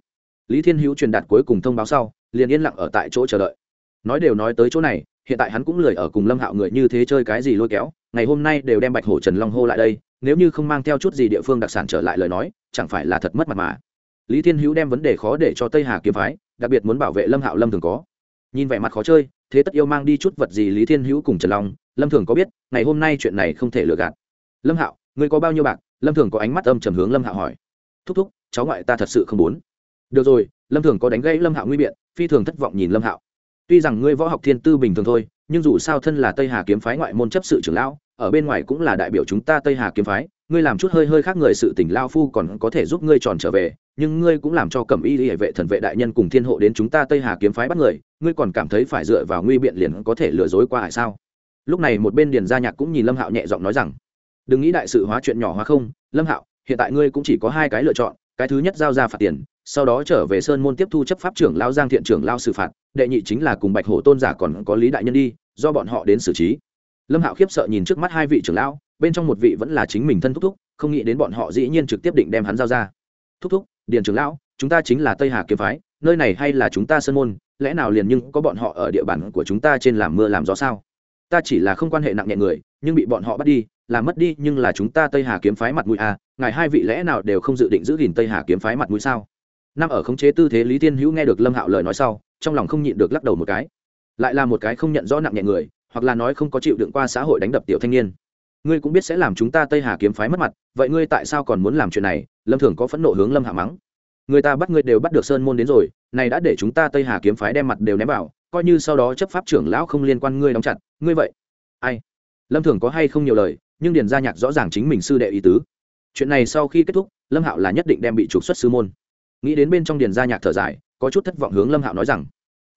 Lý thiên hữu truyền đạt cuối cùng thông báo sau, liền yên lặng ở tại chỗ chờ đợi. Nói đều nói tới chỗ này, hiện tại hắn cũng lười ở cùng lâm hạo người như thế chơi cái gì lôi kéo, ngày hôm nay đều đem bạch hổ trần long hô lại đây nếu như không mang theo chút gì địa phương đặc sản trở lại lời nói, chẳng phải là thật mất mặt mà. Lý thiên hữu đem vấn đề khó để cho tây hà kiếm phái, đặc biệt muốn bảo vệ lâm hạo lâm thường có. Nhìn vẻ mặt khó chơi, thế tất yêu mang đi chút vật gì lý thiên hữu cùng trần long, lâm thường có biết, ngày hôm nay chuyện này không thể lừa gạt. Lâm hạo, ngươi có bao nhiêu bạc? Lâm thường có ánh mắt âm trầm hướng lâm hạo hỏi. Thúc thúc, cháu ngoại ta thật sự không muốn. Được rồi, lâm thường có đánh gây lâm hạo nguy biện, phi thường thất vọng nhìn lâm hạo. Tuy rằng ngươi võ học thiên tư bình thường thôi, nhưng dù sao thân là tây hà kiếm phái ngoại môn chấp sự trưởng lão ở bên ngoài cũng là đại biểu chúng ta tây hà kiếm phái, ngươi làm chút hơi hơi khác người sự tỉnh lao phu còn có thể giúp ngươi tròn trở về, nhưng ngươi cũng làm cho cẩm y hệ vệ thần vệ đại nhân cùng thiên hộ đến chúng ta tây hà kiếm phái bắt người, ngươi còn cảm thấy phải dựa vào nguy biện liền có thể lừa dối qua hải sao? Lúc này một bên điền gia nhạc cũng nhìn lâm hạo nhẹ giọng nói rằng, đừng nghĩ đại sự hóa chuyện nhỏ hóa không, lâm hạo, hiện tại ngươi cũng chỉ có hai cái lựa chọn, cái thứ nhất giao ra phạt tiền, sau đó trở về sơn môn tiếp thu chấp pháp trưởng lao giang thiện trưởng lao xử phạt, đệ nhị chính là cùng bạch hổ tôn giả còn có lý đại nhân đi, do bọn họ đến xử trí lâm hạo khiếp sợ nhìn trước mắt hai vị trưởng lão, bên trong một vị vẫn là chính mình thân thúc thúc, không nghĩ đến bọn họ dĩ nhiên trực tiếp định đem hắn giao ra. Thúc thúc, điền trưởng lão, chúng ta chính là tây hà kiếm phái, nơi này hay là chúng ta sơn môn, lẽ nào liền nhưng có bọn họ ở địa bàn của chúng ta trên làm mưa làm gió sao? Ta chỉ là không quan hệ nặng nhẹ người, nhưng bị bọn họ bắt đi làm mất đi, nhưng là chúng ta tây hà kiếm phái mặt mũi à ngài hai vị lẽ nào đều không dự định giữ gìn tây hà kiếm phái mặt mũi sao? Năm ở khống chế tư thế lý thiên hữu nghe được lâm hạo lời nói sau, trong lòng không nhịn được lắc đầu một cái. Lại là một cái không nhận rõ nặng nhẹ người hoặc là nói không có chịu đựng qua xã hội đánh đập tiểu thanh niên. Ngươi cũng biết sẽ làm chúng ta tây hà kiếm phái mất mặt, vậy ngươi tại sao còn muốn làm chuyện này? Lâm thường có phẫn nộ hướng lâm hạ mắng. Người ta bắt ngươi đều bắt được sơn môn đến rồi, này đã để chúng ta tây hà kiếm phái đem mặt đều ném vào, coi như sau đó chấp pháp trưởng lão không liên quan ngươi đóng chặt, ngươi vậy? Ai? Lâm thường có hay không nhiều lời, nhưng điền gia nhạc rõ ràng chính mình sư đệ ý tứ. Chuyện này sau khi kết thúc, lâm hạo là nhất định đem bị trục xuất sư môn. Nghĩ đến bên trong điền gia nhạc thở dài, có chút thất vọng hướng lâm hạo nói rằng,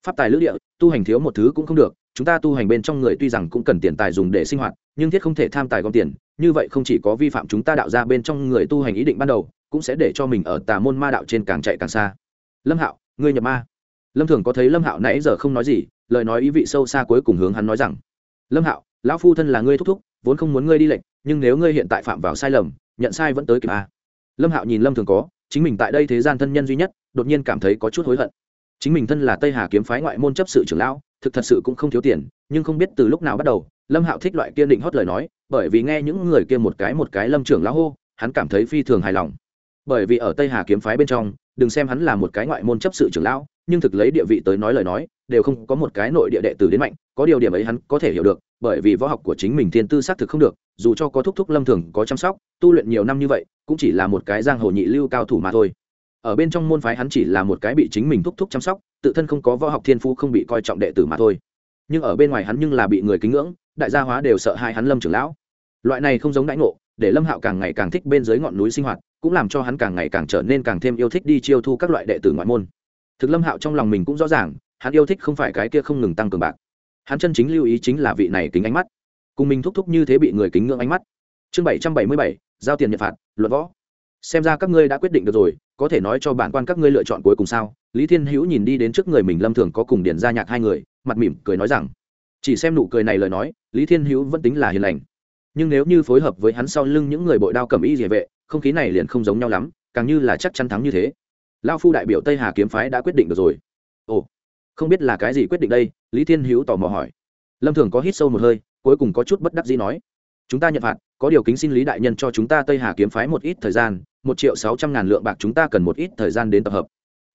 pháp tài lữ địa, tu hành thiếu một thứ cũng không được chúng ta tu hành bên trong người tuy rằng cũng cần tiền tài dùng để sinh hoạt, nhưng thiết không thể tham tài gom tiền, như vậy không chỉ có vi phạm chúng ta đạo ra bên trong người tu hành ý định ban đầu, cũng sẽ để cho mình ở tà môn ma đạo trên càng chạy càng xa. Lâm hạo, ngươi nhập ma. Lâm thường có thấy lâm hạo nãy giờ không nói gì, lời nói ý vị sâu xa cuối cùng hướng hắn nói rằng, lâm hạo, lão phu thân là ngươi thúc thúc, vốn không muốn ngươi đi lệnh, nhưng nếu ngươi hiện tại phạm vào sai lầm, nhận sai vẫn tới kịp a. Lâm hạo nhìn lâm thường có, chính mình tại đây thế gian thân nhân duy nhất, đột nhiên cảm thấy có chút hối hận. Chính mình thân là tây hà kiếm phái ngoại môn chấp sự trưởng lão thực thật sự cũng không thiếu tiền, nhưng không biết từ lúc nào bắt đầu, lâm hạo thích loại kia định hót lời nói, bởi vì nghe những người kia một cái một cái lâm trưởng lão hô, hắn cảm thấy phi thường hài lòng. Bởi vì ở tây hà kiếm phái bên trong, đừng xem hắn là một cái ngoại môn chấp sự trưởng lão, nhưng thực lấy địa vị tới nói lời nói, đều không có một cái nội địa đệ tử đến mạnh, có điều điểm ấy hắn có thể hiểu được, bởi vì võ học của chính mình thiên tư xác thực không được, dù cho có thúc thúc lâm thường có chăm sóc, tu luyện nhiều năm như vậy, cũng chỉ là một cái giang hồ nhị lưu cao thủ mà thôi ở bên trong môn phái hắn chỉ là một cái bị chính mình thúc thúc chăm sóc, tự thân không có võ học thiên phú không bị coi trọng đệ tử mà thôi. Nhưng ở bên ngoài hắn nhưng là bị người kính ngưỡng, đại gia hóa đều sợ hai hắn lâm trưởng lão. Loại này không giống đãi ngộ, để lâm hạo càng ngày càng thích bên dưới ngọn núi sinh hoạt, cũng làm cho hắn càng ngày càng trở nên càng thêm yêu thích đi chiêu thu các loại đệ tử ngoại môn. Thực lâm hạo trong lòng mình cũng rõ ràng, hắn yêu thích không phải cái kia không ngừng tăng cường bạc. Hắn chân chính lưu ý chính là vị này kính ánh mắt. Cùng mình thúc thúc như thế bị người kính ngưỡng ánh mắt. Chương bảy trăm bảy mươi bảy, giao tiền nhận phạt, luận võ xem ra các ngươi đã quyết định được rồi, có thể nói cho bản quan các ngươi lựa chọn cuối cùng sao? Lý thiên hữu nhìn đi đến trước người mình lâm thường có cùng điển ra nhạc hai người, mặt mỉm cười nói rằng, chỉ xem nụ cười này lời nói, lý thiên hữu vẫn tính là hiền lành. Nhưng nếu như phối hợp với hắn sau lưng những người bội đao cầm y địa vệ, không khí này liền không giống nhau lắm, càng như là chắc chắn thắng như thế. Lao phu đại biểu tây hà kiếm phái đã quyết định được rồi. Ồ, không biết là cái gì quyết định đây? Lý thiên hữu tò mò hỏi. Lâm thường có hít sâu một hơi, cuối cùng có chút bất đắc dĩ nói chúng ta nhận phạt, có điều kính xin lý đại nhân cho chúng ta tây hà kiếm phái một ít thời gian, một triệu sáu trăm ngàn lượng bạc chúng ta cần một ít thời gian đến tập hợp.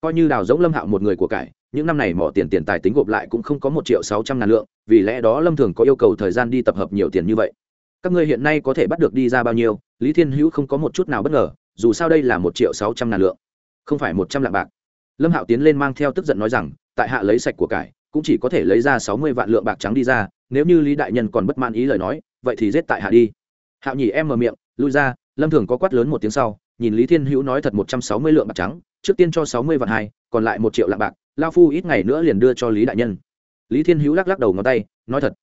Coi như đào giống lâm hạo một người của cải, những năm này mỏ tiền tiền tài tính gộp lại cũng không có một triệu sáu trăm ngàn lượng, vì lẽ đó lâm thường có yêu cầu thời gian đi tập hợp nhiều tiền như vậy. Các ngươi hiện nay có thể bắt được đi ra bao nhiêu, lý thiên hữu không có một chút nào bất ngờ, dù sao đây là một triệu sáu trăm ngàn lượng, không phải một trăm lạng bạc. Lâm hạo tiến lên mang theo tức giận nói rằng, tại hạ lấy sạch của cải, cũng chỉ có thể lấy ra sáu mươi vạn lượng bạc trắng đi ra, nếu như lý đại nhân còn bất mãn ý lời nói vậy thì giết tại hạ đi. Hạo nhỉ em mở miệng, lui ra, lâm thường có quát lớn một tiếng sau, nhìn lý thiên hữu nói thật một trăm sáu mươi lượng bạc trắng, trước tiên cho sáu mươi vạn hai, còn lại một triệu lạng bạc, lao phu ít ngày nữa liền đưa cho lý đại nhân. Lý thiên hữu lắc lắc đầu ngón tay, nói thật.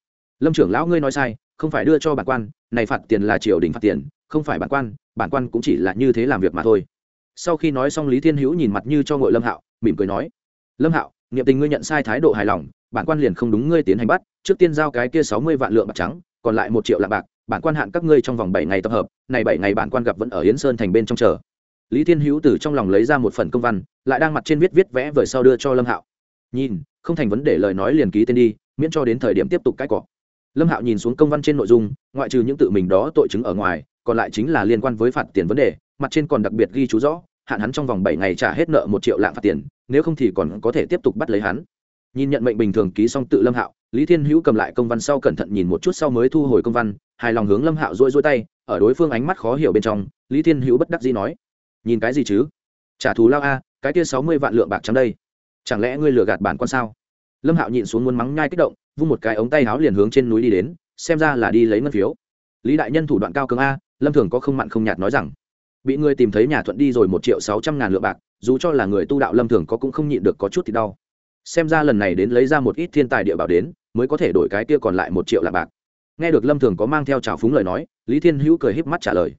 Lâm trưởng lão ngươi nói sai, không phải đưa cho bản quan, này phạt tiền là triều đình phạt tiền, không phải bản quan bản quan cũng chỉ là như thế làm việc mà thôi. Sau khi nói xong lý thiên hữu nhìn mặt như cho ngội lâm hạo, mỉm cười nói, lâm hạo, nghiệm tình ngươi nhận sai thái độ hài lòng, bản quan liền không đúng ngươi tiến hành bắt, trước tiên giao cái kia sáu mươi vạn lượng bạc trắng còn lại một triệu lạng bạc, bản quan hạn các ngươi trong vòng bảy ngày tập hợp, này bảy ngày bản quan gặp vẫn ở yến sơn thành bên trong chờ. Lý thiên hữu từ trong lòng lấy ra một phần công văn, lại đang mặt trên viết viết vẽ vời sau đưa cho lâm hạo. Nhìn, không thành vấn đề lời nói liền ký tên đi, miễn cho đến thời điểm tiếp tục cãi cọ. Lâm hạo nhìn xuống công văn trên nội dung, ngoại trừ những tự mình đó tội chứng ở ngoài, còn lại chính là liên quan với phạt tiền vấn đề, mặt trên còn đặc biệt ghi chú rõ, hạn hắn trong vòng bảy ngày trả hết nợ một triệu lạng phạt tiền, nếu không thì còn có thể tiếp tục bắt lấy hắn. Nhìn nhận mệnh bình thường ký xong tự lâm hạo lý thiên hữu cầm lại công văn sau cẩn thận nhìn một chút sau mới thu hồi công văn, hài lòng hướng lâm hạo rỗi rỗi tay, ở đối phương ánh mắt khó hiểu bên trong, lý thiên hữu bất đắc dĩ nói, nhìn cái gì chứ? Trả thù lao a, cái kia sáu mươi vạn lượng bạc trắng đây. Chẳng lẽ ngươi lừa gạt bản quan sao? Lâm hạo nhịn xuống muốn mắng nhai kích động, vung một cái ống tay áo liền hướng trên núi đi đến, xem ra là đi lấy ngân phiếu. Lý đại nhân thủ đoạn cao cường a, lâm thường có không mặn không nhạt nói rằng, bị người tìm thấy nhà thuận đi rồi một triệu sáu trăm ngàn lượng bạc, dù cho là người tu đạo lâm thường có cũng không nhịn được có chút thì đau. Xem ra lần này đến lấy ra một ít thiên tài địa bảo đến mới có thể đổi cái kia còn lại một triệu lạng bạc. Nghe được lâm thường có mang theo trào phúng lời nói, lý thiên hữu cười híp mắt trả lời.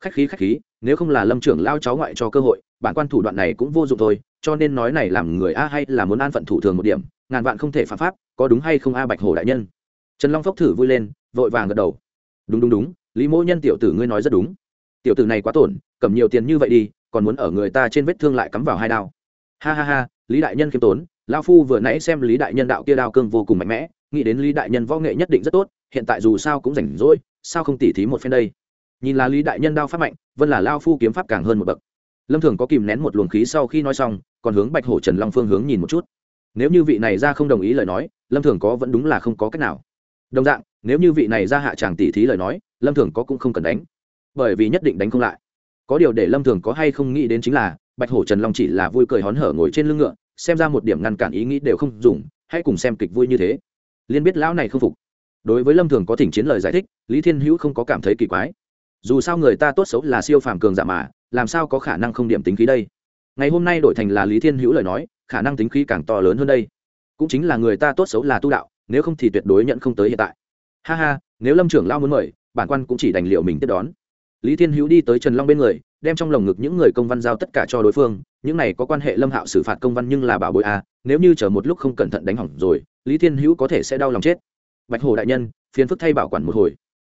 Khách khí khách khí, nếu không là lâm trưởng lao cháu ngoại cho cơ hội, bản quan thủ đoạn này cũng vô dụng thôi, cho nên nói này làm người a hay là muốn an phận thủ thường một điểm, ngàn vạn không thể phạm pháp, có đúng hay không a bạch hồ đại nhân. Trần long phốc thử vui lên, vội vàng gật đầu. Đúng đúng đúng, lý mỗ nhân tiểu tử ngươi nói rất đúng. Tiểu tử này quá tổn, cầm nhiều tiền như vậy đi, còn muốn ở người ta trên vết thương lại cắm vào hai đao. Ha ha ha, lý đại nhân khiêm tốn lao phu vừa nãy xem lý đại nhân đạo kia đao cương vô cùng mạnh mẽ nghĩ đến lý đại nhân võ nghệ nhất định rất tốt, hiện tại dù sao cũng rảnh rỗi, sao không tỉ thí một phen đây? Nhìn là lý đại nhân đao pháp mạnh, vân là lao phu kiếm pháp càng hơn một bậc. Lâm thường có kìm nén một luồng khí sau khi nói xong, còn hướng bạch hổ trần long phương hướng nhìn một chút. Nếu như vị này ra không đồng ý lời nói, lâm thường có vẫn đúng là không có cách nào. Đồng dạng, nếu như vị này ra hạ tràng tỉ thí lời nói, lâm thường có cũng không cần đánh. Bởi vì nhất định đánh không lại. Có điều để lâm thường có hay không nghĩ đến chính là, bạch hổ trần long chỉ là vui cười hón hở ngồi trên lưng ngựa, xem ra một điểm ngăn cản ý nghĩ đều không dùng, hãy cùng xem kịch vui như thế liên biết lão này không phục. Đối với lâm thường có thỉnh chiến lời giải thích lý thiên hữu không có cảm thấy kỳ quái. Dù sao người ta tốt xấu là siêu phàm cường giả mà làm sao có khả năng không điểm tính khí đây? Ngày hôm nay đổi thành là lý thiên hữu lời nói khả năng tính khí càng to lớn hơn đây. Cũng chính là người ta tốt xấu là tu đạo nếu không thì tuyệt đối nhận không tới hiện tại. Ha ha nếu lâm trưởng lao muốn mời bản quan cũng chỉ đành liệu mình tiếp đón. Lý thiên hữu đi tới trần long bên người đem trong lồng ngực những người công văn giao tất cả cho đối phương những này có quan hệ lâm hạo xử phạt công văn nhưng là bảo bội a à, nếu như chờ một lúc không cẩn thận đánh hỏng rồi, lý thiên hữu có thể sẽ đau lòng chết. Bạch hồ đại nhân, phiền phức thay bảo quản một hồi.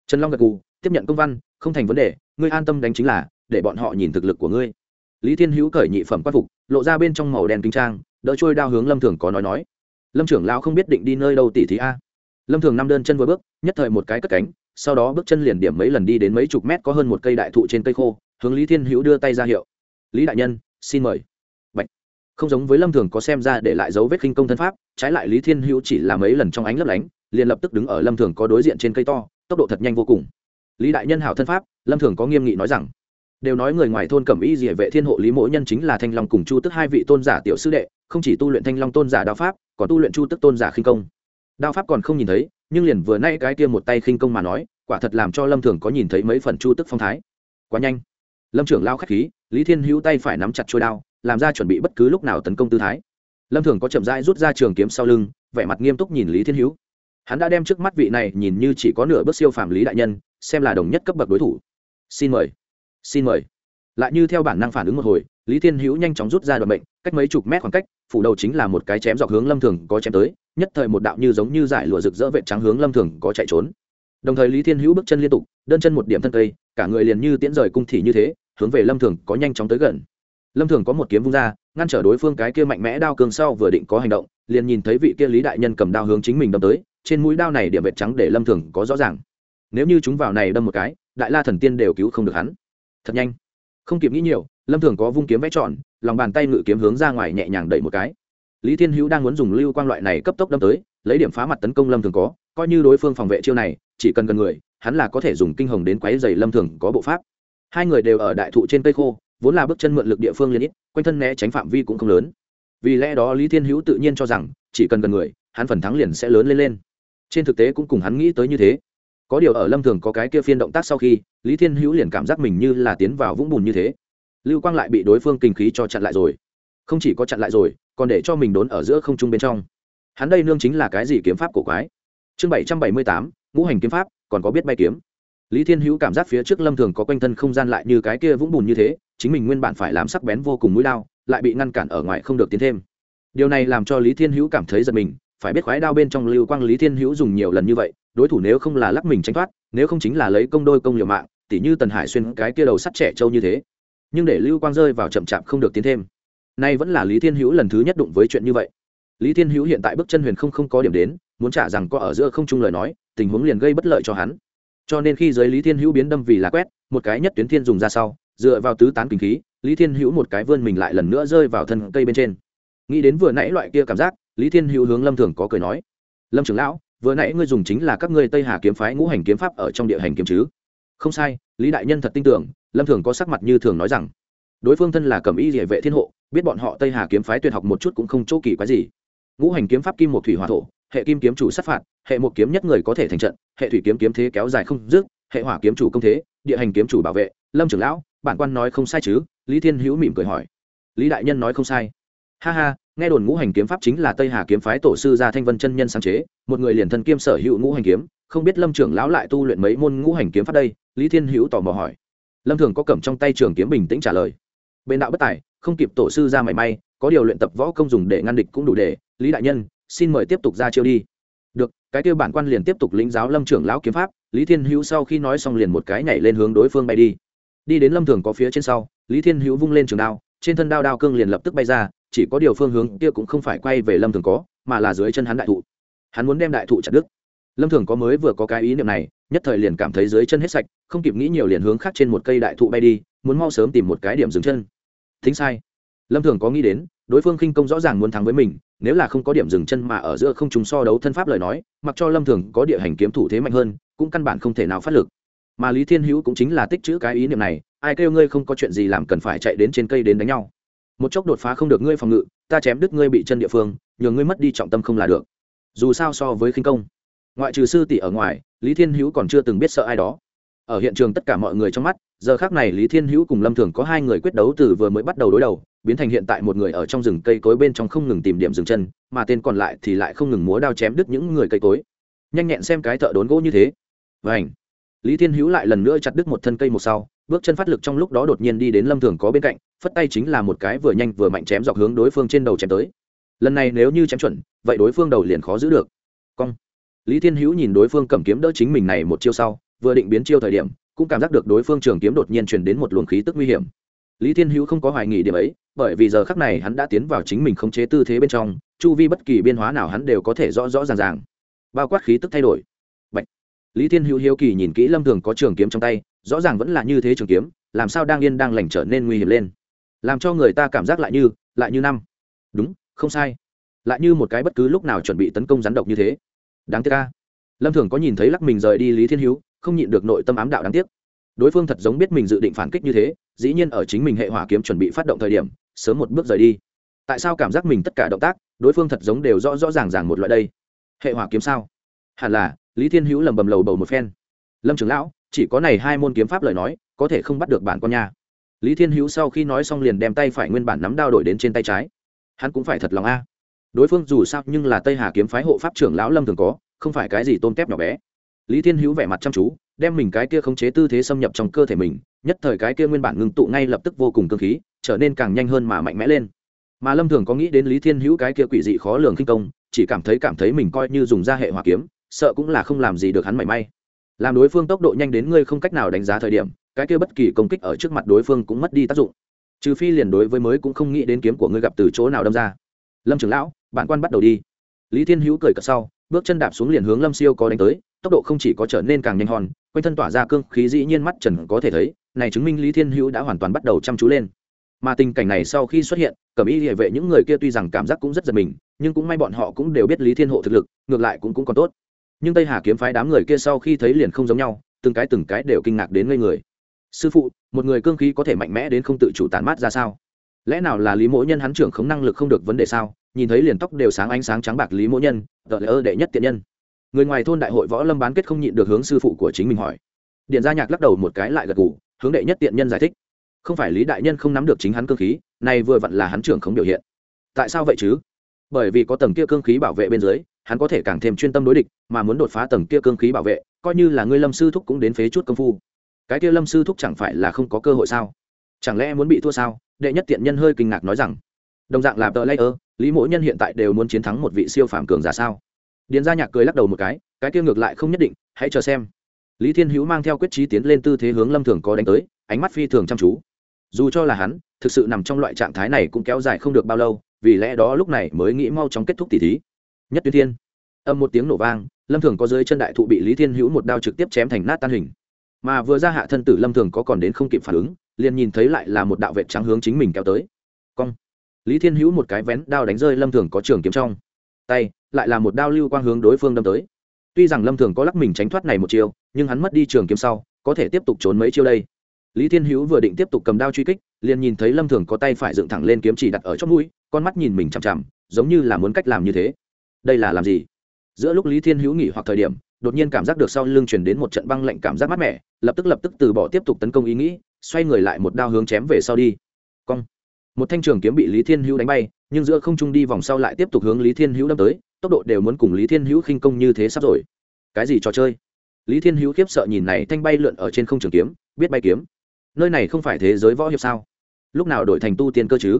Trần long gật gù, tiếp nhận công văn, không thành vấn đề, ngươi an tâm đánh chính là, để bọn họ nhìn thực lực của ngươi. Lý thiên hữu cởi nhị phẩm quan phục, lộ ra bên trong màu đen kinh trang, đỡ trôi đao hướng lâm thường có nói nói. Lâm trưởng lão không biết định đi nơi đâu tỉ thí a. Lâm thường năm đơn chân vừa bước, nhất thời một cái cất cánh, sau đó bước chân liền điểm mấy lần đi đến mấy chục mét có hơn một cây đại thụ trên cây khô, hướng lý thiên hữu đưa tay ra hiệu. Lý đại nhân, xin mời không giống với lâm thường có xem ra để lại dấu vết khinh công thân pháp, trái lại lý thiên hữu chỉ là mấy lần trong ánh lấp lánh, liền lập tức đứng ở lâm thường có đối diện trên cây to, tốc độ thật nhanh vô cùng. Lý đại nhân hảo thân pháp, lâm thường có nghiêm nghị nói rằng, đều nói người ngoài thôn cẩm y dỉa vệ thiên hộ lý mỗ nhân chính là thanh long cùng chu tức hai vị tôn giả tiểu sư đệ, không chỉ tu luyện thanh long tôn giả đao pháp, còn tu luyện chu tức tôn giả khinh công. Đao pháp còn không nhìn thấy, nhưng liền vừa nay cái kia một tay khinh công mà nói, quả thật làm cho lâm thường có nhìn thấy mấy phần chu tức phong thái. Quá nhanh. Lâm trưởng lao k h á c h khí, lý thiên hữu tay phải nắm chặt trôi đao làm ra chuẩn bị bất cứ lúc nào tấn công tư thái. Lâm thường có chậm rãi rút ra trường kiếm sau lưng, vẻ mặt nghiêm túc nhìn lý thiên hữu. Hắn đã đem trước mắt vị này nhìn như chỉ có nửa bước siêu phàm lý đại nhân, xem là đồng nhất cấp bậc đối thủ. Xin mời xin mời. Lại như theo bản năng phản ứng một hồi, lý thiên hữu nhanh chóng rút ra đoạn bệnh cách mấy chục mét khoảng cách, phủ đầu chính là một cái chém dọc hướng lâm thường có chém tới, nhất thời một đạo như giống như giải lụa rực rỡ vệ trắng hướng lâm thường có chạy trốn. Đồng thời lý thiên hữu bước chân liên tục, đơn chân một điểm thân cây, cả người liền như tiễn rời cung thị như thế, hướng về lâm thường có nhanh chóng tới gần lâm thường có một kiếm vung ra, ngăn trở đối phương cái kia mạnh mẽ đao cường sau vừa định có hành động, liền nhìn thấy vị kia lý đại nhân cầm đao hướng chính mình đâm tới, trên mũi đao này điểm vệt trắng để lâm thường có rõ ràng. Nếu như chúng vào này đâm một cái, đại la thần tiên đều cứu không được hắn. Thật nhanh. Không kịp nghĩ nhiều, lâm thường có vung kiếm vẽ tròn, lòng bàn tay ngự kiếm hướng ra ngoài nhẹ nhàng đẩy một cái. Lý thiên hữu đang muốn dùng lưu quang loại này cấp tốc đâm tới, lấy điểm phá mặt tấn công lâm thường có, coi như đối phương phòng vệ chiêu này, chỉ cần gần người, hắn là có thể dùng kinh hồng đến quáy dày lâm thường có bộ pháp. Hai người đều ở đại thụ trên cây khô vốn là bước chân mượn lực địa phương liên ít, quanh thân né tránh phạm vi cũng không lớn. Vì lẽ đó lý thiên hữu tự nhiên cho rằng, chỉ cần gần người, hắn phần thắng liền sẽ lớn lên lên. Trên thực tế cũng cùng hắn nghĩ tới như thế. Có điều ở lâm thường có cái kia phiên động tác sau khi, lý thiên hữu liền cảm giác mình như là tiến vào vũng bùn như thế. Lưu quang lại bị đối phương kinh khí cho chặn lại rồi. Không chỉ có chặn lại rồi, còn để cho mình đốn ở giữa không trung bên trong. Hắn đây nương chính là cái gì kiếm pháp cổ quái? Chương bảy trăm bảy mươi tám, ngũ hành kiếm pháp, còn có biết bay kiếm. Lý thiên hữu cảm giác phía trước lâm thường có quanh thân không gian lại như cái kia vũng bùn như thế chính mình nguyên bản phải làm sắc bén vô cùng mũi đao, lại bị ngăn cản ở ngoài không được tiến thêm. Điều này làm cho lý thiên hữu cảm thấy giật mình, phải biết khoái đao bên trong lưu quang lý thiên hữu dùng nhiều lần như vậy, đối thủ nếu không là lắc mình tránh thoát, nếu không chính là lấy công đôi công liều mạng, tỉ như tần hải xuyên cái kia đầu sắt trẻ trâu như thế. Nhưng để lưu quang rơi vào chậm chạp không được tiến thêm. Nay vẫn là lý thiên hữu lần thứ nhất đụng với chuyện như vậy. Lý thiên hữu hiện tại bước chân huyền không không có điểm đến, muốn trả rằng có ở giữa không chung lời nói, tình huống liền gây bất lợi cho hắn. Cho nên khi giới lý thiên hữu biến đâm vì là quét, một cái nhất tuyến thiên dùng ra sau dựa vào tứ tán kinh khí, lý thiên hữu một cái vươn mình lại lần nữa rơi vào thân cây bên trên. Nghĩ đến vừa nãy loại kia cảm giác, lý thiên hữu hướng lâm thường có cười nói, lâm trưởng lão, vừa nãy ngươi dùng chính là các ngươi tây hà kiếm phái ngũ hành kiếm pháp ở trong địa hành kiếm chứ? Không sai, lý đại nhân thật tin tưởng. Lâm thường có sắc mặt như thường nói rằng, đối phương thân là cầm y địa vệ thiên hộ, biết bọn họ tây hà kiếm phái tuyệt học một chút cũng không chỗ kỳ quái gì. Ngũ hành kiếm pháp kim một thủy hòa thổ, hệ kim kiếm chủ sát phạt, hệ một kiếm nhất người có thể thành trận, hệ thủy kiếm kiếm thế kéo dài không dứt, hệ hỏa kiếm chủ công thế, địa hành kiếm chủ bảo vệ. Lâm trưởng lão bản quan nói không sai chứ, lý thiên hữu mỉm cười hỏi. Lý đại nhân nói không sai. Ha ha, nghe đồn ngũ hành kiếm pháp chính là tây hà kiếm phái tổ sư gia thanh vân chân nhân sáng chế, một người liền thân kiêm sở hữu ngũ hành kiếm, không biết lâm trưởng lão lại tu luyện mấy môn ngũ hành kiếm pháp đây? Lý thiên hữu tò mò hỏi. Lâm thường có cầm trong tay trường kiếm bình tĩnh trả lời. Bên đạo bất tài, không kịp tổ sư ra mảy may, có điều luyện tập võ công dùng để ngăn địch cũng đủ để. Lý đại nhân, xin mời tiếp tục ra chiêu đi. Được, cái kêu bản quan liền tiếp tục lĩnh giáo lâm trưởng lão kiếm pháp. Lý thiên hữu sau khi nói xong liền một cái nhảy lên hướng đối phương bay đi đi đến lâm thường có phía trên sau, lý thiên hữu vung lên trường đao, trên thân đao đao cương liền lập tức bay ra, chỉ có điều phương hướng kia cũng không phải quay về lâm thường có, mà là dưới chân hắn đại thụ. Hắn muốn đem đại thụ chặt đứt. Lâm thường có mới vừa có cái ý niệm này, nhất thời liền cảm thấy dưới chân hết sạch, không kịp nghĩ nhiều liền hướng khác trên một cây đại thụ bay đi, muốn mau sớm tìm một cái điểm dừng chân. Thính sai. Lâm thường có nghĩ đến, đối phương khinh công rõ ràng muốn thắng với mình, nếu là không có điểm dừng chân mà ở giữa không trùng so đấu thân pháp lời nói, mặc cho lâm thường có địa hành kiếm thủ thế mạnh hơn, cũng căn bản không thể nào phát lực mà lý thiên hữu cũng chính là tích chữ cái ý niệm này, ai kêu ngươi không có chuyện gì làm cần phải chạy đến trên cây đến đánh nhau. Một chốc đột phá không được ngươi phòng ngự, ta chém đứt ngươi bị chân địa phương nhờ ngươi mất đi trọng tâm không là được. Dù sao so với khinh công, ngoại trừ sư tỷ ở ngoài, lý thiên hữu còn chưa từng biết sợ ai đó. Ở hiện trường tất cả mọi người trong mắt, giờ khác này lý thiên hữu cùng lâm thường có hai người quyết đấu từ vừa mới bắt đầu đối đầu, biến thành hiện tại một người ở trong rừng cây cối bên trong không ngừng tìm điểm dừng chân, mà tên còn lại thì lại không ngừng múa đao chém đứt những người cây cối. Nhanh nhẹn xem cái thợ đốn gỗ như thế. Vảnh lý thiên hữu lại lần nữa chặt đứt một thân cây một sau, bước chân phát lực trong lúc đó đột nhiên đi đến lâm thường có bên cạnh, phất tay chính là một cái vừa nhanh vừa mạnh chém dọc hướng đối phương trên đầu chém tới. Lần này nếu như chém chuẩn, vậy đối phương đầu liền khó giữ được. Cong. Lý thiên hữu nhìn đối phương cầm kiếm đỡ chính mình này một chiêu sau, vừa định biến chiêu thời điểm, cũng cảm giác được đối phương trường kiếm đột nhiên truyền đến một luồng khí tức nguy hiểm. Lý thiên hữu không có hoài nghỉ điểm ấy, bởi vì giờ khắc này hắn đã tiến vào chính mình khống chế tư thế bên trong, chu vi bất kỳ biên hóa nào hắn đều có thể rõ rõ ràng ràng. Bao quát khí tức thay đổi lý thiên hữu hiếu kỳ nhìn kỹ lâm thường có trường kiếm trong tay, rõ ràng vẫn là như thế trường kiếm, làm sao đang yên đang lành trở nên nguy hiểm lên. Làm cho người ta cảm giác lại như lại như năm. Đúng, không sai. Lại như một cái bất cứ lúc nào chuẩn bị tấn công rắn độc như thế. Đáng tiếc ca lâm thường có nhìn thấy lắc mình rời đi lý thiên hữu, không nhịn được nội tâm ám đạo đáng tiếc. Đối phương thật giống biết mình dự định phản kích như thế, dĩ nhiên ở chính mình hệ hỏa kiếm chuẩn bị phát động thời điểm, sớm một bước rời đi. Tại sao cảm giác mình tất cả động tác, đối phương thật giống đều rõ rõ ràng ràng một loại đây? Hệ hỏa kiếm sao? Hẳn là, lý thiên hữu lầm bầm lầu bầu một phen. Lâm trưởng lão, chỉ có này hai môn kiếm pháp lời nói, có thể không bắt được bản con nha. Lý thiên hữu sau khi nói xong liền đem tay phải nguyên bản nắm đao đổi đến trên tay trái. Hắn cũng phải thật lòng a. Đối phương dù sao nhưng là tây hà kiếm phái hộ pháp trưởng lão lâm thường có, không phải cái gì tôn kép nhỏ bé. Lý thiên hữu vẻ mặt chăm chú, đem mình cái kia khống chế tư thế xâm nhập trong cơ thể mình, nhất thời cái kia nguyên bản ngưng tụ ngay lập tức vô cùng cơ khí, trở nên càng nhanh hơn mà mạnh mẽ lên. Mà lâm thường có nghĩ đến lý thiên hữu cái kia quỷ dị khó lường kinh công, chỉ cảm thấy cảm thấy mình coi như dùng ra hệ hỏa kiếm sợ cũng là không làm gì được hắn mảy may. Làm đối phương tốc độ nhanh đến ngươi không cách nào đánh giá thời điểm, cái kia bất kỳ công kích ở trước mặt đối phương cũng mất đi tác dụng. Trừ phi liền đối với mới cũng không nghĩ đến kiếm của ngươi gặp từ chỗ nào đâm ra. Lâm trưởng lão bản quan bắt đầu đi. Lý thiên hữu cười cợt sau, bước chân đạp xuống liền hướng lâm siêu có đánh tới, tốc độ không chỉ có trở nên càng nhanh hòn, quanh thân tỏa ra cương khí dĩ nhiên mắt trần có thể thấy, này chứng minh lý thiên hữu đã hoàn toàn bắt đầu chăm chú lên. Mà tình cảnh này sau khi xuất hiện, cẩm y địa vệ những người kia tuy rằng cảm giác cũng rất giật mình, nhưng cũng may bọn họ cũng đều biết lý thiên hộ thực lực, ngược lại cũng cũng còn tốt nhưng tây hà kiếm phái đám người kia sau khi thấy liền không giống nhau, từng cái từng cái đều kinh ngạc đến ngây người. Sư phụ, một người cương khí có thể mạnh mẽ đến không tự chủ tản mát ra sao? Lẽ nào là lý Mỗ nhân hắn trưởng không năng lực không được vấn đề sao? Nhìn thấy liền tóc đều sáng ánh sáng trắng bạc lý Mỗ nhân tờ lễ ơ đệ nhất tiện nhân. Người ngoài thôn đại hội võ lâm bán kết không nhịn được hướng sư phụ của chính mình hỏi. Điện gia nhạc lắc đầu một cái lại gật gù, hướng đệ nhất tiện nhân giải thích. Không phải lý đại nhân không nắm được chính hắn cương khí, này vừa vặn là hắn trưởng không biểu hiện. Tại sao vậy chứ? Bởi vì có tầng kia cương khí bảo vệ bên dưới hắn có thể càng thêm chuyên tâm đối địch, mà muốn đột phá tầng kia cương khí bảo vệ, coi như là ngươi lâm sư thúc cũng đến phế chút công phu. Cái kia lâm sư thúc chẳng phải là không có cơ hội sao? Chẳng lẽ muốn bị thua sao? Đệ nhất tiện nhân hơi kinh ngạc nói rằng. Đồng dạng là tờ layer, lý mỗi nhân hiện tại đều muốn chiến thắng một vị siêu phàm cường giả sao? Điền gia nhạc cười lắc đầu một cái cái kia ngược lại không nhất định, hãy chờ xem. Lý thiên hữu mang theo quyết trí tiến lên tư thế hướng lâm thường có đánh tới, ánh mắt phi thường chăm chú. Dù cho là hắn, thực sự nằm trong loại trạng thái này cũng kéo dài không được bao lâu, vì lẽ đó lúc này mới nghĩ mau chóng kết thúc tỷ thí nhất tuyến thiên. Âm một tiếng nổ vang lâm thường có dưới chân đại thụ bị lý thiên hữu một đao trực tiếp chém thành nát tan hình. Mà vừa ra hạ thân tử lâm thường có còn đến không kịp phản ứng liền nhìn thấy lại là một đạo vệ trắng hướng chính mình kéo tới. Cong. Lý thiên hữu một cái vén đao đánh rơi lâm thường có trường kiếm trong. Tay lại là một đao lưu quang hướng đối phương đâm tới. Tuy rằng lâm thường có lắc mình tránh thoát này một chiều, nhưng hắn mất đi trường kiếm sau có thể tiếp tục trốn mấy chiêu đây. Lý thiên hữu vừa định tiếp tục cầm đao truy kích liền nhìn thấy lâm thường có tay phải dựng thẳng lên kiếm chỉ đặt ở chót mũi con mắt nhìn mình chằm chằm giống như là muốn cách làm như thế đây là làm gì? Giữa lúc lý thiên hữu nghỉ hoặc thời điểm, đột nhiên cảm giác được sau lưng chuyển đến một trận băng lạnh cảm giác mát mẻ, lập tức lập tức từ bỏ tiếp tục tấn công ý nghĩ, xoay người lại một đao hướng chém về sau đi. Cong. Một thanh trường kiếm bị lý thiên hữu đánh bay, nhưng giữa không trung đi vòng sau lại tiếp tục hướng lý thiên hữu đâm tới, tốc độ đều muốn cùng lý thiên hữu khinh công như thế sắp rồi. Cái gì trò chơi? Lý thiên hữu khiếp sợ nhìn này thanh bay lượn ở trên không trường kiếm, biết bay kiếm. Nơi này không phải thế giới võ hiệp sao? Lúc nào đổi thành tu tiên cơ chứ?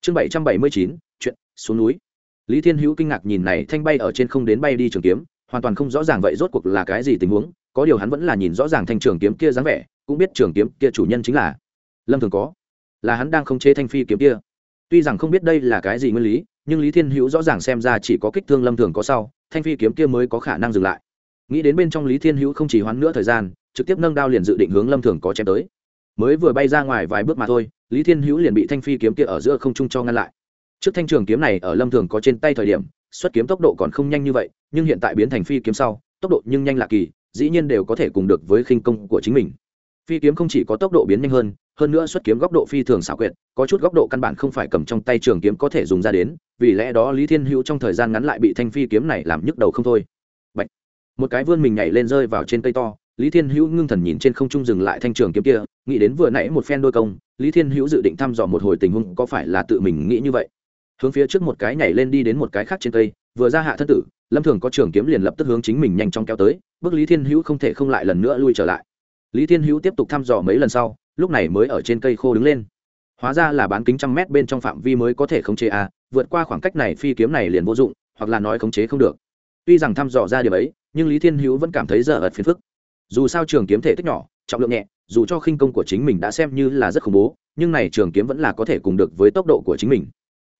Chương bảy trăm bảy mươi chín, chuyện, xuống núi lý thiên hữu kinh ngạc nhìn này thanh bay ở trên không đến bay đi trường kiếm, hoàn toàn không rõ ràng vậy rốt cuộc là cái gì tình huống, có điều hắn vẫn là nhìn rõ ràng thanh trường kiếm kia dáng vẻ, cũng biết trường kiếm kia chủ nhân chính là lâm thường có, là hắn đang không chế thanh phi kiếm kia. Tuy rằng không biết đây là cái gì nguyên lý, nhưng lý thiên hữu rõ ràng xem ra chỉ có kích thương lâm thường có sau, thanh phi kiếm kia mới có khả năng dừng lại. Nghĩ đến bên trong lý thiên hữu không chỉ hoán nữa thời gian, trực tiếp nâng đao liền dự định hướng lâm thường có chém tới. Mới vừa bay ra ngoài vài bước mà thôi, lý thiên hữu liền bị thanh phi kiếm kia ở giữa không trung cho ngăn lại trước thanh trường kiếm này ở lâm thường có trên tay thời điểm, xuất kiếm tốc độ còn không nhanh như vậy, nhưng hiện tại biến thành phi kiếm sau, tốc độ nhưng nhanh lạ kỳ, dĩ nhiên đều có thể cùng được với khinh công của chính mình. Phi kiếm không chỉ có tốc độ biến nhanh hơn hơn nữa xuất kiếm góc độ phi thường xảo quyệt, có chút góc độ căn bản không phải cầm trong tay trường kiếm có thể dùng ra đến, vì lẽ đó lý thiên hữu trong thời gian ngắn lại bị thanh phi kiếm này làm nhức đầu không thôi. Bạch. một cái vươn mình nhảy lên rơi vào trên cây to, lý thiên hữu ngưng thần nhìn trên không trung dừng lại thanh trường kiếm kia, nghĩ đến vừa nãy một phen đôi công, lý thiên hữu dự định thăm dò một hồi tình huống có phải là tự mình nghĩ như vậy hướng phía trước một cái nhảy lên đi đến một cái khác trên cây, vừa ra hạ thân tử, lâm thường có trường kiếm liền lập tức hướng chính mình nhanh chóng kéo tới, bước lý thiên hữu không thể không lại lần nữa lui trở lại. Lý thiên hữu tiếp tục thăm dò mấy lần sau, lúc này mới ở trên cây khô đứng lên. Hóa ra là bán kính trăm mét bên trong phạm vi mới có thể khống chế a vượt qua khoảng cách này phi kiếm này liền vô dụng, hoặc là nói khống chế không được. Tuy rằng thăm dò ra điều ấy, nhưng lý thiên hữu vẫn cảm thấy giờ ật phiền phức. Dù sao trường kiếm thể tích nhỏ, trọng lượng nhẹ, dù cho khinh công của chính mình đã xem như là rất khủng bố, nhưng này trường kiếm vẫn là có thể cùng được với tốc độ của chính mình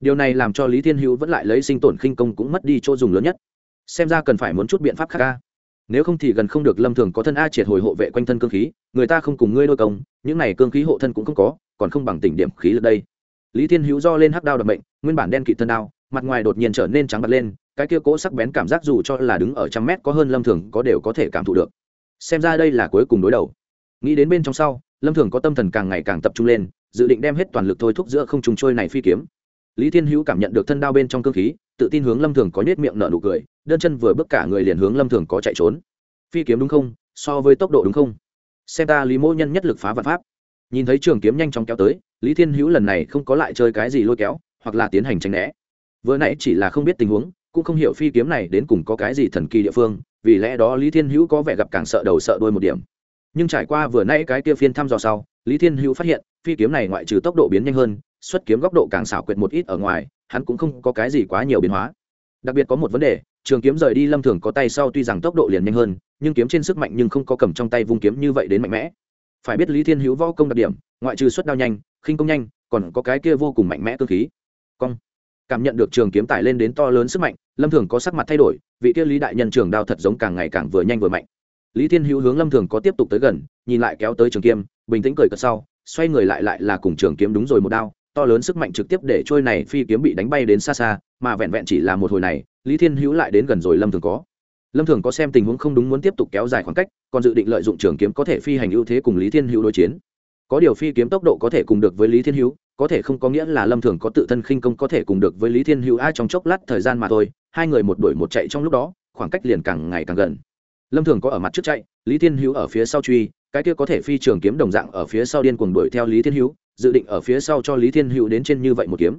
điều này làm cho lý thiên hữu vẫn lại lấy sinh tổn khinh công cũng mất đi chỗ dùng lớn nhất. Xem ra cần phải muốn chút biện pháp khác ca nếu không thì gần không được lâm thường có thân a triệt hồi hộ vệ quanh thân cương khí, người ta không cùng ngươi đôi công, những này cương khí hộ thân cũng không có, còn không bằng tỉnh điểm khí lực đây. Lý thiên hữu do lên hắc đao đập bệnh nguyên bản đen kịt thân đao, mặt ngoài đột nhiên trở nên trắng bật lên, cái kia cố sắc bén cảm giác dù cho là đứng ở trăm mét có hơn lâm thường có đều có thể cảm thụ được. Xem ra đây là cuối cùng đối đầu. Nghĩ đến bên trong sau, lâm thường có tâm thần càng ngày càng tập trung lên, dự định đem hết toàn lực thôi thúc giữa không trùng trôi này phi kiếm lý thiên hữu cảm nhận được thân đao bên trong cơ khí, tự tin hướng lâm thường có nết miệng nở nụ cười, đơn chân vừa bước cả người liền hướng lâm thường có chạy trốn. Phi kiếm đúng không? So với tốc độ đúng không? Xem ta lý mô nhân nhất lực phá vật pháp. Nhìn thấy trường kiếm nhanh chóng kéo tới, lý thiên hữu lần này không có lại chơi cái gì lôi kéo, hoặc là tiến hành tranh né. Vừa nãy chỉ là không biết tình huống, cũng không hiểu phi kiếm này đến cùng có cái gì thần kỳ địa phương, vì lẽ đó lý thiên hữu có vẻ gặp càng sợ đầu sợ đôi một điểm. Nhưng trải qua vừa nãy cái kia phiên thăm dò sau, lý thiên hữu phát hiện, phi kiếm này ngoại trừ tốc độ biến nhanh hơn xuất kiếm góc độ càng xảo quyệt một ít ở ngoài, hắn cũng không có cái gì quá nhiều biến hóa. Đặc biệt có một vấn đề, trường kiếm rời đi lâm thường có tay sau tuy rằng tốc độ liền nhanh hơn, nhưng kiếm trên sức mạnh nhưng không có cầm trong tay vung kiếm như vậy đến mạnh mẽ. Phải biết lý thiên hữu võ công đặc điểm, ngoại trừ xuất đao nhanh, khinh công nhanh, còn có cái kia vô cùng mạnh mẽ cơ khí. Cong. Cảm nhận được trường kiếm tải lên đến to lớn sức mạnh, lâm thường có sắc mặt thay đổi, vị kia lý đại nhân trường đao thật giống càng ngày càng vừa nhanh vừa mạnh. Lý thiên hữu hướng lâm thường có tiếp tục tới gần, nhìn lại kéo tới trường kiếm, bình tĩnh cười cợt sau, xoay người lại lại là cùng trường kiếm đúng rồi một đao to lớn sức mạnh trực tiếp để trôi này phi kiếm bị đánh bay đến xa xa, mà vẹn vẹn chỉ là một hồi này, lý thiên hữu lại đến gần rồi lâm thường có. Lâm thường có xem tình huống không đúng muốn tiếp tục kéo dài khoảng cách, còn dự định lợi dụng trường kiếm có thể phi hành ưu thế cùng lý thiên hữu đối chiến. Có điều phi kiếm tốc độ có thể cùng được với lý thiên hữu, có thể không có nghĩa là lâm thường có tự thân khinh công có thể cùng được với lý thiên hữu ai trong chốc lát thời gian mà thôi, hai người một đuổi một chạy trong lúc đó, khoảng cách liền càng ngày càng gần. Lâm thường có ở mặt trước chạy, lý thiên hữu ở phía sau truy, cái kia có thể phi trường kiếm đồng dạng ở phía sau điên cuồng đuổi theo lý thiên hữu dự định ở phía sau cho lý thiên hữu đến trên như vậy một kiếm.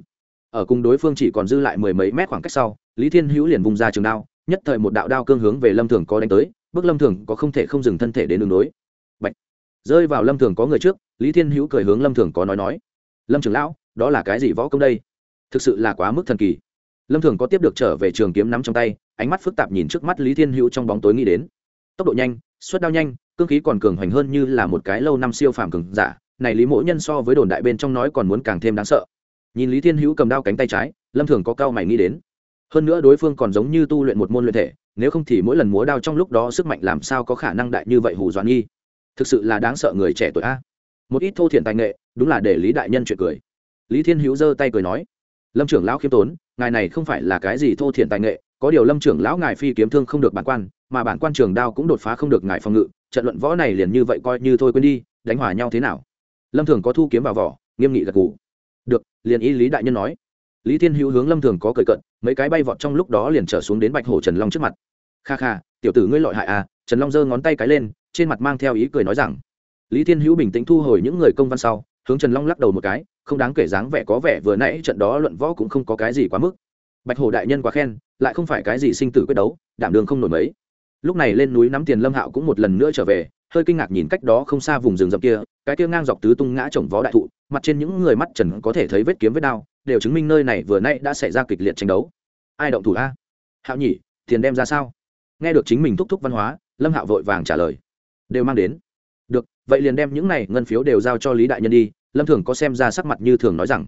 Ở cùng đối phương chỉ còn dư lại mười mấy mét khoảng cách sau, lý thiên hữu liền vùng ra trường đao, nhất thời một đạo đao cương hướng về lâm thường có đánh tới, bước lâm thường có không thể không dừng thân thể đến đường đối. Bạch. rơi vào lâm thường có người trước, lý thiên hữu cười hướng lâm thường có nói nói. Lâm Trường lão, đó là cái gì võ công đây? Thực sự là quá mức thần kỳ. Lâm thường có tiếp được trở về trường kiếm nắm trong tay, ánh mắt phức tạp nhìn trước mắt lý thiên hữu trong bóng tối nghĩ đến. Tốc độ nhanh, suất đao nhanh, cương khí còn cường hoành hơn như là một cái lâu năm siêu phàm cường giả này lý mỗ nhân so với đồn đại bên trong nói còn muốn càng thêm đáng sợ. Nhìn lý thiên hữu cầm đao cánh tay trái, lâm thường có cao mày nghĩ đến. Hơn nữa đối phương còn giống như tu luyện một môn luyện thể, nếu không thì mỗi lần múa đao trong lúc đó sức mạnh làm sao có khả năng đại như vậy hù doãn nghi. Thực sự là đáng sợ người trẻ tuổi a. Một ít thô thiện tài nghệ, đúng là để lý đại nhân chuyện cười. Lý thiên hữu giơ tay cười nói, lâm trưởng lão khiêm tốn, ngài này không phải là cái gì thô thiện tài nghệ, có điều lâm trưởng lão ngài phi kiếm thương không được bản quan, mà bản quan trường đao cũng đột phá không được ngài phòng ngự, trận luận võ này liền như vậy coi như thôi quên đi, đánh hòa nhau thế nào? Lâm thường có thu kiếm vào vỏ, nghiêm nghị gật gù. Được, liền ý lý đại nhân nói. Lý thiên hữu hướng lâm thường có cởi cận mấy cái bay vọt trong lúc đó liền trở xuống đến bạch hổ trần long trước mặt. Kha kha, tiểu tử ngươi lọi hại à trần long giơ ngón tay cái lên, trên mặt mang theo ý cười nói rằng. Lý thiên hữu bình tĩnh thu hồi những người công văn sau, hướng trần long lắc đầu một cái, không đáng kể dáng vẻ có vẻ vừa nãy trận đó luận võ cũng không có cái gì quá mức. Bạch hổ đại nhân quá khen, lại không phải cái gì sinh tử quyết đấu, đảm đường không nổi mấy. Lúc này lên núi nắm tiền lâm hạo cũng một lần nữa trở về hơi kinh ngạc nhìn cách đó không xa vùng rừng rậm kia, cái kia ngang dọc tứ tung ngã chồng vó đại thụ, mặt trên những người mắt trần có thể thấy vết kiếm vết đao, đều chứng minh nơi này vừa nay đã xảy ra kịch liệt tranh đấu. Ai động thủ a? Hạo nhỉ tiền đem ra sao? Nghe được chính mình thúc thúc văn hóa, lâm hạo vội vàng trả lời. Đều mang đến. Được, vậy liền đem những này ngân phiếu đều giao cho lý đại nhân đi, lâm thường có xem ra sắc mặt như thường nói rằng.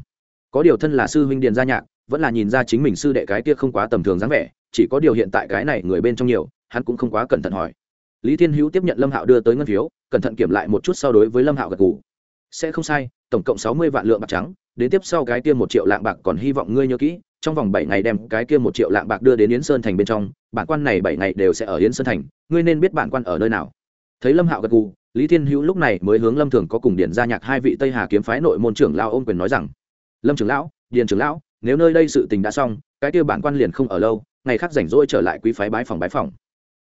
Có điều thân là sư huynh điền gia nhạc, vẫn là nhìn ra chính mình sư đệ cái kia không quá tầm thường dáng vẻ, chỉ có điều hiện tại cái này người bên trong nhiều, hắn cũng không quá cẩn thận hỏi lý thiên hữu tiếp nhận lâm hạo đưa tới ngân phiếu, cẩn thận kiểm lại một chút so đối với lâm hạo gật g ủ sẽ không sai, tổng cộng sáu mươi vạn lượng bạc trắng, đến tiếp sau cái kia một triệu lạng bạc còn hy vọng ngươi nhớ kỹ, trong vòng bảy ngày đem cái kia một triệu lạng bạc đưa đến yến sơn thành bên trong, bản quan này bảy ngày đều sẽ ở yến sơn thành, ngươi nên biết bản quan ở nơi nào. Thấy lâm hạo gật gù, lý thiên hữu lúc này mới hướng lâm thường có cùng điển gia nhạc hai vị tây hà kiếm phái nội môn trưởng lao ôm quyền nói rằng, lâm trưởng lão, điền trưởng lão, nếu nơi đây sự tình đã xong, cái kia bản quan liền không ở lâu, ngày khác rảnh rỗi trở lại quý phái bái phòng bái phòng.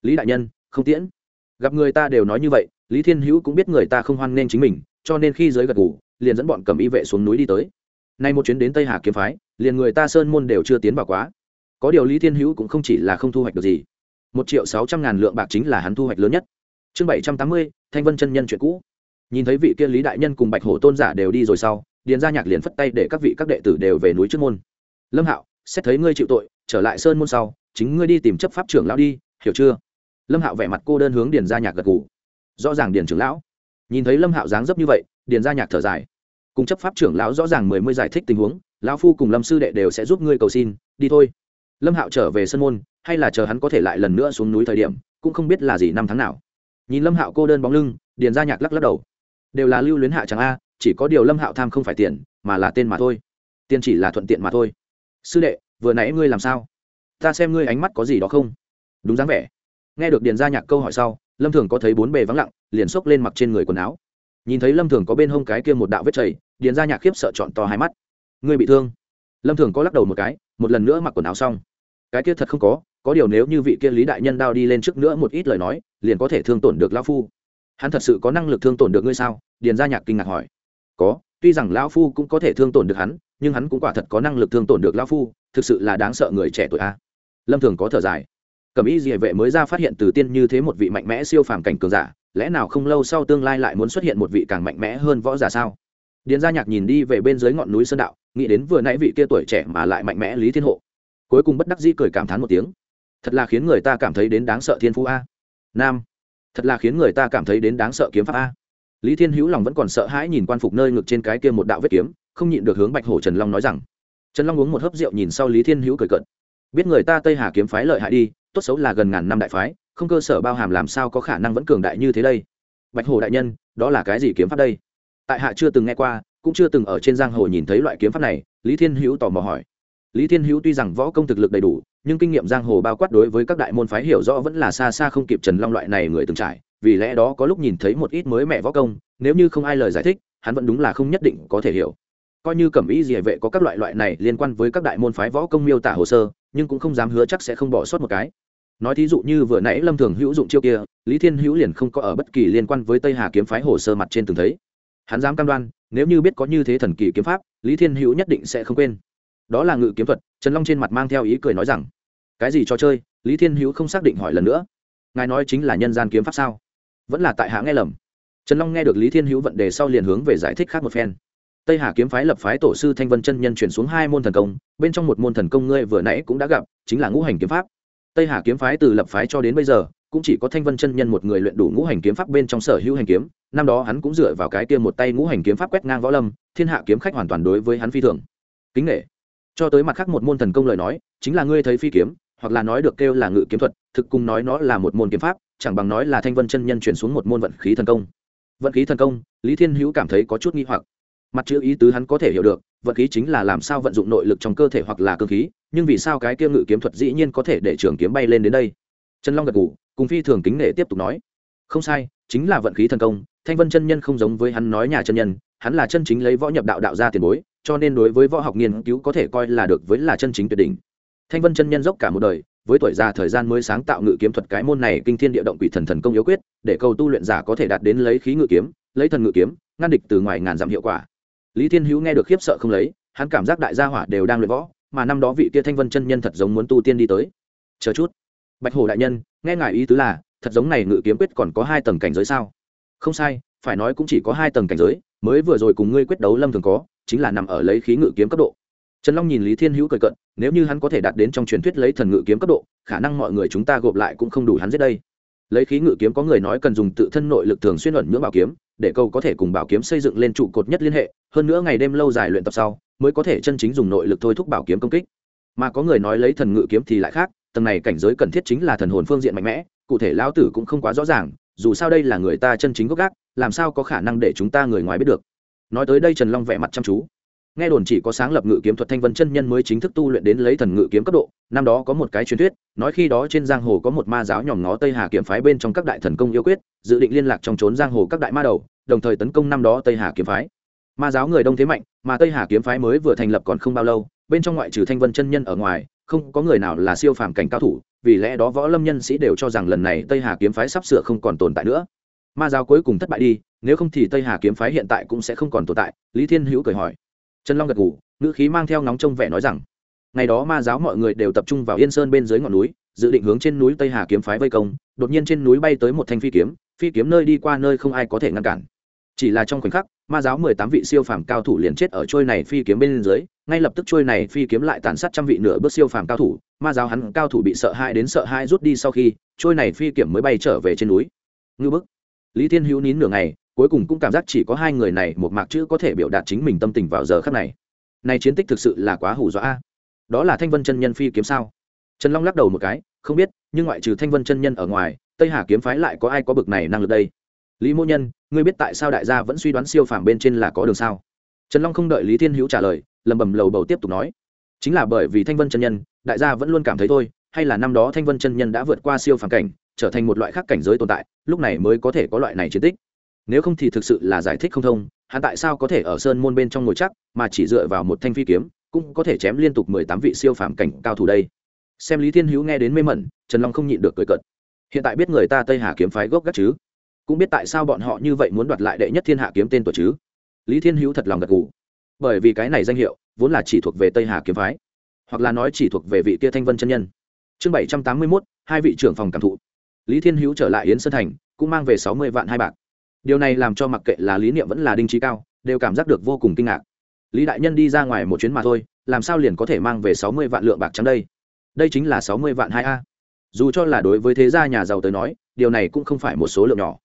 Lý đại nhân, không tiễn gặp người ta đều nói như vậy, lý thiên hữu cũng biết người ta không hoan nghênh chính mình, cho nên khi giới gật ngủ liền dẫn bọn cầm y vệ xuống núi đi tới. Nay một chuyến đến tây hà kiếm phái, liền người ta sơn môn đều chưa tiến vào quá. Có điều lý thiên hữu cũng không chỉ là không thu hoạch được gì. Một triệu sáu trăm ngàn lượng bạc chính là hắn thu hoạch lớn nhất. Chương bảy trăm tám mươi, thanh vân chân nhân chuyện cũ. Nhìn thấy vị kia lý đại nhân cùng bạch hổ tôn giả đều đi rồi sau, điền gia nhạc liền phất tay để các vị các đệ tử đều về núi trước môn. Lâm hạo, xét thấy ngươi chịu tội, trở lại sơn môn sau, chính ngươi đi tìm chấp pháp trưởng lão đi, hiểu chưa? Lâm hạo vẻ mặt cô đơn hướng điền gia nhạc gật g ủ rõ ràng điền trưởng lão. Nhìn thấy lâm hạo dáng dấp như vậy, điền gia nhạc thở dài. Cùng chấp pháp trưởng lão rõ ràng mười mươi giải thích tình huống, lão phu cùng lâm sư đệ đều sẽ giúp ngươi cầu xin, đi thôi. Lâm hạo trở về sân môn, hay là chờ hắn có thể lại lần nữa xuống núi thời điểm, cũng không biết là gì năm tháng nào. Nhìn lâm hạo cô đơn bóng lưng, điền ra nhạc lắc lắc đầu. Đều là lưu luyến hạ chẳng a, chỉ có điều lâm hạo tham không phải tiền, mà là tên mà thôi. Tiền chỉ là thuận tiện mà thôi. Sư đệ, vừa nãy ngươi làm sao? Ta xem ngươi ánh mắt có gì đó không? Đúng dáng vẻ nghe được điền Gia nhạc câu hỏi sau, lâm thường có thấy bốn bề vắng lặng, liền xốc lên mặc trên người quần áo. Nhìn thấy lâm thường có bên hông cái kia một đạo vết chảy điền Gia nhạc khiếp sợ chọn to hai mắt. Ngươi bị thương? Lâm thường có lắc đầu một cái, một lần nữa mặc quần áo xong. Cái kia thật không có có điều nếu như vị kia lý đại nhân đao đi lên trước nữa một ít lời nói, liền có thể thương tổn được lão phu. Hắn thật sự có năng lực thương tổn được ngươi sao? Điền gia nhạc kinh ngạc hỏi. Có, tuy rằng lão phu cũng có thể thương tổn được hắn, nhưng hắn cũng quả thật có năng lực thương tổn được lão phu, thực sự là đáng sợ người trẻ tuổi a. Lâm thường có thở dài cẩm y dị vệ mới ra phát hiện từ tiên như thế một vị mạnh mẽ siêu phàm cảnh cường giả, lẽ nào không lâu sau tương lai lại muốn xuất hiện một vị càng mạnh mẽ hơn võ giả sao? Điền gia nhạc nhìn đi về bên dưới ngọn núi sơn đạo, nghĩ đến vừa nãy vị kia tuổi trẻ mà lại mạnh mẽ lý thiên hộ. Cuối cùng bất đắc dĩ cười cảm thán một tiếng. Thật là khiến người ta cảm thấy đến đáng sợ thiên phú a. Nam. Thật là khiến người ta cảm thấy đến đáng sợ kiếm pháp a. Lý thiên hữu lòng vẫn còn sợ hãi nhìn quan phục nơi ngực trên cái kia một đạo vết kiếm, không nhịn được hướng bạch hổ trần long nói rằng. Trần long uống một hớp rượu nhìn sau lý thiên hữu cười cận biết người ta tây hà kiếm phái lợi hại đi tốt xấu là gần ngàn năm đại phái, không cơ sở bao hàm làm sao có khả năng vẫn cường đại như thế đây? Bạch hổ đại nhân, đó là cái gì kiếm pháp đây? Tại hạ chưa từng nghe qua, cũng chưa từng ở trên giang hồ nhìn thấy loại kiếm pháp này, lý thiên hữu tò mò hỏi. Lý thiên hữu tuy rằng võ công thực lực đầy đủ, nhưng kinh nghiệm giang hồ bao quát đối với các đại môn phái hiểu rõ vẫn là xa xa không kịp trần long loại này người từng trải, vì lẽ đó có lúc nhìn thấy một ít mới mẹ võ công, nếu như không ai lời giải thích, hắn vẫn đúng là không nhất định có thể hiểu. Coi như cẩm ý gì vệ có các loại loại này liên quan với các đại môn phái võ công miêu tả hồ sơ nhưng cũng không dám hứa chắc sẽ không bỏ sót một cái. Nói thí dụ như vừa nãy lâm thường hữu dụng chiêu kia, lý thiên hữu liền không có ở bất kỳ liên quan với tây hà kiếm phái hồ sơ mặt trên từng thấy. Hắn dám cam đoan, nếu như biết có như thế thần kỳ kiếm pháp, lý thiên hữu nhất định sẽ không quên. Đó là ngự kiếm thuật, trần long trên mặt mang theo ý cười nói rằng, cái gì trò chơi? Lý thiên hữu không xác định hỏi lần nữa. Ngài nói chính là nhân gian kiếm pháp sao? Vẫn là tại hạ nghe lầm. Trần long nghe được lý thiên hữu vận đề sau liền hướng về giải thích khác một phen tây hà kiếm phái lập phái tổ sư thanh vân chân nhân chuyển xuống hai môn thần công, bên trong một môn thần công ngươi vừa nãy cũng đã gặp, chính là ngũ hành kiếm pháp. Tây hà kiếm phái từ lập phái cho đến bây giờ, cũng chỉ có thanh vân chân nhân một người luyện đủ ngũ hành kiếm pháp bên trong sở hữu hành kiếm, năm đó hắn cũng dựa vào cái kia một tay ngũ hành kiếm pháp quét ngang võ lâm, thiên hạ kiếm khách hoàn toàn đối với hắn phi thường. Kính nghệ cho tới mặt khác một môn thần công lời nói, chính là ngươi thấy phi kiếm, hoặc là nói được kêu là ngự kiếm thuật, thực cùng nói nó là một môn kiếm pháp, chẳng bằng nói là thanh vân chân nhân chuyển xuống một môn vận khí thần công. Vận khí thần công, lý thiên hữu cảm thấy có chút nghi hoặc mặt chữ ý tứ hắn có thể hiểu được vận khí chính là làm sao vận dụng nội lực trong cơ thể hoặc là cơ khí, nhưng vì sao cái kia ngự kiếm thuật dĩ nhiên có thể để trường kiếm bay lên đến đây? Trần long gật ngủ cùng phi thường kính nể tiếp tục nói, không sai, chính là vận khí thần công, thanh vân chân nhân không giống với hắn nói nhà chân nhân, hắn là chân chính lấy võ nhập đạo đạo ra tiền bối, cho nên đối với võ học nghiên cứu có thể coi là được với là chân chính tuyệt đỉnh. Thanh vân chân nhân dốc cả một đời, với tuổi già thời gian mới sáng tạo ngự kiếm thuật cái môn này kinh thiên địa động quỷ thần thần công yếu quyết, để cầu tu luyện giả có thể đạt đến lấy khí ngự kiếm, lấy thần ngự kiếm, ngăn địch từ ngoài ngàn dặm hiệu quả lý thiên hữu nghe được khiếp sợ không lấy, hắn cảm giác đại gia hỏa đều đang luyện võ, mà năm đó vị kia thanh vân chân nhân thật giống muốn tu tiên đi tới. Chờ chút. Bạch Hổ đại nhân, nghe ngài ý tứ là, thật giống này ngự kiếm quyết còn có hai tầng cảnh giới sao? Không sai, phải nói cũng chỉ có hai tầng cảnh giới, mới vừa rồi cùng ngươi quyết đấu lâm thường có, chính là nằm ở lấy khí ngự kiếm cấp độ. Trần long nhìn lý thiên hữu cười cận, nếu như hắn có thể đạt đến trong truyền thuyết lấy thần ngự kiếm cấp độ, khả năng mọi người chúng ta gộp lại cũng không đủ hắn giết đây. Lấy khí ngự kiếm có người nói cần dùng tự thân nội lực thường xuyên ẩn nhưỡng bảo kiếm để câu có thể cùng bảo kiếm xây dựng lên trụ cột nhất liên hệ, hơn nữa ngày đêm lâu dài luyện tập sau, mới có thể chân chính dùng nội lực thôi thúc bảo kiếm công kích. Mà có người nói lấy thần ngự kiếm thì lại khác, tầng này cảnh giới cần thiết chính là thần hồn phương diện mạnh mẽ, cụ thể lão tử cũng không quá rõ ràng, dù sao đây là người ta chân chính gốc gác, làm sao có khả năng để chúng ta người ngoài biết được. Nói tới đây trần long vẻ mặt chăm chú nghe đồn chỉ có sáng lập ngự kiếm thuật thanh vân chân nhân mới chính thức tu luyện đến lấy thần ngự kiếm cấp độ, năm đó có một cái truyền thuyết, nói khi đó trên giang hồ có một ma giáo nhòm ngó tây hà kiếm phái bên trong các đại thần công yêu quyết, dự định liên lạc trong trốn giang hồ các đại ma đầu, đồng thời tấn công năm đó tây hà kiếm phái. Ma giáo người đông thế mạnh, mà tây hà kiếm phái mới vừa thành lập còn không bao lâu, bên trong ngoại trừ thanh vân chân nhân ở ngoài, không có người nào là siêu phàm cảnh cao thủ, vì lẽ đó võ lâm nhân sĩ đều cho rằng lần này tây hà kiếm phái sắp sửa không còn tồn tại nữa. Ma giáo cuối cùng thất bại đi, nếu không thì tây hà kiếm phái hiện tại cũng sẽ không còn tồn tại, lý thiên hữu cười hỏi trần long gật gù, ngữ khí mang theo nóng trông vẻ nói rằng ngày đó ma giáo mọi người đều tập trung vào yên sơn bên dưới ngọn núi dự định hướng trên núi tây hà kiếm phái vây công đột nhiên trên núi bay tới một thanh phi kiếm phi kiếm nơi đi qua nơi không ai có thể ngăn cản. Chỉ là trong khoảnh khắc ma giáo mười tám vị siêu phàm cao thủ liền chết ở trôi này phi kiếm bên dưới ngay lập tức trôi này phi kiếm lại tàn sát trăm vị nửa bước siêu phàm cao thủ ma giáo hắn cao thủ bị sợ hãi đến sợ hãi rút đi sau khi trôi này phi kiếm mới bay trở về trên núi. Ngư bức. Lý thiên hữu nín nửa ngày cuối cùng cũng cảm giác chỉ có hai người này một mạc chữ có thể biểu đạt chính mình tâm tình vào giờ khắc này. Này chiến tích thực sự là quá hủ dọa đó là thanh vân chân nhân phi kiếm sao? Trần long lắc đầu một cái, không biết, nhưng ngoại trừ thanh vân chân nhân ở ngoài, tây hà kiếm phái lại có ai có bực này năng lực đây? Lý mô nhân, ngươi biết tại sao đại gia vẫn suy đoán siêu phàm bên trên là có đường sao? Trần long không đợi lý thiên hữu trả lời, lầm bầm lầu bầu tiếp tục nói. Chính là bởi vì thanh vân chân nhân, đại gia vẫn luôn cảm thấy thôi, hay là năm đó thanh vân chân nhân đã vượt qua siêu phàm cảnh, trở thành một loại khác cảnh giới tồn tại, lúc này mới có thể có loại này chiến tích nếu không thì thực sự là giải thích không thông, hắn tại sao có thể ở sơn môn bên trong ngồi chắc, mà chỉ dựa vào một thanh phi kiếm, cũng có thể chém liên tục mười tám vị siêu phàm cảnh cao thủ đây. Xem lý thiên hữu nghe đến mê mẩn, trần long không nhịn được cười cợt. Hiện tại biết người ta tây hà kiếm phái gốc gác chứ? Cũng biết tại sao bọn họ như vậy muốn đoạt lại đệ nhất thiên hạ kiếm tên tuổi chứ? Lý thiên hữu thật lòng gật gù. Bởi vì cái này danh hiệu, vốn là chỉ thuộc về tây hà kiếm phái, hoặc là nói chỉ thuộc về vị kia thanh vân chân nhân. Chương bảy trăm tám mươi mốt, hai vị trưởng phòng cảm thụ. Lý thiên hữu trở lại yến sơn thành, cũng mang về sáu mươi vạn hai bạc điều này làm cho mặc kệ là lý niệm vẫn là đinh trí cao, đều cảm giác được vô cùng kinh ngạc. Lý đại nhân đi ra ngoài một chuyến mà thôi, làm sao liền có thể mang về sáu mươi vạn lượng bạc trắng đây? Đây chính là sáu mươi vạn hai a. Dù cho là đối với thế gia nhà giàu tới nói, điều này cũng không phải một số lượng nhỏ.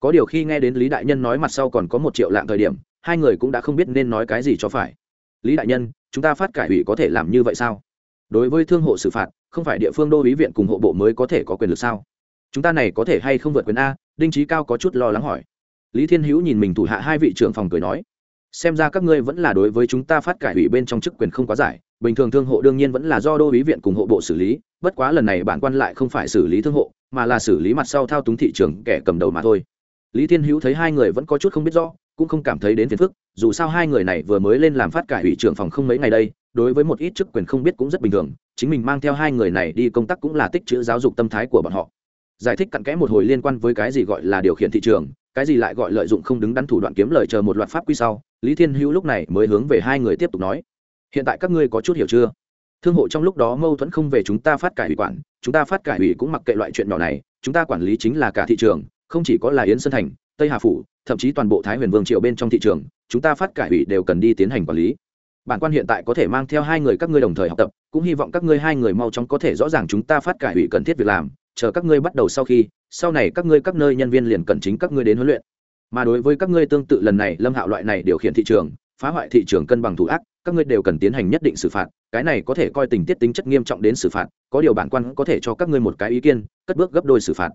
Có điều khi nghe đến lý đại nhân nói mặt sau còn có một triệu lạng thời điểm, hai người cũng đã không biết nên nói cái gì cho phải. Lý đại nhân, chúng ta phát cải ủy có thể làm như vậy sao? Đối với thương hộ xử phạt, không phải địa phương đô ý viện cùng hộ bộ mới có thể có quyền lực sao? Chúng ta này có thể hay không vượt quyền a? Đinh trí cao có chút lo lắng hỏi lý thiên hữu nhìn mình thủ hạ hai vị trưởng phòng cười nói, xem ra các ngươi vẫn là đối với chúng ta phát cải ủy bên trong chức quyền không quá giải, bình thường thương hộ đương nhiên vẫn là do đô ý viện cùng hộ bộ xử lý, bất quá lần này bản quan lại không phải xử lý thương hộ, mà là xử lý mặt sau thao túng thị trường kẻ cầm đầu mà thôi. Lý thiên hữu thấy hai người vẫn có chút không biết rõ, cũng không cảm thấy đến phiền phức, dù sao hai người này vừa mới lên làm phát cải ủy trưởng phòng không mấy ngày đây, đối với một ít chức quyền không biết cũng rất bình thường, chính mình mang theo hai người này đi công tác cũng là tích chữ giáo dục tâm thái của bọn họ. Giải thích cặn kẽ một hồi liên quan với cái gì gọi là điều khiển thị trường cái gì lại gọi lợi dụng không đứng đắn thủ đoạn kiếm lời chờ một loạt pháp quy sau, lý thiên hữu lúc này mới hướng về hai người tiếp tục nói, hiện tại các ngươi có chút hiểu chưa? Thương hộ trong lúc đó mâu thuẫn không về chúng ta phát cải ủy quản, chúng ta phát cải ủy cũng mặc kệ loại chuyện nhỏ này, chúng ta quản lý chính là cả thị trường, không chỉ có là yến sơn thành, tây hà phủ, thậm chí toàn bộ thái huyền vương triệu bên trong thị trường, chúng ta phát cải ủy đều cần đi tiến hành quản lý. Bản quan hiện tại có thể mang theo hai người các ngươi đồng thời học tập, cũng hy vọng các ngươi hai người mau chóng có thể rõ ràng chúng ta phát cải ủy cần thiết việc làm chờ các ngươi bắt đầu sau khi, sau này các ngươi các nơi nhân viên liền cần chính các ngươi đến huấn luyện. Mà đối với các ngươi tương tự lần này, lâm hạo loại này điều khiển thị trường, phá hoại thị trường cân bằng thủ ác, các ngươi đều cần tiến hành nhất định xử phạt, cái này có thể coi tình tiết tính chất nghiêm trọng đến xử phạt, có điều bản quan có thể cho các ngươi một cái ý kiến, cất bước gấp đôi xử phạt.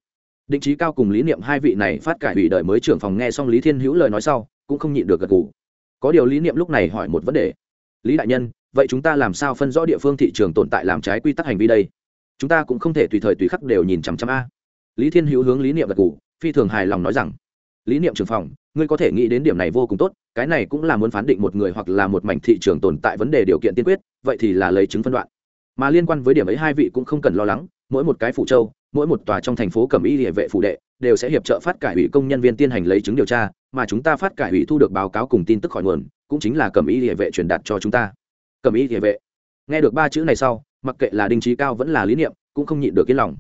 Định trí cao cùng lý niệm hai vị này phát cải ủy đợi mới trưởng phòng nghe xong lý thiên hữu lời nói sau, cũng không nhịn được gật gù. Có điều lý niệm lúc này hỏi một vấn đề. Lý đại nhân, vậy chúng ta làm sao phân rõ địa phương thị trường tồn tại làm trái quy tắc hành vi đây? Chúng ta cũng không thể tùy thời tùy khắc đều nhìn chằm chằm a. Lý thiên hữu hướng lý niệm gật gù, phi thường hài lòng nói rằng, lý niệm trưởng phòng, ngươi có thể nghĩ đến điểm này vô cùng tốt, cái này cũng là muốn phán định một người hoặc là một mảnh thị trường tồn tại vấn đề điều kiện tiên quyết, vậy thì là lấy chứng phân đoạn. Mà liên quan với điểm ấy hai vị cũng không cần lo lắng, mỗi một cái phủ châu, mỗi một tòa trong thành phố cẩm y địa vệ phủ đệ, đều sẽ hiệp trợ phát cải ủy công nhân viên tiến hành lấy chứng điều tra, mà chúng ta phát cải ủy thu được báo cáo cùng tin tức khỏi nguồn, cũng chính là cẩm y địa vệ truyền đạt cho chúng ta. Cẩm y địa vệ. Nghe được ba chữ này sau mặc kệ là đinh trí cao vẫn là lý niệm, cũng không nhịn được yên lòng.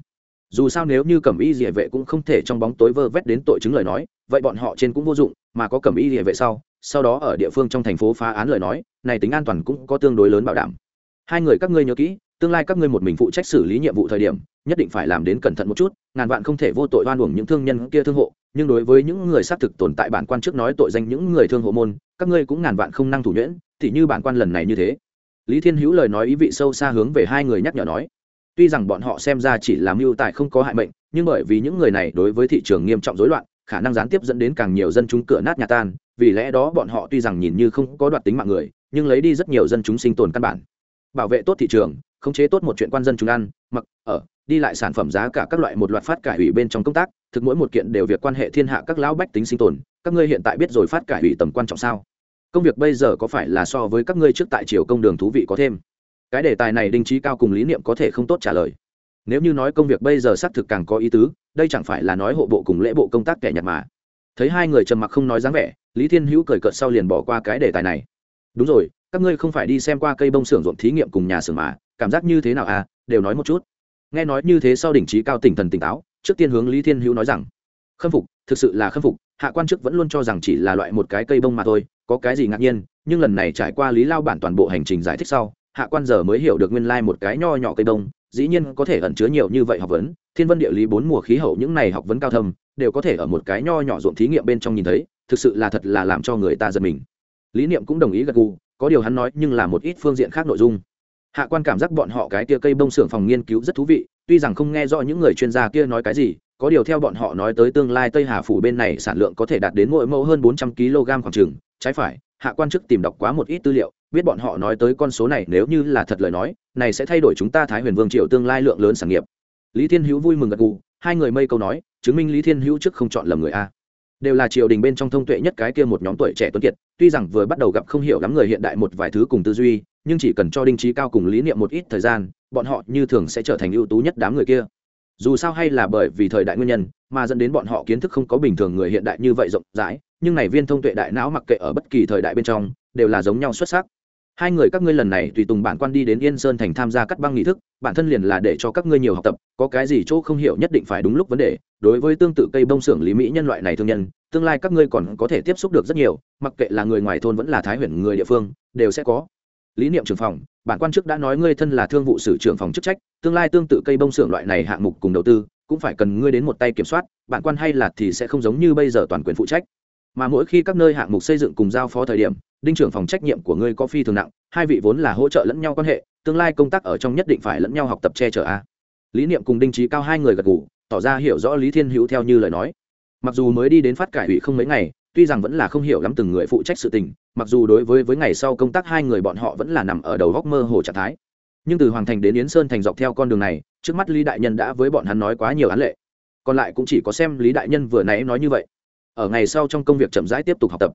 Dù sao nếu như cẩm y địa vệ cũng không thể trong bóng tối vơ vét đến tội chứng lời nói, vậy bọn họ trên cũng vô dụng, mà có cẩm y địa vệ sau sau đó ở địa phương trong thành phố phá án lời nói, này tính an toàn cũng có tương đối lớn bảo đảm. Hai người các ngươi nhớ kỹ, tương lai các ngươi một mình phụ trách xử lý nhiệm vụ thời điểm, nhất định phải làm đến cẩn thận một chút, ngàn vạn không thể vô tội oan uổng những thương nhân kia thương hộ, nhưng đối với những người xác thực tồn tại bản quan trước nói tội danh những người thương hộ môn, các ngươi cũng ngàn vạn không năng thủ nhuyễn, thì như bản quan lần này như thế lý thiên hữu lời nói ý vị sâu xa hướng về hai người nhắc nhở nói. Tuy rằng bọn họ xem ra chỉ là mưu tài không có hại mệnh, nhưng bởi vì những người này đối với thị trường nghiêm trọng rối loạn, khả năng gián tiếp dẫn đến càng nhiều dân chúng cửa nát nhà tan, vì lẽ đó bọn họ tuy rằng nhìn như không có đoạt tính mạng người, nhưng lấy đi rất nhiều dân chúng sinh tồn căn bản. Bảo vệ tốt thị trường, khống chế tốt một chuyện quan dân chúng ăn, mặc, ở, đi lại sản phẩm giá cả các loại một loạt phát cải ủy bên trong công tác, thực mỗi một kiện đều việc quan hệ thiên hạ các lão bách tính sinh tồn. Các ngươi hiện tại biết rồi phát cải ủy tầm quan trọng sao? Công việc bây giờ có phải là so với các ngươi trước tại triều công đường thú vị có thêm? Cái đề tài này đinh trí cao cùng lý niệm có thể không tốt trả lời. Nếu như nói công việc bây giờ xác thực càng có ý tứ, đây chẳng phải là nói hộ bộ cùng lễ bộ công tác kẻ nhặt mà. Thấy hai người trầm mặc không nói dáng vẻ, lý thiên hữu cười cợt sau liền bỏ qua cái đề tài này. Đúng rồi, các ngươi không phải đi xem qua cây bông xưởng ruộng thí nghiệm cùng nhà xưởng mà, cảm giác như thế nào à? Đều nói một chút. Nghe nói như thế sau đỉnh trí cao tỉnh thần tỉnh táo, trước tiên hướng lý thiên hữu nói rằng khâm phục, thực sự là khâm phục, hạ quan chức vẫn luôn cho rằng chỉ là loại một cái cây bông mà thôi, có cái gì ngạc nhiên, nhưng lần này trải qua lý lao bản toàn bộ hành trình giải thích sau, hạ quan giờ mới hiểu được nguyên lai một cái nho nhỏ cây bông, dĩ nhiên có thể ẩn chứa nhiều như vậy học vấn, thiên vân địa lý bốn mùa khí hậu những này học vấn cao thâm, đều có thể ở một cái nho nhỏ ruộng thí nghiệm bên trong nhìn thấy, thực sự là thật là làm cho người ta giật mình. Lý niệm cũng đồng ý gật gù, có điều hắn nói nhưng là một ít phương diện khác nội dung. Hạ quan cảm giác bọn họ cái kia cây bông xưởng phòng nghiên cứu rất thú vị, tuy rằng không nghe rõ những người chuyên gia kia nói cái gì có điều theo bọn họ nói tới tương lai tây hà phủ bên này sản lượng có thể đạt đến mỗi mẫu hơn bốn trăm kg khoảng chừng, trái phải, hạ quan chức tìm đọc quá một ít tư liệu, biết bọn họ nói tới con số này nếu như là thật lời nói, này sẽ thay đổi chúng ta thái huyền vương triều tương lai lượng lớn sản nghiệp. Lý thiên hữu vui mừng gật gù, hai người mây câu nói, chứng minh lý thiên hữu trước không chọn lầm người a. Đều là triều đình bên trong thông tuệ nhất cái kia một nhóm tuổi trẻ tuấn kiệt, tuy rằng vừa bắt đầu gặp không hiểu lắm người hiện đại một vài thứ cùng tư duy, nhưng chỉ cần cho đinh trí cao cùng lý niệm một ít thời gian, bọn họ như thường sẽ trở thành ưu tú nhất đám người kia dù sao hay là bởi vì thời đại nguyên nhân, mà dẫn đến bọn họ kiến thức không có bình thường người hiện đại như vậy rộng rãi, nhưng này viên thông tuệ đại não mặc kệ ở bất kỳ thời đại bên trong, đều là giống nhau xuất sắc. Hai người các ngươi lần này tùy tùng bản quan đi đến yên sơn thành tham gia cắt băng nghị thức, bản thân liền là để cho các ngươi nhiều học tập, có cái gì chỗ không hiểu nhất định phải đúng lúc vấn đề. Đối với tương tự cây bông xưởng lý mỹ nhân loại này thương nhân, tương lai các ngươi còn có thể tiếp xúc được rất nhiều, mặc kệ là người ngoài thôn vẫn là thái huyền người địa phương, đều sẽ có lý niệm trưởng phòng, bản quan chức đã nói ngươi thân là thương vụ sử trưởng phòng chức trách, tương lai tương tự cây bông xưởng loại này hạng mục cùng đầu tư, cũng phải cần ngươi đến một tay kiểm soát, bản quan hay là thì sẽ không giống như bây giờ toàn quyền phụ trách. Mà mỗi khi các nơi hạng mục xây dựng cùng giao phó thời điểm, đinh trưởng phòng trách nhiệm của ngươi có phi thường nặng, hai vị vốn là hỗ trợ lẫn nhau quan hệ, tương lai công tác ở trong nhất định phải lẫn nhau học tập che chở a. Lý niệm cùng đinh trí cao hai người gật g ủ tỏ ra hiểu rõ lý thiên hữu theo như lời nói. Mặc dù mới đi đến phát cải ủy không mấy ngày, tuy rằng vẫn là không hiểu lắm từng người phụ trách sự tình mặc dù đối với với ngày sau công tác hai người bọn họ vẫn là nằm ở đầu góc mơ hồ trạng thái. Nhưng từ hoàng thành đến yến sơn thành dọc theo con đường này, trước mắt lý đại nhân đã với bọn hắn nói quá nhiều án lệ. Còn lại cũng chỉ có xem lý đại nhân vừa nãy nói như vậy. Ở ngày sau trong công việc chậm rãi tiếp tục học tập.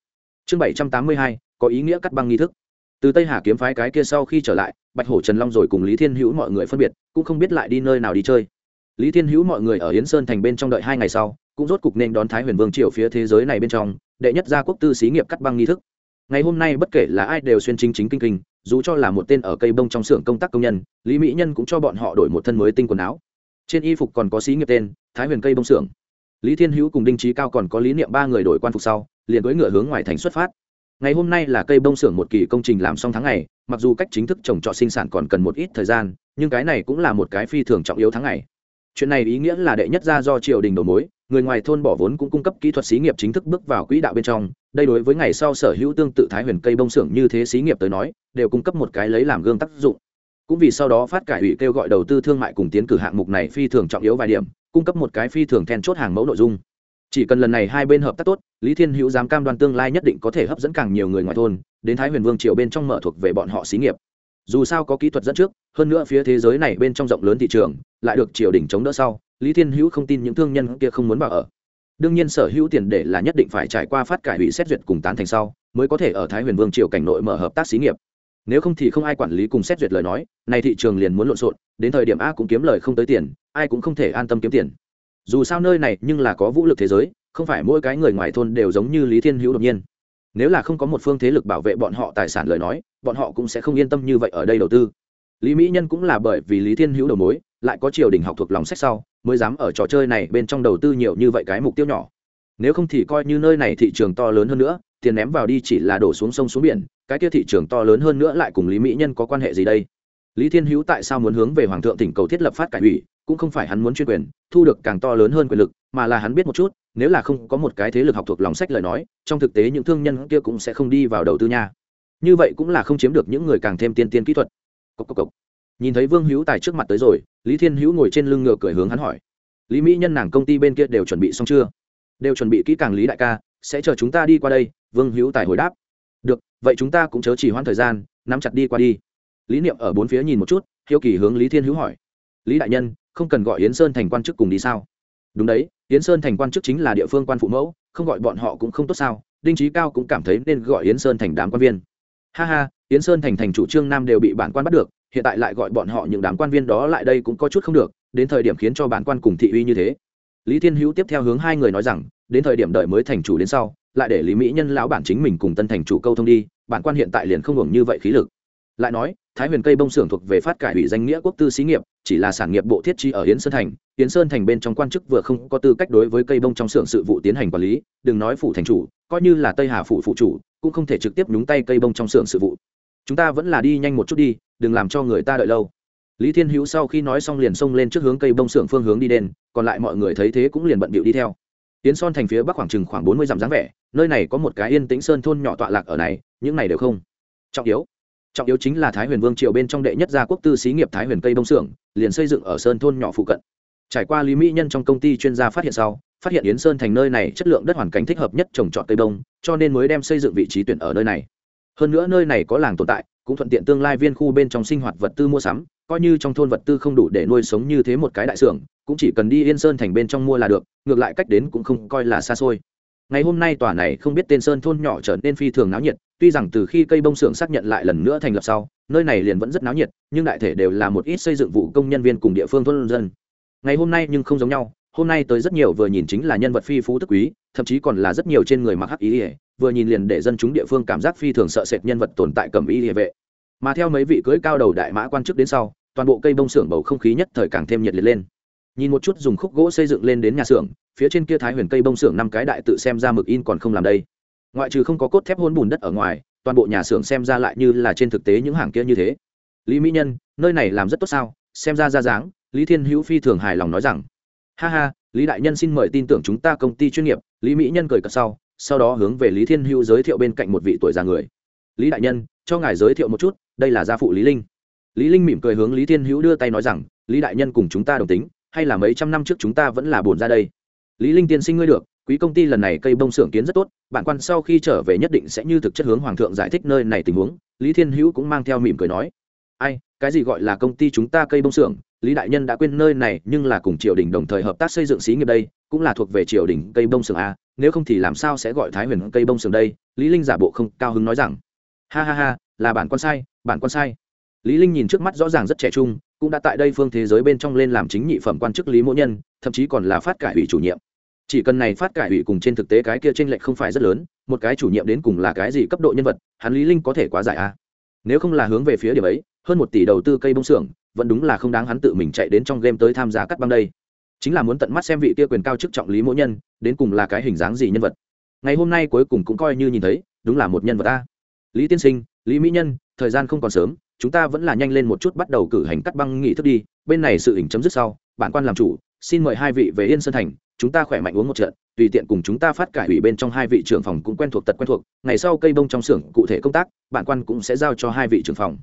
Chương bảy trăm tám mươi hai, có ý nghĩa cắt băng nghi thức. Từ tây hà kiếm phái cái kia sau khi trở lại, bạch hổ trần long rồi cùng lý thiên hữu mọi người phân biệt, cũng không biết lại đi nơi nào đi chơi. Lý thiên hữu mọi người ở yến sơn thành bên trong đợi hai ngày sau, cũng rốt cục nên đón thái huyền vương triều phía thế giới này bên trong, đệ nhất gia quốc tư xí nghiệp cắt băng nghi thức ngày hôm nay bất kể là ai đều xuyên chính chính kinh kinh, dù cho là một tên ở cây bông trong xưởng công tác công nhân, lý mỹ nhân cũng cho bọn họ đổi một thân mới tinh quần áo. Trên y phục còn có xí nghiệp tên, thái huyền cây bông xưởng. Lý thiên hữu cùng đinh trí cao còn có lý niệm ba người đổi quan phục sau, liền cưỡi ngựa hướng ngoài thành xuất phát. Ngày hôm nay là cây bông xưởng một kỳ công trình làm xong tháng ngày, mặc dù cách chính thức trồng trọt sinh sản còn cần một ít thời gian, nhưng cái này cũng là một cái phi thường trọng yếu tháng ngày. Chuyện này ý nghĩa là đệ nhất ra do triều đình đầu mối người ngoài thôn bỏ vốn cũng cung cấp kỹ thuật xí nghiệp chính thức bước vào quỹ đạo bên trong, đây đối với ngày sau sở hữu tương tự thái huyền cây bông xưởng như thế xí nghiệp tới nói, đều cung cấp một cái lấy làm gương tác dụng. Cũng vì sau đó phát cải ủy kêu gọi đầu tư thương mại cùng tiến cử hạng mục này phi thường trọng yếu vài điểm, cung cấp một cái phi thường then chốt hàng mẫu nội dung. Chỉ cần lần này hai bên hợp tác tốt, lý thiên hữu dám cam đoan tương lai nhất định có thể hấp dẫn càng nhiều người ngoài thôn, đến thái huyền vương triều bên trong mở thuộc về bọn họ xí nghiệp. Dù sao có kỹ thuật dẫn trước, hơn nữa phía thế giới này bên trong rộng lớn thị trường, lại được triều đình chống đỡ sau lý thiên hữu không tin những thương nhân kia không muốn vào ở. đương nhiên sở hữu tiền để là nhất định phải trải qua phát cải hủy xét duyệt cùng tán thành sau, mới có thể ở thái huyền vương triều cảnh nội mở hợp tác xí nghiệp. nếu không thì không ai quản lý cùng xét duyệt lời nói này thị trường liền muốn lộn xộn, đến thời điểm a cũng kiếm lời không tới tiền, ai cũng không thể an tâm kiếm tiền. dù sao nơi này nhưng là có vũ lực thế giới, không phải mỗi cái người ngoài thôn đều giống như lý thiên hữu đột nhiên. nếu là không có một phương thế lực bảo vệ bọn họ tài sản lời nói, bọn họ cũng sẽ không yên tâm như vậy ở đây đầu tư. lý mỹ nhân cũng là bởi vì lý thiên hữu đầu mối, lại có triều đình học thuộc lòng sách sau mới dám ở trò chơi này bên trong đầu tư nhiều như vậy cái mục tiêu nhỏ. Nếu không thì coi như nơi này thị trường to lớn hơn nữa, tiền ném vào đi chỉ là đổ xuống sông xuống biển, cái kia thị trường to lớn hơn nữa lại cùng lý mỹ nhân có quan hệ gì đây? Lý thiên hữu tại sao muốn hướng về hoàng thượng tỉnh cầu thiết lập phát cải ủy, cũng không phải hắn muốn chuyên quyền, thu được càng to lớn hơn quyền lực, mà là hắn biết một chút, nếu là không có một cái thế lực học thuộc lòng sách lời nói, trong thực tế những thương nhân kia cũng sẽ không đi vào đầu tư nha. Như vậy cũng là không chiếm được những người càng thêm tiên tiên kỹ thuật. Cốc cốc cốc nhìn thấy vương hữu tài trước mặt tới rồi, lý thiên hữu ngồi trên lưng ngựa cười hướng hắn hỏi. Lý mỹ nhân nàng công ty bên kia đều chuẩn bị xong chưa? Đều chuẩn bị kỹ càng lý đại ca, sẽ chờ chúng ta đi qua đây, vương hữu tài hồi đáp. Được, vậy chúng ta cũng chớ chỉ hoãn thời gian, nắm chặt đi qua đi. Lý niệm ở bốn phía nhìn một chút, hiếu kỳ hướng lý thiên hữu hỏi. Lý đại nhân, không cần gọi yến sơn thành quan chức cùng đi sao? Đúng đấy, yến sơn thành quan chức chính là địa phương quan phụ mẫu, không gọi bọn họ cũng không tốt sao? Đinh trí cao cũng cảm thấy nên gọi yến sơn thành đám quan viên. Ha ha, yến sơn thành thành chủ trương nam đều bị bản quan bắt được hiện tại lại gọi bọn họ những đám quan viên đó lại đây cũng có chút không được, đến thời điểm khiến cho bản quan cùng thị uy như thế. Lý thiên hữu tiếp theo hướng hai người nói rằng, đến thời điểm đợi mới thành chủ đến sau, lại để lý mỹ nhân lão bản chính mình cùng tân thành chủ câu thông đi, bản quan hiện tại liền không hưởng như vậy khí lực. Lại nói, thái huyền cây bông xưởng thuộc về phát cải ủy danh nghĩa quốc tư xí nghiệp, chỉ là sản nghiệp bộ thiết trí ở yến sơn thành. Yến sơn thành bên trong quan chức vừa không có tư cách đối với cây bông trong xưởng sự vụ tiến hành quản lý, đừng nói phủ thành chủ, coi như là tây hà phủ phụ chủ, cũng không thể trực tiếp nhúng tay cây bông trong xưởng sự vụ chúng ta vẫn là đi nhanh một chút đi, đừng làm cho người ta đợi lâu. Lý thiên hữu sau khi nói xong liền xông lên trước hướng cây bông xưởng phương hướng đi đen còn lại mọi người thấy thế cũng liền bận bịu đi theo. Yến son thành phía bắc khoảng chừng khoảng bốn mươi dặm dáng vẻ, nơi này có một cái yên tĩnh sơn thôn nhỏ tọa lạc ở này, những này đều không. Trọng yếu trọng yếu chính là thái huyền vương triều bên trong đệ nhất gia quốc tư xí nghiệp thái huyền cây bông xưởng, liền xây dựng ở sơn thôn nhỏ phụ cận. Trải qua lý mỹ nhân trong công ty chuyên gia phát hiện sau, phát hiện yến sơn thành nơi này chất lượng đất hoàn cảnh thích hợp nhất trồng trọt cây bông, cho nên mới đem xây dựng vị trí tuyển ở nơi này hơn nữa nơi này có làng tồn tại, cũng thuận tiện tương lai viên khu bên trong sinh hoạt vật tư mua sắm, coi như trong thôn vật tư không đủ để nuôi sống như thế một cái đại xưởng, cũng chỉ cần đi yên sơn thành bên trong mua là được, ngược lại cách đến cũng không coi là xa xôi. Ngày hôm nay tòa này không biết tên sơn thôn nhỏ trở nên phi thường náo nhiệt, tuy rằng từ khi cây bông xưởng xác nhận lại lần nữa thành lập sau, nơi này liền vẫn rất náo nhiệt, nhưng đại thể đều là một ít xây dựng vụ công nhân viên cùng địa phương thôn dân. Ngày hôm nay nhưng không giống nhau hôm nay tới rất nhiều vừa nhìn chính là nhân vật phi phú tức quý, thậm chí còn là rất nhiều trên người mặc hắc ý ỉa vừa nhìn liền để dân chúng địa phương cảm giác phi thường sợ sệt nhân vật tồn tại cầm ý ỉa vệ. Mà theo mấy vị cưỡi cao đầu đại mã quan chức đến sau, toàn bộ cây bông xưởng bầu không khí nhất thời càng thêm nhiệt liệt lên. Nhìn một chút dùng khúc gỗ xây dựng lên đến nhà xưởng, phía trên kia thái huyền cây bông xưởng năm cái đại tự xem ra mực in còn không làm đây. Ngoại trừ không có cốt thép hôn bùn đất ở ngoài, toàn bộ nhà xưởng xem ra lại như là trên thực tế những hàng kia như thế. Lý mỹ nhân, nơi này làm rất tốt sao? Xem ra ra dáng, lý thiên hữu phi thường hài lòng nói rằng ha ha, lý đại nhân xin mời tin tưởng chúng ta công ty chuyên nghiệp. Lý mỹ nhân cười cợt sau sau đó hướng về lý thiên hữu giới thiệu bên cạnh một vị tuổi già người. Lý đại nhân, cho ngài giới thiệu một chút, đây là gia phụ lý linh. Lý linh mỉm cười hướng lý thiên hữu đưa tay nói rằng, lý đại nhân cùng chúng ta đồng tính, hay là mấy trăm năm trước chúng ta vẫn là buồn ra đây? Lý linh tiên sinh ngươi được, quý công ty lần này cây bông xưởng kiến rất tốt bản quan sau khi trở về nhất định sẽ như thực chất hướng hoàng thượng giải thích nơi này tình huống. Lý thiên hữu cũng mang theo mỉm cười nói. Ai, cái gì gọi là công ty chúng ta cây bông xưởng lý đại nhân đã quên nơi này, nhưng là cùng triều đình đồng thời hợp tác xây dựng xí nghiệp đây, cũng là thuộc về triều đình cây bông Sường a, nếu không thì làm sao sẽ gọi thái huyền cây bông Sường đây? Lý linh giả bộ không cao hứng nói rằng. Ha ha ha, là bản quan sai, bản quan sai. Lý linh nhìn trước mắt rõ ràng rất trẻ trung, cũng đã tại đây phương thế giới bên trong lên làm chính nhị phẩm quan chức lý mỗ nhân, thậm chí còn là phát cải ủy chủ nhiệm. Chỉ cần này phát cải ủy cùng trên thực tế cái kia trên lệch không phải rất lớn, một cái chủ nhiệm đến cùng là cái gì cấp độ nhân vật, hắn lý linh có thể quá giải a. Nếu không là hướng về phía điểm ấy hơn một tỷ đầu tư cây bông xưởng, vẫn đúng là không đáng hắn tự mình chạy đến trong game tới tham gia cắt băng đây. Chính là muốn tận mắt xem vị kia quyền cao chức trọng lý mỗ nhân, đến cùng là cái hình dáng gì nhân vật. Ngày hôm nay cuối cùng cũng coi như nhìn thấy, đúng là một nhân vật ta lý tiên sinh, lý mỹ nhân, thời gian không còn sớm, chúng ta vẫn là nhanh lên một chút bắt đầu cử hành cắt băng nghị thức đi, bên này sự hình chấm dứt sau, bản quan làm chủ, xin mời hai vị về yên sơn thành, chúng ta khỏe mạnh uống một trận, tùy tiện cùng chúng ta phát cải ủy bên trong hai vị trưởng phòng cũng quen thuộc tật quen thuộc, ngày sau cây bông trong xưởng cụ thể công tác, bản quan cũng sẽ giao cho hai vị trưởng phòng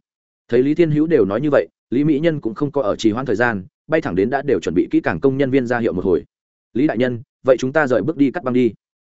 thấy lý thiên hữu đều nói như vậy, lý mỹ nhân cũng không có ở trì hoãn thời gian, bay thẳng đến đã đều chuẩn bị kỹ càng công nhân viên ra hiệu một hồi. Lý đại nhân, vậy chúng ta rời bước đi cắt băng đi.